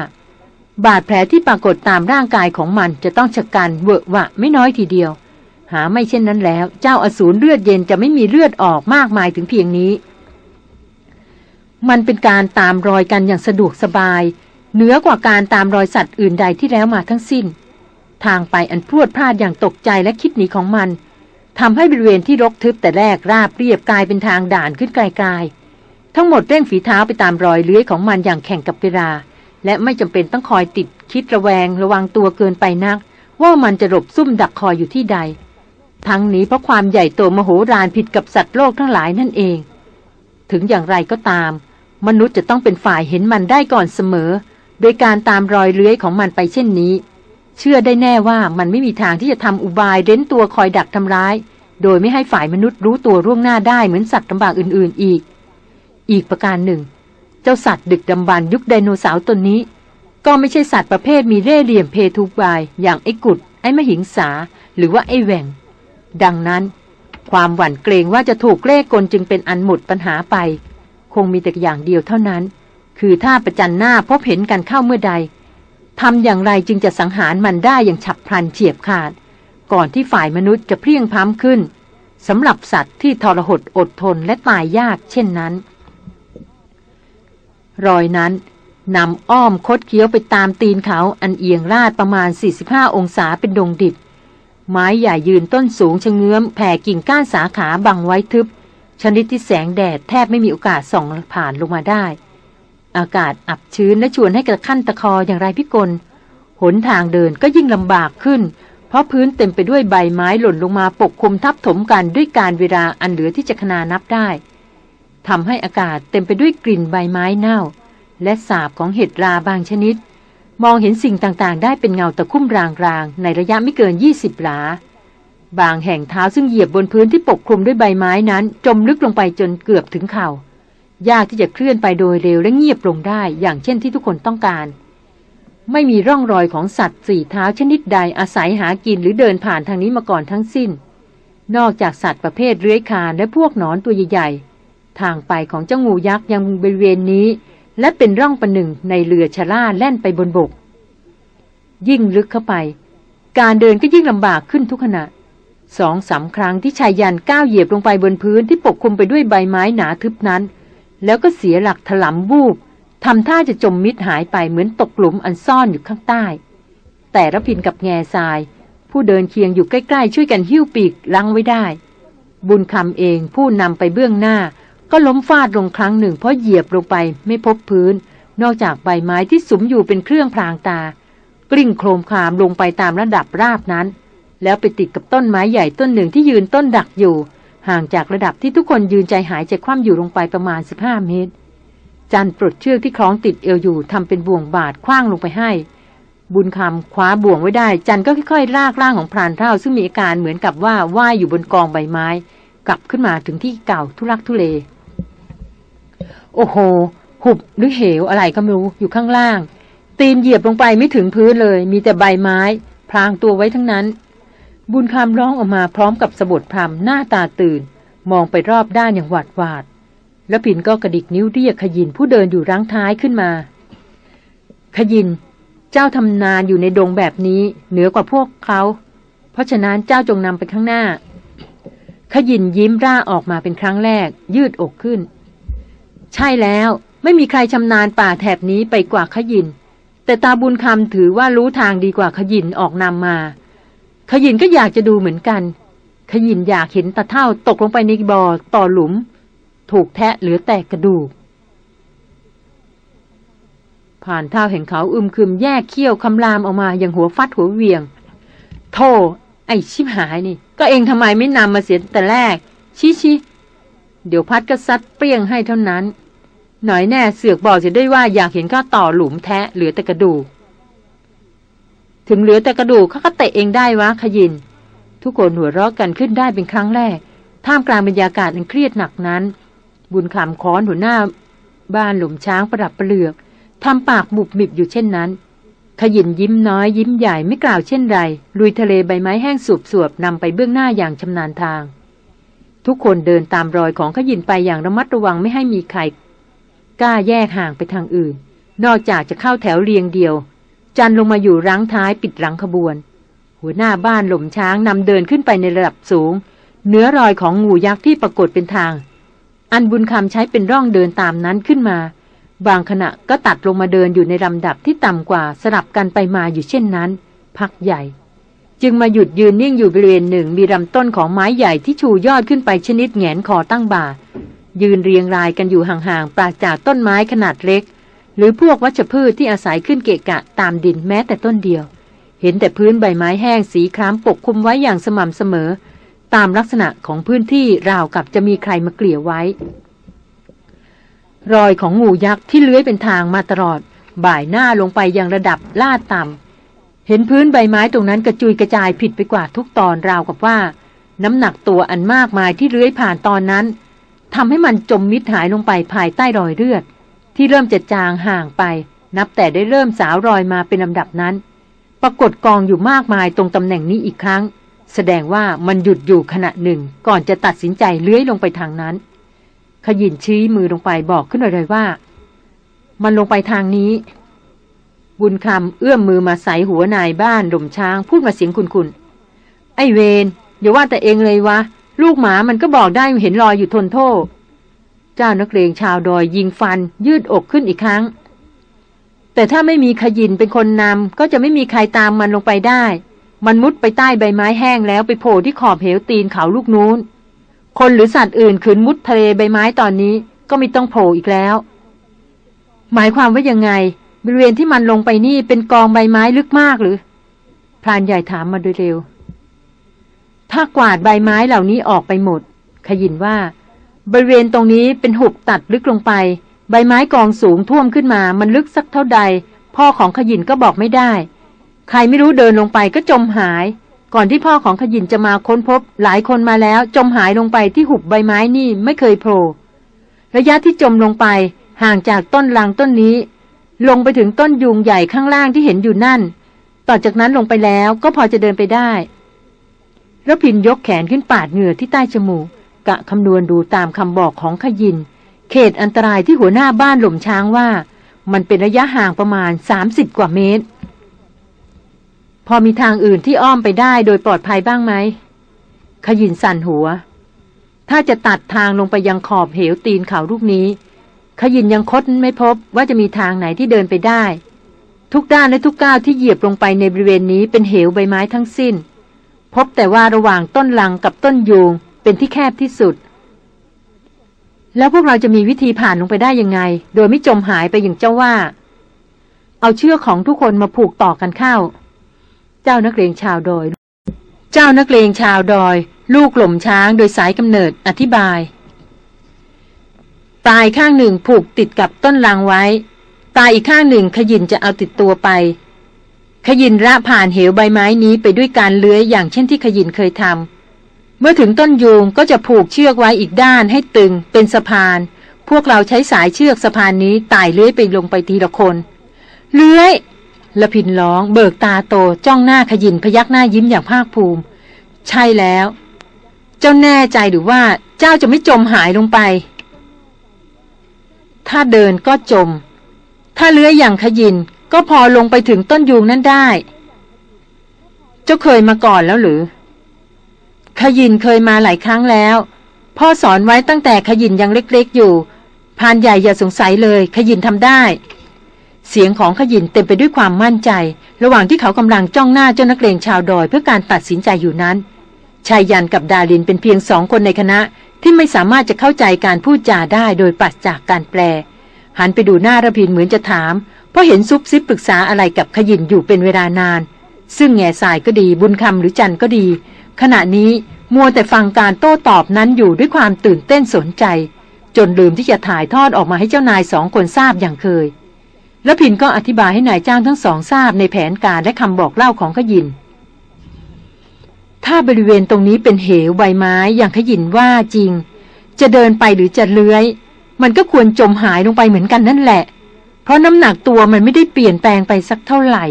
บาดแผลที่ปรากฏตามร่างกายของมันจะต้องชะกันเวอะวะไม่น้อยทีเดียว หาไม่เช่นนั้นแล้ว เจ้าอสูรเลือดเย็นจะไม่มีเลือดออกมากมายถึงเพียงนี้ มันเป็นการตามรอยกันอย่างสะดวกสบาย เหนือกว่าการตามรอยสัตว์อื่นใดที่แล้วมาทั้งสิ้น ทางไปอันพรวดพลาดอย่างตกใจและคิดหนีของมันทำให้บริเวณที่รกทึบแต่แรกราบเรียบกลายเป็นทางด่านขึ้นไกลๆ ทั้งหมดเร่งฝีเท้าไปตามรอยเลื้อยของมันอย่างแข่งกับเวลา และไม่จำเป็นต้องคอยติดคิดระแวงระวังตัวเกินไปนัก ว่ามันจะหลบซุ่มดักคอยอยู่ที่ใด ทั้งนี้เพราะความใหญ่โตมโหฬารผิดกับสัตว์โลกทั้งหลายนั่นเอง ถึงอย่างไรก็ตาม มนุษย์จะต้องเป็นฝ่ายเห็นมันได้ก่อนเสมอ โดยการตามรอยเลื้อยของมันไปเช่นนี้ เชื่อได้แน่ว่ามันไม่มีทางที่จะทำอุบายเร้นตัวคอยดักทำร้าย โดยไม่ให้ฝ่ายมนุษย์รู้ตัวร่วงหน้าได้เหมือนสัตว์ลำบากอื่น ๆ อีก อีกประการหนึ่ง เจ้าสัตว์ดึกดำบรรยุคไดโนเสาร์ตนนี้ ก็ไม่ใช่สัตว์ประเภทมีเร่เหลี่ยมเพทุบาย อย่างไอ้กุด ไอ้มหิงสา หรือว่าไอ้แหวงดังนั้น ความหวั่นเกรงว่าจะถูกเล่กลจึงเป็นอันหมดปัญหาไป คงมีแต่อย่างเดียวเท่านั้น คือถ้าประจันหน้าพบเห็นกันเข้าเมื่อใด ทำอย่างไรจึงจะสังหารมันได้อย่างฉับพลันเฉียบขาด ก่อนที่ฝ่ายมนุษย์จะเพลียงพ้ำขึ้นสำหรับสัตว์ที่ทรหดอดทนและตายยากเช่นนั้น รอยนั้นนำอ้อมคดเคี้ยวไปตามตีนเขาอันเอียงลาดประมาณ 45 องศาเป็นดงดิบ ไม้ใหญ่ยืนต้นสูงชะเงื้อมแผ่กิ่งก้านสาขาบังไว้ทึบ ชนิดที่แสงแดดแทบไม่มีโอกาสส่องผ่านลงมาได้ อากาศอับชื้นและชวนให้กระขั้นตะคออย่างไรพิกล หนทางเดินก็ยิ่งลำบากขึ้น เพราะพื้นเต็มไปด้วยใบไม้หล่นลงมาปกคลุมทับถมกันด้วยการเวลาอันเหลือที่จะคนานับได้ทำให้อากาศเต็มไปด้วยกลิ่นใบไม้เน่า และสาบของเห็ดราบางชนิด มองเห็นสิ่งต่างๆ ได้เป็นเงาตะคุ่มรางๆ ในระยะไม่เกิน 20 หลา บางแห่งเท้าซึ่งเหยียบบนพื้นที่ปกคลุมด้วยใบไม้นั้น จมลึกลงไปจนเกือบถึงเข่า ยากที่จะเคลื่อนไปโดยเร็วและเงียบลงได้อย่างเช่นที่ทุกคนต้องการ ไม่มีร่องรอยของสัตว์สี่เท้าชนิดใดอาศัยหากินหรือเดินผ่านทางนี้มาก่อนทั้งสิ้น นอกจากสัตว์ประเภทเลื้อยคานและพวกหนอนตัวใหญ่ๆ ทางไปของเจ้างูยักษ์ยังบริเวณนี้ และเป็นร่องประหนึ่งในเรือชะล่าแล่นไปบนบก ยิ่งลึกเข้าไป การเดินก็ยิ่งลำบากขึ้นทุกขณะสองสาครั้งที่ชายยันก้าวเหยียบลงไปบนพื้นที่ปกคลุมไปด้วยใบไม้หนาทึบนั้น แล้วก็เสียหลักถลำวูบทำท่าจะจมมิดหายไปเหมือนตกหลุมอันซ่อนอยู่ข้างใต้ แต่ระพินกับแง่ทราย ผู้เดินเคียงอยู่ใกล้ๆ ช่วยกันหิ้วปีกลังไว้ได้ บุญคำเองผู้นำไปเบื้องหน้า ก็ล้มฟาดลงครั้งหนึ่ง เพราะเหยียบลงไปไม่พบพื้น นอกจากใบไม้ที่สุมอยู่เป็นเครื่องพรางตา กลิ้งโครมคามลงไปตามระดับราบนั้น แล้วไปติดกับต้นไม้ใหญ่ต้นหนึ่งที่ยืนต้นดักอยู่ ห่างจากระดับที่ทุกคนยืนใจหายใจคว่ำอยู่ลงไปประมาณ 15 เมตร จันปลดเชือกที่คล้องติดเอวอยู่ทำเป็นบ่วงบาดคว้างลงไปให้ บุญคำคว้าบ่วงไว้ได้ จันก็ค่อยๆลากร่างของพรานเท่า ซึ่งมีอาการเหมือนกับว่าว่ายอยู่บนกองใบไม้ กลับขึ้นมาถึงที่เก่าทุลักทุเล โอ้โห หุบหรือเหวอะไรก็ไม่รู้อยู่ข้างล่าง ตีนเหยียบลงไปไม่ถึงพื้นเลย มีแต่ใบไม้ พรางตัวไว้ทั้งนั้น บุญคำร้องออกมาพร้อมกับสะบดพรำหน้าตาตื่น มองไปรอบด้านอย่างหวาดหวาด แล้วผินก็กระดิกนิ้วเรียกขยินผู้เดินอยู่รังท้ายขึ้นมา ขยิน เจ้าทำนานอยู่ในดงแบบนี้เหนือกว่าพวกเขา เพราะฉะนั้นเจ้าจงนำไปข้างหน้า ขยินยิ้มร่าออกมาเป็นครั้งแรก ยืดอกขึ้น ใช่แล้วไม่มีใครชำนาญป่าแถบนี้ไปกว่าขยิน แต่ตาบุญคำถือว่ารู้ทางดีกว่าขยินออกนำมา ขยินก็อยากจะดูเหมือนกัน ขยินอยากเห็นตาเท่าตกลงไปในบ่อต่อหลุม ถูกแทะเหลือแต่กระดูก ผ่านเท่าแห่งเขาอึมครึมแยกเขี้ยวคำรามออกมาอย่างหัวฟัดหัวเวียง โธ่ไอชิบหายนี่ ก็เองทำไมไม่นำมาเสียแต่แรก ชิชิเดี๋ยวพัดก็ซัดเปรี้ยงให้เท่านั้น หน่อยแน่เสือกบอกเสียได้ว่าอยากเห็นข้าต่อหลุมแทะเหลือแต่กระดูก ถึงเหลือแต่กระดูกเขาก็เตะเองได้วะขยิน ทุกคนหัวเราะกันขึ้นได้เป็นครั้งแรก ท่ามกลางบรรยากาศอันเครียดหนักนั้น บุญคำค้อนหัวหน้า บ้านหลุมช้างประดับประเลือกทำปากบุบมิบอยู่เช่นนั้น ขยินยิ้มน้อยยิ้มใหญ่ไม่กล่าวเช่นไร ลุยทะเลใบไม้แห้งสูบสวบนำไปเบื้องหน้าอย่างชำนาญทาง ทุกคนเดินตามรอยของขยินไปอย่างระมัดระวังไม่ให้มีใครกล้าแยกห่างไปทางอื่น นอกจากจะเข้าแถวเรียงเดียว จันลงมาอยู่รังท้ายปิดหลังขบวน หัวหน้าบ้านหล่มช้างนำเดินขึ้นไปในระดับสูง เนื้อรอยของงูยักษ์ที่ปรากฏเป็นทาง อันบุญคำใช้เป็นร่องเดินตามนั้นขึ้นมา บางขณะก็ตัดลงมาเดินอยู่ในลำดับที่ต่ำกว่าสลับกันไปมาอยู่เช่นนั้น พักใหญ่ จึงมาหยุดยืนนิ่งอยู่บริเวณหนึ่งมีลำต้นของไม้ใหญ่ที่ชูยอดขึ้นไปชนิดแหงนคอตั้งบ่ายืนเรียงรายกันอยู่ห่างๆปราศจากต้นไม้ขนาดเล็ก หรือพวกวัชพืชที่อาศัยขึ้นเกะกะตามดินแม้แต่ต้นเดียว เห็นแต่พื้นใบไม้แห้งสีคล้ำปกคลุมไว้อย่างสม่ำเสมอ ตามลักษณะของพื้นที่ราวกับจะมีใครมาเกลี่ยไว้ รอยของงูยักษ์ที่เลื้อยเป็นทางมาตลอด บ่ายหน้าลงไปยังระดับลาดต่ำเห็นพื้นใบไม้ตรงนั้นกระจุยกระจายผิดไปกว่าทุกตอนราวกับว่า น้ำหนักตัวอันมากมายที่เลื้อยผ่านตอนนั้นทำให้มันจมมิดหายลงไปภายใต้รอยเลือด ที่เริ่มจะจางห่างไป นับแต่ได้เริ่มสาวรอยมาเป็นลำดับนั้น ปรากฏกองอยู่มากมายตรงตำแหน่งนี้อีกครั้ง แสดงว่ามันหยุดอยู่ขณะหนึ่ง ก่อนจะตัดสินใจเลื้อยลงไปทางนั้น ขยินชี้มือลงไปบอกขึ้นเลยว่า มันลงไปทางนี้ บุญคำเอื้อมมือมาใส่หัวนายบ้านดมช้างพูดมาเสียงคุนๆไอเวนอย่าว่าแต่เองเลยวะลูกหมามันก็บอกได้เห็นรอยอยู่ทนโทษ เจ้านักเลงชาวดอยยิงฟัน ยืดอกขึ้นอีกครั้ง แต่ถ้าไม่มีขยินเป็นคนนำก็จะไม่มีใครตามมันลงไปได้ มันมุดไปใต้ใบไม้แห้งแล้วไปโผล่ที่ขอบเหวตีนเขาลูกนู้น คนหรือสัตว์อื่นขืนมุดทะเลใบไม้ตอนนี้ก็ไม่ต้องโผล่อีกแล้ว หมายความว่ายังไง บริเวณที่มันลงไปนี่เป็นกองใบไม้ลึกมากหรือพรานใหญ่ถามมาโดยเร็ว ถ้ากวาดใบไม้เหล่านี้ออกไปหมด ขยินว่า บริเวณตรงนี้เป็นหุบตัดลึกลงไป ใบไม้กองสูงท่วมขึ้นมามันลึกสักเท่าใด พ่อของขยินก็บอกไม่ได้ ใครไม่รู้เดินลงไปก็จมหาย ก่อนที่พ่อของขยินจะมาค้นพบ หลายคนมาแล้วจมหายลงไปที่หุบใบไม้นี่ไม่เคยโผล่ระยะที่จมลงไปห่างจากต้นลังต้นนี้ ลงไปถึงต้นยุงใหญ่ข้างล่างที่เห็นอยู่นั่น ต่อจากนั้นลงไปแล้วก็พอจะเดินไปได้ แล้วพินยกแขนขึ้นปาดเหงื่อที่ใต้จมูก กะคำนวณดูตามคำบอกของขยิน เขตอันตรายที่หัวหน้าบ้านหล่มช้างว่า มันเป็นระยะห่างประมาณ 30 กว่าเมตร พอมีทางอื่นที่อ้อมไปได้โดยปลอดภัยบ้างไหมขยินสั่นหัว ถ้าจะตัดทางลงไปยังขอบเหวตีนเขาลูกนี้ ขยินยังคดไม่พบว่าจะมีทางไหนที่เดินไปได้ ทุกด้านและทุกก้าวที่เหยียบลงไปในบริเวณนี้เป็นเหวใบไม้ทั้งสิ้น พบแต่ว่าระหว่างต้นลังกับต้นยูง เป็นที่แคบที่สุด แล้วพวกเราจะมีวิธีผ่านลงไปได้ยังไง โดยไม่จมหายไปอย่างเจ้าว่า เอาเชือกของทุกคนมาผูกต่อกันเข้า เจ้านักเลงชาวดอย เจ้านักเลงชาวดอย ลูกหล่มช้างโดยสายกำเนิดอธิบายปลายข้างหนึ่งผูกติดกับต้นลังไว้ปลายอีกข้างหนึ่งขยินจะเอาติดตัวไป ขยินระผ่านเหวใบไม้นี้ไปด้วยการเลื้อยอย่างเช่นที่ขยินเคยทำ เมื่อถึงต้นยูงก็จะผูกเชือกไว้อีกด้านให้ตึงเป็นสะพาน พวกเราใช้สายเชือกสะพานนี้ไต่เลื้อยไปลงไปทีละคน เลื้อยละพินร้องเบิกตาโตจ้องหน้าขยินพยักหน้ายิ้มอย่างภาคภูมิ ใช่แล้ว เจ้าแน่ใจหรือว่าเจ้าจะไม่จมหายลงไป ถ้าเดินก็จม ถ้าเลื้อยอย่างขยินก็พอลงไปถึงต้นยูงนั่นได้ เจ้าเคยมาก่อนแล้วหรือ ขยินเคยมาหลายครั้งแล้ว พ่อสอนไว้ตั้งแต่ขยินยังเล็กๆอยู่พานใหญ่อย่าสงสัยเลย ขยินทำได้ เสียงของขยินเต็มไปด้วยความมั่นใจ ระหว่างที่เขากำลังจ้องหน้าเจ้านักเลงชาวดอยเพื่อการตัดสินใจอยู่นั้นชายยันกับดาลินเป็นเพียงสองคนในคณะที่ไม่สามารถจะเข้าใจการพูดจาได้โดยปราศจากการแปล หันไปดูหน้าระพินเหมือนจะถาม เพราะเห็นซุบซิบปรึกษาอะไรกับขยินอยู่เป็นเวลานาน ซึ่งแง่สายก็ดีบุญคำหรือจันก็ดี ขณะนี้มัวแต่ฟังการโต้ตอบนั้นอยู่ด้วยความตื่นเต้นสนใจ จนลืมที่จะถ่ายทอดออกมาให้เจ้านายสองคนทราบอย่างเคย แล้วพินก็อธิบายให้นายจ้างทั้งสองทราบในแผนการและคำบอกเล่าของขยิน ถ้าบริเวณตรงนี้เป็นเหวใบไม้อย่างขยินว่าจริง จะเดินไปหรือจะเลื้อย มันก็ควรจมหายลงไปเหมือนกันนั่นแหละ เพราะน้ำหนักตัวมันไม่ได้เปลี่ยนแปลงไปสักเท่าไหร่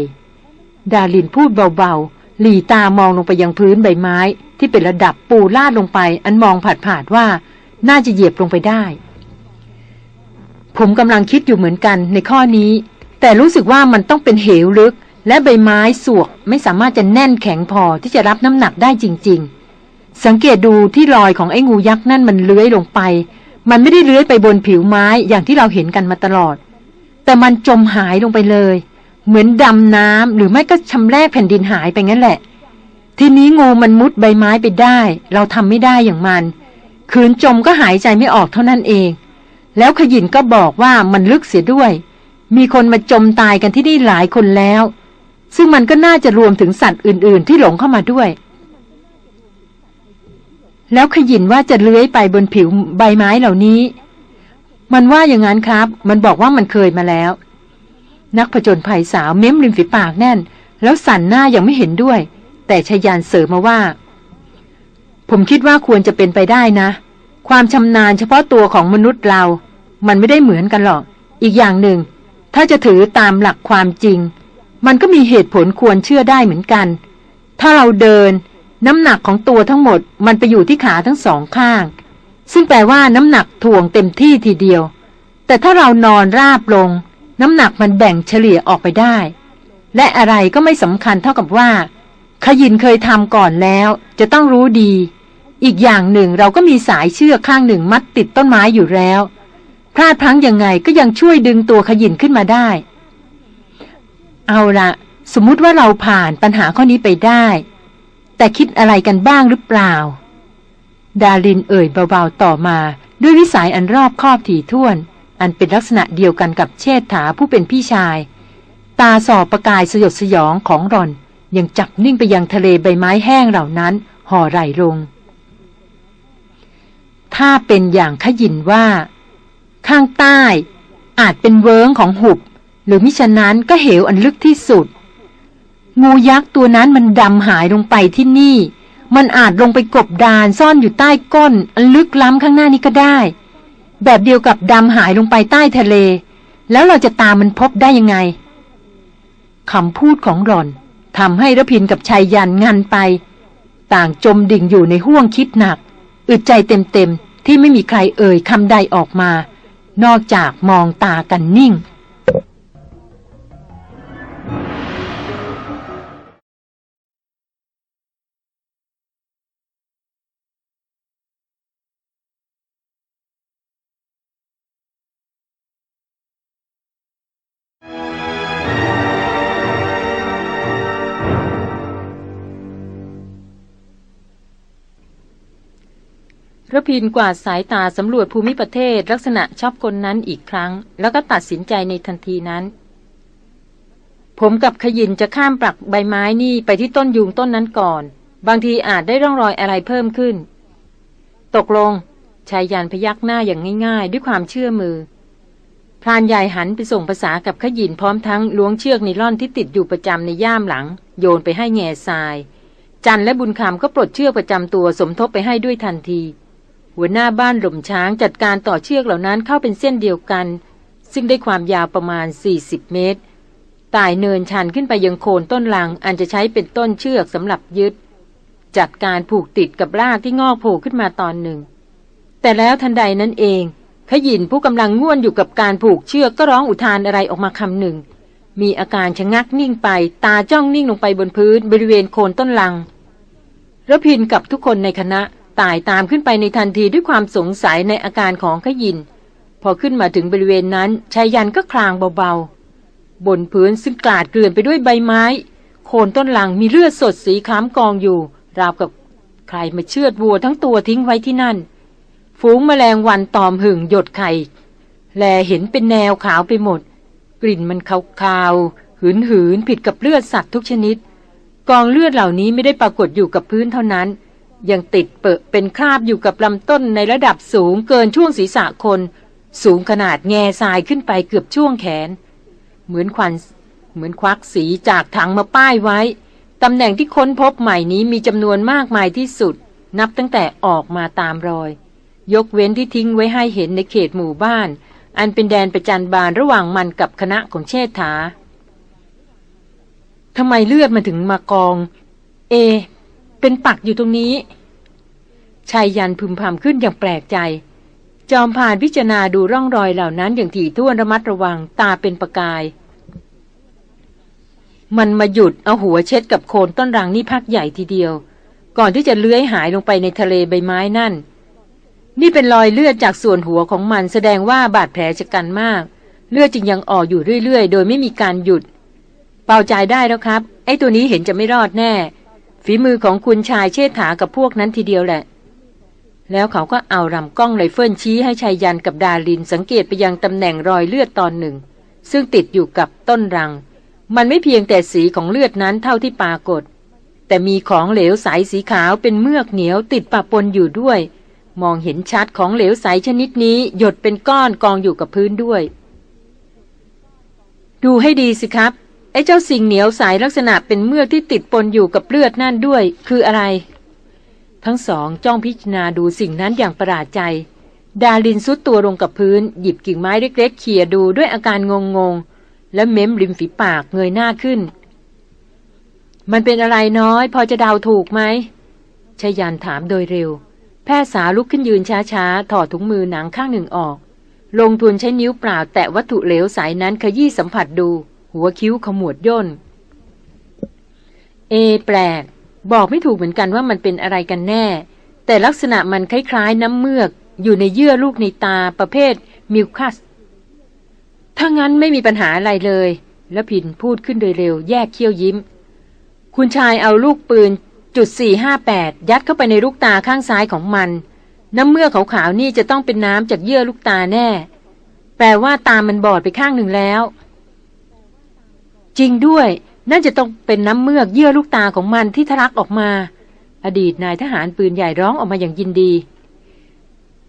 ดาลินพูดเบาๆ หลีตามองลงไปยังพื้นใบไม้ ที่เป็นระดับปูลาดลงไป อันมองผาดๆว่าน่าจะเหยียบลงไปได้ ผมกำลังคิดอยู่เหมือนกันในข้อนี้ แต่รู้สึกว่ามันต้องเป็นเหวลึก และใบไม้สวกไม่สามารถจะแน่นแข็งพอที่จะรับน้ำหนักได้จริง ๆ สังเกตดูที่รอยของไอ้งูยักษ์นั่นมันเลื้อยลงไป มันไม่ได้เลื้อยไปบนผิวไม้อย่างที่เราเห็นกันมาตลอด แต่มันจมหายลงไปเลย เหมือนดำน้ำหรือไม่ก็ชำแรกแผ่นดินหายไปงั้นแหละ ทีนี้งูมันมุดใบไม้ไปได้ เราทำไม่ได้อย่างมัน คืนจมก็หายใจไม่ออกเท่านั้นเอง แล้วขยินก็บอกว่ามันลึกเสียด้วย มีคนมาจมตายกันที่นี่หลายคนแล้ว ซึ่งมันก็น่าจะรวมถึงสัตว์อื่น ๆ ที่หลงเข้ามาด้วย แล้วขยินว่าจะเลื้อยไปบนผิวใบไม้เหล่านี้ มันว่าอย่างนั้นครับ มันบอกว่ามันเคยมาแล้ว นักผจญภัยสาวเม้มริมฝีปากแน่น แล้วสั่นหน้ายังไม่เห็นด้วย แต่ชายานเสริมมาว่า ผมคิดว่าควรจะเป็นไปได้นะ ความชำนาญเฉพาะตัวของมนุษย์เรา มันไม่ได้เหมือนกันหรอก อีกอย่างหนึ่ง ถ้าจะถือตามหลักความจริง มันก็มีเหตุผลควรเชื่อได้เหมือนกัน ถ้าเราเดิน น้ำหนักของตัวทั้งหมด มันไปอยู่ที่ขาทั้งสองข้าง ซึ่งแปลว่าน้ำหนักถ่วงเต็มที่ทีเดียว แต่ถ้าเรานอนราบลง น้ำหนักมันแบ่งเฉลี่ยออกไปได้ และอะไรก็ไม่สำคัญเท่ากับว่า ขยินเคยทำก่อนแล้ว จะต้องรู้ดี อีกอย่างหนึ่งเราก็มีสายเชือกข้างหนึ่งมัดติดต้นไม้อยู่แล้ว พลาดพลั้งยังไงก็ยังช่วยดึงตัวขยินขึ้นมาได้ เอาละสมมุติว่าเราผ่านปัญหาข้อนี้ไปได้ แต่คิดอะไรกันบ้างหรือเปล่า ดารินเอ่ยเบาๆต่อมาด้วยวิสัยอันรอบคอบถี่ถ้วน อันเป็นลักษณะเดียวกันกับเชษฐาผู้เป็นพี่ชาย ตาสอบประกายสยดสยองของรอน ยังจับนิ่งไปยังทะเลใบไม้แห้งเหล่านั้น ห่อไหลลง ถ้าเป็นอย่างขยินว่า ข้างใต้ อาจเป็นเวิงของหุบ หรือมิฉะนั้นก็เหวอันลึกที่สุด งูยักษ์ตัวนั้นมันดำหายลงไปที่นี่มันอาจลงไปกบดานซ่อนอยู่ใต้ก้นอันลึกล้ำข้างหน้านี้ก็ได้ แบบเดียวกับดำหายลงไปใต้ทะเล แล้วเราจะตามมันพบได้ยังไงคำพูดของหล่อนทำให้ระพินกับชายยันงันไป ต่างจมดิ่งอยู่ในห้วงคิดหนัก อึดใจเต็มๆ ที่ไม่มีใครเอ่ยคำใดออกมา นอกจากมองตากันนิ่ง ระพินกวาดสายตาสำรวจภูมิประเทศลักษณะชอบคนนั้นอีกครั้ง แล้วก็ตัดสินใจในทันทีนั้น ผมกับขยินจะข้ามปลักใบไม้นี่ไปที่ต้นยูงต้นนั้นก่อน บางทีอาจได้ร่องรอยอะไรเพิ่มขึ้น ตกลงชายยันพยักหน้าอย่างง่ายๆ ด้วยความเชื่อมือพรานใหญ่หันไปส่งภาษากับขยินพร้อมทั้งล้วงเชือกในร่อนที่ติดอยู่ประจำในย่ามหลัง โยนไปให้แง่ทราย จันและบุญคำก็ปลดเชือกประจำตัวสมทบไปให้ด้วยทันที หัวหน้าบ้านหล่มช้างจัดการต่อเชือกเหล่านั้นเข้าเป็นเส้นเดียวกัน ซึ่งได้ความยาวประมาณ 40 เมตรตายเนินชันขึ้นไปยังโคนต้นลัง อันจะใช้เป็นต้นเชือกสำหรับยึด จัดการผูกติดกับรากที่งอกโผล่ขึ้นมาตอนหนึ่ง แต่แล้วทันใดนั้นเองขยินผู้กำลังง่วนอยู่กับการผูกเชือกก็ร้องอุทานอะไรออกมาคำหนึ่ง มีอาการชะงักนิ่งไป ตาจ้องนิ่งลงไปบนพื้นบริเวณโคนต้นลังระพินกับทุกคนในคณะ ตายตามขึ้นไปในทันทีด้วยความสงสัยในอาการของขยิน พอขึ้นมาถึงบริเวณนั้นชายยันก็คลางเบาๆ บนพื้นซึ่งกลาดเกลื่อนไปด้วยใบไม้ โคนต้นหลังมีเลือดสดสีคล้ำกองอยู่ ราวกับใครมาเชือดวัวทั้งตัวทิ้งไว้ที่นั่น ฝูงแมลงวันตอมหึ่งหยดไข่ แลเห็นเป็นแนวขาวไปหมด กลิ่นมันขาวๆหืนหืนผิดกับเลือดสัตว์ทุกชนิด กองเลือดเหล่านี้ไม่ได้ปรากฏอยู่กับพื้นเท่านั้น ยังติดเปอะเป็นคราบอยู่กับลำต้นในระดับสูงเกินช่วงศีรษะคน สูงขนาดแง่ทรายขึ้นไปเกือบช่วงแขน เหมือนควันเหมือนควักสีจากถังมาป้ายไว้ ตำแหน่งที่ค้นพบใหม่นี้มีจำนวนมากมายที่สุด นับตั้งแต่ออกมาตามรอย ยกเว้นที่ทิ้งไว้ให้เห็นในเขตหมู่บ้าน อันเป็นแดนประจันบานระหว่างมันกับคณะของเชษฐาทำไมเลือดมาถึงมากอง เอ เป็นปักอยู่ตรงนี้ชายยันพึมพำขึ้นอย่างแปลกใจ จอมผ่านพิจารณาดูร่องรอยเหล่านั้นอย่างถี่ถ้วนระมัดระวังตาเป็นประกาย มันมาหยุดเอาหัวเช็ดกับโคนต้นรังนี่พักใหญ่ทีเดียว ก่อนที่จะเลื้อยหายลงไปในทะเลใบไม้นั่น นี่เป็นรอยเลือดจากส่วนหัวของมันแสดงว่าบาดแผลฉกรรจ์มาก เลือดจึงยังออกอยู่เรื่อยๆ โดยไม่มีการหยุด เบาใจได้แล้วครับ ไอ้ตัวนี้เห็นจะไม่รอดแน่ ฝีมือของคุณชายเชษฐากับพวกนั้นทีเดียวแหละ แล้วเขาก็เอาลำกล้องไรเฟิลชี้ให้ไชยยันต์กับดารินสังเกตไปยังตำแหน่งรอยเลือดตอนหนึ่ง ซึ่งติดอยู่กับต้นรัง มันไม่เพียงแต่สีของเลือดนั้นเท่าที่ปรากฏ แต่มีของเหลวใสสีขาวเป็นเมือกเหนียวติดปะปนอยู่ด้วย มองเห็นชัดของเหลวใสชนิดนี้ หยดเป็นก้อนกองอยู่กับพื้นด้วย ดูให้ดีสิครับ ไอ้เจ้าสิ่งเหนียวใสลักษณะเป็นเมือกที่ติดปนอยู่กับเลือดนั่นด้วย คืออะไร ทั้งสองจ้องพิจารณาดูสิ่งนั้นอย่างประหลาดใจ ดาลินซุดตัวลงกับพื้น หยิบกิ่งไม้เล็กๆเขี่ยดูด้วยอาการงงๆและเม้มริมฝีปากเงยหน้าขึ้น มันเป็นอะไรน้อย พอจะเดาถูกไหมชยันถามโดยเร็ว แพทย์สาลุกขึ้นยืนช้าๆ ถอดถุงมือหนังข้างหนึ่งออก ลงทุนใช้นิ้วเปล่าแตะวัตถุเหลวสายนั้นขยี้สัมผัสดู หัวคิ้วขมวดย่น เอ แปลก บอกไม่ถูกเหมือนกันว่ามันเป็นอะไรกันแน่ แต่ลักษณะมันคล้ายๆน้ำเมือก อยู่ในเยื่อลูกในตาประเภทมิวคัสถ้างั้นไม่มีปัญหาอะไรเลย แล้วผินพูดขึ้นโดยเร็วแยกเขี้ยวยิ้ม คุณชายเอาลูกปืนจุด458 ยัดเข้าไปในลูกตาข้างซ้ายของมัน น้ำเมื่อขาวๆนี่จะต้องเป็นน้ำจากเยื่อลูกตาแน่ แปลว่าตามันบอดไปข้างหนึ่งแล้ว จริงด้วย น่าจะต้องเป็นน้ำเมือกเยื่อลูกตาของมันที่ทะลักออกมา อดีตนายทหารปืนใหญ่ร้องออกมาอย่างยินดี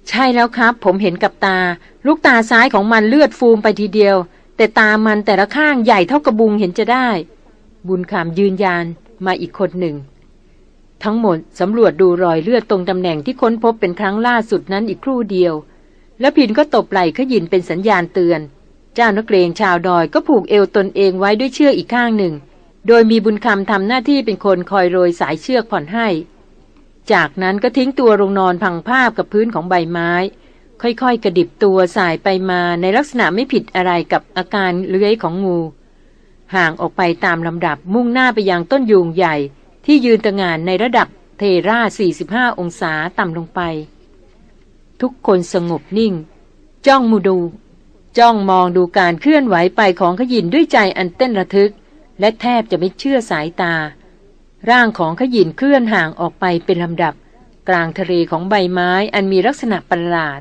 ใช่แล้วครับ ผมเห็นกับตา ลูกตาซ้ายของมันเลือดฟูมไปทีเดียว แต่ตามันแต่ละข้างใหญ่เท่ากระบุงเห็นจะได้ บุญคำยืนยันมาอีกคนหนึ่ง ทั้งหมดสำรวจดูรอยเลือดตรงตำแหน่งที่ค้นพบเป็นครั้งล่าสุดนั้นอีกครู่เดียว แล้วพินก็ตบไหล่ขยินเป็นสัญญาณเตือน เจ้านักเรงชาวดอยก็ผูกเอวตนเองไว้ด้วยเชือกอีกข้างหนึ่ง โดยมีบุญคำทำหน้าที่เป็นคนคอยโรยสายเชือกผ่อนให้ จากนั้นก็ทิ้งตัวลงนอนพังภาพกับพื้นของใบไม้ ค่อยๆ กระดิบตัวสายไปมาในลักษณะไม่ผิดอะไรกับอาการเลื้อยของงู ห่างออกไปตามลำดับมุ่งหน้าไปยังต้นยูงใหญ่ ที่ยืนตะงานในระดับเทรา 45 องศาต่ำลงไป ทุกคนสงบนิ่ง จ้องมูดู จ้องมองดูการเคลื่อนไหวไปของขยินด้วยใจอันเต้นระทึก และแทบจะไม่เชื่อสายตา ร่างของขยินเคลื่อนห่างออกไปเป็นลำดับ กลางทะเลของใบไม้อันมีลักษณะประหลาด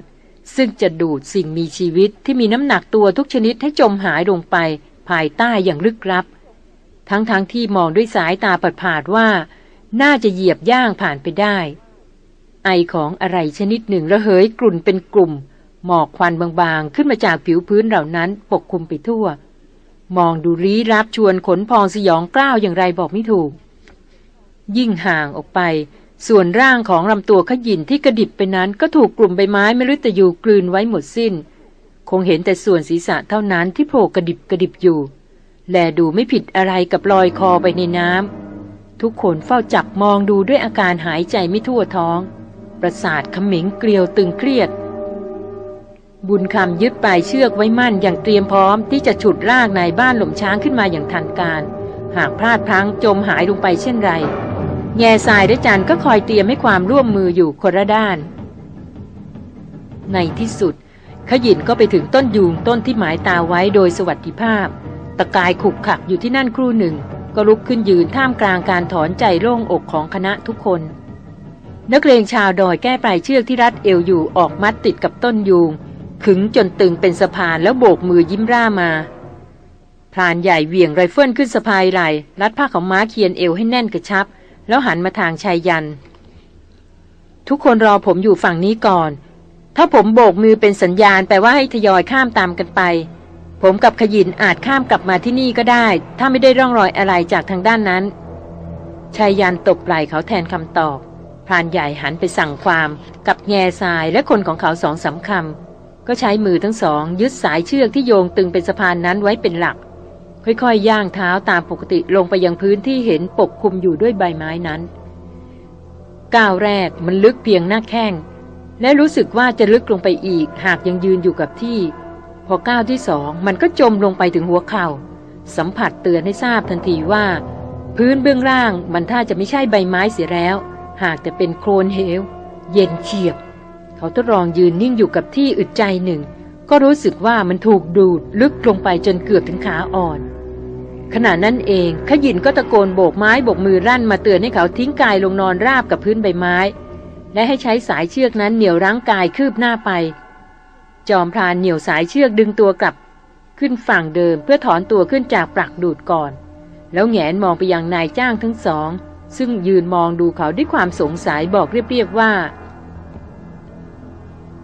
ซึ่งจะดูดสิ่งมีชีวิตที่มีน้ำหนักตัวทุกชนิดให้จมหายลงไป ภายใต้อย่างลึกลับ ทั้งๆทที่มองด้วยสายตาปัดผาดว่า น่าจะเหยียบย่างผ่านไปได้ ไอของอะไรชนิดหนึ่งระเหยกลุ่นเป็นกลุ่ม หมอกควันบางๆ ขึ้นมาจากผิวพื้นเหล่านั้นปกคลุมไปทั่ว มองดูรีรับชวนขนพองสยองกล้าวอย่างไรบอกไม่ถูก ยิ่งห่างออกไป ส่วนร่างของลำตัวขยินที่กระดิบไปนั้นก็ถูกกลุ่มใบไม้มฤตยูกลืนไว้หมดสิ้น คงเห็นแต่ส่วนศีรษะเท่านั้นที่โผล่กระดิบกระดิบอยู่ แลดูไม่ผิดอะไรกับลอยคอไปในน้ำทุกคนเฝ้าจับมองดูด้วยอาการหายใจไม่ทั่วท้อง ประสาทขมิงเกลียวตึงเครียด บุญคำยึดปลายเชือกไว้มั่นอย่างเตรียมพร้อมที่จะฉุดลากนายบ้านหล่มช้างขึ้นมาอย่างทันการ หากพลาดพลั้งจมหายลงไปเช่นไร แง่ทรายและจันก็คอยเตรียมให้ความร่วมมืออยู่คนละด้าน ในที่สุด ขยินก็ไปถึงต้นยูงต้นที่หมายตาไว้โดยสวัสดิภาพ ตะกายขุกขักอยู่ที่นั่นครู่หนึ่ง ก็ลุกขึ้นยืนท่ามกลางการถอนใจโล่งอกของคณะทุกคนนักเรียนชาวดอยแก้ปลายเชือกที่รัดเอวอยู่ออกมัดติดกับต้นยูง ขึงจนตึงเป็นสะพานแล้วโบกมือยิ้มร่ามาพรานใหญ่เหวี่ยงไรเฟิลขึ้นสะพายไหลรัดผ้าของม้าเคียนเอวให้แน่นกระชับ แล้วหันมาทางชายยัน ทุกคนรอผมอยู่ฝั่งนี้ก่อน ถ้าผมโบกมือเป็นสัญญาณแปลว่าให้ทยอยข้ามตามกันไป ผมกับขยินอาจข้ามกลับมาที่นี่ก็ได้ ถ้าไม่ได้ร่องรอยอะไรจากทางด้านนั้นชายยันตบไหล่เขาแทนคำตอบพรานใหญ่หันไปสั่งความ กับแง่ทรายและคนของเขาสองสาคำ ก็ใช้มือทั้งสอง ยึดสายเชือกที่โยงตึงเป็นสะพานนั้นไว้เป็นหลัก ค่อยๆย่างเท้าตามปกติลงไปยังพื้นที่เห็นปกคลุมอยู่ด้วยใบไม้นั้นก้าวแรกมันลึกเพียงหน้าแข้ง และรู้สึกว่าจะลึกลงไปอีก หากยังยืนอยู่กับที่ พอก้าวที่สองมันก็จมลงไปถึงหัวเข่า สัมผัสเตือนให้ทราบทันทีว่า พื้นเบื้องล่างมันถ้าจะไม่ใช่ใบไม้เสียแล้ว หากจะเป็นโคลนเหว เย็นเฉียบ เขาทดลองยืนนิ่งอยู่กับที่อึดใจหนึ่ง ก็รู้สึกว่ามันถูกดูดลึกลงไปจนเกือบถึงขาอ่อน ขณะนั้นเองขยินก็ตะโกนโบกไม้โบกมือรั่นมาเตือนให้เขาทิ้งกายลงนอนราบกับพื้นใบไม้ และให้ใช้สายเชือกนั้นเหนี่ยวรั้งกายคืบหน้าไป จอมพรานเหนี่ยวสายเชือกดึงตัวกลับ ขึ้นฝั่งเดิมเพื่อถอนตัวขึ้นจากปลักดูดก่อน แล้วแงนมองไปยังนายจ้างทั้งสอง ซึ่งยืนมองดูเขาด้วยความสงสัยบอกเรียบๆว่า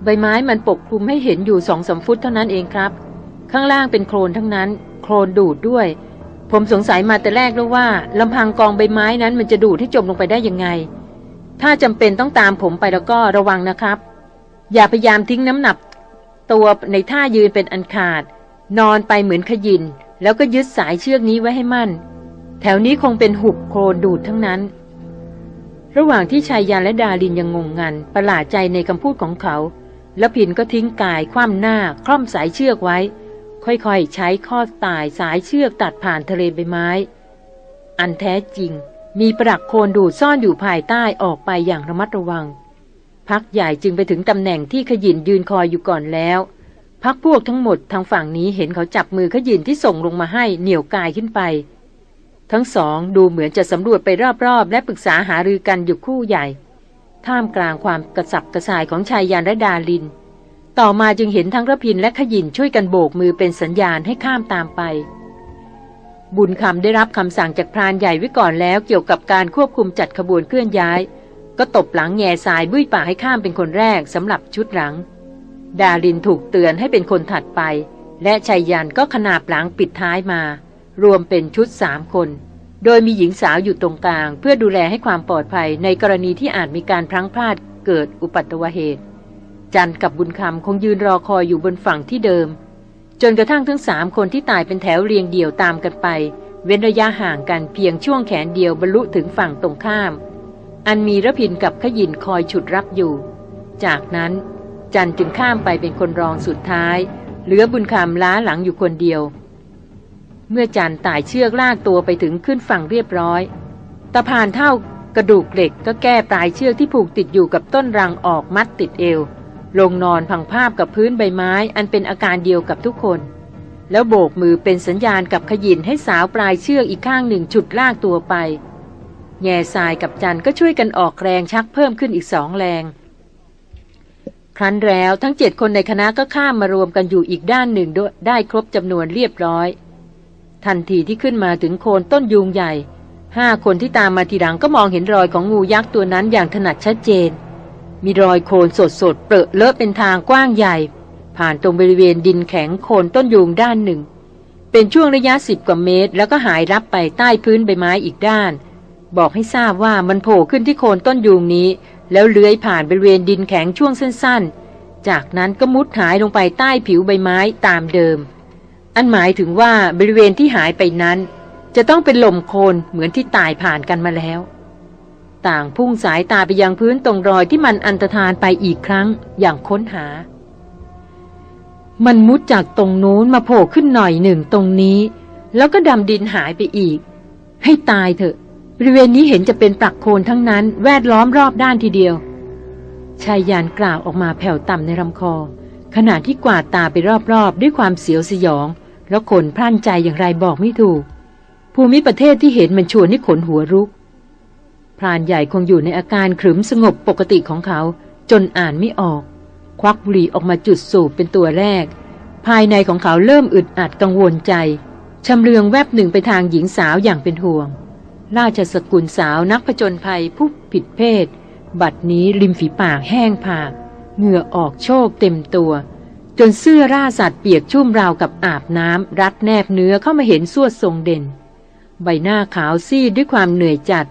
ใบไม้มันปกคลุมให้เห็นอยู่สองสมฟุตเท่านั้นเองครับ ข้างล่างเป็นโคลนทั้งนั้น โคลนดูดด้วย ผมสงสัยมาแต่แรกแล้วว่าลำพังกองใบไม้นั้นมันจะดูดให้จมลงไปได้ยังไง ถ้าจำเป็นต้องตามผมไปแล้วก็ระวังนะครับ อย่าพยายามทิ้งน้ำหนัก ตัวในท่ายืนเป็นอันขาด นอนไปเหมือนขยิน แล้วก็ยึดสายเชือกนี้ไว้ให้มั่น แถวนี้คงเป็นหุบโคลนดูดทั้งนั้นระหว่างที่ชายยานและดาลินยังงงงัน ประหลาดใจในคำพูดของเขา แล้วพินก็ทิ้งกายคว่ำหน้าคล่อมสายเชือกไว้ ค่อยๆ ใช้ข้อตายสายเชือกตัดผ่านทะเลใบไม้ อันแท้จริง มีปรักโคลนดูดซ่อนอยู่ภายใต้ออกไปอย่างระมัดระวัง พักใหญ่จึงไปถึงตำแหน่งที่ขยินยืนคอยอยู่ก่อนแล้ว พักพวกทั้งหมดทางฝั่งนี้เห็นเขาจับมือขยินที่ส่งลงมาให้เหนี่ยวกายขึ้นไป ทั้งสองดูเหมือนจะสำรวจไปรอบๆ และปรึกษาหารือกันอยู่คู่ใหญ่ ท่ามกลางความกระสับกระส่ายของชายยานและดาลิน ต่อมาจึงเห็นทั้งระพินและขยินช่วยกันโบกมือเป็นสัญญาณให้ข้ามตามไป บุญคำได้รับคำสั่งจากพรานใหญ่ไว้ก่อนแล้ว เกี่ยวกับการควบคุมจัดขบวนเคลื่อนย้าย ก็ตบหลังแง่สายบุ้ยป่าให้ข้ามเป็นคนแรกสำหรับชุดหลัง ดารินถูกเตือนให้เป็นคนถัดไป และชายยันก็ขนาบหลังปิดท้ายมา รวมเป็นชุดสามคน โดยมีหญิงสาวอยู่ตรงกลาง เพื่อดูแลให้ความปลอดภัยในกรณีที่อาจมีการพลั้งพลาดเกิดอุปัตวเหตุ จันกับบุญคำคงยืนรอคอยอยู่บนฝั่งที่เดิม จนกระทั่งทั้งสามคนที่ตายเป็นแถวเรียงเดี่ยวตามกันไป เว้นระยะห่างกันเพียงช่วงแขนเดียวบรรลุถึงฝั่งตรงข้าม อันมีระพินกับขยินคอยฉุดรับอยู่ จากนั้น จันจึงข้ามไปเป็นคนรองสุดท้าย เหลือบุญคำล้าหลังอยู่คนเดียว เมื่อจันต่ายเชือกลากตัวไปถึงขึ้นฝั่งเรียบร้อยตะพานเท่ากระดูกเหล็กก็แก้ปลายเชือกที่ผูกติดอยู่กับต้นรังออกมัดติดเอว ลงนอนพังภาพกับพื้นใบไม้อันเป็นอาการเดียวกับทุกคน แล้วโบกมือเป็นสัญญาณกับขยินให้สาวปลายเชือกอีกข้างหนึ่งฉุดลากตัวไป แง่ทรายกับจันก็ช่วยกันออกแรงชักเพิ่มขึ้นอีกสองแรง ครั้นแล้วทั้งเจ็ดคนในคณะก็ข้ามมารวมกันอยู่อีกด้านหนึ่งด้วยได้ครบจำนวนเรียบร้อย ทันทีที่ขึ้นมาถึงโคนต้นยูงใหญ่ห้าคนที่ตามมาทีหลังก็มองเห็นรอยของงูยักษ์ตัวนั้นอย่างถนัดชัดเจน มีรอยโคลนสดสดๆเปรอะเลอะเป็นทางกว้างใหญ่ ผ่านตรงบริเวณดินแข็งโคนต้นยูงด้านหนึ่ง เป็นช่วงระยะสิบกว่าเมตร แล้วก็หายรับไปใต้พื้นใบไม้อีกด้าน บอกให้ทราบว่ามันโผล่ขึ้นที่โคนต้นยูงนี้ แล้วเลื้อยผ่านบริเวณดินแข็งช่วงสั้น ๆ จากนั้นก็มุดหายลงไปใต้ผิวใบไม้ตามเดิม อันหมายถึงว่าบริเวณที่หายไปนั้น จะต้องเป็นลมโคลนเหมือนที่ตายผ่านกันมาแล้ว ต่างพุ่งสายตาไปยังพื้นตรงรอยที่มันอันตรธานไปอีกครั้งอย่างค้นหา มันมุดจากตรงนู้นมาโผล่ขึ้นหน่อยหนึ่งตรงนี้ แล้วก็ดำดินหายไปอีก ให้ตายเถอะ บริเวณนี้เห็นจะเป็นปลักโคนทั้งนั้นแวดล้อมรอบด้านทีเดียวชายยานกล่าวออกมาแผ่วต่ำในลำคอขณะที่กวาดตาไปรอบๆ ด้วยความเสียวสยอง แล้วขนพร่านใจอย่างไรบอกไม่ถูก ภูมิประเทศที่เห็นมันชวนให้ขนหัวรุก พรานใหญ่คงอยู่ในอาการขรึมสงบปกติของเขา จนอ่านไม่ออก ควักบุหรี่ออกมาจุดสูบเป็นตัวแรก ภายในของเขาเริ่มอึดอัดกังวลใจชำเลืองแวบหนึ่งไปทางหญิงสาวอย่างเป็นห่วง ราชสกุลสาวนักผจญภัยผู้ผิดเพศ บัดนี้ริมฝีปากแห้งผาก เหงื่อออกโชกเต็มตัว จนเสื้อราสัตว์เปียกชุ่มราวกับอาบน้ำรัดแนบเนื้อเข้ามาเห็นสวดทรงเด่น ใบหน้าขาวซีดด้วยความเหนื่อยจัด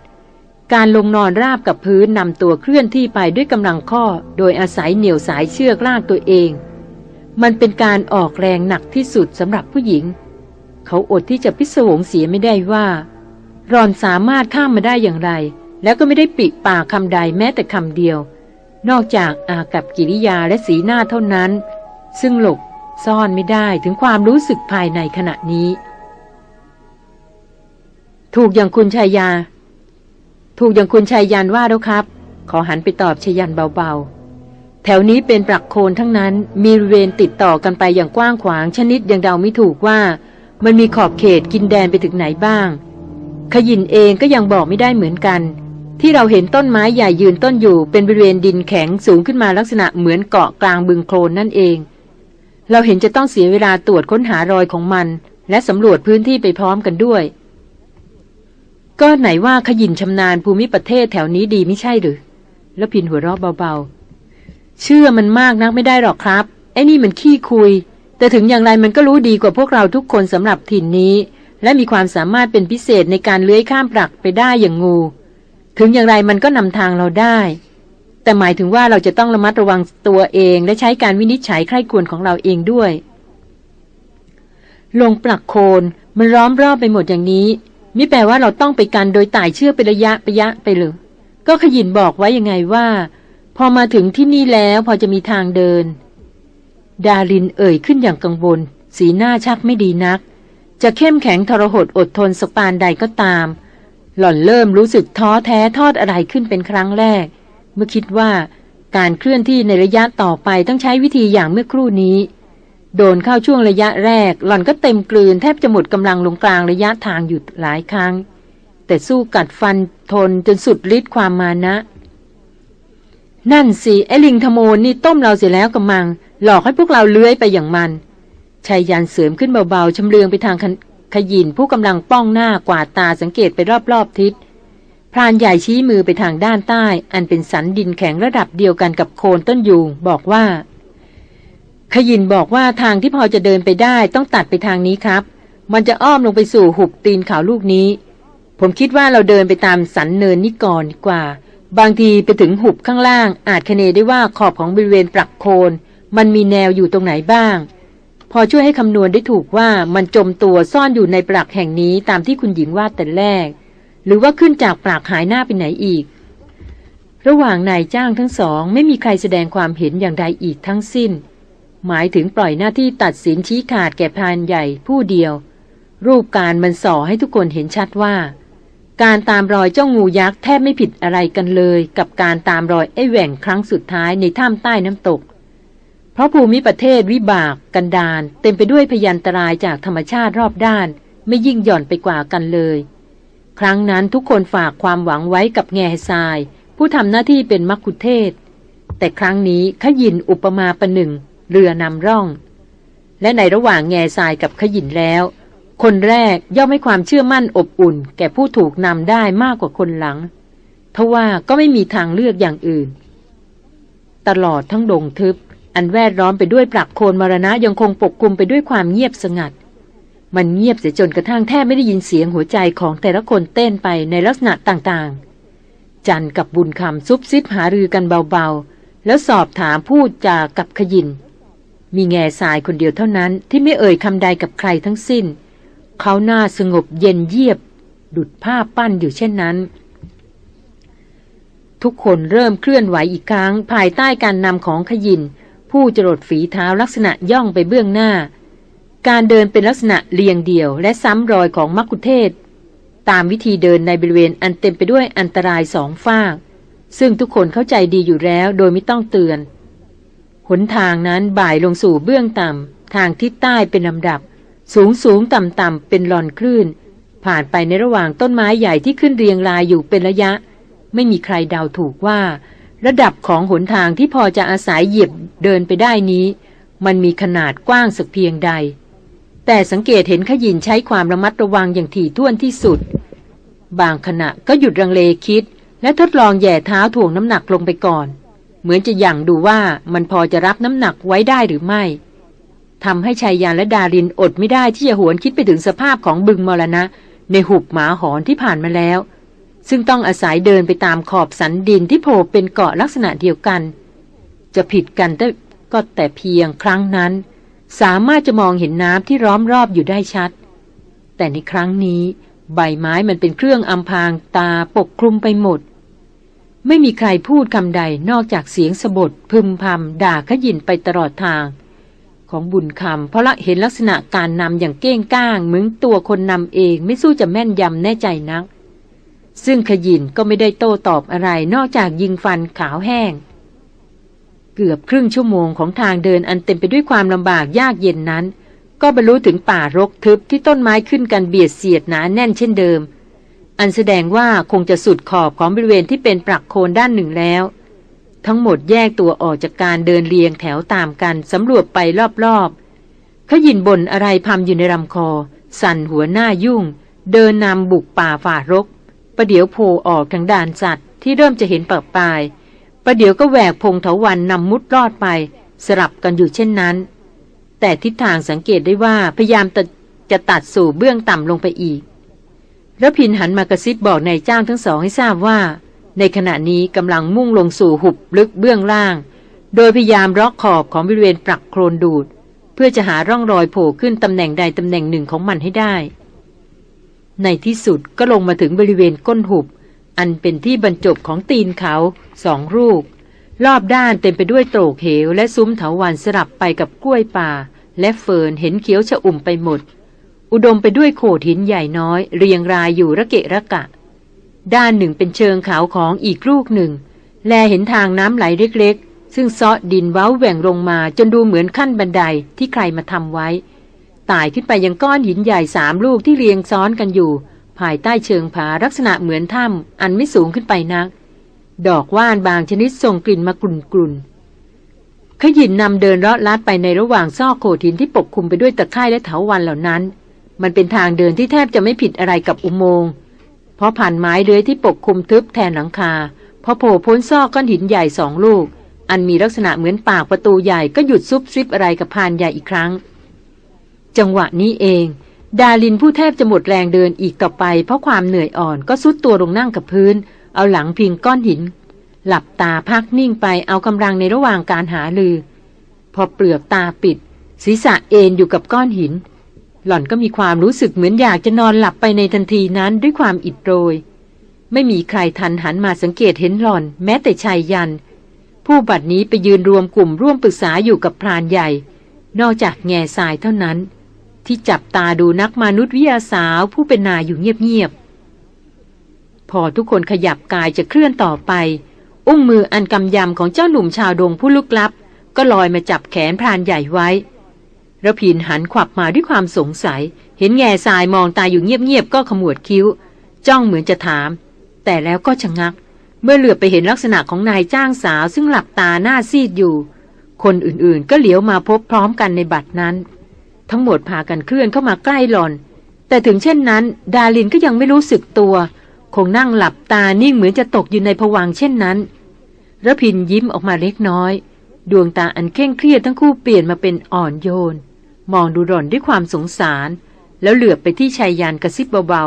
การลงนอนราบกับพื้นนำตัวเคลื่อนที่ไปด้วยกำลังข้อ โดยอาศัยเหนี่ยวสายเชือกลากตัวเอง มันเป็นการออกแรงหนักที่สุดสำหรับผู้หญิง เขาอดที่จะพิศวงเสียไม่ได้ว่า รอนสามารถข้ามมาได้อย่างไร แล้วก็ไม่ได้ปิปากคำใดแม้แต่คำเดียวนอกจากอากับกิริยาและสีหน้าเท่านั้น ซึ่งหลบซ่อนไม่ได้ถึงความรู้สึกภายในขณะนี้ ถูกอย่างคุณชายยา ถูกอย่างคุณชายยันว่าแล้วครับ ขอหันไปตอบชายันเบาๆ แถวนี้เป็นปรักโคนทั้งนั้นมีบริเวณติดต่อกันไปอย่างกว้างขวางชนิดยังเดาไม่ถูกว่ามันมีขอบเขตกินแดนไปถึงไหนบ้าง ขยินเองก็ยังบอกไม่ได้เหมือนกัน ที่เราเห็นต้นไม้ใหญ่ยืนต้นอยู่เป็นบริเวณดินแข็งสูงขึ้นมาลักษณะเหมือนเกาะกลางบึงโคลนนั่นเอง เราเห็นจะต้องเสียเวลาตรวจค้นหารอยของมัน และสำรวจพื้นที่ไปพร้อมกันด้วย ก็ไหนว่าขยินชำนาญภูมิประเทศแถวนี้ดีไม่ใช่หรือ แล้วพินหัวเราะเบาๆ เชื่อมันมากนักไม่ได้หรอกครับ ไอ้นี่มันขี้คุย แต่ถึงอย่างไรมันก็รู้ดีกว่าพวกเราทุกคนสำหรับถิ่นนี้ และมีความสามารถเป็นพิเศษในการเลื้อยข้ามปลักไปได้อย่างงู ถึงอย่างไรมันก็นำทางเราได้ แต่หมายถึงว่าเราจะต้องระมัดระวังตัวเองและใช้การวินิจฉัยใคร่ควรของเราเองด้วย ลงปลักโคนมันล้อมรอบไปหมดอย่างนี้มิแปลว่าเราต้องไปกันโดยต่ายเชื่อเป็นระยะระยะไปเลยก็ขยินบอกไว้ยังไงว่า พอมาถึงที่นี่แล้วพอจะมีทางเดิน ดารินเอ่ยขึ้นอย่างกังวล สีหน้าชักไม่ดีนัก จะเข้มแข็งทรหดอดทนสปานใดก็ตาม หล่อนเริ่มรู้สึกท้อแท้ทอดอะไรขึ้นเป็นครั้งแรก เมื่อคิดว่าการเคลื่อนที่ในระยะต่อไปต้องใช้วิธีอย่างเมื่อครู่นี้ โดนเข้าช่วงระยะแรก หล่อนก็เต็มกลืนแทบจะหมดกำลังลงกลางระยะทางอยู่หลายครั้ง แต่สู้กัดฟันทนจนสุดฤทธิ์ความมานะ นั่นสิไอลิงธโมนนี่ต้มเราเสียแล้วกำมัง หลอกให้พวกเราเลื้อยไปอย่างมันชายยันเสริมขึ้นเบาๆชำเลืองไปทางขยินผู้กำลังป้องหน้ากวาดตาสังเกตไปรอบๆทิศ พรานใหญ่ชี้มือไปทางด้านใต้ อันเป็นสันดินแข็งระดับเดียวกันกับโคนต้นยูงบอกว่า ขยินบอกว่าทางที่พอจะเดินไปได้ต้องตัดไปทางนี้ครับ มันจะอ้อมลงไปสู่หุบตีนเขาลูกนี้ ผมคิดว่าเราเดินไปตามสันเนินนี้ก่อนดีกว่า บางทีไปถึงหุบข้างล่าง อาจคเนได้ว่าขอบของบริเวณปลักโคนมันมีแนวอยู่ตรงไหนบ้าง พอช่วยให้คำนวณได้ถูกว่ามันจมตัวซ่อนอยู่ในปลักแห่งนี้ตามที่คุณหญิงว่าแต่แรก หรือว่าขึ้นจากปลักหายหน้าไปไหนอีก ระหว่างนายจ้างทั้งสองไม่มีใครแสดงความเห็นอย่างใดอีกทั้งสิ้น หมายถึงปล่อยหน้าที่ตัดสินชี้ขาดแก่พานใหญ่ผู้เดียว รูปการมันส่อให้ทุกคนเห็นชัดว่า การตามรอยเจ้างูยักษ์แทบไม่ผิดอะไรกันเลย กับการตามรอยไอ้แหว่งครั้งสุดท้ายในถ้ำใต้น้ำตกเพราะภูมิประเทศวิบากกันดานเต็มไปด้วยพยันตรายจากธรรมชาติรอบด้าน ไม่ยิ่งหย่อนไปกว่ากันเลย ครั้งนั้นทุกคนฝากความหวังไว้กับแง่ทราย ผู้ทำหน้าที่เป็นมักคุเทศ แต่ครั้งนี้ขยินอุปมาประหนึ่ง เรือนำร่อง และในระหว่างแง่ทรายกับขยินแล้ว คนแรกย่อมให้ความเชื่อมั่นอบอุ่น แก่ผู้ถูกนำได้มากกว่าคนหลังทว่าก็ไม่มีทางเลือกอย่างอื่น ตลอดทั้งดงทึบ อันแวดล้อมไปด้วยปรักโคนมรณะยังคงปกคลุมไปด้วยความเงียบสงัด มันเงียบเสียจนกระทั่งแทบไม่ได้ยินเสียงหัวใจของแต่ละคนเต้นไปในลักษณะต่างๆ จันกับบุญคำซุบซิบหารือกันเบาๆ แล้วสอบถามพูดจากับขยิน มีแง่สายคนเดียวเท่านั้นที่ไม่เอ่ยคำใดกับใครทั้งสิ้น เขาหน้าสงบเย็นเยียบ ดุดผ้าปั้นอยู่เช่นนั้น ทุกคนเริ่มเคลื่อนไหวอีกครั้ง ภายใต้การนำของขยิน ผู้จรดฝีเท้าลักษณะย่องไปเบื้องหน้า การเดินเป็นลักษณะเรียงเดี่ยว และซ้ำรอยของมักคุเทศ ตามวิธีเดินในบริเวณอันเต็มไปด้วยอันตรายสองฝาก ซึ่งทุกคนเข้าใจดีอยู่แล้วโดยไม่ต้องเตือน หนทางนั้นบ่ายลงสู่เบื้องต่ำ ทางทิศใต้เป็นลำดับ สูงสูงต่ำต่ำเป็นหลอนคลื่น ผ่านไปในระหว่างต้นไม้ใหญ่ที่ขึ้นเรียงรายอยู่เป็นระยะ ไม่มีใครเดาถูกว่า ระดับของหนทางที่พอจะอาศัยเหยียบเดินไปได้นี้ มันมีขนาดกว้างสักเพียงใด แต่สังเกตเห็นขยินใช้ความระมัดระวังอย่างถี่ถ้วนที่สุด บางขณะก็หยุดรังเลคิด และทดลองแย่เท้าถ่วงน้ำหนักลงไปก่อน เหมือนจะยั่งดูว่ามันพอจะรับน้ำหนักไว้ได้หรือไม่ทำให้ชายยานและดารินอดไม่ได้ที่จะหวนคิดไปถึงสภาพของบึงมรณะ ในหุบหมาหอนที่ผ่านมาแล้ว ซึ่งต้องอาศัยเดินไปตามขอบสันดินที่โผล่เป็นเกาะลักษณะเดียวกัน จะผิดกันแต่ก็แต่เพียงครั้งนั้น สามารถจะมองเห็นน้ำที่ร้อมรอบอยู่ได้ชัด แต่ในครั้งนี้ ใบไม้มันเป็นเครื่องอำพรางตาปกคลุมไปหมด ไม่มีใครพูดคำใดนอกจากเสียงสะบดพึมพำด่าขยินไปตลอดทาง ของบุญคำเพราะละเห็นลักษณะการนำอย่างเก้งก้างเหมือนตัวคนนำเองไม่สู้จะแม่นยำแน่ใจนัก ซึ่งขยินก็ไม่ได้โต้ตอบอะไรนอกจากยิงฟันขาวแห้ง เกือบครึ่งชั่วโมงของทางเดินอันเต็มไปด้วยความลำบากยากเย็นนั้น ก็บรรลุถึงป่ารกทึบที่ต้นไม้ขึ้นกันเบียดเสียดหนาแน่นเช่นเดิม อันแสดงว่าคงจะสุดขอบของบริเวณที่เป็นปรักโคนด้านหนึ่งแล้ว ทั้งหมดแยกตัวออกจากการเดินเรียงแถวตามกันสำรวจไปรอบๆเขายินบนอะไรพำอยู่ในลำคอ สั่นหัวหน้ายุ่ง เดินนำบุกป่าฝ่ารกประเดี๋ยวโผล่ออกทางด่านสัตว์ที่เริ่มจะเห็นเปิดปลายป ประเดี๋ยวก็แหวกพงเถาวันนำมุดรอดไป สลับกันอยู่เช่นนั้น แต่ทิศทางสังเกตได้ว่าพยายามจะตัดสู่เบื้องต่ำลงไปอีกระพินหันมากระซิบบอกนายจ้างทั้งสองให้ทราบว่า ในขณะนี้กำลังมุ่งลงสู่หุบลึกเบื้องล่าง โดยพยายามล็อกขอบของบริเวณปรักโครนดูด เพื่อจะหาร่องรอยโผล่ขึ้นตำแหน่งใดตำแหน่งหนึ่งของมันให้ได้ ในที่สุดก็ลงมาถึงบริเวณก้นหุบ อันเป็นที่บรรจบของตีนเขาสองรูป รอบด้านเต็มไปด้วยโตกเหว และซุ้มเถาวันสลับไปกับกล้วยป่า และเฟิร์นเห็นเขียวชะอุ่มไปหมด อุดมไปด้วยโขดหินใหญ่น้อย เรียงรายอยู่ระเกะระกะ ด้านหนึ่งเป็นเชิงเขาของอีกลูกหนึ่ง แลเห็นทางน้ำไหลเล็กๆ ซึ่งซาะดินเว้าแหว่งลงมาจนดูเหมือนขั้นบันไดที่ใครมาทำไว้ไต่ขึ้นไปยังก้อนหินใหญ่สามลูกที่เรียงซ้อนกันอยู่ ภายใต้เชิงผาลักษณะเหมือนถ้ำอันไม่สูงขึ้นไปนัก ดอกว่านบางชนิดส่งกลิ่นมากลุ่นกลุ่นขยินนำเดินเลาะลัดไปในระหว่างซอกโขดหินที่ปกคลุมไปด้วยตะไคร่และเถาวันเหล่านั้น มันเป็นทางเดินที่แทบจะไม่ผิดอะไรกับอุโมงค์เพราะผ่านไม้เลื้อยที่ปกคลุมทึบแทนหลังคาพอโผล่พ้นซอกก้อนหินใหญ่สองลูก อันมีลักษณะเหมือนปากประตูใหญ่ก็หยุดซุบซิบอะไรกับพานใหญ่อีกครั้ง จังหวะนี้เอง ดาลินผู้แทบจะหมดแรงเดินอีกต่อไป เพราะความเหนื่อยอ่อนก็ซุดตัวลงนั่งกับพื้น เอาหลังพิงก้อนหิน หลับตาพักนิ่งไปเอากำลังในระหว่างการหาลือ พอเปลือกตาปิด ศีรษะเอนอยู่กับก้อนหิน หล่อนก็มีความรู้สึกเหมือนอยากจะนอนหลับไปในทันทีนั้นด้วยความอิดโรย ไม่มีใครทันหันมาสังเกตเห็นหล่อน แม้แต่ชายยัน ผู้บัดนี้ไปยืนรวมกลุ่มร่วมปรึกษาอยู่กับพรานใหญ่ นอกจากแง่ทรายเท่านั้น ที่จับตาดูนักมนุษยวิทยาสาวผู้เป็นนายอยู่เงียบๆ พอทุกคนขยับกายจะเคลื่อนต่อไป อุ้งมืออันกำยำของเจ้าหนุ่มชาวดงผู้ลุกลับ ก็ลอยมาจับแขนพรานใหญ่ไว้ระพินหันขวับมาด้วยความสงสัย เห็นแง่ทรายมองตาอยู่เงียบๆ ก็ขมวดคิ้ว จ้องเหมือนจะถาม แต่แล้วก็ชะงัก เมื่อเหลือบไปเห็นลักษณะของนายจ้างสาวซึ่งหลับตาหน้าซีดอยู่ คนอื่นๆ ก็เหลียวมาพบพร้อมกันในบัดนั้น ทั้งหมดพากันเคลื่อนเข้ามาใกล้หลอน แต่ถึงเช่นนั้น ดาลินก็ยังไม่รู้สึกตัว คงนั่งหลับตานิ่งเหมือนจะตกอยู่ในผวังเช่นนั้นระพินยิ้มออกมาเล็กน้อย ดวงตาอันเคร่งเครียดทั้งคู่เปลี่ยนมาเป็นอ่อนโยน มองดูหล่อนด้วยความสงสาร แล้วเหลือบไปที่ชายยานกระซิบเบา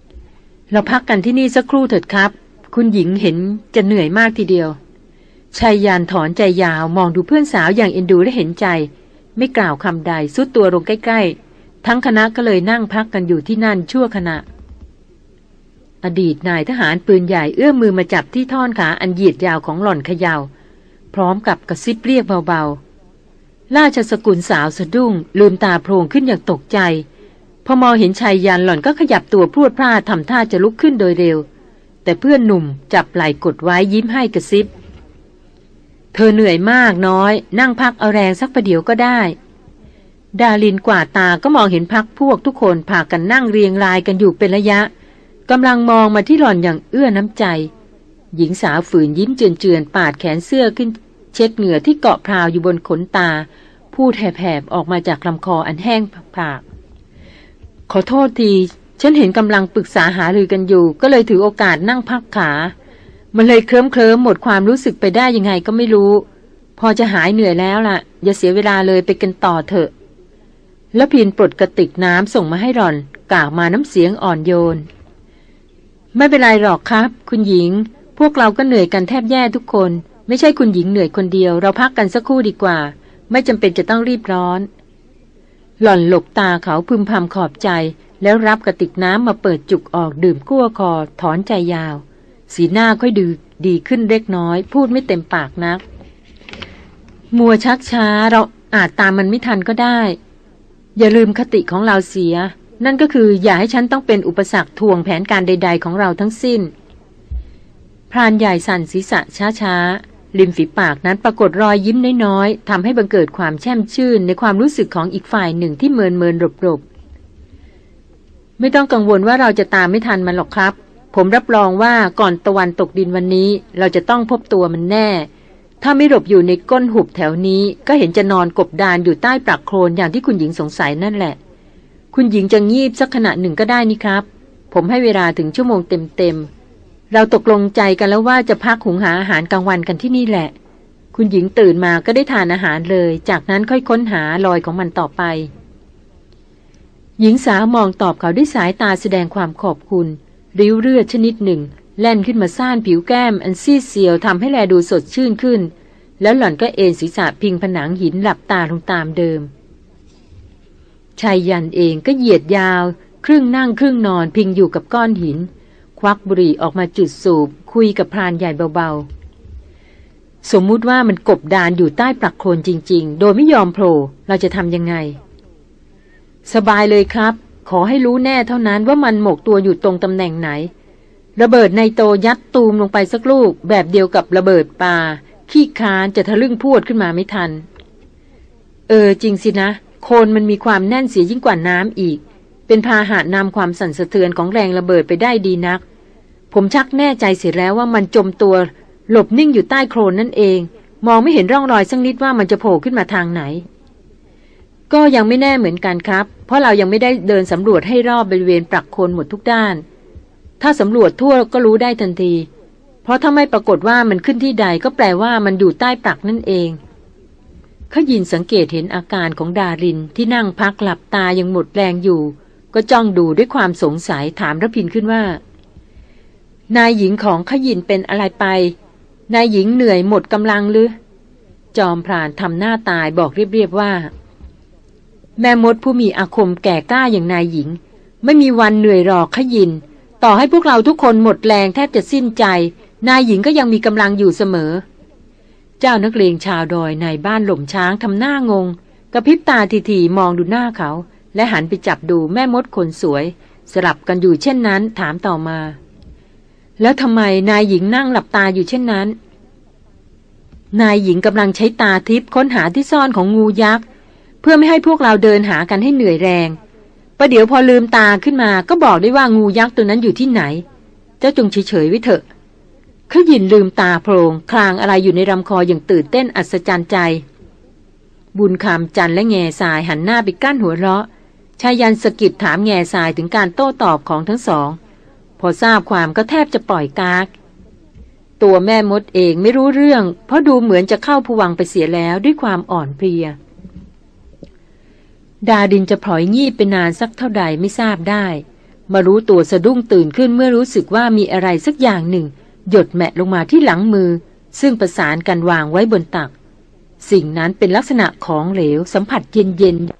ๆ เราพักกันที่นี่สักครู่เถิดครับ คุณหญิงเห็นจะเหนื่อยมากทีเดียวชายยานถอนใจยาวมองดูเพื่อนสาวอย่างเอ็นดูและเห็นใจ ไม่กล่าวคำใดสุดตัวลงใกล้ ๆ ทั้งคณะก็เลยนั่งพักกันอยู่ที่นั่นชั่วขณะ อดีตนายทหารปืนใหญ่เอื้อมมือมาจับที่ท่อนขาอันเหยียดยาวของหล่อนเขยา่า พร้อมกับกระซิบเรียกเบาๆ ราชสกุลสาวสะดุ้ง ลืมตาโพลงขึ้นอย่างตกใจ พอมองเห็นชายยันหล่อนก็ขยับตัวพรวดพลาดทำท่าจะลุกขึ้นโดยเร็ว แต่เพื่อนหนุ่มจับไหล่กดไว้ยิ้มให้กระซิบ เธอเหนื่อยมากน้อย นั่งพักเอาแรงสักประเดี๋ยวก็ได้ ดาลินกว่าตาก็มองเห็นพักพวกทุกคนพากันนั่งเรียงรายกันอยู่เป็นระยะกำลังมองมาที่หล่อนอย่างเอื้อน้ำใจ หญิงสาวฝืนยิ้มเจือนๆปาดแขนเสื้อขึ้น เช็ดเหงื่อที่เกาะพราวอยู่บนขนตา พูดแหบๆออกมาจากลำคออันแห้งผากขอโทษที ฉันเห็นกำลังปรึกษาหารือกันอยู่ ก็เลยถือโอกาสนั่งพักขา มันเลยเคลิ้มเคลิ้มหมดความรู้สึกไปได้ยังไงก็ไม่รู้ พอจะหายเหนื่อยแล้วล่ะ อย่าเสียเวลาเลยไปกันต่อเถอะ แล้วพินปลดกระติกน้ำส่งมาให้หล่อน กล่าวมาน้ำเสียงอ่อนโยน ไม่เป็นไรหรอกครับ คุณหญิง พวกเราก็เหนื่อยกันแทบแย่ทุกคน ไม่ใช่คุณหญิงเหนื่อยคนเดียว เราพักกันสักครู่ดีกว่า ไม่จำเป็นจะต้องรีบร้อน หล่อนหลบตาเขาพึมพำขอบใจ แล้วรับกระติกน้ำมาเปิดจุกออกดื่มกั้วคอถอนใจยาว สีหน้าค่อยดูดีขึ้นเล็กน้อย พูดไม่เต็มปากนัก มัวชักช้าเราอาจตามมันไม่ทันก็ได้ อย่าลืมคติของเราเสีย นั่นก็คืออย่าให้ฉันต้องเป็นอุปสรรคทวงแผนการใด ๆ ของเราทั้งสิ้น พรานใหญ่สั่นศีรษะช้าๆริมฝีปากนั้นปรากฏรอยยิ้มน้อยๆทำให้บังเกิดความแช่มชื่นในความรู้สึกของอีกฝ่ายหนึ่งที่เมินเมินรบรบไม่ต้องกังวลว่าเราจะตามไม่ทันมันหรอกครับ ผมรับรองว่าก่อนตะวันตกดินวันนี้ เราจะต้องพบตัวมันแน่ ถ้าไม่หลบอยู่ในก้นหุบแถวนี้ ก็เห็นจะนอนกบดานอยู่ใต้ปลักโคลนอย่างที่คุณหญิงสงสัยนั่นแหละ คุณหญิงจะงีบสักขณะหนึ่งก็ได้นี่ครับ ผมให้เวลาถึงชั่วโมงเต็มๆ เราตกลงใจกันแล้วว่าจะพักหุงหาอาหารกลางวันกันที่นี่แหละ คุณหญิงตื่นมาก็ได้ทานอาหารเลย จากนั้นค่อยค้นหารอยของมันต่อไป หญิงสาวมองตอบเขาด้วยสายตาแสดงความขอบคุณ ริ้วเลือดชนิดหนึ่ง แล่นขึ้นมาซ่านผิวแก้มอันซีดเซียวทำให้แลดูสดชื่นขึ้น แล้วหล่อนก็เอนศีรษะพิงผนังหินหลับตาลงตามเดิมชายยันเองก็เหยียดยาว ครึ่งนั่งครึ่งนอนพิงอยู่กับก้อนหิน ควักบุหรี่ออกมาจุดสูบ คุยกับพรานใหญ่เบาๆ สมมุติว่ามันกบดานอยู่ใต้ปลักโคลนจริง ๆ โดยไม่ยอมโผล่เราจะทำยังไง สบายเลยครับ ขอให้รู้แน่เท่านั้นว่ามันหมกตัวอยู่ตรงตำแหน่งไหน ระเบิดในโตยัดตูมลงไปสักลูก แบบเดียวกับระเบิดปลาขี้คานจะทะลึ่งพูดขึ้นมาไม่ทัน เออจริงสินะ โคนมันมีความแน่นเสียยิ่งกว่าน้ำอีก เป็นพาหะนำความสั่นสะเทือนของแรงระเบิดไปได้ดีนัก ผมชักแน่ใจเสียแล้วว่ามันจมตัว หลบนิ่งอยู่ใต้โคลนนั่นเอง มองไม่เห็นร่องรอยสักนิดว่ามันจะโผล่ขึ้นมาทางไหน ก็ยังไม่แน่เหมือนกันครับ เพราะเรายังไม่ได้เดินสำรวจให้รอบบริเวณปรักโคนหมดทุกด้าน ถ้าสำรวจทั่วก็รู้ได้ทันที เพราะถ้าไม่ปรากฏว่ามันขึ้นที่ใดก็แปลว่ามันอยู่ใต้ปรักนั่นเองขยินสังเกตเห็นอาการของดารินที่นั่งพักหลับตายังหมดแรงอยู่ ก็จ้องดูด้วยความสงสัยถามรพินขึ้นว่า นายหญิงของขยินเป็นอะไรไป นายหญิงเหนื่อยหมดกำลังหรือ จอมพรานทำหน้าตายบอกเรียบๆว่า แม่มดผู้มีอาคมแก่กล้าอย่างนายหญิง ไม่มีวันเหนื่อยหรอกขยิน ต่อให้พวกเราทุกคนหมดแรงแทบจะสิ้นใจ นายหญิงก็ยังมีกำลังอยู่เสมอ เจ้านักเลงชาวดอยในบ้านหล่มช้างทำหน้างง กระพริบตาทีๆมองดูหน้าเขา และหันไปจับดูแม่มดคนสวย สลับกันอยู่เช่นนั้นถามต่อมา แล้วทำไมนายหญิงนั่งหลับตาอยู่เช่นนั้นนายหญิงกำลังใช้ตาทิพย์ค้นหาที่ซ่อนของงูยักษ์ เพื่อไม่ให้พวกเราเดินหากันให้เหนื่อยแรงประเดี๋ยวพอลืมตาขึ้นมาก็บอกได้ว่างูยักษ์ตัวนั้นอยู่ที่ไหน เจ้าจงเฉยๆไว้เถอะเขายินลืมตาโพลงคลางอะไรอยู่ในลำคออย่างตื่นเต้นอัศจรรย์ใจ บุญคำจันและแง่สายหันหน้าไปกั้นหัวเราะชายันสกิดถามแง่สายถึงการโต้ตอบของทั้งสอง พอทราบความก็แทบจะปล่อยกาก ตัวแม่มดเองไม่รู้เรื่อง เพราะดูเหมือนจะเข้าผวังไปเสียแล้วด้วยความอ่อนเพลีย ดาดินจะพลอยงีบไปนานสักเท่าใดไม่ทราบได้ มารู้ตัวสะดุ้งตื่นขึ้นเมื่อรู้สึกว่ามีอะไรสักอย่างหนึ่ง หยดแมะลงมาที่หลังมือ ซึ่งประสานกันวางไว้บนตัก สิ่งนั้นเป็นลักษณะของเหลวสัมผัสเย็นๆ